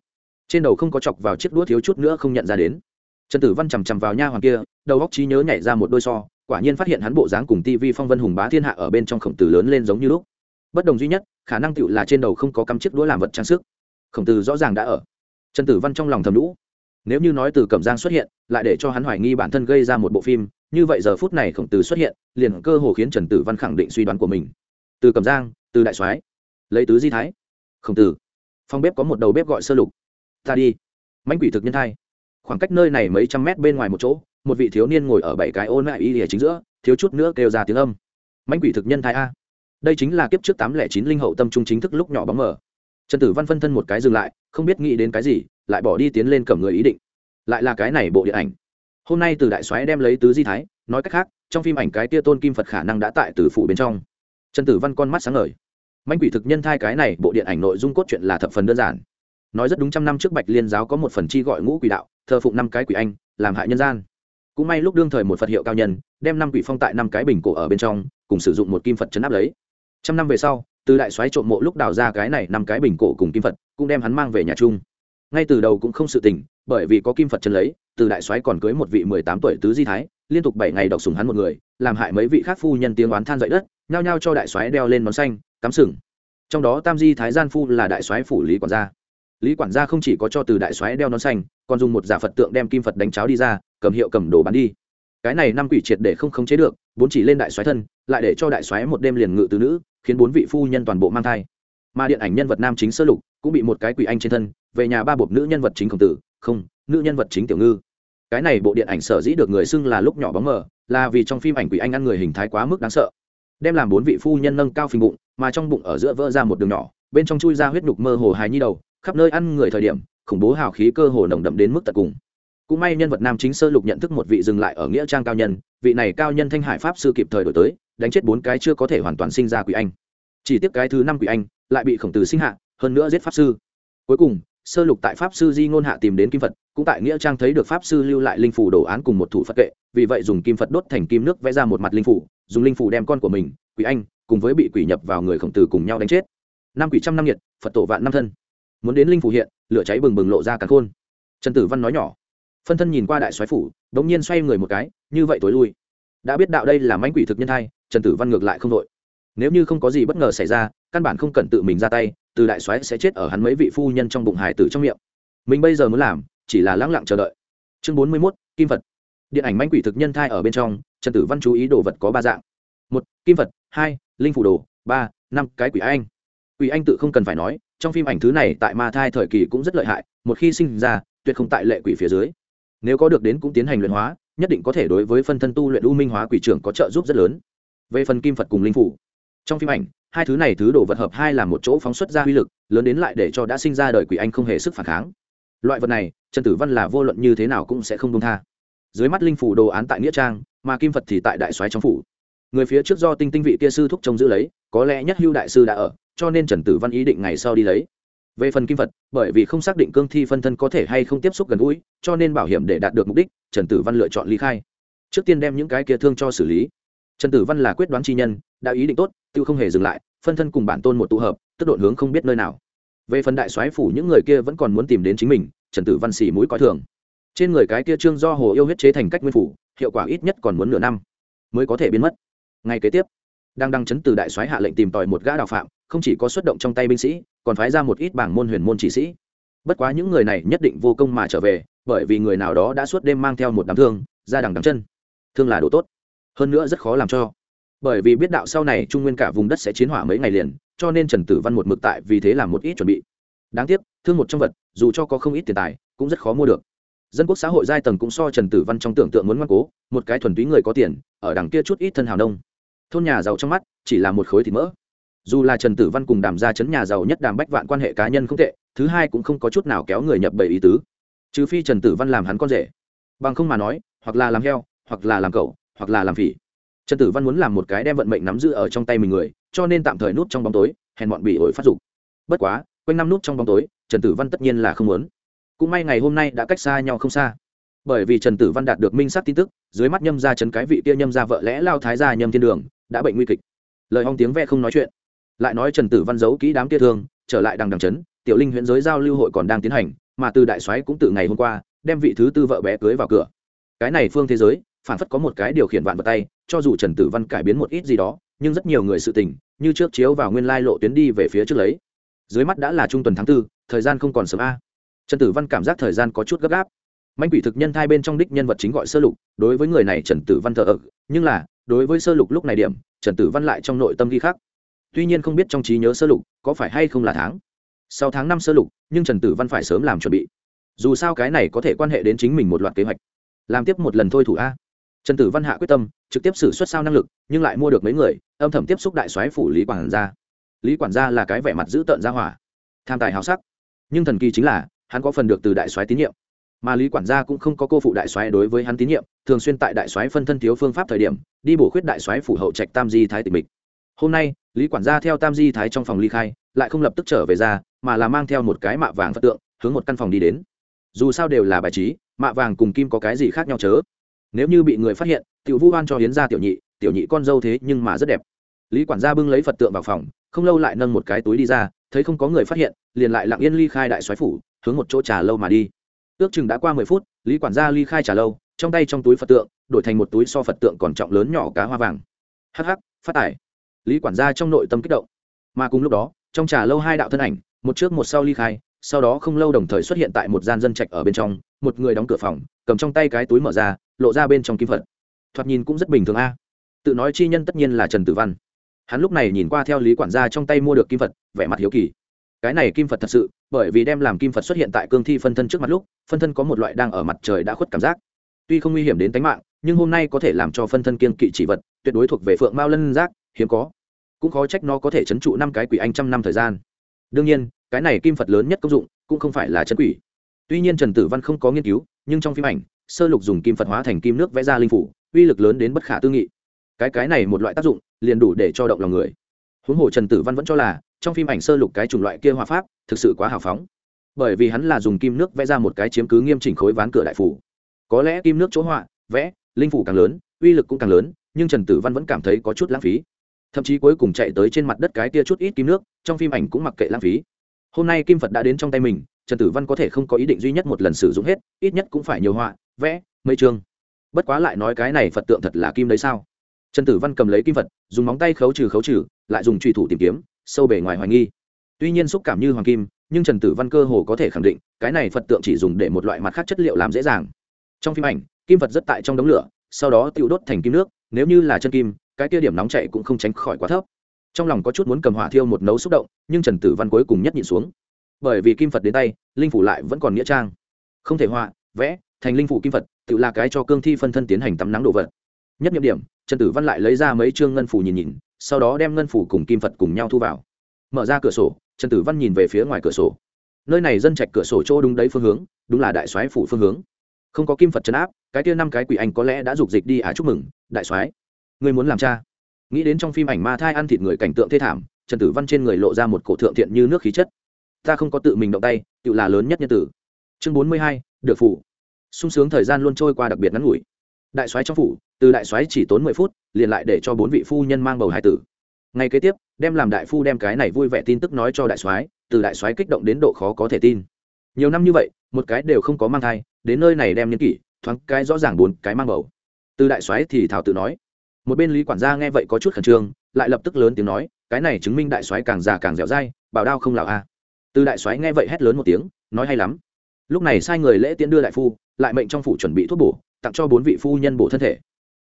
Trên đầu không có chọc vào chiếc đũa thiếu chút nữa không nhận ra đến. Trần tử văn chằm chằm vào nha hoàng kia, đầu góc trí nhớ nhảy ra một đôi so, quả nhiên phát hiện hắn bộ dáng cùng tivi phong vân hùng bá thiên hạ ở bên trong khổng tử lớn lên giống như lúc. Bất đồng duy nhất, khả năng tựu là trên đầu không có cắm chiếc đũa làm vật trang sức khổng tử rõ ràng đã ở. Trần tử văn trong lòng thầm lũ. Nếu như nói từ cẩm giang xuất hiện, lại để cho hắn hoài nghi bản thân gây ra một bộ phim, như vậy giờ phút này khổng tử xuất hiện, liền cơ hồ khiến trần tử văn khẳng định suy đoán của mình. Từ cẩm giang, từ đại soái, lấy tứ di thái. Khổng tử, phòng bếp có một đầu bếp gọi sơ lục. Ta đi. Mánh quỷ thực nhân thai. Khoảng cách nơi này mấy trăm mét bên ngoài một chỗ, một vị thiếu niên ngồi ở bảy cái ôn lại y lìa chính giữa, thiếu chút nữa kêu ra tiếng âm. Mánh quỷ thực nhân thai a. Đây chính là kiếp trước tám lẻ chín linh hậu tâm trung chính thức lúc nhỏ bóng mờ trần tử văn phân thân một cái dừng lại, không biết nghĩ đến cái gì, lại bỏ đi tiến lên cầm người ý định. Lại là cái này bộ điện ảnh. Hôm nay từ đại soái đem lấy tứ di thái, nói cách khác, trong phim ảnh cái tia tôn kim phật khả năng đã tại tử phụ bên trong. Trần tử văn con mắt sáng ngời. Manh quỷ thực nhân thai cái này bộ điện ảnh nội dung cốt truyện là thập phần đơn giản. Nói rất đúng trăm năm trước bạch liên giáo có một phần chi gọi ngũ quỷ đạo, thờ phụng năm cái quỷ anh, làm hại nhân gian. Cũng may lúc đương thời một phật hiệu cao nhân, đem năm quỷ phong tại năm cái bình cổ ở bên trong, cùng sử dụng một kim phật chấn áp lấy. Trăm năm về sau từ đại soái trộm mộ lúc đào ra cái này năm cái bình cổ cùng kim phật, cũng đem hắn mang về nhà chung. Ngay từ đầu cũng không sự tình, bởi vì có kim phật chân lấy, từ đại soái còn cưới một vị mười tám tuổi tứ di thái, liên tục bảy ngày độc sùng hắn một người, làm hại mấy vị khác phu nhân tiếng oán than dậy đất, nhao nhao cho đại soái đeo lên nón xanh, cắm sừng. Trong đó tam di thái gian phu là đại soái phủ lý quản gia. Lý quản gia không chỉ có cho từ đại soái đeo nón xanh, còn dùng một giả phật tượng đem kim phật đánh cháo đi ra, cầm hiệu cầm đồ bán đi. Cái này năm quỷ triệt để không khống chế được bốn chỉ lên đại soái thân lại để cho đại soái một đêm liền ngự từ nữ, khiến bốn vị phu nhân toàn bộ mang thai. Mà điện ảnh nhân vật nam chính sơ lục cũng bị một cái quỷ anh trên thân, về nhà ba bộp nữ nhân vật chính khổng tử, không, nữ nhân vật chính tiểu ngư. Cái này bộ điện ảnh sở dĩ được người xưng là lúc nhỏ bóng mờ, là vì trong phim ảnh quỷ anh ăn người hình thái quá mức đáng sợ. Đem làm bốn vị phu nhân nâng cao phình bụng, mà trong bụng ở giữa vỡ ra một đường nhỏ, bên trong chui ra huyết nhục mơ hồ hài nhi đầu, khắp nơi ăn người thời điểm, khủng bố hào khí cơ hồ nồng đậm đến mức tận cùng. Cũng may nhân vật nam chính sơ lục nhận thức một vị dừng lại ở nghĩa trang cao nhân, vị này cao nhân thanh hải pháp sư kịp thời đổi tới đánh chết bốn cái chưa có thể hoàn toàn sinh ra quỷ anh. Chỉ tiếp cái thứ năm quỷ anh, lại bị khổng tử sinh hạ, hơn nữa giết pháp sư. Cuối cùng, sơ lục tại pháp sư di ngôn hạ tìm đến kim phật, cũng tại nghĩa trang thấy được pháp sư lưu lại linh phủ đồ án cùng một thủ phật kệ, vì vậy dùng kim phật đốt thành kim nước vẽ ra một mặt linh phủ dùng linh phủ đem con của mình, quỷ anh, cùng với bị quỷ nhập vào người khổng tử cùng nhau đánh chết. Năm quỷ trăm năm nhiệt, phật tổ vạn năm thân. Muốn đến linh phủ hiện, lửa cháy bừng bừng lộ ra cả khôn. Trần tử văn nói nhỏ. Phân thân nhìn qua đại soái phủ, đống nhiên xoay người một cái, như vậy tối lui. Đã biết đạo đây là mánh quỷ thực nhân thai trần tử văn ngược lại không đội. Nếu như không có gì bất ngờ xảy ra căn bản không cần tự mình ra tay từ đại soái sẽ chết ở hắn mấy vị phu nhân trong bụng hải tử trong miệng. Mình bây giờ muốn làm chỉ là lắng lặng chờ đợi. Chương bốn mươi 41, kim vật điện ảnh manh quỷ thực nhân thai ở bên trong trần tử văn chú ý đồ vật có ba dạng. Một kim vật hai linh phủ đồ ba năm cái quỷ anh. Quỷ anh tự không cần phải nói trong phim ảnh thứ này tại ma thai thời kỳ cũng rất lợi hại một khi sinh ra tuyệt không tại lệ quỷ phía dưới. Nếu có được đến cũng tiến hành luyện hóa nhất định có thể đối với phân thân tu luyện u minh hóa quỷ trưởng có trợ giúp rất lớn về phần kim phật cùng linh phủ. Trong phim ảnh, hai thứ này thứ đồ vật hợp hai là một chỗ phóng xuất ra uy lực, lớn đến lại để cho đã sinh ra đời quỷ anh không hề sức phản kháng. Loại vật này, trần tử văn là vô luận như thế nào cũng sẽ không công tha. Dưới mắt linh phủ đồ án tại nghĩa trang, mà kim phật thì tại đại soái trong phủ. Người phía trước do tinh tinh vị kia sư thúc trông giữ lấy, có lẽ nhất hưu đại sư đã ở, cho nên trần tử văn ý định ngày sau đi lấy. Về phần kim phật, bởi vì không xác định cương thi phân thân có thể hay không tiếp xúc gần gũi, cho nên bảo hiểm để đạt được mục đích, trần tử văn lựa chọn ly khai. Trước tiên đem những cái kia thương cho xử lý trần tử văn là quyết đoán chi nhân, đã ý định tốt tự không hề dừng lại, phân thân cùng bản tôn một tụ hợp, tức độn hướng không biết nơi nào. Về phần đại soái phủ những người kia vẫn còn muốn tìm đến chính mình, trần tử văn xì mũi coi thường. Trên người cái kia trương do hồ yêu huyết chế thành cách nguyên phủ, hiệu quả ít nhất còn muốn nửa năm, mới có thể biến mất. Ngay kế tiếp, đang đăng chấn từ đại soái hạ lệnh tìm tòi một gã đạo phạm, không chỉ có xuất động trong tay binh sĩ, còn phái ra một ít bảng môn huyền môn chỉ sĩ. Bất quá những người này nhất định vô công mà trở về, bởi vì người nào đó đã suốt đêm mang theo một đám thương, ra đằng đằng chân. Thương là đồ tốt hơn nữa rất khó làm cho. Bởi vì biết đạo sau này trung nguyên cả vùng đất sẽ chiến hỏa mấy ngày liền, cho nên trần tử văn một mực tại vì thế làm một ít chuẩn bị. Đáng tiếc, thương một trong vật, dù cho có không ít tiền tài, cũng rất khó mua được. Dân quốc xã hội giai tầng cũng so trần tử văn trong tưởng tượng muốn ngoan cố, một cái thuần túy người có tiền, ở đằng kia chút ít thân hào nông. Thôn nhà giàu trong mắt, chỉ là một khối thịt mỡ. Dù là trần tử văn cùng đàm gia chấn nhà giàu nhất đàm bách vạn quan hệ cá nhân không tệ, thứ hai cũng không có chút nào kéo người nhập bảy ý tứ. Trừ phi trần tử văn làm hắn con rể. Bằng không mà nói, hoặc là làm heo, hoặc là làm cậu hoặc là làm phỉ. Trần tử văn muốn làm một cái đem vận mệnh nắm giữ ở trong tay mình người, cho nên tạm thời nút trong bóng tối, hèn bọn bị ổi phát dục. Bất quá, quanh năm nút trong bóng tối, trần tử văn tất nhiên là không muốn. Cũng may ngày hôm nay đã cách xa nhau không xa. Bởi vì trần tử văn đạt được minh sát tin tức, dưới mắt nhâm ra chấn cái vị kia nhâm ra vợ lẽ lao thái gia nhâm thiên đường, đã bệnh nguy kịch. Lời hong tiếng ve không nói chuyện. Lại nói trần tử văn giấu kỹ đám kia thương, trở lại đằng đằng chấn, tiểu linh huyện giới giao lưu hội còn đang tiến hành, mà từ đại soái cũng từ ngày hôm qua, đem vị thứ tư vợ bé cưới vào cửa. Cái này phương thế giới phản phất có một cái điều khiển vạn vật tay, cho dù trần tử văn cải biến một ít gì đó, nhưng rất nhiều người sự tình, như trước chiếu vào nguyên lai lộ tuyến đi về phía trước lấy. Dưới mắt đã là trung tuần tháng tư, thời gian không còn sớm a. Trần tử văn cảm giác thời gian có chút gấp gáp. Manh quỷ thực nhân thai bên trong đích nhân vật chính gọi sơ lục, đối với người này trần tử văn thờ ơ, nhưng là, đối với sơ lục lúc này điểm, trần tử văn lại trong nội tâm ghi khắc. Tuy nhiên không biết trong trí nhớ sơ lục có phải hay không là tháng. Sau tháng năm sơ lục, nhưng trần tử văn phải sớm làm chuẩn bị. Dù sao cái này có thể quan hệ đến chính mình một loạt kế hoạch. Làm tiếp một lần thôi thủ a trần tử văn hạ quyết tâm, trực tiếp xử xuất sao năng lực, nhưng lại mua được mấy người, âm thầm tiếp xúc đại soái phủ lý quản gia. Lý quản gia là cái vẻ mặt giữ tợn ra hỏa, tham tài hào sắc. Nhưng thần kỳ chính là, hắn có phần được từ đại soái tín nhiệm. Mà lý quản gia cũng không có cô phụ đại soái đối với hắn tín nhiệm, thường xuyên tại đại soái phân thân thiếu phương pháp thời điểm, đi bổ khuyết đại soái phủ hậu trạch tam di thái tịch mịch. Hôm nay, lý quản gia theo tam di thái trong phòng ly khai, lại không lập tức trở về ra, mà là mang theo một cái mạ vàng phật tượng, hướng một căn phòng đi đến. Dù sao đều là bài trí, mạ vàng cùng kim có cái gì khác nhau chớ? Nếu như bị người phát hiện, tiểu vu oan cho hiến gia tiểu nhị tiểu nhị con dâu thế nhưng mà rất đẹp. Lý quản gia bưng lấy phật tượng vào phòng, không lâu lại nâng một cái túi đi ra, thấy không có người phát hiện, liền lại lặng yên ly khai đại soái phủ, hướng một chỗ trà lâu mà đi. Ước chừng đã qua mười phút, lý quản gia ly khai trà lâu, trong tay trong túi phật tượng, đổi thành một túi so phật tượng còn trọng lớn nhỏ cá hoa vàng. Hh phát tải lý quản gia trong nội tâm kích động. Mà cùng lúc đó, trong trà lâu hai đạo thân ảnh, một trước một sau ly khai sau đó không lâu đồng thời xuất hiện tại một gian dân trạch ở bên trong, một người đóng cửa phòng, cầm trong tay cái túi mở ra, lộ ra bên trong kim phật. Thoạt nhìn cũng rất bình thường a. Tự nói chi nhân tất nhiên là trần tử văn. Hắn lúc này nhìn qua theo lý quản gia trong tay mua được kim phật, vẻ mặt hiếu kỳ. Cái này kim phật thật sự, bởi vì đem làm kim phật xuất hiện tại cương thi phân thân trước mặt lúc, phân thân có một loại đang ở mặt trời đã khuất cảm giác. Tuy không nguy hiểm đến tính mạng, nhưng hôm nay có thể làm cho phân thân kiên kỵ chỉ vật, tuyệt đối thuộc về phượng mao lân giác, hiếm có. Cũng khó trách nó có thể chấn trụ năm cái quỷ anh trăm năm thời gian. Đương nhiên cái này kim phật lớn nhất công dụng cũng không phải là chân quỷ. Tuy nhiên trần tử văn không có nghiên cứu, nhưng trong phim ảnh, sơ lục dùng kim phật hóa thành kim nước vẽ ra linh phủ, uy lực lớn đến bất khả tư nghị. Cái cái này một loại tác dụng, liền đủ để cho động lòng người. Huống hồ trần tử văn vẫn cho là, trong phim ảnh sơ lục cái chủng loại kia hòa pháp, thực sự quá hào phóng. Bởi vì hắn là dùng kim nước vẽ ra một cái chiếm cứ nghiêm chỉnh khối ván cửa đại phủ. Có lẽ kim nước chỗ họa, vẽ, linh phủ càng lớn, uy lực cũng càng lớn, nhưng trần tử văn vẫn cảm thấy có chút lãng phí. Thậm chí cuối cùng chạy tới trên mặt đất cái kia chút ít kim nước, trong phim ảnh cũng mặc kệ lãng phí hôm nay kim phật đã đến trong tay mình, trần tử văn có thể không có ý định duy nhất một lần sử dụng hết, ít nhất cũng phải nhiều họa, vẽ, mấy chương. Bất quá lại nói cái này phật tượng thật là kim đấy sao? Trần tử văn cầm lấy kim phật, dùng móng tay khấu trừ khấu trừ, lại dùng truy thủ tìm kiếm, sâu bề ngoài hoài nghi. Tuy nhiên xúc cảm như hoàng kim, nhưng trần tử văn cơ hồ có thể khẳng định, cái này phật tượng chỉ dùng để một loại mặt khác chất liệu làm dễ dàng. Trong phim ảnh, kim phật rất tại trong đống lửa, sau đó tiêu đốt thành kim nước, nếu như là chân kim, cái kia điểm nóng chạy cũng không tránh khỏi quá thấp trong lòng có chút muốn cầm hỏa thiêu một nấu xúc động, nhưng trần tử văn cuối cùng nhất nhịn xuống. Bởi vì kim phật đến tay, linh phủ lại vẫn còn nghĩa trang. Không thể họa, vẽ, thành linh phủ kim phật, tự là cái cho cương thi phân thân tiến hành tắm nắng đồ vật. Nhất nhiệm điểm, trần tử văn lại lấy ra mấy chương ngân phủ nhìn nhìn, sau đó đem ngân phủ cùng kim phật cùng nhau thu vào. Mở ra cửa sổ, trần tử văn nhìn về phía ngoài cửa sổ. Nơi này dân trạch cửa sổ chỗ đúng đấy phương hướng, đúng là đại soái phủ phương hướng. Không có kim phật trấn áp, cái tia năm cái quỷ anh có lẽ đã dục dịch đi à chúc mừng, đại soái. Người muốn làm cha? Nghĩ đến trong phim ảnh ma thai ăn thịt người cảnh tượng thê thảm, trần tử văn trên người lộ ra một cổ thượng thiện như nước khí chất. Ta không có tự mình động tay, tự là lớn nhất nhân tử. Chương bốn mươi hai, được phủ. Sung sướng thời gian luôn trôi qua đặc biệt ngắn ngủi. Đại soái trong phủ, từ đại soái chỉ tốn mười phút, liền lại để cho bốn vị phu nhân mang bầu hải tử. Ngay kế tiếp, đem làm đại phu đem cái này vui vẻ tin tức nói cho đại soái, từ đại soái kích động đến độ khó có thể tin. Nhiều năm như vậy, một cái đều không có mang thai, đến nơi này đem niên kỷ, thoáng cái rõ ràng bốn cái mang bầu. Từ đại soái thì thảo tự nói một bên lý quản gia nghe vậy có chút khẩn trương, lại lập tức lớn tiếng nói, cái này chứng minh đại soái càng già càng dẻo dai, bảo đao không lào a. Từ đại soái nghe vậy hét lớn một tiếng, nói hay lắm. Lúc này sai người lễ tiễn đưa đại phu, lại mệnh trong phủ chuẩn bị thuốc bổ, tặng cho bốn vị phu nhân bổ thân thể.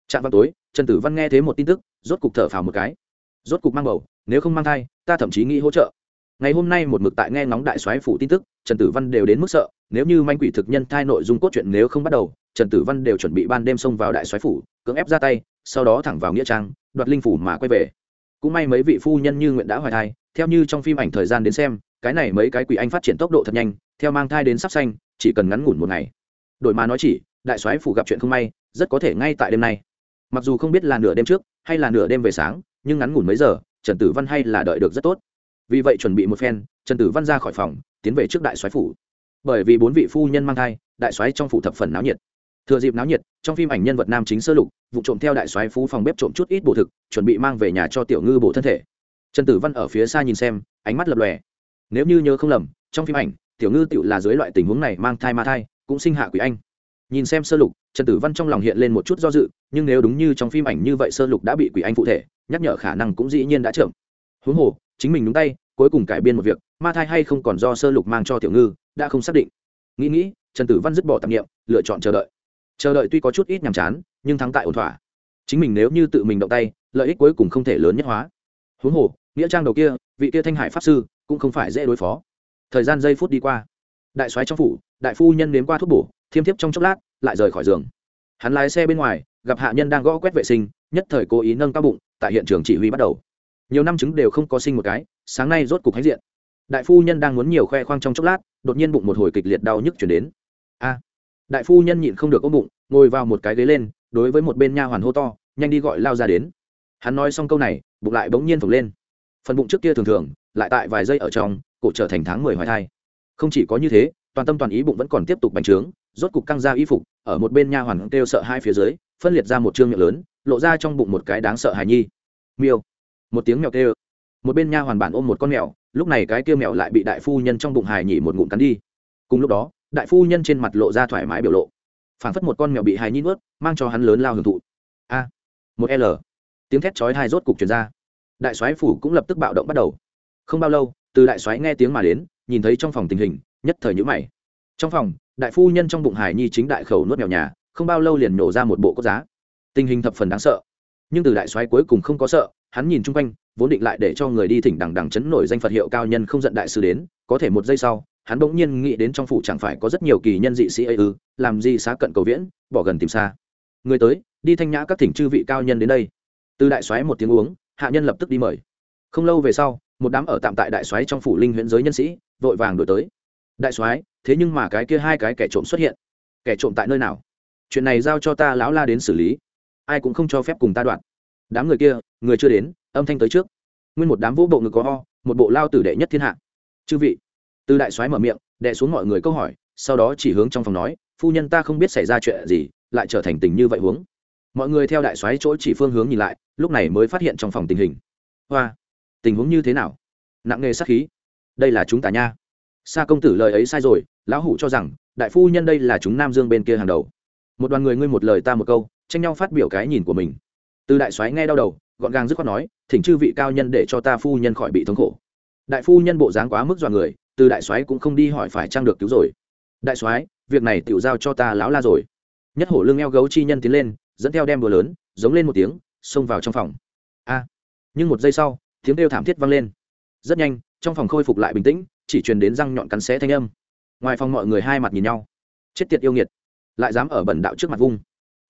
Trạm vào tối, trần tử văn nghe thấy một tin tức, rốt cục thở phào một cái. Rốt cục mang bầu, nếu không mang thai, ta thậm chí nghĩ hỗ trợ. Ngày hôm nay một mực tại nghe ngóng đại soái phủ tin tức, trần tử văn đều đến mức sợ, nếu như manh quỷ thực nhân thai nội dung cốt truyện nếu không bắt đầu, trần tử văn đều chuẩn bị ban đêm xông vào đại soái phủ cưỡng ép ra tay, sau đó thẳng vào nghĩa trang, đoạt linh phủ mà quay về. Cũng may mấy vị phu nhân như nguyện đã hoài thai, theo như trong phim ảnh thời gian đến xem, cái này mấy cái quỷ anh phát triển tốc độ thật nhanh, theo mang thai đến sắp xanh chỉ cần ngắn ngủn một ngày. Đổi mà nói chỉ, đại soái phủ gặp chuyện không may, rất có thể ngay tại đêm nay. Mặc dù không biết là nửa đêm trước, hay là nửa đêm về sáng, nhưng ngắn ngủn mấy giờ, trần tử văn hay là đợi được rất tốt. Vì vậy chuẩn bị một phen, trần tử văn ra khỏi phòng, tiến về trước đại soái phủ. Bởi vì bốn vị phu nhân mang thai, đại soái trong phủ thập phần náo nhiệt thừa dịp náo nhiệt, trong phim ảnh nhân vật nam chính sơ lục, vụ trộm theo đại soái phú phòng bếp trộm chút ít bổ thực, chuẩn bị mang về nhà cho tiểu ngư bổ thân thể. Trần tử văn ở phía xa nhìn xem, ánh mắt lập lòe. Nếu như nhớ không lầm, trong phim ảnh, tiểu ngư tựu là dưới loại tình huống này mang thai ma thai, cũng sinh hạ quỷ anh. Nhìn xem sơ lục, trần tử văn trong lòng hiện lên một chút do dự, nhưng nếu đúng như trong phim ảnh như vậy sơ lục đã bị quỷ anh phụ thể, nhắc nhở khả năng cũng dĩ nhiên đã trưởng huống hồ, chính mình đúng tay, cuối cùng cải biên một việc, ma thai hay không còn do sơ lục mang cho tiểu ngư, đã không xác định. Nghĩ nghĩ, trần tử văn dứt bỏ tạp nghiệm lựa chọn chờ đợi chờ đợi tuy có chút ít nhàm chán, nhưng thắng tại ổn thỏa. Chính mình nếu như tự mình động tay, lợi ích cuối cùng không thể lớn nhất hóa. Huống hồ, nghĩa trang đầu kia, vị kia thanh hải pháp sư, cũng không phải dễ đối phó. Thời gian giây phút đi qua. Đại soái trong phủ, đại phu nhân nếm qua thuốc bổ, thiêm thiếp trong chốc lát, lại rời khỏi giường. Hắn lái xe bên ngoài, gặp hạ nhân đang gõ quét vệ sinh, nhất thời cố ý nâng cao bụng, tại hiện trường chỉ huy bắt đầu. Nhiều năm chứng đều không có sinh một cái, sáng nay rốt cục hãnh diện. Đại phu nhân đang muốn nhiều khoe khoang trong chốc lát, đột nhiên bụng một hồi kịch liệt đau nhức chuyển đến. A! Đại phu nhân nhịn không được ôm bụng, ngồi vào một cái ghế lên, đối với một bên nha hoàn hô to, nhanh đi gọi lao ra đến. Hắn nói xong câu này, bụng lại bỗng nhiên phồng lên. Phần bụng trước kia thường thường, lại tại vài giây ở trong, cổ trở thành tháng mười hoài thai. Không chỉ có như thế, toàn tâm toàn ý bụng vẫn còn tiếp tục bành trướng, rốt cục căng ra y phục, ở một bên nha hoàn kêu sợ hai phía dưới, phân liệt ra một chương miệng lớn, lộ ra trong bụng một cái đáng sợ hài nhi. Miêu. Một tiếng mèo kêu. Một bên nha hoàn bản ôm một con mèo, lúc này cái kêu mèo lại bị đại phu nhân trong bụng hài nhỉ một ngụm cắn đi. Cùng lúc đó đại phu nhân trên mặt lộ ra thoải mái biểu lộ. Phảng phất một con mèo bị hài nhi nuốt, mang cho hắn lớn lao hưởng thụ. A, một l. Tiếng thét chói hai rốt cục truyền ra. Đại soái phủ cũng lập tức bạo động bắt đầu. Không bao lâu, từ đại soái nghe tiếng mà đến, nhìn thấy trong phòng tình hình, nhất thời nhữ mày. Trong phòng, đại phu nhân trong bụng hải nhi chính đại khẩu nuốt mèo nhà, không bao lâu liền nổ ra một bộ cốt giá. Tình hình thập phần đáng sợ. Nhưng từ đại soái cuối cùng không có sợ, hắn nhìn chung quanh, vốn định lại để cho người đi thỉnh đằng đằng chấn nổi danh phật hiệu cao nhân không giận đại sư đến, có thể một giây sau hắn bỗng nhiên nghĩ đến trong phủ chẳng phải có rất nhiều kỳ nhân dị sĩ ấy ư, làm gì xá cận cầu viễn, bỏ gần tìm xa. Người tới, đi thanh nhã các thỉnh chư vị cao nhân đến đây. Từ đại soái một tiếng uống, hạ nhân lập tức đi mời. Không lâu về sau, một đám ở tạm tại đại soái trong phủ linh huyện giới nhân sĩ, vội vàng đổi tới. Đại soái, thế nhưng mà cái kia hai cái kẻ trộm xuất hiện. Kẻ trộm tại nơi nào? Chuyện này giao cho ta lão la đến xử lý. Ai cũng không cho phép cùng ta đoạn. Đám người kia, người chưa đến, âm thanh tới trước. Nguyên một đám vũ bộ ngực có ho, một bộ lao tử đệ nhất thiên hạ. Chư vị từ đại soái mở miệng đệ xuống mọi người câu hỏi, sau đó chỉ hướng trong phòng nói, phu nhân ta không biết xảy ra chuyện gì, lại trở thành tình như vậy huống. Mọi người theo đại soái chỗ chỉ phương hướng nhìn lại, lúc này mới phát hiện trong phòng tình hình. Hoa, tình huống như thế nào? Nặng nghề sát khí. Đây là chúng ta nha. Sa công tử lời ấy sai rồi, lão hủ cho rằng, đại phu nhân đây là chúng nam dương bên kia hàng đầu. Một đoàn người ngươi một lời ta một câu, tranh nhau phát biểu cái nhìn của mình. Từ đại soái nghe đau đầu, gọn gàng dứt khoát nói, thỉnh chư vị cao nhân để cho ta phu nhân khỏi bị thống khổ. Đại phu nhân bộ dáng quá mức dọa người từ đại soái cũng không đi hỏi phải trang được cứu rồi. Đại soái, việc này tiểu giao cho ta lão la rồi. Nhất hổ lưng eo gấu chi nhân tiến lên, dẫn theo đem búa lớn, giống lên một tiếng, xông vào trong phòng. A. Nhưng một giây sau, tiếng kêu thảm thiết vang lên. Rất nhanh, trong phòng khôi phục lại bình tĩnh, chỉ truyền đến răng nhọn cắn xé thanh âm. Ngoài phòng mọi người hai mặt nhìn nhau. Chết tiệt yêu nghiệt. Lại dám ở bẩn đạo trước mặt vung.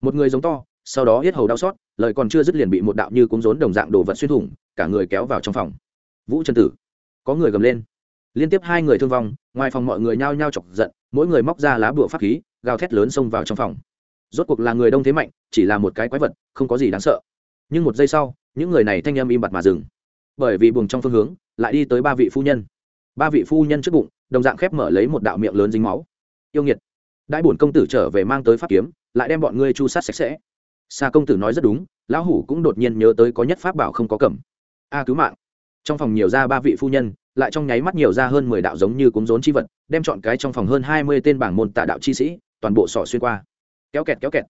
Một người giống to, sau đó hết hầu đau xót, lời còn chưa dứt liền bị một đạo như cuống rốn đồng dạng đồ vật xuyên thủng, cả người kéo vào trong phòng. Vũ trần tử. Có người gầm lên liên tiếp hai người thương vong, ngoài phòng mọi người nhao nhao chọc giận, mỗi người móc ra lá bụa pháp khí, gào thét lớn xông vào trong phòng. Rốt cuộc là người đông thế mạnh, chỉ là một cái quái vật, không có gì đáng sợ. Nhưng một giây sau, những người này thanh âm im bặt mà dừng. Bởi vì buồng trong phương hướng, lại đi tới ba vị phu nhân. Ba vị phu nhân trước bụng, đồng dạng khép mở lấy một đạo miệng lớn dính máu. Yêu nghiệt. Đại bổn công tử trở về mang tới pháp kiếm, lại đem bọn ngươi chu sát sạch sẽ. Xa công tử nói rất đúng, lão hủ cũng đột nhiên nhớ tới có nhất pháp bảo không có cầm. A cứu mạng. Trong phòng nhiều ra ba vị phu nhân lại trong nháy mắt nhiều ra hơn mười đạo giống như cúng rốn chi vật, đem chọn cái trong phòng hơn hai mươi tên bảng môn tà đạo chi sĩ, toàn bộ sọ xuyên qua. Kéo kẹt kéo kẹt.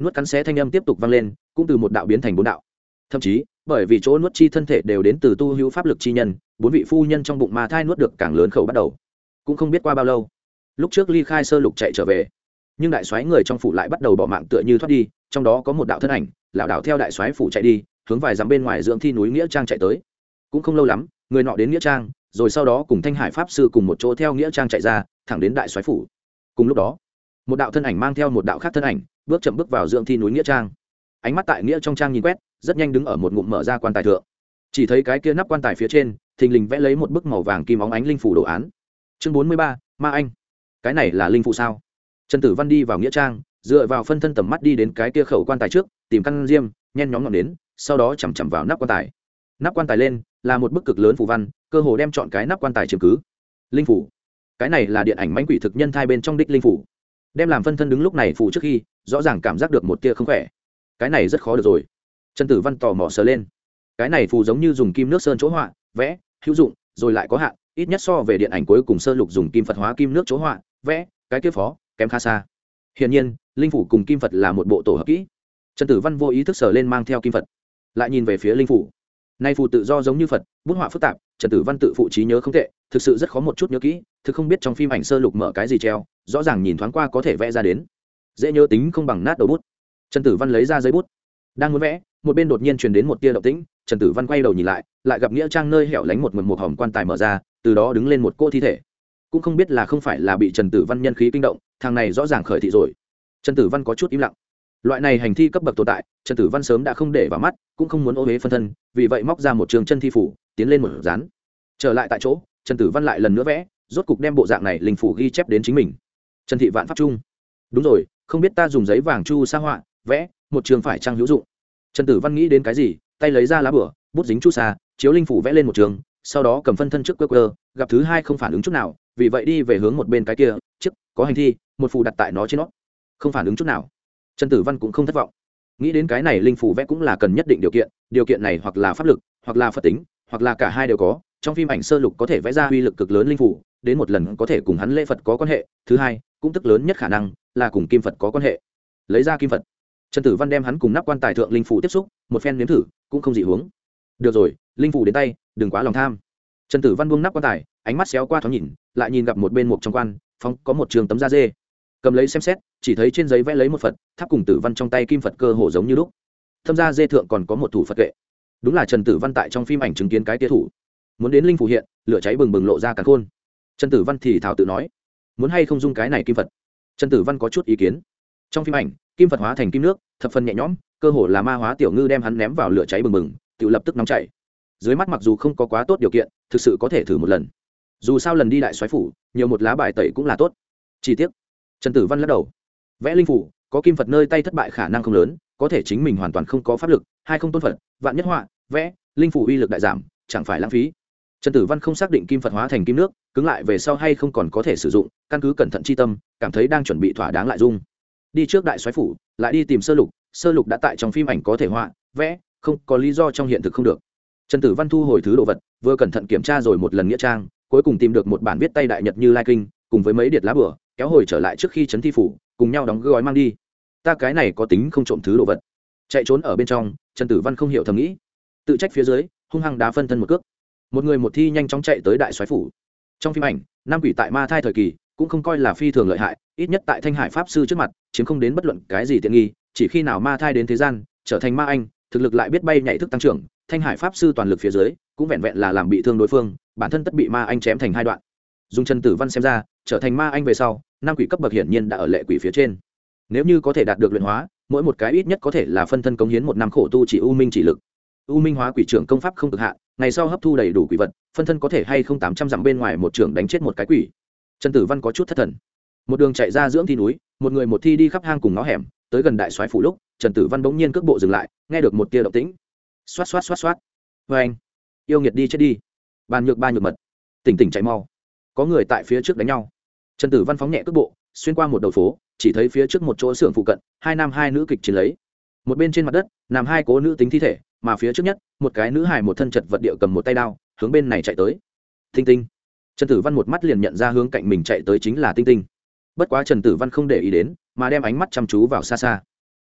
Nuốt cắn xé thanh âm tiếp tục vang lên, cũng từ một đạo biến thành bốn đạo. Thậm chí, bởi vì chỗ nuốt chi thân thể đều đến từ tu hữu pháp lực chi nhân, bốn vị phu nhân trong bụng ma thai nuốt được càng lớn khẩu bắt đầu. Cũng không biết qua bao lâu, lúc trước ly khai sơ lục chạy trở về, nhưng đại soái người trong phủ lại bắt đầu bỏ mạng tựa như thoát đi, trong đó có một đạo thân ảnh lảo đảo theo đại soái phủ chạy đi, hướng vài dặm bên ngoài dưỡng thi núi nghĩa trang chạy tới. Cũng không lâu lắm, người nọ đến nghĩa trang rồi sau đó cùng thanh hải pháp sư cùng một chỗ theo nghĩa trang chạy ra, thẳng đến đại soái phủ. Cùng lúc đó, một đạo thân ảnh mang theo một đạo khác thân ảnh, bước chậm bước vào dưỡng thi núi nghĩa trang. Ánh mắt tại nghĩa trong trang nhìn quét, rất nhanh đứng ở một ngụm mở ra quan tài thượng. Chỉ thấy cái kia nắp quan tài phía trên, thình lình vẽ lấy một bức màu vàng kim óng ánh linh phủ đồ án. Chương bốn mươi ba, ma anh. Cái này là linh phụ sao? Trần tử văn đi vào nghĩa trang, dựa vào phân thân tầm mắt đi đến cái kia khẩu quan tài trước, tìm căn diêm, nhen nhóm ngọn đến sau đó chằm chằm vào nắp quan tài. Nắp quan tài lên, là một bức cực lớn phù văn cơ hồ đem chọn cái nắp quan tài chứng cứ. Linh phủ. Cái này là điện ảnh mãnh quỷ thực nhân thai bên trong đích linh phủ. Đem làm phân thân đứng lúc này phù trước khi, rõ ràng cảm giác được một tia không khỏe. Cái này rất khó được rồi. Trần tử văn tò mò sờ lên. Cái này phù giống như dùng kim nước sơn chỗ họa, vẽ, hữu dụng, rồi lại có hạn, ít nhất so về điện ảnh cuối cùng sơ lục dùng kim phật hóa kim nước chỗ họa, vẽ, cái kia phó, kém khá xa. Hiển nhiên, linh phủ cùng kim phật là một bộ tổ hợp kỹ. Trần tử văn vô ý thức sờ lên mang theo kim phật. Lại nhìn về phía linh phủ nay phù tự do giống như phật, bút họa phức tạp, trần tử văn tự phụ trí nhớ không tệ, thực sự rất khó một chút nhớ kỹ, thực không biết trong phim ảnh sơ lục mở cái gì treo, rõ ràng nhìn thoáng qua có thể vẽ ra đến. Dễ nhớ tính không bằng nát đầu bút. Trần tử văn lấy ra giấy bút. Đang muốn vẽ, một bên đột nhiên truyền đến một tia động tĩnh, trần tử văn quay đầu nhìn lại lại gặp nghĩa trang nơi hẻo lánh một mực một hòm quan tài mở ra, từ đó đứng lên một cô thi thể. Cũng không biết là không phải là bị trần tử văn nhân khí kinh động, thằng này rõ ràng khởi thị rồi. Trần tử văn có chút im lặng loại này hành thi cấp bậc tồn tại, trần tử văn sớm đã không để vào mắt, cũng không muốn ô huế phân thân, vì vậy móc ra một trường chân thi phủ, tiến lên một rán trở lại tại chỗ, trần tử văn lại lần nữa vẽ, rốt cục đem bộ dạng này linh phủ ghi chép đến chính mình. Trần thị vạn pháp trung. Đúng rồi, không biết ta dùng giấy vàng chu sa họa, vẽ, một trường phải trang hữu dụng? Trần tử văn nghĩ đến cái gì, tay lấy ra lá bửa, bút dính chu sa, chiếu linh phủ vẽ lên một trường, sau đó cầm phân thân trước quơ quơ, gặp thứ hai không phản ứng chút nào, vì vậy đi về hướng một bên cái kia trước có hành thi, một phù đặt tại nó trên nó. Không phản ứng chút nào trần tử văn cũng không thất vọng. Nghĩ đến cái này, linh phủ vẽ cũng là cần nhất định điều kiện điều kiện này hoặc là pháp lực, hoặc là phật tính, hoặc là cả hai đều có, trong phim ảnh sơ lục có thể vẽ ra uy lực cực lớn linh phủ đến một lần có thể cùng hắn lễ phật có quan hệ, thứ hai, cũng tức lớn nhất khả năng là cùng kim phật có quan hệ. Lấy ra kim phật, trần tử văn đem hắn cùng nắp quan tài thượng linh phủ tiếp xúc, một phen nếm thử, cũng không dị hướng. Được rồi, linh phủ đến tay, đừng quá lòng tham. Trần tử văn buông nắp quan tài, ánh mắt xéo qua thoáng nhìn, lại nhìn gặp một bên một trong quan phong có một trường tấm da dê cầm lấy xem xét, chỉ thấy trên giấy vẽ lấy một phật, tháp cùng tử văn trong tay kim phật cơ hồ giống như lúc. Thâm gia dê thượng còn có một thủ phật kệ. Đúng là trần tử văn tại trong phim ảnh chứng kiến cái tia thủ. Muốn đến linh phủ hiện, lửa cháy bừng bừng lộ ra cả khôn. Trần tử văn thì thảo tự nói, muốn hay không dung cái này kim phật? Trần tử văn có chút ý kiến. Trong phim ảnh, kim phật hóa thành kim nước, thập phần nhẹ nhõm, cơ hồ là ma hóa tiểu ngư đem hắn ném vào lửa cháy bừng bừng, tự lập tức nóng chảy. Dưới mắt mặc dù không có quá tốt điều kiện, thực sự có thể thử một lần. Dù sao lần đi đại xoáy phủ, nhiều một lá bài tẩy cũng là tốt. Chi tiết trần tử văn lắc đầu. Vẽ linh phủ, có kim phật nơi tay thất bại khả năng không lớn, có thể chính mình hoàn toàn không có pháp lực hay không tôn phật, vạn nhất họa, vẽ, linh phủ uy lực đại giảm, chẳng phải lãng phí. Trần tử văn không xác định kim phật hóa thành kim nước, cứng lại về sau hay không còn có thể sử dụng, căn cứ cẩn thận chi tâm, cảm thấy đang chuẩn bị thỏa đáng lại dung. Đi trước đại xoáy phủ, lại đi tìm sơ lục sơ lục đã tại trong phim ảnh có thể họa, vẽ, không có lý do trong hiện thực không được. Trần tử văn thu hồi thứ đồ vật, vừa cẩn thận kiểm tra rồi một lần nghĩa trang, cuối cùng tìm được một bản viết tay đại nhật như lai kinh, cùng với mấy điệt lá bửa kéo hồi trở lại trước khi chấn thi phủ, cùng nhau đóng gói mang đi. Ta cái này có tính không trộm thứ đồ vật. Chạy trốn ở bên trong, trần tử văn không hiểu thầm nghĩ. Tự trách phía dưới, hung hăng đá phân thân một cước. Một người một thi nhanh chóng chạy tới đại xoái phủ. Trong phim ảnh, nam quỷ tại ma thai thời kỳ, cũng không coi là phi thường lợi hại, ít nhất tại thanh hải pháp sư trước mặt, chiếm không đến bất luận cái gì tiện nghi, chỉ khi nào ma thai đến thế gian, trở thành ma anh, thực lực lại biết bay nhảy thức tăng trưởng, thanh hải pháp sư toàn lực phía dưới, cũng vẹn vẹn là làm bị thương đối phương, bản thân tất bị ma anh chém thành hai đoạn. Dùng trần tử văn xem ra, trở thành ma anh về sau nam quỷ cấp bậc hiển nhiên đã ở lệ quỷ phía trên. Nếu như có thể đạt được luyện hóa, mỗi một cái ít nhất có thể là phân thân cống hiến một năm khổ tu chỉ u minh chỉ lực. U minh hóa quỷ trưởng công pháp không cực hạn, ngày sau hấp thu đầy đủ quỷ vật, phân thân có thể hay không tám trăm dặm bên ngoài một trưởng đánh chết một cái quỷ. Trần tử văn có chút thất thần. Một đường chạy ra dưỡng thi núi, một người một thi đi khắp hang cùng ngõ hẻm, tới gần đại soái phủ lúc, trần tử văn bỗng nhiên cước bộ dừng lại, nghe được một tia động tĩnh. Xoát xoát xoát xoát. Vê anh, yêu nghiệt đi chết đi. Bàn nhược ba nhược mật. Tỉnh tỉnh chạy mau. Có người tại phía trước đánh nhau trần tử văn phóng nhẹ cước bộ, xuyên qua một đầu phố, chỉ thấy phía trước một chỗ xưởng phụ cận, hai nam hai nữ kịch chiến lấy. Một bên trên mặt đất, nằm hai cố nữ tính thi thể, mà phía trước nhất, một cái nữ hài một thân chật vật địa cầm một tay đao, hướng bên này chạy tới. Thinh tinh. Trần tử văn một mắt liền nhận ra hướng cạnh mình chạy tới chính là tinh tinh. Bất quá trần tử văn không để ý đến, mà đem ánh mắt chăm chú vào xa xa.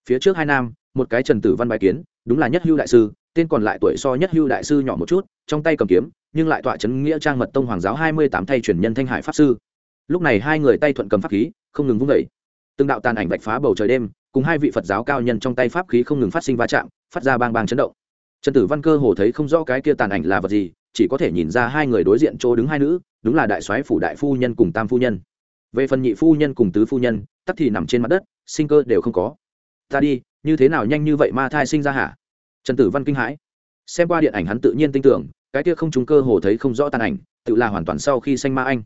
Phía trước hai nam, một cái trần tử văn bài kiến, đúng là nhất hưu đại sư, tên còn lại tuổi so nhất hưu đại sư nhỏ một chút, trong tay cầm kiếm, nhưng lại tọa chấn nghĩa trang mật tông hoàng giáo hai mươi tám thay truyền nhân thanh hải pháp sư lúc này hai người tay thuận cầm pháp khí, không ngừng vung vẩy từng đạo tàn ảnh vạch phá bầu trời đêm, cùng hai vị phật giáo cao nhân trong tay pháp khí không ngừng phát sinh va chạm, phát ra bang bang chấn động. Trần tử văn cơ hồ thấy không rõ cái kia tàn ảnh là vật gì, chỉ có thể nhìn ra hai người đối diện chỗ đứng hai nữ, đúng là đại soái phủ đại phu nhân cùng tam phu nhân. Về phần nhị phu nhân cùng tứ phu nhân, tắc thì nằm trên mặt đất, sinh cơ đều không có. Ta đi, như thế nào nhanh như vậy ma thai sinh ra hả? Trần tử văn kinh hãi. Xem qua điện ảnh hắn tự nhiên tin tưởng, cái kia không trúng cơ hồ thấy không rõ tàn ảnh, tự là hoàn toàn sau khi sanh ma anh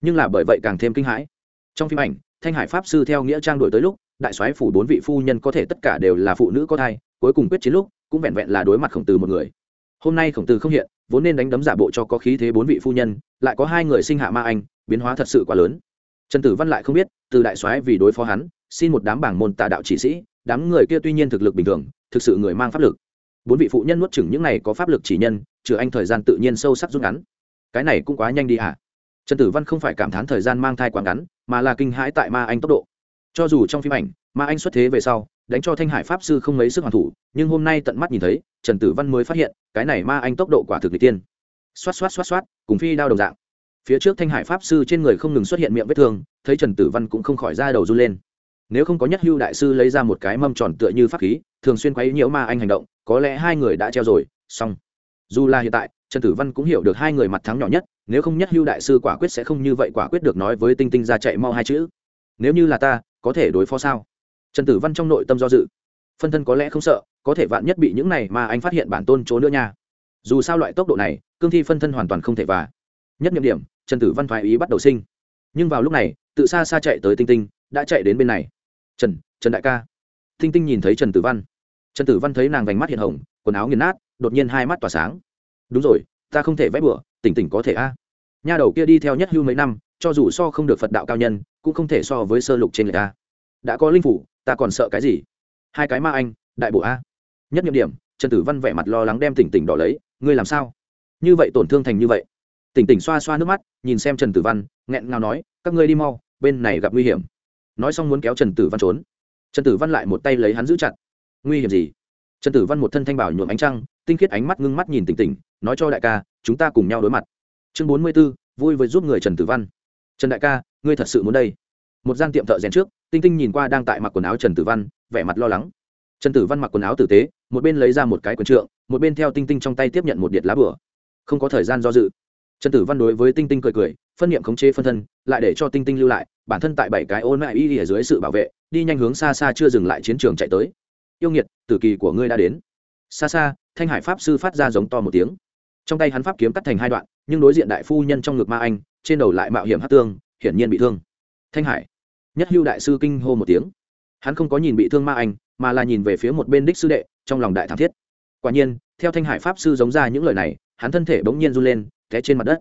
nhưng là bởi vậy càng thêm kinh hãi. Trong phim ảnh, thanh hải pháp sư theo nghĩa trang đổi tới lúc, đại soái phủ bốn vị phu nhân có thể tất cả đều là phụ nữ có thai, cuối cùng quyết chiến lúc, cũng vẹn vẹn là đối mặt khổng tử một người. Hôm nay khổng tử không hiện, vốn nên đánh đấm giả bộ cho có khí thế bốn vị phu nhân, lại có hai người sinh hạ ma anh, biến hóa thật sự quá lớn. Trần tử văn lại không biết, từ đại soái vì đối phó hắn, xin một đám bảng môn tà đạo chỉ sĩ, đám người kia tuy nhiên thực lực bình thường, thực sự người mang pháp lực. Bốn vị phụ nhân nuốt chừng những này có pháp lực chỉ nhân, trừ anh thời gian tự nhiên sâu sắc rút ngắn. Cái này cũng quá nhanh đi hả? Trần tử văn không phải cảm thán thời gian mang thai quá ngắn, mà là kinh hãi tại ma anh tốc độ. Cho dù trong phim ảnh, ma anh xuất thế về sau, đánh cho thanh hải pháp sư không mấy sức hoàn thủ, nhưng hôm nay tận mắt nhìn thấy, trần tử văn mới phát hiện, cái này ma anh tốc độ quả thực n tiên. Xoát xoát xoát xoát, cùng phi đao đồng dạng. Phía trước thanh hải pháp sư trên người không ngừng xuất hiện miệng vết thương, thấy trần tử văn cũng không khỏi ra đầu run lên. Nếu không có nhất hưu đại sư lấy ra một cái mâm tròn tựa như pháp khí, thường xuyên quấy nhiễu ma anh hành động, có lẽ hai người đã treo rồi, xong. Dù là hiện tại, trần tử văn cũng hiểu được hai người mặt thắng nhỏ nhất nếu không nhất hưu đại sư quả quyết sẽ không như vậy quả quyết được nói với tinh tinh ra chạy mau hai chữ. Nếu như là ta, có thể đối phó sao? Trần tử văn trong nội tâm do dự. Phân thân có lẽ không sợ, có thể vạn nhất bị những này mà anh phát hiện bản tôn chỗ nữa nha. Dù sao loại tốc độ này, cương thi phân thân hoàn toàn không thể và nhất nhiệm điểm, trần tử văn thoái ý bắt đầu sinh. Nhưng vào lúc này, tự xa xa chạy tới tinh tinh, đã chạy đến bên này. Trần trần đại ca. Tinh tinh nhìn thấy trần tử văn. Trần tử văn thấy nàng vành mắt hiện hồng, quần áo nghiền nát, đột nhiên hai mắt tỏa sáng. Đúng rồi, ta không thể vẽ bừa tỉnh tỉnh có thể a. Nha đầu kia đi theo nhất hưu mấy năm, cho dù so không được phật đạo cao nhân, cũng không thể so với sơ lục trên người ta. Đã có linh phủ, ta còn sợ cái gì? Hai cái ma anh, đại bộ a. Nhất nhiệm điểm, trần tử văn vẻ mặt lo lắng đem tỉnh tỉnh đỏ lấy, ngươi làm sao? Như vậy tổn thương thành như vậy. Tỉnh tỉnh xoa xoa nước mắt, nhìn xem trần tử văn, nghẹn ngào nói, các ngươi đi mau, bên này gặp nguy hiểm. Nói xong muốn kéo trần tử văn trốn. Trần tử văn lại một tay lấy hắn giữ chặt. Nguy hiểm gì? Trần tử văn một thân thanh bảo nhuộm ánh trăng, tinh khiết ánh mắt ngưng mắt nhìn tỉnh tỉnh, nói cho đại ca chúng ta cùng nhau đối mặt. Chương bốn mươi b ố vui với giúp người trần tử văn. Trần đại ca, ngươi thật sự muốn đây? Một gian tiệm thợ rèn trước, tinh tinh nhìn qua đang tại mặc quần áo trần tử văn, vẻ mặt lo lắng. Trần tử văn mặc quần áo tử tế, một bên lấy ra một cái quần trượng, một bên theo tinh tinh trong tay tiếp nhận một điện lá bửa. Không có thời gian do dự. Trần tử văn đối với tinh tinh cười cười, phân niệm khống chế phân thân, lại để cho tinh tinh lưu lại, bản thân tại bảy cái ôn lại y ở dưới sự bảo vệ, đi nhanh hướng xa xa chưa dừng lại chiến trường chạy tới. Yêu nghiệt, tử kỳ của ngươi đã đến. Xa xa, thanh hải pháp sư phát ra giống to một tiếng trong tay hắn pháp kiếm cắt thành hai đoạn, nhưng đối diện đại phu nhân trong ngực ma anh, trên đầu lại mạo hiểm hát tương, hiển nhiên bị thương. Thanh hải. Nhất hưu đại sư kinh hô một tiếng. Hắn không có nhìn bị thương ma anh, mà là nhìn về phía một bên đích sư đệ, trong lòng đại thảm thiết. Quả nhiên, theo thanh hải pháp sư giống ra những lời này, hắn thân thể bỗng nhiên run lên, té trên mặt đất.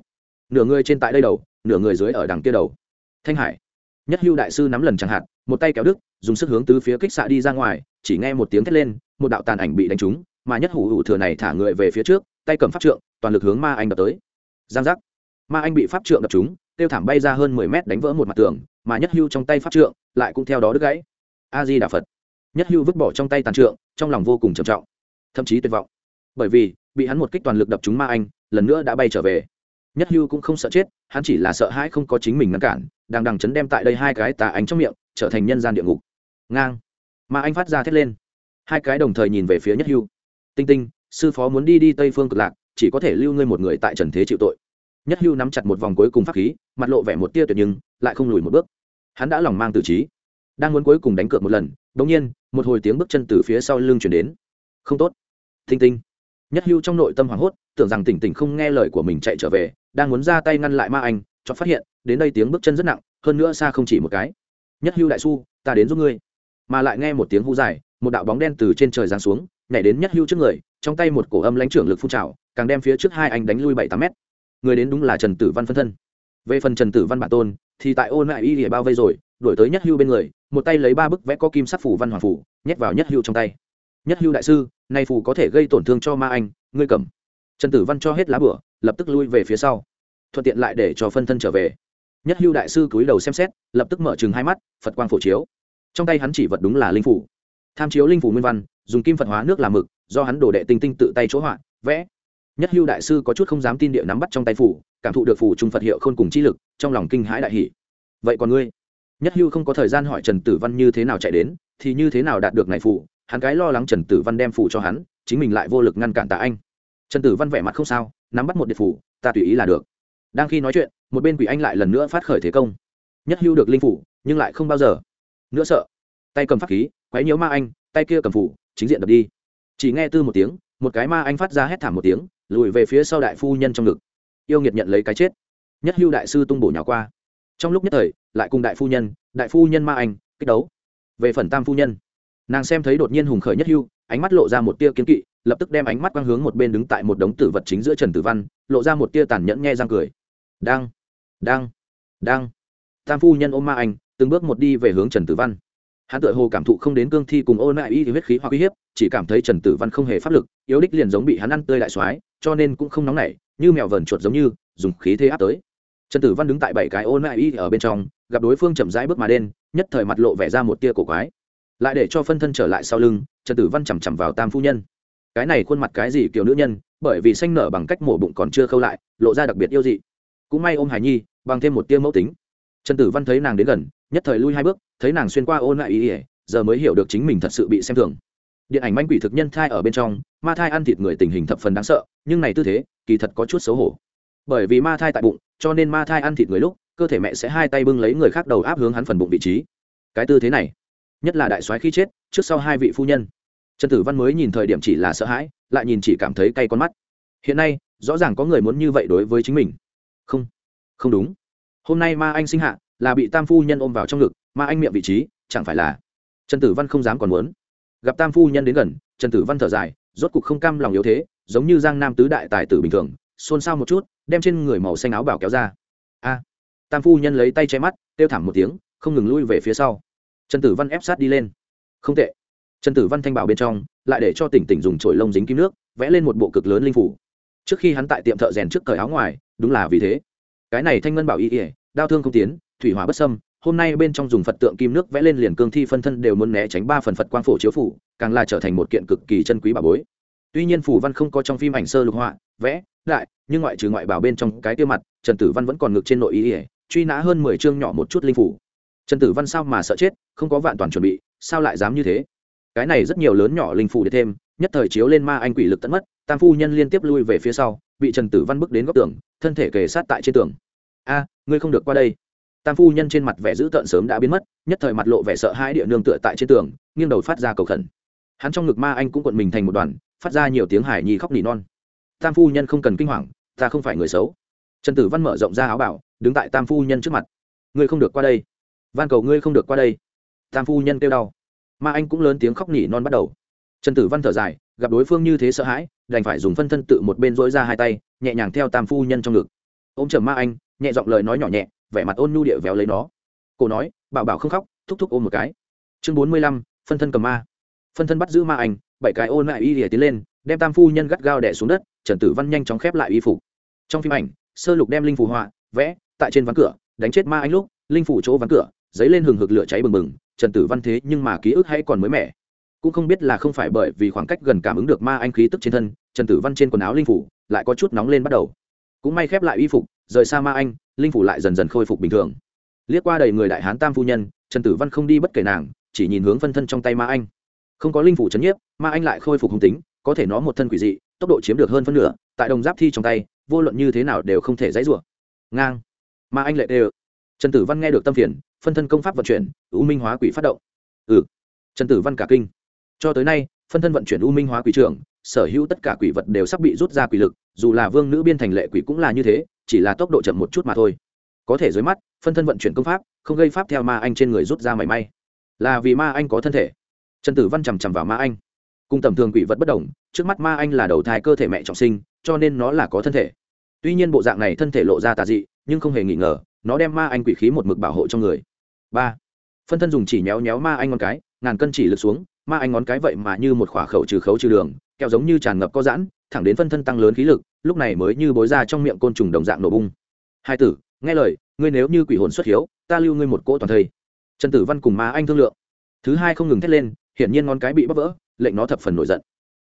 Nửa người trên tại đây đầu, nửa người dưới ở đằng kia đầu. Thanh hải. Nhất hưu đại sư nắm lần chẳng hạn, một tay kéo đức dùng sức hướng tứ phía kích xạ đi ra ngoài, chỉ nghe một tiếng thét lên, một đạo tàn ảnh bị đánh trúng, mà nhất hủ hủ thừa này thả người về phía trước tay cầm pháp trượng, toàn lực hướng ma anh đập tới. Giang giác. Ma anh bị pháp trượng đập trúng, tiêu thảm bay ra hơn mười mét đánh vỡ một mặt tường, mà nhất hưu trong tay pháp trượng lại cũng theo đó đứt gãy. A di đà phật. Nhất hưu vứt bỏ trong tay tàn trượng, trong lòng vô cùng trầm trọng, thậm chí tuyệt vọng. Bởi vì, bị hắn một kích toàn lực đập trúng ma anh, lần nữa đã bay trở về. Nhất hưu cũng không sợ chết, hắn chỉ là sợ hãi không có chính mình ngăn cản, đang đằng chấn đem tại đây hai cái tà ánh trong miệng, trở thành nhân gian địa ngục. Ngang. Mà anh phát ra thét lên. Hai cái đồng thời nhìn về phía nhất hưu. Tinh tinh sư phó muốn đi đi tây phương cực lạc, chỉ có thể lưu ngươi một người tại trần thế chịu tội. Nhất hưu nắm chặt một vòng cuối cùng pháp khí, mặt lộ vẻ một tia tuyệt nhưng, lại không lùi một bước. Hắn đã lòng mang tự trí, đang muốn cuối cùng đánh cược một lần đống nhiên, một hồi tiếng bước chân từ phía sau lưng chuyển đến. Không tốt. Thinh tinh. Nhất hưu trong nội tâm hoảng hốt, tưởng rằng tỉnh tỉnh không nghe lời của mình chạy trở về, đang muốn ra tay ngăn lại ma anh cho phát hiện, đến đây tiếng bước chân rất nặng, hơn nữa xa không chỉ một cái. Nhất hưu đại su, ta đến giúp ngươi. Mà lại nghe một tiếng hú dài, một đạo bóng đen từ trên trời giáng xuống, nhảy đến nhất hưu trước người trong tay một cổ âm lãnh trưởng lực phun trào, càng đem phía trước hai anh đánh lui bảy tám mét. Người đến đúng là trần tử văn phân thân. Về phần trần tử văn bản tôn, thì tại ôn lại y lìa bao vây rồi đổi tới nhất hưu bên người, một tay lấy ba bức vẽ có kim sắc phủ văn hoàng phủ, nhét vào nhất hưu trong tay. Nhất hưu đại sư, nay phủ có thể gây tổn thương cho ma anh, ngươi cầm. Trần tử văn cho hết lá bửa, lập tức lui về phía sau. Thuận tiện lại để cho phân thân trở về. Nhất hưu đại sư cúi đầu xem xét, lập tức mở chừng hai mắt, phật quang phổ chiếu. Trong tay hắn chỉ vật đúng là linh phủ tham chiếu linh phủ nguyên văn, dùng kim phật hóa nước làm mực, do hắn đổ đệ tinh tinh tự tay chỗ họa, vẽ. Nhất hưu đại sư có chút không dám tin địa nắm bắt trong tay phủ, cảm thụ được phủ trung phật hiệu khôn cùng chi lực, trong lòng kinh hãi đại hỷ vậy còn ngươi? Nhất hưu không có thời gian hỏi trần tử văn như thế nào chạy đến, thì như thế nào đạt được này phủ, hắn cái lo lắng trần tử văn đem phủ cho hắn, chính mình lại vô lực ngăn cản tạ anh. Trần tử văn vẻ mặt không sao, nắm bắt một điện phủ, ta tùy ý là được. Đang khi nói chuyện, một bên quỷ anh lại lần nữa phát khởi thế công. Nhất hưu được linh phủ, nhưng lại không bao giờ. Nữa sợ. Tay cầm pháp khí quấy nhiễu ma anh, tay kia cầm phủ, chính diện đập đi. Chỉ nghe tư một tiếng, một cái ma anh phát ra hét thảm một tiếng, lùi về phía sau đại phu nhân trong ngực. Yêu nghiệt nhận lấy cái chết. Nhất hưu đại sư tung bổ nhỏ qua. Trong lúc nhất thời, lại cùng đại phu nhân, đại phu nhân ma anh, kích đấu. Về phần tam phu nhân, nàng xem thấy đột nhiên hùng khởi nhất hưu, ánh mắt lộ ra một tia kiến kỵ, lập tức đem ánh mắt quang hướng một bên đứng tại một đống tử vật chính giữa trần tử văn, lộ ra một tia tàn nhẫn nghe răng cười. Đang đang đang. Tam phu nhân ôm ma anh, từng bước một đi về hướng trần tử văn hắn tự hồ cảm thụ không đến cương thi cùng ôn lại y huyết khí hoặc uy hiếp, chỉ cảm thấy trần tử văn không hề pháp lực, yếu đích liền giống bị hắn ăn tươi đại soái, cho nên cũng không nóng nảy, như mèo vờn chuột giống như, dùng khí thế áp tới. Trần tử văn đứng tại bảy cái ôn lại y ở bên trong, gặp đối phương chậm rãi bước mà đen nhất thời mặt lộ vẻ ra một tia cổ quái. Lại để cho phân thân trở lại sau lưng, trần tử văn chằm chằm vào tam phu nhân. Cái này khuôn mặt cái gì kiểu nữ nhân, bởi vì xanh nở bằng cách mổ bụng còn chưa khâu lại, lộ ra đặc biệt yêu dị. Cũng may ôm hải nhi, bằng thêm một tia mẫu tính. Trần tử văn thấy nàng đến gần, nhất thời lui hai bước thấy nàng xuyên qua ôn lại ý ỉa, giờ mới hiểu được chính mình thật sự bị xem thường. Điện ảnh manh quỷ thực nhân thai ở bên trong, ma thai ăn thịt người tình hình thập phần đáng sợ, nhưng này tư thế, kỳ thật có chút xấu hổ. Bởi vì ma thai tại bụng, cho nên ma thai ăn thịt người lúc, cơ thể mẹ sẽ hai tay bưng lấy người khác đầu áp hướng hắn phần bụng vị trí. Cái tư thế này, nhất là đại soái khi chết, trước sau hai vị phu nhân. Trần tử văn mới nhìn thời điểm chỉ là sợ hãi, lại nhìn chỉ cảm thấy cay con mắt. Hiện nay, rõ ràng có người muốn như vậy đối với chính mình. Không không đúng. Hôm nay ma anh sinh hạ, là bị tam phu nhân ôm vào trong ngực mà anh miệng vị trí chẳng phải là trần tử văn không dám còn muốn gặp tam phu nhân đến gần trần tử văn thở dài rốt cục không cam lòng yếu thế giống như giang nam tứ đại tài tử bình thường xôn xao một chút đem trên người màu xanh áo bảo kéo ra a tam phu nhân lấy tay che mắt kêu thảm một tiếng không ngừng lui về phía sau trần tử văn ép sát đi lên không tệ trần tử văn thanh bảo bên trong lại để cho tỉnh tỉnh dùng trổi lông dính kim nước vẽ lên một bộ cực lớn linh phủ trước khi hắn tại tiệm thợ rèn trước cởi áo ngoài đúng là vì thế cái này thanh ngân bảo y ỉa đau thương không tiến thủy hỏa bất sâm hôm nay bên trong dùng phật tượng kim nước vẽ lên liền cương thi phân thân đều muốn né tránh ba phần phật quang phổ chiếu phủ, càng là trở thành một kiện cực kỳ chân quý bà bối. Tuy nhiên phủ văn không có trong phim ảnh sơ lục họa, vẽ, lại, nhưng ngoại trừ ngoại bảo bên trong cái tiêu mặt, trần tử văn vẫn còn ngực trên nội ý ỉa truy nã hơn mười chương nhỏ một chút linh phủ. Trần tử văn sao mà sợ chết, không có vạn toàn chuẩn bị, sao lại dám như thế? Cái này rất nhiều lớn nhỏ linh phủ để thêm, nhất thời chiếu lên ma anh quỷ lực tận mất, tam phu nhân liên tiếp lui về phía sau, bị trần tử văn bước đến góc tường, thân thể kề sát tại trên tường. A, ngươi không được qua đây tam phu nhân trên mặt vẻ dữ tợn sớm đã biến mất, nhất thời mặt lộ vẻ sợ hãi địa nương tựa tại trên tường, nghiêng đầu phát ra cầu khẩn. Hắn trong ngực ma anh cũng cuộn mình thành một đoàn, phát ra nhiều tiếng hải nhi khóc nỉ non. Tam phu nhân không cần kinh hoàng, ta không phải người xấu. Trần tử văn mở rộng ra áo bảo, đứng tại tam phu nhân trước mặt. Ngươi không được qua đây. Van cầu ngươi không được qua đây. Tam phu nhân kêu đau. Ma anh cũng lớn tiếng khóc nỉ non bắt đầu. Trần tử văn thở dài, gặp đối phương như thế sợ hãi, đành phải dùng phân thân tự một bên dỗi ra hai tay, nhẹ nhàng theo tam phu nhân trong ngực ô m trầm ma anh, nhẹ giọng lời nói nhỏ nhẹ, vẻ mặt ôn nhu địa véo lấy nó. Cổ nói, bảo bảo không khóc, thúc thúc ôm một cái. Chương bốn mươi lăm, phân thân cầm ma. Phân thân bắt giữ ma anh, bảy cái ôn lại y lìa tiến lên, đem tam phu nhân gắt gao đẻ xuống đất, trần tử văn nhanh chóng khép lại y phục. Trong phim ảnh, sơ lục đem linh phù họa, vẽ, tại trên ván cửa, đánh chết ma anh lúc, linh phủ chỗ ván cửa, dấy lên hừng hực lửa cháy bừng bừng, trần tử văn thế nhưng mà ký ức hay còn mới mẻ. Cũng không biết là không phải bởi vì khoảng cách gần cảm ứng được ma anh khí tức trên thân, trần tử văn trên quần áo linh phủ lại có chút nóng lên bắt đầu cũng may khép lại y phục, rời xa ma anh, linh phủ lại dần dần khôi phục bình thường. Liếc qua đầy người đại hán tam phu nhân, trần tử văn không đi bất kể nàng, chỉ nhìn hướng phân thân trong tay ma anh. Không có linh phủ chấn nhiếp, ma anh lại khôi phục hùng tính, có thể nó một thân quỷ dị, tốc độ chiếm được hơn phân nửa, tại đồng giáp thi trong tay, vô luận như thế nào đều không thể dãy rủa. Ngang. Ma anh lệ đều trần tử văn nghe được tâm phiền, phân thân công pháp vận chuyển, u minh hóa quỷ phát động. Ừ. Trần tử văn cả kinh. Cho tới nay, phân thân vận chuyển u minh hóa quỷ trưởng sở hữu tất cả quỷ vật đều sắp bị rút ra quỷ lực, dù là vương nữ biên thành lệ quỷ cũng là như thế, chỉ là tốc độ chậm một chút mà thôi. Có thể dưới mắt, phân thân vận chuyển công pháp, không gây pháp theo ma anh trên người rút ra mảy may. Là vì ma anh có thân thể. Trần tử văn chằm chằm vào ma anh. Cùng tầm thường quỷ vật bất đồng, trước mắt ma anh là đầu thai cơ thể mẹ trọng sinh, cho nên nó là có thân thể. Tuy nhiên bộ dạng này thân thể lộ ra tà dị, nhưng không hề nghi ngờ, nó đem ma anh quỷ khí một mực bảo hộ trong người. Ba. Phân thân dùng chỉ nhéo nhéo ma anh ngón cái, ngàn cân chỉ lực xuống, ma anh ngón cái vậy mà như một khỏa khẩu trừ khấu trừ đường kẹo giống như tràn ngập có giãn, thẳng đến phân thân tăng lớn khí lực, lúc này mới như bối ra trong miệng côn trùng đồng dạng nổ bung. Hai tử, nghe lời, ngươi nếu như quỷ hồn xuất hiếu, ta lưu ngươi một cỗ toàn thây. Trần tử văn cùng ma anh thương lượng. Thứ hai không ngừng thét lên, hiển nhiên ngón cái bị bắp vỡ, lệnh nó thập phần nổi giận.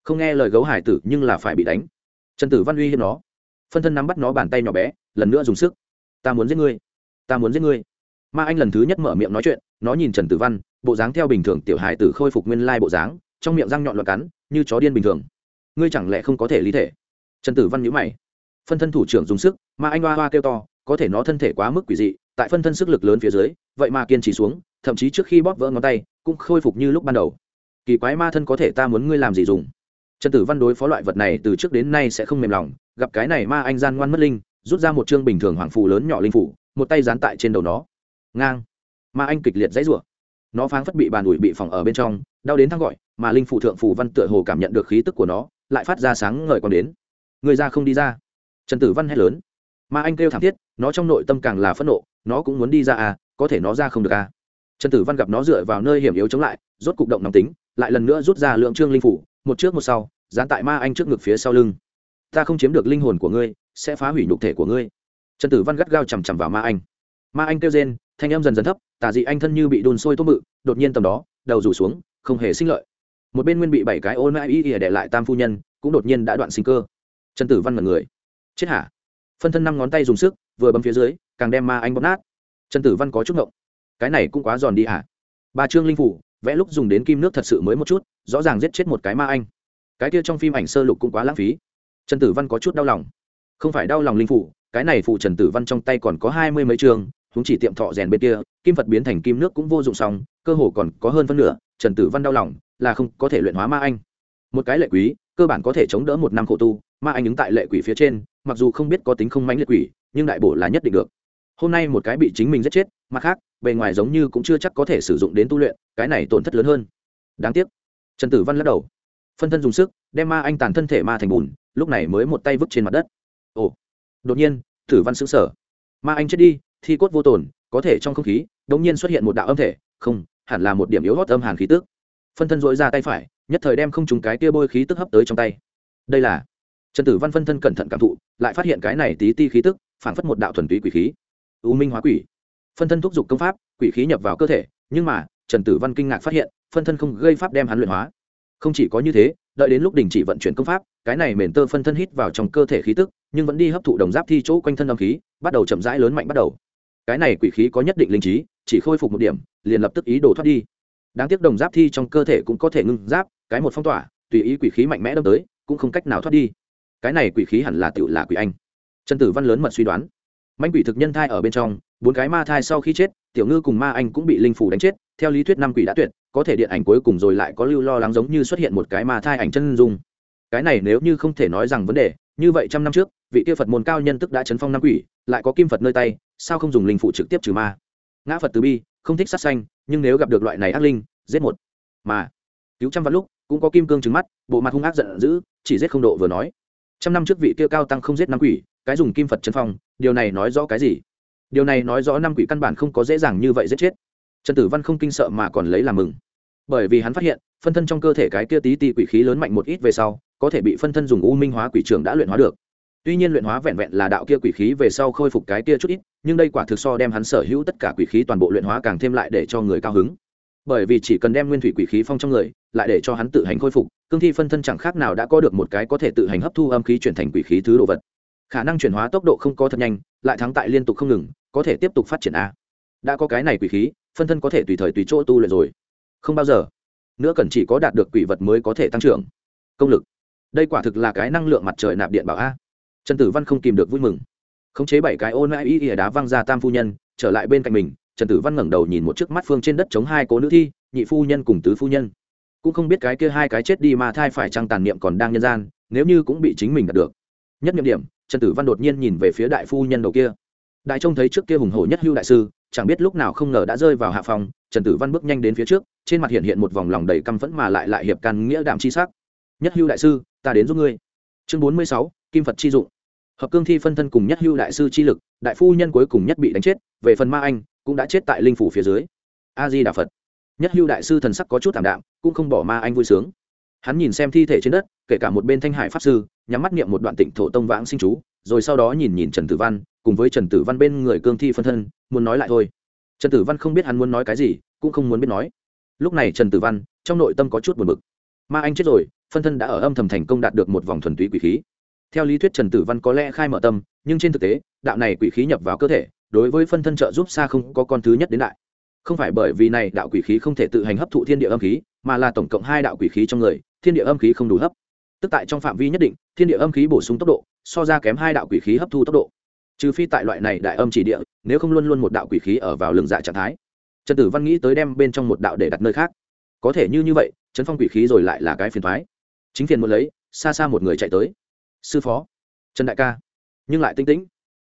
Không nghe lời gấu hải tử nhưng là phải bị đánh. Trần tử văn uy hiếp nó. Phân thân nắm bắt nó bàn tay nhỏ bé, lần nữa dùng sức. Ta muốn giết ngươi. Ta muốn giết ngươi. Ma anh lần thứ nhất mở miệng nói chuyện, nó nhìn trần tử văn, bộ dáng theo bình thường tiểu hải tử khôi phục nguyên lai bộ dáng, trong miệng răng nhọn loạt cắn như chó điên bình thường. Ngươi chẳng lẽ không có thể lý thể? Trần tử văn nhữ mày. Phân thân thủ trưởng dùng sức, mà anh hoa hoa kêu to, có thể nó thân thể quá mức quỷ dị, tại phân thân sức lực lớn phía dưới, vậy mà kiên trì xuống, thậm chí trước khi bóp vỡ ngón tay, cũng khôi phục như lúc ban đầu. Kỳ quái ma thân có thể ta muốn ngươi làm gì dùng? Trần tử văn đối phó loại vật này từ trước đến nay sẽ không mềm lòng, gặp cái này ma anh gian ngoan mất linh, rút ra một chương bình thường hoàng phù lớn nhỏ linh phủ một tay dán tại trên đầu nó. Ngang. Ma anh kịch liệt dãy rủa. Nó pháng phất bị bàn ủi bị phòng ở bên trong, đau đến thăng gọi mà linh phụ thượng phù văn tựa hồ cảm nhận được khí tức của nó, lại phát ra sáng ngời còn đến. Người ra không đi ra. Trần tử văn hét lớn. Ma anh kêu thảm thiết, nó trong nội tâm càng là phẫn nộ, nó cũng muốn đi ra à có thể nó ra không được à. Trần tử văn gặp nó dựa vào nơi hiểm yếu chống lại, rốt cục động nóng tính, lại lần nữa rút ra lượng trương linh phủ, một trước một sau, dán tại ma anh trước ngực phía sau lưng. Ta không chiếm được linh hồn của ngươi, sẽ phá hủy nhục thể của ngươi. Trần tử văn gắt gao chằm chằm vào ma anh. Ma anh kêu rên, thanh em dần dần thấp, tà dị anh thân như bị đun sôi tôm mự đột nhiên tầm đó, đầu rủ xuống, không hề sinh lợi một bên nguyên bị bảy cái ôn mãi ý ỉa để lại tam phu nhân, cũng đột nhiên đã đoạn sinh cơ. Trần tử văn mật người. Chết hả? Phân thân năm ngón tay dùng sức, vừa bấm phía dưới, càng đem ma anh bóp nát. Trần tử văn có chút ngộng. Cái này cũng quá giòn đi hả? Ba trương linh phủ, vẽ lúc dùng đến kim nước thật sự mới một chút, rõ ràng giết chết một cái ma anh. Cái kia trong phim ảnh sơ lục cũng quá lãng phí. Trần tử văn có chút đau lòng. Không phải đau lòng linh phủ, cái này phụ trần tử văn trong tay còn có hai mươi mấy trường, chúng chỉ tiệm thọ rèn bên kia, kim phật biến thành kim nước cũng vô dụng xong, cơ hồ còn có hơn phân nửa, trần tử văn đau lòng là không có thể luyện hóa ma anh. Một cái lệ quý cơ bản có thể chống đỡ một năm khổ tu, ma anh ứng tại lệ quỷ phía trên, mặc dù không biết có tính không mãnh liệt quỷ, nhưng đại bổ là nhất định được. Hôm nay một cái bị chính mình giết chết, mặt khác, bề ngoài giống như cũng chưa chắc có thể sử dụng đến tu luyện, cái này tổn thất lớn hơn. Đáng tiếc. Trần tử văn lắc đầu. Phân thân dùng sức, đem ma anh tàn thân thể ma thành bùn, lúc này mới một tay vứt trên mặt đất. Ồ. Đột nhiên, tử văn xứng sở ma anh chết đi, thi cốt vô tồn, có thể trong không khí đ ỗ n g nhiên xuất hiện một đạo âm thể, không, hẳn là một điểm yếu hót âm hàn khí tức phân thân dội ra tay phải, nhất thời đem không trùng cái tia bôi khí tức hấp tới trong tay. Đây là trần tử văn phân thân cẩn thận cảm thụ, lại phát hiện cái này tí ti khí tức phản phất một đạo thuần túy quỷ khí. U minh hóa quỷ. Phân thân thúc giục công pháp, quỷ khí nhập vào cơ thể, nhưng mà, trần tử văn kinh ngạc phát hiện, phân thân không gây pháp đem hắn luyện hóa. Không chỉ có như thế, đợi đến lúc đình chỉ vận chuyển công pháp, cái này mền tơ phân thân hít vào trong cơ thể khí tức, nhưng vẫn đi hấp thụ đồng giáp thi chỗ quanh thân âm khí, bắt đầu chậm rãi lớn mạnh bắt đầu. Cái này quỷ khí có nhất định linh trí, chỉ khôi phục một điểm, liền lập tức ý đồ thoát đi đáng tiếc đồng giáp thi trong cơ thể cũng có thể ngưng giáp, cái một phong tỏa, tùy ý quỷ khí mạnh mẽ đâm tới, cũng không cách nào thoát đi. Cái này quỷ khí hẳn là tựu là quỷ anh. Trần tử văn lớn mật suy đoán. Manh quỷ thực nhân thai ở bên trong, bốn cái ma thai sau khi chết, tiểu ngư cùng ma anh cũng bị linh phủ đánh chết, theo lý thuyết năm quỷ đã tuyệt, có thể điện ảnh cuối cùng rồi lại có lưu lo lắng giống như xuất hiện một cái ma thai ảnh chân dung. Cái này nếu như không thể nói rằng vấn đề, như vậy trăm năm trước, vị kia phật môn cao nhân tức đã chấn phong năm quỷ, lại có kim phật nơi tay, sao không dùng linh phụ trực tiếp trừ ma? Ngã phật từ bi, không thích sát xanh nhưng nếu gặp được loại này ác linh, giết một. Mà, cứu trăm vạn lúc, cũng có kim cương trứng mắt, bộ mặt hung ác giận dữ, chỉ giết không độ vừa nói. Trăm năm trước vị kia cao tăng không giết năm quỷ, cái dùng kim phật chân phong, điều này nói rõ cái gì? Điều này nói rõ năm quỷ căn bản không có dễ dàng như vậy giết chết. Trần tử văn không kinh sợ mà còn lấy làm mừng. Bởi vì hắn phát hiện, phân thân trong cơ thể cái kia tí ti quỷ khí lớn mạnh một ít về sau, có thể bị phân thân dùng u minh hóa quỷ trường đã luyện hóa được. Tuy nhiên luyện hóa vẹn vẹn là đạo kia quỷ khí về sau khôi phục cái kia chút ít nhưng đây quả thực so đem hắn sở hữu tất cả quỷ khí toàn bộ luyện hóa càng thêm lại để cho người cao hứng. Bởi vì chỉ cần đem nguyên thủy quỷ khí phong trong người, lại để cho hắn tự hành khôi phục, cương thi phân thân chẳng khác nào đã có được một cái có thể tự hành hấp thu âm khí chuyển thành quỷ khí thứ đồ vật. Khả năng chuyển hóa tốc độ không có thật nhanh, lại thắng tại liên tục không ngừng, có thể tiếp tục phát triển a. Đã có cái này quỷ khí, phân thân có thể tùy thời tùy chỗ tu luyện rồi. Không bao giờ. Nữa cần chỉ có đạt được quỷ vật mới có thể tăng trưởng. Công lực. Đây quả thực là cái năng lượng mặt trời nạp điện bảo a. Trần tử văn không kìm được vui mừng khống chế bảy cái ôn mãi ý ỉa đá văng ra tam phu nhân, trở lại bên cạnh mình, trần tử văn ngẩng đầu nhìn một chiếc mắt phương trên đất chống hai cố nữ thi, nhị phu nhân cùng tứ phu nhân. Cũng không biết cái kia hai cái chết đi mà thai phải trăng tàn niệm còn đang nhân gian, nếu như cũng bị chính mình đạt được. Nhất nhiệm điểm, trần tử văn đột nhiên nhìn về phía đại phu nhân đầu kia. Đại trông thấy trước kia hùng hổ nhất hưu đại sư, chẳng biết lúc nào không ngờ đã rơi vào hạ phòng, trần tử văn bước nhanh đến phía trước, trên mặt hiện hiện một vòng lòng đầy căm phẫn mà lại lại hiệp can nghĩa đạm chi sắc. Nhất hưu đại sư, ta đến giúp ngươi. Chương bốn mươi sáu, kim phật chi dụng hợp cương thi phân thân cùng nhất hưu đại sư chi lực, đại phu nhân cuối cùng nhất bị đánh chết, về phần ma anh, cũng đã chết tại linh phủ phía dưới. A di đà phật. Nhất hưu đại sư thần sắc có chút thảm đạm, cũng không bỏ ma anh vui sướng. Hắn nhìn xem thi thể trên đất, kể cả một bên thanh hải pháp sư, nhắm mắt niệm một đoạn tịnh thổ tông vãng sinh chú, rồi sau đó nhìn nhìn trần tử văn, cùng với trần tử văn bên người cương thi phân thân, muốn nói lại thôi. Trần tử văn không biết hắn muốn nói cái gì, cũng không muốn biết nói. Lúc này trần tử văn, trong nội tâm có chút buồn bực. Ma anh chết rồi, phân thân đã ở âm thầm thành công đạt được một vòng thuần túy quỷ khí theo lý thuyết trần tử văn có lẽ khai mở tâm, nhưng trên thực tế, đạo này quỷ khí nhập vào cơ thể, đối với phân thân trợ giúp xa không có con thứ nhất đến đại. Không phải bởi vì này đạo quỷ khí không thể tự hành hấp thụ thiên địa âm khí, mà là tổng cộng hai đạo quỷ khí trong người, thiên địa âm khí không đủ hấp. Tức tại trong phạm vi nhất định, thiên địa âm khí bổ sung tốc độ, so ra kém hai đạo quỷ khí hấp thu tốc độ. Trừ phi tại loại này đại âm chỉ địa, nếu không luôn luôn một đạo quỷ khí ở vào lường dạ trạng thái. Trần tử văn nghĩ tới đem bên trong một đạo để đặt nơi khác. Có thể như như vậy chấn phong quỷ khí rồi lại là cái phiền thoái chính phiền muốn lấy, xa xa một người chạy tới sư phó, trần đại ca. Nhưng lại tinh tĩnh.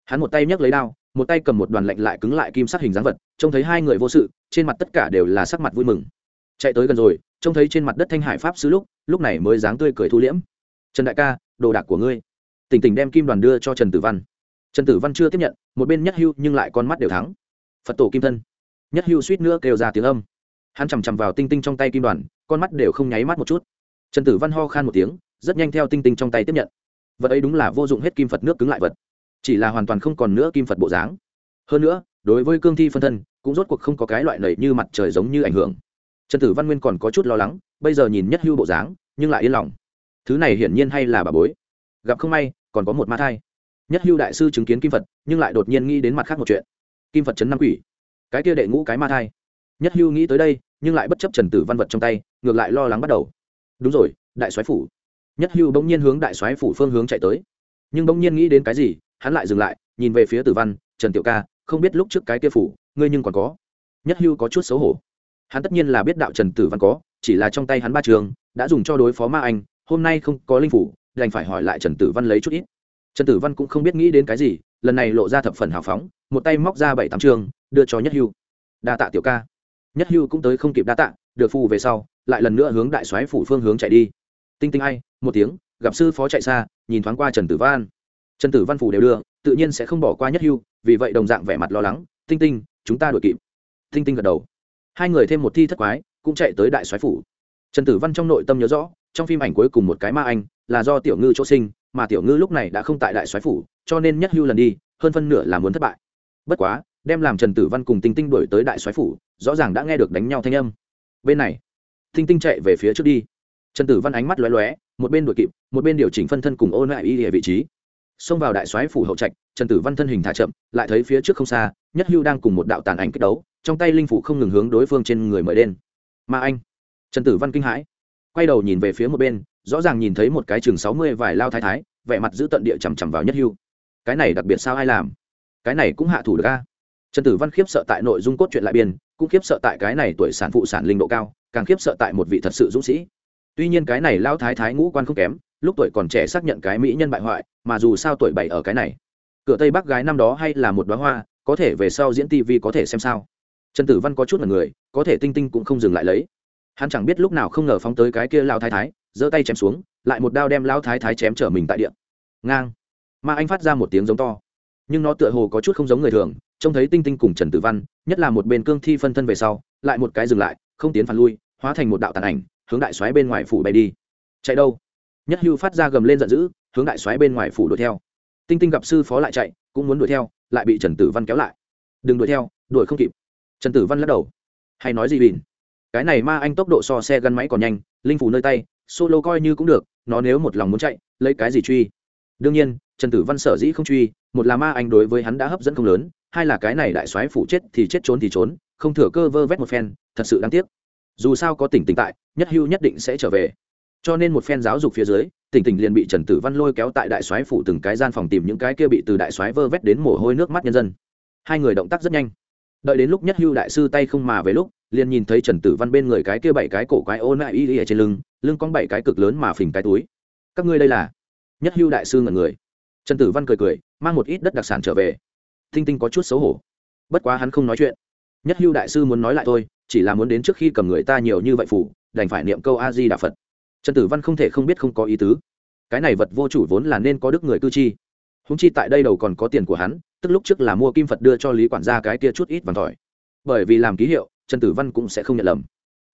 Hắn một tay nhấc lấy đao, một tay cầm một đoàn lạnh lại cứng lại kim sắc hình dáng vật, trông thấy hai người vô sự, trên mặt tất cả đều là sắc mặt vui mừng. Chạy tới gần rồi, trông thấy trên mặt đất thanh hải pháp sứ lúc lúc này mới dáng tươi cười thu liễm. Trần đại ca, đồ đạc của ngươi. Tỉnh tỉnh đem kim đoàn đưa cho trần tử văn. Trần tử văn chưa tiếp nhận, một bên nhất hưu nhưng lại con mắt đều thắng. Phật tổ kim thân. Nhất hưu suýt nữa kêu ra tiếng âm. Hắn chằm chằm vào tinh tinh trong tay kim đoàn, con mắt đều không nháy mắt một chút. Trần tử văn ho khan một tiếng, rất nhanh theo tinh tinh trong tay tiếp nhận vật ấy đúng là vô dụng hết kim phật nước cứng lại vật chỉ là hoàn toàn không còn nữa kim phật bộ dáng hơn nữa đối với cương thi phân thân cũng rốt cuộc không có cái loại nầy như mặt trời giống như ảnh hưởng trần tử văn nguyên còn có chút lo lắng bây giờ nhìn nhất hưu bộ dáng nhưng lại yên lòng thứ này hiển nhiên hay là bà bối gặp không may còn có một ma thai nhất hưu đại sư chứng kiến kim phật nhưng lại đột nhiên nghĩ đến mặt khác một chuyện kim phật chấn năm quỷ cái kia đệ ngũ cái ma thai nhất hưu nghĩ tới đây nhưng lại bất chấp trần tử văn vật trong tay ngược lại lo lắng bắt đầu đúng rồi đại soái phủ nhất hưu bỗng nhiên hướng đại soái phủ phương hướng chạy tới. Nhưng bỗng nhiên nghĩ đến cái gì, hắn lại dừng lại, nhìn về phía tử văn, trần tiểu ca, không biết lúc trước cái kia phủ, ngươi nhưng còn có. Nhất hưu có chút xấu hổ. Hắn tất nhiên là biết đạo trần tử văn có, chỉ là trong tay hắn ba trường, đã dùng cho đối phó ma anh, hôm nay không có linh phủ, đành phải hỏi lại trần tử văn lấy chút ít. Trần tử văn cũng không biết nghĩ đến cái gì, lần này lộ ra thập phần hào phóng, một tay móc ra bảy tám trường, đưa cho nhất hưu. Đa tạ tiểu ca. Nhất hưu cũng tới không kịp đa tạ, được phù về sau, lại lần nữa hướng đại soái phủ phương hướng chạy đi tinh tinh ai, một tiếng, gặp sư phó chạy xa, nhìn thoáng qua trần tử văn. Trần tử văn phủ đều đưa, tự nhiên sẽ không bỏ qua nhất hưu, vì vậy đồng dạng vẻ mặt lo lắng, tinh tinh, chúng ta đuổi kịp. Tinh tinh gật đầu. Hai người thêm một thi thất quái, cũng chạy tới đại soái phủ. Trần tử văn trong nội tâm nhớ rõ, trong phim ảnh cuối cùng một cái ma anh, là do tiểu ngư chỗ sinh, mà tiểu ngư lúc này đã không tại đại soái phủ, cho nên nhất hưu lần đi, hơn phân nửa là muốn thất bại. Bất quá, đem làm trần tử văn cùng tinh tinh đuổi tới đại soái phủ, rõ ràng đã nghe được đánh nhau thanh âm. Bên này, tinh tinh chạy về phía trước đi trần tử văn ánh mắt lóe lóe, một bên đuổi kịp, một bên điều chỉnh phân thân cùng ôn lại y địa vị trí. Xông vào đại soái phủ hậu trạch, trần tử văn thân hình thả chậm, lại thấy phía trước không xa, nhất hưu đang cùng một đạo tàn ảnh kết đấu, trong tay linh phủ không ngừng hướng đối phương trên người mời đen mà anh. Trần tử văn kinh hãi, quay đầu nhìn về phía một bên, rõ ràng nhìn thấy một cái chừng sáu mươi vài lao thái thái, vẻ mặt giữ tận địa chằm chằm vào nhất hưu. Cái này đặc biệt sao ai làm? Cái này cũng hạ thủ được a. Trần tử văn khiếp sợ tại nội dung cốt truyện lại biên, cũng khiếp sợ tại cái này tuổi sản phụ sản linh độ cao, càng khiếp sợ tại một vị thật sự dũng sĩ tuy nhiên cái này lao thái thái ngũ quan không kém, lúc tuổi còn trẻ xác nhận cái mỹ nhân bại hoại, mà dù sao tuổi bảy ở cái này. Cửa tây bắc gái năm đó hay là một đoá hoa, có thể về sau diễn tv có thể xem sao. Trần tử văn có chút là người, có thể tinh tinh cũng không dừng lại lấy. Hắn chẳng biết lúc nào không ngờ phóng tới cái kia lao thái thái, giơ tay chém xuống, lại một đao đem lao thái thái chém trở mình tại điện ngang. Mà anh phát ra một tiếng giống to. Nhưng nó tựa hồ có chút không giống người thường, trông thấy tinh tinh cùng trần tử văn, nhất là một bên cương thi phân thân về sau, lại một cái dừng lại, không tiến phản lui, hóa thành một đạo tàn ảnh hướng đại xoáy bên ngoài phủ bay đi. Chạy đâu? Nhất hưu phát ra gầm lên giận dữ, hướng đại xoáy bên ngoài phủ đuổi theo. Tinh tinh gặp sư phó lại chạy, cũng muốn đuổi theo, lại bị trần tử văn kéo lại. Đừng đuổi theo, đuổi không kịp. Trần tử văn lắc đầu. Hay nói gì bỉn? Cái này ma anh tốc độ so xe gắn máy còn nhanh, linh phủ nơi tay, solo coi như cũng được, nó nếu một lòng muốn chạy, lấy cái gì truy? Đương nhiên, trần tử văn sở dĩ không truy, một là ma anh đối với hắn đã hấp dẫn không lớn, hai là cái này đại soái phủ chết thì chết trốn thì trốn, không thừa cơ vơ vét một phen, thật sự đáng tiếc dù sao có tỉnh tỉnh tại, nhất hưu nhất định sẽ trở về. Cho nên một phen giáo dục phía dưới, tỉnh tỉnh liền bị trần tử văn lôi kéo tại đại soái phủ từng cái gian phòng tìm những cái kia bị từ đại soái vơ vét đến mồ hôi nước mắt nhân dân. Hai người động tác rất nhanh. Đợi đến lúc nhất hưu đại sư tay không mà về lúc, liền nhìn thấy trần tử văn bên người cái kia bảy cái cổ quái ôn lại y y trên lưng lưng cong bảy cái cực lớn mà phình cái túi. Các ngươi đây là? Nhất hưu đại sư ngẩn người. Trần tử văn cười cười, mang một ít đất đặc sản trở về. Thinh tinh có chút xấu hổ. Bất quá hắn không nói chuyện. Nhất hưu đại sư muốn nói lại thôi chỉ là muốn đến trước khi cầm người ta nhiều như vậy phủ, đành phải niệm câu a di đà phật. Trần tử văn không thể không biết không có ý tứ. Cái này vật vô chủ vốn là nên có đức người cư chi. Húng chi tại đây đầu còn có tiền của hắn, tức lúc trước là mua kim phật đưa cho lý quản gia cái kia chút ít vàng tỏi bởi vì làm ký hiệu, trần tử văn cũng sẽ không nhận lầm.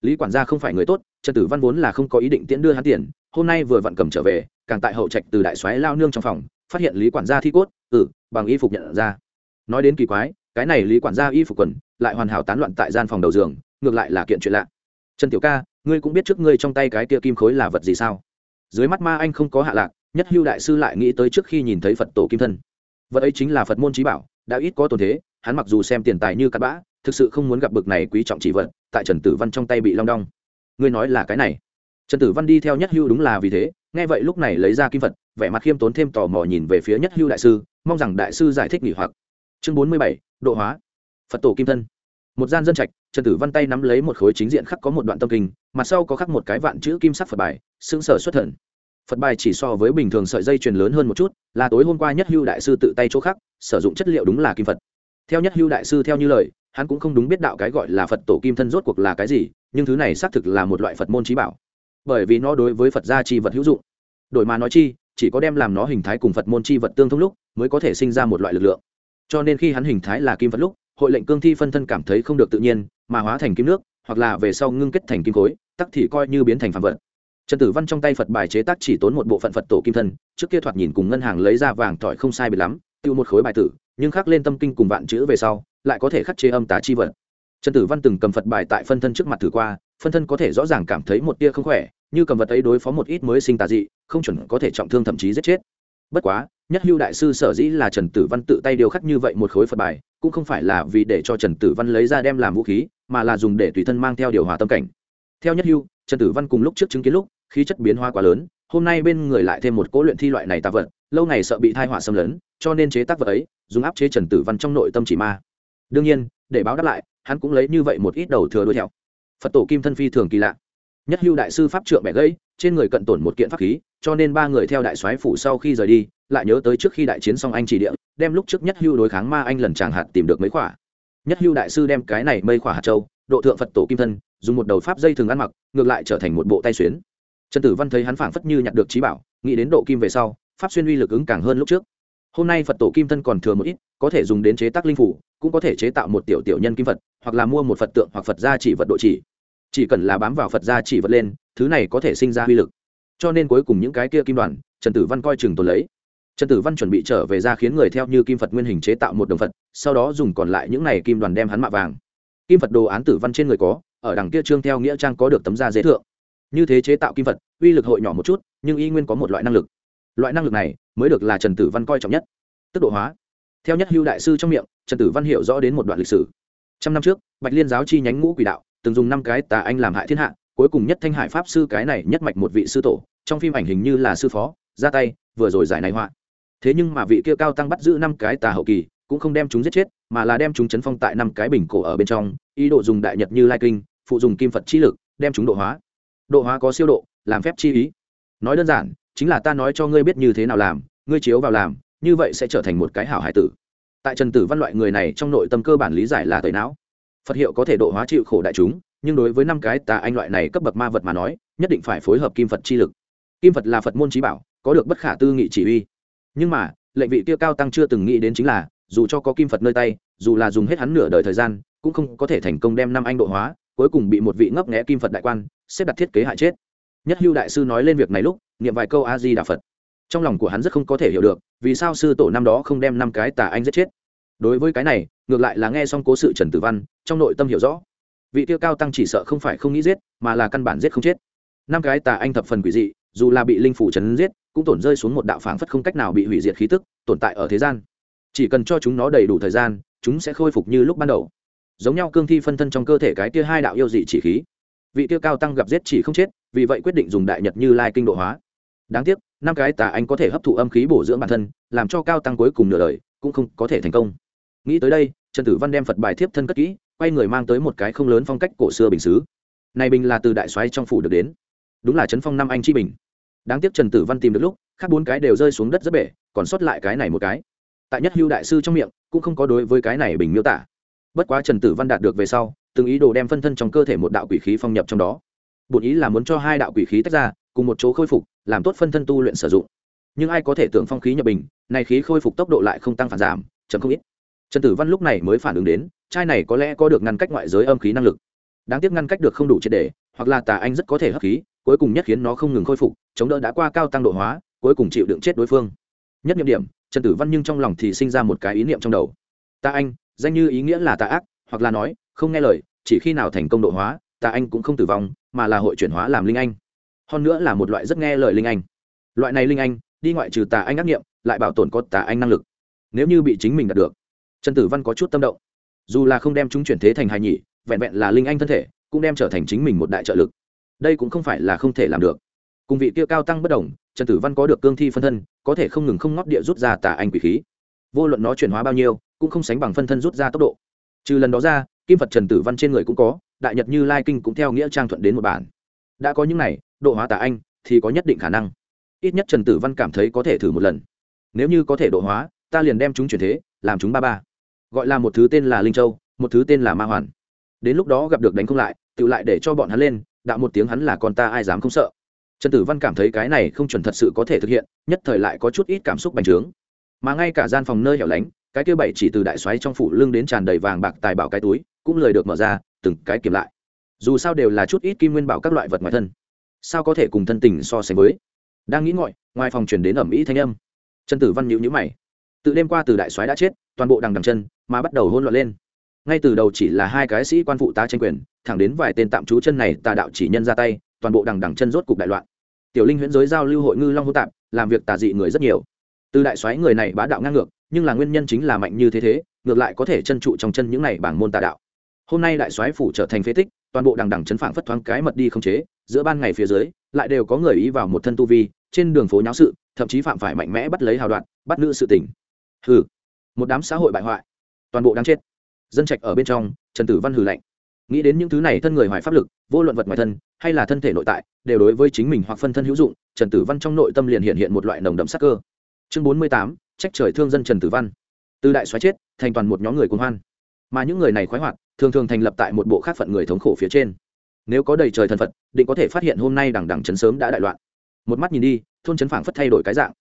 Lý quản gia không phải người tốt, trần tử văn vốn là không có ý định tiễn đưa hắn tiền, hôm nay vừa vặn cầm trở về, càng tại hậu trạch từ đại xoáy lao nương trong phòng, phát hiện lý quản gia thi cốt ừ bằng y phục nhận ra. Nói đến kỳ quái, cái này lý quản gia y phục quần lại hoàn hảo tán loạn tại gian phòng đầu giường, ngược lại là kiện chuyện lạ. Trần tiểu ca, ngươi cũng biết trước ngươi trong tay cái kia kim khối là vật gì sao? Dưới mắt ma anh không có hạ lạc, nhất hưu đại sư lại nghĩ tới trước khi nhìn thấy phật tổ kim thân. Vật ấy chính là phật môn trí bảo, đã ít có tồn thế, hắn mặc dù xem tiền tài như cắt bã, thực sự không muốn gặp bực này quý trọng chỉ vật, tại trần tử văn trong tay bị long đong. Ngươi nói là cái này. Trần tử văn đi theo nhất hưu đúng là vì thế, nghe vậy lúc này lấy ra kim phật, vẻ mặt khiêm tốn thêm tò mò nhìn về phía nhất hưu đại sư, mong rằng đại sư giải thích nghỉ hoặc. Chương bốn mươi bảy, độ hóa. Phật tổ kim thân một gian dân trạch, trần tử văn tay nắm lấy một khối chính diện khắc có một đoạn tâm kinh, mặt sau có khắc một cái vạn chữ kim sắc phật bài xứng sở xuất thần. Phật bài chỉ so với bình thường sợi dây chuyền lớn hơn một chút, là tối hôm qua nhất hưu đại sư tự tay chỗ khắc, sử dụng chất liệu đúng là kim phật. Theo nhất hưu đại sư theo như lời, hắn cũng không đúng biết đạo cái gọi là phật tổ kim thân rốt cuộc là cái gì, nhưng thứ này xác thực là một loại phật môn trí bảo. Bởi vì nó đối với phật gia chi vật hữu dụng. Đổi mà nói chi, chỉ có đem làm nó hình thái cùng phật môn chi vật tương thông lúc, mới có thể sinh ra một loại lực lượng. Cho nên khi hắn hình thái là kim phật lúc hội lệnh cương thi phân thân cảm thấy không được tự nhiên, mà hóa thành kim nước, hoặc là về sau ngưng kết thành kim khối, tắc thì coi như biến thành phản vật. Trần tử văn trong tay phật bài chế tác chỉ tốn một bộ phận phật tổ kim thân, trước kia thoạt nhìn cùng ngân hàng lấy ra vàng thỏi không sai bị lắm, tiêu một khối bài tử, nhưng khắc lên tâm kinh cùng vạn chữ về sau, lại có thể khắc chế âm tá chi vật. Trần tử văn từng cầm phật bài tại phân thân trước mặt thử qua, phân thân có thể rõ ràng cảm thấy một tia không khỏe, như cầm vật ấy đối phó một ít mới sinh tà dị, không chuẩn có thể trọng thương thậm chí giết chết. Bất quá, nhất hưu đại sư sở dĩ là trần tử văn tự tay điều khắc như vậy một khối phật bài cũng không phải là vì để cho trần tử văn lấy ra đem làm vũ khí, mà là dùng để tùy thân mang theo điều hòa tâm cảnh. Theo nhất hưu, trần tử văn cùng lúc trước chứng kiến lúc, khí chất biến hoa quá lớn, hôm nay bên người lại thêm một cỗ luyện thi loại này tạ vật, lâu ngày sợ bị thai họa xâm lấn, cho nên chế tác vật ấy, dùng áp chế trần tử văn trong nội tâm chỉ ma. Đương nhiên, để báo đáp lại, hắn cũng lấy như vậy một ít đầu thừa đuôi theo. Phật tổ kim thân phi thường kỳ lạ. Nhất hưu đại sư pháp trượng bẻ gãy trên người cận tổn một kiện pháp khí, cho nên ba người theo đại soái phủ sau khi rời đi, lại nhớ tới trước khi đại chiến xong anh chỉ địa, đem lúc trước nhất hưu đối kháng ma anh lần chàng hạt tìm được mấy khỏa. Nhất hưu đại sư đem cái này mây khỏa hạt châu, độ thượng phật tổ kim thân, dùng một đầu pháp dây thường ăn mặc, ngược lại trở thành một bộ tay xuyến. Trần tử văn thấy hắn phảng phất như nhặt được trí bảo, nghĩ đến độ kim về sau, pháp xuyên uy lực ứng càng hơn lúc trước. Hôm nay phật tổ kim thân còn thừa một ít, có thể dùng đến chế tác linh phủ, cũng có thể chế tạo một tiểu tiểu nhân kim phật, hoặc là mua một phật tượng hoặc phật gia chỉ vật độ chỉ chỉ cần là bám vào phật gia chỉ vật lên, thứ này có thể sinh ra uy lực. Cho nên cuối cùng những cái kia kim đoàn, trần tử văn coi chừng tồn lấy. Trần tử văn chuẩn bị trở về ra khiến người theo như kim phật nguyên hình chế tạo một đồng phật, sau đó dùng còn lại những này kim đoàn đem hắn mạ vàng. Kim phật đồ án tử văn trên người có, ở đằng kia trương theo nghĩa trang có được tấm da dễ thượng. Như thế chế tạo kim phật, uy lực hội nhỏ một chút, nhưng y nguyên có một loại năng lực. Loại năng lực này mới được là trần tử văn coi trọng nhất. Tức độ hóa. Theo nhất hưu đại sư trong miệng, trần tử văn hiểu rõ đến một đoạn lịch sử. Trăm năm trước, bạch liên giáo chi nhánh ngũ quỷ đạo từng dùng năm cái tà anh làm hại thiên hạ, cuối cùng nhất thanh hải pháp sư cái này nhất mạch một vị sư tổ, trong phim ảnh hình như là sư phó, ra tay, vừa rồi giải này họa. Thế nhưng mà vị kia cao tăng bắt giữ năm cái tà hậu kỳ, cũng không đem chúng giết chết, mà là đem chúng chấn phong tại năm cái bình cổ ở bên trong, ý đồ dùng đại nhật như lai kinh, phụ dùng kim phật chi lực, đem chúng độ hóa. Độ hóa có siêu độ, làm phép chi ý. Nói đơn giản, chính là ta nói cho ngươi biết như thế nào làm, ngươi chiếu vào làm, như vậy sẽ trở thành một cái hảo hải tử. Tại trần tử văn loại người này trong nội tâm cơ bản lý giải là tẩy não phật hiệu có thể độ hóa chịu khổ đại chúng, nhưng đối với năm cái tà anh loại này cấp bậc ma vật mà nói, nhất định phải phối hợp kim phật chi lực. Kim phật là phật môn trí bảo, có được bất khả tư nghị chỉ uy nhưng mà, lệnh vị tiêu cao tăng chưa từng nghĩ đến chính là, dù cho có kim phật nơi tay, dù là dùng hết hắn nửa đời thời gian, cũng không có thể thành công đem năm anh độ hóa, cuối cùng bị một vị ngấp nghẽ kim phật đại quan, xếp đặt thiết kế hại chết. Nhất hưu đại sư nói lên việc này lúc, niệm vài câu a di đà phật. Trong lòng của hắn rất không có thể hiểu được, vì sao sư tổ năm đó không đem năm cái tà anh giết chết đối với cái này, ngược lại là nghe xong cố sự trần tử văn, trong nội tâm hiểu rõ. Vị tiêu cao tăng chỉ sợ không phải không nghĩ giết, mà là căn bản giết không chết. Năm cái tà anh thập phần quỷ dị, dù là bị linh phủ trấn giết, cũng tổn rơi xuống một đạo phảng phất không cách nào bị hủy diệt khí tức, tồn tại ở thế gian. Chỉ cần cho chúng nó đầy đủ thời gian, chúng sẽ khôi phục như lúc ban đầu. Giống nhau cương thi phân thân trong cơ thể cái tia hai đạo yêu dị chỉ khí. Vị tiêu cao tăng gặp giết chỉ không chết, vì vậy quyết định dùng đại nhật như lai kinh độ hóa. Đáng tiếc, năm cái tà anh có thể hấp thụ âm khí bổ dưỡng bản thân, làm cho cao tăng cuối cùng nửa đời, cũng không có thể thành công nghĩ tới đây, trần tử văn đem phật bài thiếp thân cất kỹ, quay người mang tới một cái không lớn phong cách cổ xưa bình xứ. Này bình là từ đại soái trong phủ được đến. Đúng là trấn phong năm anh chi bình. Đáng tiếc trần tử văn tìm được lúc, khác bốn cái đều rơi xuống đất rất bể, còn sót lại cái này một cái. Tại nhất hưu đại sư trong miệng, cũng không có đối với cái này bình miêu tả. Bất quá trần tử văn đạt được về sau, từng ý đồ đem phân thân trong cơ thể một đạo quỷ khí phong nhập trong đó. Bổn ý là muốn cho hai đạo quỷ khí tách ra, cùng một chỗ khôi phục, làm tốt phân thân tu luyện sử dụng. Nhưng ai có thể tưởng phong khí nhập bình này khí khôi phục tốc độ lại không tăng phản giảm, chậm không ít trần tử văn lúc này mới phản ứng đến, chai này có lẽ có được ngăn cách ngoại giới âm khí năng lực. Đáng tiếc ngăn cách được không đủ triệt đề hoặc là tà anh rất có thể hấp khí, cuối cùng nhất khiến nó không ngừng khôi phục, chống đỡ đã qua cao tăng độ hóa, cuối cùng chịu đựng chết đối phương. Nhất nhiệm điểm, trần tử văn nhưng trong lòng thì sinh ra một cái ý niệm trong đầu. Tà anh, danh như ý nghĩa là tà ác, hoặc là nói, không nghe lời, chỉ khi nào thành công độ hóa, tà anh cũng không tử vong, mà là hội chuyển hóa làm linh anh. Hơn nữa là một loại rất nghe lời linh anh. Loại này linh anh, đi ngoại trừ tà anh ác nghiệm lại bảo tồn có tà anh năng lực. Nếu như bị chính mình đạt được trần tử văn có chút tâm động. Dù là không đem chúng chuyển thế thành hài nhị vẹn vẹn là linh anh thân thể, cũng đem trở thành chính mình một đại trợ lực. Đây cũng không phải là không thể làm được. Cùng vị kia cao tăng bất đồng, trần tử văn có được cương thi phân thân, có thể không ngừng không ngót địa rút ra tà anh quỷ khí. Vô luận nó chuyển hóa bao nhiêu, cũng không sánh bằng phân thân rút ra tốc độ. Trừ lần đó ra, kim phật trần tử văn trên người cũng có, đại nhật như lai kinh cũng theo nghĩa trang thuận đến một bản. Đã có những này, độ hóa tà anh thì có nhất định khả năng. Ít nhất trần tử văn cảm thấy có thể thử một lần. Nếu như có thể độ hóa, ta liền đem chúng chuyển thế, làm chúng ba ba gọi là một thứ tên là linh châu, một thứ tên là ma hoàn. Đến lúc đó gặp được đánh không lại, tự lại để cho bọn hắn lên, đạo một tiếng hắn là con ta ai dám không sợ. Trần tử văn cảm thấy cái này không chuẩn thật sự có thể thực hiện, nhất thời lại có chút ít cảm xúc bành trướng. Mà ngay cả gian phòng nơi hẻo lánh, cái kia bảy chỉ từ đại xoáy trong phủ lưng đến tràn đầy vàng bạc tài bảo cái túi, cũng lời được mở ra, từng cái kiểm lại. Dù sao đều là chút ít kim nguyên bảo các loại vật ngoài thân. Sao có thể cùng thân tình so sánh với? Đang nghĩ ngọi, ngoài phòng chuyển đến ẩm ý thanh âm. Trần tử văn nhịu nhữ mày. Tự đêm qua từ đại soái đã chết toàn bộ đằng đằng chân, mà bắt đầu hôn loạn lên. Ngay từ đầu chỉ là hai cái sĩ quan phụ tá tranh quyền, thẳng đến vài tên tạm trú chân này tà đạo chỉ nhân ra tay, toàn bộ đằng đằng chân rốt cục đại loạn. Tiểu linh huyễn giới giao lưu hội ngư long hô tạp, làm việc tà dị người rất nhiều. Từ đại soái người này bá đạo ngang ngược, nhưng là nguyên nhân chính là mạnh như thế thế, ngược lại có thể chân trụ trong chân những này bảng môn tà đạo. Hôm nay đại soái phủ trở thành phế tích, toàn bộ đằng đằng chân phảng phất thoáng cái mật đi không chế, giữa ban ngày phía dưới, lại đều có người ý vào một thân tu vi, trên đường phố nháo sự, thậm chí phạm phải mạnh mẽ bắt lấy hào đoạn, bắt nữ sự tỉnh hừ một đám xã hội bại hoại, toàn bộ đang chết. Dân trạch ở bên trong, trần tử văn hử lạnh. Nghĩ đến những thứ này thân người hoài pháp lực, vô luận vật ngoài thân hay là thân thể nội tại, đều đối với chính mình hoặc phân thân hữu dụng, trần tử văn trong nội tâm liền hiện hiện một loại nồng đậm sắc cơ. Chương bốn mươi tám, trách trời thương dân trần tử văn. Từ đại xoáy chết, thành toàn một nhóm người cuồng hoan. Mà những người này khoái hoạt, thường thường thành lập tại một bộ khác phận người thống khổ phía trên. Nếu có đầy trời thần phật, định có thể phát hiện hôm nay đằng đằng chấn sớm đã đại loạn. Một mắt nhìn đi, thôn chấn phảng phất thay đổi cái dạng.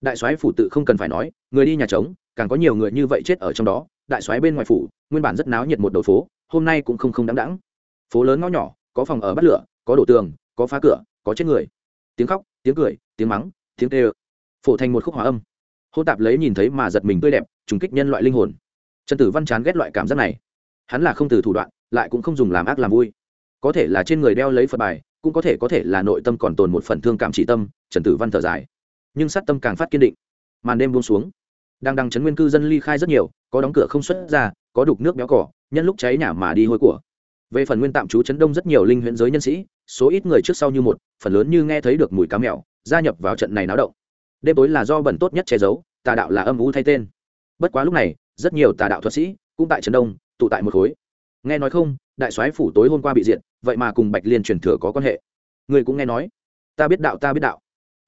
Đại soái phủ tự không cần phải nói, người đi nhà trống càng có nhiều người như vậy chết ở trong đó, đại xoáy bên ngoài phủ, nguyên bản rất náo nhiệt một đầu phố, hôm nay cũng không không đáng đáng. Phố lớn ngõ nhỏ, có phòng ở bắt lửa, có đổ tường, có phá cửa, có chết người. Tiếng khóc, tiếng cười, tiếng mắng, tiếng tê ơ. Phổ thành một khúc hòa âm. Hô tạp lấy nhìn thấy mà giật mình tươi đẹp, trùng kích nhân loại linh hồn. Trần tử văn chán ghét loại cảm giác này. Hắn là không từ thủ đoạn, lại cũng không dùng làm ác làm vui. Có thể là trên người đeo lấy phật bài, cũng có thể có thể là nội tâm còn tồn một phần thương cảm trị tâm, trần tử văn thở dài. Nhưng sát tâm càng phát kiên định. Màn đêm buông xuống đang đăng chấn nguyên cư dân ly khai rất nhiều, có đóng cửa không xuất ra, có đục nước béo cỏ nhân lúc cháy nhà mà đi hôi của. Về phần nguyên tạm trú chấn đông rất nhiều linh huyễn giới nhân sĩ, số ít người trước sau như một, phần lớn như nghe thấy được mùi cá mèo, gia nhập vào trận này náo động. Đêm tối là do bẩn tốt nhất che giấu, tà đạo là âm u thay tên. Bất quá lúc này, rất nhiều tà đạo thuật sĩ cũng tại trấn đông, tụ tại một khối. Nghe nói không, đại soái phủ tối hôm qua bị diệt, vậy mà cùng bạch liên truyền thừa có quan hệ. Người cũng nghe nói. Ta biết đạo, ta biết đạo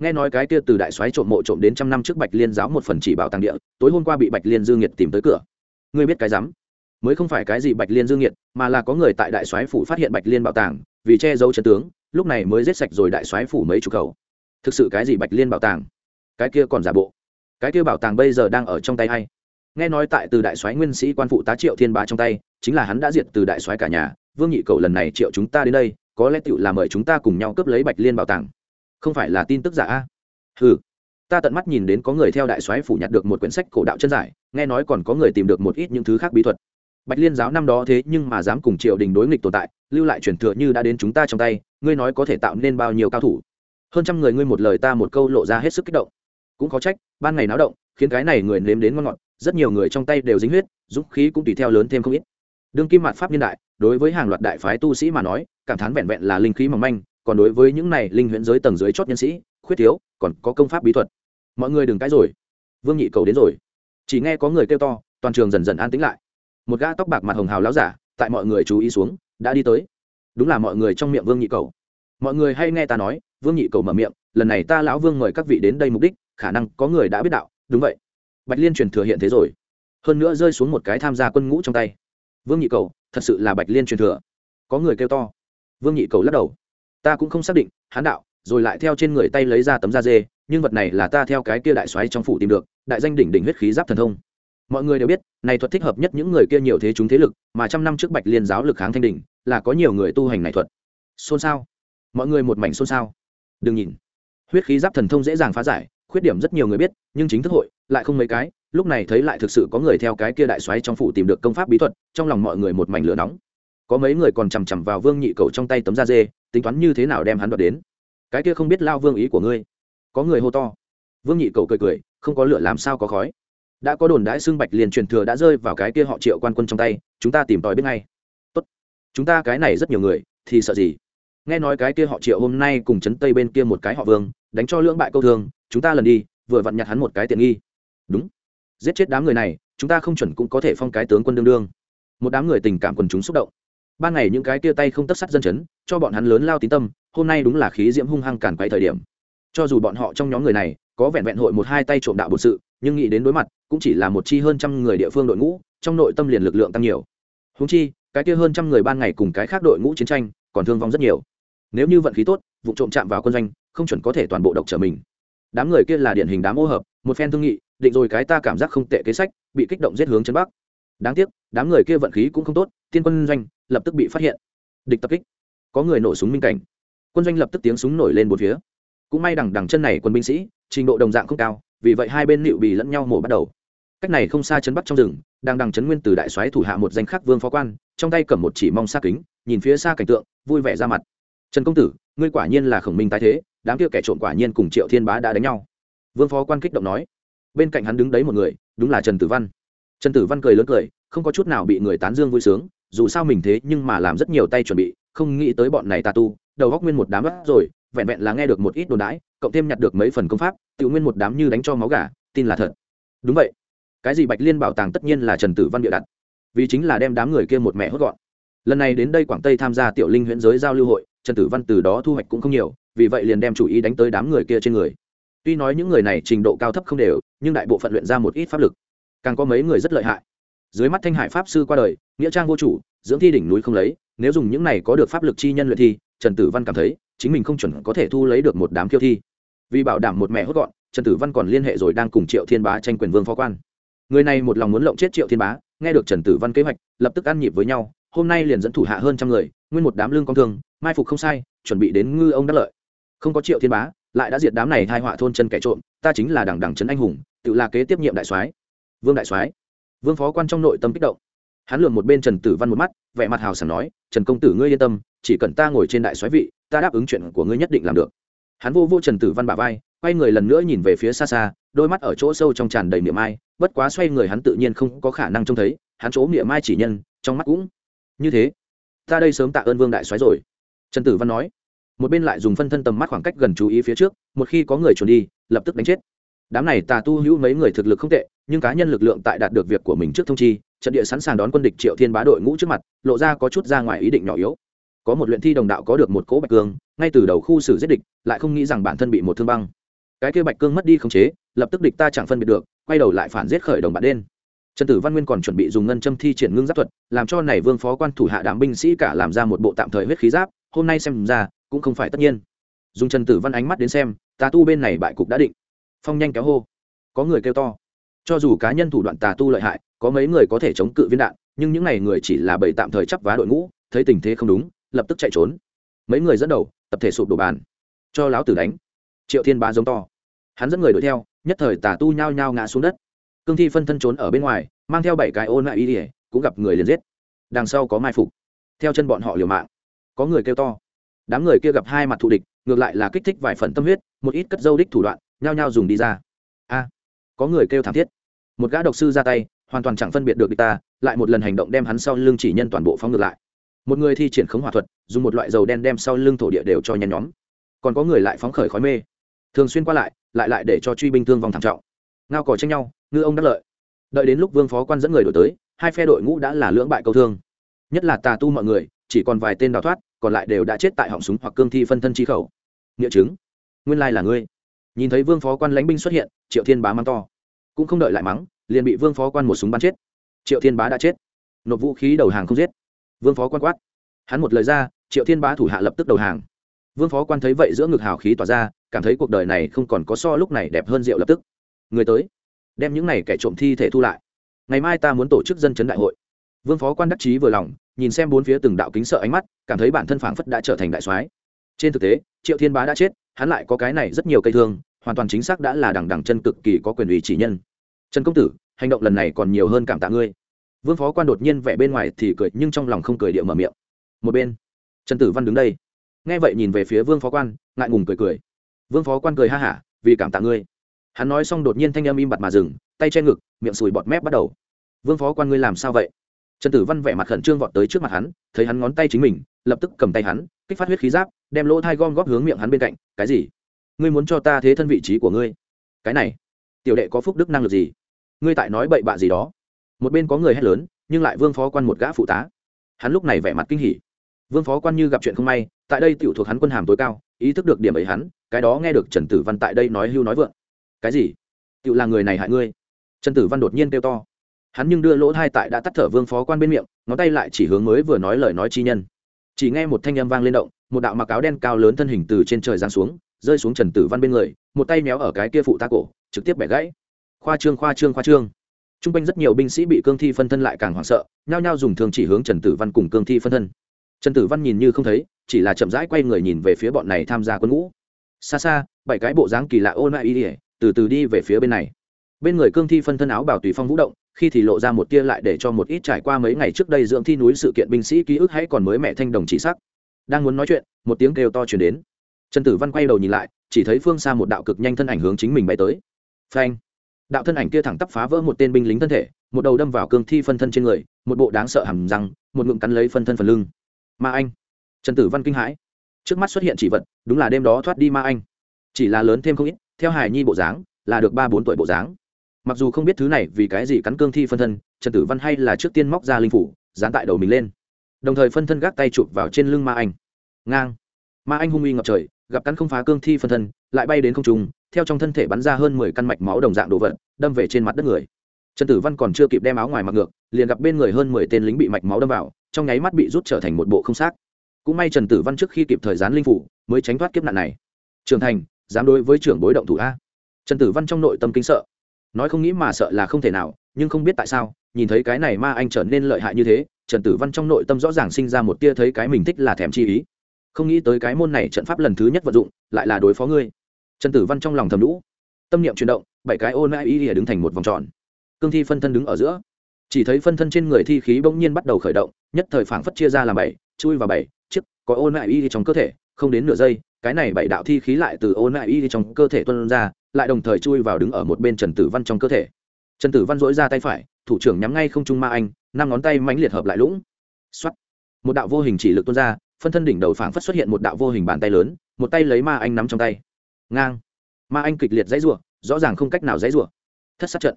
nghe nói cái kia từ đại soái trộm mộ trộm đến trăm năm trước bạch liên giáo một phần chỉ bảo tàng địa, tối hôm qua bị bạch liên dương nhiệt tìm tới cửa. Ngươi biết cái rắm? Mới không phải cái gì bạch liên dương nhiệt mà là có người tại đại soái phủ phát hiện bạch liên bảo tàng, vì che giấu chân tướng, lúc này mới giết sạch rồi đại soái phủ mấy chục khẩu thực sự cái gì bạch liên bảo tàng? Cái kia còn giả bộ. Cái kia bảo tàng bây giờ đang ở trong tay hay nghe nói tại từ đại soái nguyên sĩ quan phụ tá triệu thiên bá trong tay, chính là hắn đã diệt từ đại soái cả nhà, vương nhị cầu lần này triệu chúng ta đến đây, có lẽ tựu là mời chúng ta cùng nhau cướp lấy bạch liên bảo tàng không phải là tin tức giả a? Ừ ta tận mắt nhìn đến có người theo đại soái phủ nhặt được một quyển sách cổ đạo chân giải, nghe nói còn có người tìm được một ít những thứ khác bí thuật. Bạch liên giáo năm đó thế nhưng mà dám cùng triều đình đối nghịch tồn tại, lưu lại truyền thừa như đã đến chúng ta trong tay, ngươi nói có thể tạo nên bao nhiêu cao thủ? Hơn trăm người ngươi một lời ta một câu lộ ra hết sức kích động. Cũng có trách, ban ngày náo động, khiến cái này người nếm đến ngon ngọt, rất nhiều người trong tay đều dính huyết, dũng khí cũng tùy theo lớn thêm không ít. Đương kim mạt pháp niên đại, đối với hàng loạt đại phái tu sĩ mà nói, cảm thán vẹn vẹn là linh khí mỏng manh còn đối với những này linh huyễn giới tầng dưới chót nhân sĩ, khuyết thiếu, còn có công pháp bí thuật. Mọi người đừng cãi rồi. Vương nhị cầu đến rồi. Chỉ nghe có người kêu to, toàn trường dần dần an tĩnh lại. Một gã tóc bạc mặt hồng hào láo giả, tại mọi người chú ý xuống, đã đi tới. Đúng là mọi người trong miệng vương nhị cầu. Mọi người hay nghe ta nói, vương nhị cầu mở miệng, lần này ta lão vương mời các vị đến đây mục đích, khả năng có người đã biết đạo, đúng vậy. Bạch liên truyền thừa hiện thế rồi. Hơn nữa rơi xuống một cái tham gia quân ngũ trong tay. Vương nhị cầu, thật sự là bạch liên truyền thừa. Có người kêu to. Vương nhị cầu lắc đầu ta cũng không xác định, hán đạo, rồi lại theo trên người tay lấy ra tấm da dê, nhưng vật này là ta theo cái kia đại xoáy trong phủ tìm được, đại danh đỉnh đỉnh huyết khí giáp thần thông. Mọi người đều biết, này thuật thích hợp nhất những người kia nhiều thế chúng thế lực, mà trăm năm trước bạch liên giáo lực kháng thanh đỉnh, là có nhiều người tu hành này thuật. Xôn xao. Mọi người một mảnh xôn xao. Đừng nhìn. Huyết khí giáp thần thông dễ dàng phá giải, khuyết điểm rất nhiều người biết, nhưng chính thức hội, lại không mấy cái, lúc này thấy lại thực sự có người theo cái kia đại xoáy trong phủ tìm được công pháp bí thuật, trong lòng mọi người một mảnh lửa nóng. Có mấy người còn chằm chằm vào vương nhị cầu trong tay tấm da dê tính toán như thế nào đem hắn đoạt đến? Cái kia không biết lao vương ý của ngươi. Có người hô to. Vương nhị cầu cười cười, không có lửa làm sao có khói. Đã có đồn đãi xương bạch liền truyền thừa đã rơi vào cái kia họ triệu quan quân trong tay, chúng ta tìm tòi biết ngay. Tốt. Chúng ta cái này rất nhiều người, thì sợ gì? Nghe nói cái kia họ triệu hôm nay cùng chấn tây bên kia một cái họ vương, đánh cho lưỡng bại câu thương chúng ta lần đi, vừa vặn nhặt hắn một cái tiện nghi. Đúng. Giết chết đám người này, chúng ta không chuẩn cũng có thể phong cái tướng quân đương đương. Một đám người tình cảm quần chúng xúc động ban ngày những cái tia tay không tất sắt dân chấn, cho bọn hắn lớn lao tín tâm, hôm nay đúng là khí diễm hung hăng cản quay thời điểm. Cho dù bọn họ trong nhóm người này có vẹn vẹn hội một hai tay trộm đạo bột sự, nhưng nghĩ đến đối mặt, cũng chỉ là một chi hơn trăm người địa phương đội ngũ, trong nội tâm liền lực lượng tăng nhiều. Húng chi, cái kia hơn trăm người ban ngày cùng cái khác đội ngũ chiến tranh, còn thương vong rất nhiều. Nếu như vận khí tốt, vụ trộm chạm vào quân doanh, không chuẩn có thể toàn bộ độc trở mình. Đám người kia là điển hình đám ô hợp, một phen thương nghị, định rồi cái ta cảm giác không tệ kế sách, bị kích động giết hướng chân bắc đáng tiếc, đám người kia vận khí cũng không tốt, tiên quân doanh lập tức bị phát hiện. Địch tập kích. Có người nổ súng minh cảnh. Quân doanh lập tức tiếng súng nổi lên một phía. Cũng may đằng đằng chân này quân binh sĩ, trình độ đồng dạng không cao, vì vậy hai bên nịu bị lẫn nhau mổ bắt đầu. Cách này không xa chấn bắc trong rừng đang đằng chấn nguyên từ đại soái thủ hạ một danh khắc vương phó quan, trong tay cầm một chỉ mong xa kính, nhìn phía xa cảnh tượng, vui vẻ ra mặt. Trần công tử, ngươi quả nhiên là khổng minh tái thế, đám kia kẻ trộm quả nhiên cùng triệu thiên bá đã đánh nhau. Vương phó quan kích động nói. Bên cạnh hắn đứng đấy một người, đúng là trần tử văn trần tử văn cười lớn cười, không có chút nào bị người tán dương vui sướng, dù sao mình thế nhưng mà làm rất nhiều tay chuẩn bị, không nghĩ tới bọn này tà tu, đầu góc nguyên một đám bắt rồi, vẹn vẹn là nghe được một ít đồn đãi, cộng thêm nhặt được mấy phần công pháp tự nguyên một đám như đánh cho máu gà, tin là thật. Đúng vậy. Cái gì bạch liên bảo tàng tất nhiên là trần tử văn bịa đặt, vì chính là đem đám người kia một mẹ hốt gọn. Lần này đến đây quảng tây tham gia tiểu linh huyện giới giao lưu hội, trần tử văn từ đó thu hoạch cũng không nhiều, vì vậy liền đem chủ ý đánh tới đám người kia trên người. Tuy nói những người này trình độ cao thấp không đều, nhưng đại bộ phận luyện ra một ít pháp lực càng có mấy người rất lợi hại. Dưới mắt thanh hải pháp sư qua đời, nghĩa trang vô chủ, dưỡng thi đỉnh núi không lấy, nếu dùng những này có được pháp lực chi nhân luyện thi, trần tử văn cảm thấy, chính mình không chuẩn có thể thu lấy được một đám khiêu thi. Vì bảo đảm một mẹ hốt gọn, trần tử văn còn liên hệ rồi đang cùng triệu thiên bá tranh quyền vương phó quan. Người này một lòng muốn lộng chết triệu thiên bá, nghe được trần tử văn kế hoạch, lập tức ăn nhịp với nhau, hôm nay liền dẫn thủ hạ hơn trăm người, nguyên một đám lương con thương, mai phục không sai, chuẩn bị đến ngư ông đắc lợi. Không có triệu thiên bá, lại đã diệt đám này hai họa thôn chân kẻ trộm, ta chính là đằng đằng trấn anh hùng, tự là kế tiếp nhiệm đại soái vương đại soái. Vương phó quan trong nội tâm kích động. Hắn lường một bên trần tử văn một mắt, vẻ mặt hào sảng nói, trần công tử ngươi yên tâm, chỉ cần ta ngồi trên đại soái vị, ta đáp ứng chuyện của ngươi nhất định làm được. Hắn vô vô trần tử văn bà vai, quay người lần nữa nhìn về phía xa xa, đôi mắt ở chỗ sâu trong tràn đầy niệm ai, bất quá xoay người hắn tự nhiên không có khả năng trông thấy, hắn chỗ niệm ai chỉ nhân, trong mắt cũng như thế. Ta đây sớm tạ ơn vương đại soái rồi. Trần tử văn nói. Một bên lại dùng phân thân tầm mắt khoảng cách gần chú ý phía trước, một khi có người trốn đi, lập tức đánh chết đám này tà tu hữu mấy người thực lực không tệ, nhưng cá nhân lực lượng tại đạt được việc của mình trước thông chi, trận địa sẵn sàng đón quân địch triệu thiên bá đội ngũ trước mặt, lộ ra có chút ra ngoài ý định nhỏ yếu. Có một luyện thi đồng đạo có được một cỗ bạch cương, ngay từ đầu khu xử giết địch, lại không nghĩ rằng bản thân bị một thương băng. Cái kia bạch cương mất đi khống chế, lập tức địch ta chẳng phân biệt được, quay đầu lại phản giết khởi đồng bạn đen. Trần tử văn nguyên còn chuẩn bị dùng ngân châm thi triển ngưng giáp thuật, làm cho này vương phó quan thủ hạ đám binh sĩ cả làm ra một bộ tạm thời huyết khí giáp, hôm nay xem ra, cũng không phải tất nhiên. Dùng trần tử văn ánh mắt đến xem, tà tu bên này bại cục đã định phong nhanh kéo hô. Có người kêu to. Cho dù cá nhân thủ đoạn tà tu lợi hại, có mấy người có thể chống cự viên đạn, nhưng những n à y người chỉ là bầy tạm thời chấp vá đội ngũ, thấy tình thế không đúng, lập tức chạy trốn. Mấy người dẫn đầu, tập thể sụp đổ bàn. Cho lão tử đánh. Triệu thiên bá giống to. Hắn dẫn người đuổi theo, nhất thời tà tu nhao nhao ngã xuống đất. Cương thi phân thân trốn ở bên ngoài, mang theo bảy cái ôn lại y ỉa cũng gặp người liền giết. Đằng sau có mai phục. Theo chân bọn họ liều mạng. Có người kêu to. Đám người kia gặp hai mặt thù địch, ngược lại là kích thích vài phần tâm huyết, một ít cất dâu đích thủ đoạn nhao nhao dùng đi ra. A, có người kêu thảm thiết. Một gã độc sư ra tay, hoàn toàn chẳng phân biệt được địch ta, lại một lần hành động đem hắn sau lưng chỉ nhân toàn bộ phóng ngược lại. Một người thi triển khống hỏa thuật, dùng một loại dầu đen đem sau lưng thổ địa đều cho nhen nhóm. Còn có người lại phóng khởi khói mê. Thường xuyên qua lại lại lại để cho truy binh thương vòng thảm trọng. Ngao cò tranh nhau, ngư ông đắc lợi. Đợi đến lúc vương phó quan dẫn người đổi tới, hai phe đội ngũ đã là lưỡng bại câu thương. Nhất là tà tu mọi người, chỉ còn vài tên đào thoát, còn lại đều đã chết tại họng súng hoặc cương thi phân thân chi khẩu. Nghĩa chứng, nguyên lai là ngươi nhìn thấy vương phó quan lãnh binh xuất hiện, triệu thiên bá mắng to. Cũng không đợi lại mắng, liền bị vương phó quan một súng bắn chết. Triệu thiên bá đã chết. Nộp vũ khí đầu hàng không giết. Vương phó quan quát. Hắn một lời ra, triệu thiên bá thủ hạ lập tức đầu hàng. Vương phó quan thấy vậy giữa ngực hào khí tỏa ra, cảm thấy cuộc đời này không còn có so lúc này đẹp hơn rượu lập tức. Người tới, đem những này kẻ trộm thi thể thu lại. Ngày mai ta muốn tổ chức dân chấn đại hội. Vương phó quan đắc chí vừa lòng, nhìn xem bốn phía từng đạo kính sợ ánh mắt, cảm thấy bản thân phảng phất đã trở thành đại soái. Trên thực tế, triệu thiên bá đã chết hắn lại có cái này rất nhiều cây thương, hoàn toàn chính xác đã là đằng đằng chân cực kỳ có quyền ủy chỉ nhân. Trần công tử, hành động lần này còn nhiều hơn cảm tạ ngươi. Vương phó quan đột nhiên vẻ bên ngoài thì cười, nhưng trong lòng không cười địa mở miệng. Một bên, trần tử văn đứng đây. Nghe vậy nhìn về phía vương phó quan, ngại ngùng cười cười. Vương phó quan cười ha hả, vì cảm tạ ngươi. Hắn nói xong đột nhiên thanh âm im bặt mà dừng, tay che ngực, miệng sùi bọt mép bắt đầu. Vương phó quan ngươi làm sao vậy? Trần tử văn vẻ mặt khẩn trương vọt tới trước mặt hắn, thấy hắn ngón tay chính mình, lập tức cầm tay hắn kích phát huyết khí giáp, đem lỗ thai gom góp hướng miệng hắn bên cạnh, cái gì? Ngươi muốn cho ta thế thân vị trí của ngươi? Cái này, tiểu đệ có phúc đức năng lực gì? Ngươi tại nói bậy bạ gì đó? Một bên có người hét lớn, nhưng lại vương phó quan một gã phụ tá. Hắn lúc này vẻ mặt kinh hỉ. Vương phó quan như gặp chuyện không may, tại đây tiểu thuộc hắn quân hàm tối cao, ý thức được điểm ấy hắn, cái đó nghe được trần tử văn tại đây nói hưu nói vượng. Cái gì? Tiểu là người này hại ngươi? Trần tử văn đột nhiên kêu to. Hắn nhưng đưa lỗ thai tại đã tắt thở vương phó quan bên miệng, ngón tay lại chỉ hướng mới vừa nói lời nói chi nhân chỉ nghe một thanh âm vang lên động, một đạo mặc áo đen cao lớn thân hình từ trên trời giáng xuống, rơi xuống trần tử văn bên người, một tay méo ở cái kia phụ ta cổ, trực tiếp bẻ gãy. Khoa trương khoa trương khoa trương. T r u n g quanh rất nhiều binh sĩ bị cương thi phân thân lại càng hoảng sợ, nhao nhao dùng thường chỉ hướng trần tử văn cùng cương thi phân thân. Trần tử văn nhìn như không thấy, chỉ là chậm rãi quay người nhìn về phía bọn này tham gia quân ngũ. Xa xa, bảy cái bộ dáng kỳ lạ ôn lại y ỉa từ từ đi về phía bên này. Bên người cương thi phân thân áo bảo tùy phong vũ động khi thì lộ ra một tia lại để cho một ít trải qua mấy ngày trước đây dưỡng thi núi sự kiện binh sĩ ký ức hãy còn mới mẹ thanh đồng chỉ sắc. Đang muốn nói chuyện, một tiếng kêu to chuyển đến. Trần tử văn quay đầu nhìn lại, chỉ thấy phương xa một đạo cực nhanh thân ảnh hướng chính mình bay tới. Phanh! Đạo thân ảnh kia thẳng tắp phá vỡ một tên binh lính thân thể, một đầu đâm vào cương thi phân thân trên người, một bộ đáng sợ hầm răng, một ngụm cắn lấy phân thân phần lưng. Ma anh! Trần tử văn kinh hãi. Trước mắt xuất hiện chỉ vật, đúng là đêm đó thoát đi ma anh. Chỉ là lớn thêm không ít, theo hải nhi bộ dáng, là được ba bốn tuổi bộ dáng mặc dù không biết thứ này vì cái gì cắn cương thi phân thân, trần tử văn hay là trước tiên móc ra linh phủ, dán tại đầu mình lên. Đồng thời phân thân gác tay chụp vào trên lưng ma anh. Ngang. Ma anh hung uy ngập trời, gặp cắn không phá cương thi phân thân, lại bay đến không trung, theo trong thân thể bắn ra hơn mười căn mạch máu đồng dạng đồ vật, đâm về trên mặt đất người. Trần tử văn còn chưa kịp đem áo ngoài mặc ngược, liền gặp bên người hơn mười tên lính bị mạch máu đâm vào, trong nháy mắt bị rút trở thành một bộ không xác. Cũng may trần tử văn trước khi kịp thời gián linh phủ, mới tránh thoát kiếp nạn này. Trưởng thành, dám đối với trưởng bối động thủ a. Trần tử văn trong nội tâm kính sợ nói không nghĩ mà sợ là không thể nào, nhưng không biết tại sao, nhìn thấy cái này ma anh trở nên lợi hại như thế, trần tử văn trong nội tâm rõ ràng sinh ra một tia thấy cái mình thích là thèm chi ý. Không nghĩ tới cái môn này trận pháp lần thứ nhất vận dụng, lại là đối phó ngươi. Trần tử văn trong lòng thầm lũ. Tâm niệm chuyển động, bảy cái ô ý y đứng thành một vòng tròn. Cương thi phân thân đứng ở giữa. Chỉ thấy phân thân trên người thi khí bỗng nhiên bắt đầu khởi động, nhất thời phảng phất chia ra làm bảy, chui vào bảy, chiếc, có ôn nai y trong cơ thể, không đến nửa giây, cái này bảy đạo thi khí lại từ ôn nai y trong cơ thể tuân ra lại đồng thời chui vào đứng ở một bên trần tử văn trong cơ thể. Trần tử văn dỗi ra tay phải, thủ trưởng nhắm ngay không trung ma anh, năm ngón tay mãnh liệt hợp lại lũng. X một đạo vô hình chỉ lực tuôn ra, phân thân đỉnh đầu phảng phất xuất hiện một đạo vô hình bàn tay lớn, một tay lấy ma anh nắm trong tay. Ngang. Ma anh kịch liệt dãy rủa, rõ ràng không cách nào dãy rủa. Thất sát trận.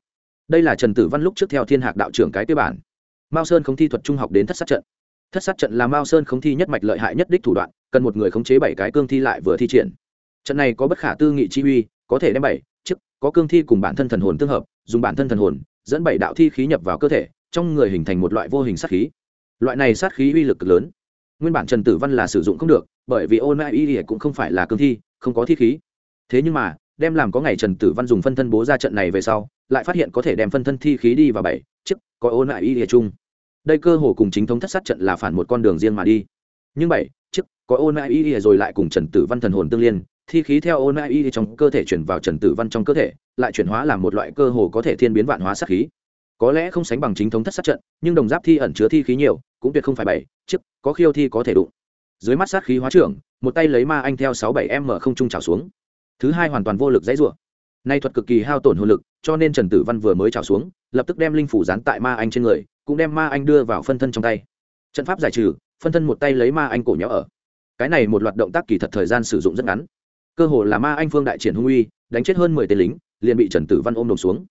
Đây là trần tử văn lúc trước theo thiên hạc đạo trưởng cái cơ bản. Mao sơn không thi thuật trung học đến thất sát trận. Thất sát trận là mao sơn không thi nhất mạch lợi hại nhất đích thủ đoạn, cần một người khống chế bảy cái cương thi lại vừa thi triển trận này có bất khả tư nghị chi uy, có thể đem bảy, chức, có cương thi cùng bản thân thần hồn tương hợp, dùng bản thân thần hồn, dẫn bảy đạo thi khí nhập vào cơ thể, trong người hình thành một loại vô hình sát khí. Loại này sát khí uy lực cực lớn. Nguyên bản trần tử văn là sử dụng không được, bởi vì ôn mai y cũng không phải là cương thi, không có thi khí. Thế nhưng mà, đem làm có ngày trần tử văn dùng phân thân bố ra trận này về sau, lại phát hiện có thể đem phân thân thi khí đi vào bảy, chức, có ôn lại y chung. Đây cơ hồ cùng chính thống thất sát trận là phản một con đường riêng mà đi. Nhưng bảy, chức, có ôn lại y rồi lại cùng trần tử văn thần hồn tương liên thi khí theo ôn ai y trong cơ thể chuyển vào trần tử văn trong cơ thể, lại chuyển hóa làm một loại cơ hồ có thể thiên biến vạn hóa sát khí. Có lẽ không sánh bằng chính thống thất sát trận, nhưng đồng giáp thi ẩn chứa thi khí nhiều, cũng tuyệt không phải bảy chức có khiêu thi có thể đụng. Dưới mắt sát khí hóa trưởng, một tay lấy ma anh theo sáu bảy m không trung trào xuống. Thứ hai hoàn toàn vô lực dãy rủa. Nay thuật cực kỳ hao tổn hồn lực, cho nên trần tử văn vừa mới trào xuống, lập tức đem linh phủ dán tại ma anh trên người, cũng đem ma anh đưa vào phân thân trong tay. Trận pháp giải trừ, phân thân một tay lấy ma anh cổ nhỏ ở. Cái này một loạt động tác kỳ thật thời gian sử dụng rất ngắn cơ hồ là ma anh phương đại triển hung uy, đánh chết hơn mười tên lính, liền bị trần tử văn ôm đồm xuống.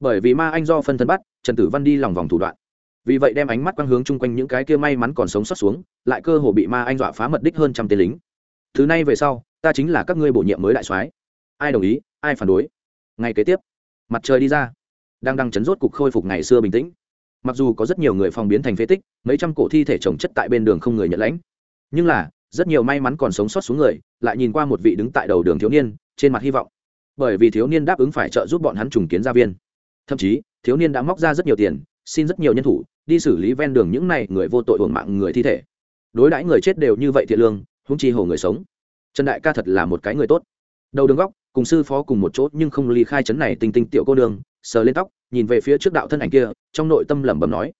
Bởi vì ma anh do phân thân bắt, trần tử văn đi lòng vòng thủ đoạn. Vì vậy đem ánh mắt quang hướng chung quanh những cái kia may mắn còn sống sót xuống, lại cơ hồ bị ma anh dọa phá mật đích hơn trăm tên lính. Thứ này về sau, ta chính là các ngươi bổ nhiệm mới đại soái. Ai đồng ý, ai phản đối? Ngay kế tiếp, mặt trời đi ra. Đang đang chấn rốt cục khôi phục ngày xưa bình tĩnh. Mặc dù có rất nhiều người phòng biến thành phế tích, mấy trăm cổ thi thể trồng chất tại bên đường không người nhận lãnh. Nhưng là rất nhiều may mắn còn sống sót xuống người, lại nhìn qua một vị đứng tại đầu đường thiếu niên, trên mặt hy vọng. Bởi vì thiếu niên đáp ứng phải trợ giúp bọn hắn trùng kiến gia viên. Thậm chí, thiếu niên đã móc ra rất nhiều tiền, xin rất nhiều nhân thủ, đi xử lý ven đường những này người vô tội hưởng mạng người thi thể. Đối đãi người chết đều như vậy thiệt lương húng chi hồ người sống. Trần đại ca thật là một cái người tốt. Đầu đường góc, cùng sư phó cùng một chỗ nhưng không ly khai chấn này tinh tinh tiểu cô đường sờ lên tóc, nhìn về phía trước đạo thân ảnh kia, trong nội tâm lẩm bẩm nói